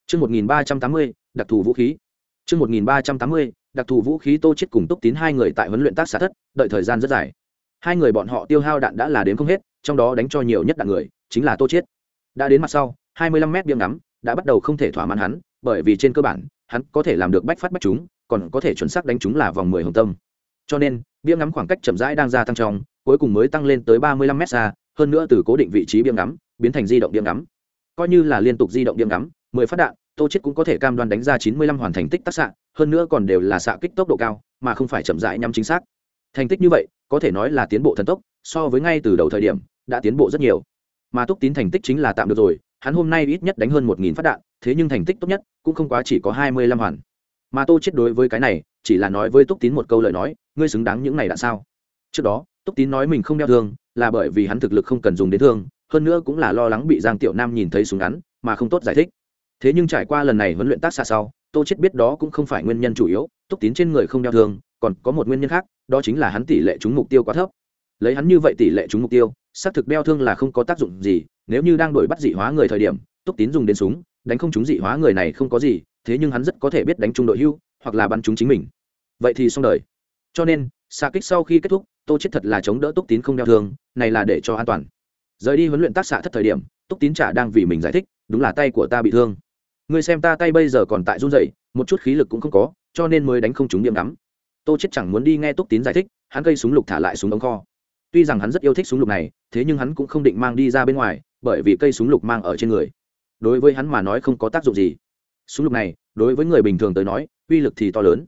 Chương 1380, đặc thù vũ khí. Chương 1380, đặc thù vũ khí tô chết cùng túc tín hai người tại huấn luyện tác xạ thất đợi thời gian rất dài. Hai người bọn họ tiêu hao đạn đã là đến không hết trong đó đánh cho nhiều nhất đạn người chính là tô chết. Đã đến mặt sau 25 mét biếng ngắm đã bắt đầu không thể thỏa mãn hắn bởi vì trên cơ bản hắn có thể làm được bách phát bách chúng còn có thể chuẩn xác đánh chúng là vòng mười hồng tâm. Cho nên, bia ngắm khoảng cách chậm rãi đang gia tăng trong, cuối cùng mới tăng lên tới ba mươi lăm m xa, hơn nữa từ cố định vị trí bia ngắm, biến thành di động bia ngắm. Coi như là liên tục di động bia ngắm, mười phát đạn, tô chết cũng có thể cam đoan đánh ra chín mươi lăm hoàn thành tích tác xạ, hơn nữa còn đều là xạ kích tốc độ cao, mà không phải chậm rãi nhắm chính xác. Thành tích như vậy, có thể nói là tiến bộ thần tốc, so với ngay từ đầu thời điểm, đã tiến bộ rất nhiều. Mà túc tín thành tích chính là tạm được rồi, hắn hôm nay ít nhất đánh hơn một nghìn phát đạn, thế nhưng thành tích tốt nhất cũng không quá chỉ có hai mươi lăm hoàn mà tô chết đối với cái này, chỉ là nói với túc tín một câu lời nói, ngươi xứng đáng những này đã sao? Trước đó, túc tín nói mình không đeo thương, là bởi vì hắn thực lực không cần dùng đến thương, hơn nữa cũng là lo lắng bị giang tiểu nam nhìn thấy súng ngắn, mà không tốt giải thích. Thế nhưng trải qua lần này huấn luyện tác xa sau, tô chết biết đó cũng không phải nguyên nhân chủ yếu, túc tín trên người không đeo thương, còn có một nguyên nhân khác, đó chính là hắn tỷ lệ trúng mục tiêu quá thấp. Lấy hắn như vậy tỷ lệ trúng mục tiêu, xác thực đeo thương là không có tác dụng gì, nếu như đang đổi bắt dị hóa người thời điểm, túc tín dùng đến súng, đánh không trúng dị hóa người này không có gì thế nhưng hắn rất có thể biết đánh trúng đội hưu, hoặc là bắn trúng chính mình. Vậy thì xong đời. Cho nên xa kích sau khi kết thúc, tô chết thật là chống đỡ túc tín không đeo thương, này là để cho an toàn. Rời đi huấn luyện tác xạ thất thời điểm, túc tín trả đang vì mình giải thích, đúng là tay của ta bị thương. Ngươi xem ta tay bây giờ còn tại run rẩy, một chút khí lực cũng không có, cho nên mới đánh không trúng điểm lắm tô chết chẳng muốn đi nghe túc tín giải thích, hắn cây súng lục thả lại súng ống kho. Tuy rằng hắn rất yêu thích súng lục này, thế nhưng hắn cũng không định mang đi ra bên ngoài, bởi vì cây súng lục mang ở trên người. Đối với hắn mà nói không có tác dụng gì súng lục này, đối với người bình thường tới nói, uy lực thì to lớn.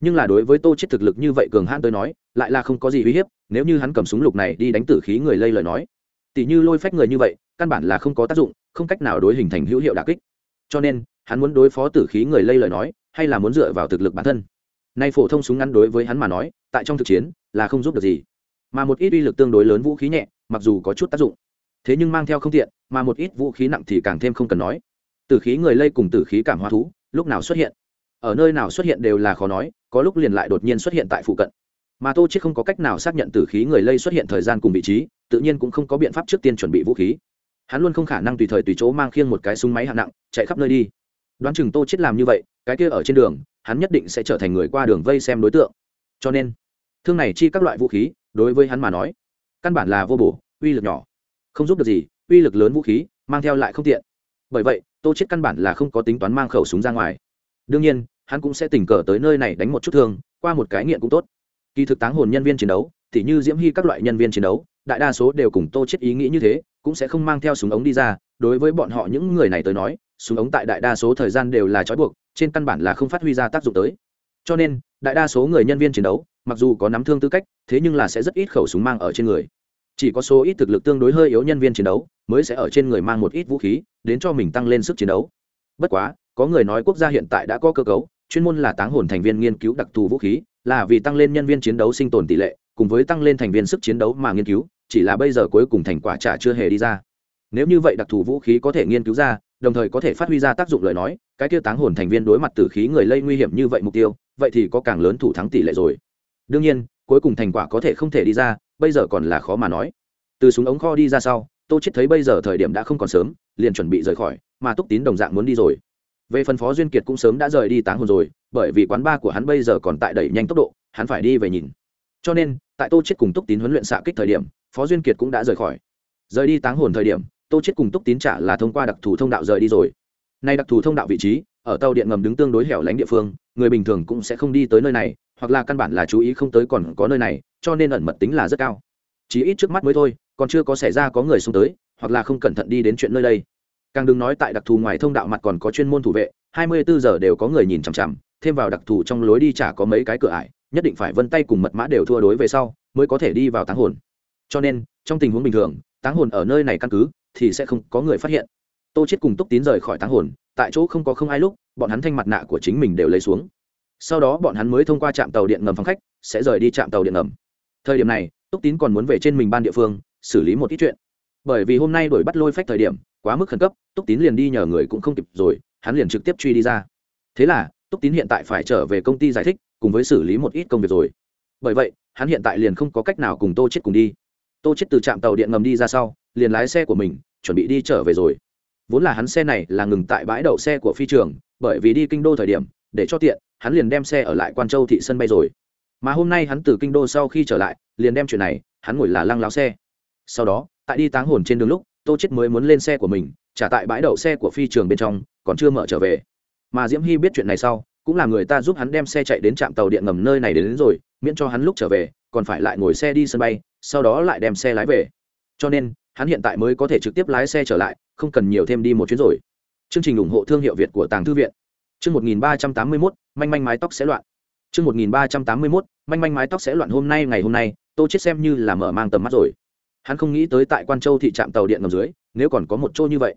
Nhưng là đối với tô chết thực lực như vậy cường hãn tới nói, lại là không có gì uy hiếp, nếu như hắn cầm súng lục này đi đánh tử khí người lây lời nói. Tỷ như lôi phách người như vậy, căn bản là không có tác dụng, không cách nào đối hình thành hữu hiệu đả kích. Cho nên, hắn muốn đối phó tử khí người lây lời nói, hay là muốn dựa vào thực lực bản thân. Nay phổ thông súng ngắn đối với hắn mà nói, tại trong thực chiến, là không giúp được gì. Mà một ít uy lực tương đối lớn vũ khí nhẹ, mặc dù có chút tác dụng. Thế nhưng mang theo không tiện, mà một ít vũ khí nặng thì càng thêm không cần nói tử khí người lây cùng tử khí cảm hóa thú, lúc nào xuất hiện? Ở nơi nào xuất hiện đều là khó nói, có lúc liền lại đột nhiên xuất hiện tại phụ cận. Mà tô chết không có cách nào xác nhận tử khí người lây xuất hiện thời gian cùng vị trí, tự nhiên cũng không có biện pháp trước tiên chuẩn bị vũ khí. Hắn luôn không khả năng tùy thời tùy chỗ mang khiêng một cái súng máy hạng nặng, chạy khắp nơi đi. Đoán chừng tô chết làm như vậy, cái kia ở trên đường, hắn nhất định sẽ trở thành người qua đường vây xem đối tượng. Cho nên, thương này chi các loại vũ khí, đối với hắn mà nói, căn bản là vô bổ, uy lực nhỏ. Không giúp được gì, uy lực lớn vũ khí, mang theo lại không tiện. Bởi vậy tô chết căn bản là không có tính toán mang khẩu súng ra ngoài. Đương nhiên, hắn cũng sẽ tình cờ tới nơi này đánh một chút thương, qua một cái nghiện cũng tốt. Kỳ thực táng hồn nhân viên chiến đấu, thì như diễm hy các loại nhân viên chiến đấu, đại đa số đều cùng tô chết ý nghĩ như thế, cũng sẽ không mang theo súng ống đi ra. Đối với bọn họ những người này tới nói, súng ống tại đại đa số thời gian đều là trói buộc, trên căn bản là không phát huy ra tác dụng tới. Cho nên, đại đa số người nhân viên chiến đấu, mặc dù có nắm thương tư cách, thế nhưng là sẽ rất ít khẩu súng mang ở trên người. Chỉ có số ít thực lực tương đối hơi yếu nhân viên chiến đấu mới sẽ ở trên người mang một ít vũ khí, đến cho mình tăng lên sức chiến đấu. Bất quá, có người nói quốc gia hiện tại đã có cơ cấu, chuyên môn là táng hồn thành viên nghiên cứu đặc thù vũ khí, là vì tăng lên nhân viên chiến đấu sinh tồn tỷ lệ, cùng với tăng lên thành viên sức chiến đấu mà nghiên cứu, chỉ là bây giờ cuối cùng thành quả trả chưa hề đi ra. Nếu như vậy đặc thù vũ khí có thể nghiên cứu ra, đồng thời có thể phát huy ra tác dụng lời nói, cái tiêu táng hồn thành viên đối mặt tử khí người lây nguy hiểm như vậy mục tiêu, vậy thì có càng lớn thủ thắng tỷ lệ rồi. Đương nhiên, cuối cùng thành quả có thể không thể đi ra, bây giờ còn là khó mà nói. Từ súng ống kho đi ra sau tô chết thấy bây giờ thời điểm đã không còn sớm, liền chuẩn bị rời khỏi, mà túc tín đồng dạng muốn đi rồi. Về phần phó duyên kiệt cũng sớm đã rời đi táng hồn rồi, bởi vì quán ba của hắn bây giờ còn tại đẩy nhanh tốc độ, hắn phải đi về nhìn. Cho nên, tại tô chết cùng túc tín huấn luyện xạ kích thời điểm, phó duyên kiệt cũng đã rời khỏi. Rời đi táng hồn thời điểm, tô chết cùng túc tín trả là thông qua đặc thù thông đạo rời đi rồi. Nay đặc thù thông đạo vị trí, ở tàu điện ngầm đứng tương đối hẻo lánh địa phương, người bình thường cũng sẽ không đi tới nơi này, hoặc là căn bản là chú ý không tới còn có nơi này, cho nên ẩn mật tính là rất cao. Chỉ ít trước mắt mới thôi còn chưa có xảy ra có người xuống tới, hoặc là không cẩn thận đi đến chuyện nơi đây. Càng đừng nói tại đặc thù ngoài thông đạo mặt còn có chuyên môn thủ vệ, hai mươi bốn giờ đều có người nhìn chằm chằm, thêm vào đặc thù trong lối đi chả có mấy cái cửa ải, nhất định phải vân tay cùng mật mã đều thua đối về sau, mới có thể đi vào táng hồn. Cho nên, trong tình huống bình thường, táng hồn ở nơi này căn cứ, thì sẽ không có người phát hiện. Tô chết cùng túc tín rời khỏi táng hồn, tại chỗ không có không ai lúc, bọn hắn thanh mặt nạ của chính mình đều lấy xuống. Sau đó bọn hắn mới thông qua trạm tàu điện ngầm phòng khách, sẽ rời đi trạm tàu điện ngầm. Thời điểm này, túc tín còn muốn về trên mình ban địa phương xử lý một ít chuyện. Bởi vì hôm nay đổi bắt lôi phách thời điểm, quá mức khẩn cấp, túc tín liền đi nhờ người cũng không kịp rồi, hắn liền trực tiếp truy đi ra. Thế là, túc tín hiện tại phải trở về công ty giải thích, cùng với xử lý một ít công việc rồi. Bởi vậy, hắn hiện tại liền không có cách nào cùng tô chết cùng đi. Tô chết từ trạm tàu điện ngầm đi ra sau, liền lái xe của mình, chuẩn bị đi trở về rồi. Vốn là hắn xe này là ngừng tại bãi đậu xe của phi trường, bởi vì đi kinh đô thời điểm, để cho tiện, hắn liền đem xe ở lại quan châu thị sân bay rồi. Mà hôm nay hắn từ kinh đô sau khi trở lại, liền đem chuyện này, hắn ngồi là lăng láo xe sau đó tại đi táng hồn trên đường lúc tô chết mới muốn lên xe của mình trả tại bãi đậu xe của phi trường bên trong còn chưa mở trở về. Mà diễm hy biết chuyện này sau cũng là người ta giúp hắn đem xe chạy đến trạm tàu điện ngầm nơi này đến, đến rồi miễn cho hắn lúc trở về còn phải lại ngồi xe đi sân bay sau đó lại đem xe lái về. Cho nên hắn hiện tại mới có thể trực tiếp lái xe trở lại không cần nhiều thêm đi một chuyến rồi. Chương trình ủng hộ thương hiệu việt của tàng thư viện. Chương một nghìn ba trăm tám mươi mốt manh manh mái tóc sẽ loạn. Chương một nghìn ba trăm tám mươi mốt manh manh mái tóc sẽ loạn hôm nay ngày hôm nay tô chết xem như là mở mang tầm mắt rồi hắn không nghĩ tới tại quan châu thị trạm tàu điện ngầm dưới, nếu còn có một chỗ như vậy.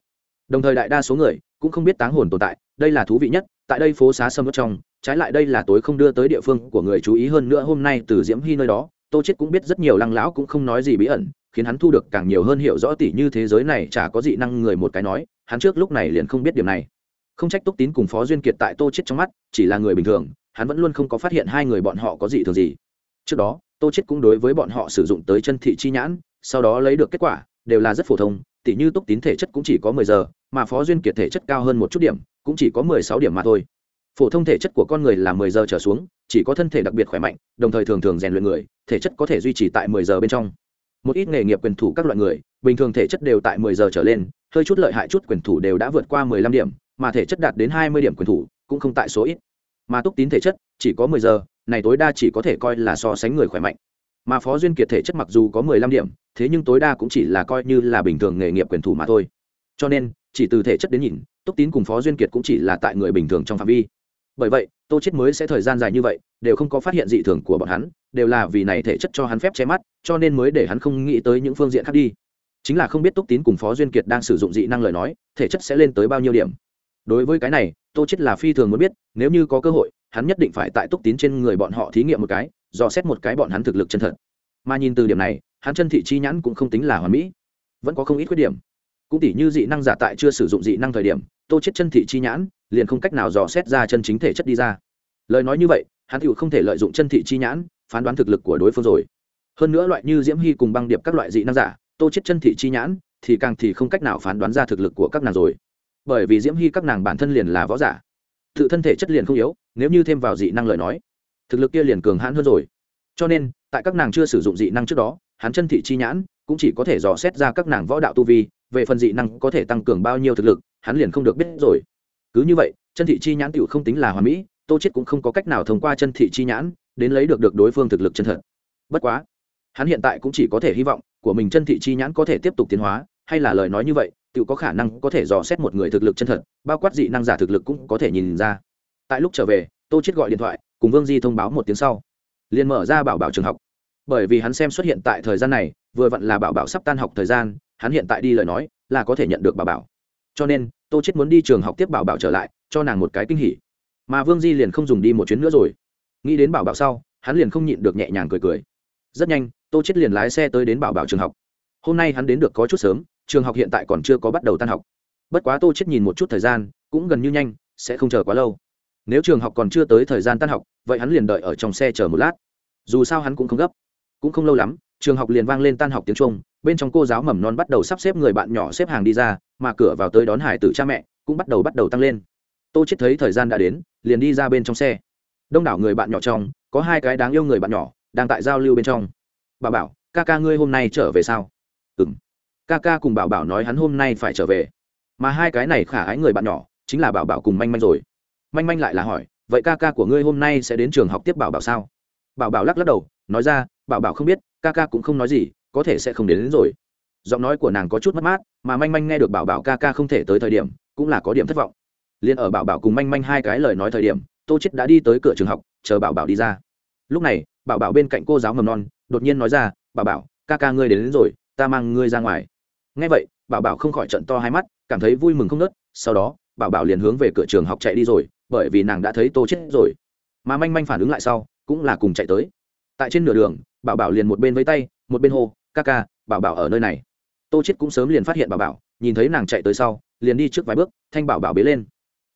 Đồng thời đại đa số người cũng không biết táng hồn tồn tại, đây là thú vị nhất, tại đây phố xá sâm ớt trong, trái lại đây là tối không đưa tới địa phương của người chú ý hơn nữa hôm nay từ diễm hy nơi đó, tô chết cũng biết rất nhiều lăng lão cũng không nói gì bí ẩn, khiến hắn thu được càng nhiều hơn hiểu rõ tỷ như thế giới này chả có dị năng người một cái nói, hắn trước lúc này liền không biết điểm này. Không trách túc tín cùng phó duyên kiệt tại tô chết trong mắt, chỉ là người bình thường, hắn vẫn luôn không có phát hiện hai người bọn họ có dị thường gì. Trước đó, tô chết cũng đối với bọn họ sử dụng tới chân thị chi nhãn sau đó lấy được kết quả, đều là rất phổ thông tỷ như túc tín thể chất cũng chỉ có mười giờ, mà phó duyên kiệt thể chất cao hơn một chút điểm, cũng chỉ có mười sáu điểm mà thôi. Phổ thông thể chất của con người là mười giờ trở xuống, chỉ có thân thể đặc biệt khỏe mạnh, đồng thời thường thường rèn luyện người, thể chất có thể duy trì tại mười giờ bên trong. Một ít nghề nghiệp quyền thủ các loại người, bình thường thể chất đều tại mười giờ trở lên, hơi chút lợi hại chút quyền thủ đều đã vượt qua mười lăm điểm, mà thể chất đạt đến hai mươi điểm quyền thủ, cũng không tại số ít. Mà túc tín thể chất, chỉ có mười giờ, này tối đa chỉ có thể coi là so sánh người khỏe mạnh. Mà phó duyên kiệt thể chất mặc dù có mười lăm điểm thế nhưng tối đa cũng chỉ là coi như là bình thường nghề nghiệp quyền thủ mà thôi. Cho nên, chỉ từ thể chất đến nhìn, túc tín cùng phó duyên kiệt cũng chỉ là tại người bình thường trong phạm vi. Bởi vậy, tô chết mới sẽ thời gian dài như vậy, đều không có phát hiện dị thường của bọn hắn, đều là vì này thể chất cho hắn phép che mắt, cho nên mới để hắn không nghĩ tới những phương diện khác đi. Chính là không biết túc tín cùng phó duyên kiệt đang sử dụng dị năng lời nói, thể chất sẽ lên tới bao nhiêu điểm. Đối với cái này, tô chết là phi thường muốn biết, nếu như có cơ hội, hắn nhất định phải tại túc tín trên người bọn họ thí nghiệm một cái, dò xét một cái bọn hắn thực lực chân thật. Mà nhìn từ điểm này hắn chân thị chi nhãn cũng không tính là hoàn mỹ, vẫn có không ít khuyết điểm. Cũng tỷ như dị năng giả tại chưa sử dụng dị năng thời điểm, tô chết chân thị chi nhãn, liền không cách nào dò xét ra chân chính thể chất đi ra. Lời nói như vậy, hắn tựu không thể lợi dụng chân thị chi nhãn, phán đoán thực lực của đối phương rồi. Hơn nữa loại như diễm hy cùng băng điệp các loại dị năng giả, tô chết chân thị chi nhãn, thì càng thì không cách nào phán đoán ra thực lực của các nàng rồi. Bởi vì diễm hy các nàng bản thân liền là võ giả, tự thân thể chất liền không yếu, nếu như thêm vào dị năng lời nói, thực lực kia liền cường hãn hơn rồi. Cho nên, tại các nàng chưa sử dụng dị năng trước đó hắn chân thị chi nhãn, cũng chỉ có thể dò xét ra các nàng võ đạo tu vi, về phần dị năng có thể tăng cường bao nhiêu thực lực, hắn liền không được biết rồi. Cứ như vậy, chân thị chi nhãn tựu không tính là hoàn mỹ, tô chết cũng không có cách nào thông qua chân thị chi nhãn đến lấy được được đối phương thực lực chân thật. Bất quá, hắn hiện tại cũng chỉ có thể hy vọng của mình chân thị chi nhãn có thể tiếp tục tiến hóa, hay là lời nói như vậy tự có khả năng có thể dò xét một người thực lực chân thật, bao quát dị năng giả thực lực cũng có thể nhìn ra. Tại lúc trở về, tô chết gọi điện thoại, cùng vương di thông báo một tiếng sau. Liền mở ra bảo bảo trường học bởi vì hắn xem xuất hiện tại thời gian này, vừa vặn là bảo bảo sắp tan học thời gian, hắn hiện tại đi lời nói, là có thể nhận được bảo bảo. Cho nên, tô chết muốn đi trường học tiếp bảo bảo trở lại, cho nàng một cái kinh hỉ. Mà vương di liền không dùng đi một chuyến nữa rồi. Nghĩ đến bảo bảo sau, hắn liền không nhịn được nhẹ nhàng cười cười. Rất nhanh, tô chết liền lái xe tới đến bảo bảo trường học. Hôm nay hắn đến được có chút sớm, trường học hiện tại còn chưa có bắt đầu tan học. Bất quá tô chết nhìn một chút thời gian, cũng gần như nhanh, sẽ không chờ quá lâu. Nếu trường học còn chưa tới thời gian tan học, vậy hắn liền đợi ở trong xe chờ một lát. Dù sao hắn cũng không gấp cũng không lâu lắm, trường học liền vang lên tan học tiếng trung, bên trong cô giáo mầm non bắt đầu sắp xếp người bạn nhỏ xếp hàng đi ra, mà cửa vào tới đón hải tử cha mẹ, cũng bắt đầu bắt đầu tăng lên. Tô chết thấy thời gian đã đến, liền đi ra bên trong xe. Đông đảo người bạn nhỏ trong, có hai cái đáng yêu người bạn nhỏ, đang tại giao lưu bên trong. Bà bảo, ca ca ngươi hôm nay trở về sao? Ừm. Ca ca cùng bảo bảo nói hắn hôm nay phải trở về. Mà hai cái này khả ái người bạn nhỏ, chính là bảo bảo cùng manh manh rồi. Manh manh lại là hỏi, vậy ca ca của ngươi hôm nay sẽ đến trường học tiếp bảo bảo sao? Bảo bảo lắc lắc đầu, nói ra bảo bảo không biết ca ca cũng không nói gì có thể sẽ không đến, đến rồi. Giọng nói của nàng có chút mất mát mà manh manh nghe được bảo bảo ca ca không thể tới thời điểm cũng là có điểm thất vọng. Liền ở bảo bảo cùng manh manh hai cái lời nói thời điểm tô chết đã đi tới cửa trường học chờ bảo bảo đi ra. Lúc này bảo bảo bên cạnh cô giáo mầm non đột nhiên nói ra bảo bảo ca ca ngươi đến, đến rồi ta mang ngươi ra ngoài. Nghe vậy bảo bảo không khỏi trận to hai mắt cảm thấy vui mừng không nớt sau đó bảo bảo liền hướng về cửa trường học chạy đi rồi bởi vì nàng đã thấy tô chết rồi. Mà manh manh phản ứng lại sau cũng là cùng chạy tới. Tại trên nửa đường bảo bảo liền một bên với tay, một bên hô, ca ca, bảo bảo ở nơi này. Tô chết cũng sớm liền phát hiện bảo bảo, nhìn thấy nàng chạy tới sau, liền đi trước vài bước, thanh bảo bảo bế lên.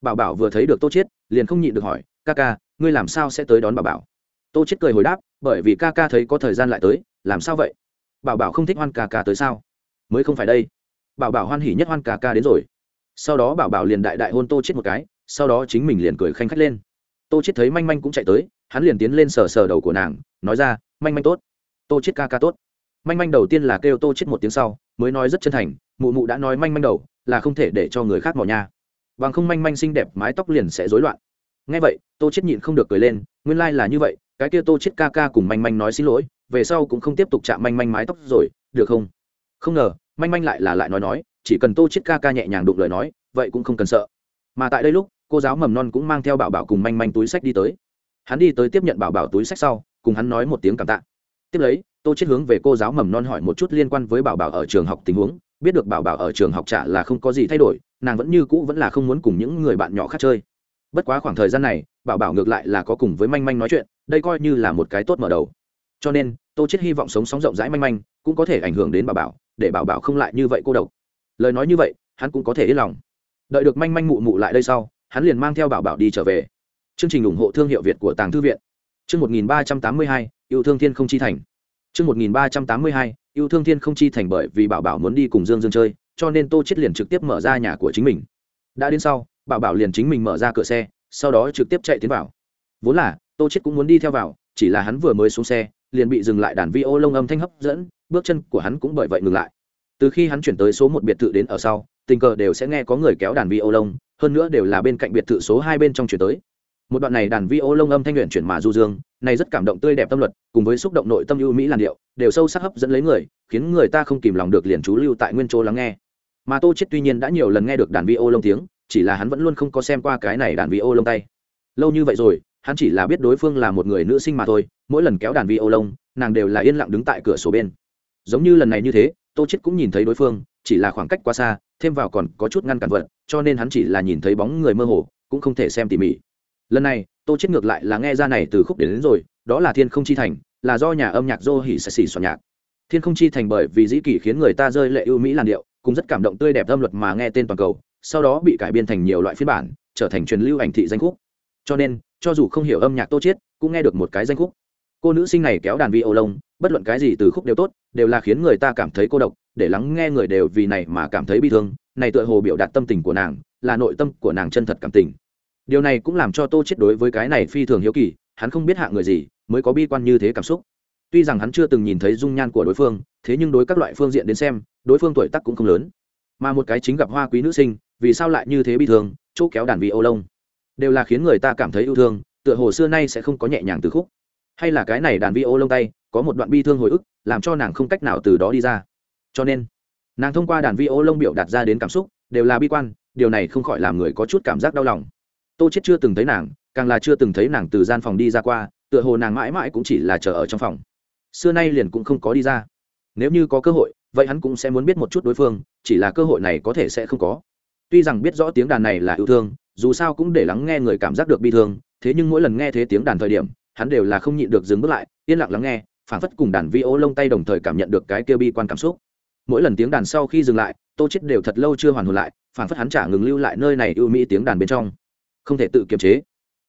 Bảo bảo vừa thấy được tô chết liền không nhịn được hỏi, ca ca, ngươi làm sao sẽ tới đón bảo bảo? Tô chết cười hồi đáp, bởi vì ca ca thấy có thời gian lại tới, làm sao vậy? Bảo bảo không thích hoan ca ca tới sao? Mới không phải đây. Bảo bảo hoan hỉ nhất hoan ca ca đến rồi. Sau đó bảo bảo liền đại đại hôn tô chết một cái, sau đó chính mình liền cười khanh khách lên. Tô chết thấy manh manh cũng chạy tới, hắn liền tiến lên sờ sờ đầu của nàng, nói ra manh manh tốt. Tô chết ca ca tốt. Manh manh đầu tiên là kêu tô chết một tiếng sau, mới nói rất chân thành, mụ mụ đã nói manh manh đầu, là không thể để cho người khác mò nha. Bằng không manh manh xinh đẹp mái tóc liền sẽ rối loạn. Nghe vậy, tô chết nhịn không được cười lên, nguyên lai like là như vậy, cái kia tô chết ca ca cùng manh manh nói xin lỗi, về sau cũng không tiếp tục chạm manh manh mái tóc rồi, được không? Không ngờ, manh manh lại là lại nói nói, chỉ cần tô chết ca ca nhẹ nhàng đụng lời nói, vậy cũng không cần sợ. Mà tại đây lúc, cô giáo mầm non cũng mang theo bảo bảo cùng manh manh túi sách đi tới. Hắn đi tới tiếp nhận bảo bảo túi sách sau cùng hắn nói một tiếng cảm tạ. Tiếp lấy, tô chết hướng về cô giáo mầm non hỏi một chút liên quan với bảo bảo ở trường học tình huống, biết được bảo bảo ở trường học trả là không có gì thay đổi, nàng vẫn như cũ vẫn là không muốn cùng những người bạn nhỏ khác chơi. Bất quá khoảng thời gian này, bảo bảo ngược lại là có cùng với manh manh nói chuyện, đây coi như là một cái tốt mở đầu. Cho nên, tô chết hy vọng sống sóng rộng rãi manh manh, cũng có thể ảnh hưởng đến bảo bảo, để bảo bảo không lại như vậy cô độc. Lời nói như vậy, hắn cũng có thể yên lòng. Đợi được manh manh mụ mụ lại đây sau, hắn liền mang theo bảo bảo đi trở về. Chương trình ủng hộ thương hiệu việt của tàng thư viện chương một nghìn ba trăm tám mươi hai, yêu thương thiên không chi thành. Chương một nghìn ba trăm tám mươi hai, yêu thương thiên không chi thành bởi vì bảo bảo muốn đi cùng dương dương chơi, cho nên tô Chiết liền trực tiếp mở ra nhà của chính mình. Đã đến sau, bảo bảo liền chính mình mở ra cửa xe, sau đó trực tiếp chạy tiến vào. Vốn là, tô Chiết cũng muốn đi theo vào, chỉ là hắn vừa mới xuống xe, liền bị dừng lại đàn vi ô lông âm thanh hấp dẫn, bước chân của hắn cũng bởi vậy ngừng lại. Từ khi hắn chuyển tới số một biệt thự đến ở sau, tình cờ đều sẽ nghe có người kéo đàn vi ô lông hơn nữa đều là bên cạnh biệt thự số hai bên trong chuyển tới một đoạn này đàn vi ô lông âm thanh luyện chuyển mà du dương, này rất cảm động tươi đẹp tâm luật, cùng với xúc động nội tâm ưu mỹ làn điệu, đều sâu sắc hấp dẫn lấy người, khiến người ta không kìm lòng được liền chú lưu tại nguyên chỗ lắng nghe. Mà tô chết tuy nhiên đã nhiều lần nghe được đàn vi ô lông tiếng, chỉ là hắn vẫn luôn không có xem qua cái này đàn vi ô lông tay. Lâu như vậy rồi, hắn chỉ là biết đối phương là một người nữ sinh mà thôi, mỗi lần kéo đàn vi ô lông, nàng đều là yên lặng đứng tại cửa sổ bên. Giống như lần này như thế, tô chết cũng nhìn thấy đối phương, chỉ là khoảng cách quá xa, thêm vào còn có chút ngăn cản vật, cho nên hắn chỉ là nhìn thấy bóng người mơ hồ, cũng không thể xem tỉ mỉ lần này tô chết ngược lại là nghe ra này từ khúc đến, đến rồi đó là thiên không chi thành là do nhà âm nhạc dô hỉ sẽ xỉ soạn nhạc. Thiên không chi thành bởi vì dĩ kỷ khiến người ta rơi lệ ưu mỹ làn điệu cũng rất cảm động tươi đẹp âm luật mà nghe tên toàn cầu sau đó bị cải biên thành nhiều loại phiên bản trở thành truyền lưu ảnh thị danh khúc. Cho nên cho dù không hiểu âm nhạc tô chết cũng nghe được một cái danh khúc. Cô nữ sinh này kéo đàn vi ô lông bất luận cái gì từ khúc đều tốt đều là khiến người ta cảm thấy cô độc để lắng nghe người đều vì này mà cảm thấy bi thương. Này tựa hồ biểu đạt tâm tình của nàng là nội tâm của nàng chân thật cảm tình điều này cũng làm cho tô chết đối với cái này phi thường hiếu kỳ, hắn không biết hạ người gì mới có bi quan như thế cảm xúc. Tuy rằng hắn chưa từng nhìn thấy dung nhan của đối phương, thế nhưng đối các loại phương diện đến xem, đối phương tuổi tác cũng không lớn. Mà một cái chính gặp hoa quý nữ sinh, vì sao lại như thế bi thương, chỗ kéo đàn vị ô lông. Đều là khiến người ta cảm thấy yêu thương, tựa hồ xưa nay sẽ không có nhẹ nhàng từ khúc. Hay là cái này đàn vi ô lông tay, có một đoạn bi thương hồi ức, làm cho nàng không cách nào từ đó đi ra. Cho nên, nàng thông qua đàn vi ô lông biểu đạt ra đến cảm xúc, đều là bi quan, điều này không khỏi làm người có chút cảm giác đau lòng tô chết chưa từng thấy nàng, càng là chưa từng thấy nàng từ gian phòng đi ra qua, tựa hồ nàng mãi mãi cũng chỉ là chờ ở trong phòng. Xưa nay liền cũng không có đi ra. Nếu như có cơ hội, vậy hắn cũng sẽ muốn biết một chút đối phương, chỉ là cơ hội này có thể sẽ không có. Tuy rằng biết rõ tiếng đàn này là yêu thương, dù sao cũng để lắng nghe người cảm giác được bi thương, thế nhưng mỗi lần nghe thấy tiếng đàn thời điểm, hắn đều là không nhịn được dừng bước lại, yên lặng lắng nghe, phảng phất cùng đàn vi ô lông tay đồng thời cảm nhận được cái kia bi quan cảm xúc. Mỗi lần tiếng đàn sau khi dừng lại, tô chết đều thật lâu chưa hoàn hồn lại, phảng phất hắn trả ngừng lưu lại nơi này ưu mỹ tiếng đàn bên trong không thể tự kiềm chế.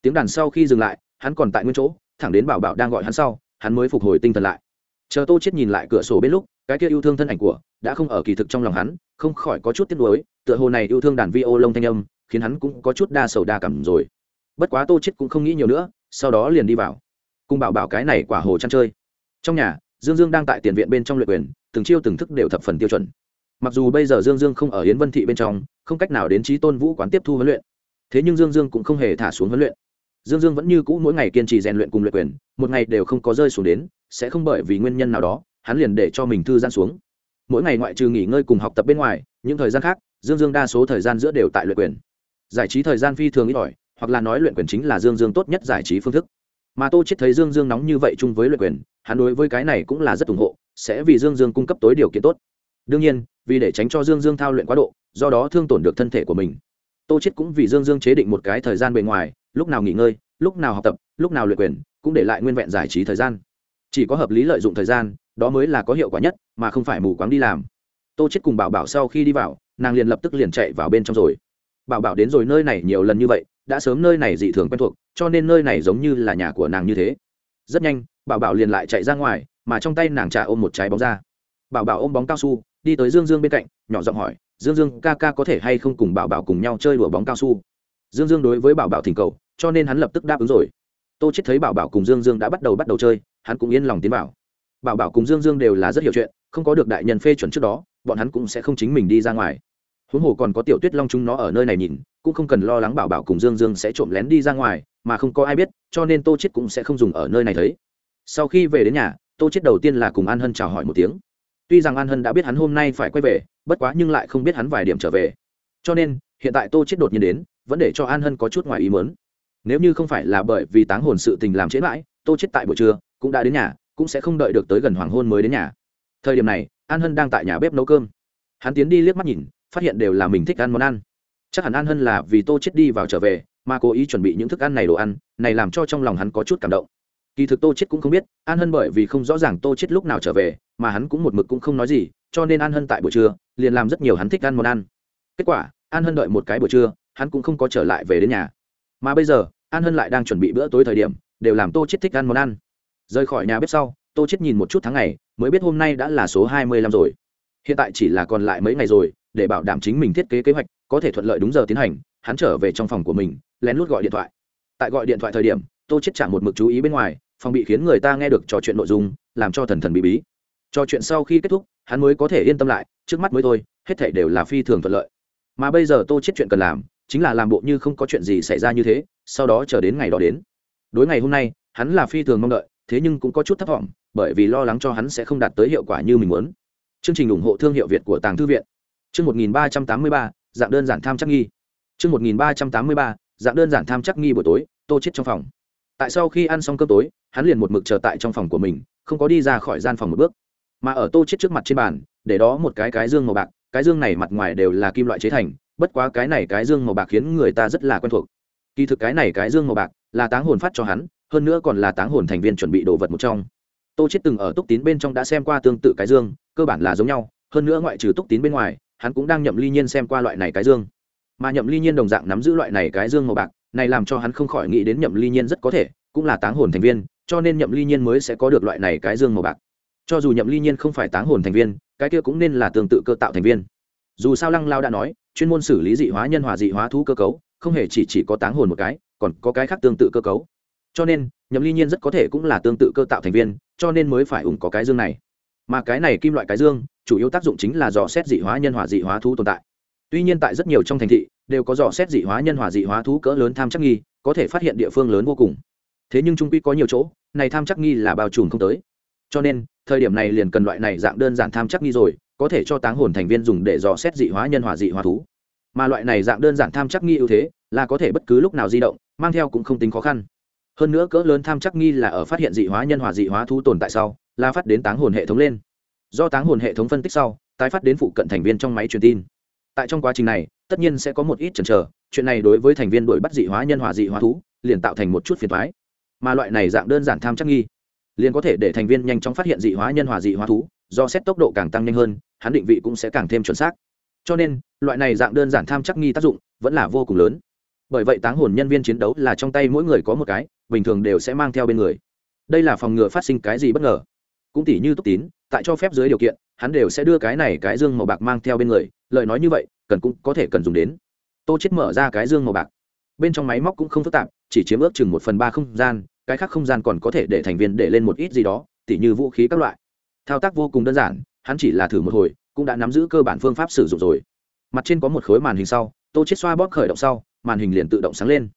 Tiếng đàn sau khi dừng lại, hắn còn tại nguyên chỗ, thẳng đến bảo bảo đang gọi hắn sau, hắn mới phục hồi tinh thần lại. Chờ tô chết nhìn lại cửa sổ bên lúc, cái kia yêu thương thân ảnh của, đã không ở kỳ thực trong lòng hắn, không khỏi có chút tiếc nuối, tựa hồ này yêu thương đàn vi ô lông thanh âm, khiến hắn cũng có chút đa sầu đa cảm rồi. Bất quá tô chết cũng không nghĩ nhiều nữa, sau đó liền đi vào. Cùng bảo bảo cái này quả hồ chăn chơi. Trong nhà, dương dương đang tại tiền viện bên trong luyện quyền, từng chiêu từng thức đều thập phần tiêu chuẩn. Mặc dù bây giờ dương dương không ở yến vân thị bên trong, không cách nào đến trí tôn vũ quán tiếp thu huấn luyện thế nhưng dương dương cũng không hề thả xuống huấn luyện. Dương dương vẫn như cũ mỗi ngày kiên trì rèn luyện cùng luyện quyền, một ngày đều không có rơi xuống đến, sẽ không bởi vì nguyên nhân nào đó, hắn liền để cho mình thư giãn xuống. Mỗi ngày ngoại trừ nghỉ ngơi cùng học tập bên ngoài, những thời gian khác, dương dương đa số thời gian giữa đều tại luyện quyền. Giải trí thời gian phi thường ít ỏi, hoặc là nói luyện quyền chính là dương dương tốt nhất giải trí phương thức. Mà tô chết thấy dương dương nóng như vậy chung với luyện quyền, hắn đối với cái này cũng là rất ủng hộ, sẽ vì dương dương cung cấp tối điều kiện tốt. Đương nhiên, vì để tránh cho dương dương thao luyện quá độ, do đó thương tổn được thân thể của mình tô chết cũng vì dương dương chế định một cái thời gian bề ngoài, lúc nào nghỉ ngơi, lúc nào học tập, lúc nào luyện quyền, cũng để lại nguyên vẹn giải trí thời gian. Chỉ có hợp lý lợi dụng thời gian, đó mới là có hiệu quả nhất, mà không phải mù quáng đi làm. Tô chết cùng bảo bảo sau khi đi vào, nàng liền lập tức liền chạy vào bên trong rồi. Bảo bảo đến rồi nơi này nhiều lần như vậy, đã sớm nơi này dị thường quen thuộc, cho nên nơi này giống như là nhà của nàng như thế. Rất nhanh, bảo bảo liền lại chạy ra ngoài, mà trong tay nàng trà ôm một trái bóng ra. Bảo bảo ôm bóng cao su, đi tới dương dương bên cạnh, nhỏ giọng hỏi dương dương ca ca có thể hay không cùng bảo bảo cùng nhau chơi đùa bóng cao su? Dương dương đối với bảo bảo thỉnh cầu, cho nên hắn lập tức đáp ứng rồi. Tô chết thấy bảo bảo cùng dương dương đã bắt đầu bắt đầu chơi, hắn cũng yên lòng tiến bảo bảo bảo cùng dương dương đều là rất hiểu chuyện, không có được đại nhân phê chuẩn trước đó, bọn hắn cũng sẽ không chính mình đi ra ngoài. Huống hồ còn có tiểu tuyết long chúng nó ở nơi này nhìn, cũng không cần lo lắng bảo bảo cùng dương dương sẽ trộm lén đi ra ngoài, mà không có ai biết, cho nên tô chết cũng sẽ không dùng ở nơi này thấy. Sau khi về đến nhà, tô chết đầu tiên là cùng an hân chào hỏi một tiếng tuy rằng an hân đã biết hắn hôm nay phải quay về, bất quá nhưng lại không biết hắn vài điểm trở về. Cho nên, hiện tại tô chết đột nhiên đến, vẫn để cho an hân có chút ngoài ý muốn. Nếu như không phải là bởi vì táng hồn sự tình làm chết mãi, tô chết tại buổi trưa cũng đã đến nhà, cũng sẽ không đợi được tới gần hoàng hôn mới đến nhà. Thời điểm này, an hân đang tại nhà bếp nấu cơm. Hắn tiến đi liếc mắt nhìn, phát hiện đều là mình thích ăn món ăn. Chắc hẳn an hân là vì tô chết đi vào trở về, mà cố ý chuẩn bị những thức ăn này đồ ăn, này làm cho trong lòng hắn có chút cảm động kỳ thực tô chết cũng không biết, an hân bởi vì không rõ ràng tô chết lúc nào trở về, mà hắn cũng một mực cũng không nói gì, cho nên an hân tại buổi trưa, liền làm rất nhiều hắn thích ăn món ăn. Kết quả, an hân đợi một cái buổi trưa, hắn cũng không có trở lại về đến nhà. Mà bây giờ, an hân lại đang chuẩn bị bữa tối thời điểm, đều làm tô chết thích ăn món ăn. Rời khỏi nhà bếp sau, tô chết nhìn một chút tháng ngày, mới biết hôm nay đã là số hai mươi lăm rồi. Hiện tại chỉ là còn lại mấy ngày rồi, để bảo đảm chính mình thiết kế kế hoạch, có thể thuận lợi đúng giờ tiến hành, hắn trở về trong phòng của mình, lén lút gọi điện thoại. Tại gọi điện thoại thời điểm, tô chết trả một mực chú ý bên ngoài phòng bị khiến người ta nghe được trò chuyện nội dung làm cho thần thần bí bí. Trò chuyện sau khi kết thúc hắn mới có thể yên tâm lại trước mắt mới thôi hết thảy đều là phi thường thuận lợi. Mà bây giờ tô chết chuyện cần làm chính là làm bộ như không có chuyện gì xảy ra như thế sau đó chờ đến ngày đó đến. Đối ngày hôm nay hắn là phi thường mong đợi thế nhưng cũng có chút thất vọng bởi vì lo lắng cho hắn sẽ không đạt tới hiệu quả như mình muốn. Chương trình ủng hộ thương hiệu việt của tàng thư viện. Chương 1383, dạng đơn giản tham chắc nghi. Chương 1383, dạng đơn giản tham chắc nghi buổi tối tô chết trong phòng tại sau khi ăn xong cơm tối, hắn liền một mực chờ tại trong phòng của mình, không có đi ra khỏi gian phòng một bước. Mà ở tô chết trước mặt trên bàn, để đó một cái cái dương màu bạc, cái dương này mặt ngoài đều là kim loại chế thành, bất quá cái này cái dương màu bạc khiến người ta rất là quen thuộc. Kỳ thực cái này cái dương màu bạc là táng hồn phát cho hắn, hơn nữa còn là táng hồn thành viên chuẩn bị đồ vật một trong. Tô chết từng ở túc tín bên trong đã xem qua tương tự cái dương, cơ bản là giống nhau, hơn nữa ngoại trừ túc tín bên ngoài, hắn cũng đang nhậm ly nhiên xem qua loại này cái dương. Mà nhậm ly nhiên đồng dạng nắm giữ loại này cái dương màu bạc này làm cho hắn không khỏi nghĩ đến nhậm ly nhiên rất có thể cũng là táng hồn thành viên, cho nên nhậm ly nhiên mới sẽ có được loại này cái dương màu bạc. Cho dù nhậm ly nhiên không phải táng hồn thành viên, cái kia cũng nên là tương tự cơ tạo thành viên. Dù sao lăng lao đã nói, chuyên môn xử lý dị hóa nhân hòa dị hóa thú cơ cấu, không hề chỉ chỉ có táng hồn một cái, còn có cái khác tương tự cơ cấu. Cho nên, nhậm ly nhiên rất có thể cũng là tương tự cơ tạo thành viên, cho nên mới phải ủng có cái dương này. Mà cái này kim loại cái dương, chủ yếu tác dụng chính là dò xét dị hóa nhân hòa dị hóa thú tồn tại tuy nhiên tại rất nhiều trong thành thị, đều có dò xét dị hóa nhân hòa dị hóa thú cỡ lớn tham chắc nghi, có thể phát hiện địa phương lớn vô cùng. Thế nhưng trung quy có nhiều chỗ, này tham chắc nghi là bao trùm không tới. Cho nên, thời điểm này liền cần loại này dạng đơn giản tham chắc nghi rồi, có thể cho táng hồn thành viên dùng để dò xét dị hóa nhân hòa dị hóa thú. Mà loại này dạng đơn giản tham chắc nghi ưu thế, là có thể bất cứ lúc nào di động, mang theo cũng không tính khó khăn. Hơn nữa cỡ lớn tham chắc nghi là ở phát hiện dị hóa nhân hòa dị hóa thú tồn tại sau, là phát đến táng hồn hệ thống lên. Do táng hồn hệ thống phân tích sau, tái phát đến phụ cận thành viên trong máy truyền tin tại trong quá trình này, tất nhiên sẽ có một ít chần chờ, chuyện này đối với thành viên đội bắt dị hóa nhân hòa dị hóa thú, liền tạo thành một chút phiền thoái mà loại này dạng đơn giản tham chắc nghi, liền có thể để thành viên nhanh chóng phát hiện dị hóa nhân hòa dị hóa thú, do xét tốc độ càng tăng nhanh hơn, hắn định vị cũng sẽ càng thêm chuẩn xác. Cho nên, loại này dạng đơn giản tham chắc nghi tác dụng vẫn là vô cùng lớn. Bởi vậy táng hồn nhân viên chiến đấu là trong tay mỗi người có một cái, bình thường đều sẽ mang theo bên người. Đây là phòng ngừa phát sinh cái gì bất ngờ. Cũng tỉ như túc tín, tại cho phép dưới điều kiện, hắn đều sẽ đưa cái này cái dương màu bạc mang theo bên người lời nói như vậy, cần cũng có thể cần dùng đến. Tô chết mở ra cái dương màu bạc. Bên trong máy móc cũng không phức tạp, chỉ chiếm ước chừng một phần ba không gian, cái khác không gian còn có thể để thành viên để lên một ít gì đó, tỉ như vũ khí các loại. Thao tác vô cùng đơn giản, hắn chỉ là thử một hồi, cũng đã nắm giữ cơ bản phương pháp sử dụng rồi. Mặt trên có một khối màn hình sau, tô chết xoa bóp khởi động sau, màn hình liền tự động sáng lên.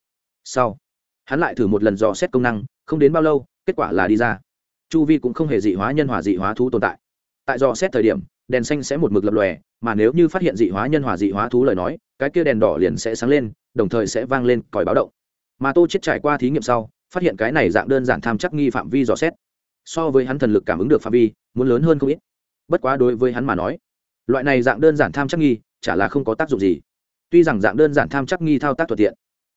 Sau, hắn lại thử một lần dò xét công năng, không đến bao lâu, kết quả là đi ra. Chu vi cũng không hề dị hóa, nhân hòa dị hóa thú tồn tại tại do xét thời điểm, đèn xanh sẽ một mực lập lòe, mà nếu như phát hiện dị hóa nhân hòa dị hóa thú lời nói, cái kia đèn đỏ liền sẽ sáng lên, đồng thời sẽ vang lên còi báo động. Mà tô chết trải qua thí nghiệm sau, phát hiện cái này dạng đơn giản tham chắc nghi phạm vi dò xét. So với hắn thần lực cảm ứng được phạm vi, muốn lớn hơn không ít. Bất quá đối với hắn mà nói, loại này dạng đơn giản tham chắc nghi, chả là không có tác dụng gì. Tuy rằng dạng đơn giản tham chắc nghi thao tác thuận tiện,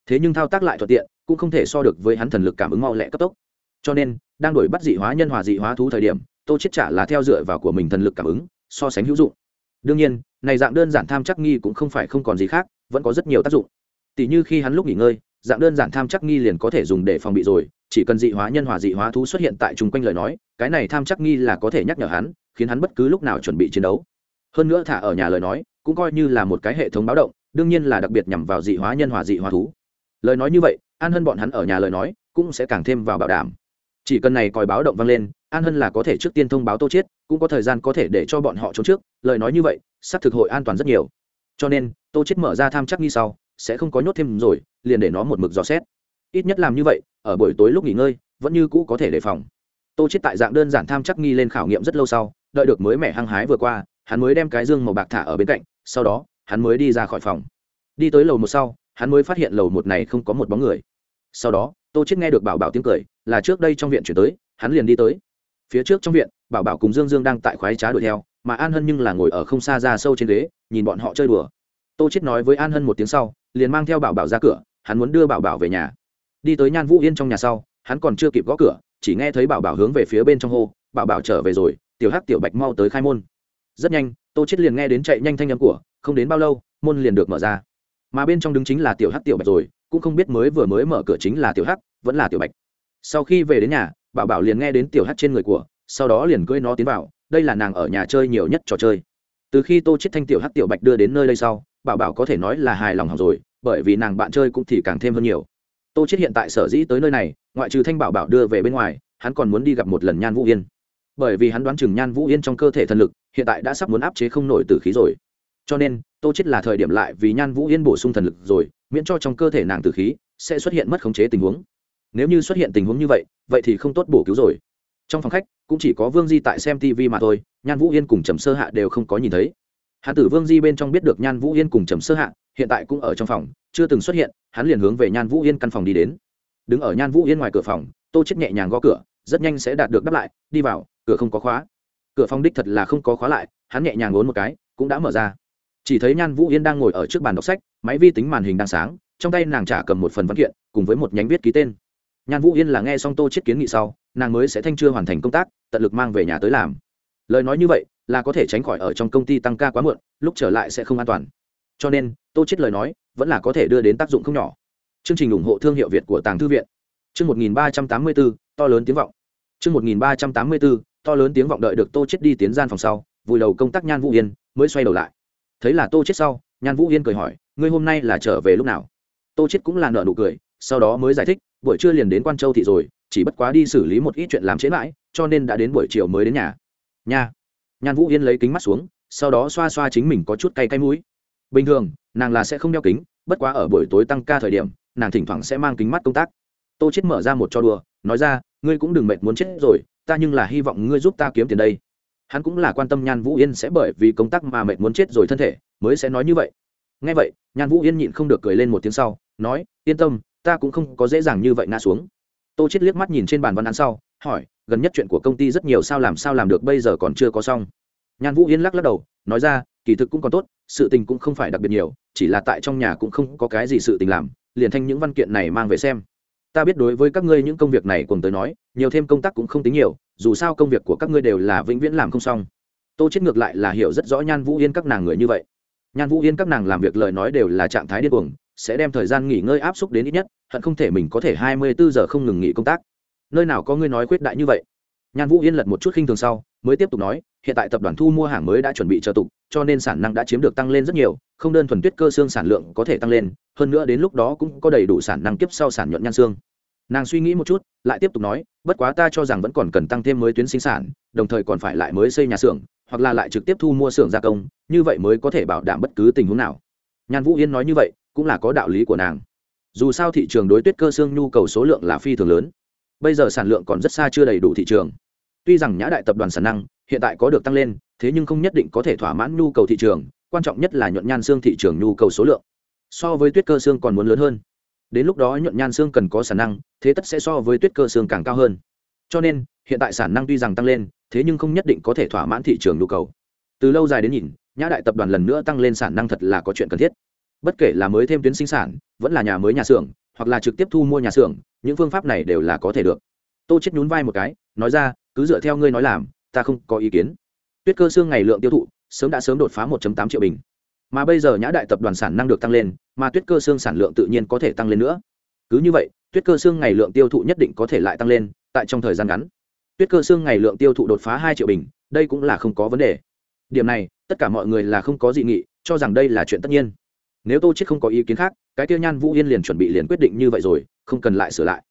thế nhưng thao tác lại thuận tiện, cũng không thể so được với hắn thần lực cảm ứng mau lẹ cấp tốc. Cho nên, đang đổi bắt dị hóa nhân hòa dị hóa thú thời điểm tô chết trả là theo dựa vào của mình thần lực cảm ứng, so sánh hữu dụng. Đương nhiên, này dạng đơn giản tham chắc nghi cũng không phải không còn gì khác, vẫn có rất nhiều tác dụng. Tỷ như khi hắn lúc nghỉ ngơi, dạng đơn giản tham chắc nghi liền có thể dùng để phòng bị rồi, chỉ cần dị hóa nhân hòa dị hóa thú xuất hiện tại chung quanh lời nói, cái này tham chắc nghi là có thể nhắc nhở hắn, khiến hắn bất cứ lúc nào chuẩn bị chiến đấu. Hơn nữa thả ở nhà lời nói, cũng coi như là một cái hệ thống báo động, đương nhiên là đặc biệt nhằm vào dị hóa nhân hòa dị hóa thú. Lời nói như vậy, an hơn bọn hắn ở nhà lời nói, cũng sẽ càng thêm vào bảo đảm chỉ cần này còi báo động vang lên, an hân là có thể trước tiên thông báo tô chết cũng có thời gian có thể để cho bọn họ trốn trước, lời nói như vậy sắp thực hội an toàn rất nhiều. Cho nên, tô chết mở ra tham chắc nghi sau, sẽ không có nhốt thêm rồi, liền để nó một mực dò xét. Ít nhất làm như vậy, ở buổi tối lúc nghỉ ngơi, vẫn như cũ có thể đề phòng. Tô chết tại dạng đơn giản tham chắc nghi lên khảo nghiệm rất lâu sau, đợi được mới mẻ hăng hái vừa qua, hắn mới đem cái dương màu bạc thả ở bên cạnh, sau đó, hắn mới đi ra khỏi phòng. Đi tới lầu một sau, hắn mới phát hiện lầu một này không có một bóng người. Sau đó tô chết nghe được bảo bảo tiếng cười, là trước đây trong viện chuyển tới, hắn liền đi tới. Phía trước trong viện, bảo bảo cùng dương dương đang tại khoái trá đuổi theo, mà an hân nhưng là ngồi ở không xa ra sâu trên ghế, nhìn bọn họ chơi đùa. Tô chết nói với an hân một tiếng sau, liền mang theo bảo bảo ra cửa, hắn muốn đưa bảo bảo về nhà. Đi tới nhan vũ yên trong nhà sau, hắn còn chưa kịp gõ cửa, chỉ nghe thấy bảo bảo hướng về phía bên trong hô, bảo bảo trở về rồi, tiểu hắc, tiểu bạch mau tới khai môn. Rất nhanh, tô chết liền nghe đến chạy nhanh thanh âm của, không đến bao lâu, môn liền được mở ra. Mà bên trong đứng chính là tiểu hắc, tiểu bạch rồi cũng không biết mới vừa mới mở cửa chính là tiểu hắc, vẫn là tiểu bạch. Sau khi về đến nhà, bảo bảo liền nghe đến tiểu hắc trên người của, sau đó liền cưỡi nó tiến vào, đây là nàng ở nhà chơi nhiều nhất trò chơi. Từ khi tô chết thanh tiểu hắc tiểu bạch đưa đến nơi đây sau, bảo bảo có thể nói là hài lòng học rồi, bởi vì nàng bạn chơi cũng thì càng thêm hơn nhiều. Tô chết hiện tại sở dĩ tới nơi này, ngoại trừ thanh bảo bảo đưa về bên ngoài, hắn còn muốn đi gặp một lần nhan vũ yên. Bởi vì hắn đoán chừng nhan vũ yên trong cơ thể thần lực, hiện tại đã sắp muốn áp chế không nổi từ khí rồi cho nên, tô chết là thời điểm lại vì nhan vũ yên bổ sung thần lực rồi, miễn cho trong cơ thể nàng tử khí sẽ xuất hiện mất khống chế tình huống. Nếu như xuất hiện tình huống như vậy vậy thì không tốt bổ cứu rồi. Trong phòng khách, cũng chỉ có vương di tại xem tv mà thôi, nhan vũ yên cùng trầm sơ hạ đều không có nhìn thấy. Hạ tử vương di bên trong biết được nhan vũ yên cùng trầm sơ hạ hiện tại cũng ở trong phòng, chưa từng xuất hiện, hắn liền hướng về nhan vũ yên căn phòng đi đến. Đứng ở nhan vũ yên ngoài cửa phòng, tô chết nhẹ nhàng gõ cửa, rất nhanh sẽ đạt được đáp lại, đi vào, cửa không có khóa. Cửa phòng đích thật là không có khóa lại, hắn nhẹ nhàng ngốn một cái, cũng đã mở ra chỉ thấy nhan vũ yên đang ngồi ở trước bàn đọc sách máy vi tính màn hình đang sáng trong tay nàng trả cầm một phần văn kiện cùng với một nhánh viết ký tên. Nhan vũ yên là nghe xong tô chết kiến nghị sau nàng mới sẽ thanh chưa hoàn thành công tác tận lực mang về nhà tới làm. Lời nói như vậy là có thể tránh khỏi ở trong công ty tăng ca quá muộn lúc trở lại sẽ không an toàn. Cho nên tô chết lời nói vẫn là có thể đưa đến tác dụng không nhỏ. Chương trình ủng hộ thương hiệu việt của tàng thư viện. Chương 1384, to lớn tiếng vọng. Chương 1384, to lớn tiếng vọng đợi được tô chết đi tiến gian phòng sau vùi đầu công tác nhan vũ yên mới xoay đầu lại thấy là tô chết sau, nhan vũ yên cười hỏi, ngươi hôm nay là trở về lúc nào? Tô chết cũng là nợ nụ cười, sau đó mới giải thích, buổi trưa liền đến quan châu thị rồi, chỉ bất quá đi xử lý một ít chuyện làm chế mãi, cho nên đã đến buổi chiều mới đến nhà. Nha. Nhan vũ yên lấy kính mắt xuống, sau đó xoa xoa chính mình có chút cay cay mũi. Bình thường, nàng là sẽ không đeo kính, bất quá ở buổi tối tăng ca thời điểm, nàng thỉnh thoảng sẽ mang kính mắt công tác. Tô chết mở ra một cho đùa, nói ra, ngươi cũng đừng mệt muốn chết rồi, ta nhưng là hy vọng ngươi giúp ta kiếm tiền đây hắn cũng là quan tâm nhan vũ yên sẽ bởi vì công tác mà mệt muốn chết rồi thân thể, mới sẽ nói như vậy. Ngay vậy, nhan vũ yên nhịn không được cười lên một tiếng sau, nói, yên tâm, ta cũng không có dễ dàng như vậy ngã xuống. Tô chết liếc mắt nhìn trên bàn văn án sau, hỏi, gần nhất chuyện của công ty rất nhiều, sao làm sao làm được, bây giờ còn chưa có xong? Nhan vũ yên lắc lắc đầu, nói ra, kỳ thực cũng còn tốt, sự tình cũng không phải đặc biệt nhiều, chỉ là tại trong nhà cũng không có cái gì sự tình làm, liền thanh những văn kiện này mang về xem ta biết đối với các ngươi những công việc này cùng tới nói, nhiều thêm công tác cũng không tính nhiều, dù sao công việc của các ngươi đều là vĩnh viễn làm không xong. Tô chết ngược lại là hiểu rất rõ nhan vũ yên các nàng người như vậy. Nhan vũ yên các nàng làm việc lời nói đều là trạng thái điên cuồng, sẽ đem thời gian nghỉ ngơi áp suất đến ít nhất, hận không thể mình có thể hai mươi bốn giờ không ngừng nghỉ công tác. Nơi nào có ngươi nói khuyết đại như vậy? Nhan vũ yên lật một chút khinh thường sau, mới tiếp tục nói hiện tại tập đoàn thu mua hàng mới đã chuẩn bị chờ tục, cho nên sản năng đã chiếm được tăng lên rất nhiều, không đơn thuần tuyết cơ xương sản lượng có thể tăng lên, hơn nữa đến lúc đó cũng có đầy đủ sản năng kiếp sau sản nhuận nhan xương. Nàng suy nghĩ một chút, lại tiếp tục nói, bất quá ta cho rằng vẫn còn cần tăng thêm mới tuyến sinh sản, đồng thời còn phải lại mới xây nhà xưởng, hoặc là lại trực tiếp thu mua xưởng gia công, như vậy mới có thể bảo đảm bất cứ tình huống nào. Nhan vũ yên nói như vậy, cũng là có đạo lý của nàng. Dù sao thị trường đối tuyết cơ xương nhu cầu số lượng là phi thường lớn. Bây giờ sản lượng còn rất xa chưa đầy đủ thị trường. Tuy rằng nhã đại tập đoàn sản năng hiện tại có được tăng lên, thế nhưng không nhất định có thể thỏa mãn nhu cầu thị trường, quan trọng nhất là nhuận nhan xương thị trường nhu cầu số lượng. So với tuyết cơ xương còn muốn lớn hơn. Đến lúc đó nhuận nhan xương cần có sản năng, thế tất sẽ so với tuyết cơ xương càng cao hơn. Cho nên, hiện tại sản năng tuy rằng tăng lên, thế nhưng không nhất định có thể thỏa mãn thị trường nhu cầu. Từ lâu dài đến nhìn, nhã đại tập đoàn lần nữa tăng lên sản năng thật là có chuyện cần thiết. Bất kể là mới thêm tuyến sinh sản, vẫn là nhà mới nhà xưởng, hoặc là trực tiếp thu mua nhà xưởng, những phương pháp này đều là có thể được. Tô chết nhún vai một cái, nói ra, cứ dựa theo ngươi nói làm ta không có ý kiến. Tuyết cơ xương ngày lượng tiêu thụ, sớm đã sớm đột phá 1.8 triệu bình. Mà bây giờ nhã đại tập đoàn sản năng được tăng lên, mà tuyết cơ xương sản lượng tự nhiên có thể tăng lên nữa. Cứ như vậy, tuyết cơ xương ngày lượng tiêu thụ nhất định có thể lại tăng lên, tại trong thời gian ngắn. Tuyết cơ xương ngày lượng tiêu thụ đột phá hai triệu bình, đây cũng là không có vấn đề. Điểm này, tất cả mọi người là không có dị nghị, cho rằng đây là chuyện tất nhiên. Nếu tô chết không có ý kiến khác, cái tiêu nhan vũ yên liền chuẩn bị liền quyết định như vậy rồi, không cần lại sửa lại.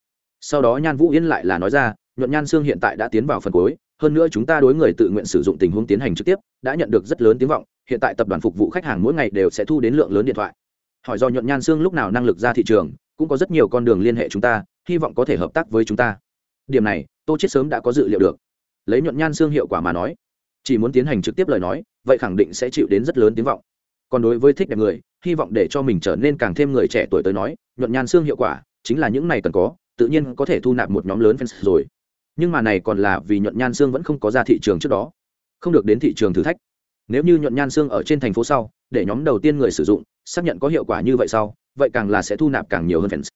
Sau đó nhan vũ yên lại là nói ra, nhuận nhan xương hiện tại đã tiến vào phần cuối hơn nữa chúng ta đối người tự nguyện sử dụng tình huống tiến hành trực tiếp, đã nhận được rất lớn tiếng vọng, hiện tại tập đoàn phục vụ khách hàng mỗi ngày đều sẽ thu đến lượng lớn điện thoại. Hỏi do nhuận nhan xương lúc nào năng lực ra thị trường, cũng có rất nhiều con đường liên hệ chúng ta, hy vọng có thể hợp tác với chúng ta. Điểm này, tô chết sớm đã có dự liệu được. Lấy nhuận nhan xương hiệu quả mà nói, chỉ muốn tiến hành trực tiếp lời nói, vậy khẳng định sẽ chịu đến rất lớn tiếng vọng. Còn đối với thích đẹp người, hy vọng để cho mình trở nên càng thêm người trẻ tuổi tới nói, nhuận nhan xương hiệu quả chính là những này cần có, tự nhiên có thể thu nạp một nhóm lớn fans rồi nhưng mà này còn là vì nhuận nhan xương vẫn không có ra thị trường trước đó, không được đến thị trường thử thách. Nếu như nhuận nhan xương ở trên thành phố sau, để nhóm đầu tiên người sử dụng, xác nhận có hiệu quả như vậy sau, vậy càng là sẽ thu nạp càng nhiều hơn fans.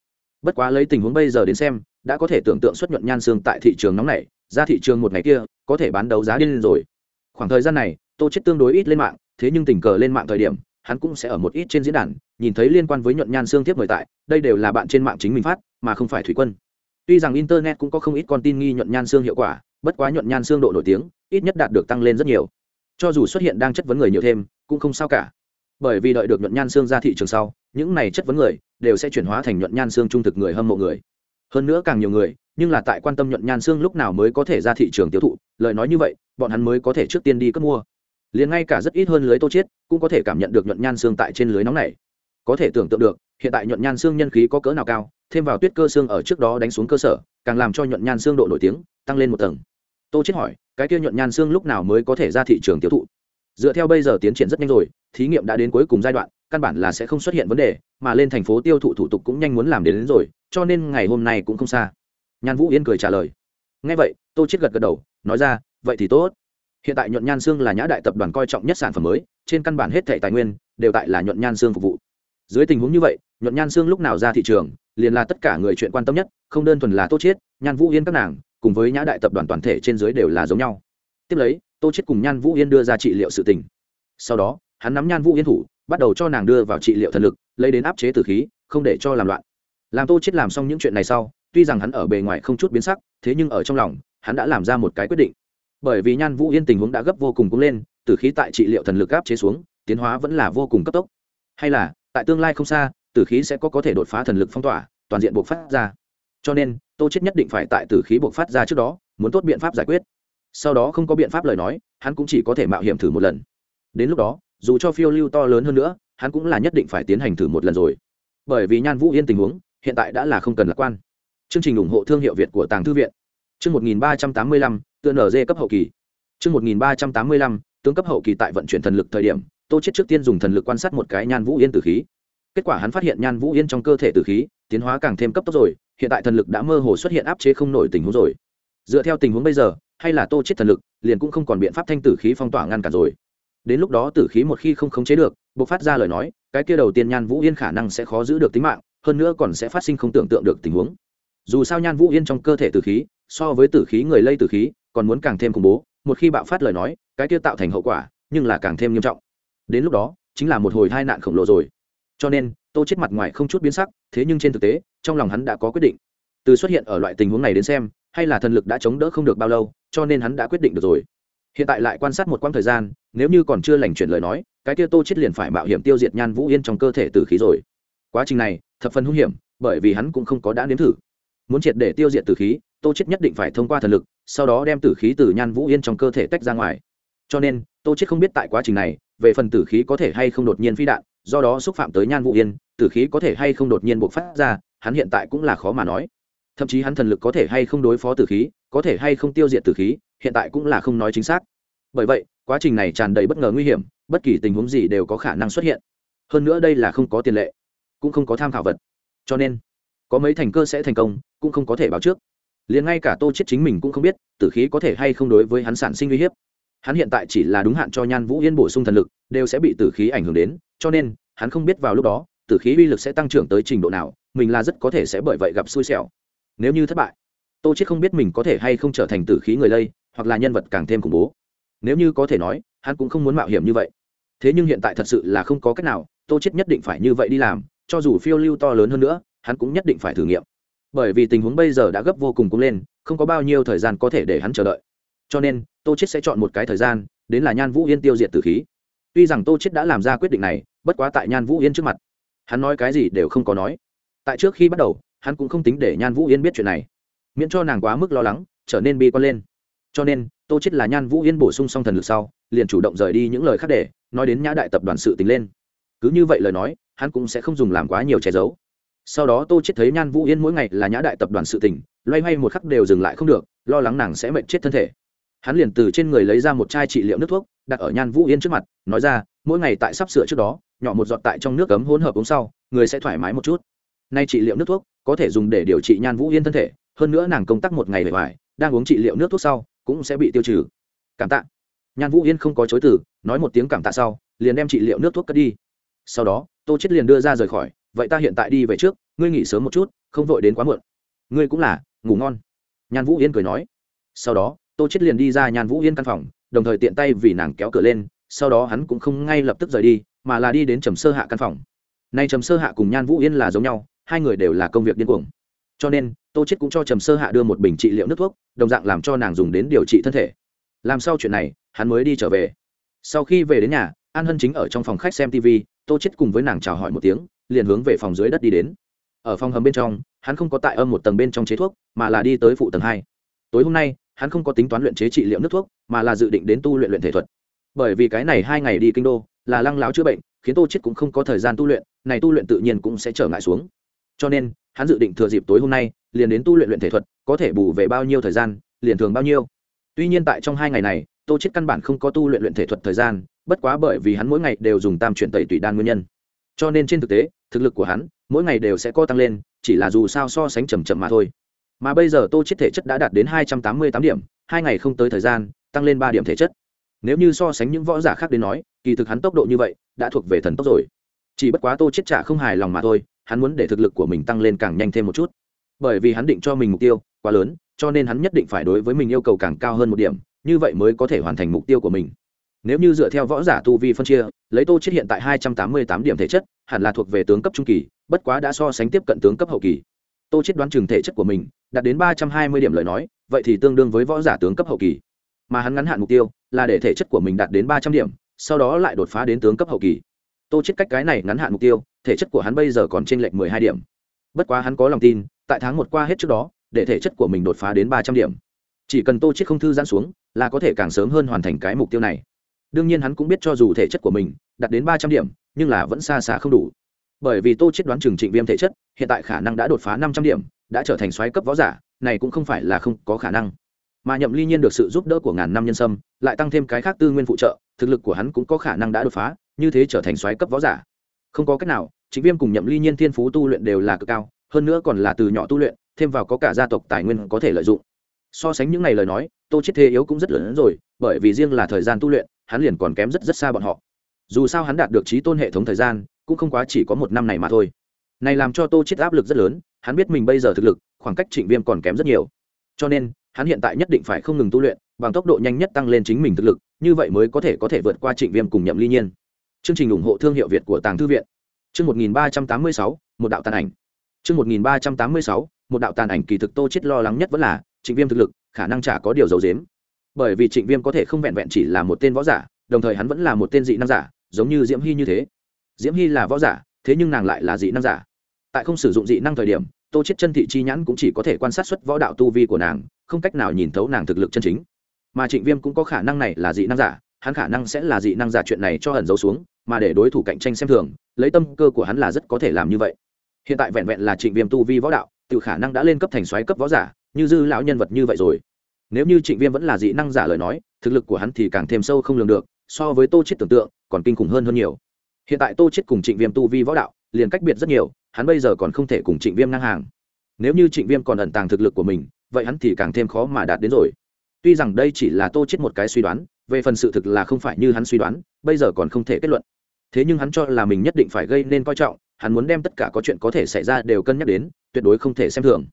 Bất quá lấy tình huống bây giờ đến xem, đã có thể tưởng tượng xuất nhuận nhan xương tại thị trường nóng này, ra thị trường một ngày kia, có thể bán đấu giá điên lên rồi. Khoảng thời gian này, tô chết tương đối ít lên mạng, thế nhưng tình cờ lên mạng thời điểm, hắn cũng sẽ ở một ít trên diễn đàn, nhìn thấy liên quan với nhuận nhan xương tiếp mời tại, đây đều là bạn trên mạng chính mình phát, mà không phải thủy quân tuy rằng internet cũng có không ít con tin nghi nhuận nhan xương hiệu quả, bất quá nhuận nhan xương độ nổi tiếng, ít nhất đạt được tăng lên rất nhiều. Cho dù xuất hiện đang chất vấn người nhiều thêm, cũng không sao cả. Bởi vì đợi được nhuận nhan xương ra thị trường sau, những này chất vấn người đều sẽ chuyển hóa thành nhuận nhan xương trung thực người hâm mộ người. Hơn nữa càng nhiều người, nhưng là tại quan tâm nhuận nhan xương lúc nào mới có thể ra thị trường tiêu thụ, lời nói như vậy, bọn hắn mới có thể trước tiên đi cất mua. Liền ngay cả rất ít hơn lưới tô chiết cũng có thể cảm nhận được nhuận nhan xương tại trên lưới nóng này. Có thể tưởng tượng được, hiện tại nhuận nhan xương nhân khí có cỡ nào cao thêm vào tuyết cơ xương ở trước đó đánh xuống cơ sở càng làm cho nhuận nhan xương độ nổi tiếng tăng lên một tầng. Tô chết hỏi cái kia nhuận nhan xương lúc nào mới có thể ra thị trường tiêu thụ? Dựa theo bây giờ tiến triển rất nhanh rồi thí nghiệm đã đến cuối cùng giai đoạn căn bản là sẽ không xuất hiện vấn đề mà lên thành phố tiêu thụ thủ tục cũng nhanh muốn làm đến, đến rồi cho nên ngày hôm nay cũng không xa. Nhan vũ yên cười trả lời. Ngay vậy tô chết gật gật đầu nói ra vậy thì tốt. Hiện tại nhuận nhan xương là nhã đại tập đoàn coi trọng nhất sản phẩm mới trên căn bản hết thẻ tài nguyên đều tại là nhuận nhan xương phục vụ. Dưới tình huống như vậy nhuận nhan xương lúc nào ra thị trường liền là tất cả người chuyện quan tâm nhất, không đơn thuần là tô chiết, nhan vũ yên các nàng, cùng với nhã đại tập đoàn toàn thể trên dưới đều là giống nhau. Tiếp lấy, tô chiết cùng nhan vũ yên đưa ra trị liệu sự tình. Sau đó, hắn nắm nhan vũ yên thủ, bắt đầu cho nàng đưa vào trị liệu thần lực, lấy đến áp chế tử khí, không để cho làm loạn. Làm tô chiết làm xong những chuyện này sau, tuy rằng hắn ở bề ngoài không chút biến sắc, thế nhưng ở trong lòng, hắn đã làm ra một cái quyết định. Bởi vì nhan vũ yên tình huống đã gấp vô cùng cũng lên, tử khí tại trị liệu thần lực áp chế xuống, tiến hóa vẫn là vô cùng cấp tốc. Hay là, tại tương lai không xa tử khí sẽ có có thể đột phá thần lực phong tỏa toàn diện buộc phát ra. Cho nên tô chết nhất định phải tại tử khí buộc phát ra trước đó muốn tốt biện pháp giải quyết. Sau đó không có biện pháp lời nói hắn cũng chỉ có thể mạo hiểm thử một lần. Đến lúc đó dù cho phiêu lưu to lớn hơn nữa hắn cũng là nhất định phải tiến hành thử một lần rồi. Bởi vì nhan vũ yên tình huống hiện tại đã là không cần lạc quan. Chương trình ủng hộ thương hiệu việt của tàng thư viện. Chương 1385, tựa nở dê cấp hậu kỳ. Chương 1385, tướng cấp hậu kỳ tại vận chuyển thần lực thời điểm tô chết trước tiên dùng thần lực quan sát một cái nhan vũ yên tử khí kết quả hắn phát hiện nhan vũ yên trong cơ thể tử khí, tiến hóa càng thêm cấp tốc rồi, hiện tại thần lực đã mơ hồ xuất hiện áp chế không nổi tình huống rồi. Dựa theo tình huống bây giờ, hay là tô chết thần lực, liền cũng không còn biện pháp thanh tử khí phong tỏa ngăn cản rồi. Đến lúc đó tử khí một khi không khống chế được, bộc phát ra lời nói, cái kia đầu tiên nhan vũ yên khả năng sẽ khó giữ được tính mạng, hơn nữa còn sẽ phát sinh không tưởng tượng được tình huống. Dù sao nhan vũ yên trong cơ thể tử khí, so với tử khí người lây tử khí, còn muốn càng thêm khủng bố, một khi bạo phát lời nói, cái kia tạo thành hậu quả, nhưng là càng thêm nghiêm trọng. Đến lúc đó, chính là một hồi tai nạn khổng lồ rồi cho nên, tô chết mặt ngoài không chút biến sắc, thế nhưng trên thực tế, trong lòng hắn đã có quyết định. Từ xuất hiện ở loại tình huống này đến xem, hay là thần lực đã chống đỡ không được bao lâu, cho nên hắn đã quyết định được rồi. Hiện tại lại quan sát một quãng thời gian, nếu như còn chưa lành chuyển lời nói, cái kia tô chết liền phải mạo hiểm tiêu diệt nhan vũ yên trong cơ thể tử khí rồi. Quá trình này, thập phần hung hiểm, bởi vì hắn cũng không có đã nếm thử. Muốn triệt để tiêu diệt tử khí, tô chết nhất định phải thông qua thần lực, sau đó đem tử khí từ nhan vũ yên trong cơ thể tách ra ngoài. Cho nên, tô chết không biết tại quá trình này, về phần tử khí có thể hay không đột nhiên phi đạn do đó xúc phạm tới nhan vũ yên, tử khí có thể hay không đột nhiên bộc phát ra, hắn hiện tại cũng là khó mà nói. Thậm chí hắn thần lực có thể hay không đối phó tử khí, có thể hay không tiêu diệt tử khí, hiện tại cũng là không nói chính xác. Bởi vậy, quá trình này tràn đầy bất ngờ nguy hiểm, bất kỳ tình huống gì đều có khả năng xuất hiện. Hơn nữa đây là không có tiền lệ, cũng không có tham khảo vật. Cho nên, có mấy thành cơ sẽ thành công, cũng không có thể báo trước. Liền ngay cả tô chết chính mình cũng không biết, tử khí có thể hay không đối với hắn sản sinh uy hiếp hắn hiện tại chỉ là đúng hạn cho nhan vũ yên bổ sung thần lực, đều sẽ bị tử khí ảnh hưởng đến, cho nên, hắn không biết vào lúc đó, tử khí uy lực sẽ tăng trưởng tới trình độ nào, mình là rất có thể sẽ bởi vậy gặp xui xẻo. Nếu như thất bại, tô chết không biết mình có thể hay không trở thành tử khí người lây, hoặc là nhân vật càng thêm khủng bố. Nếu như có thể nói, hắn cũng không muốn mạo hiểm như vậy. Thế nhưng hiện tại thật sự là không có cách nào, tô chết nhất định phải như vậy đi làm, cho dù phiêu lưu to lớn hơn nữa, hắn cũng nhất định phải thử nghiệm. Bởi vì tình huống bây giờ đã gấp vô cùng cũng lên, không có bao nhiêu thời gian có thể để hắn chờ đợi cho nên tô chết sẽ chọn một cái thời gian đến là nhan vũ yên tiêu diệt tử khí tuy rằng tô chết đã làm ra quyết định này bất quá tại nhan vũ yên trước mặt hắn nói cái gì đều không có nói tại trước khi bắt đầu hắn cũng không tính để nhan vũ yên biết chuyện này miễn cho nàng quá mức lo lắng trở nên bi quan lên cho nên tô chết là nhan vũ yên bổ sung xong thần lực sau liền chủ động rời đi những lời khác để nói đến nhã đại tập đoàn sự tình lên cứ như vậy lời nói hắn cũng sẽ không dùng làm quá nhiều che giấu sau đó tô chết thấy nhan vũ yên mỗi ngày là nhã đại tập đoàn sự tình loay hoay một khắc đều dừng lại không được lo lắng nàng sẽ mệt chết thân thể hắn liền từ trên người lấy ra một chai trị liệu nước thuốc, đặt ở nhan vũ yên trước mặt, nói ra, mỗi ngày tại sắp sửa trước đó, nhỏ một giọt tại trong nước cấm hỗn hợp uống sau, người sẽ thoải mái một chút. Nay trị liệu nước thuốc, có thể dùng để điều trị nhan vũ yên thân thể, hơn nữa nàng công tác một ngày bề ngoài, đang uống trị liệu nước thuốc sau, cũng sẽ bị tiêu trừ. Cảm tạ. Nhan vũ yên không có chối từ, nói một tiếng cảm tạ sau, liền đem trị liệu nước thuốc cất đi. Sau đó, tô chết liền đưa ra rời khỏi, vậy ta hiện tại đi về trước, ngươi nghỉ sớm một chút, không vội đến quá muộn. Ngươi cũng là, ngủ ngon. Nhan vũ yên cười nói. Sau đó tô chết liền đi ra nhan vũ yên căn phòng, đồng thời tiện tay vì nàng kéo cửa lên, sau đó hắn cũng không ngay lập tức rời đi, mà là đi đến trầm sơ hạ căn phòng. Nay trầm sơ hạ cùng nhan vũ yên là giống nhau, hai người đều là công việc điên cuồng. Cho nên, tô chết cũng cho trầm sơ hạ đưa một bình trị liệu nước thuốc, đồng dạng làm cho nàng dùng đến điều trị thân thể. Làm sau chuyện này, hắn mới đi trở về. Sau khi về đến nhà, an hân chính ở trong phòng khách xem tv tô chết cùng với nàng chào hỏi một tiếng, liền hướng về phòng dưới đất đi đến. Ở phòng hầm bên trong, hắn không có tại âm một tầng bên trong chế thuốc, mà là đi tới phụ tầng hai. Tối hôm nay hắn không có tính toán luyện chế trị liệu nước thuốc, mà là dự định đến tu luyện luyện thể thuật. Bởi vì cái này hai ngày đi kinh đô, là lăng láo chữa bệnh, khiến tô chết cũng không có thời gian tu luyện, này tu luyện tự nhiên cũng sẽ trở ngại xuống. Cho nên, hắn dự định thừa dịp tối hôm nay, liền đến tu luyện luyện thể thuật, có thể bù về bao nhiêu thời gian, liền thường bao nhiêu. Tuy nhiên tại trong hai ngày này, tô chết căn bản không có tu luyện luyện thể thuật thời gian, bất quá bởi vì hắn mỗi ngày đều dùng tam chuyển tẩy tùy đan nguyên nhân. Cho nên trên thực tế, thực lực của hắn mỗi ngày đều sẽ có tăng lên, chỉ là dù sao so sánh chầm chậm mà thôi mà bây giờ tô chết thể chất đã đạt đến hai trăm tám mươi tám điểm, hai ngày không tới thời gian, tăng lên ba điểm thể chất. Nếu như so sánh những võ giả khác đến nói, kỳ thực hắn tốc độ như vậy đã thuộc về thần tốc rồi. Chỉ bất quá tô chết trả không hài lòng mà thôi, hắn muốn để thực lực của mình tăng lên càng nhanh thêm một chút. Bởi vì hắn định cho mình mục tiêu quá lớn, cho nên hắn nhất định phải đối với mình yêu cầu càng cao hơn một điểm, như vậy mới có thể hoàn thành mục tiêu của mình. Nếu như dựa theo võ giả tu vi phân chia, lấy tô chết hiện tại hai trăm tám mươi tám điểm thể chất, hẳn là thuộc về tướng cấp trung kỳ, bất quá đã so sánh tiếp cận tướng cấp hậu kỳ tô chết đoán chừng thể chất của mình, đạt đến ba trăm hai mươi điểm lời nói, vậy thì tương đương với võ giả tướng cấp hậu kỳ. Mà hắn ngắn hạn mục tiêu là để thể chất của mình đạt đến ba trăm điểm, sau đó lại đột phá đến tướng cấp hậu kỳ. Tô chết cách cái này ngắn hạn mục tiêu, thể chất của hắn bây giờ còn trên lệch mười hai điểm. Bất quá hắn có lòng tin, tại tháng một qua hết trước đó, để thể chất của mình đột phá đến ba trăm điểm. Chỉ cần tô chết không thư giãn xuống, là có thể càng sớm hơn hoàn thành cái mục tiêu này. Đương nhiên hắn cũng biết cho dù thể chất của mình đạt đến ba trăm điểm, nhưng là vẫn xa xa không đủ bởi vì tô chết đoán chừng trịnh viêm thể chất, hiện tại khả năng đã đột phá năm trăm điểm, đã trở thành xoáy cấp võ giả, này cũng không phải là không có khả năng. Mà nhậm ly nhiên được sự giúp đỡ của ngàn năm nhân sâm, lại tăng thêm cái khác tư nguyên phụ trợ, thực lực của hắn cũng có khả năng đã đột phá, như thế trở thành xoáy cấp võ giả. Không có cách nào chính viêm cùng nhậm ly nhiên thiên phú tu luyện đều là cực cao, hơn nữa còn là từ nhỏ tu luyện, thêm vào có cả gia tộc tài nguyên có thể lợi dụng. So sánh những ngày lời nói, tô chết thế yếu cũng rất lớn rồi, bởi vì riêng là thời gian tu luyện, hắn liền còn kém rất rất xa bọn họ. Dù sao hắn đạt được trí tôn hệ thống thời gian cũng không quá chỉ có một năm này mà thôi. Này làm cho tô chết áp lực rất lớn, hắn biết mình bây giờ thực lực, khoảng cách trịnh viêm còn kém rất nhiều. Cho nên, hắn hiện tại nhất định phải không ngừng tu luyện, bằng tốc độ nhanh nhất tăng lên chính mình thực lực, như vậy mới có thể có thể vượt qua trịnh viêm cùng nhậm ly nhiên. Chương trình ủng hộ thương hiệu việt của tàng thư viện. Chương một nghìn ba trăm tám mươi sáu, một đạo tàn ảnh. Chương một nghìn ba trăm tám mươi sáu, một đạo tàn ảnh kỳ thực tô chết lo lắng nhất vẫn là, trịnh viêm thực lực, khả năng chả có điều giấu dếm bởi vì trịnh viêm có thể không vẹn vẹn chỉ là một tên võ giả, đồng thời hắn vẫn là một tên dị năng giả, giống như diễm hy như thế diễm hy là võ giả, thế nhưng nàng lại là dị năng giả. Tại không sử dụng dị năng thời điểm, tô chết chân thị chi nhãn cũng chỉ có thể quan sát xuất võ đạo tu vi của nàng, không cách nào nhìn thấu nàng thực lực chân chính. Mà trịnh viêm cũng có khả năng này là dị năng giả, hắn khả năng sẽ là dị năng giả chuyện này cho hẩn giấu xuống, mà để đối thủ cạnh tranh xem thường, lấy tâm cơ của hắn là rất có thể làm như vậy. Hiện tại vẹn vẹn là trịnh viêm tu vi võ đạo tự khả năng đã lên cấp thành xoáy cấp võ giả, như dư lão nhân vật như vậy rồi. Nếu như trịnh viêm vẫn là dị năng giả lời nói, thực lực của hắn thì càng thêm sâu không lường được, so với tô chết tưởng tượng, còn kinh khủng hơn hơn nhiều hiện tại tô chết cùng trịnh viêm tu vi võ đạo, liền cách biệt rất nhiều, hắn bây giờ còn không thể cùng trịnh viêm ngang hàng. Nếu như trịnh viêm còn ẩn tàng thực lực của mình, vậy hắn thì càng thêm khó mà đạt đến rồi. Tuy rằng đây chỉ là tô chết một cái suy đoán, về phần sự thực là không phải như hắn suy đoán, bây giờ còn không thể kết luận. Thế nhưng hắn cho là mình nhất định phải gây nên coi trọng, hắn muốn đem tất cả có chuyện có thể xảy ra đều cân nhắc đến, tuyệt đối không thể xem thường.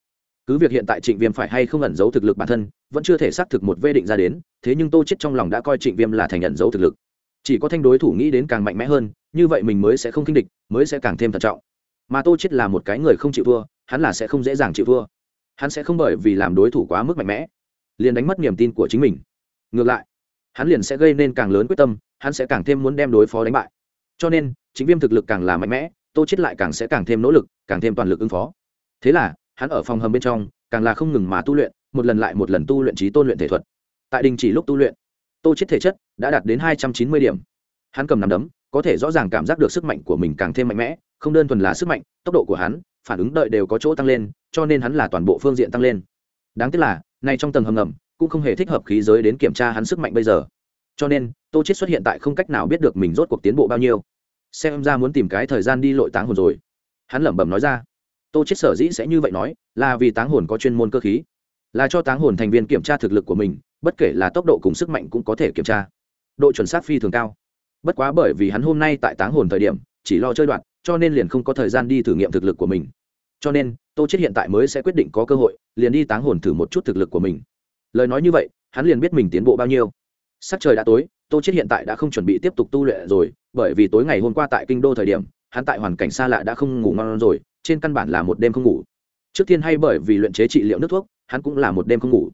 Cứ việc hiện tại trịnh viêm phải hay không ẩn giấu thực lực bản thân, vẫn chưa thể xác thực một vê định ra đến, thế nhưng tô chết trong lòng đã coi trịnh viêm là thành ẩn giấu thực lực chỉ có thanh đối thủ nghĩ đến càng mạnh mẽ hơn, như vậy mình mới sẽ không kinh địch, mới sẽ càng thêm thận trọng. Mà tô chết là một cái người không chịu thua, hắn là sẽ không dễ dàng chịu thua. Hắn sẽ không bởi vì làm đối thủ quá mức mạnh mẽ, liền đánh mất niềm tin của chính mình. Ngược lại, hắn liền sẽ gây nên càng lớn quyết tâm, hắn sẽ càng thêm muốn đem đối phó đánh bại. Cho nên, chính viêm thực lực càng là mạnh mẽ, tô chết lại càng sẽ càng thêm nỗ lực, càng thêm toàn lực ứng phó. Thế là, hắn ở phòng hầm bên trong, càng là không ngừng mà tu luyện, một lần lại một lần tu luyện trí tôn luyện thể thuật. Tại đình chỉ lúc tu luyện, tô chết thể chất đã đạt đến hai trăm chín mươi điểm. Hắn cầm nắm đấm, có thể rõ ràng cảm giác được sức mạnh của mình càng thêm mạnh mẽ, không đơn thuần là sức mạnh, tốc độ của hắn, phản ứng đợi đều có chỗ tăng lên, cho nên hắn là toàn bộ phương diện tăng lên. Đáng tiếc là nay trong tầng hầm ngầm, cũng không hề thích hợp khí giới đến kiểm tra hắn sức mạnh bây giờ. Cho nên, tô chết xuất hiện tại không cách nào biết được mình rốt cuộc tiến bộ bao nhiêu. Xem ra muốn tìm cái thời gian đi lội táng hồn rồi. Hắn lẩm bẩm nói ra. Tô chết sở dĩ sẽ như vậy nói, là vì táng hồn có chuyên môn cơ khí. Là cho táng hồn thành viên kiểm tra thực lực của mình, bất kể là tốc độ cùng sức mạnh cũng có thể kiểm tra độ chuẩn xác phi thường cao. Bất quá bởi vì hắn hôm nay tại táng hồn thời điểm, chỉ lo chơi đoạn, cho nên liền không có thời gian đi thử nghiệm thực lực của mình. Cho nên, tô chết hiện tại mới sẽ quyết định có cơ hội, liền đi táng hồn thử một chút thực lực của mình. Lời nói như vậy, hắn liền biết mình tiến bộ bao nhiêu. Sắc trời đã tối, tô chết hiện tại đã không chuẩn bị tiếp tục tu luyện rồi, bởi vì tối ngày hôm qua tại kinh đô thời điểm, hắn tại hoàn cảnh xa lạ đã không ngủ ngon rồi, trên căn bản là một đêm không ngủ. Trước tiên hay bởi vì luyện chế trị liệu nước thuốc, hắn cũng là một đêm không ngủ.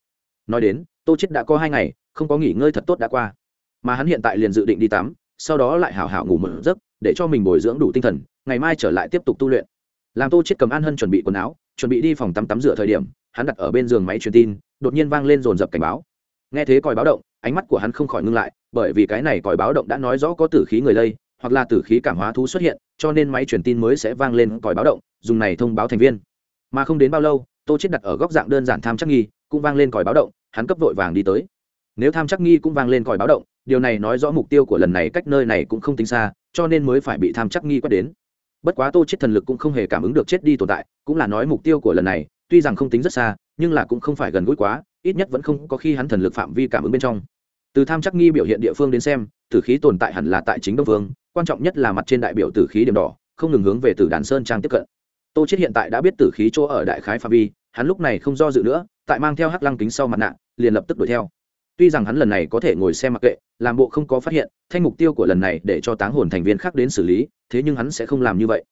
Nói đến, tô chết đã có hai ngày, không có nghỉ ngơi thật tốt đã qua mà hắn hiện tại liền dự định đi tắm, sau đó lại hảo hảo ngủ một giấc, để cho mình bồi dưỡng đủ tinh thần, ngày mai trở lại tiếp tục tu luyện. Làm tô chết cầm an hân chuẩn bị quần áo, chuẩn bị đi phòng tắm tắm rửa thời điểm, hắn đặt ở bên giường máy truyền tin, đột nhiên vang lên rồn rập cảnh báo. Nghe thế còi báo động, ánh mắt của hắn không khỏi ngưng lại, bởi vì cái này còi báo động đã nói rõ có tử khí người lây, hoặc là tử khí cảm hóa thú xuất hiện, cho nên máy truyền tin mới sẽ vang lên còi báo động, dùng này thông báo thành viên. Mà không đến bao lâu, tô chết đặt ở góc dạng đơn giản tham chắc nghi, cũng vang lên còi báo động, hắn cấp vội vàng đi tới. Nếu tham chắc nghi cũng vang lên còi báo động điều này nói rõ mục tiêu của lần này cách nơi này cũng không tính xa, cho nên mới phải bị tham chắc nghi quét đến. Bất quá tô chết thần lực cũng không hề cảm ứng được chết đi tồn tại, cũng là nói mục tiêu của lần này, tuy rằng không tính rất xa, nhưng là cũng không phải gần gũi quá, ít nhất vẫn không có khi hắn thần lực phạm vi cảm ứng bên trong. Từ tham chắc nghi biểu hiện địa phương đến xem, tử khí tồn tại hẳn là tại chính đông phương quan trọng nhất là mặt trên đại biểu tử khí điểm đỏ, không ngừng hướng về tử đàn sơn trang tiếp cận. Tô chết hiện tại đã biết tử khí chỗ ở đại khái phạm vi, hắn lúc này không do dự nữa, tại mang theo hắc lăng kính sau mặt nạ, liền lập tức đuổi theo tuy rằng hắn lần này có thể ngồi xem mặc kệ, làm bộ không có phát hiện, thanh mục tiêu của lần này để cho táng hồn thành viên khác đến xử lý, thế nhưng hắn sẽ không làm như vậy.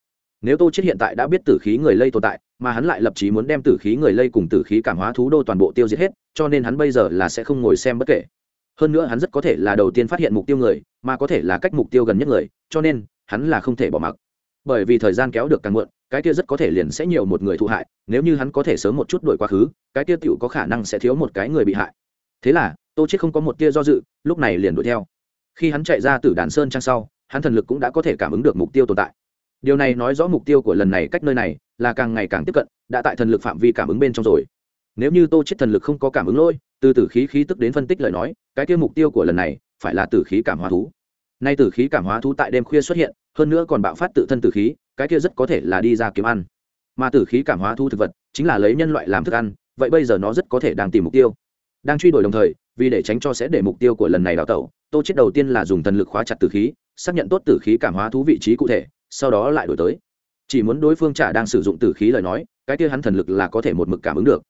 Nếu tô chết hiện tại đã biết tử khí người lây tồn tại, mà hắn lại lập chí muốn đem tử khí người lây cùng tử khí cảm hóa thú đô toàn bộ tiêu diệt hết, cho nên hắn bây giờ là sẽ không ngồi xem bất kể. Hơn nữa hắn rất có thể là đầu tiên phát hiện mục tiêu người, mà có thể là cách mục tiêu gần nhất người, cho nên hắn là không thể bỏ mặc. Bởi vì thời gian kéo được càng muộn, cái kia rất có thể liền sẽ nhiều một người thụ hại, nếu như hắn có thể sớm một chút đuổi quá khứ, cái kia tựu có khả năng sẽ thiếu một cái người bị hại. Thế là tô chết không có một tia do dự, lúc này liền đuổi theo. Khi hắn chạy ra từ đàn sơn trang sau, hắn thần lực cũng đã có thể cảm ứng được mục tiêu tồn tại. Điều này nói rõ mục tiêu của lần này cách nơi này là càng ngày càng tiếp cận, đã tại thần lực phạm vi cảm ứng bên trong rồi. Nếu như tô chết thần lực không có cảm ứng lôi từ tử khí khí tức đến phân tích lời nói, cái kia mục tiêu của lần này phải là tử khí cảm hóa thú. Nay tử khí cảm hóa thú tại đêm khuya xuất hiện, hơn nữa còn bạo phát tự thân tử khí, cái kia rất có thể là đi ra kiếm ăn. Mà tử khí cảm hóa thú thực vật chính là lấy nhân loại làm thức ăn, vậy bây giờ nó rất có thể đang tìm mục tiêu. Đang truy đuổi đồng thời vì để tránh cho sẽ để mục tiêu của lần này đào tẩu, tô chết đầu tiên là dùng thần lực khóa chặt tử khí, xác nhận tốt tử khí cảm hóa thú vị trí cụ thể, sau đó lại đổi tới. Chỉ muốn đối phương trả đang sử dụng tử khí lời nói, cái kia hắn thần lực là có thể một mực cảm ứng được.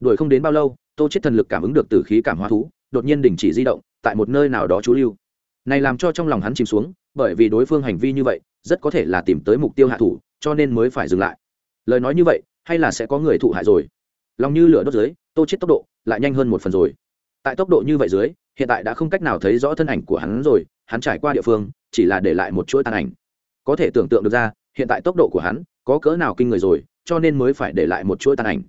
Đuổi không đến bao lâu, tô chết thần lực cảm ứng được tử khí cảm hóa thú, đột nhiên đình chỉ di động, tại một nơi nào đó trú lưu. Này làm cho trong lòng hắn chìm xuống, bởi vì đối phương hành vi như vậy, rất có thể là tìm tới mục tiêu hạ thủ, cho nên mới phải dừng lại. Lời nói như vậy, hay là sẽ có người thụ hại rồi. Lòng như lửa đốt dưới, tô chết tốc độ lại nhanh hơn một phần rồi tại tốc độ như vậy dưới, hiện tại đã không cách nào thấy rõ thân ảnh của hắn rồi, hắn trải qua địa phương, chỉ là để lại một chuỗi tàn ảnh. Có thể tưởng tượng được ra, hiện tại tốc độ của hắn có cỡ nào kinh người rồi, cho nên mới phải để lại một chuỗi tàn ảnh.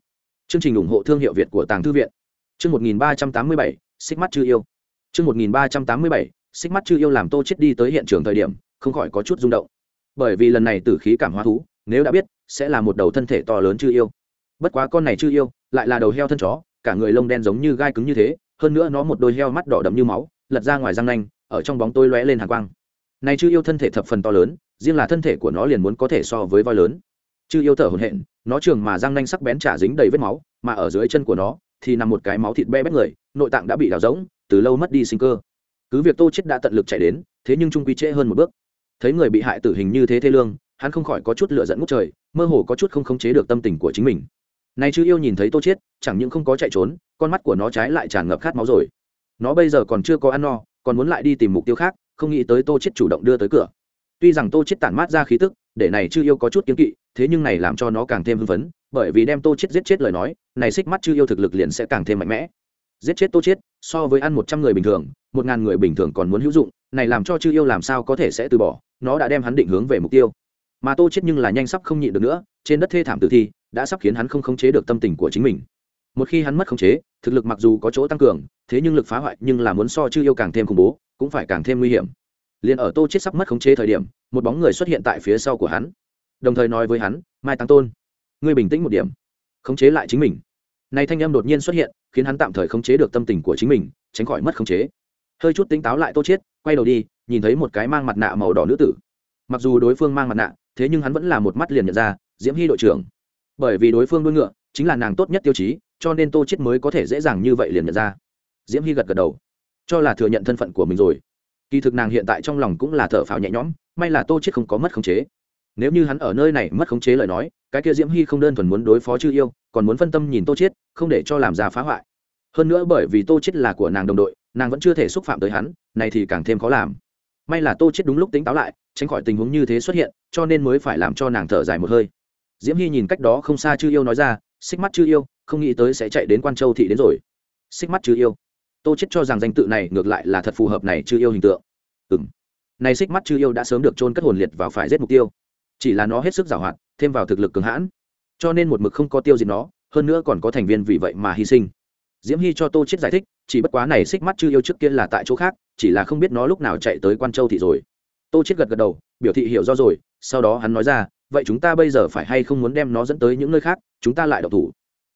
Chương trình ủng hộ thương hiệu việt của tàng thư viện. Chương một nghìn ba trăm tám mươi bảy, xích mắt chưa yêu. Chương một nghìn ba trăm tám mươi bảy, xích mắt chưa yêu làm tô chết đi tới hiện trường thời điểm, không khỏi có chút rung động. Bởi vì lần này tử khí cảm hóa thú, nếu đã biết, sẽ là một đầu thân thể to lớn chưa yêu. Bất quá con này chưa yêu lại là đầu heo thân chó, cả người lông đen giống như gai cứng như thế hơn nữa nó một đôi heo mắt đỏ đậm như máu, lật ra ngoài răng nanh, ở trong bóng tôi lóe lên hàng quang. Này chư yêu thân thể thập phần to lớn, riêng là thân thể của nó liền muốn có thể so với voi lớn. Chư yêu thở hổn hển, nó trường mà răng nanh sắc bén trả dính đầy vết máu, mà ở dưới chân của nó thì nằm một cái máu thịt be bét người, nội tạng đã bị đào rỗng, từ lâu mất đi sinh cơ. Cứ việc tô chết đã tận lực chạy đến, thế nhưng trung quy trễ hơn một bước. Thấy người bị hại tử hình như thế thê lương, hắn không khỏi có chút lửa giận ngút trời, mơ hồ có chút không khống chế được tâm tình của chính mình này chư yêu nhìn thấy tô chết, chẳng những không có chạy trốn, con mắt của nó trái lại tràn ngập khát máu rồi. Nó bây giờ còn chưa có ăn no, còn muốn lại đi tìm mục tiêu khác, không nghĩ tới tô chết chủ động đưa tới cửa. Tuy rằng tô chết tản mát ra khí tức, để này chư yêu có chút kiên kỵ, thế nhưng này làm cho nó càng thêm hưng phấn, bởi vì đem tô chết giết chết lời nói, này xích mắt chư yêu thực lực liền sẽ càng thêm mạnh mẽ. Giết chết tô chết, so với ăn một trăm người bình thường, một ngàn người bình thường còn muốn hữu dụng, này làm cho chư yêu làm sao có thể sẽ từ bỏ, nó đã đem hắn định hướng về mục tiêu. Mà tô chết nhưng là nhanh sắp không nhịn được nữa, trên đất thê thảm tử thi đã sắp khiến hắn không khống chế được tâm tình của chính mình. Một khi hắn mất khống chế, thực lực mặc dù có chỗ tăng cường, thế nhưng lực phá hoại nhưng là muốn so chư yêu càng thêm khủng bố, cũng phải càng thêm nguy hiểm. Liền ở tô chết sắp mất khống chế thời điểm, một bóng người xuất hiện tại phía sau của hắn. Đồng thời nói với hắn, mai tăng tôn, ngươi bình tĩnh một điểm, khống chế lại chính mình. Nay thanh âm đột nhiên xuất hiện, khiến hắn tạm thời khống chế được tâm tình của chính mình, tránh khỏi mất khống chế. Hơi chút tính táo lại tô chết quay đầu đi, nhìn thấy một cái mang mặt nạ màu đỏ nữ tử. Mặc dù đối phương mang mặt nạ, thế nhưng hắn vẫn là một mắt liền nhận ra, diễm hy đội trưởng bởi vì đối phương đuôi ngựa chính là nàng tốt nhất tiêu chí, cho nên tô chết mới có thể dễ dàng như vậy liền nhận ra. Diễm hy gật gật đầu. Cho là thừa nhận thân phận của mình rồi. Kỳ thực nàng hiện tại trong lòng cũng là thở phào nhẹ nhõm, may là tô chết không có mất khống chế. Nếu như hắn ở nơi này mất khống chế lời nói, cái kia diễm hy không đơn thuần muốn đối phó chư yêu, còn muốn phân tâm nhìn tô chết không để cho làm ra phá hoại. Hơn nữa bởi vì tô chết là của nàng đồng đội, nàng vẫn chưa thể xúc phạm tới hắn, này thì càng thêm khó làm. May là tô chết đúng lúc tính táo lại, tránh khỏi tình huống như thế xuất hiện, cho nên mới phải làm cho nàng thở dài một hơi diễm hy nhìn cách đó không xa chư yêu nói ra, xích mắt chư yêu, không nghĩ tới sẽ chạy đến quan châu thị đến rồi. Xích mắt chư yêu? Tô chết cho rằng danh tự này ngược lại là thật phù hợp này chư yêu hình tượng. Ừ m này xích mắt chư yêu đã sớm được trôn cất hồn liệt vào phải giết mục tiêu. Chỉ là nó hết sức giảo hoạt, thêm vào thực lực cường hãn. Cho nên một mực không có tiêu diệt nó, hơn nữa còn có thành viên vì vậy mà hy sinh. Diễm hy cho tô chết giải thích, chỉ bất quá này xích mắt chư yêu trước kia là tại chỗ khác, chỉ là không biết nó lúc nào chạy tới quan châu thị rồi. Tô chết gật gật đầu, biểu thị hiểu do rồi, sau đó hắn nói ra vậy chúng ta bây giờ phải hay không muốn đem nó dẫn tới những nơi khác, chúng ta lại độc thủ.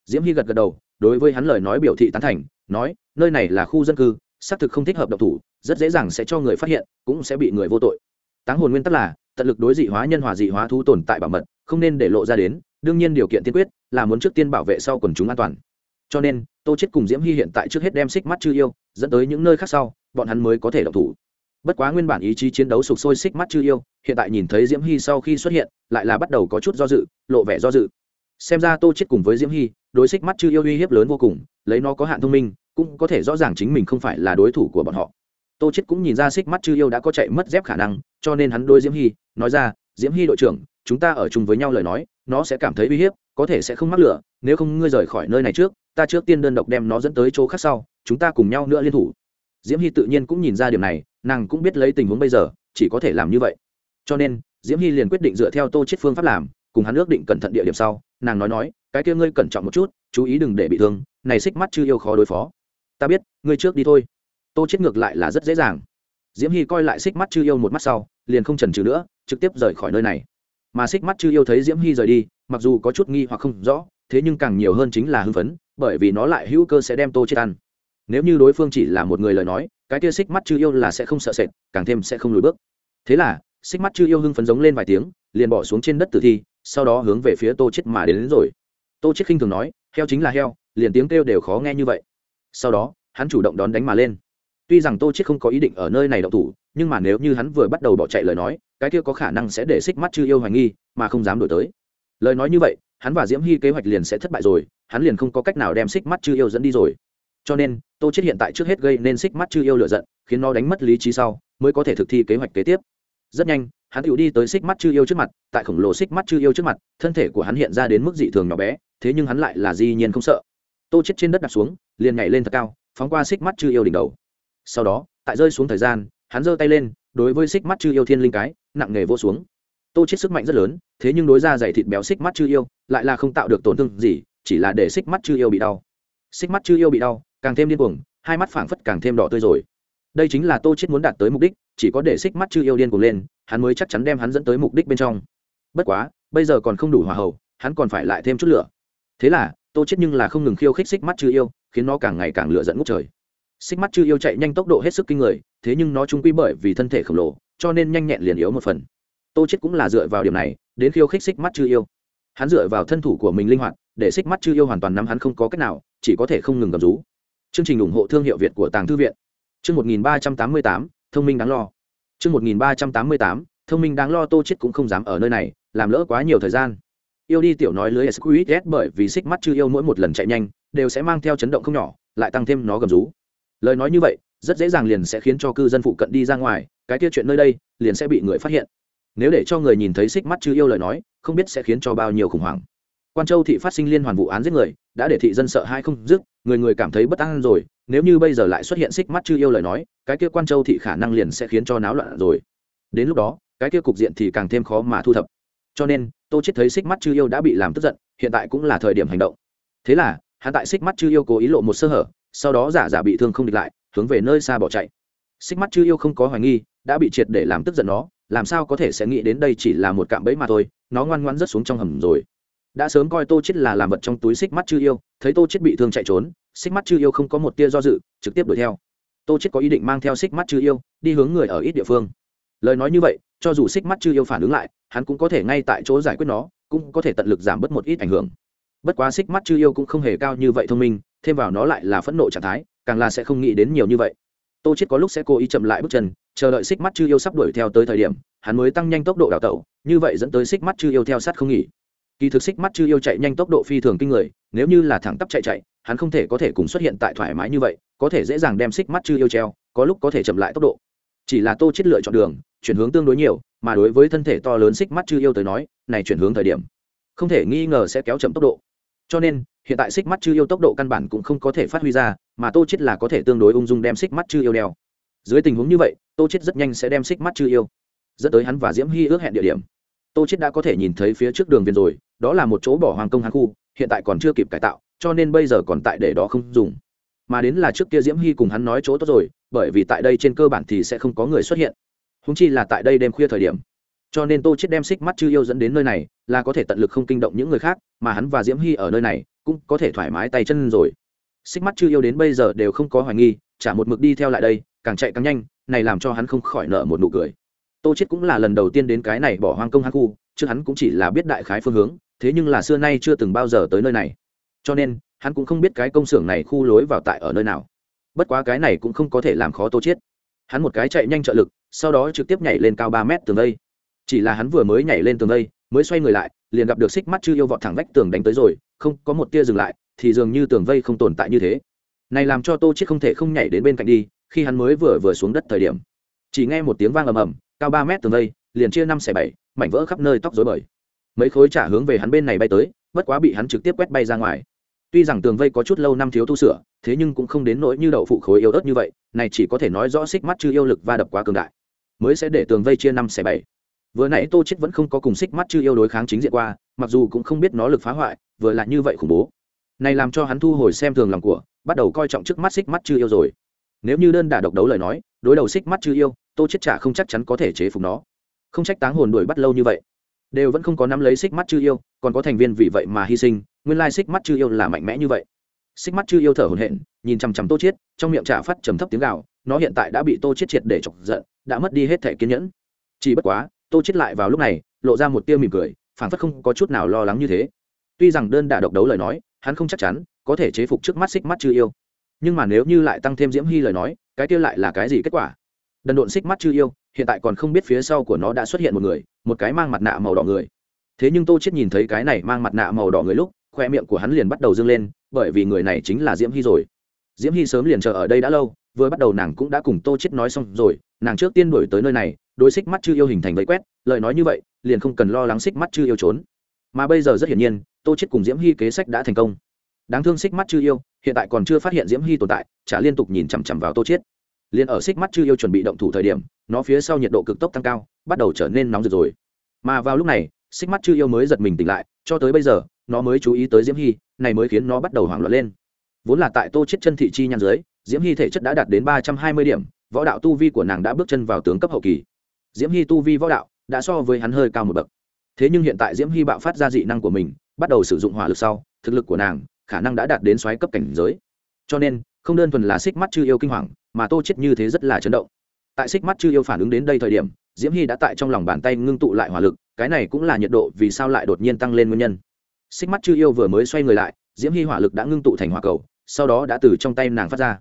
Diễm hy gật gật đầu, đối với hắn lời nói biểu thị tán thành, nói, nơi này là khu dân cư, xác thực không thích hợp độc thủ, rất dễ dàng sẽ cho người phát hiện, cũng sẽ bị người vô tội. Táng hồn nguyên tắc là, tận lực đối dị hóa nhân hòa dị hóa thú tồn tại bảo mật, không nên để lộ ra đến, đương nhiên điều kiện tiên quyết là muốn trước tiên bảo vệ sau quần chúng an toàn. Cho nên, tô chết cùng diễm hy hiện tại trước hết đem xích mắt chư yêu dẫn tới những nơi khác sau, bọn hắn mới có thể độc thủ bất quá nguyên bản ý chí chiến đấu sục sôi xích mắt chư yêu, hiện tại nhìn thấy diễm hy sau khi xuất hiện, lại là bắt đầu có chút do dự, lộ vẻ do dự. Xem ra tô chết cùng với diễm hy đối xích mắt chư yêu uy hiếp lớn vô cùng, lấy nó có hạn thông minh, cũng có thể rõ ràng chính mình không phải là đối thủ của bọn họ. Tô chết cũng nhìn ra xích mắt chư yêu đã có chạy mất dép khả năng, cho nên hắn đôi diễm hy nói ra, diễm hy đội trưởng, chúng ta ở chung với nhau lời nói, nó sẽ cảm thấy uy hiếp, có thể sẽ không mắc lửa, nếu không ngươi rời khỏi nơi này trước, ta trước tiên đơn độc đem nó dẫn tới chỗ khác sau, chúng ta cùng nhau nữa liên thủ diễm hy tự nhiên cũng nhìn ra điểm này, nàng cũng biết lấy tình huống bây giờ, chỉ có thể làm như vậy. Cho nên, diễm hy liền quyết định dựa theo tô chết phương pháp làm, cùng hắn ước định cẩn thận địa điểm sau, nàng nói nói, cái kia ngươi cẩn trọng một chút, chú ý đừng để bị thương, này xích mắt chưa yêu khó đối phó. Ta biết, ngươi trước đi thôi. Tô chết ngược lại là rất dễ dàng. Diễm hy coi lại xích mắt chưa yêu một mắt sau, liền không chần chừ nữa, trực tiếp rời khỏi nơi này. Mà xích mắt chưa yêu thấy diễm hy rời đi, mặc dù có chút nghi hoặc không rõ, thế nhưng càng nhiều hơn chính là hưng phấn, bởi vì nó lại hữu cơ sẽ đem tô chết ăn nếu như đối phương chỉ là một người lời nói cái kia xích mắt chư yêu là sẽ không sợ sệt càng thêm sẽ không lùi bước. Thế là xích mắt chư yêu hưng phấn giống lên vài tiếng liền bỏ xuống trên đất tử thi sau đó hướng về phía tô chết mà đến, đến rồi. Tô chết khinh thường nói heo chính là heo liền tiếng kêu đều khó nghe như vậy. Sau đó hắn chủ động đón đánh mà lên. Tuy rằng tô chết không có ý định ở nơi này động thủ nhưng mà nếu như hắn vừa bắt đầu bỏ chạy lời nói cái kia có khả năng sẽ để xích mắt chư yêu hoài nghi mà không dám đổi tới. Lời nói như vậy hắn và diễm hy kế hoạch liền sẽ thất bại rồi hắn liền không có cách nào đem xích mắt chư yêu dẫn đi rồi cho nên, tô chết hiện tại trước hết gây nên xích mắt chư yêu lựa giận, khiến nó đánh mất lý trí sau, mới có thể thực thi kế hoạch kế tiếp. Rất nhanh, hắn tự đi tới xích mắt chư yêu trước mặt, tại khổng lồ xích mắt chư yêu trước mặt, thân thể của hắn hiện ra đến mức dị thường nhỏ bé, thế nhưng hắn lại là di nhiên không sợ. Tô chết trên đất đặt xuống, liền nhảy lên thật cao, phóng qua xích mắt chư yêu đỉnh đầu. Sau đó, tại rơi xuống thời gian, hắn giơ tay lên, đối với xích mắt chư yêu thiên linh cái, nặng nghề vô xuống. Tô chết sức mạnh rất lớn, thế nhưng đối ra dày thịt béo xích mắt chư yêu, lại là không tạo được tổn thương gì, chỉ là để xích mắt chư yêu bị đau. Xích mắt chư yêu bị đau càng thêm điên cuồng, hai mắt phảng phất càng thêm đỏ tươi rồi. Đây chính là tô chết muốn đạt tới mục đích, chỉ có để xích mắt chư yêu điên cuồng lên, hắn mới chắc chắn đem hắn dẫn tới mục đích bên trong. Bất quá, bây giờ còn không đủ hòa hậu, hắn còn phải lại thêm chút lửa. Thế là, tô chết nhưng là không ngừng khiêu khích xích mắt chư yêu, khiến nó càng ngày càng lửa dẫn ngút trời. Xích mắt chư yêu chạy nhanh tốc độ hết sức kinh người, thế nhưng nó trung quy bởi vì thân thể khổng lồ, cho nên nhanh nhẹn liền yếu một phần. Tô chết cũng là dựa vào điểm này, đến khiêu khích xích mắt chư yêu. Hắn dựa vào thân thủ của mình linh hoạt, để xích mắt chư yêu hoàn toàn nắm hắn không có cách nào, chỉ có thể không ngừng gầm rú chương trình ủng hộ thương hiệu việt của tàng thư viện. Chương 1388, thông minh đáng lo. Chương 1388, thông minh đáng lo tô chết cũng không dám ở nơi này làm lỡ quá nhiều thời gian. Yêu đi tiểu nói lưới squid bởi vì xích mắt chư yêu mỗi một lần chạy nhanh đều sẽ mang theo chấn động không nhỏ lại tăng thêm nó gầm rú. Lời nói như vậy rất dễ dàng liền sẽ khiến cho cư dân phụ cận đi ra ngoài cái kia chuyện nơi đây liền sẽ bị người phát hiện. Nếu để cho người nhìn thấy xích mắt chư yêu lời nói không biết sẽ khiến cho bao nhiêu khủng hoảng quan châu thị phát sinh liên hoàn vụ án giết người, đã để thị dân sợ hai không dứt, người người cảm thấy bất an rồi, nếu như bây giờ lại xuất hiện xích mắt chư yêu lời nói, cái kia quan châu thị khả năng liền sẽ khiến cho náo loạn rồi. Đến lúc đó, cái kia cục diện thì càng thêm khó mà thu thập. Cho nên, tô chết thấy xích mắt chư yêu đã bị làm tức giận, hiện tại cũng là thời điểm hành động. Thế là, hắn tại xích mắt chư yêu cố ý lộ một sơ hở, sau đó giả giả bị thương không địch lại, hướng về nơi xa bỏ chạy. Xích mắt chư yêu không có hoài nghi, đã bị triệt để làm tức giận nó, làm sao có thể sẽ nghĩ đến đây chỉ là một cạm bẫy mà thôi, nó ngoan ngoan rớt xuống trong hầm rồi đã sớm coi tô chết là làm vật trong túi xích mắt chư yêu, thấy tô chết bị thương chạy trốn, xích mắt chư yêu không có một tia do dự, trực tiếp đuổi theo. Tô chết có ý định mang theo xích mắt chư yêu, đi hướng người ở ít địa phương. Lời nói như vậy, cho dù xích mắt chư yêu phản ứng lại, hắn cũng có thể ngay tại chỗ giải quyết nó, cũng có thể tận lực giảm bớt một ít ảnh hưởng. Bất quá xích mắt chư yêu cũng không hề cao như vậy thông minh, thêm vào nó lại là phẫn nộ trạng thái, càng là sẽ không nghĩ đến nhiều như vậy. Tô chết có lúc sẽ cố ý chậm lại bước chân, chờ đợi xích mắt chư yêu sắp đuổi theo tới thời điểm, hắn mới tăng nhanh tốc độ đào tẩu, như vậy dẫn tới xích mắt chư yêu theo sát không nghỉ kỳ thực xích mắt chư yêu chạy nhanh tốc độ phi thường kinh người, nếu như là thẳng tắp chạy chạy, hắn không thể có thể cùng xuất hiện tại thoải mái như vậy, có thể dễ dàng đem xích mắt chư yêu treo, có lúc có thể chậm lại tốc độ. Chỉ là tô chết lựa chọn đường, chuyển hướng tương đối nhiều, mà đối với thân thể to lớn xích mắt chư yêu tới nói, này chuyển hướng thời điểm, không thể nghi ngờ sẽ kéo chậm tốc độ. Cho nên, hiện tại xích mắt chư yêu tốc độ căn bản cũng không có thể phát huy ra, mà tô chết là có thể tương đối ung dung đem xích mắt chư yêu đeo. Dưới tình huống như vậy, tô chết rất nhanh sẽ đem xích mắt chư yêu dẫn tới hắn và diễm hy ước hẹn địa điểm. Tô chết đã có thể nhìn thấy phía trước đường viền rồi đó là một chỗ bỏ hoàng công hàng khu, hiện tại còn chưa kịp cải tạo, cho nên bây giờ còn tại để đó không dùng. Mà đến là trước kia diễm hy cùng hắn nói chỗ tốt rồi, bởi vì tại đây trên cơ bản thì sẽ không có người xuất hiện. Húng chi là tại đây đêm khuya thời điểm. Cho nên tô chết đem xích mắt chư yêu dẫn đến nơi này, là có thể tận lực không kinh động những người khác, mà hắn và diễm hy ở nơi này, cũng có thể thoải mái tay chân rồi. Xích mắt chư yêu đến bây giờ đều không có hoài nghi, chả một mực đi theo lại đây, càng chạy càng nhanh, này làm cho hắn không khỏi nợ một nụ cười. Tô chết cũng là lần đầu tiên đến cái này bỏ hoang công hắc khu, chứ hắn cũng chỉ là biết đại khái phương hướng thế nhưng là xưa nay chưa từng bao giờ tới nơi này. Cho nên hắn cũng không biết cái công xưởng này khu lối vào tại ở nơi nào. Bất quá cái này cũng không có thể làm khó tô chiết, hắn một cái chạy nhanh trợ lực sau đó trực tiếp nhảy lên cao ba mét tường đây. chỉ là hắn vừa mới nhảy lên tường đây, mới xoay người lại liền gặp được xích mắt chư yêu vọt thẳng vách tường đánh tới rồi không có một tia dừng lại thì dường như tường vây không tồn tại như thế. Này làm cho tô chiết không thể không nhảy đến bên cạnh đi khi hắn mới vừa vừa xuống đất thời điểm. Chỉ nghe một tiếng vang ầm ầm cao ba mét tường vây liền chia năm xẻ bảy mảnh vỡ khắp nơi tóc rối bời mấy khối trả hướng về hắn bên này bay tới, bất quá bị hắn trực tiếp quét bay ra ngoài. Tuy rằng tường vây có chút lâu năm thiếu tu sửa, thế nhưng cũng không đến nỗi như đậu phụ khối yếu ớt như vậy, này chỉ có thể nói rõ xích mắt chư yêu lực va đập quá cường đại. Mới sẽ để tường vây chia năm xẻ bảy. Vừa nãy tô chết vẫn không có cùng xích mắt chư yêu đối kháng chính diện qua, mặc dù cũng không biết nó lực phá hoại, vừa là như vậy khủng bố. Này làm cho hắn thu hồi xem thường lòng của, bắt đầu coi trọng trước mắt xích mắt chư yêu rồi. Nếu như đơn đả độc đấu lời nói, đối đầu xích mắt chư yêu, tô chết trả không chắc chắn có thể chế phục nó. Không trách táng hồn đuổi bắt lâu như vậy đều vẫn không có nắm lấy xích mắt chư yêu, còn có thành viên vì vậy mà hy sinh, nguyên lai xích mắt chư yêu là mạnh mẽ như vậy. Xích mắt chư yêu thở hổn hển, nhìn chằm chằm tô chiết, trong miệng trả phát trầm thấp tiếng gào, nó hiện tại đã bị tô chiết triệt để chọc giận, đã mất đi hết thể kiên nhẫn. Chỉ bất quá, tô chiết lại vào lúc này, lộ ra một tia mỉm cười, phảng phất không có chút nào lo lắng như thế. Tuy rằng đơn đả độc đấu lời nói, hắn không chắc chắn có thể chế phục trước mắt xích mắt chư yêu. Nhưng mà nếu như lại tăng thêm diễm hy lời nói, cái kia lại là cái gì kết quả? Đần độn xích mắt chư yêu, hiện tại còn không biết phía sau của nó đã xuất hiện một người một cái mang mặt nạ màu đỏ người. Thế nhưng tô chết nhìn thấy cái này mang mặt nạ màu đỏ người lúc, khoe miệng của hắn liền bắt đầu dâng lên, bởi vì người này chính là diễm hy rồi. Diễm hy sớm liền chờ ở đây đã lâu, vừa bắt đầu nàng cũng đã cùng tô chết nói xong rồi, nàng trước tiên đổi tới nơi này, đối xích mắt chư yêu hình thành vây quét, lời nói như vậy, liền không cần lo lắng xích mắt chư yêu trốn. Mà bây giờ rất hiển nhiên, tô chết cùng diễm hy kế sách đã thành công. Đáng thương xích mắt chư yêu, hiện tại còn chưa phát hiện diễm hy tồn tại, chả liên tục nhìn chằm chằm vào tô chết liền ở xích mắt chư yêu chuẩn bị động thủ thời điểm nó phía sau nhiệt độ cực tốc tăng cao, bắt đầu trở nên nóng rực rồi. Mà vào lúc này, xích mắt chư yêu mới giật mình tỉnh lại, cho tới bây giờ, nó mới chú ý tới diễm hy, này mới khiến nó bắt đầu hoảng loạn lên. Vốn là tại tô chết chân thị chi nhăn dưới diễm hy thể chất đã đạt đến ba trăm hai mươi điểm, võ đạo tu vi của nàng đã bước chân vào tướng cấp hậu kỳ. Diễm hy tu vi võ đạo đã so với hắn hơi cao một bậc. Thế nhưng hiện tại diễm hy bạo phát ra dị năng của mình, bắt đầu sử dụng hỏa lực sau, thực lực của nàng khả năng đã đạt đến xoáy cấp cảnh giới. Cho nên, không đơn thuần là xích mắt chư yêu kinh hoàng, mà tô chết như thế rất là chấn động tại xích mắt chư yêu phản ứng đến đây thời điểm, diễm hy đã tại trong lòng bàn tay ngưng tụ lại hỏa lực, cái này cũng là nhiệt độ vì sao lại đột nhiên tăng lên nguyên nhân. Xích mắt chư yêu vừa mới xoay người lại, diễm hy hỏa lực đã ngưng tụ thành hỏa cầu, sau đó đã từ trong tay nàng phát ra.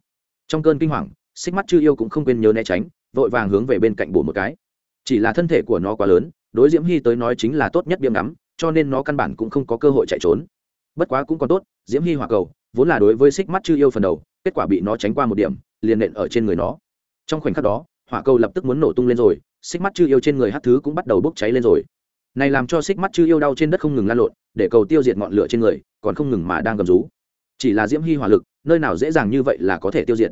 Trong cơn kinh hoàng, xích mắt chư yêu cũng không quên nhớ né tránh, vội vàng hướng về bên cạnh bổ một cái. Chỉ là thân thể của nó quá lớn, đối diễm hy tới nói chính là tốt nhất biếm ngắm, cho nên nó căn bản cũng không có cơ hội chạy trốn. Bất quá cũng còn tốt, diễm hy hỏa cầu, vốn là đối với xích mắt chư yêu phần đầu, kết quả bị nó tránh qua một điểm, liền nện ở trên người nó. Trong khoảnh khắc đó hỏa cầu lập tức muốn nổ tung lên rồi, xích mắt chư yêu trên người hát thứ cũng bắt đầu bốc cháy lên rồi. Này làm cho xích mắt chư yêu đau trên đất không ngừng lan lộn, để cầu tiêu diệt ngọn lửa trên người, còn không ngừng mà đang gầm rú. Chỉ là diễm hy hỏa lực, nơi nào dễ dàng như vậy là có thể tiêu diệt.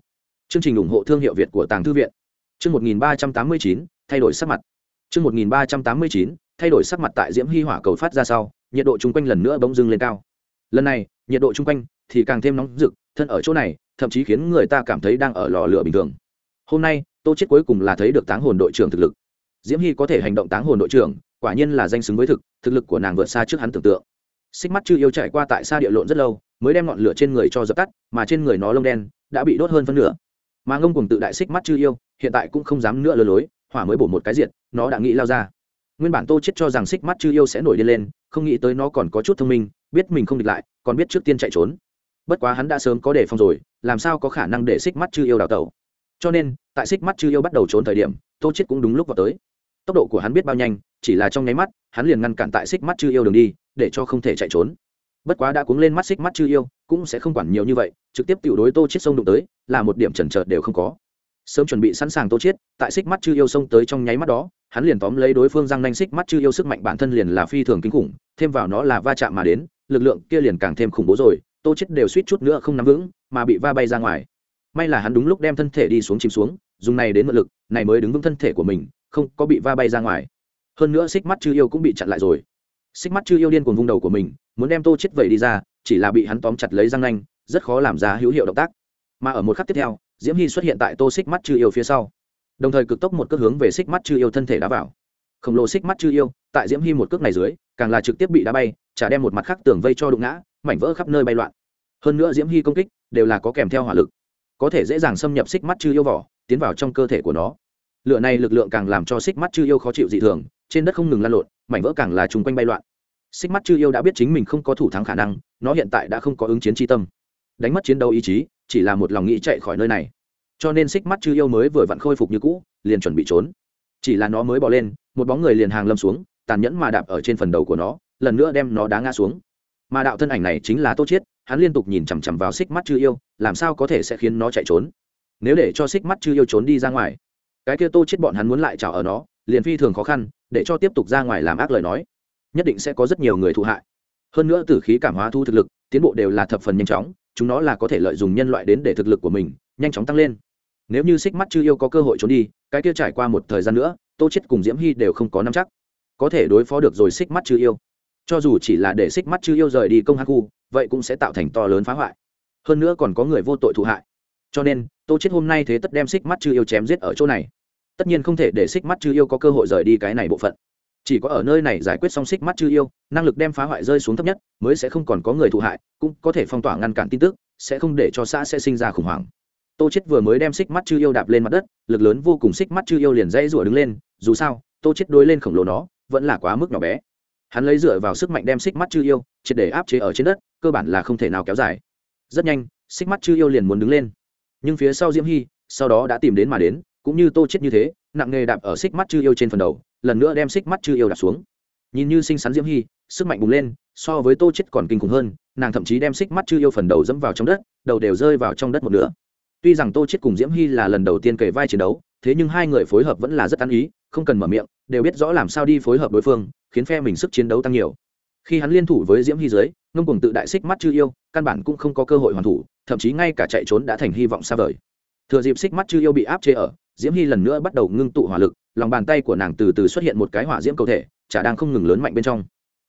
Chương trình ủng hộ thương hiệu việt của tàng thư viện. Chương một nghìn ba trăm tám mươi chín, thay đổi sắc mặt. Chương một nghìn ba trăm tám mươi chín, thay đổi sắc mặt tại diễm hy hỏa cầu phát ra sau, nhiệt độ chung quanh lần nữa bỗng dưng lên cao. Lần này, nhiệt độ chung quanh thì càng thêm nóng rực, thân ở chỗ này, thậm chí khiến người ta cảm thấy đang ở lò lửa bình thường hôm nay tô chết cuối cùng là thấy được táng hồn đội trưởng thực lực. Diễm hy có thể hành động táng hồn đội trưởng quả nhiên là danh xứng với thực thực lực của nàng vượt xa trước hắn tưởng tượng. Xích mắt chư yêu chạy qua tại xa địa lộn rất lâu mới đem ngọn lửa trên người cho dập tắt mà trên người nó lông đen đã bị đốt hơn phân nửa. Mà ngông cùng tự đại xích mắt chư yêu hiện tại cũng không dám nữa lừa lối hỏa mới bổ một cái diện, nó đã nghĩ lao ra. Nguyên bản tô chết cho rằng xích mắt chư yêu sẽ nổi điên lên không nghĩ tới nó còn có chút thông minh biết mình không địch lại còn biết trước tiên chạy trốn. Bất quá hắn đã sớm có đề phòng rồi làm sao có khả năng để xích mắt chư yêu đào tẩu? Cho nên, tại xích mắt chư yêu bắt đầu trốn thời điểm, tô chết cũng đúng lúc vào tới. Tốc độ của hắn biết bao nhanh, chỉ là trong nháy mắt, hắn liền ngăn cản tại xích mắt chư yêu đường đi, để cho không thể chạy trốn. Bất quá đã cuống lên mắt xích mắt chư yêu, cũng sẽ không quản nhiều như vậy, trực tiếp tiểu đối tô chết sông đụng tới, là một điểm chần chờ đều không có. Sớm chuẩn bị sẵn sàng tô chết tại xích mắt chư yêu sông tới trong nháy mắt đó, hắn liền tóm lấy đối phương răng nanh xích mắt chư yêu sức mạnh bản thân liền là phi thường kinh khủng, thêm vào nó là va chạm mà đến, lực lượng kia liền càng thêm khủng bố rồi, tô chết đều suýt chút nữa không nắm vững, mà bị va bay ra ngoài may là hắn đúng lúc đem thân thể đi xuống chìm xuống, dùng này đến mượn lực, này mới đứng vững thân thể của mình, không có bị va bay ra ngoài. Hơn nữa xích mắt chư yêu cũng bị chặn lại rồi. Xích mắt chư yêu điên cuồng vung đầu của mình, muốn đem tô chết vẩy đi ra, chỉ là bị hắn tóm chặt lấy răng nanh, rất khó làm ra hữu hiệu động tác. Mà ở một khắc tiếp theo, diễm hy xuất hiện tại tô xích mắt chư yêu phía sau. Đồng thời cực tốc một cước hướng về xích mắt chư yêu thân thể đá vào. Khổng lồ xích mắt chư yêu, tại diễm hy một cước này dưới, càng là trực tiếp bị đá bay, chả đem một mặt khác tường vây cho đụng ngã, mảnh vỡ khắp nơi bay loạn. Hơn nữa diễm hy công kích, đều là có kèm theo hỏa lực có thể dễ dàng xâm nhập xích mắt chư yêu vỏ, tiến vào trong cơ thể của nó. Lựa này lực lượng càng làm cho xích mắt chư yêu khó chịu dị thường, trên đất không ngừng lan lộn, mảnh vỡ càng là chung quanh bay loạn. Xích mắt chư yêu đã biết chính mình không có thủ thắng khả năng, nó hiện tại đã không có ứng chiến tri tâm. Đánh mất chiến đấu ý chí, chỉ là một lòng nghĩ chạy khỏi nơi này. Cho nên xích mắt chư yêu mới vừa vặn khôi phục như cũ, liền chuẩn bị trốn. Chỉ là nó mới bỏ lên, một bóng người liền hàng lâm xuống, tàn nhẫn mà đạp ở trên phần đầu của nó, lần nữa đem nó đá ngã xuống. Mà đạo thân ảnh này chính là tô chiết hắn liên tục nhìn chằm chằm vào xích mắt chư yêu, làm sao có thể sẽ khiến nó chạy trốn? Nếu để cho xích mắt chư yêu trốn đi ra ngoài, cái kia tô chết bọn hắn muốn lại chào ở nó, liền phi thường khó khăn, để cho tiếp tục ra ngoài làm ác lời nói, nhất định sẽ có rất nhiều người thụ hại. Hơn nữa tử khí cảm hóa thu thực lực, tiến bộ đều là thập phần nhanh chóng, chúng nó là có thể lợi dụng nhân loại đến để thực lực của mình nhanh chóng tăng lên. Nếu như xích mắt chư yêu có cơ hội trốn đi, cái kia trải qua một thời gian nữa, tô chết cùng diễm hy đều không có nắm chắc. Có thể đối phó được rồi xích mắt chư yêu. Cho dù chỉ là để xích mắt chư yêu rời đi công hạ khu vậy cũng sẽ tạo thành to lớn phá hoại. Hơn nữa còn có người vô tội thụ hại. Cho nên, tô chết hôm nay thế tất đem xích mắt chư yêu chém giết ở chỗ này. Tất nhiên không thể để xích mắt chư yêu có cơ hội rời đi cái này bộ phận. Chỉ có ở nơi này giải quyết xong xích mắt chư yêu, năng lực đem phá hoại rơi xuống thấp nhất, mới sẽ không còn có người thụ hại, cũng có thể phong tỏa ngăn cản tin tức, sẽ không để cho xã sẽ sinh ra khủng hoảng. Tô chết vừa mới đem xích mắt chư yêu đạp lên mặt đất, lực lớn vô cùng xích mắt chư yêu liền dãy rủa đứng lên, dù sao, tô chết đối lên khổng lồ nó, vẫn là quá mức nhỏ bé hắn lấy dựa vào sức mạnh đem xích mắt chư yêu triệt để áp chế ở trên đất, cơ bản là không thể nào kéo dài. Rất nhanh, xích mắt chư yêu liền muốn đứng lên. Nhưng phía sau diễm hy sau đó đã tìm đến mà đến, cũng như tô chết như thế, nặng nghề đạp ở xích mắt chư yêu trên phần đầu, lần nữa đem xích mắt chư yêu đạp xuống. Nhìn như xinh xắn diễm hy sức mạnh bùng lên, so với tô chết còn kinh khủng hơn, nàng thậm chí đem xích mắt chư yêu phần đầu dẫm vào trong đất, đầu đều rơi vào trong đất một nửa. Tuy rằng tô chết cùng diễm hy là lần đầu tiên kể vai chiến đấu, thế nhưng hai người phối hợp vẫn là rất ăn ý không cần mở miệng, đều biết rõ làm sao đi phối hợp đối phương, khiến phe mình sức chiến đấu tăng nhiều. Khi hắn liên thủ với diễm hy dưới, ngông cùng tự đại xích mắt chư yêu, căn bản cũng không có cơ hội hoàn thủ, thậm chí ngay cả chạy trốn đã thành hy vọng xa vời. Thừa dịp xích mắt chư yêu bị áp chế ở, diễm hy lần nữa bắt đầu ngưng tụ hỏa lực, lòng bàn tay của nàng từ từ xuất hiện một cái hỏa diễm cầu thể, chả đang không ngừng lớn mạnh bên trong.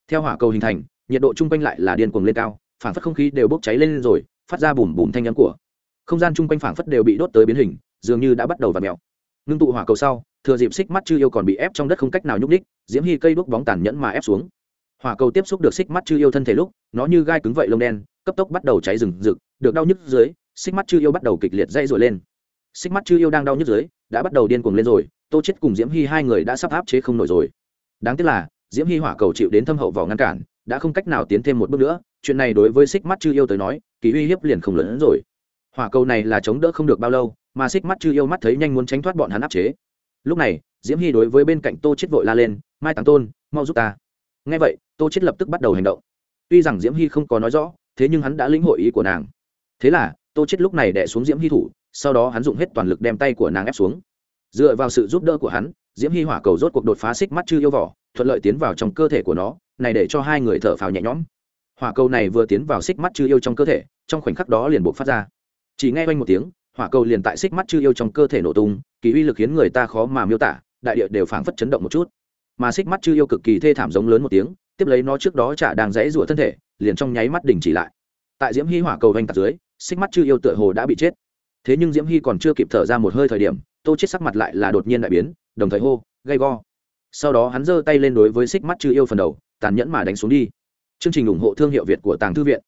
Theo hỏa cầu hình thành, nhiệt độ chung quanh lại là điên cuồng lên cao, phản phất không khí đều bốc cháy lên rồi, phát ra bùm bùm thanh nhắn của. Không gian chung quanh phản phất đều bị đốt tới biến hình, dường như đã bắt đầu v ặ mẹo ngưng tụ hỏa cầu sau, thừa dịp xích mắt chư yêu còn bị ép trong đất không cách nào nhúc ních diễm hy cây đuốc bóng tàn nhẫn mà ép xuống. Hỏa cầu tiếp xúc được xích mắt chư yêu thân thể lúc, nó như gai cứng vậy lông đen, cấp tốc bắt đầu cháy rừng rực, được đau nhức dưới, xích mắt chư yêu bắt đầu kịch liệt dây rồi lên. Xích mắt chư yêu đang đau nhức dưới, đã bắt đầu điên cuồng lên rồi, tô chết cùng diễm hy hai người đã sắp áp chế không nổi rồi. Đáng tiếc là, diễm hy hỏa cầu chịu đến thâm hậu vỏ ngăn cản, đã không cách nào tiến thêm một bước nữa, chuyện này đối với xích mắt chư yêu tới nói, kỳ uy hiếp liền không lớn hơn rồi. Hỏa cầu này là chống đỡ không được bao lâu mà xích mắt chư yêu mắt thấy nhanh muốn tránh thoát bọn hắn áp chế. Lúc này, diễm hy đối với bên cạnh tô chết vội la lên, mai tàng tôn, mau giúp ta. Nghe vậy, tô chết lập tức bắt đầu hành động. Tuy rằng diễm hy không có nói rõ, thế nhưng hắn đã lĩnh hội ý của nàng. Thế là, tô chết lúc này đè xuống diễm hy thủ, sau đó hắn dùng hết toàn lực đem tay của nàng ép xuống. Dựa vào sự giúp đỡ của hắn, diễm hy hỏa cầu rốt cuộc đột phá xích mắt chư yêu vỏ thuận lợi tiến vào trong cơ thể của nó, này để cho hai người thở phào nhẹ nhõm. Hỏa cầu này vừa tiến vào xích mắt chư yêu trong cơ thể, trong khoảnh khắc đó liền buộc phát ra. Chỉ nghe quanh một tiếng hỏa cầu liền tại xích mắt chư yêu trong cơ thể nổ tung, kỳ uy lực khiến người ta khó mà miêu tả, đại địa đều phảng phất chấn động một chút. Mà xích mắt chư yêu cực kỳ thê thảm giống lớn một tiếng, tiếp lấy nó trước đó chả đang rẽ rủa thân thể, liền trong nháy mắt đình chỉ lại. Tại diễm hy hỏa cầu vanh tạc dưới, xích mắt chư yêu tựa hồ đã bị chết. Thế nhưng diễm hy còn chưa kịp thở ra một hơi thời điểm, tô chết sắc mặt lại là đột nhiên đại biến, đồng thời hô, gay go. Sau đó hắn giơ tay lên đối với xích mắt chư yêu phần đầu, tàn nhẫn mà đánh xuống đi. Chương trình ủng hộ thương hiệu việt của tàng thư viện.